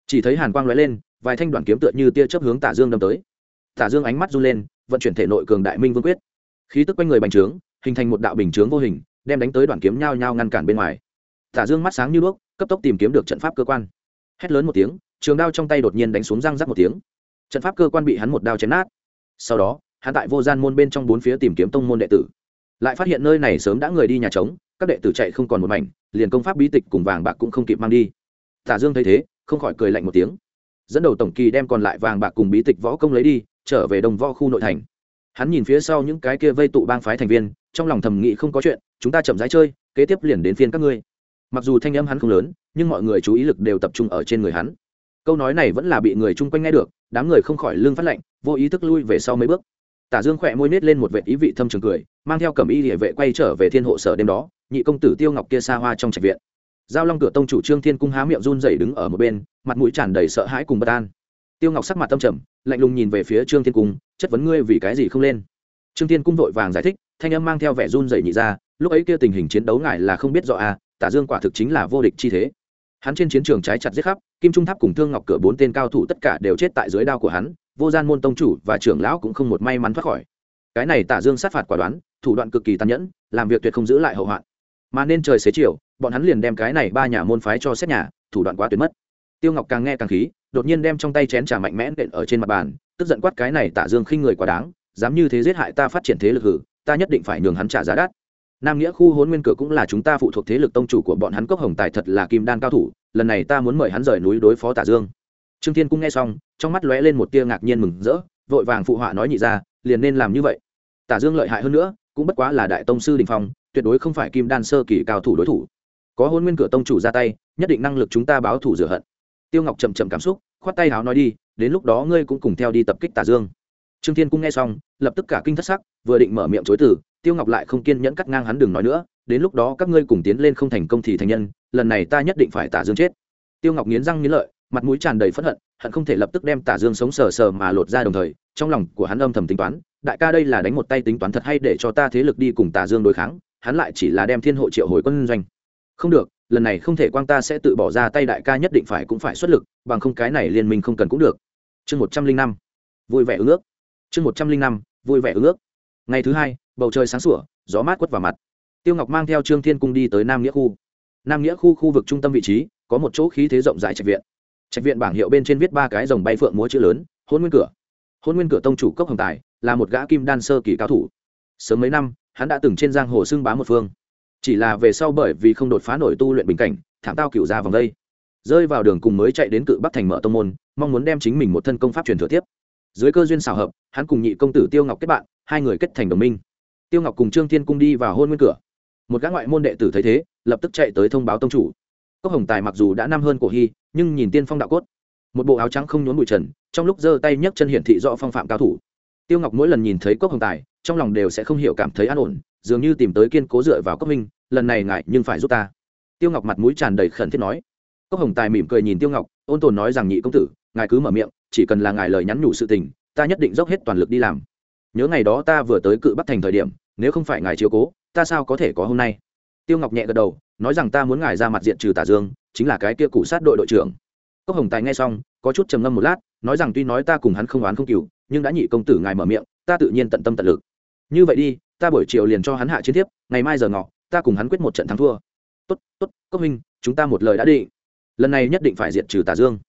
Chỉ thấy hàn quang lóe lên, vài thanh đoàn kiếm tựa như tia chớp hướng tả dương đâm tới. Tả dương ánh mắt run lên, vận chuyển thể nội cường đại minh vương quyết. Khí tức quanh người bành trướng hình thành một đạo bình chướng vô hình, đem đánh tới đoạn kiếm nhao nhao ngăn cản bên ngoài. Tả dương mắt sáng như đuốc, cấp tốc tìm kiếm được trận pháp cơ quan. Hét lớn một tiếng, trường đao trong tay đột nhiên đánh xuống răng rắc một tiếng. Trận pháp cơ quan bị hắn một đao chém nát. Sau đó, hắn tại vô gian môn bên trong bốn phía tìm kiếm tông môn đệ tử. Lại phát hiện nơi này sớm đã người đi nhà trống, các đệ tử chạy không còn một mảnh, liền công pháp bí tịch cùng vàng bạc cũng không kịp mang đi. Tả dương thấy thế, không khỏi cười lạnh một tiếng. Dẫn đầu tổng kỳ đem còn lại vàng bạc cùng bí tịch võ công lấy đi, trở về đồng võ khu nội thành. Hắn nhìn phía sau những cái kia vây tụ bang phái thành viên trong lòng thầm nghĩ không có chuyện, chúng ta chậm rãi chơi, kế tiếp liền đến phiên các ngươi. Mặc dù thanh âm hắn không lớn, nhưng mọi người chú ý lực đều tập trung ở trên người hắn. Câu nói này vẫn là bị người chung quanh nghe được, đám người không khỏi lưng phát lạnh, vô ý thức lui về sau mấy bước. Tả dương khỏe môi nết lên một vệ ý vị thâm trường cười, mang theo cẩm y địa vệ quay trở về thiên hộ sở đêm đó, nhị công tử tiêu ngọc kia xa hoa trong trạch viện. Giao long cửa tông chủ trương thiên cung há miệng run rẩy đứng ở một bên, mặt mũi tràn đầy sợ hãi cùng bất an. Tiêu ngọc sắc mặt tâm trầm, lạnh lùng nhìn về phía trương thiên cung, chất vấn ngươi vì cái gì không lên? Trương thiên cung vội vàng giải thích thanh âm mang theo vẻ run rẩy nhị ra, lúc ấy kia tình hình chiến đấu ngài là không biết rõ à tả dương quả thực chính là vô địch chi thế. Hắn trên chiến trường trái chặt giết khắp, kim trung tháp cùng thương ngọc cửa bốn tên cao thủ tất cả đều chết tại dưới đao của hắn, vô gian môn tông chủ và trưởng lão cũng không một may mắn thoát khỏi. Cái này tả dương sát phạt quả đoán, thủ đoạn cực kỳ tàn nhẫn, làm việc tuyệt không giữ lại hậu hoạn. Mà nên trời xế chiều, bọn hắn liền đem cái này ba nhà môn phái cho xét nhà, thủ đoạn quá tuyệt mất. Tiêu ngọc càng nghe càng khí, đột nhiên đem trong tay chén trà mạnh mẽ nện ở trên mặt bàn, tức giận quát cái này tả dương khinh người quá đáng, dám như thế giết hại ta phát triển thế lực hử ta nhất định phải nhường hắn trả giá đắt. Nam nghĩa khu hôn nguyên cửa cũng là chúng ta phụ thuộc thế lực tông chủ của bọn hắn cốc hồng tài thật là kim đan cao thủ, lần này ta muốn mời hắn rời núi đối phó tả dương. Trương thiên cũng nghe xong, trong mắt lóe lên một tia ngạc nhiên mừng rỡ, vội vàng phụ họa nói nhị ra, liền nên làm như vậy. Tả dương lợi hại hơn nữa, cũng bất quá là đại tông sư đình phong, tuyệt đối không phải kim đan sơ kỳ cao thủ đối thủ. Có hôn nguyên cửa tông chủ ra tay, nhất định năng lực chúng ta báo thủ rửa hận. Tiêu ngọc chậm chậm cảm xúc, khoát tay háo nói đi, đến lúc đó ngươi cũng cùng theo đi tập kích tả dương trương thiên cũng nghe xong, lập tức cả kinh thất sắc, vừa định mở miệng chối từ, tiêu ngọc lại không kiên nhẫn cắt ngang hắn đừng nói nữa, đến lúc đó các ngươi cùng tiến lên không thành công thì thành nhân, lần này ta nhất định phải tả dương chết. Tiêu ngọc nghiến răng nghiến lợi, mặt mũi tràn đầy phẫn hận hận không thể lập tức đem tả dương sống sờ sờ mà lột ra đồng thời, trong lòng của hắn âm thầm tính toán, đại ca đây là đánh một tay tính toán thật hay để cho ta thế lực đi cùng tả dương đối kháng, hắn lại chỉ là đem thiên hộ triệu hồi quân doanh. Không được, lần này không thể quang ta sẽ tự bỏ ra tay đại ca nhất định phải cũng phải xuất lực, bằng không cái này liên minh không cần cũng được. Chương một trăm linh năm. Vui vẻ ước chương một trăm linh năm, vui vẻ ứng ước. Ngày thứ hai, bầu trời sáng sủa, gió mát quất vào mặt. Tiêu ngọc mang theo trương thiên cung đi tới nam nghĩa khu. Nam nghĩa khu khu vực trung tâm vị trí, có một chỗ khí thế rộng rãi trạch viện. Trạch viện bảng hiệu bên trên viết ba cái dòng bay phượng múa chữ lớn, hôn nguyên cửa. Hôn nguyên cửa tông chủ cốc hồng tài là một gã kim đan sơ kỳ cao thủ. Sớm mấy năm, hắn đã từng trên giang hồ xưng bá một phương. Chỉ là về sau bởi vì không đột phá nổi tu luyện bình cảnh, thảm tao cựu ra vòng đây. Rơi vào đường cùng mới chạy đến cự bắc thành mở tông môn, mong muốn đem chính mình một thân công pháp truyền thừa tiếp dưới cơ duyên xảo hợp, hắn cùng nhị công tử tiêu ngọc kết bạn, hai người kết thành đồng minh. Tiêu ngọc cùng trương thiên cung đi vào hôn nguyên cửa. Một gã ngoại môn đệ tử thấy thế, lập tức chạy tới thông báo tông chủ. Cốc hồng tài mặc dù đã năm hơn cổ hy, nhưng nhìn tiên phong đạo cốt. Một bộ áo trắng không nhốn bụi trần, trong lúc giơ tay nhấc chân hiển thị rõ phong phạm cao thủ. Tiêu ngọc mỗi lần nhìn thấy cốc hồng tài, trong lòng đều sẽ không hiểu cảm thấy an ổn, dường như tìm tới kiên cố dựa vào cốc minh, lần này ngại nhưng phải giúp ta. Tiêu ngọc mặt mũi tràn đầy khẩn thiết nói. Cốc hồng tài mỉm cười nhìn tiêu ngọc, ôn tồn nói rằng nhị công tử, ngài cứ mở miệng chỉ cần là ngài lời nhắn nhủ sự tình, ta nhất định dốc hết toàn lực đi làm. Nhớ ngày đó ta vừa tới cự bắc thành thời điểm, nếu không phải ngài chiếu cố, ta sao có thể có hôm nay? Tiêu ngọc nhẹ gật đầu, nói rằng ta muốn ngài ra mặt diện trừ tả dương, chính là cái kia cụ sát đội đội trưởng. Cốc hồng tài nghe xong, có chút trầm ngâm một lát, nói rằng tuy nói ta cùng hắn không oán không cừu, nhưng đã nhị công tử ngài mở miệng, ta tự nhiên tận tâm tận lực. Như vậy đi, ta buổi chiều liền cho hắn hạ chiến tiếp ngày mai giờ ngọ, ta cùng hắn quyết một trận thắng thua. Tốt tốt, cốc huynh, chúng ta một lời đã định. Lần này nhất định phải diệt trừ tả dương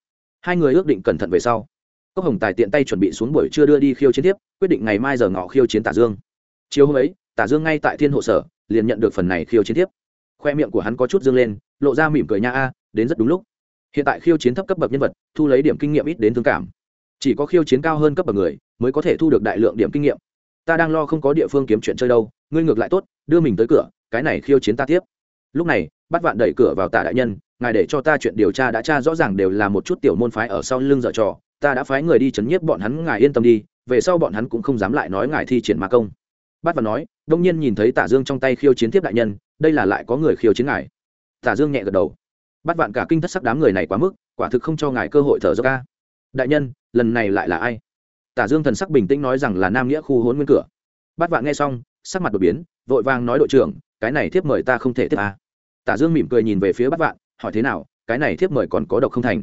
hai người ước định cẩn thận về sau. Cốc hồng tài tiện tay chuẩn bị xuống buổi trưa đưa đi khiêu chiến tiếp, quyết định ngày mai giờ ngọ khiêu chiến tả dương. Chiều hôm ấy, tả dương ngay tại thiên hộ sở, liền nhận được phần này khiêu chiến tiếp. Khoe miệng của hắn có chút dương lên, lộ ra mỉm cười nha a, đến rất đúng lúc. Hiện tại khiêu chiến thấp cấp bậc nhân vật, thu lấy điểm kinh nghiệm ít đến thương cảm. Chỉ có khiêu chiến cao hơn cấp bậc người, mới có thể thu được đại lượng điểm kinh nghiệm. Ta đang lo không có địa phương kiếm chuyện chơi đâu, ngươi ngược lại tốt, đưa mình tới cửa, cái này khiêu chiến ta tiếp. Lúc này, bắt vạn đẩy cửa vào tả đại nhân ngài để cho ta chuyện điều tra đã tra rõ ràng đều là một chút tiểu môn phái ở sau lưng dở trò, ta đã phái người đi chấn nhiếp bọn hắn, ngài yên tâm đi, về sau bọn hắn cũng không dám lại nói ngài thi triển ma công. Bát và nói, đông nhiên nhìn thấy tả dương trong tay khiêu chiến tiếp đại nhân, đây là lại có người khiêu chiến ngài. Tả dương nhẹ gật đầu. Bát vạn cả kinh thất sắc đám người này quá mức, quả thực không cho ngài cơ hội thở dốc ca đại nhân, lần này lại là ai? Tả dương thần sắc bình tĩnh nói rằng là nam nghĩa khu hôn nguyên cửa. Bát vạn nghe xong, sắc mặt đột biến, vội vàng nói, đội trưởng, cái này thiếp mời ta không thể tiếp à. tả dương mỉm cười nhìn về phía bát vạn hỏi thế nào, cái này thiếp mời còn có độc không thành.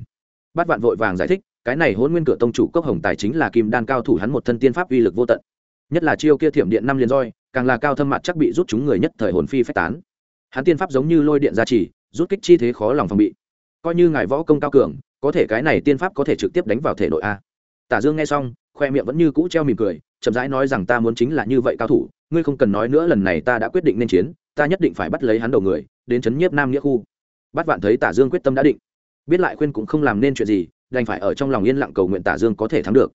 Bát vạn vội vàng giải thích, cái này hôn nguyên cửa tông chủ cốc hồng tài chính là kim đan cao thủ hắn một thân tiên pháp uy lực vô tận. Nhất là chiêu kia thiểm điện năm liên roi, càng là cao thâm mặt chắc bị rút chúng người nhất thời hồn phi phách tán. Hắn tiên pháp giống như lôi điện gia trì, rút kích chi thế khó lòng phòng bị. Coi như ngài võ công cao cường, có thể cái này tiên pháp có thể trực tiếp đánh vào thể nội a. Tả dương nghe xong, khoe miệng vẫn như cũ treo mỉm cười, chậm rãi nói rằng ta muốn chính là như vậy cao thủ, ngươi không cần nói nữa lần này ta đã quyết định nên chiến, ta nhất định phải bắt lấy hắn đầu người, đến chấn nhiếp nam nghĩa khu bắt vạn thấy tả dương quyết tâm đã định. Biết lại khuyên cũng không làm nên chuyện gì, đành phải ở trong lòng yên lặng cầu nguyện tả dương có thể thắng được.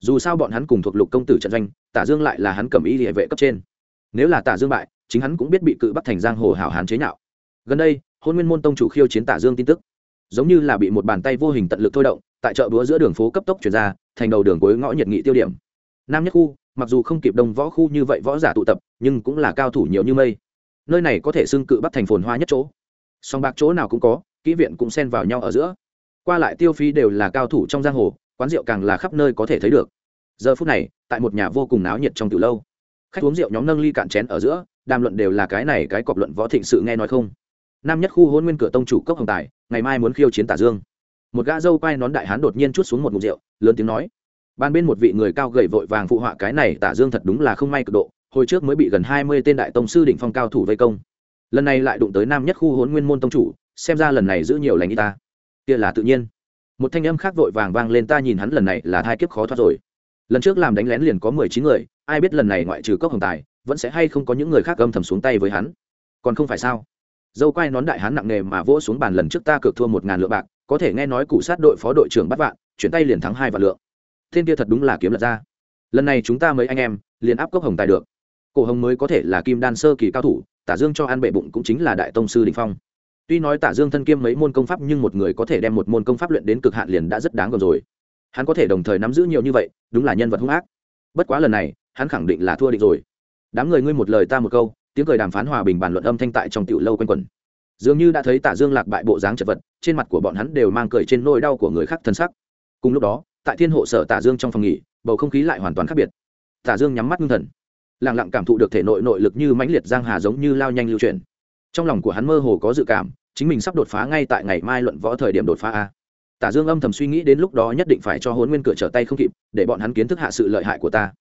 Dù sao bọn hắn cùng thuộc lục công tử trận doanh, tả dương lại là hắn cầm ý địa vệ cấp trên. Nếu là tả dương bại, chính hắn cũng biết bị cự bắt thành giang hồ hảo hán chế nhạo. Gần đây, hôn nguyên môn tông chủ khiêu chiến tả dương tin tức. Giống như là bị một bàn tay vô hình tận lực thôi động, tại chợ búa giữa đường phố cấp tốc chuyển ra, thành đầu đường cuối ngõ nhiệt nghị tiêu điểm. Nam nhất khu, mặc dù không kịp đông võ khu như vậy võ giả tụ tập, nhưng cũng là cao thủ nhiều như mây. Nơi này có thể xưng cự bắt thành phồn hoa nhất chỗ song bạc chỗ nào cũng có, kỹ viện cũng xen vào nhau ở giữa. Qua lại tiêu phí đều là cao thủ trong giang hồ, quán rượu càng là khắp nơi có thể thấy được. Giờ phút này, tại một nhà vô cùng náo nhiệt trong từ lâu, khách uống rượu nhóm nâng ly cạn chén ở giữa, đàm luận đều là cái này cái cọp luận võ thịnh sự nghe nói không. Nam nhất khu hôn nguyên cửa tông chủ cốc hồng tài, ngày mai muốn khiêu chiến tả dương. Một gã dâu quai nón đại hán đột nhiên chút xuống một ngụm rượu, lớn tiếng nói. Ban bên một vị người cao gầy vội vàng phụ họa cái này tả dương thật đúng là không may cực độ, hồi trước mới bị gần hai mươi tên đại tông sư đỉnh phong cao thủ vây công lần này lại đụng tới nam nhất khu hốn nguyên môn tông chủ, xem ra lần này giữ nhiều lành y ta. Kia là tự nhiên. Một thanh âm khác vội vàng vang lên, ta nhìn hắn lần này là thai kiếp khó thoát rồi. Lần trước làm đánh lén liền có mười chín người, ai biết lần này ngoại trừ cốc hồng tài, vẫn sẽ hay không có những người khác âm thầm xuống tay với hắn. Còn không phải sao? Dâu quai nón đại hắn nặng nề mà vỗ xuống bàn, lần trước ta cược thua một ngàn lượng bạc, có thể nghe nói cụ sát đội phó đội trưởng bắt vạn, chuyển tay liền thắng hai vạn lượng. Thiên kia thật đúng là kiếm lật ra. Lần này chúng ta mấy anh em, liền áp cốc hồng tài được. Cổ hồng mới có thể là kim đan sơ kỳ cao thủ tả dương cho ăn bệ bụng cũng chính là đại tông sư đình phong. Tuy nói tả dương thân kiêm mấy môn công pháp nhưng một người có thể đem một môn công pháp luyện đến cực hạn liền đã rất đáng gờm rồi. Hắn có thể đồng thời nắm giữ nhiều như vậy, đúng là nhân vật hung ác. Bất quá lần này, hắn khẳng định là thua định rồi. Đám người ngươi một lời ta một câu, tiếng cười đàm phán hòa bình bàn luận âm thanh tại trong tiểu lâu quanh quẩn. Dường như đã thấy tả dương lạc bại bộ dáng chật vật, trên mặt của bọn hắn đều mang cười trên nỗi đau của người khác thân sắc. Cùng lúc đó, tại thiên hộ sở tả dương trong phòng nghỉ, bầu không khí lại hoàn toàn khác biệt. Tả dương nhắm mắt ngưng thần lặng lặng cảm thụ được thể nội nội lực như mãnh liệt giang hà giống như lao nhanh lưu chuyển. Trong lòng của hắn mơ hồ có dự cảm, chính mình sắp đột phá ngay tại ngày mai luận võ thời điểm đột phá a. Tả dương âm thầm suy nghĩ đến lúc đó nhất định phải cho hôn nguyên cửa trở tay không kịp, để bọn hắn kiến thức hạ sự lợi hại của ta.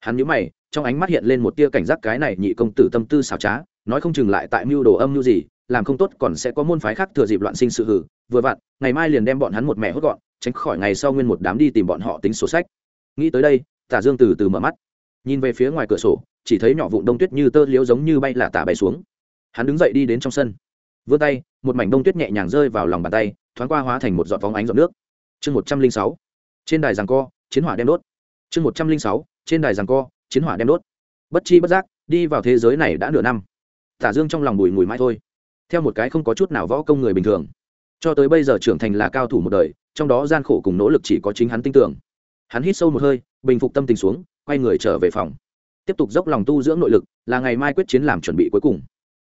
Hắn nhíu mày, trong ánh mắt hiện lên một tia cảnh giác cái này nhị công tử tâm tư xảo trá, nói không chừng lại tại mưu đồ âm mưu gì, làm không tốt còn sẽ có môn phái khác thừa dịp loạn sinh sự hử. Vừa vặn, ngày mai liền đem bọn hắn một mẹ hốt gọn, tránh khỏi ngày sau nguyên một đám đi tìm bọn họ tính sổ sách. Nghĩ tới đây, tả dương từ từ mở mắt nhìn về phía ngoài cửa sổ, chỉ thấy nhỏ vụn đông tuyết như tơ liếu giống như bay là tả bay xuống. Hắn đứng dậy đi đến trong sân. Vươn tay, một mảnh đông tuyết nhẹ nhàng rơi vào lòng bàn tay, thoáng qua hóa thành một giọt vóng ánh giọt nước. Chương một trăm linh sáu, trên đài giằng co, chiến hỏa đem đốt. Chương một trăm linh sáu, trên đài giằng co, chiến hỏa đem đốt. Bất chi bất giác, đi vào thế giới này đã nửa năm. Tả dương trong lòng bùi mùi mãi thôi. Theo một cái không có chút nào võ công người bình thường, cho tới bây giờ trưởng thành là cao thủ một đời, trong đó gian khổ cùng nỗ lực chỉ có chính hắn tin tưởng. Hắn hít sâu một hơi, bình phục tâm tình xuống quay người trở về phòng. Tiếp tục dốc lòng tu dưỡng nội lực, là ngày mai quyết chiến làm chuẩn bị cuối cùng.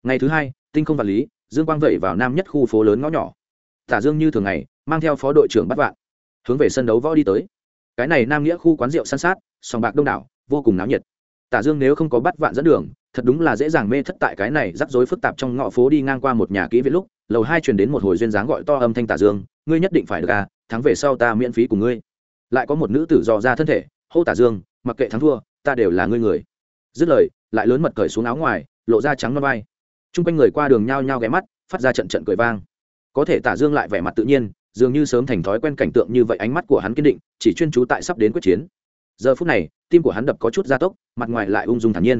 Ngày thứ hai, tinh không vật lý, dương quang vẩy vào nam nhất khu phố lớn ngõ nhỏ. Tả dương như thường ngày, mang theo phó đội trưởng bắt vạn, hướng về sân đấu võ đi tới. Cái này nam nghĩa khu quán rượu san sát, sòng bạc đông đảo, vô cùng náo nhiệt. Tả dương nếu không có bắt vạn dẫn đường, thật đúng là dễ dàng mê thất tại cái này rắc rối phức tạp trong ngõ phố đi ngang qua một nhà kỹ viện lúc, lầu hai truyền đến một hồi duyên dáng gọi to âm thanh tả dương, ngươi nhất định phải được à thắng về sau ta miễn phí cùng ngươi. Lại có một nữ tử dò ra thân thể, hô tả dương mặc kệ thắng thua, ta đều là ngươi người. Dứt lời, lại lớn mật cởi xuống áo ngoài, lộ ra trắng non vai. T r u n g quanh người qua đường nhao nhao ghé mắt, phát ra trận trận cười vang. Có thể tả dương lại vẻ mặt tự nhiên, dường như sớm thành thói quen cảnh tượng như vậy ánh mắt của hắn kiên định, chỉ chuyên trú tại sắp đến quyết chiến. Giờ phút này, tim của hắn đập có chút gia tốc, mặt ngoài lại ung dung thản nhiên.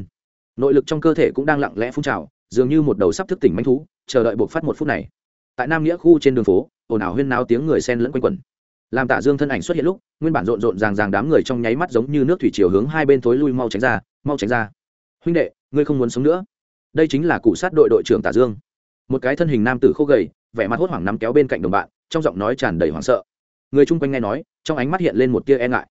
Nội lực trong cơ thể cũng đang lặng lẽ phun trào, dường như một đầu sắp thức tỉnh manh thú, chờ đợi buộc phát một phút này. Tại nam nghĩa khu trên đường phố, ồn ào huyên náo tiếng người sen lẫn quanh quẩn làm Tạ dương thân ảnh xuất hiện lúc, nguyên bản rộn rộn ràng ràng đám người trong nháy mắt giống như nước thủy chiều hướng hai bên thối lui mau tránh ra, mau tránh ra. Huynh đệ, ngươi không muốn sống nữa. Đây chính là cụ sát đội đội trưởng Tạ dương. Một cái thân hình nam tử khô gầy, vẻ mặt hốt hoảng nắm kéo bên cạnh đồng bạn, trong giọng nói tràn đầy hoảng sợ. Người chung quanh nghe nói, trong ánh mắt hiện lên một tia e ngại.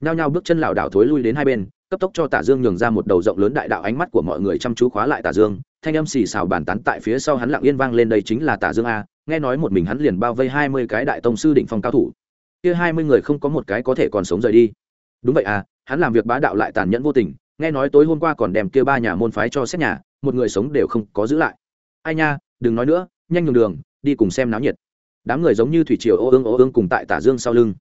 Nhao nhao bước chân lảo đảo thối lui đến hai bên, cấp tốc cho tả dương nhường ra một đầu rộng lớn đại đạo ánh mắt của mọi người chăm chú khóa lại tả dương. Thanh âm xì xào bàn tán tại phía sau hắn lặng yên vang lên, đây chính là tả dương a. Nghe nói một mình hắn liền bao vây hai mươi cái đại tông sư đỉnh phong cao thủ kia hai mươi người không có một cái có thể còn sống rời đi. Đúng vậy à hắn làm việc bá đạo lại tàn nhẫn vô tình, nghe nói tối hôm qua còn đem kia ba nhà môn phái cho xét nhà, một người sống đều không có giữ lại. Ai nha, đừng nói nữa, nhanh nhường đường, đi cùng xem náo nhiệt. Đám người giống như thủy triều ô ương ô ương cùng tại tả dương sau lưng.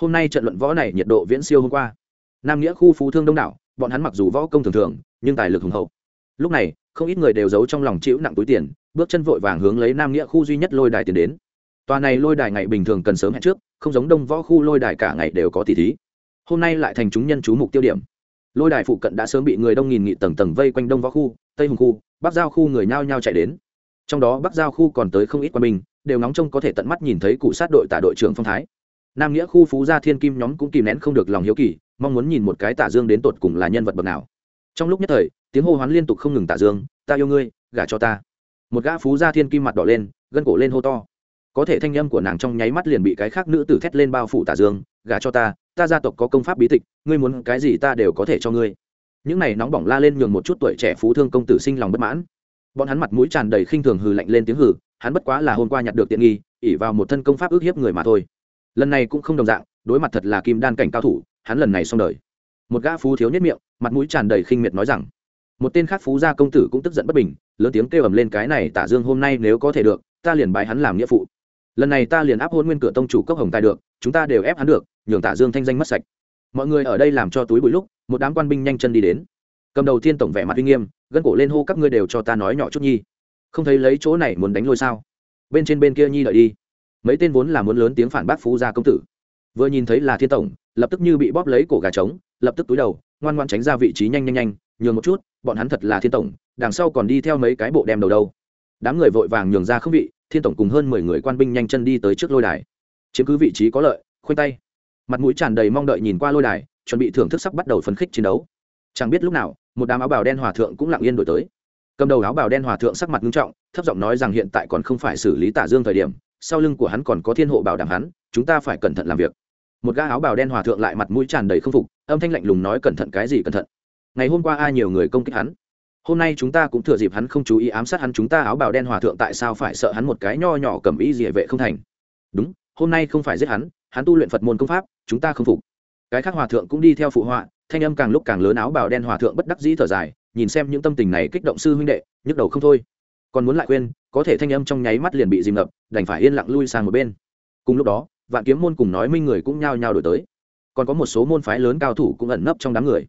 Hôm nay trận luận võ này nhiệt độ viễn siêu hôm qua. Nam nghĩa khu phú thương đông đảo, bọn hắn mặc dù võ công thường thường, nhưng tài lực hùng hậu. Lúc này, không ít người đều giấu trong lòng chịu nặng túi tiền, bước chân vội vàng hướng lấy nam nghĩa khu duy nhất lôi đài tiền đến tòa này lôi đài ngày bình thường cần sớm hẹn trước, không giống đông võ khu lôi đài cả ngày đều có tỷ thí. Hôm nay lại thành chúng nhân chú mục tiêu điểm. Lôi đài phụ cận đã sớm bị người đông nghìn nghị tầng tầng vây quanh đông võ khu, tây hùng khu, bắc giao khu người nhao nhao chạy đến. Trong đó bắc giao khu còn tới không ít quân binh, đều nóng trông có thể tận mắt nhìn thấy cụ sát đội tả đội trưởng phong thái. Nam nghĩa khu phú gia thiên kim nhóm cũng kìm nén không được lòng hiếu kỳ, mong muốn nhìn một cái tả dương đến tột cùng là nhân vật bậc nào. Trong lúc nhất thời, tiếng hô hoán liên tục không ngừng tả dương, ta yêu ngươi, gả cho ta. Một gã phú gia thiên kim mặt đỏ lên, gân cổ lên hô to có thể thanh âm của nàng trong nháy mắt liền bị cái khác nữ tử thét lên bao phủ tả dương gả cho ta ta gia tộc có công pháp bí tịch, ngươi muốn cái gì ta đều có thể cho ngươi. Những này nóng bỏng la lên nhường một chút tuổi trẻ phú thương công tử sinh lòng bất mãn. Bọn hắn mặt mũi tràn đầy khinh thường hừ lạnh lên tiếng hừ, hắn bất quá là hôm qua nhặt được tiện nghi ỉ vào một thân công pháp ước hiếp người mà thôi. Lần này cũng không đồng dạng, đối mặt thật là kim đan cảnh cao thủ, hắn lần này xong đời. Một gã phú thiếu nhất miệng, mặt mũi tràn đầy khinh miệt nói rằng, một tên khác phú gia công tử cũng tức giận bất bình, lớn tiếng kêu ầm lên cái này tả dương hôm nay nếu có thể được, ta liền bái hắn làm nghĩa phụ lần này ta liền áp hôn nguyên cửa tông chủ cốc hồng tài được, chúng ta đều ép hắn được, nhường tả dương thanh danh mất sạch. Mọi người ở đây làm cho túi bụi lúc, một đám quan binh nhanh chân đi đến. Cầm đầu tiên tổng vẻ mặt uy nghiêm, gân cổ lên hô các ngươi đều cho ta nói nhỏ chút nhi. Không thấy lấy chỗ này muốn đánh lôi sao? Bên trên bên kia nhi đợi đi. Mấy tên vốn là muốn lớn tiếng phản bác phú gia công tử. Vừa nhìn thấy là thiên tổng, lập tức như bị bóp lấy cổ gà trống, lập tức túi đầu, ngoan ngoan tránh ra vị trí nhanh nhanh nhanh, nhường một chút, bọn hắn thật là thiên tổng, đằng sau còn đi theo mấy cái bộ đem đầu đâu. Đám người vội vàng nhường ra không vị thiên tổng cùng hơn mười người quan binh nhanh chân đi tới trước lôi đài. Chiếm cứ vị trí có lợi, khoanh tay. Mặt mũi tràn đầy mong đợi nhìn qua lôi đài, chuẩn bị thưởng thức sắc bắt đầu phấn khích chiến đấu. Chẳng biết lúc nào, một đám áo bào đen hòa thượng cũng lặng yên đổi tới. Cầm đầu áo bào đen hòa thượng sắc mặt nghiêm trọng, thấp giọng nói rằng hiện tại còn không phải xử lý tả dương thời điểm, sau lưng của hắn còn có thiên hộ bảo đảm hắn, chúng ta phải cẩn thận làm việc. Một gã áo bào đen hòa thượng lại mặt mũi tràn đầy không phục, âm thanh lạnh lùng nói cẩn thận cái gì cẩn thận. Ngày hôm qua ai nhiều người công kích hắn? Hôm nay chúng ta cũng thừa dịp hắn không chú ý ám sát hắn, chúng ta áo bào đen hòa thượng tại sao phải sợ hắn một cái nho nhỏ cầm ý địa vệ không thành? Đúng, hôm nay không phải giết hắn hắn tu luyện phật môn công pháp, chúng ta không phục. Cái khác hòa thượng cũng đi theo phụ họa, thanh âm càng lúc càng lớn, áo bào đen hòa thượng bất đắc dĩ thở dài, nhìn xem những tâm tình này kích động sư huynh đệ, nhức đầu không thôi. Còn muốn lại quên có thể thanh âm trong nháy mắt liền bị dìm ngập, đành phải yên lặng lui sang một bên. Cùng lúc đó, vạn kiếm môn cùng nói minh người cũng nhao nhao đổi tới. Còn có một số môn phái lớn cao thủ cũng ẩn nấp trong đám người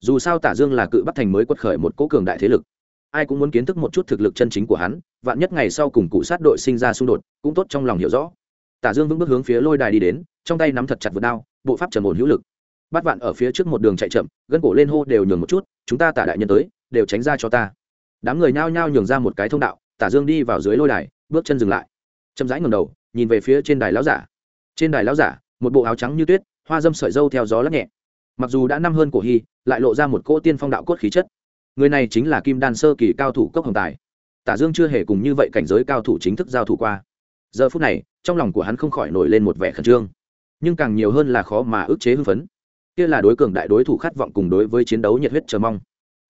dù sao tả dương là cự bắc thành mới quật khởi một cố cường đại thế lực. Ai cũng muốn kiến thức một chút thực lực chân chính của hắn, vạn nhất ngày sau cùng cụ sát đội sinh ra xung đột, cũng tốt trong lòng hiểu rõ. Tả dương vững bước hướng phía lôi đài đi đến, trong tay nắm thật chặt vượt đao, bộ pháp trầm ổn hữu lực. Bắt vạn ở phía trước một đường chạy chậm, gân cổ lên hô đều nhường một chút, chúng ta tả đại nhân tới, đều tránh ra cho ta. Đám người nhao nhao nhường ra một cái thông đạo, tả dương đi vào dưới lôi đài, bước chân dừng lại. Chậm rãi ngầm đầu, nhìn về phía trên đài lão giả. Trên đài lão giả, một bộ áo trắng như tuyết, hoa dâm sợi dâu theo gió lắc nhẹ mặc dù đã năm hơn cổ hy, lại lộ ra một cỗ tiên phong đạo cốt khí chất. Người này chính là kim đan sơ kỳ cao thủ cốc hồng tài. Tả dương chưa hề cùng như vậy cảnh giới cao thủ chính thức giao thủ qua. Giờ phút này, trong lòng của hắn không khỏi nổi lên một vẻ khẩn trương. Nhưng càng nhiều hơn là khó mà ức chế hưng phấn. Kia là đối cường đại đối thủ khát vọng cùng đối với chiến đấu nhiệt huyết chờ mong.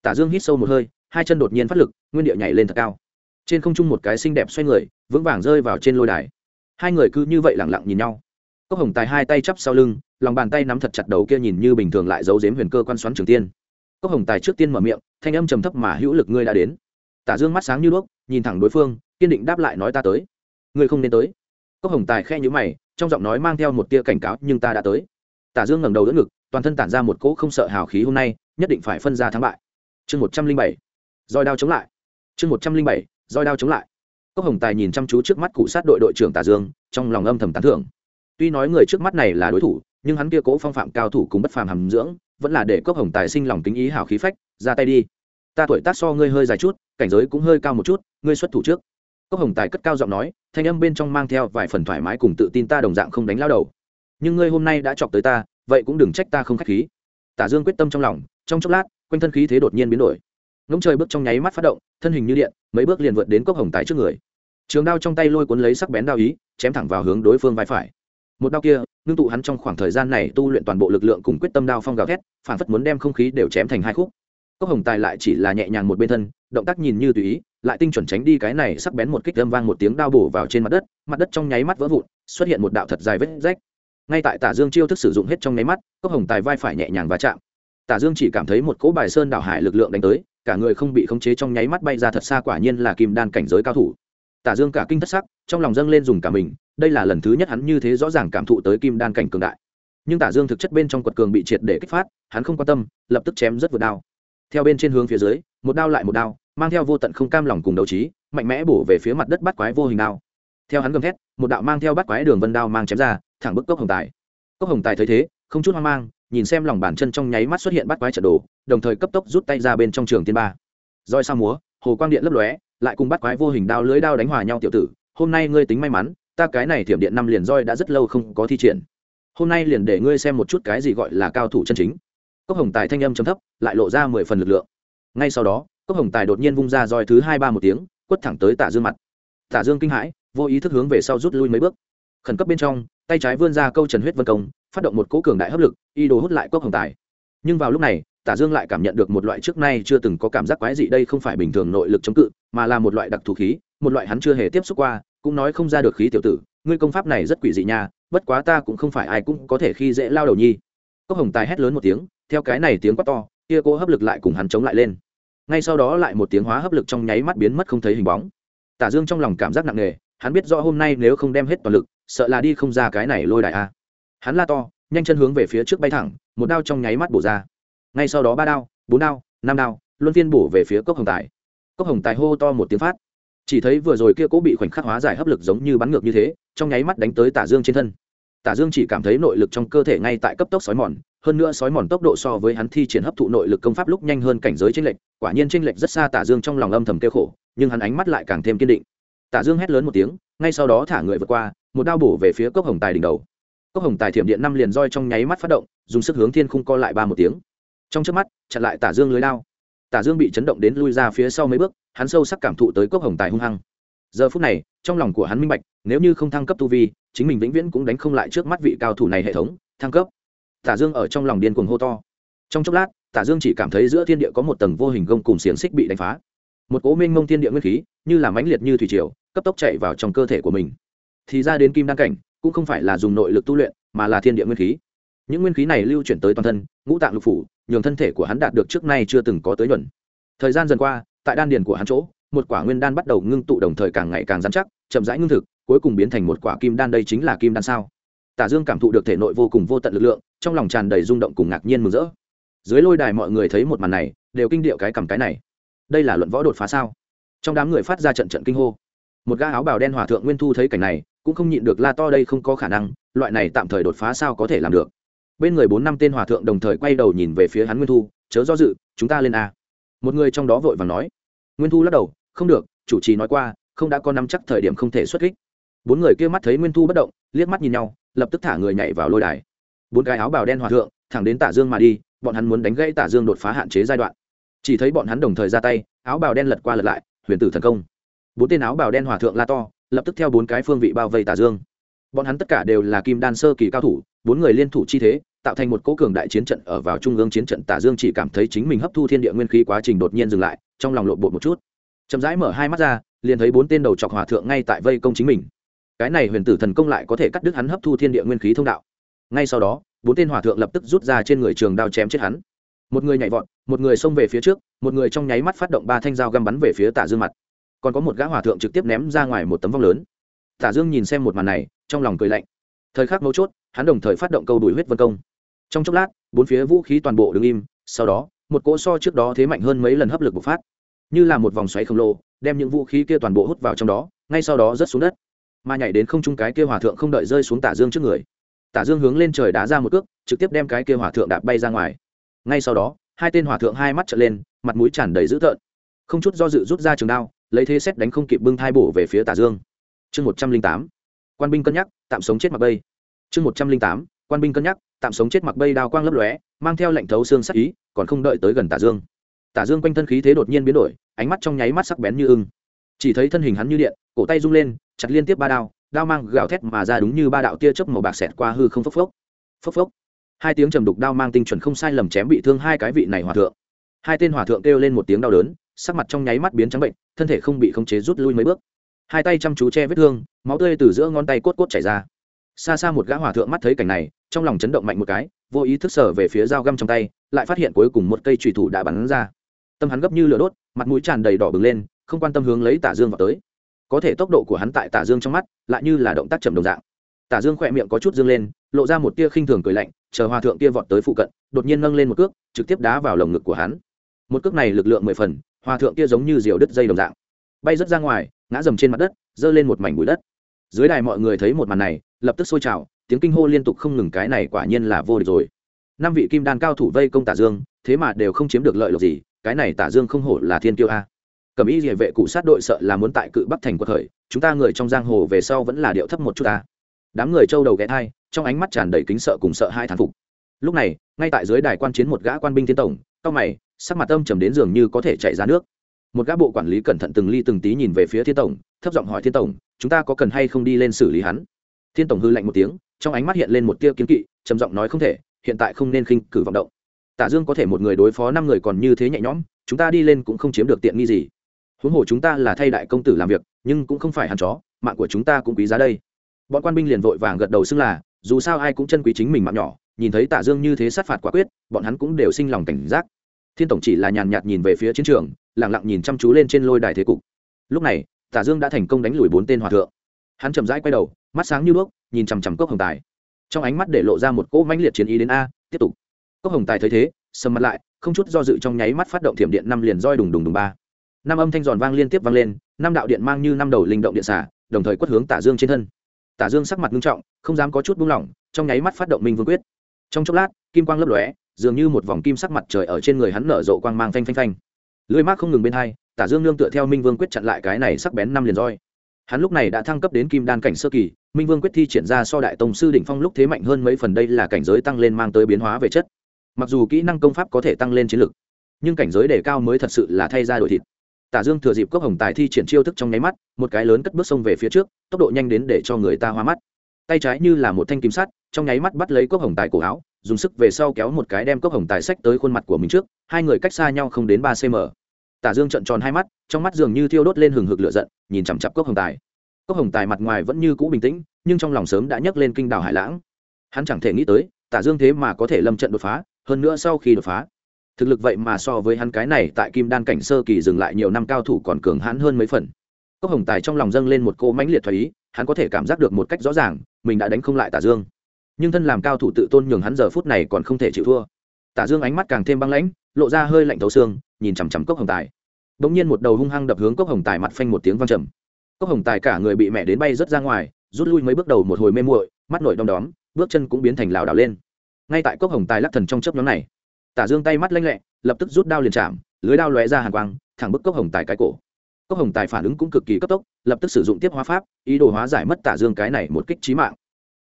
Tả dương hít sâu một hơi, hai chân đột nhiên phát lực, nguyên địa nhảy lên thật cao. Trên không trung một cái xinh đẹp xoay người, vững vàng rơi vào trên lôi đài. Hai người cứ như vậy lẳng lặng nhìn nhau. Cốc hồng tài hai tay chắp sau lưng lòng bàn tay nắm thật chặt đầu kia nhìn như bình thường lại giấu giếm huyền cơ quan xoắn trường tiên. Cốc hồng tài trước tiên mở miệng, thanh âm trầm thấp mà hữu lực ngươi đã đến. Tả dương mắt sáng như đuốc, nhìn thẳng đối phương, kiên định đáp lại nói ta tới. Ngươi không nên tới. Cốc hồng tài khe nhữ mày, trong giọng nói mang theo một tia cảnh cáo, nhưng ta đã tới. Tả dương ngẩng đầu đỡ ngực, toàn thân tản ra một cỗ không sợ hào khí hôm nay, nhất định phải phân ra thắng bại. Chương một trăm linh bảy, roi đao chống lại. Chương một trăm linh bảy, roi đao chống lại. Cốc hồng tài nhìn chăm chú trước mắt cụ sát đội đội trưởng tả dương, trong lòng âm thầm tán thưởng. Tuy nói người trước mắt này là đối thủ nhưng hắn kia cố phong phạm cao thủ cùng bất phàm hàm dưỡng, vẫn là để cốc hồng tài sinh lòng tính ý hảo khí phách, ra tay đi. Ta tuổi tác so ngươi hơi dài chút, cảnh giới cũng hơi cao một chút, ngươi xuất thủ trước. Cốc hồng tài cất cao giọng nói, thanh âm bên trong mang theo vài phần thoải mái cùng tự tin ta đồng dạng không đánh lao đầu. Nhưng ngươi hôm nay đã chọc tới ta, vậy cũng đừng trách ta không k h á c h khí. Tả dương quyết tâm trong lòng, trong chốc lát, quanh thân khí thế đột nhiên biến đổi. Ngỗng trời bước trong nháy mắt phát động, thân hình như điện, mấy bước liền vượt đến cốc hồng tài trước người. Trường đao trong tay lôi cuốn lấy sắc bén đao ý, chém thẳng vào hướng đối phương vai phải. Một đao kia ngưng tụ hắn trong khoảng thời gian này tu luyện toàn bộ lực lượng cùng quyết tâm đao phong gào thét phản phất muốn đem không khí đều chém thành hai khúc. Cốc hồng tài lại chỉ là nhẹ nhàng một bên thân, động tác nhìn như tùy ý, lại tinh chuẩn tránh đi cái này sắc bén một kích âm vang một tiếng đao bổ vào trên mặt đất mặt đất trong nháy mắt vỡ vụn, xuất hiện một đạo thật dài vết rách. Ngay tại tả dương chiêu thức sử dụng hết trong nháy mắt, cốc hồng tài vai phải nhẹ nhàng va chạm. Tả dương chỉ cảm thấy một cỗ bài sơn đảo hải lực lượng đánh tới, cả người không bị khống chế trong nháy mắt bay ra thật xa quả nhiên là kim đan cảnh giới cao thủ tả dương cả kinh thất sắc, trong lòng dâng lên dùng cả mình, đây là lần thứ nhất hắn như thế rõ ràng cảm thụ tới kim đan cảnh cường đại. Nhưng tả dương thực chất bên trong quật cường bị triệt để kích phát, hắn không quan tâm, lập tức chém rất vượt đao. Theo bên trên hướng phía dưới, một đao lại một đao, mang theo vô tận không cam lòng cùng đấu trí, mạnh mẽ bổ về phía mặt đất bắt quái vô hình đao. Theo hắn gầm thét, một đạo mang theo bắt quái đường vân đao mang chém ra, thẳng bức cốc hồng tài. Cốc hồng tài thấy thế, không chút hoang mang, nhìn xem lòng bàn chân trong nháy mắt xuất hiện bắt quái trận đồ, đồng thời cấp tốc rút tay ra bên trong trường tiên ba. Roi sao múa, hồ quang điện lấp lóe lại cùng bắt quái vô hình đao lưới đao đánh hòa nhau tiểu tử, hôm nay ngươi tính may mắn, ta cái này thiểm điện năm liền roi đã rất lâu không có thi triển. Hôm nay liền để ngươi xem một chút cái gì gọi là cao thủ chân chính. Cốc hồng tài thanh âm chấm thấp, lại lộ ra mười phần lực lượng. Ngay sau đó, cốc hồng tài đột nhiên vung ra roi thứ hai ba một tiếng, quất thẳng tới tả dương mặt. Tả dương kinh hãi, vô ý thức hướng về sau rút lui mấy bước. Khẩn cấp bên trong, tay trái vươn ra câu trần huyết vân công, phát động một cỗ cường đại hấp lực, y đồ hút lại cốc hồng tài. Nhưng vào lúc này tả dương lại cảm nhận được một loại trước nay chưa từng có cảm giác quái dị đây không phải bình thường nội lực chống cự, mà là một loại đặc thù khí, một loại hắn chưa hề tiếp xúc qua, cũng nói không ra được khí tiểu tử, ngươi công pháp này rất quỷ dị nha, bất quá ta cũng không phải ai cũng có thể khi dễ lao đầu nhi. Cốc hồng tài hét lớn một tiếng, theo cái này tiếng quát to, kia Cô hấp lực lại cùng hắn chống lại lên. Ngay sau đó lại một tiếng hóa hấp lực trong nháy mắt biến mất không thấy hình bóng. Tả dương trong lòng cảm giác nặng nề, hắn biết rõ hôm nay nếu không đem hết toàn lực, sợ là đi không ra cái này lôi đại a. Hắn la to, nhanh chân hướng về phía trước bay thẳng, một đao trong nháy mắt bổ ra ngay sau đó ba đao, bốn đao, năm đao, luân phiên bổ về phía cốc hồng tài. Cốc hồng tài hô to một tiếng phát. Chỉ thấy vừa rồi kia cố bị khoảnh khắc hóa giải hấp lực giống như bắn ngược như thế, trong nháy mắt đánh tới tả dương trên thân. Tả dương chỉ cảm thấy nội lực trong cơ thể ngay tại cấp tốc sói mòn, hơn nữa sói mòn tốc độ so với hắn thi triển hấp thụ nội lực công pháp lúc nhanh hơn cảnh giới trên lệnh quả nhiên trên lệnh rất xa tả dương trong lòng âm thầm kêu khổ, nhưng hắn ánh mắt lại càng thêm kiên định. Tả dương hét lớn một tiếng, ngay sau đó thả người vượt qua, một đao bổ về phía cốc hồng tài đỉnh đầu. Cốc hồng tài thiểm điện năm liền roi trong nháy mắt phát động, dùng sức hướng thiên khung co lại ba một tiếng trong trước mắt, chặn lại tả dương lưới đao. Tả dương bị chấn động đến lui ra phía sau mấy bước, hắn sâu sắc cảm thụ tới cốc hồng tài hung hăng. Giờ phút này, trong lòng của hắn minh bạch, nếu như không thăng cấp tu vi, chính mình vĩnh viễn cũng đánh không lại trước mắt vị cao thủ này hệ thống, thăng cấp. Tả dương ở trong lòng điên cuồng hô to. Trong chốc lát, tả dương chỉ cảm thấy giữa thiên địa có một tầng vô hình gông cùng xiềng xích bị đánh phá. Một cố minh mông thiên địa nguyên khí, như là mãnh liệt như thủy triều, cấp tốc chạy vào trong cơ thể của mình. Thì ra đến kim đăng cảnh, cũng không phải là dùng nội lực tu luyện, mà là thiên địa nguyên khí. Những nguyên khí này lưu chuyển tới toàn thân, ngũ tạng lục phủ nhường thân thể của hắn đạt được trước nay chưa từng có tới nhuận thời gian dần qua, tại đan điền của hắn chỗ, một quả nguyên đan bắt đầu ngưng tụ đồng thời càng ngày càng dán chắc, chậm rãi ngưng thực, cuối cùng biến thành một quả kim đan đây chính là kim đan sao? Tả dương cảm thụ được thể nội vô cùng vô tận lực lượng, trong lòng tràn đầy rung động cùng ngạc nhiên mừng rỡ. Dưới lôi đài mọi người thấy một màn này, đều kinh điệu cái cầm cái này. Đây là luận võ đột phá sao? Trong đám người phát ra trận trận kinh hô. Một gã áo bào đen hòa thượng nguyên thu thấy cảnh này, cũng không nhịn được la to đây không có khả năng, loại này tạm thời đột phá sao có thể làm được? Bên người bốn năm tên hòa thượng đồng thời quay đầu nhìn về phía hắn nguyên thu, chớ do dự, chúng ta lên a. Một người trong đó vội vàng nói. Nguyên thu lắc đầu, không được, chủ trì nói qua, không đã có năm chắc thời điểm không thể xuất kích. Bốn người kia mắt thấy nguyên thu bất động, liếc mắt nhìn nhau, lập tức thả người nhảy vào lôi đài. Bốn cái áo bào đen hòa thượng, thẳng đến tả dương mà đi, bọn hắn muốn đánh gãy tả dương đột phá hạn chế giai đoạn. Chỉ thấy bọn hắn đồng thời ra tay, áo bào đen lật qua lật lại, huyền tử thần công. Bốn tên áo bào đen hòa thượng la to, lập tức theo bốn cái phương vị bao vây tả dương. Bọn hắn tất cả đều là kim đan sơ kỳ cao thủ, bốn người liên thủ chi thế tạo thành một cỗ cường đại chiến trận ở vào trung ương chiến trận, tả dương chỉ cảm thấy chính mình hấp thu thiên địa nguyên khí quá trình đột nhiên dừng lại, trong lòng lộn bột một chút. Chậm rãi mở hai mắt ra, liền thấy bốn tên đầu chọc hòa thượng ngay tại vây công chính mình. Cái này huyền tử thần công lại có thể cắt đứt hắn hấp thu thiên địa nguyên khí thông đạo. Ngay sau đó, bốn tên hòa thượng lập tức rút ra trên người trường đao chém chết hắn. Một người nhảy vọt, một người xông về phía trước, một người trong nháy mắt phát động ba thanh dao găm bắn về phía tả dương mặt. Còn có một gã hòa thượng trực tiếp ném ra ngoài một tấm vong lớn. Tả dương nhìn xem một màn này, trong lòng cười lạnh. Thời khắc mấu chốt, hắn đồng thời phát động câu đuổi huyết vân công trong chốc lát, bốn phía vũ khí toàn bộ đứng im, sau đó, một cỗ so trước đó thế mạnh hơn mấy lần hấp lực bộc phát. Như là một vòng xoáy khổng lồ, đem những vũ khí kia toàn bộ hút vào trong đó, ngay sau đó rớt xuống đất. Mà nhảy đến không trung cái kia hòa thượng không đợi rơi xuống tả dương trước người. Tả dương hướng lên trời đá ra một cước, trực tiếp đem cái kia hòa thượng đạp bay ra ngoài. Ngay sau đó, hai tên hòa thượng hai mắt trợn lên, mặt mũi tràn đầy dữ tợn. Không chút do dự rút ra trường đao, lấy thế xét đánh không kịp bưng thai bổ về phía tả dương. Chương một trăm linh tám. Quan binh cân nhắc, tạm sống chết mặc bây chương một trăm linh tám quan binh cân nhắc, tạm sống chết mặc bây đao quang lấp lóe, mang theo lệnh thấu xương sắc ý, còn không đợi tới gần tả dương. Tả dương quanh thân khí thế đột nhiên biến đổi, ánh mắt trong nháy mắt sắc bén như ưng. Chỉ thấy thân hình hắn như điện, cổ tay rung lên, chặt liên tiếp ba đao đao mang gào thét mà ra đúng như ba đạo tia chớp màu bạc xẹt qua hư không phốc phốc. Phốc phốc. Hai tiếng trầm đục đao mang tinh chuẩn không sai lầm chém bị thương hai cái vị này hòa thượng. Hai tên hòa thượng kêu lên một tiếng đau đớn, sắc mặt trong nháy mắt biến trắng bệnh, thân thể không bị khống chế rút lui mấy bước. Hai tay chăm chú che vết thương, máu tươi từ giữa ngón tay cốt cốt chảy ra. Xa xa một gã hòa thượng mắt thấy cảnh này trong lòng chấn động mạnh một cái, vô ý thức sở về phía dao găm trong tay, lại phát hiện cuối cùng một cây trùy thủ đã bắn ra. Tâm hắn gấp như lửa đốt, mặt mũi tràn đầy đỏ bừng lên, không quan tâm hướng lấy tả dương vào tới. Có thể tốc độ của hắn tại tả dương trong mắt, lại như là động tác chậm đồng dạng. Tả dương khỏe miệng có chút dương lên, lộ ra một tia khinh thường cười lạnh, chờ hòa thượng kia vọt tới phụ cận, đột nhiên nâng lên một cước, trực tiếp đá vào lồng ngực của hắn. Một cước này lực lượng mười phần hòa thượng kia giống như diều đứt dây đồng dạng. Bay rớt ra ngoài, ngã dầm trên mặt đất, giơ lên một mảnh bụi đất. Dưới đài mọi người thấy một màn này, lập tức sôi trào tiếng kinh hô liên tục không ngừng cái này quả nhiên là vô địch rồi. Năm vị kim đan cao thủ vây công tả dương, thế mà đều không chiếm được lợi lộc gì, cái này tả dương không hổ là thiên tiêu a. Cầm ý địa vệ cụ sát đội sợ là muốn tại cự bắc thành quật khởi, chúng ta người trong giang hồ về sau vẫn là điệu thấp một chút ta đám người trâu đầu ghé thai, trong ánh mắt tràn đầy kính sợ cùng sợ hai thán phục. Lúc này, ngay tại dưới đài quan chiến một gã quan binh thiên tổng, cao mày, sắc mặt âm trầm đến dường như có thể chạy ra nước. Một gã bộ quản lý cẩn thận từng ly từng tí nhìn về phía thiên tổng, thấp giọng hỏi thiên tổng, chúng ta có cần hay không đi lên xử lý hắn? Thiên tổng hư lạnh một tiếng trong ánh mắt hiện lên một tia kiến kỵ, trầm giọng nói không thể, hiện tại không nên khinh cử vọng động. Tả dương có thể một người đối phó năm người còn như thế nhẹ nhõm, chúng ta đi lên cũng không chiếm được tiện nghi gì. Huống hồ chúng ta là thay đại công tử làm việc, nhưng cũng không phải hàn chó, mạng của chúng ta cũng quý giá đây. Bọn quan binh liền vội vàng gật đầu xưng là, dù sao ai cũng chân quý chính mình mạng nhỏ, nhìn thấy tả dương như thế sát phạt quả quyết, bọn hắn cũng đều sinh lòng cảnh giác. Thiên tổng chỉ là nhàn nhạt nhìn về phía chiến trường lẳng lặng nhìn chăm chú lên trên lôi đài thế cục. Lúc này, tả dương đã thành công đánh lùi bốn tên hòa thượng hắn chậm rãi quay đầu, mắt sáng như đuốc, nhìn chằm chằm cốc hồng tài. Trong ánh mắt để lộ ra một cỗ mãnh liệt chiến ý đến a, tiếp tục. Cốc hồng tài thấy thế, sầm mặt lại, không chút do dự trong nháy mắt phát động thiểm điện năm liền roi đùng đùng đùng ba. Năm âm thanh giòn vang liên tiếp vang lên, năm đạo điện mang như năm đầu linh động điện xả, đồng thời quất hướng tả dương trên thân. Tả dương sắc mặt nghiêm trọng, không dám có chút buông lỏng, trong nháy mắt phát động minh vương quyết. Trong chốc lát, kim quang lấp lóe, dường như một vòng kim sắc mặt trời ở trên người hắn nở rộ quang mang phanh phanh phanh. Lưỡi mác không ngừng bên hai, tả dương nương tựa theo minh vương quyết chặn lại cái này sắc bén năm liền roi hắn lúc này đã thăng cấp đến kim đan cảnh sơ kỳ, minh vương quyết thi triển ra so đại tông sư đỉnh phong lúc thế mạnh hơn mấy phần đây là cảnh giới tăng lên mang tới biến hóa về chất. Mặc dù kỹ năng công pháp có thể tăng lên chiến lực, nhưng cảnh giới đề cao mới thật sự là thay ra đổi thịt. Tả dương thừa dịp cốc hồng tài thi triển chiêu thức trong nháy mắt, một cái lớn cất bước sông về phía trước, tốc độ nhanh đến để cho người ta hoa mắt. Tay trái như là một thanh kim sắt, trong nháy mắt bắt lấy cốc hồng tài cổ áo, dùng sức về sau kéo một cái đem cốc hồng tài sách tới khuôn mặt của mình trước, hai người cách xa nhau không đến ba cm tả dương trợn tròn hai mắt, trong mắt dường như thiêu đốt lên hừng hực lửa giận, nhìn chằm chặp cốc hồng tài. Cốc hồng tài mặt ngoài vẫn như cũ bình tĩnh, nhưng trong lòng sớm đã nhấc lên kinh đảo hải lãng. Hắn chẳng thể nghĩ tới, tả dương thế mà có thể lâm trận đột phá, hơn nữa sau khi đột phá, thực lực vậy mà so với hắn cái này tại kim đan cảnh sơ kỳ dừng lại nhiều năm cao thủ còn cường hãn hơn mấy phần. Cốc hồng tài trong lòng dâng lên một cô mãnh liệt thoái ý, hắn có thể cảm giác được một cách rõ ràng, mình đã đánh không lại tả dương. Nhưng thân làm cao thủ tự tôn nhường hắn giờ phút này còn không thể chịu thua. Tả dương ánh mắt càng thêm băng lãnh lộ ra hơi lạnh thấu xương, nhìn chằm chằm cốc hồng tài. Đ ỗ n g nhiên một đầu hung hăng đập hướng cốc hồng tài mặt phanh một tiếng văng trầm. Cốc hồng tài cả người bị mẹ đến bay rớt ra ngoài, rút lui mấy bước đầu một hồi mê muội, mắt nổi đom đóm, bước chân cũng biến thành lảo đảo lên. Ngay tại cốc hồng tài lắc thần trong chớp nhóm này, tả dương tay mắt lanh lẹ, lập tức rút đao liền chạm, lưới đao lóe ra hàng quang, thẳng bức cốc hồng tài cái cổ. Cốc hồng tài phản ứng cũng cực kỳ cấp tốc, lập tức sử dụng tiếp hóa pháp, ý đồ hóa giải mất tả dương cái này một kích trí mạng.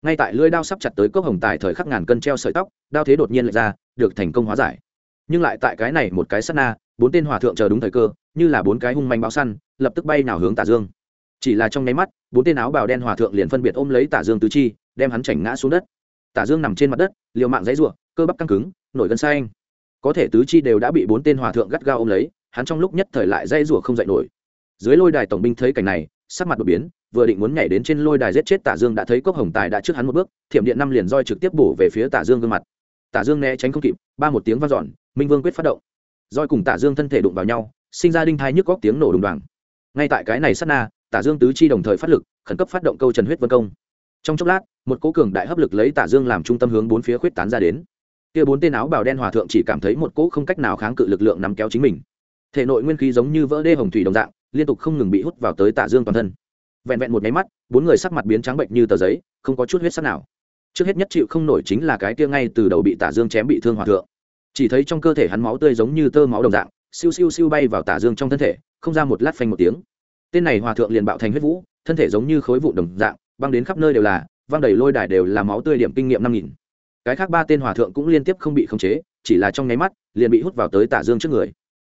Ngay tại lưới đao sắp chặt tới cốc hồng tài thời khắc ngàn cân treo sợi tóc, đao thế đột nhiên lệch ra, được thành công hóa giải nhưng lại tại cái này một cái sát na, bốn tên hòa thượng chờ đúng thời cơ, như là bốn cái hung manh báo săn, lập tức bay nào hướng tả dương. Chỉ là trong nháy mắt, bốn tên áo bào đen hòa thượng liền phân biệt ôm lấy tả dương tứ chi, đem hắn chảnh ngã xuống đất. Tả dương nằm trên mặt đất, liều mạng dãy ruộng cơ bắp căng cứng, nổi gân xanh. Có thể tứ chi đều đã bị bốn tên hòa thượng gắt gao ôm lấy, hắn trong lúc nhất thời lại dãy ruộng không dậy nổi. Dưới lôi đài tổng binh thấy cảnh này, sắc mặt đột biến, vừa định muốn nhảy đến trên lôi đài giết chết tả dương đã thấy cốc hồng tài đã trước hắn một bước, thiểm điện năm liền roi trực tiếp bổ về phía tả dương gương mặt. Tả dương né tránh không kịp, ba một tiếng vang dọn minh vương quyết phát động roi cùng tả dương thân thể đụng vào nhau sinh ra đinh thai nhức góc tiếng nổ đùng đoàng ngay tại cái này sát na tả dương tứ chi đồng thời phát lực khẩn cấp phát động câu trần huyết vân công trong chốc lát một cỗ cường đại hấp lực lấy tả dương làm trung tâm hướng bốn phía khuyết tán ra đến kia bốn tên áo bào đen hòa thượng chỉ cảm thấy một cỗ không cách nào kháng cự lực lượng nắm kéo chính mình thể nội nguyên khí giống như vỡ đê hồng thủy đồng dạng liên tục không ngừng bị hút vào tới tả dương toàn thân vẹn vẹn một nháy mắt bốn người sắc mặt biến trắng bệnh như tờ giấy không có chút huyết sắc nào trước hết nhất chịu không nổi chính là cái kia ngay từ đầu bị tả dương chém bị thương hòa thượng chỉ thấy trong cơ thể hắn máu tươi giống như tơ máu đồng dạng, siêu siêu siêu bay vào tả dương trong thân thể, không ra một lát phanh một tiếng. Tên này hòa thượng liền bạo thành huyết vũ, thân thể giống như khối vụ đồng dạng băng đến khắp nơi đều là, văng đầy lôi đài đều là máu tươi điểm kinh nghiệm năm nghìn. Cái khác ba tên hòa thượng cũng liên tiếp không bị khống chế, chỉ là trong nháy mắt, liền bị hút vào tới tả dương trước người.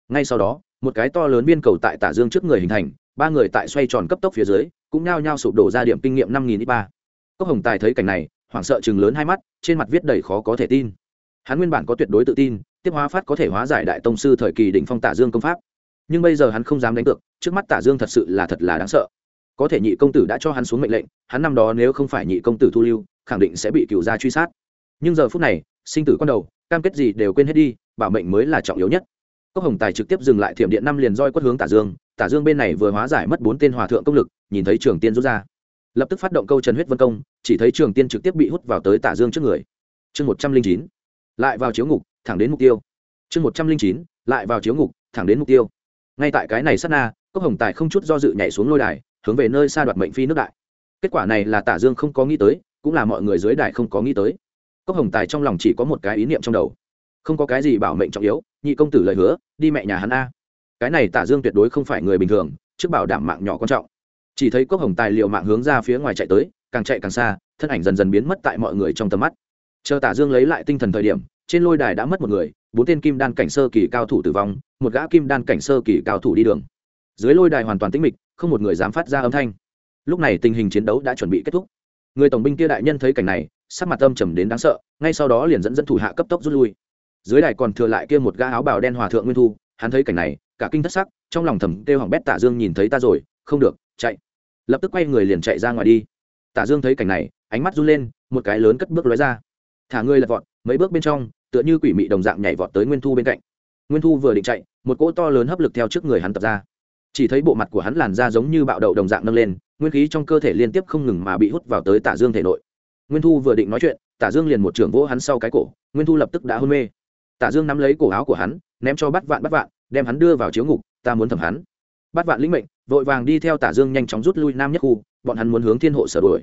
Ngay sau đó, một cái to lớn biên cầu tại tả dương trước người hình thành, ba người tại xoay tròn cấp tốc phía dưới, cũng nhao nhao sụp đổ ra điểm kinh nghiệm năm nghìn ít ba. Cốc hồng tài thấy cảnh này, hoảng sợ chừng lớn hai mắt, trên mặt viết đầy khó có thể tin hắn nguyên bản có tuyệt đối tự tin, tiếp hóa phát có thể hóa giải đại tông sư thời kỳ đỉnh phong tả dương công pháp. Nhưng bây giờ hắn không dám đánh cược, trước mắt tả dương thật sự là thật là đáng sợ. Có thể nhị công tử đã cho hắn xuống mệnh lệnh, hắn năm đó nếu không phải nhị công tử thu lưu, khẳng định sẽ bị cựu gia truy sát. Nhưng giờ phút này, sinh tử con đầu, cam kết gì đều quên hết đi, bảo mệnh mới là trọng yếu nhất. Cốc hồng tài trực tiếp dừng lại thiểm điện năm liền roi quất hướng tả dương tả dương bên này vừa hóa giải mất bốn tên hòa thượng công lực, nhìn thấy trường tiên rút ra. Lập tức phát động câu trần huyết vân công, chỉ thấy trường tiên trực tiếp bị hút vào tới tả dương trước người. Chương một trăm linh chín lại vào chiếu ngục, thẳng đến mục tiêu. Chương một trăm linh chín, lại vào chiếu ngục, thẳng đến mục tiêu. Ngay tại cái này sát na, cốc hồng tài không chút do dự nhảy xuống lôi đài, hướng về nơi xa đoạt mệnh phi nước đại. Kết quả này là tả dương không có nghĩ tới, cũng là mọi người dưới đài không có nghĩ tới. Cốc hồng tài trong lòng chỉ có một cái ý niệm trong đầu. Không có cái gì bảo mệnh trọng yếu, nhị công tử lời hứa, đi mẹ nhà hắn a. Cái này tả dương tuyệt đối không phải người bình thường, trước bảo đảm mạng nhỏ quan trọng. Chỉ thấy cốc hồng tài liệu mạng hướng ra phía ngoài chạy tới, càng chạy càng xa, thân ảnh dần dần biến mất tại mọi người trong tầm mắt chờ tả dương lấy lại tinh thần thời điểm, trên lôi đài đã mất một người, bốn tên kim đan cảnh sơ kỳ cao thủ tử vong, một gã kim đan cảnh sơ kỳ cao thủ đi đường. Dưới lôi đài hoàn toàn tĩnh mịch, không một người dám phát ra âm thanh. Lúc này tình hình chiến đấu đã chuẩn bị kết thúc. Người tổng binh kia đại nhân thấy cảnh này, sắc mặt âm trầm đến đáng sợ, ngay sau đó liền dẫn dẫn thủ hạ cấp tốc rút lui. Dưới đài còn thừa lại kia một gã áo bào đen hòa thượng nguyên thu, hắn thấy cảnh này, cả kinh thất sắc, trong lòng thầm kêu hỏng bét tả dương nhìn thấy ta rồi, không được, chạy. Lập tức quay người liền chạy ra ngoài đi. Tả dương thấy cảnh này, ánh mắt run lên, một cái lớn cất bước lóe ra thả người lật vọt, mấy bước bên trong, tựa như quỷ mị đồng dạng nhảy vọt tới nguyên thu bên cạnh. Nguyên thu vừa định chạy, một cỗ to lớn hấp lực theo trước người hắn tập ra. Chỉ thấy bộ mặt của hắn làn da giống như bạo đậu đồng dạng nâng lên, nguyên khí trong cơ thể liên tiếp không ngừng mà bị hút vào tới tả dương thể nội. Nguyên thu vừa định nói chuyện, tả dương liền một trưởng vỗ hắn sau cái cổ, nguyên thu lập tức đã hôn mê. Tả dương nắm lấy cổ áo của hắn, ném cho bắt vạn bắt vạn, đem hắn đưa vào chiếu ngục, ta muốn thẩm hắn. Bắt vạn lĩnh mệnh, vội vàng đi theo tả dương nhanh chóng rút lui nam nhất khu, bọn hắn muốn hướng thiên hộ sở đuổi.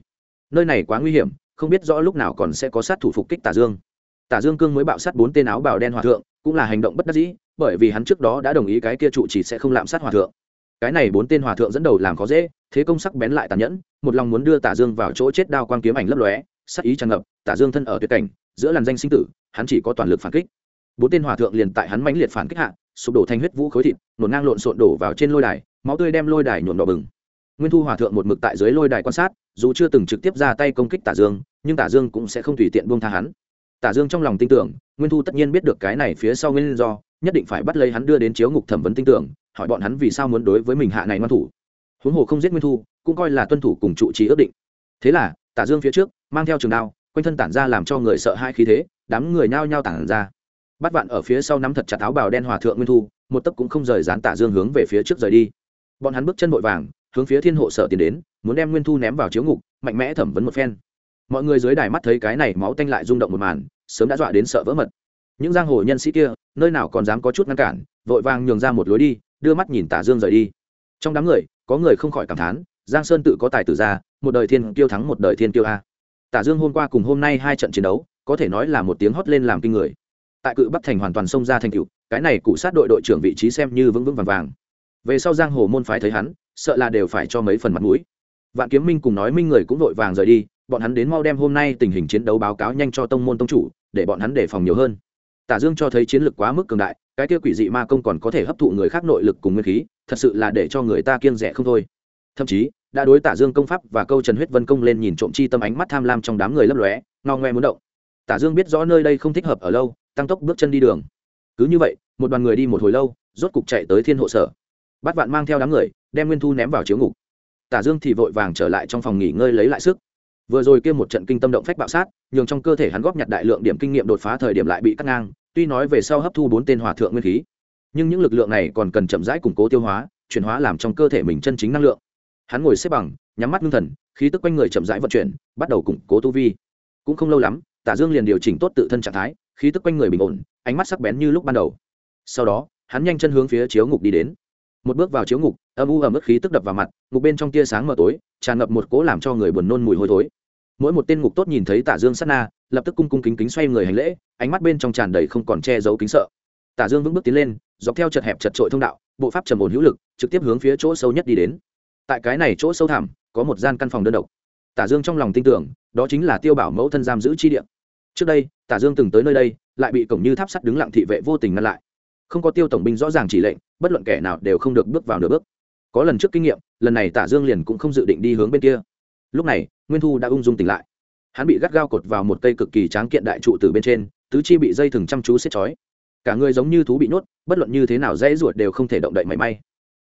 Nơi này quá nguy hiểm không biết rõ lúc nào còn sẽ có sát thủ phục kích tả dương. Tả dương cương mới bạo sát bốn tên áo bào đen hòa thượng, cũng là hành động bất đắc dĩ, bởi vì hắn trước đó đã đồng ý cái kia trụ chỉ sẽ không lạm sát hòa thượng. Cái này bốn tên hòa thượng dẫn đầu làm khó dễ, thế công sắc bén lại tàn nhẫn, một lòng muốn đưa tả dương vào chỗ chết đao quang kiếm ảnh lấp lóe sắc ý tràn ngập, tả dương thân ở tuyệt cảnh, giữa làn danh sinh tử, hắn chỉ có toàn lực phản kích. Bốn tên hòa thượng liền tại hắn mãnh liệt phản kích hạ, sụp đổ thành huyết vũ khối thịt, nổ ngang lộn xộn đổ vào trên lôi đài, máu tươi đem lôi đài nhuộm đỏ bừng nguyên thu hòa thượng một mực tại dưới lôi đài quan sát, dù chưa từng trực tiếp ra tay công kích tả dương, nhưng tả dương cũng sẽ không tùy tiện buông tha hắn. Tả dương trong lòng tin tưởng, nguyên thu tất nhiên biết được cái này phía sau nguyên do, nhất định phải bắt lấy hắn đưa đến chiếu ngục thẩm vấn tin tưởng, hỏi bọn hắn vì sao muốn đối với mình hạ này ngoan thủ. Huống hồ không giết nguyên thu, cũng coi là tuân thủ cùng trụ trì ước định. Thế là, tả dương phía trước, mang theo trường đao, quanh thân tản ra làm cho người sợ hai khí thế, đám người nhao nhao tản ra. Bắt vạn ở phía sau nắm thật chặt áo bào đen hòa thượng nguyên thu, một tấc cũng không rời dán tả dương hướng về phía trước rời đi. Bọn hắn bước chân vội vàng hướng phía thiên hộ sở tiến đến, muốn đem nguyên thu ném vào chiếu ngục, mạnh mẽ thẩm vấn một phen. Mọi người dưới đài mắt thấy cái này máu tanh lại rung động một màn, sớm đã dọa đến sợ vỡ mật. Những giang hồ nhân sĩ kia, nơi nào còn dám có chút ngăn cản, vội vàng nhường ra một lối đi, đưa mắt nhìn tả dương rời đi. Trong đám người, có người không khỏi cảm thán, giang sơn tự có tài tử ra, một đời thiên kiêu thắng một đời thiên kiêu a. Tả dương hôm qua cùng hôm nay hai trận chiến đấu, có thể nói là một tiếng hót lên làm kinh người. Tại cự bắc thành hoàn toàn xông ra thành cựu cái này cụ sát đội đội trưởng vị trí xem như vững vững vàng vàng. Về sau giang hồ môn phái thấy hắn sợ là đều phải cho mấy phần mặt mũi. Vạn kiếm minh cùng nói minh người cũng vội vàng rời đi, bọn hắn đến mau đem hôm nay tình hình chiến đấu báo cáo nhanh cho tông môn tông chủ, để bọn hắn đề phòng nhiều hơn. Tả dương cho thấy chiến lược quá mức cường đại, cái kia quỷ dị ma công còn có thể hấp thụ người khác nội lực cùng nguyên khí, thật sự là để cho người ta kiêng rẻ không thôi. Thậm chí, đã đối tả dương công pháp và câu trần huyết vân công lên nhìn trộm chi tâm ánh mắt tham lam trong đám người lấp lóe, ngao ngoe muốn động. Tả dương biết rõ nơi đây không thích hợp ở lâu, tăng tốc bước chân đi đường. Cứ như vậy, một đoàn người đi một hồi lâu, rốt cục chạy tới thiên hộ sở. Bắt vạn mang theo đám người đem nguyên thu ném vào chiếu ngục. Tả dương thì vội vàng trở lại trong phòng nghỉ ngơi lấy lại sức. Vừa rồi kia một trận kinh tâm động phách bạo sát, nhường trong cơ thể hắn góp nhặt đại lượng điểm kinh nghiệm đột phá thời điểm lại bị cắt ngang, tuy nói về sau hấp thu bốn tên hòa thượng nguyên khí, nhưng những lực lượng này còn cần chậm rãi củng cố tiêu hóa, chuyển hóa làm trong cơ thể mình chân chính năng lượng. Hắn ngồi xếp bằng, nhắm mắt ngưng thần, khí tức quanh người chậm rãi vận chuyển, bắt đầu củng cố tu vi. Cũng không lâu lắm, tả dương liền điều chỉnh tốt tự thân trạng thái, khí tức quanh người bình ổn, ánh mắt sắc bén như lúc ban đầu. Sau đó, hắn nhanh chân hướng phía chiếu ngục đi đến. Một bước vào chiếu ngục âm u ẩm ướt khí tức đập vào mặt, ngục bên trong tia sáng mờ tối, tràn ngập một cỗ làm cho người buồn nôn mùi hôi thối. Mỗi một tên ngục tốt nhìn thấy tả dương sát na, lập tức cung cung kính kính xoay người hành lễ, ánh mắt bên trong tràn đầy không còn che giấu kính sợ. Tả dương vững bước tiến lên, dọc theo chật hẹp chật trội thông đạo, bộ pháp trầm ổn hữu lực, trực tiếp hướng phía chỗ sâu nhất đi đến. Tại cái này chỗ sâu thẳm, có một gian căn phòng đơn độc. Tả dương trong lòng tin tưởng, đó chính là tiêu bảo mẫu thân giam giữ chi địa. Trước đây tả dương từng tới nơi đây, lại bị cổng như tháp sắt đứng lặng thị vệ vô tình ngăn lại. Không có tiêu tổng binh rõ ràng chỉ lệnh, bất luận kẻ nào đều không được bước vào nửa bước có lần trước kinh nghiệm, lần này tả dương liền cũng không dự định đi hướng bên kia. Lúc này, nguyên thu đã ung dung tỉnh lại. Hắn bị gắt gao cột vào một cây cực kỳ tráng kiện đại trụ từ bên trên, tứ chi bị dây thừng chăm chú xiết chói. Cả người giống như thú bị nhốt, bất luận như thế nào dễ ruột đều không thể động đậy mảy may.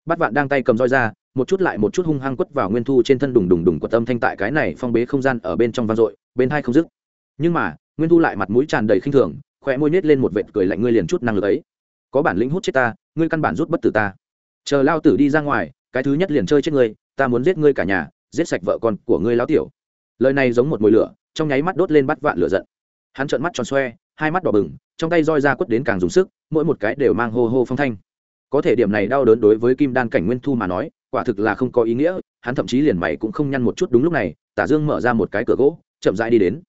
Bắt vạn đang tay cầm roi ra, một chút lại một chút hung hăng quất vào nguyên thu trên thân đùng đùng đùng quật âm thanh tại cái này phong bế không gian ở bên trong vang dội, bên hai không dứt. Nhưng mà, nguyên thu lại mặt mũi tràn đầy khinh thường khỏe môi nhếch lên một vệt cười lạnh, ngươi liền chút năng lực ấy. Có bản lĩnh hút chết ta, ngươi căn bản rút bất tử ta. Chờ lao tử đi ra ngoài cái thứ nhất liền chơi chết ngươi, ta muốn giết ngươi cả nhà, giết sạch vợ con của ngươi lão tiểu. Lời này giống một mùi lửa, trong nháy mắt đốt lên bắt vạn lửa giận. Hắn trợn mắt tròn xoe, hai mắt đỏ bừng, trong tay roi ra quất đến càng dùng sức, mỗi một cái đều mang hô hô phong thanh. Có thể điểm này đau đớn đối với kim đan cảnh nguyên thu mà nói, quả thực là không có ý nghĩa, hắn thậm chí liền mày cũng không nhăn một chút đúng lúc này, tả dương mở ra một cái cửa gỗ, chậm rãi đi đến.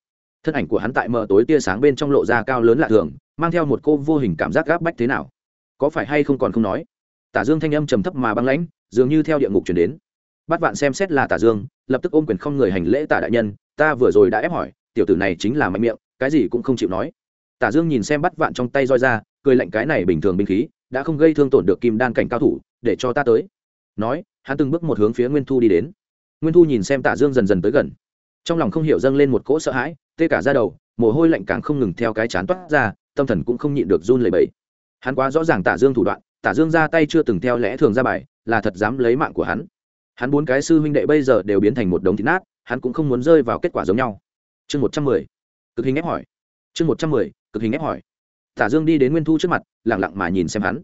Thân ảnh của hắn tại mờ tối tia sáng bên trong lộ ra cao lớn lạ thường, mang theo một cô vô hình cảm giác gáp bách thế nào. Có phải hay không còn không nói? Tả dương thanh âm trầm thấp mà băng lãnh dường như theo địa ngục chuyển đến. Bắt vạn xem xét là tả dương, lập tức ôm quyền không người hành lễ tả đại nhân, ta vừa rồi đã ép hỏi, tiểu tử này chính là mạnh miệng, cái gì cũng không chịu nói. Tả dương nhìn xem bắt vạn trong tay roi ra, cười lạnh cái này bình thường binh khí, đã không gây thương tổn được kim đan cảnh cao thủ, để cho ta tới. Nói, hắn từng bước một hướng phía nguyên thu đi đến. Nguyên thu nhìn xem tả dương dần dần tới gần. Trong lòng không hiểu dâng lên một cỗ sợ hãi, tê cả ra đầu, mồ hôi lạnh càng không ngừng theo cái chán toát ra, tâm thần cũng không nhịn được run lẩy bẩy. Hắn quá rõ ràng tả dương thủ đoạn, tả dương ra tay chưa từng theo lẽ thường ra bài là thật dám lấy mạng của hắn. Hắn bốn cái sư huynh đệ bây giờ đều biến thành một đống thịt nát, hắn cũng không muốn rơi vào kết quả giống nhau. Chương một trăm mười. Cực hình ép hỏi. Chương một trăm mười, cực hình ép hỏi. Tả dương đi đến nguyên thu trước mặt lẳng lặng mà nhìn xem hắn.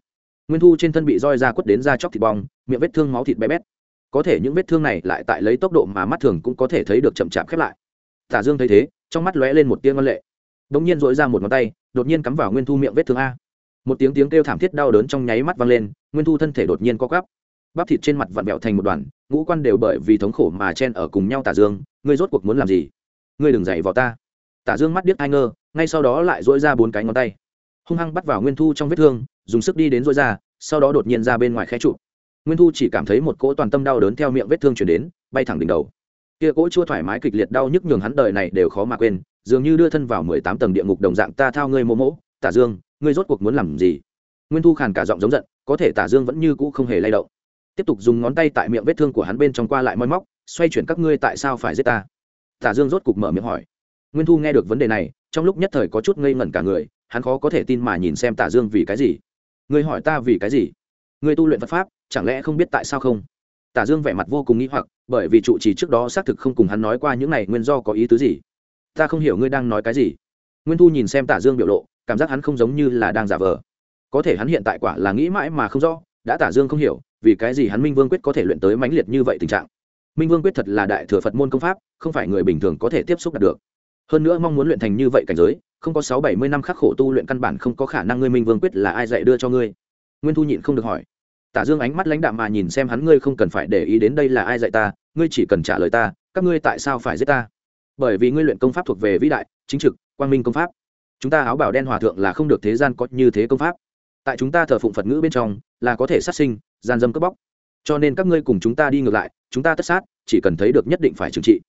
Nguyên thu trên thân bị roi ra quất đến da chóc thịt bong, miệng vết thương máu thịt bé bét. Có thể những vết thương này lại tại lấy tốc độ mà mắt thường cũng có thể thấy được chậm chạp khép lại. Tả dương thấy thế, trong mắt lóe lên một tia ngân lệ. Đ ỗ n g nhiên dội ra một ngón tay, đột nhiên cắm vào nguyên thu miệng vết thương a. Một tiếng tiếng kêu thảm thiết đau đớn trong nháy mắt vang lên, nguyên thu thân thể đột nhiên co cắp bắp thịt trên mặt vặn vẹo thành một đoàn, ngũ quan đều bởi vì thống khổ mà chen ở cùng nhau tả dương, ngươi rốt cuộc muốn làm gì? Ngươi đừng dậy vào ta. Tả dương mắt điếc ai ngơ, ngay sau đó lại dỗi ra bốn cái ngón tay. Hung hăng bắt vào nguyên thu trong vết thương, dùng sức đi đến dỗi ra, sau đó đột nhiên ra bên ngoài khe trụ. Nguyên thu chỉ cảm thấy một cỗ toàn tâm đau đớn theo miệng vết thương chuyển đến, bay thẳng đỉnh đầu. Kia cỗ chua thoải mái kịch liệt đau nhức nhường hắn đời này đều khó mà quên, dường như đưa thân vào mười tám tầng địa ngục đồng dạng, ta thao ngươi mô mỗ, tả dương, ngươi rốt cuộc muốn làm gì? Nguyên thu khàn cả giọng giống giận, có thể tả dương vẫn như cũ không hề lay động tiếp tục dùng ngón tay tại miệng vết thương của hắn bên trong qua lại moi móc, xoay chuyển các ngươi tại sao phải giết ta? Tả dương rốt cục mở miệng hỏi. Nguyên thu nghe được vấn đề này, trong lúc nhất thời có chút ngây ngẩn cả người, hắn khó có thể tin mà nhìn xem tả dương vì cái gì? Ngươi hỏi ta vì cái gì? Ngươi tu luyện phật pháp, chẳng lẽ không biết tại sao không? Tả dương vẻ mặt vô cùng nghĩ hoặc, bởi vì trụ trì trước đó xác thực không cùng hắn nói qua những này nguyên do có ý tứ gì. Ta không hiểu ngươi đang nói cái gì. Nguyên thu nhìn xem tả dương biểu lộ, cảm giác hắn không giống như là đang giả vờ. Có thể hắn hiện tại quả là nghĩ mãi mà không rõ, đã tả dương không hiểu vì cái gì hắn minh vương quyết có thể luyện tới mãnh liệt như vậy tình trạng? Minh vương quyết thật là đại thừa phật môn công pháp, không phải người bình thường có thể tiếp xúc đạt được. Hơn nữa mong muốn luyện thành như vậy cảnh giới, không có sáu bảy mươi năm khắc khổ tu luyện căn bản không có khả năng ngươi minh vương quyết là ai dạy đưa cho ngươi. Nguyên thu nhịn không được hỏi. Tả dương ánh mắt lãnh đạm mà nhìn xem hắn, ngươi không cần phải để ý đến đây là ai dạy ta, ngươi chỉ cần trả lời ta, các ngươi tại sao phải giết ta? Bởi vì ngươi luyện công pháp thuộc về vĩ đại, chính trực, quang minh công pháp. Chúng ta áo bảo đen hòa thượng là không được thế gian có như thế công pháp. Tại chúng ta thờ phụng phật ngữ bên trong, là có thể sát sinh gian dâm cướp bóc. Cho nên các ngươi cùng chúng ta đi ngược lại, chúng ta tất sát, chỉ cần thấy được nhất định phải trừng trị.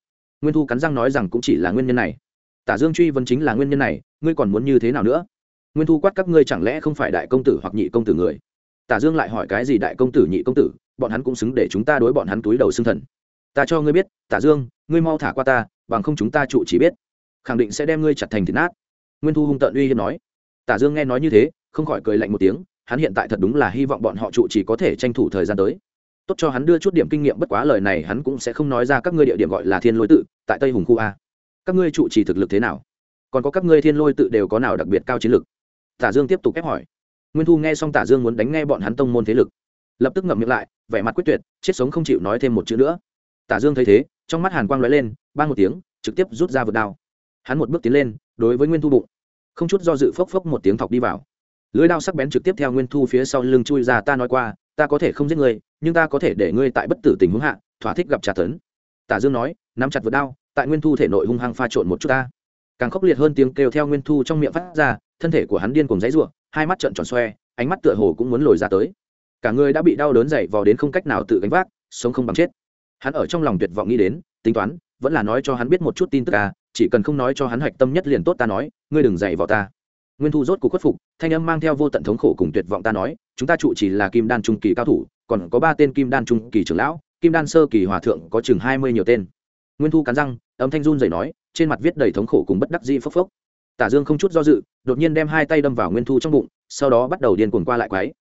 Nguyên thu cắn răng nói rằng cũng chỉ là nguyên nhân này. Tả dương truy vấn chính là nguyên nhân này, ngươi còn muốn như thế nào nữa? Nguyên thu quát các ngươi chẳng lẽ không phải đại công tử hoặc nhị công tử người? Tả dương lại hỏi cái gì đại công tử, nhị công tử, bọn hắn cũng xứng để chúng ta đối bọn hắn túi đầu xương thần. Ta cho ngươi biết, tả dương, ngươi mau thả qua ta, bằng không chúng ta trụ chỉ biết. Khẳng định sẽ đem ngươi chặt thành thịt nát. Nguyên thu hung tận uy hiếp nói. Tả dương nghe nói như thế, không khỏi cười lạnh một tiếng hắn hiện tại thật đúng là hy vọng bọn họ trụ chỉ có thể tranh thủ thời gian tới. Tốt cho hắn đưa chút điểm kinh nghiệm, bất quá lời này hắn cũng sẽ không nói ra các ngươi địa điểm gọi là thiên lôi tự, tại tây hùng khu a. Các ngươi trụ trì thực lực thế nào? Còn có các ngươi thiên lôi tự đều có nào đặc biệt cao chiến lực? Tả dương tiếp tục ép hỏi. Nguyên thu nghe xong tả dương muốn đánh nghe bọn hắn tông môn thế lực, lập tức ngậm miệng lại, vẻ mặt quyết tuyệt, chết sống không chịu nói thêm một chữ nữa. Tả dương thấy thế, trong mắt hàn quang lóe lên ban một tiếng, trực tiếp rút ra vượt đao. Hắn một bước tiến lên, đối với nguyên thu bụng. Không chút do dự phốc phốc một tiếng thọc đi vào lưới đao sắc bén trực tiếp theo nguyên thu phía sau lưng chui ra, ta nói qua, ta có thể không giết ngươi, nhưng ta có thể để ngươi tại bất tử tình huống hạ, thỏa thích gặp trả tấn tả dương nói, nắm chặt vượt đao, tại nguyên thu thể nội hung hăng pha trộn một chút ta. Càng khốc liệt hơn tiếng kêu theo nguyên thu trong miệng phát ra, thân thể của hắn điên cùng dãy ruộng hai mắt trợn tròn xoe, ánh mắt tựa hồ cũng muốn lồi ra tới. Cả người đã bị đau đớn dậy vò đến không cách nào tự gánh vác, sống không bằng chết. Hắn ở trong lòng tuyệt vọng nghĩ đến, tính toán, vẫn là nói cho hắn biết một chút tin tức à chỉ cần không nói cho hắn hạch tâm nhất liền tốt ta nói, ngươi đừng dậy vào ta nguyên thu rốt cuộc khuất phục, thanh âm mang theo vô tận thống khổ cùng tuyệt vọng ta nói, chúng ta trụ chỉ là kim đan trung kỳ cao thủ, còn có ba tên kim đan trung kỳ trưởng lão, kim đan sơ kỳ hòa thượng có chừng hai mươi nhiều tên. Nguyên thu cắn răng, âm thanh run rẩy nói, trên mặt viết đầy thống khổ cùng bất đắc dĩ phốc phốc. Tả dương không chút do dự, đột nhiên đem hai tay đâm vào nguyên thu trong bụng, sau đó bắt đầu điên cuồng qua lại quáy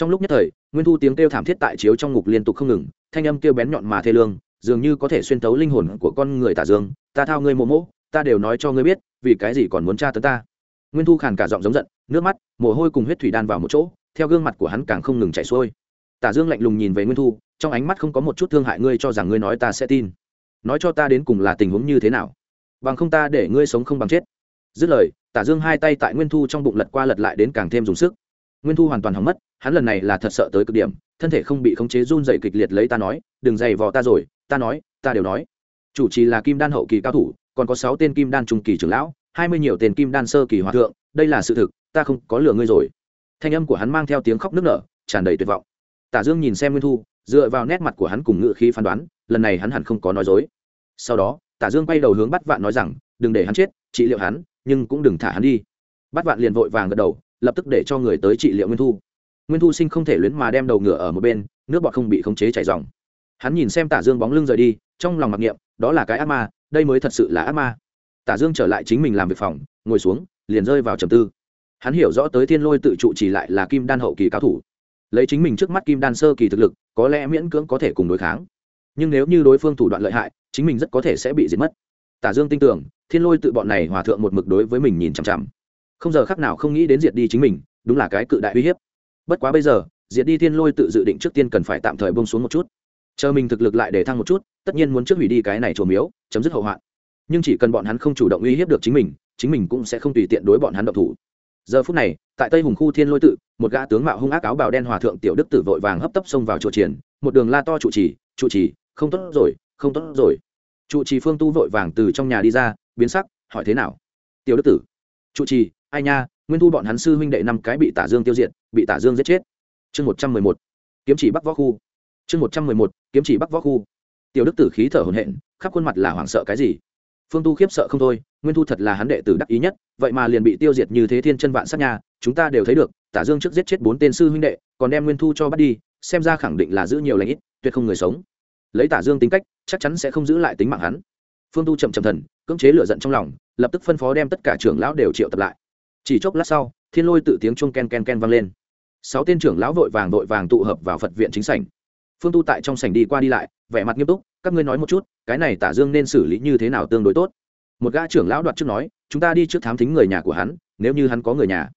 trong lúc nhất thời, nguyên thu tiếng kêu thảm thiết tại chiếu trong ngục liên tục không ngừng, thanh âm kêu bén nhọn mà thê lương, dường như có thể xuyên tấu linh hồn của con người tả dương, ta thao ngươi mộ mỗ ta đều nói cho ngươi biết, vì cái gì còn muốn tra tấn ta? Nguyên thu khàn cả giọng giống giận, nước mắt, mồ hôi cùng huyết thủy đan vào một chỗ, theo gương mặt của hắn càng không ngừng chảy xuôi. Tả dương lạnh lùng nhìn về nguyên thu, trong ánh mắt không có một chút thương hại ngươi cho rằng ngươi nói ta sẽ tin. Nói cho ta đến cùng là tình huống như thế nào? Bằng không ta để ngươi sống không bằng chết. Dứt lời, tả dương hai tay tại nguyên thu trong bụng lật qua lật lại đến càng thêm dùng sức. Nguyên thu hoàn toàn hỏng mất, hắn lần này là thật sợ tới cực điểm, thân thể không bị khống chế run dày kịch liệt lấy ta nói, đừng dày vò ta rồi, ta nói, ta đều nói. Chủ trì là kim đan hậu kỳ cao thủ, còn có sáu tên kim đan trung kỳ trưởng lão hai mươi nhiều tên kim đan sơ kỳ hòa thượng, đây là sự thực, ta không có lừa ngươi rồi. Thanh âm của hắn mang theo tiếng khóc nức nở, tràn đầy tuyệt vọng. Tả dương nhìn xem nguyên thu, dựa vào nét mặt của hắn cùng ngự khí phán đoán, lần này hắn hẳn không có nói dối. Sau đó, tả dương quay đầu hướng bắt vạn nói rằng, đừng để hắn chết, trị liệu hắn, nhưng cũng đừng thả hắn đi. Bắt vạn liền vội vàng gật đầu, lập tức để cho người tới trị liệu nguyên thu. Nguyên thu sinh không thể luyến mà đem đầu ngựa ở một bên, nước bọt không bị khống chế chảy dòng. Hắn nhìn xem tả dương bóng lưng rời đi, trong lòng mặc niệm, đó là cái ác ma, đây mới thật sự là ác ma tả dương trở lại chính mình làm việc phòng, ngồi xuống, liền rơi vào trầm tư. Hắn hiểu rõ tới thiên lôi tự trụ chỉ lại là kim đan hậu kỳ cao thủ. Lấy chính mình trước mắt kim đan sơ kỳ thực lực, có lẽ miễn cưỡng có thể cùng đối kháng. Nhưng nếu như đối phương thủ đoạn lợi hại, chính mình rất có thể sẽ bị diệt mất. Tả dương tin tưởng, thiên lôi tự bọn này hòa thượng một mực đối với mình nhìn chằm chằm. Không giờ khác nào không nghĩ đến diệt đi chính mình, đúng là cái cự đại uy hiếp. Bất quá bây giờ, diệt đi thiên lôi tự dự định trước tiên cần phải tạm thời bông xuống một chút. Chờ mình thực lực lại để thăng một chút, tất nhiên muốn trước hủy đi cái này trổ miếu, chấm dứt hậu hoạn nhưng chỉ cần bọn hắn không chủ động uy hiếp được chính mình chính mình cũng sẽ không tùy tiện đối bọn hắn độc thủ. Giờ phút này, tại tây hùng khu thiên lôi tự, một gã tướng mạo hung ác áo bào đen hòa thượng tiểu đức tử vội vàng hấp tấp xông vào chùa triển một đường la to trụ trì trụ trì, không tốt rồi, không tốt rồi. Trụ trì phương tu vội vàng từ trong nhà đi ra, biến sắc, hỏi thế nào? Tiểu đức tử. Trụ trì, ai nha, nguyên thu bọn hắn sư huynh đệ năm cái bị tả dương tiêu diệt, bị tả dương giết chết. Chương một trăm mười một, kiếm chỉ bắc võ khu. Chương một trăm mười một, kiếm chỉ bắc võ khu. Tiểu đức tử khí thở hồn hện khắp khuôn mặt là hoảng sợ cái gì? Phương tu khiếp sợ không thôi, nguyên thu thật là hắn đệ tử đắc ý nhất, vậy mà liền bị tiêu diệt như thế thiên chân vạn sát nhà chúng ta đều thấy được, tả dương trước giết chết bốn tên sư huynh đệ, còn đem nguyên thu cho bắt đi, xem ra khẳng định là giữ nhiều lãnh ít, tuyệt không người sống. Lấy tả dương tính cách, chắc chắn sẽ không giữ lại tính mạng hắn. Phương tu chậm chậm thần, cưỡng chế lửa giận trong lòng, lập tức phân phó đem tất cả trưởng lão đều triệu tập lại. Chỉ chốc lát sau, thiên lôi tự tiếng chuông ken ken ken vang lên. Sáu tên trưởng lão vội vàng vội vàng tụ hợp vào phật viện chính sảnh. Phương tu tại trong sảnh đi qua đi lại, vẻ mặt nghiêm túc các ngươi nói một chút, cái này tả dương nên xử lý như thế nào tương đối tốt? Một gã trưởng lão đoạt trước nói, chúng ta đi trước thám thính người nhà của hắn, nếu như hắn có người nhà.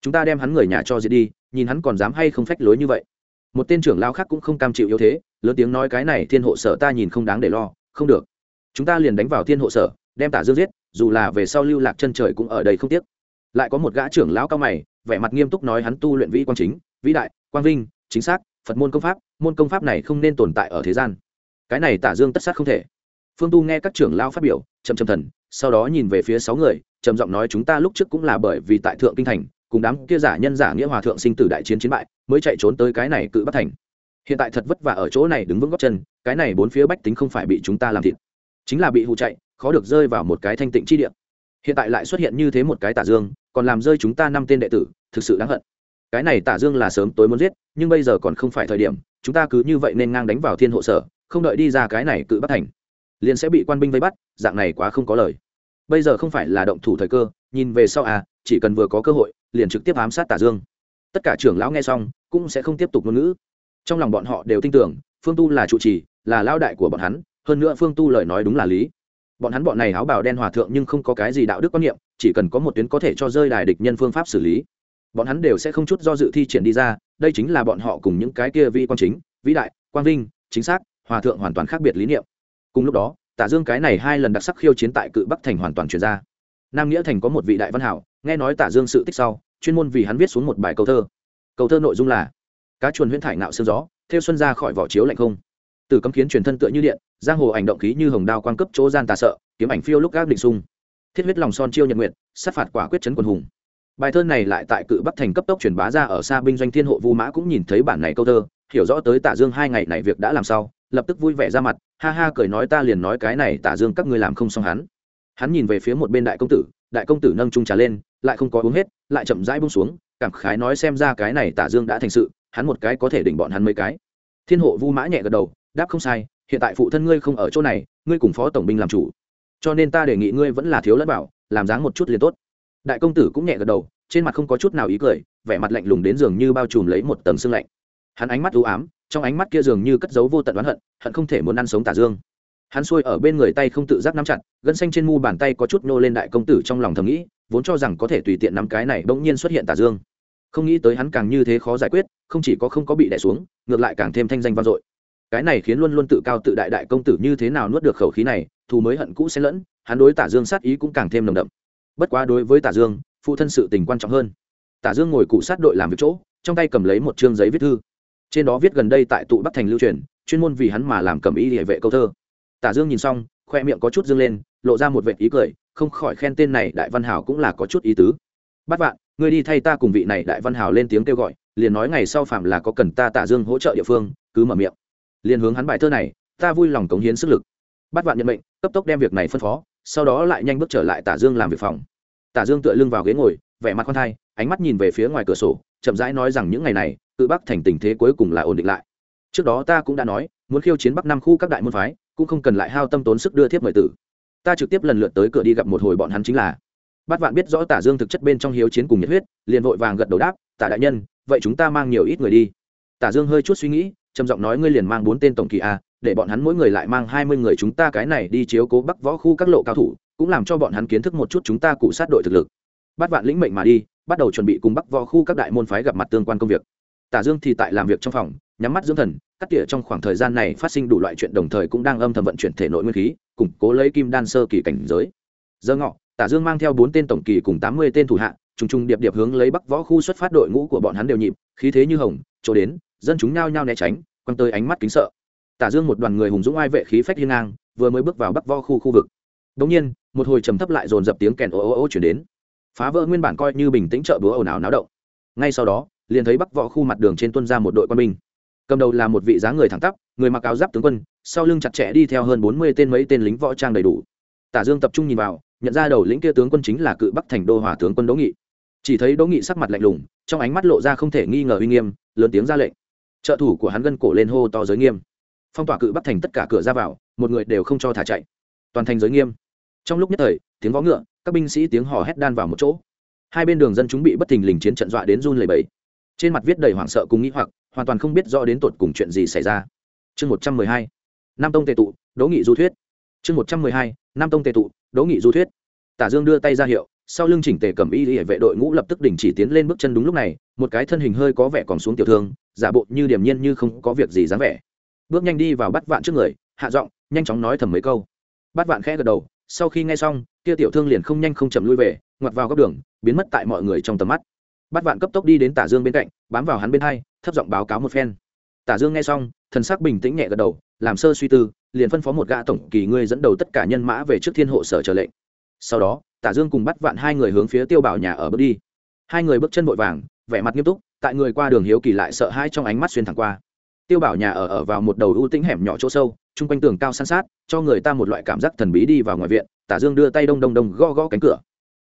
Chúng ta đem hắn người nhà cho diệt đi, nhìn hắn còn dám hay không phách lối như vậy. Một tên trưởng lão khác cũng không cam chịu yếu thế, lớn tiếng nói cái này thiên hộ sở ta nhìn không đáng để lo, không được. Chúng ta liền đánh vào thiên hộ sở, đem tả dương giết, dù là về sau lưu lạc chân trời cũng ở đây không tiếc. Lại có một gã trưởng lão cao mày, vẻ mặt nghiêm túc nói hắn tu luyện vĩ quang chính, vĩ đại, quang vinh, chính xác, phật môn công pháp, môn công pháp này không nên tồn tại ở thế gian cái này tả dương tất sát không thể. Phương tu nghe các trưởng lao phát biểu, chậm chậm thần, sau đó nhìn về phía sáu người, trầm giọng nói chúng ta lúc trước cũng là bởi vì tại thượng kinh thành, cùng đám kia giả nhân giả nghĩa hòa thượng sinh tử đại chiến chiến bại, mới chạy trốn tới cái này cự bất thành. Hiện tại thật vất vả ở chỗ này đứng vững góc chân, cái này bốn phía bách tính không phải bị chúng ta làm thịt, chính là bị hụ chạy, khó được rơi vào một cái thanh tịnh chi địa. Hiện tại lại xuất hiện như thế một cái tả dương, còn làm rơi chúng ta năm tên đệ tử, thực sự đáng hận. Cái này tả dương là sớm tối muốn giết, nhưng bây giờ còn không phải thời điểm, chúng ta cứ như vậy nên ngang đánh vào thiên hộ sở không đợi đi ra cái này cự bắt thành, liền sẽ bị quan binh vây bắt, dạng này quá không có lời. Bây giờ không phải là động thủ thời cơ, nhìn về sau à chỉ cần vừa có cơ hội, liền trực tiếp ám sát tả dương. Tất cả trưởng lão nghe xong, cũng sẽ không tiếp tục ngôn ngữ. Trong lòng bọn họ đều tin tưởng, phương tu là trụ trì, là lao đại của bọn hắn, hơn nữa phương tu lời nói đúng là lý. Bọn hắn bọn này áo bào đen hòa thượng nhưng không có cái gì đạo đức quan niệm, chỉ cần có một tuyến có thể cho rơi đài địch nhân phương pháp xử lý. Bọn hắn đều sẽ không chút do dự thi triển đi ra, đây chính là bọn họ cùng những cái kia vi quan chính, vĩ đại, quang vinh, chính xác hòa thượng hoàn toàn khác biệt lý niệm. Cùng lúc đó, tả dương cái này hai lần đặc sắc khiêu chiến tại cự bắc thành hoàn toàn chuyển ra. Nam nghĩa thành có một vị đại văn hảo, nghe nói tả dương sự tích sau, chuyên môn vì hắn viết xuống một bài câu thơ. Câu thơ nội dung là, cá chuồn huyễn thải nạo sương gió, theo xuân ra khỏi vỏ chiếu lạnh không. Từ cấm kiến truyền thân tựa như điện, giang hồ ảnh động khí như hồng đao quan cấp chỗ gian tà sợ, kiếm ảnh phiêu lúc gác định sung thiết huyết lòng son chiêu nhật nguyện sát phạt quả quyết chấn quần hùng. Bài thơ này lại tại cự bắc thành cấp tốc truyền bá ra ở xa binh doanh thiên hộ vu mã cũng nhìn thấy bản này câu thơ, hiểu rõ tới tả dương hai ngày này việc đã làm sao lập tức vui vẻ ra mặt, ha ha cười nói ta liền nói cái này tả dương các ngươi làm không xong hắn. Hắn nhìn về phía một bên đại công tử, đại công tử nâng trung trà lên, lại không có uống hết, lại chậm rãi bông xuống, cảm khái nói xem ra cái này tả dương đã thành sự, hắn một cái có thể đỉnh bọn hắn mấy cái. Thiên hộ vu mã nhẹ gật đầu, đáp không sai, hiện tại phụ thân ngươi không ở chỗ này, ngươi cùng phó tổng binh làm chủ. Cho nên ta đề nghị ngươi vẫn là thiếu lẫn bảo, làm dáng một chút liền tốt. Đại công tử cũng nhẹ gật đầu, trên mặt không có chút nào ý cười, vẻ mặt lạnh lùng đến giường như bao trùm lấy một tầng xương lạnh. Hắn ánh mắt u ám trong ánh mắt kia dường như cất giấu vô tận oán hận hận không thể muốn ăn sống tả dương. Hắn xuôi ở bên người tay không tự giác nắm chặt, gân xanh trên mu bàn tay có chút nô lên đại công tử trong lòng thầm nghĩ, vốn cho rằng có thể tùy tiện nắm cái này bỗng nhiên xuất hiện tả dương. Không nghĩ tới hắn càng như thế khó giải quyết, không chỉ có không có bị đẻ xuống, ngược lại càng thêm thanh danh vang dội. Cái này khiến luôn luôn tự cao tự đại đại công tử như thế nào nuốt được khẩu khí này, thù mới hận cũ xen lẫn, hắn đối tả dương sát ý cũng càng thêm nồng đậm. Bất quá đối với tả dương, phụ thân sự tình quan trọng hơn. Tả dương ngồi cụ sát đội làm việc chỗ, trong tay cầm lấy một chương giấy viết thư trên đó viết gần đây tại tụ bắc thành lưu truyền, chuyên môn vì hắn mà làm cầm ý địa vệ câu thơ. Tả dương nhìn xong, khoe miệng có chút dương lên, lộ ra một vệ ý cười, không khỏi khen tên này đại văn hảo cũng là có chút ý tứ. Bắt vạn, ngươi đi thay ta cùng vị này đại văn hảo lên tiếng kêu gọi, liền nói ngày sau phạm là có cần ta tả dương hỗ trợ địa phương, cứ mở miệng. Liền hướng hắn bài thơ này, ta vui lòng cống hiến sức lực. Bắt vạn nhận mệnh, cấp tốc đem việc này phân phó, sau đó lại nhanh bước trở lại tả dương làm việc phòng. Tả dương tựa lưng vào ghế ngồi, vẻ mặt con thai, ánh mắt nhìn về phía ngoài cửa sổ, chậm rãi nói rằng những ngày này tự bắc thành tình thế cuối cùng là ổn định lại. Trước đó ta cũng đã nói, muốn khiêu chiến bắc năm khu các đại môn phái, cũng không cần lại hao tâm tốn sức đưa thiếp mời tử. Ta trực tiếp lần lượt tới cửa đi gặp một hồi bọn hắn chính là. Bát vạn biết rõ tả dương thực chất bên trong hiếu chiến cùng nhiệt huyết, liền vội vàng gật đầu đáp, tả đại nhân, vậy chúng ta mang nhiều ít người đi. Tả dương hơi chút suy nghĩ, trầm giọng nói, ngươi liền mang bốn tên tổng kỳ a, để bọn hắn mỗi người lại mang hai mươi người chúng ta cái này đi chiếu cố bắc võ khu các lộ cao thủ, cũng làm cho bọn hắn kiến thức một chút chúng ta cụ sát đội thực lực. Bát vạn lĩnh mệnh mà đi, bắt đầu chuẩn bị cùng bắc võ khu các đại môn phái gặp mặt tương quan công việc tả dương thì tại làm việc trong phòng, nhắm mắt dưỡng thần, cắt tỉa trong khoảng thời gian này phát sinh đủ loại chuyện đồng thời cũng đang âm thầm vận chuyển thể nội nguyên khí, củng cố lấy kim đan sơ kỳ cảnh giới. Giờ ngọ, tả dương mang theo bốn tên tổng kỳ cùng tám mươi tên thủ hạ, trùng trùng điệp điệp hướng lấy bắc võ khu xuất phát đội ngũ của bọn hắn đều nhịp, khí thế như hồng, chỗ đến, dân chúng nhao nhao né tránh, quăng tới ánh mắt kính sợ. Tả dương một đoàn người hùng dũng ai vệ khí phách hiên ngang, vừa mới bước vào bắc võ khu khu vực. Đống nhiên, một hồi trầm thấp lại dồn dập tiếng kèn ô ô ô chuyển đến. Phá vỡ nguyên bản coi như bình tĩnh chợ búa ồn ào náo động. Ngay sau đó liền thấy bắc võ khu mặt đường trên tuân ra một đội quân binh. Cầm đầu là một vị dáng người thẳng tắp, người mặc áo giáp tướng quân, sau lưng chặt chẽ đi theo hơn bốn mươi tên mấy tên lính võ trang đầy đủ. Tả dương tập trung nhìn vào, nhận ra đầu lĩnh kia tướng quân chính là cự bắc thành đô hòa tướng quân đỗ nghị. Chỉ thấy đỗ nghị sắc mặt lạnh lùng, trong ánh mắt lộ ra không thể nghi ngờ uy nghiêm, lớn tiếng ra lệnh. Trợ thủ của hắn gân cổ lên hô to giới nghiêm. Phong tỏa cự bắc thành tất cả cửa ra vào, một người đều không cho thả chạy. Toàn thành giới nghiêm. Trong lúc nhất thời, tiếng võ ngựa, các binh sĩ tiếng hò hét đan vào một chỗ. Hai bên đường dân chúng bị bất thình lình chiến trận dọa đến run lẩy bẩy trên mặt viết đầy hoảng sợ cùng nghĩ hoặc, hoàn toàn không biết rõ đến tột cùng chuyện gì xảy ra. Chương một trăm mười hai, nam tông tề tụ, đỗ nghị du thuyết. Chương một trăm mười hai, nam tông tề tụ, đỗ nghị du thuyết. Tả dương đưa tay ra hiệu, sau lưng chỉnh tề cầm y hệ vệ đội ngũ lập tức đình chỉ tiến lên bước chân đúng lúc này, một cái thân hình hơi có vẻ còn xuống tiểu thương, giả bộ như điềm nhiên như không có việc gì dáng vẻ. Bước nhanh đi vào bắt vạn trước người, hạ giọng, nhanh chóng nói thầm mấy câu. Bắt vạn khẽ gật đầu, sau khi nghe xong, kia tiểu thương liền không nhanh không chậm lui về, ngoặt vào góc đường, biến mất tại mọi người trong tầm mắt bắt vạn cấp tốc đi đến tả dương bên cạnh, bám vào hắn bên hai, thấp giọng báo cáo một phen. Tả dương nghe xong, thần sắc bình tĩnh nhẹ gật đầu, làm sơ suy tư, liền phân phó một gã tổng kỳ ngươi dẫn đầu tất cả nhân mã về trước thiên hộ sở trở lệnh. Sau đó, tả dương cùng bắt vạn hai người hướng phía tiêu bảo nhà ở bước đi. Hai người bước chân vội vàng, vẻ mặt nghiêm túc, tại người qua đường hiếu kỳ lại sợ hãi trong ánh mắt xuyên thẳng qua. Tiêu bảo nhà ở ở vào một đầu ưu tĩnh hẻm nhỏ chỗ sâu, chung quanh tường cao san sát, cho người ta một loại cảm giác thần bí đi vào ngoài viện, tả dương đưa tay đông đông đông gõ gõ cánh cửa.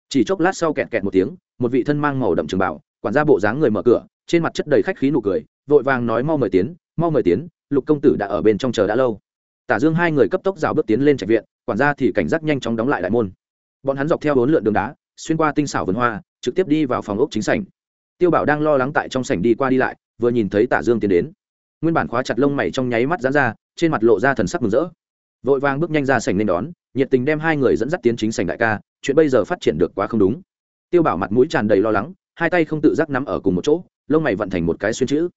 Chỉ chốc lát sau kẹt kẹt một tiếng một vị thân mang màu đậm trường bảo, quản gia bộ dáng người mở cửa, trên mặt chất đầy khách khí nụ cười, vội vàng nói mau mời tiến, mau mời tiến, lục công tử đã ở bên trong chờ đã lâu. Tả dương hai người cấp tốc rào bước tiến lên trạch viện, quản gia thì cảnh giác nhanh chóng đóng lại đại môn. Bọn hắn dọc theo bốn lượn đường đá, xuyên qua tinh xảo vườn hoa, trực tiếp đi vào phòng ốc chính sảnh. Tiêu bảo đang lo lắng tại trong sảnh đi qua đi lại, vừa nhìn thấy tả dương tiến đến. Nguyên bản khóa chặt lông mày trong nháy mắt dán ra, trên mặt lộ ra thần sắc mừng rỡ. Vội vàng bước nhanh ra sảnh nên đón, nhiệt tình đem hai người dẫn dắt tiến chính sảnh đại ca, chuyện bây giờ phát triển được quá không đúng tiêu bảo mặt mũi tràn đầy lo lắng, hai tay không tự giác nắm ở cùng một chỗ, lông mày vận thành một cái xuyên chữ.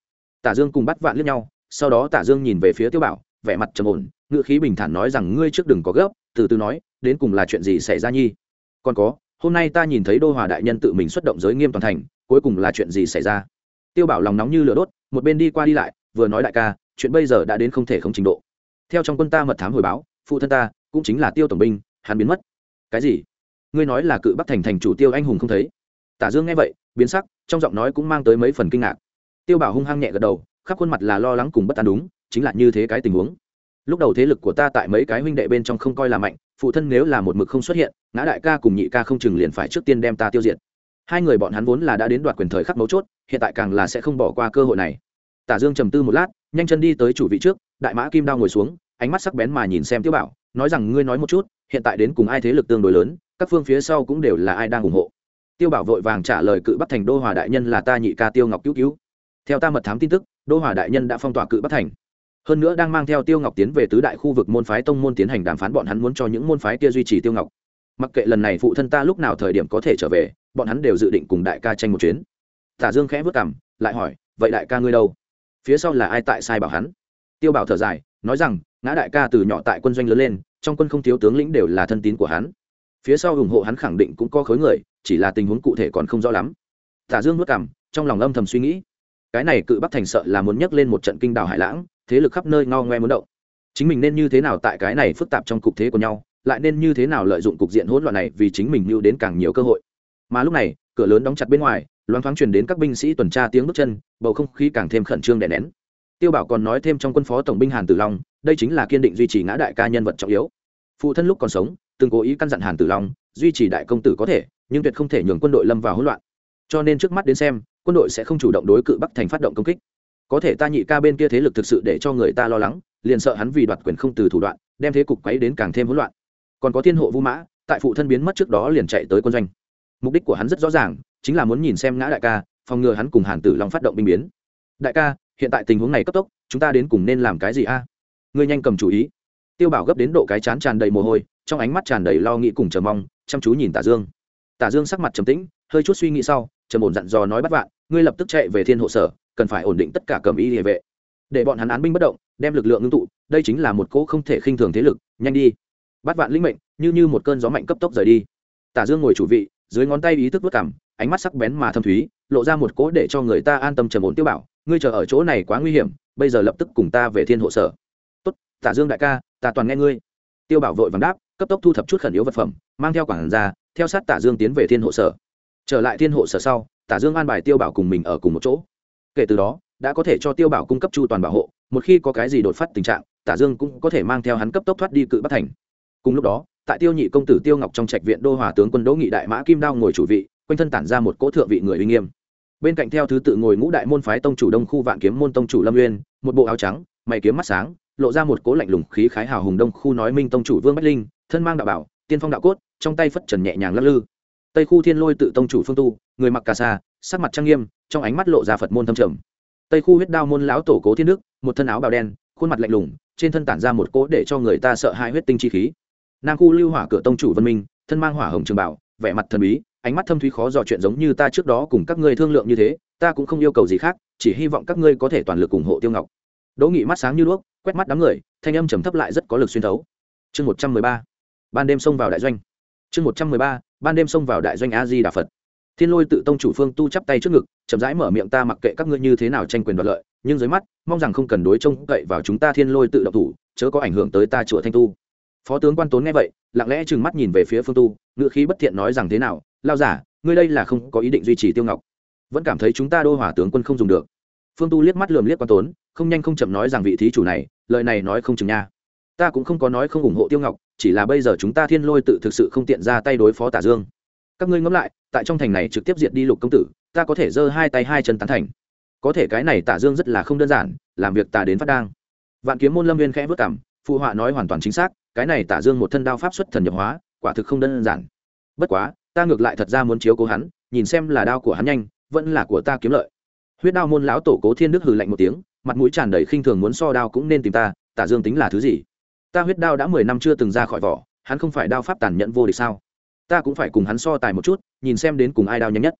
Tả dương cùng bắt vạn liếc nhau, sau đó tả dương nhìn về phía tiêu bảo, vẻ mặt trầm ổn ngự khí bình thản nói rằng, ngươi trước đừng có gấp, từ từ nói, đến cùng là chuyện gì xảy ra nhi? Còn có, hôm nay ta nhìn thấy đô hòa đại nhân tự mình xuất động giới nghiêm toàn thành, cuối cùng là chuyện gì xảy ra? Tiêu bảo lòng nóng như lửa đốt, một bên đi qua đi lại, vừa nói đại ca, chuyện bây giờ đã đến không thể không trình độ. Theo trong quân ta mật thám hồi báo, phụ thân ta cũng chính là tiêu tổng binh, hắn biến mất. Cái gì? Ngươi nói là cự bắc thành thành chủ tiêu anh hùng không thấy. Tả dương nghe vậy, biến sắc, trong giọng nói cũng mang tới mấy phần kinh ngạc. Tiêu bảo hung hăng nhẹ gật đầu, khắp khuôn mặt là lo lắng cùng bất an đúng, chính là như thế cái tình huống. Lúc đầu thế lực của ta tại mấy cái huynh đệ bên trong không coi là mạnh, phụ thân nếu là một mực không xuất hiện, ngã đại ca cùng nhị ca không chừng liền phải trước tiên đem ta tiêu diệt. Hai người bọn hắn vốn là đã đến đoạt quyền thời khắc mấu chốt, hiện tại càng là sẽ không bỏ qua cơ hội này. Tả dương trầm tư một lát, nhanh chân đi tới chủ vị trước, đại mã kim đao ngồi xuống, ánh mắt sắc bén mà nhìn xem tiêu bảo, nói rằng, ngươi nói một chút, hiện tại đến cùng ai thế lực tương đối lớn các phương phía sau cũng đều là ai đang ủng hộ. Tiêu bảo vội vàng trả lời cự bắc thành đô hòa đại nhân là ta nhị ca tiêu ngọc cứu cứu. Theo ta mật thám tin tức, đô hòa đại nhân đã phong tỏa cự bắc thành. Hơn nữa đang mang theo tiêu ngọc tiến về tứ đại khu vực môn phái tông môn tiến hành đàm phán, bọn hắn muốn cho những môn phái kia duy trì tiêu ngọc. Mặc kệ lần này phụ thân ta lúc nào thời điểm có thể trở về, bọn hắn đều dự định cùng đại ca tranh một chuyến. Tả dương khẽ vất cảm lại hỏi, vậy đại ca ngươi đâu? Phía sau là ai tại sai bảo hắn? Tiêu bảo thở dài, nói rằng, ngã đại ca từ nhỏ tại quân doanh lớn lên, trong quân không thiếu tướng lĩnh đều là thân tín của hắn phía sau ủng hộ hắn khẳng định cũng có khối người, chỉ là tình huống cụ thể còn không rõ lắm. Tả dương nuốt cảm trong lòng âm thầm suy nghĩ. Cái này cự bắc thành sợ là muốn nhấc lên một trận kinh đảo hải lãng, thế lực khắp nơi ngao ngoe muốn động. Chính mình nên như thế nào tại cái này phức tạp trong cục thế của nhau, lại nên như thế nào lợi dụng cục diện hỗn loạn này vì chính mình lưu đến càng nhiều cơ hội. Mà lúc này, cửa lớn đóng chặt bên ngoài, loáng thoáng truyền đến các binh sĩ tuần tra tiếng bước chân, bầu không khí càng thêm khẩn trương đè nén. Tiêu bảo còn nói thêm trong quân phó tổng binh hàn tử long, đây chính là kiên định duy trì ngã đại ca nhân vật trọng yếu. Phụ thân lúc còn sống từng cố ý căn dặn hàn tử long, duy trì đại công tử có thể, nhưng tuyệt không thể nhường quân đội lâm vào hỗn loạn. Cho nên trước mắt đến xem, quân đội sẽ không chủ động đối cự bắc thành phát động công kích. Có thể ta nhị ca bên kia thế lực thực sự để cho người ta lo lắng, liền sợ hắn vì đoạt quyền không từ thủ đoạn, đem thế cục quấy đến càng thêm hỗn loạn. Còn có thiên hộ vũ mã, tại phụ thân biến mất trước đó liền chạy tới quân doanh. Mục đích của hắn rất rõ ràng, chính là muốn nhìn xem ngã đại ca, phòng ngừa hắn cùng hàn tử long phát động binh biến. Đại ca, hiện tại tình huống này cấp tốc, chúng ta đến cùng nên làm cái gì a? À? ngươi nhanh cầm chủ ý. Tiêu bảo gấp đến độ cái chán tràn đầy mồ hôi trong ánh mắt tràn đầy lo nghĩ cùng chờ mong, chăm chú nhìn tả dương. Tả dương sắc mặt trầm tĩnh, hơi chút suy nghĩ sau, trầm ổn dặn dò nói bắt vạn, ngươi lập tức chạy về thiên hộ sở, cần phải ổn định tất cả cầm y địa vệ. Để bọn hắn án binh bất động, đem lực lượng ngưng tụ, đây chính là một cỗ không thể khinh thường thế lực, nhanh đi. Bắt vạn linh mệnh, như như một cơn gió mạnh cấp tốc rời đi. Tả dương ngồi chủ vị, dưới ngón tay ý thức vất cảm, ánh mắt sắc bén mà thâm thúy, lộ ra một cỗ để cho người ta an tâm trầm ổn tiêu bảo, ngươi chờ ở chỗ này quá nguy hiểm, bây giờ lập tức cùng ta về thiên hộ sở. Tốt, tả dương đại ca, ta toàn nghe ngươi. Tiêu bảo vội vàng đáp cấp tốc thu thập chút khẩn yếu vật phẩm, mang theo quản ra theo sát tả dương tiến về thiên hộ sở. Trở lại thiên hộ sở sau, tả dương an bài tiêu bảo cùng mình ở cùng một chỗ. Kể từ đó, đã có thể cho tiêu bảo cung cấp chu toàn bảo hộ, một khi có cái gì đột phát tình trạng, tả dương cũng có thể mang theo hắn cấp tốc thoát đi cự bắc thành. Cùng lúc đó, tại tiêu nhị công tử tiêu ngọc trong trạch viện đô hòa tướng quân đỗ nghị đại mã kim đao ngồi chủ vị, quanh thân tản ra một cỗ thượng vị người uy nghiêm. Bên cạnh theo thứ tự ngồi ngũ đại môn phái tông chủ đông khu vạn kiếm môn tông chủ lâm uyên, một bộ áo trắng, mày kiếm mắt sáng, lộ ra một cỗ lạnh lùng khí khái hào hùng đông khu nói minh tông chủ vương bách linh thân mang đạo bảo, tiên phong đạo cốt, trong tay phất trần nhẹ nhàng lắc lư. Tây khu thiên lôi tự tông chủ phương tu, người mặc cà sa, sắc mặt trang nghiêm, trong ánh mắt lộ ra phật môn thâm trầm. Tây khu huyết đao môn lão tổ cố thiên đức, một thân áo bào đen, khuôn mặt lạnh lùng, trên thân tản ra một cỗ để cho người ta sợ hai huyết tinh chi khí. Nam khu lưu hỏa cửa tông chủ vân minh, thân mang hỏa hồng trường bảo, vẻ mặt thần bí, ánh mắt thâm thúy khó dò chuyện giống như ta trước đó cùng các ngươi thương lượng như thế, ta cũng không yêu cầu gì khác, chỉ hy vọng các ngươi có thể toàn lực ủng hộ tiêu ngọc. Đỗ nghị mắt sáng như đuốc, quét mắt đám người, thanh âm trầm thấp lại rất có lực xuyên thấu. Chương một trăm mười ba ban đêm xông vào đại doanh. Chương một trăm mười ba, ban đêm xông vào đại doanh a di đà phật thiên lôi tự tông chủ phương tu chắp tay trước ngực, chậm rãi mở miệng ta mặc kệ các ngươi như thế nào tranh quyền đoạt lợi, nhưng dưới mắt, mong rằng không cần đối trông cậy vào chúng ta thiên lôi tự động thủ, chớ có ảnh hưởng tới ta chùa thanh tu. Phó tướng quan tốn nghe vậy, lặng lẽ trừng mắt nhìn về phía phương tu ngựa khí bất thiện nói rằng thế nào lao giả, ngươi đây là không có ý định duy trì tiêu ngọc. Vẫn cảm thấy chúng ta đô hỏa tướng quân không dùng được. Phương tu liếc mắt lườm liếc quan tốn, không nhanh không chậm nói rằng vị thí chủ này, lời này nói không chừng nha. Ta cũng không có nói không ủng hộ tiêu ngọc chỉ là bây giờ chúng ta thiên lôi tự thực sự không tiện ra tay đối phó tả dương. Các ngươi ngẫm lại, tại trong thành này trực tiếp diệt đi lục công tử, ta có thể giơ hai tay hai chân tán thành. Có thể cái này tả dương rất là không đơn giản, làm việc ta đến phát đang. Vạn kiếm môn lâm viên khẽ vất cảm phụ họa nói hoàn toàn chính xác, cái này tả dương một thân đao pháp xuất thần nhập hóa, quả thực không đơn giản. Bất quá, ta ngược lại thật ra muốn chiếu cố hắn, nhìn xem là đao của hắn nhanh, vẫn là của ta kiếm lợi. Huyết đao môn lão tổ cố thiên đức hừ lạnh một tiếng, mặt mũi tràn đầy khinh thường muốn so đao cũng nên tìm ta, tả dương tính là thứ gì? Ta huyết đao đã mười năm chưa từng ra khỏi vỏ, hắn không phải đao pháp tàn nhẫn vô địch sao? Ta cũng phải cùng hắn so tài một chút, nhìn xem đến cùng ai đao nhanh nhất.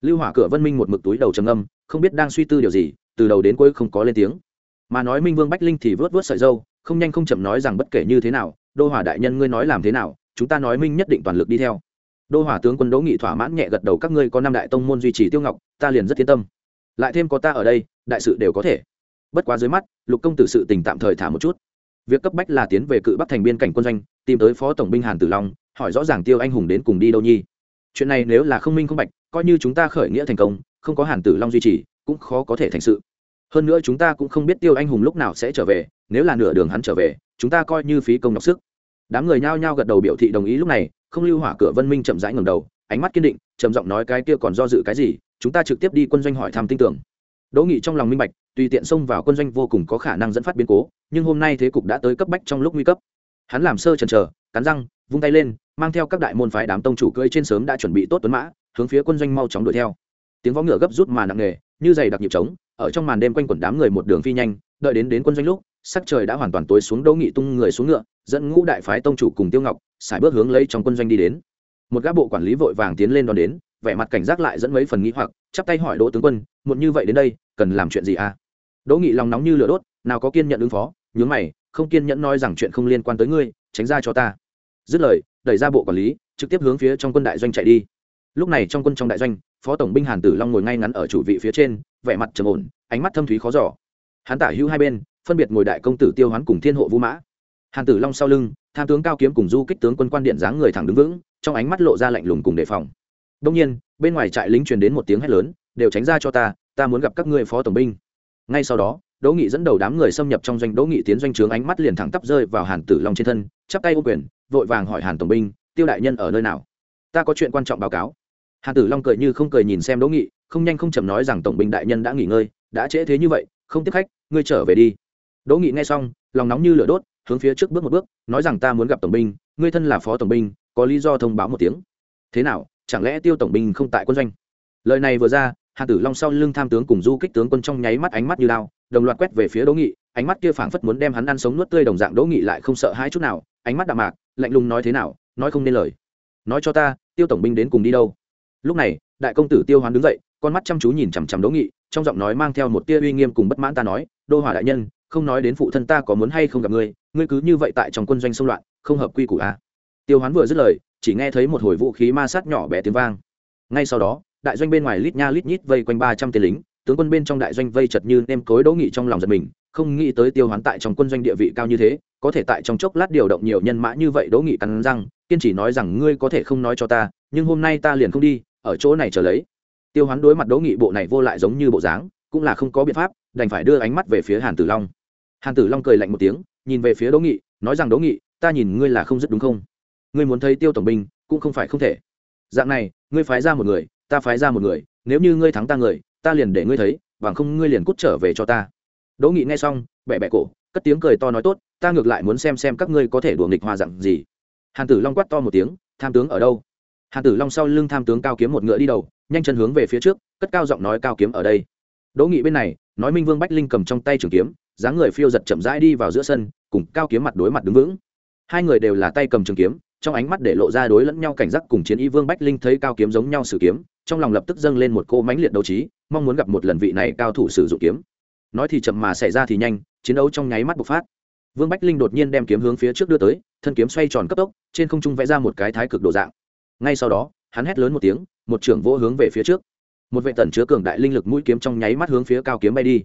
Lưu hỏa cửa vân minh một mực túi đầu trầm âm không biết đang suy tư điều gì, từ đầu đến cuối không có lên tiếng. Mà nói minh vương bách linh thì vớt vớt sợi dâu, không nhanh không chậm nói rằng bất kể như thế nào, đô hỏa đại nhân ngươi nói làm thế nào, chúng ta nói minh nhất định toàn lực đi theo. Đô hỏa tướng quân đỗ nghị thỏa mãn nhẹ gật đầu, các ngươi có năm đại tông môn duy trì tiêu ngọc, ta liền rất yên tâm. Lại thêm có ta ở đây, đại sự đều có thể. Bất quá dưới mắt, lục công tử sự tình tạm thời thả một chút việc cấp bách là tiến về cự bắc thành biên cảnh quân doanh, tìm tới phó tổng binh hàn tử long, hỏi rõ ràng tiêu anh hùng đến cùng đi đâu nhi. Chuyện này nếu là không minh không bạch, coi như chúng ta khởi nghĩa thành công, không có hàn tử long duy trì, cũng khó có thể thành sự. Hơn nữa chúng ta cũng không biết tiêu anh hùng lúc nào sẽ trở về, nếu là nửa đường hắn trở về, chúng ta coi như phí công nhọc sức. Đám người nhao nhao gật đầu biểu thị đồng ý lúc này, không lưu hỏa cửa vân minh chậm rãi ngầm đầu, ánh mắt kiên định, trầm giọng nói cái kia còn do dự cái gì, chúng ta trực tiếp đi quân doanh hỏi thăm tin tưởng. Đỗ nghị trong lòng minh bạch tùy tiện xông vào quân doanh vô cùng có khả năng dẫn phát biến cố, nhưng hôm nay thế cục đã tới cấp bách trong lúc nguy cấp. Hắn làm sơ chần chờ, cắn răng, vung tay lên, mang theo các đại môn phái đám tông chủ cưỡi trên sớm đã chuẩn bị tốt tuấn mã, hướng phía quân doanh mau chóng đuổi theo. Tiếng võ ngựa gấp rút mà nặng nề, như giày đặc nhịp trống, ở trong màn đêm quanh quẩn đám người một đường phi nhanh, đợi đến đến quân doanh lúc, sắc trời đã hoàn toàn tối xuống đỗ nghị tung người xuống ngựa, dẫn ngũ đại phái tông chủ cùng tiêu ngọc xài bước hướng lấy trong quân doanh đi đến. Một gã bộ quản lý vội vàng tiến lên đón đến vẻ mặt cảnh giác lại dẫn mấy phần nghĩ hoặc, chắp tay hỏi đỗ tướng quân, muộn như vậy đến đây, cần làm chuyện gì à? Đỗ nghị lòng nóng như lửa đốt, nào có kiên nhận ứng phó, nhướng mày, không kiên nhẫn nói rằng chuyện không liên quan tới ngươi, tránh ra cho ta. Dứt lời, đẩy ra bộ quản lý, trực tiếp hướng phía trong quân đại doanh chạy đi. Lúc này trong quân trong đại doanh, phó tổng binh hàn tử long ngồi ngay ngắn ở chủ vị phía trên, vẻ mặt trầm ổn, ánh mắt thâm thúy khó giỏ hắn tả hữu hai bên, phân biệt ngồi đại công tử tiêu hoán cùng thiên hộ vũ mã. Hàn tử long sau lưng, tham tướng cao kiếm cùng du kích tướng quân quan điện dáng người thẳng đứng vững, trong ánh mắt lộ ra lạnh lùng cùng đề phòng đông nhiên, bên ngoài trại lính truyền đến một tiếng hét lớn, đều tránh ra cho ta ta muốn gặp các ngươi phó tổng binh. Ngay sau đó, đỗ nghị dẫn đầu đám người xâm nhập trong doanh, đỗ nghị tiến doanh trướng ánh mắt liền thẳng tắp rơi vào hàn tử long trên thân, chắp tay ô quyền, vội vàng hỏi hàn tổng binh, tiêu đại nhân ở nơi nào? Ta có chuyện quan trọng báo cáo. Hàn tử long cười như không cười nhìn xem đỗ nghị, không nhanh không chậm nói rằng, tổng binh đại nhân đã nghỉ ngơi, đã trễ thế như vậy, không tiếp khách, ngươi trở về đi. Đỗ nghị nghe xong, lòng nóng như lửa đốt, hướng phía trước bước một bước, nói rằng, ta muốn gặp tổng binh, ngươi thân là phó tổng binh, có lý do thông báo một tiếng. Thế nào chẳng lẽ tiêu tổng binh không tại quân doanh? Lời này vừa ra, hàn tử long sau lưng tham tướng cùng du kích tướng quân trong nháy mắt ánh mắt như lao đồng loạt quét về phía đỗ nghị, ánh mắt kia phảng phất muốn đem hắn ăn sống nuốt tươi đồng dạng đỗ nghị lại không sợ hai chút nào, ánh mắt đạm mạc, lạnh lùng nói thế nào, nói không nên lời. Nói cho ta, tiêu tổng binh đến cùng đi đâu? Lúc này, đại công tử tiêu hoán đứng dậy, con mắt chăm chú nhìn chằm chằm đỗ nghị, trong giọng nói mang theo một tia uy nghiêm cùng bất mãn ta nói, đô hòa đại nhân, không nói đến phụ thân ta có muốn hay không gặp ngươi ngươi cứ như vậy tại trong quân doanh xung loạn, không hợp quy củ a à. tiêu hoán vừa dứt lời chỉ nghe thấy một hồi vũ khí ma sát nhỏ bé tiếng vang. Ngay sau đó, đại doanh bên ngoài lít nha lít nhít vây quanh ba trăm tên lính, tướng quân bên trong đại doanh vây chật như nêm cối đỗ nghị trong lòng giật mình, không nghĩ tới tiêu hoán tại trong quân doanh địa vị cao như thế, có thể tại trong chốc lát điều động nhiều nhân mã như vậy đỗ nghị cắn răng, kiên chỉ nói rằng, ngươi có thể không nói cho ta, nhưng hôm nay ta liền không đi, ở chỗ này chờ lấy. Tiêu hoán đối mặt đỗ nghị bộ này vô lại giống như bộ dáng, cũng là không có biện pháp, đành phải đưa ánh mắt về phía hàn tử long. Hàn tử long cười lạnh một tiếng, nhìn về phía đỗ nghị, nói rằng, đỗ nghị, ta nhìn ngươi là không dứt đúng không? Ngươi muốn thấy tiêu tổng binh, cũng không phải không thể. Dạng này, ngươi phái ra một người, ta phái ra một người, nếu như ngươi thắng ta người, ta liền để ngươi thấy, bằng không ngươi liền cút trở về cho ta. Đỗ nghị nghe xong bẹ bẹ cổ, cất tiếng cười to nói tốt, ta ngược lại muốn xem xem các ngươi có thể đùa nghịch hòa dặn gì. Hàn tử long quát to một tiếng, tham tướng ở đâu? Hàn tử long sau lưng tham tướng cao kiếm một ngựa đi đầu, nhanh chân hướng về phía trước, cất cao giọng nói cao kiếm ở đây. Đỗ nghị bên này, nói minh vương bách linh cầm trong tay trường kiếm, dáng người phiêu giật chậm rãi đi vào giữa sân, cùng cao kiếm mặt đối mặt đứng vững. Hai người đều là tay cầm trường kiếm trong ánh mắt để lộ ra đối lẫn nhau cảnh giác cùng chiến y vương bách linh thấy cao kiếm giống nhau sử kiếm, trong lòng lập tức dâng lên một cô mãnh liệt đấu trí, mong muốn gặp một lần vị này cao thủ sử dụng kiếm. Nói thì chậm mà xảy ra thì nhanh, chiến đấu trong nháy mắt bộc phát. Vương bách linh đột nhiên đem kiếm hướng phía trước đưa tới, thân kiếm xoay tròn cấp tốc, trên không trung vẽ ra một cái thái cực đồ dạng. Ngay sau đó, hắn hét lớn một tiếng, một trưởng vỗ hướng về phía trước. Một vệ tần chứa cường đại linh lực mũi kiếm trong nháy mắt hướng phía cao kiếm bay đi.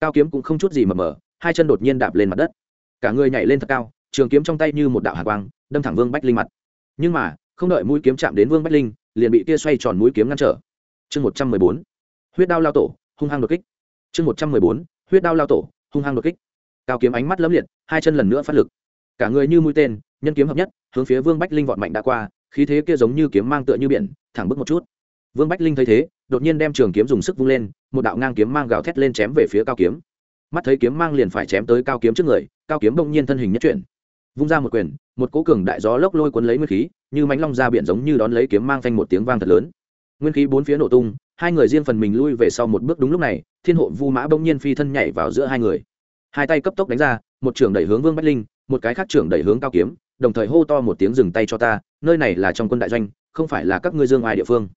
Cao kiếm cũng không chút gì mờ mờ, hai chân đột nhiên đạp lên mặt đất. Cả người nhảy lên thật cao, trường kiếm trong tay như một đạo hạ quang đâm thẳng vương bách linh mặt. Nhưng mà, không đợi mũi kiếm chạm đến vương bách linh, liền bị tia xoay tròn mũi kiếm ngăn trở. Chương một trăm mười bốn, huyết đao lao tổ, hung hăng đột kích. Chương một trăm mười bốn, huyết đao lao tổ, hung hăng đột kích. Cao kiếm ánh mắt lấm liệt, hai chân lần nữa phát lực. Cả người như mũi tên, nhân kiếm hợp nhất, hướng phía vương bách linh vọt mạnh đã qua, khí thế kia giống như kiếm mang tựa như biển, thẳng bước một chút. Vương bách linh thấy thế, đột nhiên đem trường kiếm dùng sức vung lên, một đạo ngang kiếm mang gào thét lên chém về phía cao kiếm. Mắt thấy kiếm mang liền phải chém tới cao kiếm trước người, cao kiếm bỗng nhiên thân hình nhất chuyển vung ra một quyền, một cỗ cường đại gió lốc lôi cuốn lấy nguyên khí, như mánh long ra biển giống như đón lấy kiếm mang phanh một tiếng vang thật lớn. Nguyên khí bốn phía nổ tung, hai người riêng phần mình lui về sau một bước đúng lúc này, thiên hộ vu mã bỗng nhiên phi thân nhảy vào giữa hai người. Hai tay cấp tốc đánh ra, một trưởng đẩy hướng vương bách linh, một cái khác trưởng đẩy hướng cao kiếm, đồng thời hô to một tiếng dừng tay cho ta, nơi này là trong quân đại doanh, không phải là các ngươi dương ai địa phương.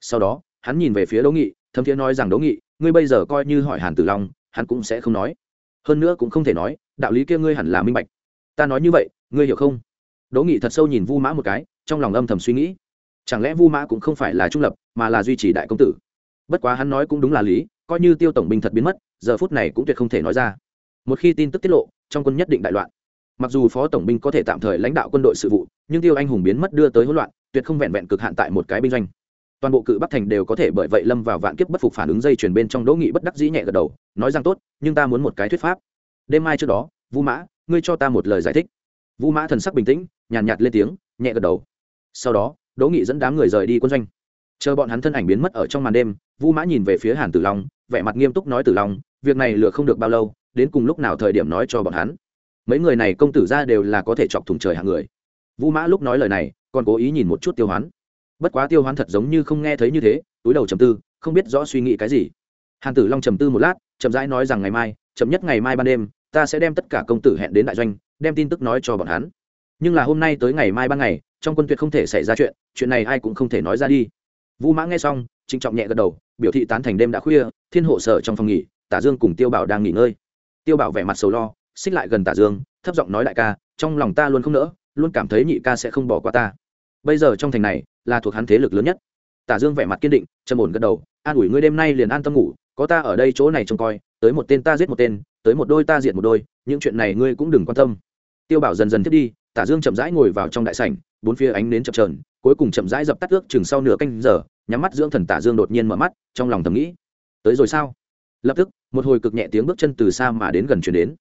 Sau đó, hắn nhìn về phía đỗ nghị, thấm thiế nói rằng, đỗ nghị, ngươi bây giờ coi như hỏi hàn tử long, hắn cũng sẽ không nói. Hơn nữa cũng không thể nói, đạo lý kia ngươi hẳn là minh bạch ta nói như vậy, ngươi hiểu không? Đỗ nghị thật sâu nhìn vu mã một cái, trong lòng âm thầm suy nghĩ. Chẳng lẽ vu mã cũng không phải là trung lập, mà là duy trì đại công tử? Bất quá hắn nói cũng đúng là lý, coi như tiêu tổng binh thật biến mất, giờ phút này cũng tuyệt không thể nói ra. Một khi tin tức tiết lộ, trong quân nhất định đại loạn. Mặc dù phó tổng binh có thể tạm thời lãnh đạo quân đội sự vụ, nhưng tiêu anh hùng biến mất đưa tới hỗn loạn, tuyệt không vẹn vẹn cực hạn tại một cái binh doanh. Toàn bộ cự bắc thành đều có thể bởi vậy lâm vào vạn kiếp bất phục phản ứng dây chuyển bên trong đỗ nghị bất đắc dĩ nhẹ gật đầu, nói rằng tốt, nhưng ta muốn một cái thuyết pháp. Đêm mai trước đó vu mã, ngươi cho ta một lời giải thích. Vu mã thần sắc bình tĩnh, nhàn nhạt lên tiếng, nhẹ gật đầu. Sau đó, đỗ nghị dẫn đám người rời đi quân doanh. Chờ bọn hắn thân ảnh biến mất ở trong màn đêm vu mã nhìn về phía hàn tử long, vẻ mặt nghiêm túc nói, tử long, việc này lừa không được bao lâu, đến cùng lúc nào thời điểm nói cho bọn hắn? Mấy người này công tử ra đều là có thể chọc thủng trời hạng người. Vu mã lúc nói lời này, còn cố ý nhìn một chút tiêu hoán. Bất quá tiêu hoán thật giống như không nghe thấy như thế, túi đầu trầm tư, không biết rõ suy nghĩ cái gì. Hàn tử long trầm tư một lát, chậm rãi nói rằng ngày mai, chậm nhất ngày mai ban đêm ta sẽ đem tất cả công tử hẹn đến đại doanh, đem tin tức nói cho bọn hắn. Nhưng là hôm nay tới ngày mai ban ngày, trong quân tuyệt không thể xảy ra chuyện chuyện này ai cũng không thể nói ra đi. Vũ mã nghe xong, trịnh trọng nhẹ gật đầu, biểu thị tán thành đêm đã khuya, thiên hộ sở trong phòng nghỉ, tả dương cùng tiêu bảo đang nghỉ ngơi. Tiêu bảo vẻ mặt sầu lo, xích lại gần tả dương, thấp giọng nói đại ca, trong lòng ta luôn không nỡ, luôn cảm thấy nhị ca sẽ không bỏ qua ta. Bây giờ trong thành này, là thuộc hắn thế lực lớn nhất. Tả dương vẻ mặt kiên định, trầm ổn gật đầu, an ủi ngươi đêm nay liền an tâm ngủ, có ta ở đây chỗ này trông coi, tới một tên ta giết một tên tới một đôi ta diệt một đôi, những chuyện này ngươi cũng đừng quan tâm. Tiêu bảo dần dần thiết đi, tả dương chậm rãi ngồi vào trong đại sảnh, bốn phía ánh nến chập trờn cuối cùng chậm rãi dập tắt ước chừng sau nửa canh giờ, nhắm mắt dưỡng thần tả dương đột nhiên mở mắt, trong lòng thầm nghĩ, tới rồi sao? Lập tức, một hồi cực nhẹ tiếng bước chân từ xa mà đến gần chuyển đến.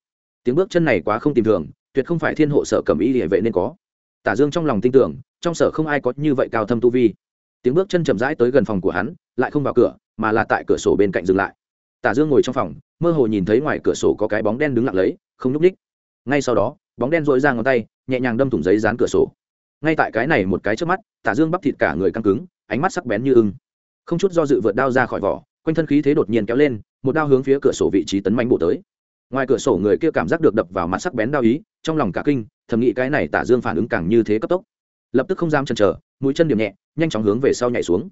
Tiếng bước chân này quá không tìm thường, tuyệt không phải thiên hộ sở cầm ý địa vệ nên có. Tả dương trong lòng tin tưởng, trong sở không ai có như vậy cao thâm tu vi. Tiếng bước chân chậm rãi tới gần phòng của hắn, lại không vào cửa, mà là tại cửa sổ bên cạnh dừng lại. Tả dương ngồi trong phòng mơ hồ nhìn thấy ngoài cửa sổ có cái bóng đen đứng lặng lấy, không nhúc ních ngay sau đó, bóng đen dội ra ngón tay, nhẹ nhàng đâm thủng giấy dán cửa sổ. Ngay tại cái này một cái trước mắt tả dương bắp thịt cả người căng cứng, ánh mắt sắc bén như ưng. Không chút do dự vượt đao ra khỏi vỏ, quanh thân khí thế đột nhiên kéo lên, một đao hướng phía cửa sổ vị trí tấn manh bổ tới. Ngoài cửa sổ người kia cảm giác được đập vào mặt sắc bén đao ý, trong lòng cả kinh, thầm nghĩ cái này tả dương phản ứng càng như thế cấp tốc. Lập tức không dám chần chờ, mũi chân điểm nhẹ, nhanh chóng hướng về sau nhảy xuống.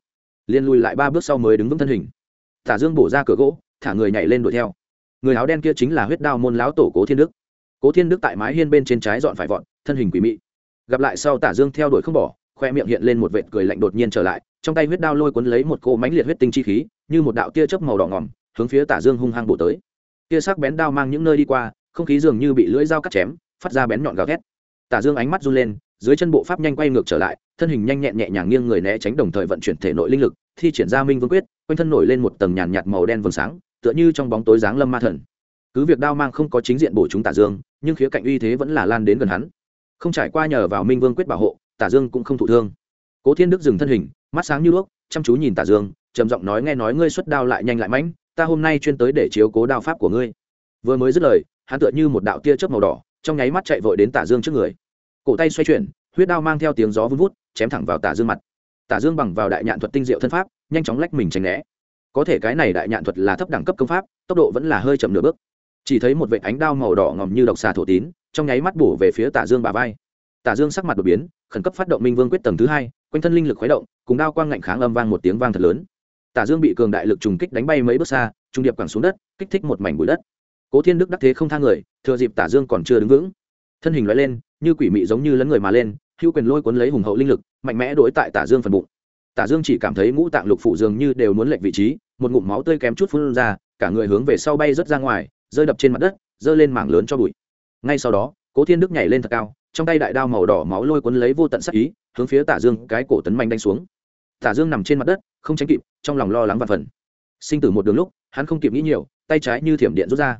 Liên lùi lại ba bước sau mới đứng vững thân hình. Tả dương bổ ra cửa gỗ, thả người nhảy lên đuổi theo người áo đen kia chính là huyết đao môn lão tổ cố thiên đức cố thiên đức tại mái hiên bên trên trái dọn phải vọn thân hình quỷ mị. gặp lại sau tả dương theo đuổi không bỏ, khoe miệng hiện lên một vệt cười lạnh đột nhiên trở lại, trong tay huyết đao lôi cuốn lấy một cô mánh liệt huyết tinh chi khí, như một đạo tia chớp màu đỏ ngỏm, hướng phía tả dương hung hăng bổ tới. tia sắc bén đao mang những nơi đi qua, không khí dường như bị lưỡi dao cắt chém, phát ra bén nhọn gào thét. tả dương ánh mắt run lên, dưới chân bộ pháp nhanh quay ngược trở lại, thân hình nhanh nhẹn nhẹ nhàng nghiêng người né tránh đồng thời vận chuyển thể nội linh lực, thi triển ra minh vương quyết, quanh thân nổi lên một tầng nhàn nhạt màu đen vầng sáng tựa như trong bóng tối dáng lâm ma thần. Cứ việc đao mang không có chính diện bổ chúng tả dương, nhưng khía cạnh uy thế vẫn là lan đến gần hắn. Không trải qua nhờ vào minh vương quyết bảo hộ, tả dương cũng không thụ thương. Cố thiên đức dừng thân hình, mắt sáng như đuốc, chăm chú nhìn tả dương, trầm giọng nói nghe nói ngươi xuất đao lại nhanh lại mãnh, ta hôm nay chuyên tới để chiếu cố đao pháp của ngươi. Vừa mới dứt lời, hắn tựa như một đạo tia chớp màu đỏ, trong nháy mắt chạy vội đến tả dương trước người. Cổ tay xoay chuyển, huyết đao mang theo tiếng gió vun vút, chém thẳng vào tả dương mặt. Tả dương bằng vào đại nhạn thuật tinh diệu thân pháp, nhanh chóng lách mình tránh né có thể cái này đại nhạn thuật là thấp đẳng cấp công pháp, tốc độ vẫn là hơi chậm nửa bước. Chỉ thấy một vệ ánh đao màu đỏ ngòm như độc xà thổ tín, trong nháy mắt bổ về phía tả dương bà vai. Tả dương sắc mặt đột biến, khẩn cấp phát động minh vương quyết tầng thứ hai, quanh thân linh lực khuấy động, cùng đao quang ngạnh kháng âm vang một tiếng vang thật lớn. Tả dương bị cường đại lực trùng kích đánh bay mấy bước xa, trung điệp quẳng xuống đất, kích thích một mảnh bụi đất. Cố thiên đức đắc thế không tha người, thừa dịp tả dương còn chưa đứng vững. Thân hình loại lên, như quỷ mị giống như lấn người mà lên, hữu quyền lôi cuốn lấy hùng hậu linh lực, mạnh mẽ đối tại tả dương phần bụng tả dương chỉ cảm thấy ngũ tạng lục phủ dường như đều muốn lệch vị trí, một ngụm máu tươi kém chút phun ra, cả người hướng về sau bay rớt ra ngoài, rơi đập trên mặt đất, giơ lên mảng lớn cho bụi. Ngay sau đó, cố thiên đức nhảy lên thật cao, trong tay đại đao màu đỏ máu lôi cuốn lấy vô tận sắc ý, hướng phía tả dương cái cổ tấn manh đánh xuống. Tả dương nằm trên mặt đất, không tránh kịp, trong lòng lo lắng và phần sinh tử một đường lúc, hắn không kịp nghĩ nhiều, tay trái như thiểm điện rút ra.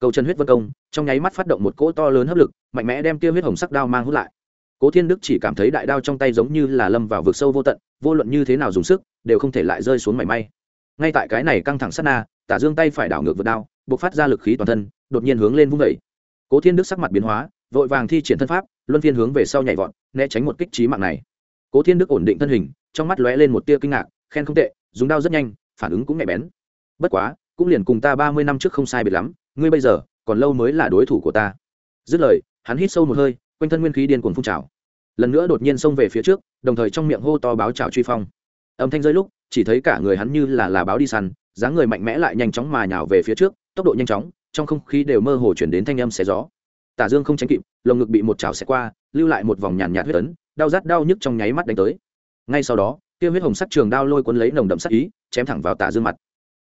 Cầu chân huyết vân công, trong nháy mắt phát động một cỗ to lớn hấp lực, mạnh mẽ đem tiêu huyết hồng sắc đao mang hút lại cố thiên đức chỉ cảm thấy đại đao trong tay giống như là lâm vào vực sâu vô tận, vô luận như thế nào dùng sức, đều không thể lại rơi xuống mảy may. Ngay tại cái này căng thẳng sát na, tả dương tay phải đảo ngược vượt đao b ộ c phát ra lực khí toàn thân, đột nhiên hướng lên vung vẩy cố thiên đức sắc mặt biến hóa, vội vàng thi triển thân pháp, luân phiên hướng về sau nhảy vọt, né tránh một kích trí mạng này. Cố thiên đức ổn định thân hình, trong mắt lóe lên một tia kinh ngạc, khen không tệ, dùng đao rất nhanh, phản ứng cũng nhạy bén. Bất quá, cũng liền cùng ta ba mươi năm trước không sai biệt lắm, ngươi bây giờ, còn lâu mới là đối thủ của ta. Dứt lời, hắn hít sâu một hơi, quanh thân nguyên khí điên cuồng phun trào lần nữa đột nhiên xông về phía trước, đồng thời trong miệng hô to báo trào truy phong. Âm thanh rơi lúc, chỉ thấy cả người hắn như là là báo đi săn, dáng người mạnh mẽ lại nhanh chóng mà nhào về phía trước, tốc độ nhanh chóng, trong không khí đều mơ hồ chuyển đến thanh âm xé gió. Tả dương không tránh kịp, lồng ngực bị một chảo xẻ qua, lưu lại một vòng nhàn nhạt huyết ấn, đau rát đau nhức trong nháy mắt đánh tới. Ngay sau đó, kia huyết hồng sắc trường đao lôi cuốn lấy nồng đậm sắc ý, chém thẳng vào tả dương mặt.